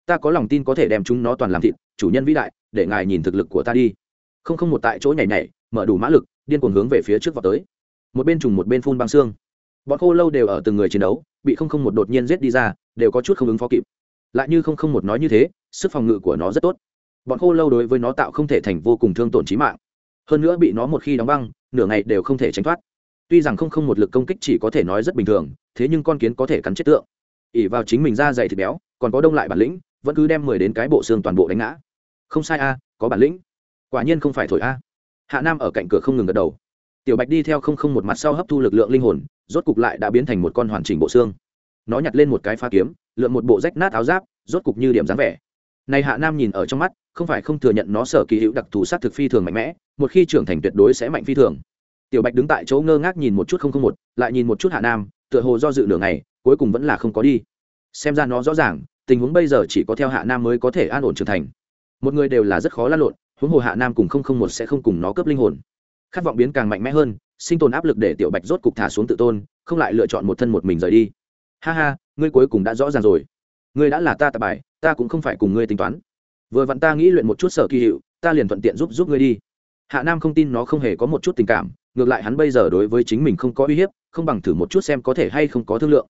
Ta có lòng tin có thể đem chúng nó toàn làm thịt, chủ nhân vĩ đại, để ngài nhìn thực lực của ta đi. Không không một tại chỗ nhảy nhảy, mở đủ mã lực, điên cuồng hướng về phía trước vào tới. Một bên trùng một bên phun băng xương. Bọn khô lâu đều ở từng người chiến đấu, bị không không một đột nhiên giết đi ra, đều có chút không ứng phó kịp. Lại như không không một nói như thế, sức phòng ngự của nó rất tốt bọn khô lâu đối với nó tạo không thể thành vô cùng thương tổn trí mạng. Hơn nữa bị nó một khi đóng băng, nửa ngày đều không thể tránh thoát. Tuy rằng không không một lực công kích chỉ có thể nói rất bình thường, thế nhưng con kiến có thể cắn chết tượng. Ỉ vào chính mình ra dày thịt béo, còn có đông lại bản lĩnh, vẫn cứ đem mười đến cái bộ xương toàn bộ đánh ngã. Không sai a, có bản lĩnh. Quả nhiên không phải thổi a. Hạ nam ở cạnh cửa không ngừng gật đầu. Tiểu bạch đi theo không không một mặt sau hấp thu lực lượng linh hồn, rốt cục lại đã biến thành một con hoàn chỉnh bộ xương. Nó nhặt lên một cái pha kiếm, lượn một bộ rách nát áo giáp, rốt cục như điểm dáng vẻ này hạ nam nhìn ở trong mắt, không phải không thừa nhận nó sở kỳ hữu đặc thù sát thực phi thường mạnh mẽ, một khi trưởng thành tuyệt đối sẽ mạnh phi thường. Tiểu bạch đứng tại chỗ ngơ ngác nhìn một chút không không một, lại nhìn một chút hạ nam, tựa hồ do dự nửa ngày, cuối cùng vẫn là không có đi. Xem ra nó rõ ràng, tình huống bây giờ chỉ có theo hạ nam mới có thể an ổn trưởng thành. Một người đều là rất khó lăn lộn, huống hồ hạ nam cùng không không một sẽ không cùng nó cướp linh hồn. Khát vọng biến càng mạnh mẽ hơn, sinh tồn áp lực để tiểu bạch rốt cục thả xuống tự tôn, không lại lựa chọn một thân một mình rời đi. Ha ha, ngươi cuối cùng đã rõ ràng rồi. Ngươi đã là ta tạp bài ta cũng không phải cùng ngươi tính toán. Vừa vặn ta nghĩ luyện một chút sở kỳ hiệu, ta liền thuận tiện giúp giúp ngươi đi. Hạ nam không tin nó không hề có một chút tình cảm, ngược lại hắn bây giờ đối với chính mình không có uy hiếp, không bằng thử một chút xem có thể hay không có thương lượng.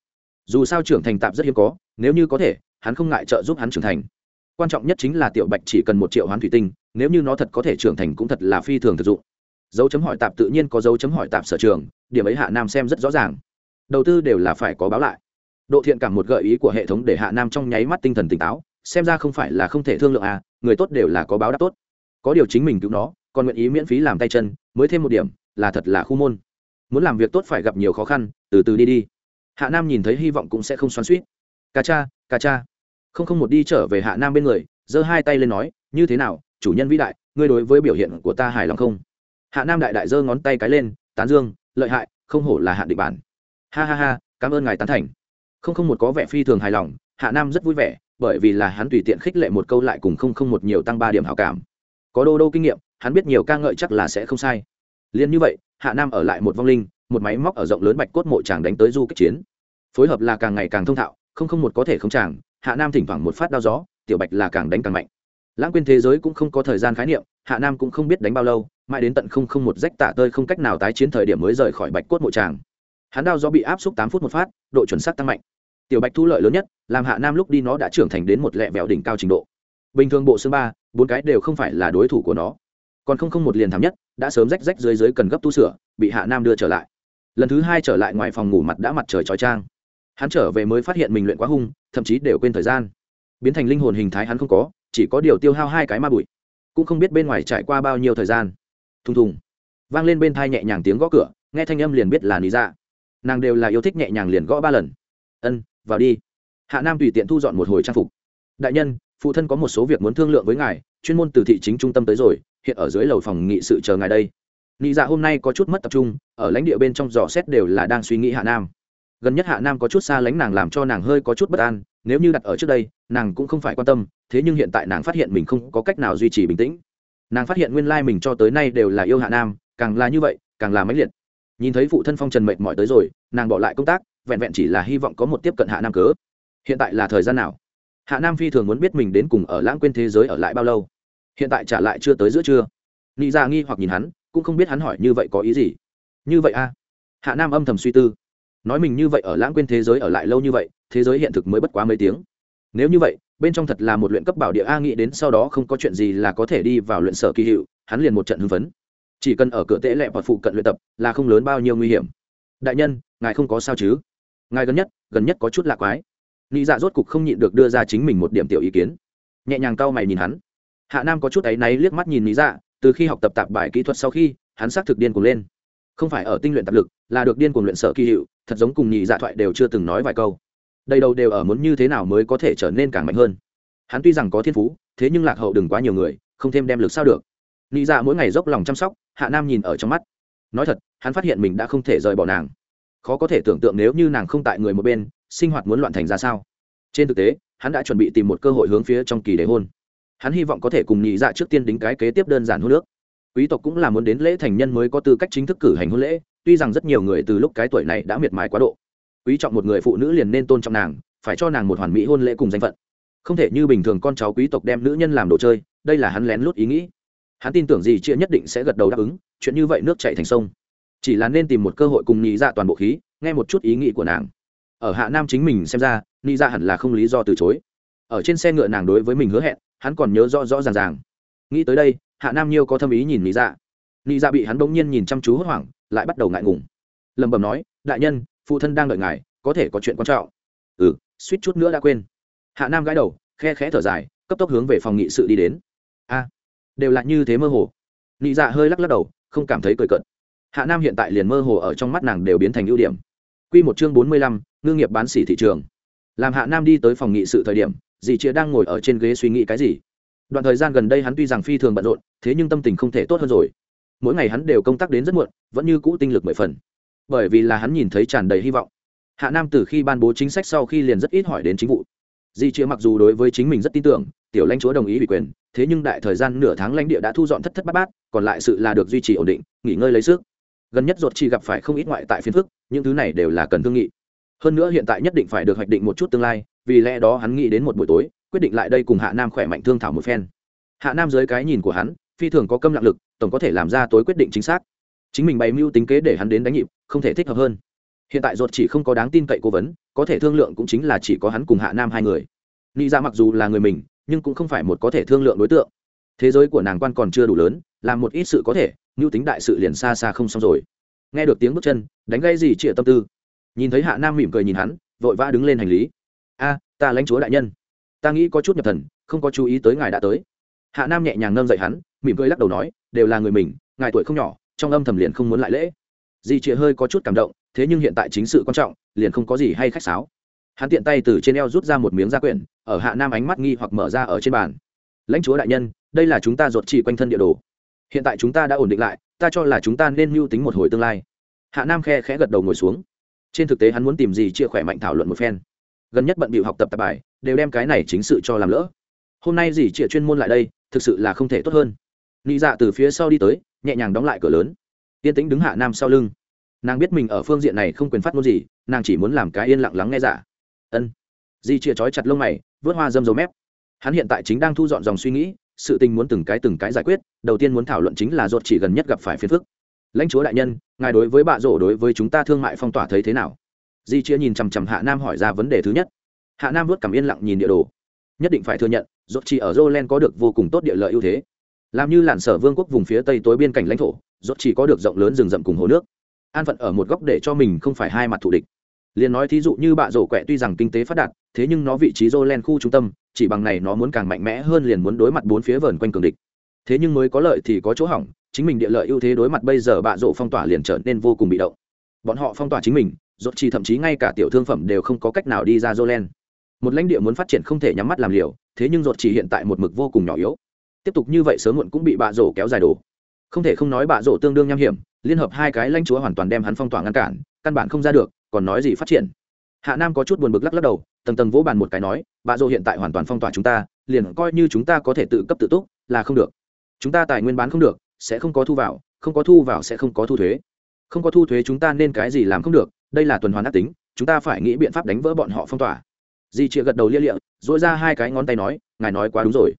Dù sao trưởng thành tạp rất hiếm có, nếu như có thể, hắn không ngại trợ giúp hắn trưởng thành. Quan trọng nhất chính là tiểu bạch chỉ cần một triệu hoán thủy tinh, nếu như nó thật có thể trưởng thành cũng thật là phi thường thực dụng. Dấu chấm hỏi tạp tự nhiên có dấu chấm hỏi tạp sở trường, điểm ấy hạ nam xem rất rõ ràng. Đầu tư đều là phải có báo lại độ thiện cảm một gợi ý của hệ thống để hạ nam trong nháy mắt tinh thần tỉnh táo, xem ra không phải là không thể thương lượng à người tốt đều là có báo đáp tốt. Có điều chính mình cứu nó, còn nguyện ý miễn phí làm tay chân, mới thêm một điểm, là thật là khu môn. Muốn làm việc tốt phải gặp nhiều khó khăn, từ từ đi đi. Hạ nam nhìn thấy hy vọng cũng sẽ không xoắn suýt ca cha ca cha. Không không một đi trở về hạ nam bên người, giơ hai tay lên nói, như thế nào, chủ nhân vĩ đại, ngươi đối với biểu hiện của ta hài lòng không? Hạ nam đại đại giơ ngón tay cái lên, tán dương, lợi hại, không hổ là hạ địch bản. Ha ha ha, cảm ơn ngài tán thành không không một có vẻ phi thường hài lòng, hạ nam rất vui vẻ, bởi vì là hắn tùy tiện khích lệ một câu lại cùng không không một nhiều tăng ba điểm hảo cảm. Có đô đô kinh nghiệm, hắn biết nhiều ca ngợi chắc là sẽ không sai. Liền như vậy, hạ nam ở lại một vong linh, một máy móc ở rộng lớn bạch cốt mộ chàng đánh tới du kích chiến. Phối hợp là càng ngày càng thông thạo, không không một có thể không chàng, hạ nam thỉnh thoảng một phát đao gió, tiểu bạch là càng đánh càng mạnh. Lãng quên thế giới cũng không có thời gian khái niệm, hạ nam cũng không biết đánh bao lâu, mãi đến tận không không một rách tả tơi không cách nào tái chiến thời điểm mới rời khỏi bạch cốt mộ tràng hắn đao gió bị áp xúc tám phút một phát, độ chuẩn xác tăng mạnh tiểu bạch thu lợi lớn nhất, làm hạ nam lúc đi nó đã trưởng thành đến một lẹ vẹo đỉnh cao trình độ. Bình thường bộ xương ba, bốn cái đều không phải là đối thủ của nó. Còn không không một liền thảm nhất, đã sớm rách rách dưới dưới cần gấp tu sửa, bị hạ nam đưa trở lại. Lần thứ hai trở lại ngoài phòng ngủ mặt đã mặt trời trói trang. Hắn trở về mới phát hiện mình luyện quá hung, thậm chí đều quên thời gian. Biến thành linh hồn hình thái hắn không có, chỉ có điều tiêu hao hai cái ma bụi. Cũng không biết bên ngoài trải qua bao nhiêu thời gian. Thùng thùng. Vang lên bên thai nhẹ nhàng tiếng gõ cửa, nghe thanh âm liền biết là lý ra dạ. nàng đều là yêu thích nhẹ nhàng liền gõ ba lần. Ân vào đi. Hạ nam tùy tiện thu dọn một hồi trang phục. Đại nhân, phụ thân có một số việc muốn thương lượng với ngài, chuyên môn từ thị chính trung tâm tới rồi, hiện ở dưới lầu phòng nghị sự chờ ngài đây. Nị dạ hôm nay có chút mất tập trung, ở lãnh địa bên trong dò xét đều là đang suy nghĩ hạ nam. Gần nhất hạ nam có chút xa lánh nàng làm cho nàng hơi có chút bất an, nếu như đặt ở trước đây, nàng cũng không phải quan tâm, thế nhưng hiện tại nàng phát hiện mình không có cách nào duy trì bình tĩnh. Nàng phát hiện nguyên lai mình cho tới nay đều là yêu hạ nam, càng là như vậy, càng là mãnh liệt. Nhìn thấy phụ thân phong trần mệt mỏi tới rồi, nàng bỏ lại công tác vẹn vẹn chỉ là hy vọng có một tiếp cận hạ nam cớ. Hiện tại là thời gian nào? Hạ nam phi thường muốn biết mình đến cùng ở lãng quên thế giới ở lại bao lâu. Hiện tại trả lại chưa tới giữa trưa. Nghĩ ra dạ nghi hoặc nhìn hắn, cũng không biết hắn hỏi như vậy có ý gì. Như vậy a à? hạ nam âm thầm suy tư. Nói mình như vậy ở lãng quên thế giới ở lại lâu như vậy, thế giới hiện thực mới bất quá mấy tiếng. Nếu như vậy, bên trong thật là một luyện cấp bảo địa a nghĩ đến sau đó không có chuyện gì là có thể đi vào luyện sở kỳ hiệu, hắn liền một trận hưng phấn. Chỉ cần ở cửa tễ lẹ hoặc phụ cận luyện tập là không lớn bao nhiêu nguy hiểm. Đại nhân, ngài không có sao chứ? Ngài gần nhất gần nhất có chút lạ quái. Nghĩ dạ rốt cục không nhịn được đưa ra chính mình một điểm tiểu ý kiến. Nhẹ nhàng cau mày nhìn hắn. Hạ nam có chút áy náy liếc mắt nhìn nghĩ dạ từ khi học tập tạp bài kỹ thuật sau khi, hắn xác thực điên cuồng lên. Không phải ở tinh luyện tập lực, là được điên cuồng luyện sở kỳ hiệu, thật giống cùng nhị dạ thoại đều chưa từng nói vài câu. Đây đầu đều ở muốn như thế nào mới có thể trở nên càng mạnh hơn. Hắn tuy rằng có thiên phú, thế nhưng lạc hậu đừng quá nhiều người, không thêm đem lực sao được. Nhị dạ mỗi ngày dốc lòng chăm sóc, hạ nam nhìn ở trong mắt. Nói thật, hắn phát hiện mình đã không thể rời bỏ nàng khó có thể tưởng tượng nếu như nàng không tại người một bên, sinh hoạt muốn loạn thành ra sao? Trên thực tế, hắn đã chuẩn bị tìm một cơ hội hướng phía trong kỳ đế hôn. Hắn hy vọng có thể cùng nhị dạ trước tiên đính cái kế tiếp đơn giản hôn nước quý tộc cũng là muốn đến lễ thành nhân mới có tư cách chính thức cử hành hôn lễ, tuy rằng rất nhiều người từ lúc cái tuổi này đã miệt mài quá độ. Quý trọng một người phụ nữ liền nên tôn trọng nàng, phải cho nàng một hoàn mỹ hôn lễ cùng danh phận. Không thể như bình thường con cháu quý tộc đem nữ nhân làm đồ chơi, đây là hắn lén lút ý nghĩ. Hắn tin tưởng gì chia nhất định sẽ gật đầu đáp ứng, chuyện như vậy nước chạy thành sông chỉ là nên tìm một cơ hội cùng nghĩ ra dạ toàn bộ khí, nghe một chút ý nghĩ của nàng. Ở hạ nam chính mình xem ra nghĩ ra dạ hẳn là không lý do từ chối. Ở trên xe ngựa nàng đối với mình hứa hẹn, hắn còn nhớ rõ rõ ràng ràng. Nghĩ tới đây, hạ nam nhiêu có thâm ý nhìn nghĩ ra nghĩ ra bị hắn bỗng nhiên nhìn chăm chú hốt hoảng, lại bắt đầu ngại ngùng. Lẩm bẩm nói, đại nhân, phụ thân đang đợi ngài, có thể có chuyện quan trọng. Ừ suýt chút nữa đã quên. Hạ nam gãi đầu, khe khẽ thở dài, cấp tốc hướng về phòng nghị sự đi đến. A, đều là như thế mơ hồ. Nị dạ hơi lắc lắc đầu, không cảm thấy cười cợt hạ nam hiện tại liền mơ hồ ở trong mắt nàng đều biến thành ưu điểm. Q một chương bốn mươi lăm, ngư nghiệp bán xỉ thị trường. Làm hạ nam đi tới phòng nghị sự thời điểm, dì chia đang ngồi ở trên ghế suy nghĩ cái gì? Đoạn thời gian gần đây hắn tuy rằng phi thường bận rộn, thế nhưng tâm tình không thể tốt hơn rồi. Mỗi ngày hắn đều công tác đến rất muộn, vẫn như cũ tinh lực mười phần. Bởi vì là hắn nhìn thấy tràn đầy hy vọng. Hạ nam từ khi ban bố chính sách sau khi liền rất ít hỏi đến chính vụ. Di chia mặc dù đối với chính mình rất tin tưởng, tiểu lãnh chúa đồng ý ủy quyền, thế nhưng đại thời gian nửa tháng lãnh địa đã thu dọn thất thất bát bát, còn lại sự là được duy trì ổn định, nghỉ ngơi lấy sức gần nhất ruột chỉ gặp phải không ít ngoại tại phiên phức, những thứ này đều là cần thương nghị. Hơn nữa hiện tại nhất định phải được hoạch định một chút tương lai, vì lẽ đó hắn nghĩ đến một buổi tối, quyết định lại đây cùng hạ nam khỏe mạnh thương thảo một phen. Hạ nam dưới cái nhìn của hắn, phi thường có câm lặng lực, tổng có thể làm ra tối quyết định chính xác. Chính mình bày mưu tính kế để hắn đến đánh nhịp, không thể thích hợp hơn. Hiện tại ruột chỉ không có đáng tin cậy cố vấn, có thể thương lượng cũng chính là chỉ có hắn cùng hạ nam hai người. Nghĩ ra dạ mặc dù là người mình, nhưng cũng không phải một có thể thương lượng đối tượng. Thế giới của nàng quan còn chưa đủ lớn, làm một ít sự có thể mưu tính đại sự liền xa xa không xong rồi. Nghe được tiếng bước chân, đánh gây gì chĩa tâm tư. Nhìn thấy hạ nam mỉm cười nhìn hắn, vội vã đứng lên hành lý. A, ta lãnh chúa đại nhân. Ta nghĩ có chút nhập thần, không có chú ý tới ngài đã tới. Hạ nam nhẹ nhàng nâng dậy hắn, mỉm cười lắc đầu nói, đều là người mình, ngài tuổi không nhỏ, trong âm thầm liền không muốn lại lễ. Di chĩa hơi có chút cảm động, thế nhưng hiện tại chính sự quan trọng, liền không có gì hay khách sáo. Hắn tiện tay từ trên eo rút ra một miếng da quyển, ở hạ nam ánh mắt nghi hoặc mở ra ở trên bàn. Lãnh chúa đại nhân, đây là chúng ta ruột chỉ quanh thân địa đồ hiện tại chúng ta đã ổn định lại, ta cho là chúng ta nên mưu tính một hồi tương lai. Hạ nam khe khẽ gật đầu ngồi xuống. Trên thực tế hắn muốn tìm gì chia khỏe mạnh thảo luận một phen. Gần nhất bận bịu học tập tạp bài, đều đem cái này chính sự cho làm lỡ. Hôm nay dì chia chuyên môn lại đây, thực sự là không thể tốt hơn. Nị dạ từ phía sau đi tới, nhẹ nhàng đóng lại cửa lớn. Yên tĩnh đứng hạ nam sau lưng. Nàng biết mình ở phương diện này không quyền phát ngôn gì, nàng chỉ muốn làm cái yên lặng lắng nghe giả ân. Di chia trói chặt lông mày, vớt hoa dâm dầu mép. Hắn hiện tại chính đang thu dọn dòng suy nghĩ sự tình muốn từng cái từng cái giải quyết, đầu tiên muốn thảo luận chính là ruột chỉ gần nhất gặp phải phiền phức. Lãnh chúa đại nhân, ngài đối với bạ rổ đối với chúng ta thương mại phong tỏa thấy thế nào? Di chia nhìn chằm chằm hạ nam hỏi ra vấn đề thứ nhất. Hạ nam vớt cảm yên lặng nhìn địa đồ. Nhất định phải thừa nhận, ruột chỉ ở jolen có được vô cùng tốt địa lợi ưu thế. Làm như làn sở vương quốc vùng phía tây tối biên cảnh lãnh thổ, ruột chỉ có được rộng lớn rừng rậm cùng hồ nước. An phận ở một góc để cho mình không phải hai mặt thù địch liền nói thí dụ như bạ rổ quẹ tuy rằng kinh tế phát đạt, thế nhưng nó vị trí jolen khu trung tâm, chỉ bằng này nó muốn càng mạnh mẽ hơn liền muốn đối mặt bốn phía vờn quanh cường địch. Thế nhưng mới có lợi thì có chỗ hỏng, chính mình địa lợi ưu thế đối mặt bây giờ bạ rổ phong tỏa liền trở nên vô cùng bị động. Bọn họ phong tỏa chính mình, rốt chỉ thậm chí ngay cả tiểu thương phẩm đều không có cách nào đi ra jolen một lãnh địa muốn phát triển không thể nhắm mắt làm liều, thế nhưng rốt chỉ hiện tại một mực vô cùng nhỏ yếu. Tiếp tục như vậy sớm muộn cũng bị bạ rổ kéo dài đổ. Không thể không nói bạ rổ tương đương nham hiểm, liên hợp hai cái lãnh chúa hoàn toàn đem hắn phong tỏa ngăn cản, căn bản không ra được còn nói gì phát triển. Hạ nam có chút buồn bực lắc lắc đầu, tầng tầng vỗ bàn một cái nói bạ dô hiện tại hoàn toàn phong tỏa chúng ta, liền coi như chúng ta có thể tự cấp tự túc, là không được. Chúng ta tài nguyên bán không được, sẽ không có thu vào, không có thu vào sẽ không có thu thuế. Không có thu thuế chúng ta nên cái gì làm không được, đây là tuần hoàn ác tính, chúng ta phải nghĩ biện pháp đánh vỡ bọn họ phong tỏa. Di chịa gật đầu lia lịa dỗi ra hai cái ngón tay nói, ngài nói quá đúng rồi.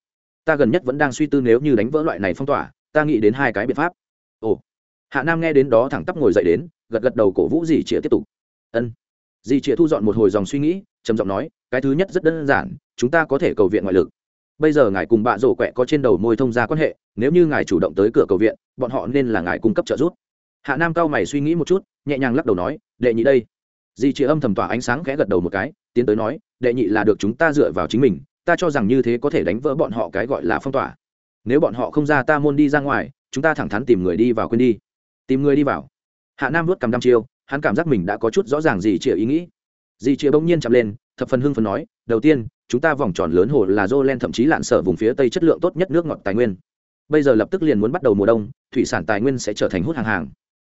Ta gần nhất vẫn đang suy tư nếu như đánh vỡ loại này phong tỏa, ta nghĩ đến hai cái biện pháp. Ồ. Hạ nam nghe đến đó thẳng tắp ngồi dậy đến, gật gật đầu cổ vũ di chịa tiếp tục ân. Di chịa thu dọn một hồi dòng suy nghĩ, trầm giọng nói, cái thứ nhất rất đơn giản, chúng ta có thể cầu viện ngoại lực. Bây giờ ngài cùng bạ rổ quẹ có trên đầu môi thông gia quan hệ, nếu như ngài chủ động tới cửa cầu viện, bọn họ nên là ngài cung cấp trợ giúp. Hạ nam cao mày suy nghĩ một chút, nhẹ nhàng lắc đầu nói, đệ nhị đây. Di chị âm thầm tỏa ánh sáng khẽ gật đầu một cái, tiến tới nói, đệ nhị là được chúng ta dựa vào chính mình, ta cho rằng như thế có thể đánh vỡ bọn họ cái gọi là phong tỏa. Nếu bọn họ không ra ta môn đi ra ngoài, chúng ta thẳng thắn tìm người đi vào quên đi. Tìm người đi vào. Hạ nam vớt cầm đăm chiêu hắn cảm giác mình đã có chút rõ ràng gì chia ý nghĩ. Dì chia bỗng nhiên chậm lên, thập phần hưng phần nói, đầu tiên, chúng ta vòng tròn lớn hồ là dô len thậm chí lạn sở vùng phía tây chất lượng tốt nhất nước ngọt tài nguyên. Bây giờ lập tức liền muốn bắt đầu mùa đông, thủy sản tài nguyên sẽ trở thành hút hàng hàng.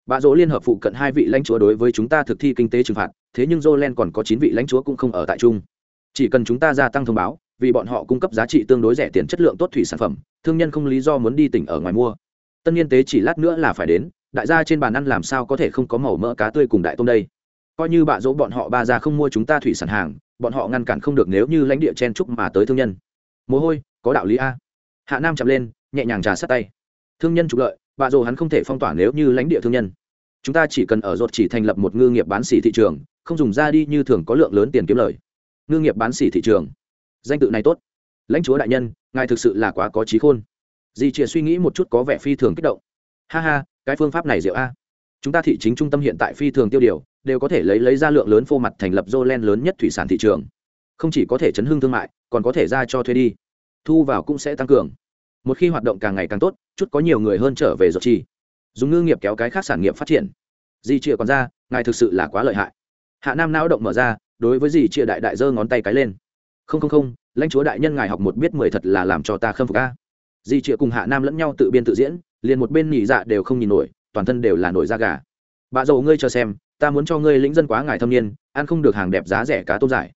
Bạ dỗ liên hợp phụ cận hai vị lãnh chúa đối với chúng ta thực thi kinh tế trừng phạt, thế nhưng dô len còn có chín vị lãnh chúa cũng không ở tại chung. Chỉ cần chúng ta gia tăng thông báo, vì bọn họ cung cấp giá trị tương đối rẻ tiền chất lượng tốt thủy sản phẩm, thương nhân không lý do muốn đi tỉnh ở ngoài mua. Tân niên tế chỉ lát nữa là phải đến đại gia trên bàn ăn làm sao có thể không có màu mỡ cá tươi cùng đại tôm đây? Coi như bạ dỗ bọn họ ba ra không mua chúng ta thủy sản hàng, bọn họ ngăn cản không được nếu như lãnh địa chen trúc mà tới thương nhân. Mồ hôi, có đạo lý a. Hạ nam chậm lên, nhẹ nhàng trà sát tay. Thương nhân trục lợi, bạ dỗ hắn không thể phong tỏa nếu như lãnh địa thương nhân. Chúng ta chỉ cần ở ruột chỉ thành lập một ngư nghiệp bán xỉ thị trường, không dùng ra đi như thường có lượng lớn tiền kiếm lời. Ngư nghiệp bán xỉ thị trường. Danh tự này tốt. Lãnh chúa đại nhân, ngài thực sự là quá có trí khôn. Dì chìa suy nghĩ một chút có vẻ phi thường kích động. Ha ha cái phương pháp này diệu a. Chúng ta thị chính trung tâm hiện tại phi thường tiêu điều, đều có thể lấy lấy ra lượng lớn phô mặt thành lập dô len lớn nhất thủy sản thị trường. Không chỉ có thể chấn hương thương mại, còn có thể ra cho thuê đi. Thu vào cũng sẽ tăng cường. Một khi hoạt động càng ngày càng tốt, chút có nhiều người hơn trở về dột chi. Dùng ngư nghiệp kéo cái khác sản nghiệp phát triển. Di chịa còn ra, ngài thực sự là quá lợi hại. Hạ nam não động mở ra, đối với di chịa đại đại giơ ngón tay cái lên. Không không không, lãnh chúa đại nhân ngài học một biết mười thật là làm cho ta khâm phục ca di chịa cùng hạ nam lẫn nhau tự biên tự diễn liền một bên nhị dạ đều không nhìn nổi, toàn thân đều là nổi da gà. Bà dầu ngươi cho xem, ta muốn cho ngươi lĩnh dân quá ngài thâm niên, ăn không được hàng đẹp giá rẻ cá tôm giải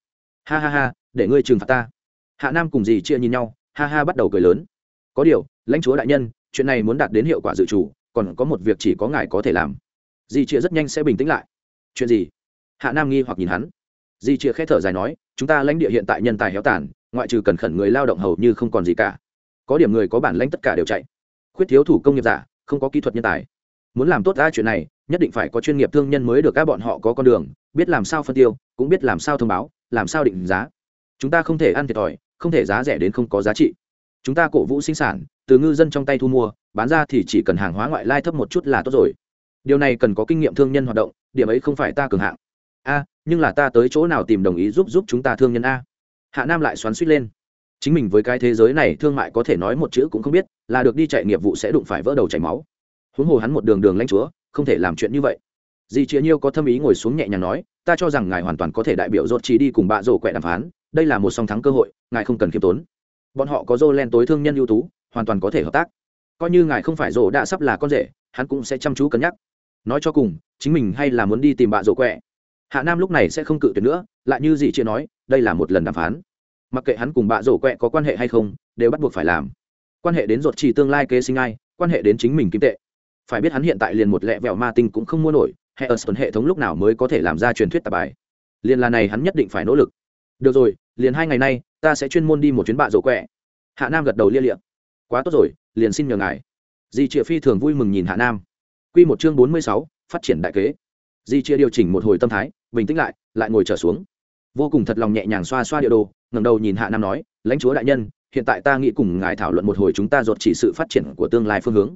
ha ha ha, để ngươi trừng phạt ta. Hạ nam cùng dì chia nhìn nhau, ha ha bắt đầu cười lớn. Có điều, lãnh chúa đại nhân, chuyện này muốn đạt đến hiệu quả dự chủ còn có một việc chỉ có ngài có thể làm. Dì chia rất nhanh sẽ bình tĩnh lại. Chuyện gì? Hạ nam nghi hoặc nhìn hắn. Dì chia khẽ thở dài nói, chúng ta lãnh địa hiện tại nhân tài héo tàn, ngoại trừ cần khẩn người lao động hầu như không còn gì cả. Có điểm người có bản lãnh tất cả đều chạy khuyết thiếu thủ công nghiệp giả, không có kỹ thuật nhân tài. Muốn làm tốt ra chuyện này, nhất định phải có chuyên nghiệp thương nhân mới được các bọn họ có con đường, biết làm sao phân tiêu, cũng biết làm sao thông báo, làm sao định giá. Chúng ta không thể ăn thiệt thòi, không thể giá rẻ đến không có giá trị. Chúng ta cổ vũ sinh sản, từ ngư dân trong tay thu mua, bán ra thì chỉ cần hàng hóa ngoại lai thấp một chút là tốt rồi. Điều này cần có kinh nghiệm thương nhân hoạt động, điểm ấy không phải ta cường hạng. A, nhưng là ta tới chỗ nào tìm đồng ý giúp giúp chúng ta thương nhân a. Hạ nam lại xoắn suýt lên. Chính mình với cái thế giới này thương mại có thể nói một chữ cũng không biết là được đi chạy nghiệp vụ sẽ đụng phải vỡ đầu chảy máu. Huống hồ hắn một đường đường lanh chúa, không thể làm chuyện như vậy. Dì chĩa nhiêu có thâm ý ngồi xuống nhẹ nhàng nói, ta cho rằng ngài hoàn toàn có thể đại biểu rốt trí đi cùng bạ rổ quẹ đàm phán, đây là một song thắng cơ hội, ngài không cần khiêm tốn. Bọn họ có Dô len tối thương nhân ưu tú, hoàn toàn có thể hợp tác. Coi như ngài không phải rổ đã sắp là con rể, hắn cũng sẽ chăm chú cân nhắc. Nói cho cùng, chính mình hay là muốn đi tìm bạ rổ quẹ. Hạ nam lúc này sẽ không cự tuyệt nữa, lại như dì chĩa nói, đây là một lần đàm phán. Mặc kệ hắn cùng bạ rổ quẹ có quan hệ hay không, đều bắt buộc phải làm quan hệ đến ruột chỉ tương lai kế sinh ai, quan hệ đến chính mình kim tệ. Phải biết hắn hiện tại liền một lẹ vẹo ma tinh cũng không mua nổi, hệ ở hệ thống lúc nào mới có thể làm ra truyền thuyết tạp bài. Liền là này hắn nhất định phải nỗ lực. Được rồi, liền hai ngày nay, ta sẽ chuyên môn đi một chuyến bạ rổ quẹ. Hạ nam gật đầu lia liệm quá tốt rồi, liền xin nhờ ngài. Di triệu phi thường vui mừng nhìn hạ nam. Q một chương bốn mươi sáu, phát triển đại kế. Di triệu điều chỉnh một hồi tâm thái, bình tĩnh lại lại ngồi trở xuống. Vô cùng thật lòng nhẹ nhàng xoa xoa địa đồ, ngẩng đầu nhìn hạ nam nói, lãnh chúa đại nhân hiện tại ta nghĩ cùng ngài thảo luận một hồi chúng ta dột chỉ sự phát triển của tương lai phương hướng.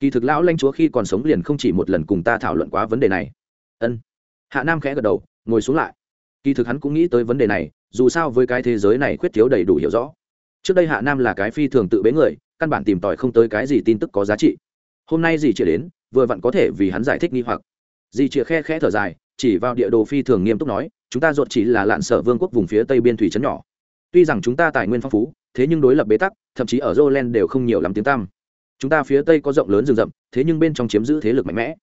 Kỳ thực lão lanh chúa khi còn sống liền không chỉ một lần cùng ta thảo luận quá vấn đề này. Ân. Hạ nam khẽ gật đầu, ngồi xuống lại. Kỳ thực hắn cũng nghĩ tới vấn đề này, dù sao với cái thế giới này khuyết thiếu đầy đủ hiểu rõ. Trước đây hạ nam là cái phi thường tự bế người, căn bản tìm tòi không tới cái gì tin tức có giá trị. Hôm nay gì chỉ đến, vừa vặn có thể vì hắn giải thích nghi hoặc. Dì chĩa khe khẽ thở dài, chỉ vào địa đồ phi thường nghiêm túc nói, chúng ta ruột chỉ là lạn sở vương quốc vùng phía tây biên thủy trấn nhỏ. Tuy rằng chúng ta tài nguyên phong phú thế nhưng đối lập bế tắc, thậm chí ở jolen đều không nhiều lắm tiếng tam chúng ta phía tây có rộng lớn rừng rậm, thế nhưng bên trong chiếm giữ thế lực mạnh mẽ.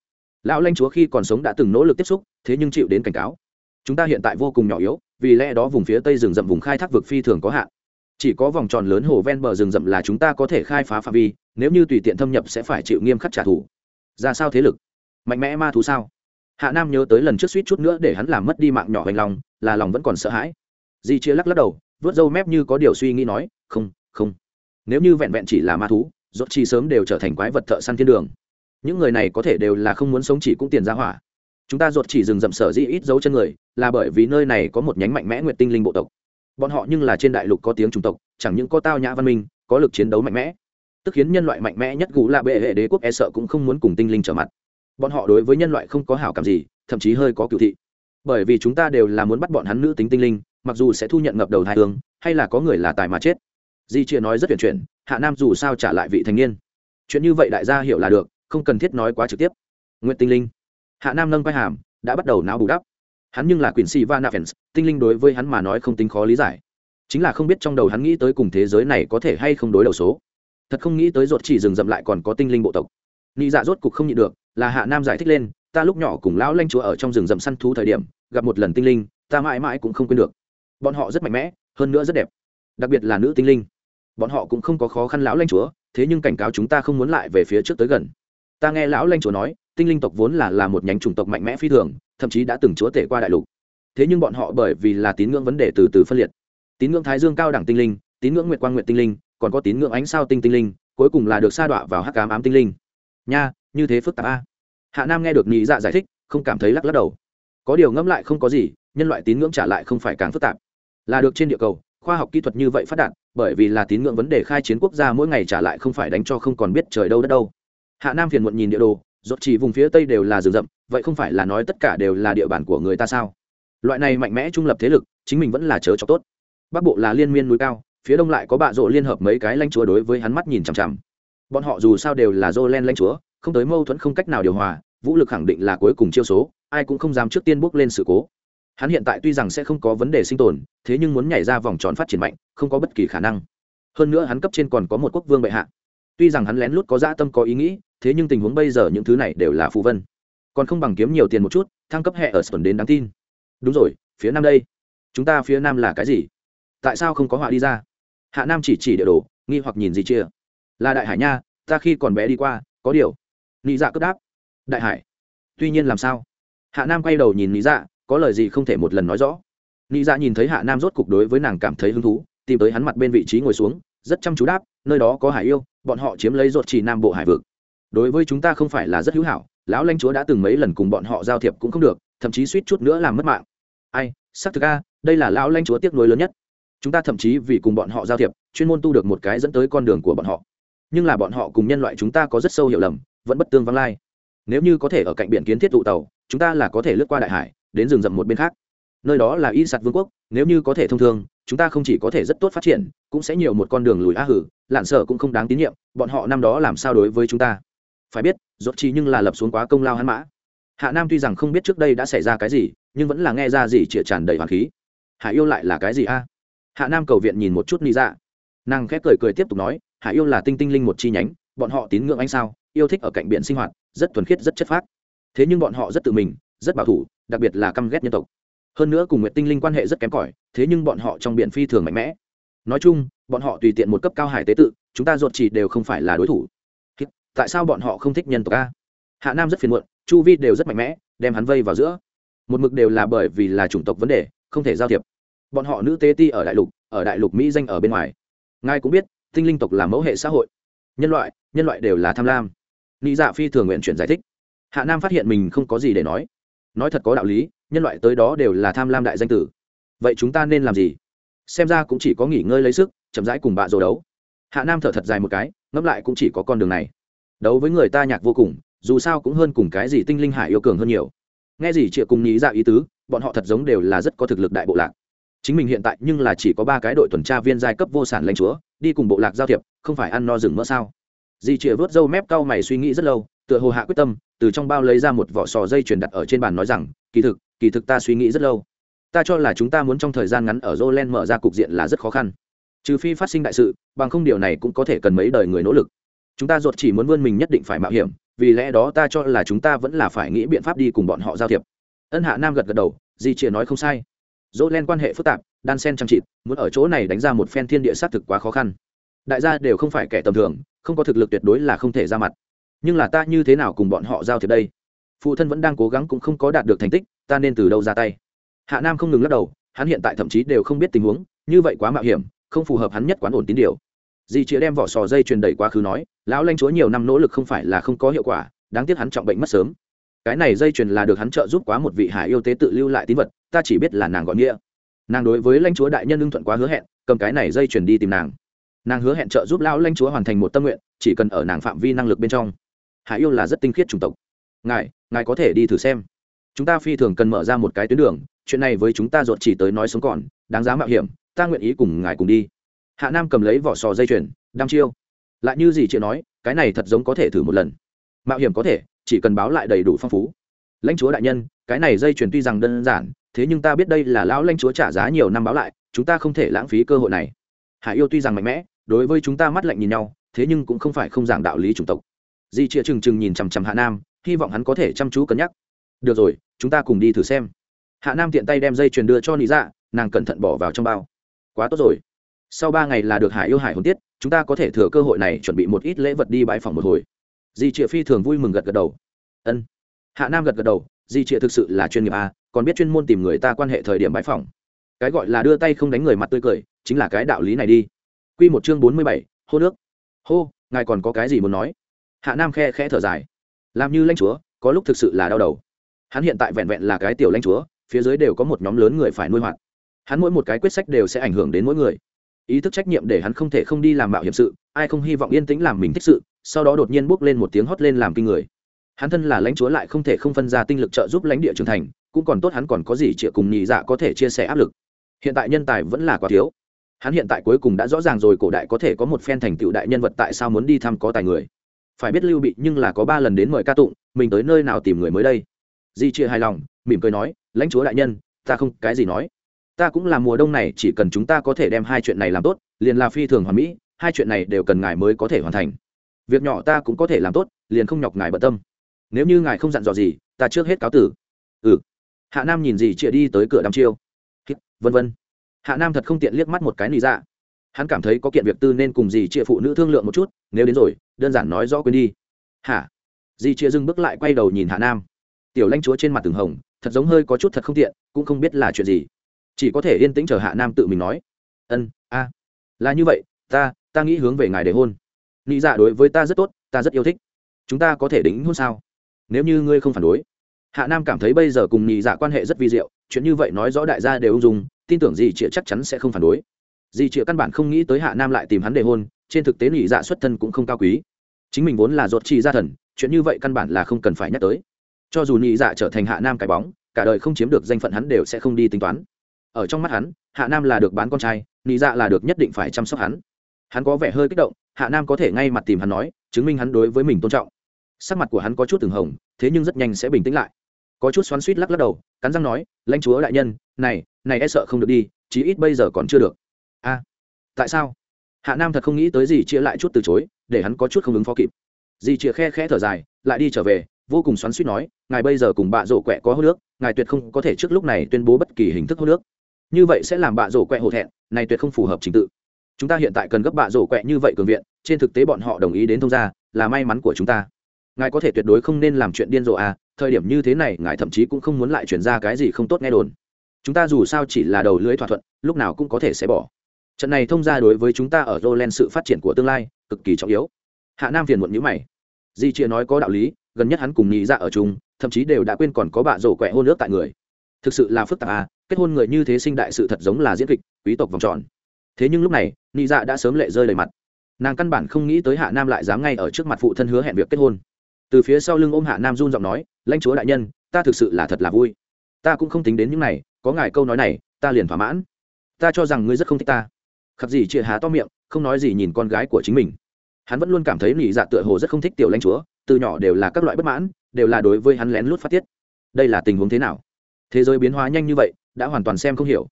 Lão lanh chúa khi còn sống đã từng nỗ lực tiếp xúc, thế nhưng chịu đến cảnh cáo. Chúng ta hiện tại vô cùng nhỏ yếu, vì lẽ đó vùng phía tây rừng rậm vùng khai thác vực phi thường có hạn. Chỉ có vòng tròn lớn hồ ven bờ rừng rậm là chúng ta có thể khai phá phạm vi, nếu như tùy tiện thâm nhập sẽ phải chịu nghiêm khắc trả thù. Ra sao thế lực? Mạnh mẽ ma thú sao? Hạ nam nhớ tới lần trước suýt chút nữa để hắn làm mất đi mạng nhỏ hoành lòng, là lòng vẫn còn sợ hãi. Di chia lắc lắc đầu vớt râu mép như có điều suy nghĩ nói không không. Nếu như vẹn vẹn chỉ là ma thú dốt chi sớm đều trở thành quái vật thợ săn thiên đường. Những người này có thể đều là không muốn sống chỉ cũng tiền ra hỏa. Chúng ta dốt chỉ dừng dậm sở dĩ ít dấu chân người, là bởi vì nơi này có một nhánh mạnh mẽ nguyện tinh linh bộ tộc. Bọn họ nhưng là trên đại lục có tiếng chủng tộc, chẳng những có tao nhã văn minh, có lực chiến đấu mạnh mẽ. Tức khiến nhân loại mạnh mẽ nhất gũ là bệ hệ đế quốc e sợ cũng không muốn cùng tinh linh trở mặt. Bọn họ đối với nhân loại không có hảo cảm gì, thậm chí hơi có cựu thị. Bởi vì chúng ta đều là muốn bắt bọn hắn nữ tính tinh linh, mặc dù sẽ thu nhận ngập đầu hai hương, hay là có người là tài mà chết di chia nói rất tuyển chuyển, hạ nam dù sao trả lại vị thành niên. Chuyện như vậy đại gia hiểu là được, không cần thiết nói quá trực tiếp. Nguyễn tinh linh. Hạ nam nâng vai hàm, đã bắt đầu não bù đắp. Hắn nhưng là quyền si va nafens tinh linh đối với hắn mà nói không tính khó lý giải. Chính là không biết trong đầu hắn nghĩ tới cùng thế giới này có thể hay không đối đầu số. Thật không nghĩ tới ruột chỉ dừng dậm lại còn có tinh linh bộ tộc. Nghĩ dạ rốt cục không nhịn được, là hạ nam giải thích lên, ta lúc nhỏ cùng lão lanh chúa ở trong rừng rậm săn thú thời điểm, gặp một lần tinh linh, ta mãi mãi cũng không quên được. Bọn họ rất mạnh mẽ, hơn nữa rất đẹp, đặc biệt là nữ tinh linh bọn họ cũng không có khó khăn lão lanh chúa, thế nhưng cảnh cáo chúng ta không muốn lại về phía trước tới gần. Ta nghe lão lanh chúa nói, tinh linh tộc vốn là là một nhánh chủng tộc mạnh mẽ phi thường, thậm chí đã từng chúa tể qua đại lục. Thế nhưng bọn họ bởi vì là tín ngưỡng vấn đề từ từ phân liệt. Tín ngưỡng thái dương cao đẳng tinh linh, tín ngưỡng nguyệt quang nguyệt tinh linh, còn có tín ngưỡng ánh sao tinh tinh linh, cuối cùng là được sa đọa vào hắc cám ám tinh linh. Nha, như thế phức tạp a. Hạ nam nghe được nhị dạ giải thích, không cảm thấy lắc lắc đầu. Có điều ngẫm lại không có gì, nhân loại tín ngưỡng trả lại không phải càng phức tạp. Là được trên địa cầu khoa học kỹ thuật như vậy phát đạt, bởi vì là tín ngưỡng vấn đề khai chiến quốc gia mỗi ngày trả lại không phải đánh cho không còn biết trời đâu đất đâu. Hạ nam phiền muộn nhìn địa đồ dốt chỉ vùng phía tây đều là rừng rậm, vậy không phải là nói tất cả đều là địa bàn của người ta sao? Loại này mạnh mẽ trung lập thế lực, chính mình vẫn là chớ cho tốt. Bắc bộ là liên miên núi cao, phía đông lại có bạ rộ liên hợp mấy cái lãnh chúa đối với hắn mắt nhìn chằm chằm. Bọn họ dù sao đều là dô len lãnh chúa, không tới mâu thuẫn không cách nào điều hòa, vũ lực khẳng định là cuối cùng chiêu số, ai cũng không dám trước tiên bước lên sự cố hắn hiện tại tuy rằng sẽ không có vấn đề sinh tồn, thế nhưng muốn nhảy ra vòng tròn phát triển mạnh, không có bất kỳ khả năng. Hơn nữa hắn cấp trên còn có một quốc vương bệ hạ. Tuy rằng hắn lén lút có dã tâm, có ý nghĩ, thế nhưng tình huống bây giờ những thứ này đều là phù vân. Còn không bằng kiếm nhiều tiền một chút, thăng cấp hệ ở sườn đến đáng tin. Đúng rồi, phía nam đây. Chúng ta phía nam là cái gì? Tại sao không có họa đi ra? Hạ nam chỉ chỉ địa đồ, nghi hoặc nhìn gì chia? Là đại hải nha, ta khi còn bé đi qua, có điều. Nị dạ cướp đáp. Đại hải. Tuy nhiên làm sao? Hạ nam quay đầu nhìn nị dạ có lời gì không thể một lần nói rõ. Nị dạ nhìn thấy hạ nam rốt cục đối với nàng cảm thấy hứng thú, tìm tới hắn mặt bên vị trí ngồi xuống, rất chăm chú đáp, nơi đó có hải yêu, bọn họ chiếm lấy ruột chỉ nam bộ hải vực. Đối với chúng ta không phải là rất hữu hảo, lão lãnh chúa đã từng mấy lần cùng bọn họ giao thiệp cũng không được, thậm chí suýt chút nữa làm mất mạng. Ai, xác thực a, đây là lão lãnh chúa tiếc nuối lớn nhất. Chúng ta thậm chí vì cùng bọn họ giao thiệp, chuyên môn tu được một cái dẫn tới con đường của bọn họ. Nhưng là bọn họ cùng nhân loại chúng ta có rất sâu hiểu lầm, vẫn bất tương văng lai. Nếu như có thể ở cạnh biển kiến thiết tụ tàu, chúng ta là có thể lướt qua đại hải đến rừng rậm một bên khác. Nơi đó là y sạt vương quốc, nếu như có thể thông thường, chúng ta không chỉ có thể rất tốt phát triển, cũng sẽ nhiều một con đường lùi a hử, lạn sở cũng không đáng tín nhiệm, bọn họ năm đó làm sao đối với chúng ta? Phải biết, rốt chi nhưng là lập xuống quá công lao hắn mã. Hạ nam tuy rằng không biết trước đây đã xảy ra cái gì, nhưng vẫn là nghe ra gì chĩa tràn đầy hoàng khí. Hạ yêu lại là cái gì a? Hạ nam cầu viện nhìn một chút ni ra nàng khép cười cười tiếp tục nói, hạ yêu là tinh tinh linh một chi nhánh, bọn họ tín ngưỡng anh sao, yêu thích ở cạnh biển sinh hoạt, rất thuần khiết, rất chất phác. Thế nhưng bọn họ rất tự mình rất bảo thủ, đặc biệt là căm ghét nhân tộc. Hơn nữa cùng Nguyệt tinh linh quan hệ rất kém cỏi, thế nhưng bọn họ trong biển phi thường mạnh mẽ. Nói chung, bọn họ tùy tiện một cấp cao hải tế tự, chúng ta ruột chỉ đều không phải là đối thủ. Tại sao bọn họ không thích nhân tộc a? Hạ nam rất phiền muộn, chu vi đều rất mạnh mẽ, đem hắn vây vào giữa. Một mực đều là bởi vì là chủng tộc vấn đề, không thể giao thiệp. Bọn họ nữ tế ti ở đại lục, ở đại lục mỹ danh ở bên ngoài. Ngài cũng biết, tinh linh tộc là mẫu hệ xã hội. Nhân loại nhân loại đều là tham lam. Nghĩ dạ phi thường nguyện chuyển giải thích. Hạ nam phát hiện mình không có gì để nói nói thật có đạo lý, nhân loại tới đó đều là tham lam đại danh tử. Vậy chúng ta nên làm gì? Xem ra cũng chỉ có nghỉ ngơi lấy sức, chậm rãi cùng bạ dồ đấu. Hạ nam thở thật dài một cái, ngẫm lại cũng chỉ có con đường này. Đấu với người ta nhạc vô cùng, dù sao cũng hơn cùng cái gì tinh linh hải yêu cường hơn nhiều. Nghe gì chịa cùng nhí dạ ý tứ, bọn họ thật giống đều là rất có thực lực đại bộ lạc. Chính mình hiện tại nhưng là chỉ có ba cái đội tuần tra viên giai cấp vô sản lãnh chúa, đi cùng bộ lạc giao thiệp, không phải ăn no rừng mỡ sao? Dì chịa vớt râu mép cau mày suy nghĩ rất lâu, tựa hồ hạ quyết tâm từ trong bao lấy ra một vỏ sò dây truyền đặt ở trên bàn nói rằng, kỳ thực kỳ thực ta suy nghĩ rất lâu. Ta cho là chúng ta muốn trong thời gian ngắn ở Jolen mở ra cục diện là rất khó khăn. Trừ phi phát sinh đại sự, bằng không điều này cũng có thể cần mấy đời người nỗ lực. Chúng ta ruột chỉ muốn vươn mình nhất định phải mạo hiểm, vì lẽ đó ta cho là chúng ta vẫn là phải nghĩ biện pháp đi cùng bọn họ giao thiệp. Ân hạ nam gật gật đầu, di chìa nói không sai. Dỗ len quan hệ phức tạp, đan sen chăm chịt, muốn ở chỗ này đánh ra một phen thiên địa sát thực quá khó khăn. Đại gia đều không phải kẻ tầm thường, không có thực lực tuyệt đối là không thể ra mặt nhưng là ta như thế nào cùng bọn họ giao thiệp đây? Phụ thân vẫn đang cố gắng cũng không có đạt được thành tích, ta nên từ đâu ra tay? Hạ nam không ngừng lắc đầu, hắn hiện tại thậm chí đều không biết tình huống, như vậy quá mạo hiểm, không phù hợp hắn nhất quán ổn tín điều. Dì chĩa đem vỏ sò dây truyền đẩy quá khứ nói, lão lanh chúa nhiều năm nỗ lực không phải là không có hiệu quả, đáng tiếc hắn trọng bệnh mất sớm. Cái này dây truyền là được hắn trợ giúp quá một vị hải yêu tế tự lưu lại tín vật, ta chỉ biết là nàng gọi nghĩa. Nàng đối với lãnh chúa đại nhân lương thuận quá hứa hẹn, cầm cái này dây truyền đi tìm nàng. Nàng hứa hẹn trợ giúp lão lãnh chúa hoàn thành một tâm nguyện, chỉ cần ở nàng phạm vi năng lực bên trong hải yêu là rất tinh khiết chủng tộc. Ngài ngài có thể đi thử xem. Chúng ta phi thường cần mở ra một cái tuyến đường, chuyện này với chúng ta ruột chỉ tới nói sống còn, đáng giá mạo hiểm, ta nguyện ý cùng ngài cùng đi. Hạ nam cầm lấy vỏ sò dây chuyền, đăm chiêu. Lại như gì chị nói, cái này thật giống có thể thử một lần. Mạo hiểm có thể, chỉ cần báo lại đầy đủ phong phú. Lãnh chúa đại nhân, cái này dây chuyền tuy rằng đơn giản, thế nhưng ta biết đây là lão lãnh chúa trả giá nhiều năm báo lại, chúng ta không thể lãng phí cơ hội này. Hải yêu tuy rằng mạnh mẽ, đối với chúng ta mắt lạnh nhìn nhau, thế nhưng cũng không phải không giảng đạo lý chủng tộc di chia trừng trừng nhìn chằm chằm hạ nam, hy vọng hắn có thể chăm chú cân nhắc. Được rồi, chúng ta cùng đi thử xem. Hạ nam tiện tay đem dây chuyền đưa cho nị dạ nàng cẩn thận bỏ vào trong bao. Quá tốt rồi. Sau ba ngày là được hải yêu hải hồn tiết, chúng ta có thể thừa cơ hội này chuẩn bị một ít lễ vật đi bãi phòng một hồi. Di triệu phi thường vui mừng gật gật đầu. Ân. Hạ nam gật gật đầu, di triệu thực sự là chuyên nghiệp a còn biết chuyên môn tìm người ta quan hệ thời điểm bãi phòng. Cái gọi là đưa tay không đánh người mặt tươi cười, chính là cái đạo lý này đi. Q một chương bốn mươi bảy, hô nước. Hô, ngài còn có cái gì muốn nói? Hạ nam khe khẽ thở dài. Làm như lãnh chúa, có lúc thực sự là đau đầu. Hắn hiện tại vẹn vẹn là cái tiểu lãnh chúa, phía dưới đều có một nhóm lớn người phải nuôi hoạt. Hắn mỗi một cái quyết sách đều sẽ ảnh hưởng đến mỗi người. Ý thức trách nhiệm để hắn không thể không đi làm mạo hiểm sự, ai không hy vọng yên tĩnh làm mình thích sự, sau đó đột nhiên bước lên một tiếng hót lên làm kinh người. Hắn thân là lãnh chúa lại không thể không phân ra tinh lực trợ giúp lãnh địa trưởng thành, cũng còn tốt hắn còn có gì chịa cùng nhị dạ có thể chia sẻ áp lực. Hiện tại nhân tài vẫn là quá thiếu. Hắn hiện tại cuối cùng đã rõ ràng rồi, cổ đại có thể có một phen thành tựu đại nhân vật tại sao muốn đi thăm có tài người phải biết lưu bị nhưng là có ba lần đến mời ca tụng, mình tới nơi nào tìm người mới đây? Di chia hài lòng, mỉm cười nói, lãnh chúa đại nhân, ta không cái gì nói. Ta cũng là mùa đông này, chỉ cần chúng ta có thể đem hai chuyện này làm tốt, liền là phi thường hoàn mỹ, hai chuyện này đều cần ngài mới có thể hoàn thành. Việc nhỏ ta cũng có thể làm tốt, liền không nhọc ngài bận tâm. Nếu như ngài không dặn dò gì, ta trước hết cáo tử. Ừ. Hạ nam nhìn gì chia đi tới cửa đăm chiêu. Vân vân. Hạ nam thật không tiện liếc mắt một cái nị dạ hắn cảm thấy có kiện việc tư nên cùng dì chia phụ nữ thương lượng một chút, nếu đến rồi, đơn giản nói rõ quên đi. Hả? Dì chia dưng bước lại quay đầu nhìn hạ nam. Tiểu lanh chúa trên mặt từng hồng, thật giống hơi có chút thật không tiện, cũng không biết là chuyện gì. Chỉ có thể yên tĩnh chờ hạ nam tự mình nói. Ân, a, là như vậy, ta ta nghĩ hướng về ngài để hôn. Nghĩ dạ đối với ta rất tốt, ta rất yêu thích. Chúng ta có thể đính hôn sao? Nếu như ngươi không phản đối. Hạ nam cảm thấy bây giờ cùng nhị dạ quan hệ rất vi diệu, chuyện như vậy nói rõ đại gia đều ung dung, tin tưởng gì chịa chắc chắn sẽ không phản đối dì chịa căn bản không nghĩ tới hạ nam lại tìm hắn để hôn, trên thực tế nhị dạ xuất thân cũng không cao quý. Chính mình vốn là ruột chi gia thần, chuyện như vậy căn bản là không cần phải nhắc tới. Cho dù nhị dạ trở thành hạ nam cái bóng, cả đời không chiếm được danh phận hắn đều sẽ không đi tính toán. Ở trong mắt hắn, hạ nam là được bán con trai, nhị dạ là được nhất định phải chăm sóc hắn. Hắn có vẻ hơi kích động, hạ nam có thể ngay mặt tìm hắn nói, chứng minh hắn đối với mình tôn trọng. Sắc mặt của hắn có chút từng hồng, thế nhưng rất nhanh sẽ bình tĩnh lại. Có chút xoắn suýt lắc lắc đầu, cắn răng nói, lãnh chúa đại nhân, này này e sợ không được đi, chí ít bây giờ còn chưa được a tại sao? Hạ nam thật không nghĩ tới gì chia lại chút từ chối, để hắn có chút không ứng phó kịp. Dì chia khe khẽ thở dài, lại đi trở về, vô cùng xoắn suýt nói, ngài bây giờ cùng bạ rổ quẹ có hô nước ngài tuyệt không có thể trước lúc này tuyên bố bất kỳ hình thức hô nước như vậy sẽ làm bạ rổ quẹ hổ thẹn, này tuyệt không phù hợp trình tự. Chúng ta hiện tại cần gấp bạ rổ quẹ như vậy cường viện, trên thực tế bọn họ đồng ý đến thông gia, là may mắn của chúng ta. Ngài có thể tuyệt đối không nên làm chuyện điên rồ à thời điểm như thế này, ngài thậm chí cũng không muốn lại chuyển ra cái gì không tốt nghe đồn. Chúng ta dù sao chỉ là đầu lưới thỏa thuận, lúc nào cũng có thể sẽ bỏ trận này thông ra đối với chúng ta ở roland sự phát triển của tương lai, cực kỳ trọng yếu. Hạ nam phiền muộn nhữ mày. Di chia nói có đạo lý, gần nhất hắn cùng nhị dạ ở chung, thậm chí đều đã quên còn có bạ rổ quẹ hôn nước tại người. Thực sự là phức tạp à kết hôn người như thế sinh đại sự thật giống là diễn kịch, quý tộc vòng tròn. Thế nhưng lúc này, nhị dạ đã sớm lệ rơi đầy mặt. Nàng căn bản không nghĩ tới hạ nam lại dám ngay ở trước mặt phụ thân hứa hẹn việc kết hôn. Từ phía sau lưng ôm hạ nam run giọng nói, lãnh chúa đại nhân, ta thực sự là thật là vui. Ta cũng không tính đến những này, có ngài câu nói này, ta liền thỏa mãn. Ta cho rằng ngươi rất không thích ta khắc gì chia há to miệng, không nói gì nhìn con gái của chính mình. Hắn vẫn luôn cảm thấy nỉ dạ tựa hồ rất không thích tiểu lãnh chúa, từ nhỏ đều là các loại bất mãn, đều là đối với hắn lén lút phát tiết. Đây là tình huống thế nào? Thế giới biến hóa nhanh như vậy, đã hoàn toàn xem không hiểu.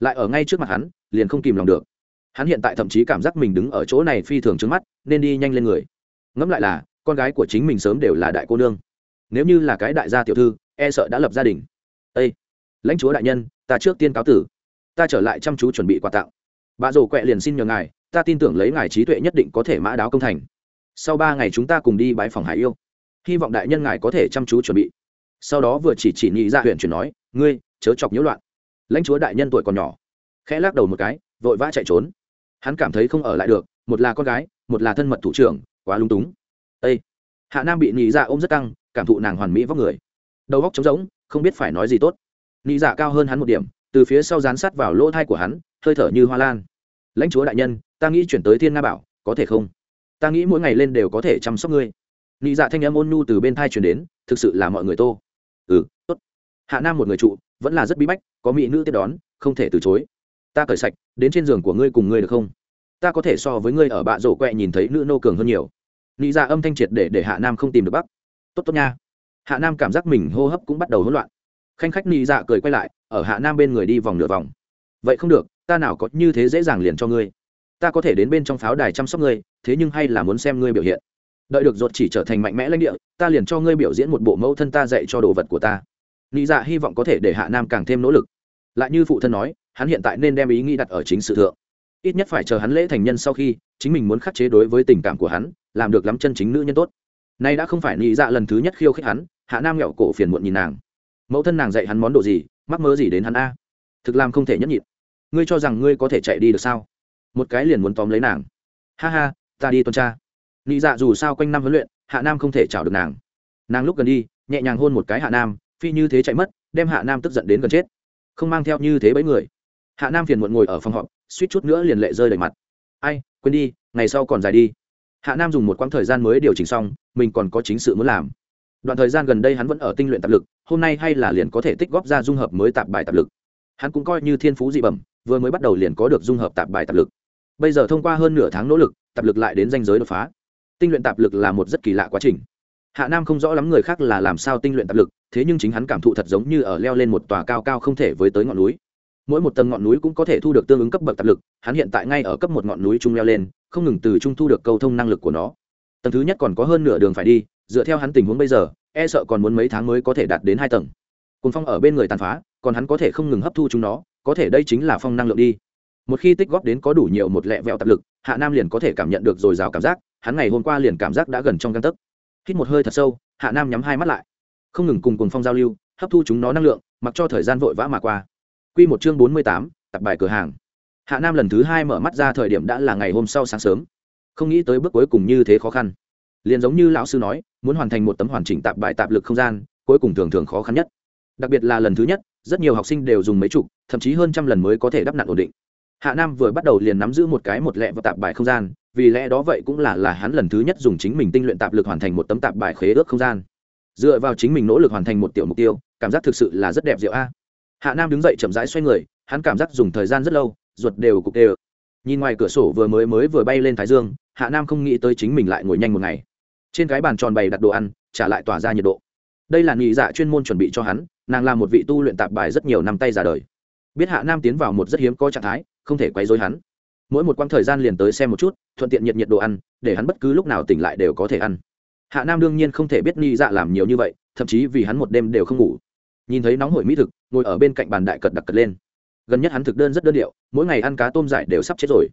Lại ở ngay trước mặt hắn, liền không kìm lòng được. Hắn hiện tại thậm chí cảm giác mình đứng ở chỗ này phi thường trước mắt, nên đi nhanh lên người. Ngẫm lại là, con gái của chính mình sớm đều là đại cô nương. Nếu như là cái đại gia tiểu thư e sợ đã lập gia đình. Ây lãnh chúa đại nhân, ta trước tiên cáo tử. Ta trở lại chăm chú chuẩn bị quà tặng bà rổ quẹ liền xin nhờ ngài, ta tin tưởng lấy ngài trí tuệ nhất định có thể mã đáo công thành. Sau ba ngày chúng ta cùng đi bãi phòng hải yêu. Hy vọng đại nhân ngài có thể chăm chú chuẩn bị. Sau đó vừa chỉ chỉ nhị dạ ra huyện chuyển nói, ngươi, chớ chọc nhiễu loạn. Lãnh chúa đại nhân tuổi còn nhỏ. Khẽ lắc đầu một cái, vội vã chạy trốn. Hắn cảm thấy không ở lại được, một là con gái, một là thân mật thủ trưởng, quá lung túng. Â hạ nam bị nhị dạ ôm rất căng, cảm thụ nàng hoàn mỹ vóc người. Đầu góc trống rỗng, không biết phải nói gì tốt. Nhị dạ cao hơn hắn một điểm, từ phía sau dán sát vào lỗ thai của hắn hơi thở như hoa lan. Lãnh chúa đại nhân, ta nghĩ chuyển tới thiên nga bảo, có thể không? Ta nghĩ mỗi ngày lên đều có thể chăm sóc ngươi. Nị dạ thanh âm ôn nhu từ bên thai chuyển đến, thực sự là mọi người tô. Ừ tốt. Hạ nam một người trụ, vẫn là rất bí bách, có mỹ nữ tiếp đón, không thể từ chối. Ta cởi sạch, đến trên giường của ngươi cùng ngươi được không? Ta có thể so với ngươi ở bạ rổ quẹ nhìn thấy nữ nô cường hơn nhiều. Nghĩ dạ âm thanh triệt để để hạ nam không tìm được bắc tốt tốt nha. Hạ nam cảm giác mình hô hấp cũng bắt đầu hỗn loạn. Khanh khách nghĩ dạ cười quay lại, ở hạ nam bên người đi vòng nửa vòng. Vậy không được ta nào có như thế dễ dàng liền cho ngươi. Ta có thể đến bên trong pháo đài chăm sóc ngươi, thế nhưng hay là muốn xem ngươi biểu hiện. Đợi được dột chỉ trở thành mạnh mẽ lãnh địa, ta liền cho ngươi biểu diễn một bộ mẫu thân ta dạy cho đồ vật của ta. Nghĩ dạ hy vọng có thể để hạ nam càng thêm nỗ lực. Lại như phụ thân nói, hắn hiện tại nên đem ý nghĩ đặt ở chính sự thượng. Ít nhất phải chờ hắn lễ thành nhân sau khi, chính mình muốn khắc chế đối với tình cảm của hắn, làm được lắm chân chính nữ nhân tốt. Nay đã không phải nghĩ dạ lần thứ nhất khiêu khích hắn, hạ nam nghẹo cổ phiền muộn nhìn nàng. Mẫu thân nàng dạy hắn món đồ gì, mắc mơ gì đến hắn a? Thực làm không thể nhẫn nhịn ngươi cho rằng ngươi có thể chạy đi được sao? Một cái liền muốn tóm lấy nàng. Ha ha, ta đi tuần tra. Nị dạ dù sao quanh năm huấn luyện, hạ nam không thể chảo được nàng. Nàng lúc gần đi, nhẹ nhàng hôn một cái hạ nam, phi như thế chạy mất, đem hạ nam tức giận đến gần chết. Không mang theo như thế bấy người. Hạ nam phiền muộn ngồi ở phòng họp, suýt chút nữa liền lệ rơi đầy mặt. Ai, quên đi, ngày sau còn dài đi. Hạ nam dùng một quãng thời gian mới điều chỉnh xong, mình còn có chính sự muốn làm. Đoạn thời gian gần đây hắn vẫn ở tinh luyện tạp lực, hôm nay hay là liền có thể tích góp ra dung hợp mới tạp bài tạp lực hắn cũng coi như thiên phú dị bẩm, vừa mới bắt đầu liền có được dung hợp tạp bài tạp lực. Bây giờ thông qua hơn nửa tháng nỗ lực, tạp lực lại đến danh giới đột phá. Tinh luyện tạp lực là một rất kỳ lạ quá trình. Hạ nam không rõ lắm người khác là làm sao tinh luyện tạp lực, thế nhưng chính hắn cảm thụ thật giống như ở leo lên một tòa cao cao không thể với tới ngọn núi. Mỗi một tầng ngọn núi cũng có thể thu được tương ứng cấp bậc tạp lực, hắn hiện tại ngay ở cấp một ngọn núi trung leo lên, không ngừng từ trung thu được câu thông năng lực của nó. Tầng thứ nhất còn có hơn nửa đường phải đi, dựa theo hắn tình huống bây giờ e sợ còn muốn mấy tháng mới có thể đạt đến hai tầng. Cùng phong ở bên người tàn phá còn hắn có thể không ngừng hấp thu chúng nó, có thể đây chính là phong năng lượng đi. Một khi tích góp đến có đủ nhiều một lẹ vẹo tập lực, hạ nam liền có thể cảm nhận được dồi dào cảm giác, hắn ngày hôm qua liền cảm giác đã gần trong găng tấc. Hít một hơi thật sâu, hạ nam nhắm hai mắt lại. Không ngừng cùng cùng phong giao lưu, hấp thu chúng nó năng lượng, mặc cho thời gian vội vã mà qua. Q một chương bốn mươi tám, tập bài cửa hàng. Hạ nam lần thứ hai mở mắt ra thời điểm đã là ngày hôm sau sáng sớm. Không nghĩ tới bước cuối cùng như thế khó khăn. Liền giống như lão sư nói, muốn hoàn thành một tấm hoàn chỉnh tạp bài tạp lực không gian, cuối cùng thường thường khó khăn nhất. Đặc biệt là lần thứ nhất rất nhiều học sinh đều dùng mấy chục, thậm chí hơn trăm lần mới có thể đắp nặn ổn định. Hạ nam vừa bắt đầu liền nắm giữ một cái một lẹ và tạp bài không gian, vì lẽ đó vậy cũng là là hắn lần thứ nhất dùng chính mình tinh luyện tạp lực hoàn thành một tấm tạp bài khế ước không gian. Dựa vào chính mình nỗ lực hoàn thành một tiểu mục tiêu, cảm giác thực sự là rất đẹp diệu a. Hạ nam đứng dậy chậm rãi xoay người, hắn cảm giác dùng thời gian rất lâu, ruột đều cục đều. Nhìn ngoài cửa sổ vừa mới mới vừa bay lên thái dương, hạ nam không nghĩ tới chính mình lại ngồi nhanh một ngày. Trên cái bàn tròn bày đặt đồ ăn, trả lại tỏa ra nhiệt độ. Đây là nghị dạ chuyên môn chuẩn bị cho hắn nàng là một vị tu luyện tạp bài rất nhiều năm tay ra đời. Biết hạ nam tiến vào một rất hiếm có trạng thái, không thể quấy dối hắn. Mỗi một quãng thời gian liền tới xem một chút, thuận tiện nhiệt nhiệt đồ ăn, để hắn bất cứ lúc nào tỉnh lại đều có thể ăn. Hạ nam đương nhiên không thể biết ni dạ làm nhiều như vậy, thậm chí vì hắn một đêm đều không ngủ. Nhìn thấy nóng hổi mỹ thực, ngồi ở bên cạnh bàn đại cật đặc cật lên. Gần nhất hắn thực đơn rất đơn điệu, mỗi ngày ăn cá tôm dại đều sắp chết rồi.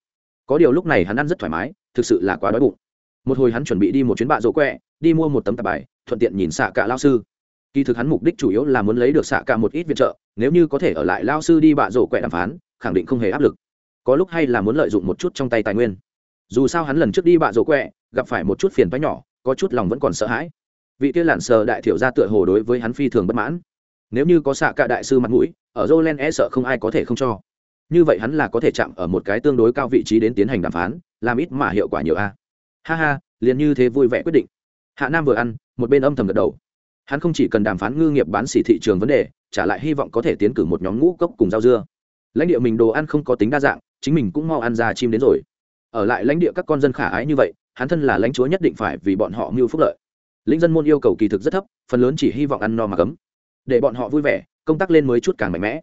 Có điều lúc này hắn ăn rất thoải mái, thực sự là quá đói bụng. Một hồi hắn chuẩn bị đi một chuyến bạ rỗ quẹ, đi mua một tấm tạp bài, thuận tiện nhìn xạ cả lao sư kỳ thực hắn mục đích chủ yếu là muốn lấy được xạ cả một ít viện trợ nếu như có thể ở lại lao sư đi bạ rổ quẹ đàm phán khẳng định không hề áp lực có lúc hay là muốn lợi dụng một chút trong tay tài nguyên dù sao hắn lần trước đi bạ rổ quẹ gặp phải một chút phiền toái nhỏ có chút lòng vẫn còn sợ hãi vị kia lặn sờ đại thiểu ra tựa hồ đối với hắn phi thường bất mãn nếu như có xạ cả đại sư mặt mũi ở Jolen e sợ không ai có thể không cho. Như vậy hắn là có thể chạm ở một cái tương đối cao vị trí đến tiến hành đàm phán, làm ít mà hiệu quả nhiều a. Ha ha, liền như thế vui vẻ quyết định. Hạ Nam vừa ăn, một bên âm thầm gật đầu. Hắn không chỉ cần đàm phán ngư nghiệp bán xỉ thị trường vấn đề, trả lại hy vọng có thể tiến cử một nhóm ngũ cốc cùng rau dưa. Lãnh địa mình đồ ăn không có tính đa dạng, chính mình cũng mau ăn ra chim đến rồi. Ở lại lãnh địa các con dân khả ái như vậy, hắn thân là lãnh chúa nhất định phải vì bọn họ mưu phúc lợi. Lĩnh dân môn yêu cầu kỳ thực rất thấp, phần lớn chỉ hy vọng ăn no mà cấm. Để bọn họ vui vẻ, công tác lên mới chút càng mạnh mẽ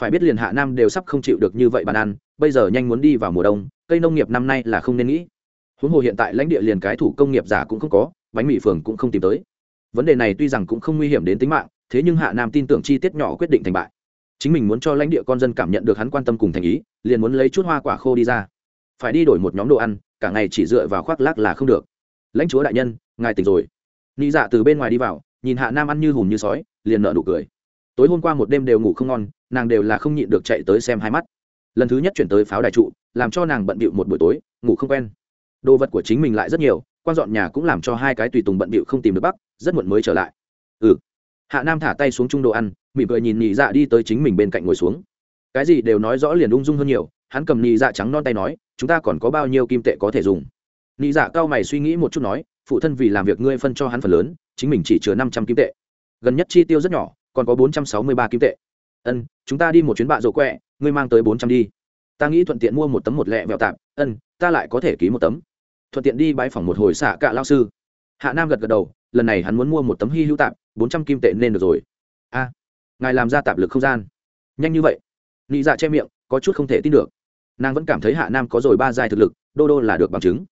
phải biết liền hạ nam đều sắp không chịu được như vậy bàn ăn bây giờ nhanh muốn đi vào mùa đông cây nông nghiệp năm nay là không nên nghĩ huống hồ hiện tại lãnh địa liền cái thủ công nghiệp giả cũng không có bánh mì phường cũng không tìm tới vấn đề này tuy rằng cũng không nguy hiểm đến tính mạng, thế nhưng hạ nam tin tưởng chi tiết nhỏ quyết định thành bại. Chính mình muốn cho lãnh địa con dân cảm nhận được hắn quan tâm cùng thành ý, liền muốn lấy chút hoa quả khô đi ra. Phải đi đổi một nhóm đồ ăn, cả ngày chỉ dựa vào khoác lác là không được. Lãnh chúa đại nhân, ngài tỉnh rồi. Ni dạ từ bên ngoài đi vào, nhìn hạ nam ăn như hùm như sói, liền nợ nụ cười. Tối hôm qua một đêm đều ngủ không ngon, nàng đều là không nhịn được chạy tới xem hai mắt. Lần thứ nhất chuyển tới pháo đài trụ, làm cho nàng bận bịu một buổi tối, ngủ không quen. Đồ vật của chính mình lại rất nhiều quan dọn nhà cũng làm cho hai cái tùy tùng bận bịu không tìm được bắc, rất muộn mới trở lại. Ừ. Hạ nam thả tay xuống chung đồ ăn, mỉm cười nhìn nhị dạ đi tới chính mình bên cạnh ngồi xuống. Cái gì đều nói rõ liền ung dung hơn nhiều, hắn cầm nhị dạ trắng non tay nói, chúng ta còn có bao nhiêu kim tệ có thể dùng? Nhị dạ cao mày suy nghĩ một chút nói, phụ thân vì làm việc ngươi phân cho hắn phần lớn, chính mình chỉ chứa năm trăm kim tệ. Gần nhất chi tiêu rất nhỏ, còn có bốn trăm sáu mươi ba kim tệ. Ân, chúng ta đi một chuyến bạ rổ quẹ, ngươi mang tới bốn trăm đi. Ta nghĩ thuận tiện mua một tấm một lẹ vẹo tạm ân, ta lại có thể ký một tấm thuận tiện đi bãi phòng một hồi xạ cạ lao sư. Hạ nam gật gật đầu, lần này hắn muốn mua một tấm hy hữu tạm bốn trăm kim tệ nên được rồi. A, ngài làm ra tạp lực không gian. Nhanh như vậy. Nghĩ dạ che miệng, có chút không thể tin được. Nàng vẫn cảm thấy hạ nam có rồi ba giai thực lực, đô đô là được bằng chứng.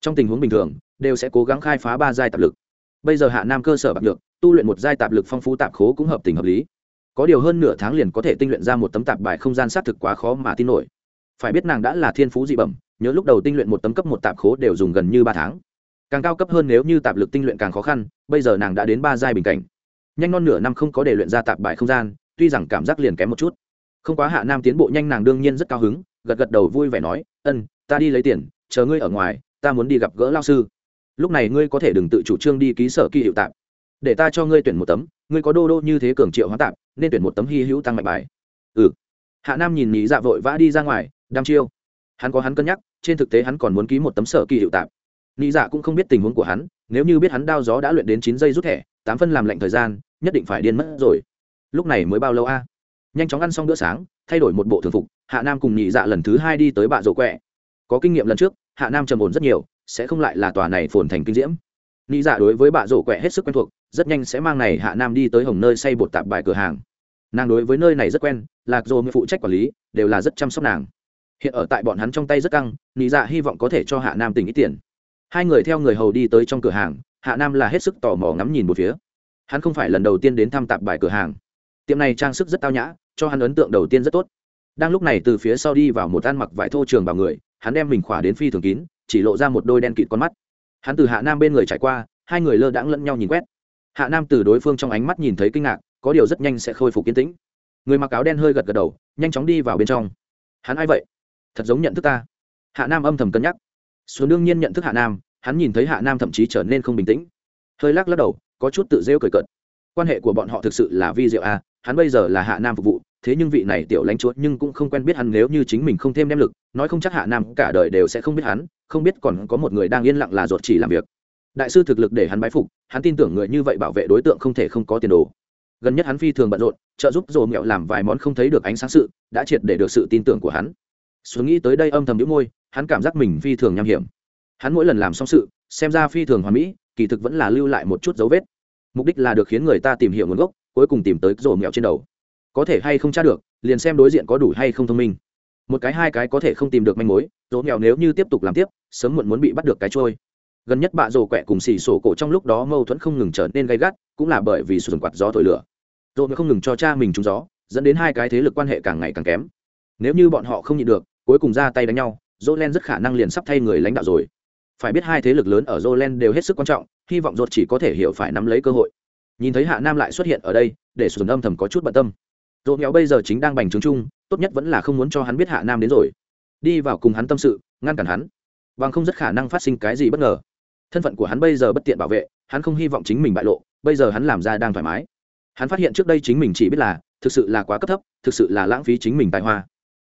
Trong tình huống bình thường, đều sẽ cố gắng khai phá ba giai tạp lực. Bây giờ hạ nam cơ sở bạc được tu luyện một giai tạp lực phong phú tạp khố cũng hợp tình hợp lý. Có điều hơn nửa tháng liền có thể tinh luyện ra một tấm tạp bài không gian xác thực quá khó mà tin nổi. Phải biết nàng đã là thiên phú dị bẩm nhớ lúc đầu tinh luyện một tấm cấp một tạp khố đều dùng gần như ba tháng. Càng cao cấp hơn nếu như tạp lực tinh luyện càng khó khăn, bây giờ nàng đã đến ba giai bình cảnh. Nhanh non nửa năm không có để luyện ra tạp bài không gian, tuy rằng cảm giác liền kém một chút. Không quá hạ nam tiến bộ nhanh nàng đương nhiên rất cao hứng, gật gật đầu vui vẻ nói, ân, ta đi lấy tiền, chờ ngươi ở ngoài, ta muốn đi gặp gỡ lao sư. Lúc này ngươi có thể đừng tự chủ trương đi ký sở kỳ hiệu tạp. Để ta cho ngươi tuyển một tấm, ngươi có đô đô như thế cường triệu hóa tạp, nên tuyển một tấm hy hữu tăng mạnh bài. Ừ. Hạ nam nhìn nhị dạ vội vã đi ra ngoài đam chiêu. Hắn có hắn cân nhắc trên thực tế hắn còn muốn ký một tấm sở kỳ hiệu tạp. Nhị dạ cũng không biết tình huống của hắn, nếu như biết hắn đao gió đã luyện đến chín giây rút thẻ, tám phân làm lệnh thời gian, nhất định phải điên mất rồi. Lúc này mới bao lâu a? Nhanh chóng ăn xong bữa sáng, thay đổi một bộ thường phục, hạ nam cùng nhị dạ lần thứ hai đi tới bạ rổ quẹ. Có kinh nghiệm lần trước, hạ nam trầm ổn rất nhiều, sẽ không lại là tòa này phồn thành kinh diễm. Nghĩ dạ đối với bạ rổ quẹ hết sức quen thuộc, rất nhanh sẽ mang này hạ nam đi tới hồng nơi xây bột tạp bài cửa hàng. Nàng đối với nơi này rất quen, lạc dô phụ trách quản lý, đều là rất chăm sóc nàng hiện ở tại bọn hắn trong tay rất căng, nị dạ hy vọng có thể cho hạ nam tình ít tiền. Hai người theo người hầu đi tới trong cửa hàng, hạ nam là hết sức tò mò ngắm nhìn một phía. Hắn không phải lần đầu tiên đến thăm tạp bài cửa hàng. Tiệm này trang sức rất tao nhã, cho hắn ấn tượng đầu tiên rất tốt. Đang lúc này từ phía sau đi vào một ăn mặc vải thô trường vào người, hắn đem mình khỏa đến phi thường kín, chỉ lộ ra một đôi đen kịt con mắt. Hắn từ hạ nam bên người trải qua, hai người lơ đãng lẫn nhau nhìn quét. Hạ nam từ đối phương trong ánh mắt nhìn thấy kinh ngạc, có điều rất nhanh sẽ khôi phục kiên tĩnh. Người mặc áo đen hơi gật gật đầu, nhanh chóng đi vào bên trong. Hắn ai vậy? Thật giống nhận thức ta. Hạ nam âm thầm cân nhắc. Xuống đương nhiên nhận thức hạ nam, hắn nhìn thấy hạ nam thậm chí trở nên không bình tĩnh. Hơi lắc lắc đầu, có chút tự rêu cười cợt. Quan hệ của bọn họ thực sự là vi diệu a, hắn bây giờ là hạ nam phục vụ, thế nhưng vị này tiểu lãnh chúa nhưng cũng không quen biết hắn nếu như chính mình không thêm đem lực, nói không chắc hạ nam cả đời đều sẽ không biết hắn, không biết còn có một người đang yên lặng là ruột chỉ làm việc. Đại sư thực lực để hắn bái phục, hắn tin tưởng người như vậy bảo vệ đối tượng không thể không có tiền đồ. Gần nhất hắn phi thường bận rộn, trợ giúp dồ mẹo làm vài món không thấy được ánh sáng sự, đã triệt để được sự tin tưởng của hắn xuống nghĩ tới đây âm thầm đĩu môi, hắn cảm giác mình phi thường nham hiểm. Hắn mỗi lần làm xong sự, xem ra phi thường hoàn mỹ, kỳ thực vẫn là lưu lại một chút dấu vết. Mục đích là được khiến người ta tìm hiểu nguồn gốc, cuối cùng tìm tới rổ mẹo trên đầu. Có thể hay không tra được, liền xem đối diện có đủ hay không thông minh. Một cái hai cái có thể không tìm được manh mối, rổ mẹo nếu như tiếp tục làm tiếp, sớm muộn muốn bị bắt được cái trôi. Gần nhất bạ rổ quẹ cùng xì sổ cổ trong lúc đó mâu thuẫn không ngừng trở nên gay gắt, cũng là bởi vì sườn quạt gió thổi lửa. Rổ mẹo không ngừng cho cha mình trúng gió, dẫn đến hai cái thế lực quan hệ càng ngày càng kém. Nếu như bọn họ không nhịn được cuối cùng ra tay đánh nhau Jolen rất khả năng liền sắp thay người lãnh đạo rồi. Phải biết hai thế lực lớn ở Jolen đều hết sức quan trọng, hy vọng rốt chỉ có thể hiểu phải nắm lấy cơ hội. Nhìn thấy Hạ Nam lại xuất hiện ở đây, để Sùn âm thầm có chút bận tâm. Rốt nghèo bây giờ chính đang bành trướng chung, tốt nhất vẫn là không muốn cho hắn biết Hạ Nam đến rồi. Đi vào cùng hắn tâm sự, ngăn cản hắn. Bằng không rất khả năng phát sinh cái gì bất ngờ. Thân phận của hắn bây giờ bất tiện bảo vệ, hắn không hy vọng chính mình bại lộ, bây giờ hắn làm ra đang thoải mái. Hắn phát hiện trước đây chính mình chỉ biết là, thực sự là quá cấp thấp, thực sự là lãng phí chính mình tài hoa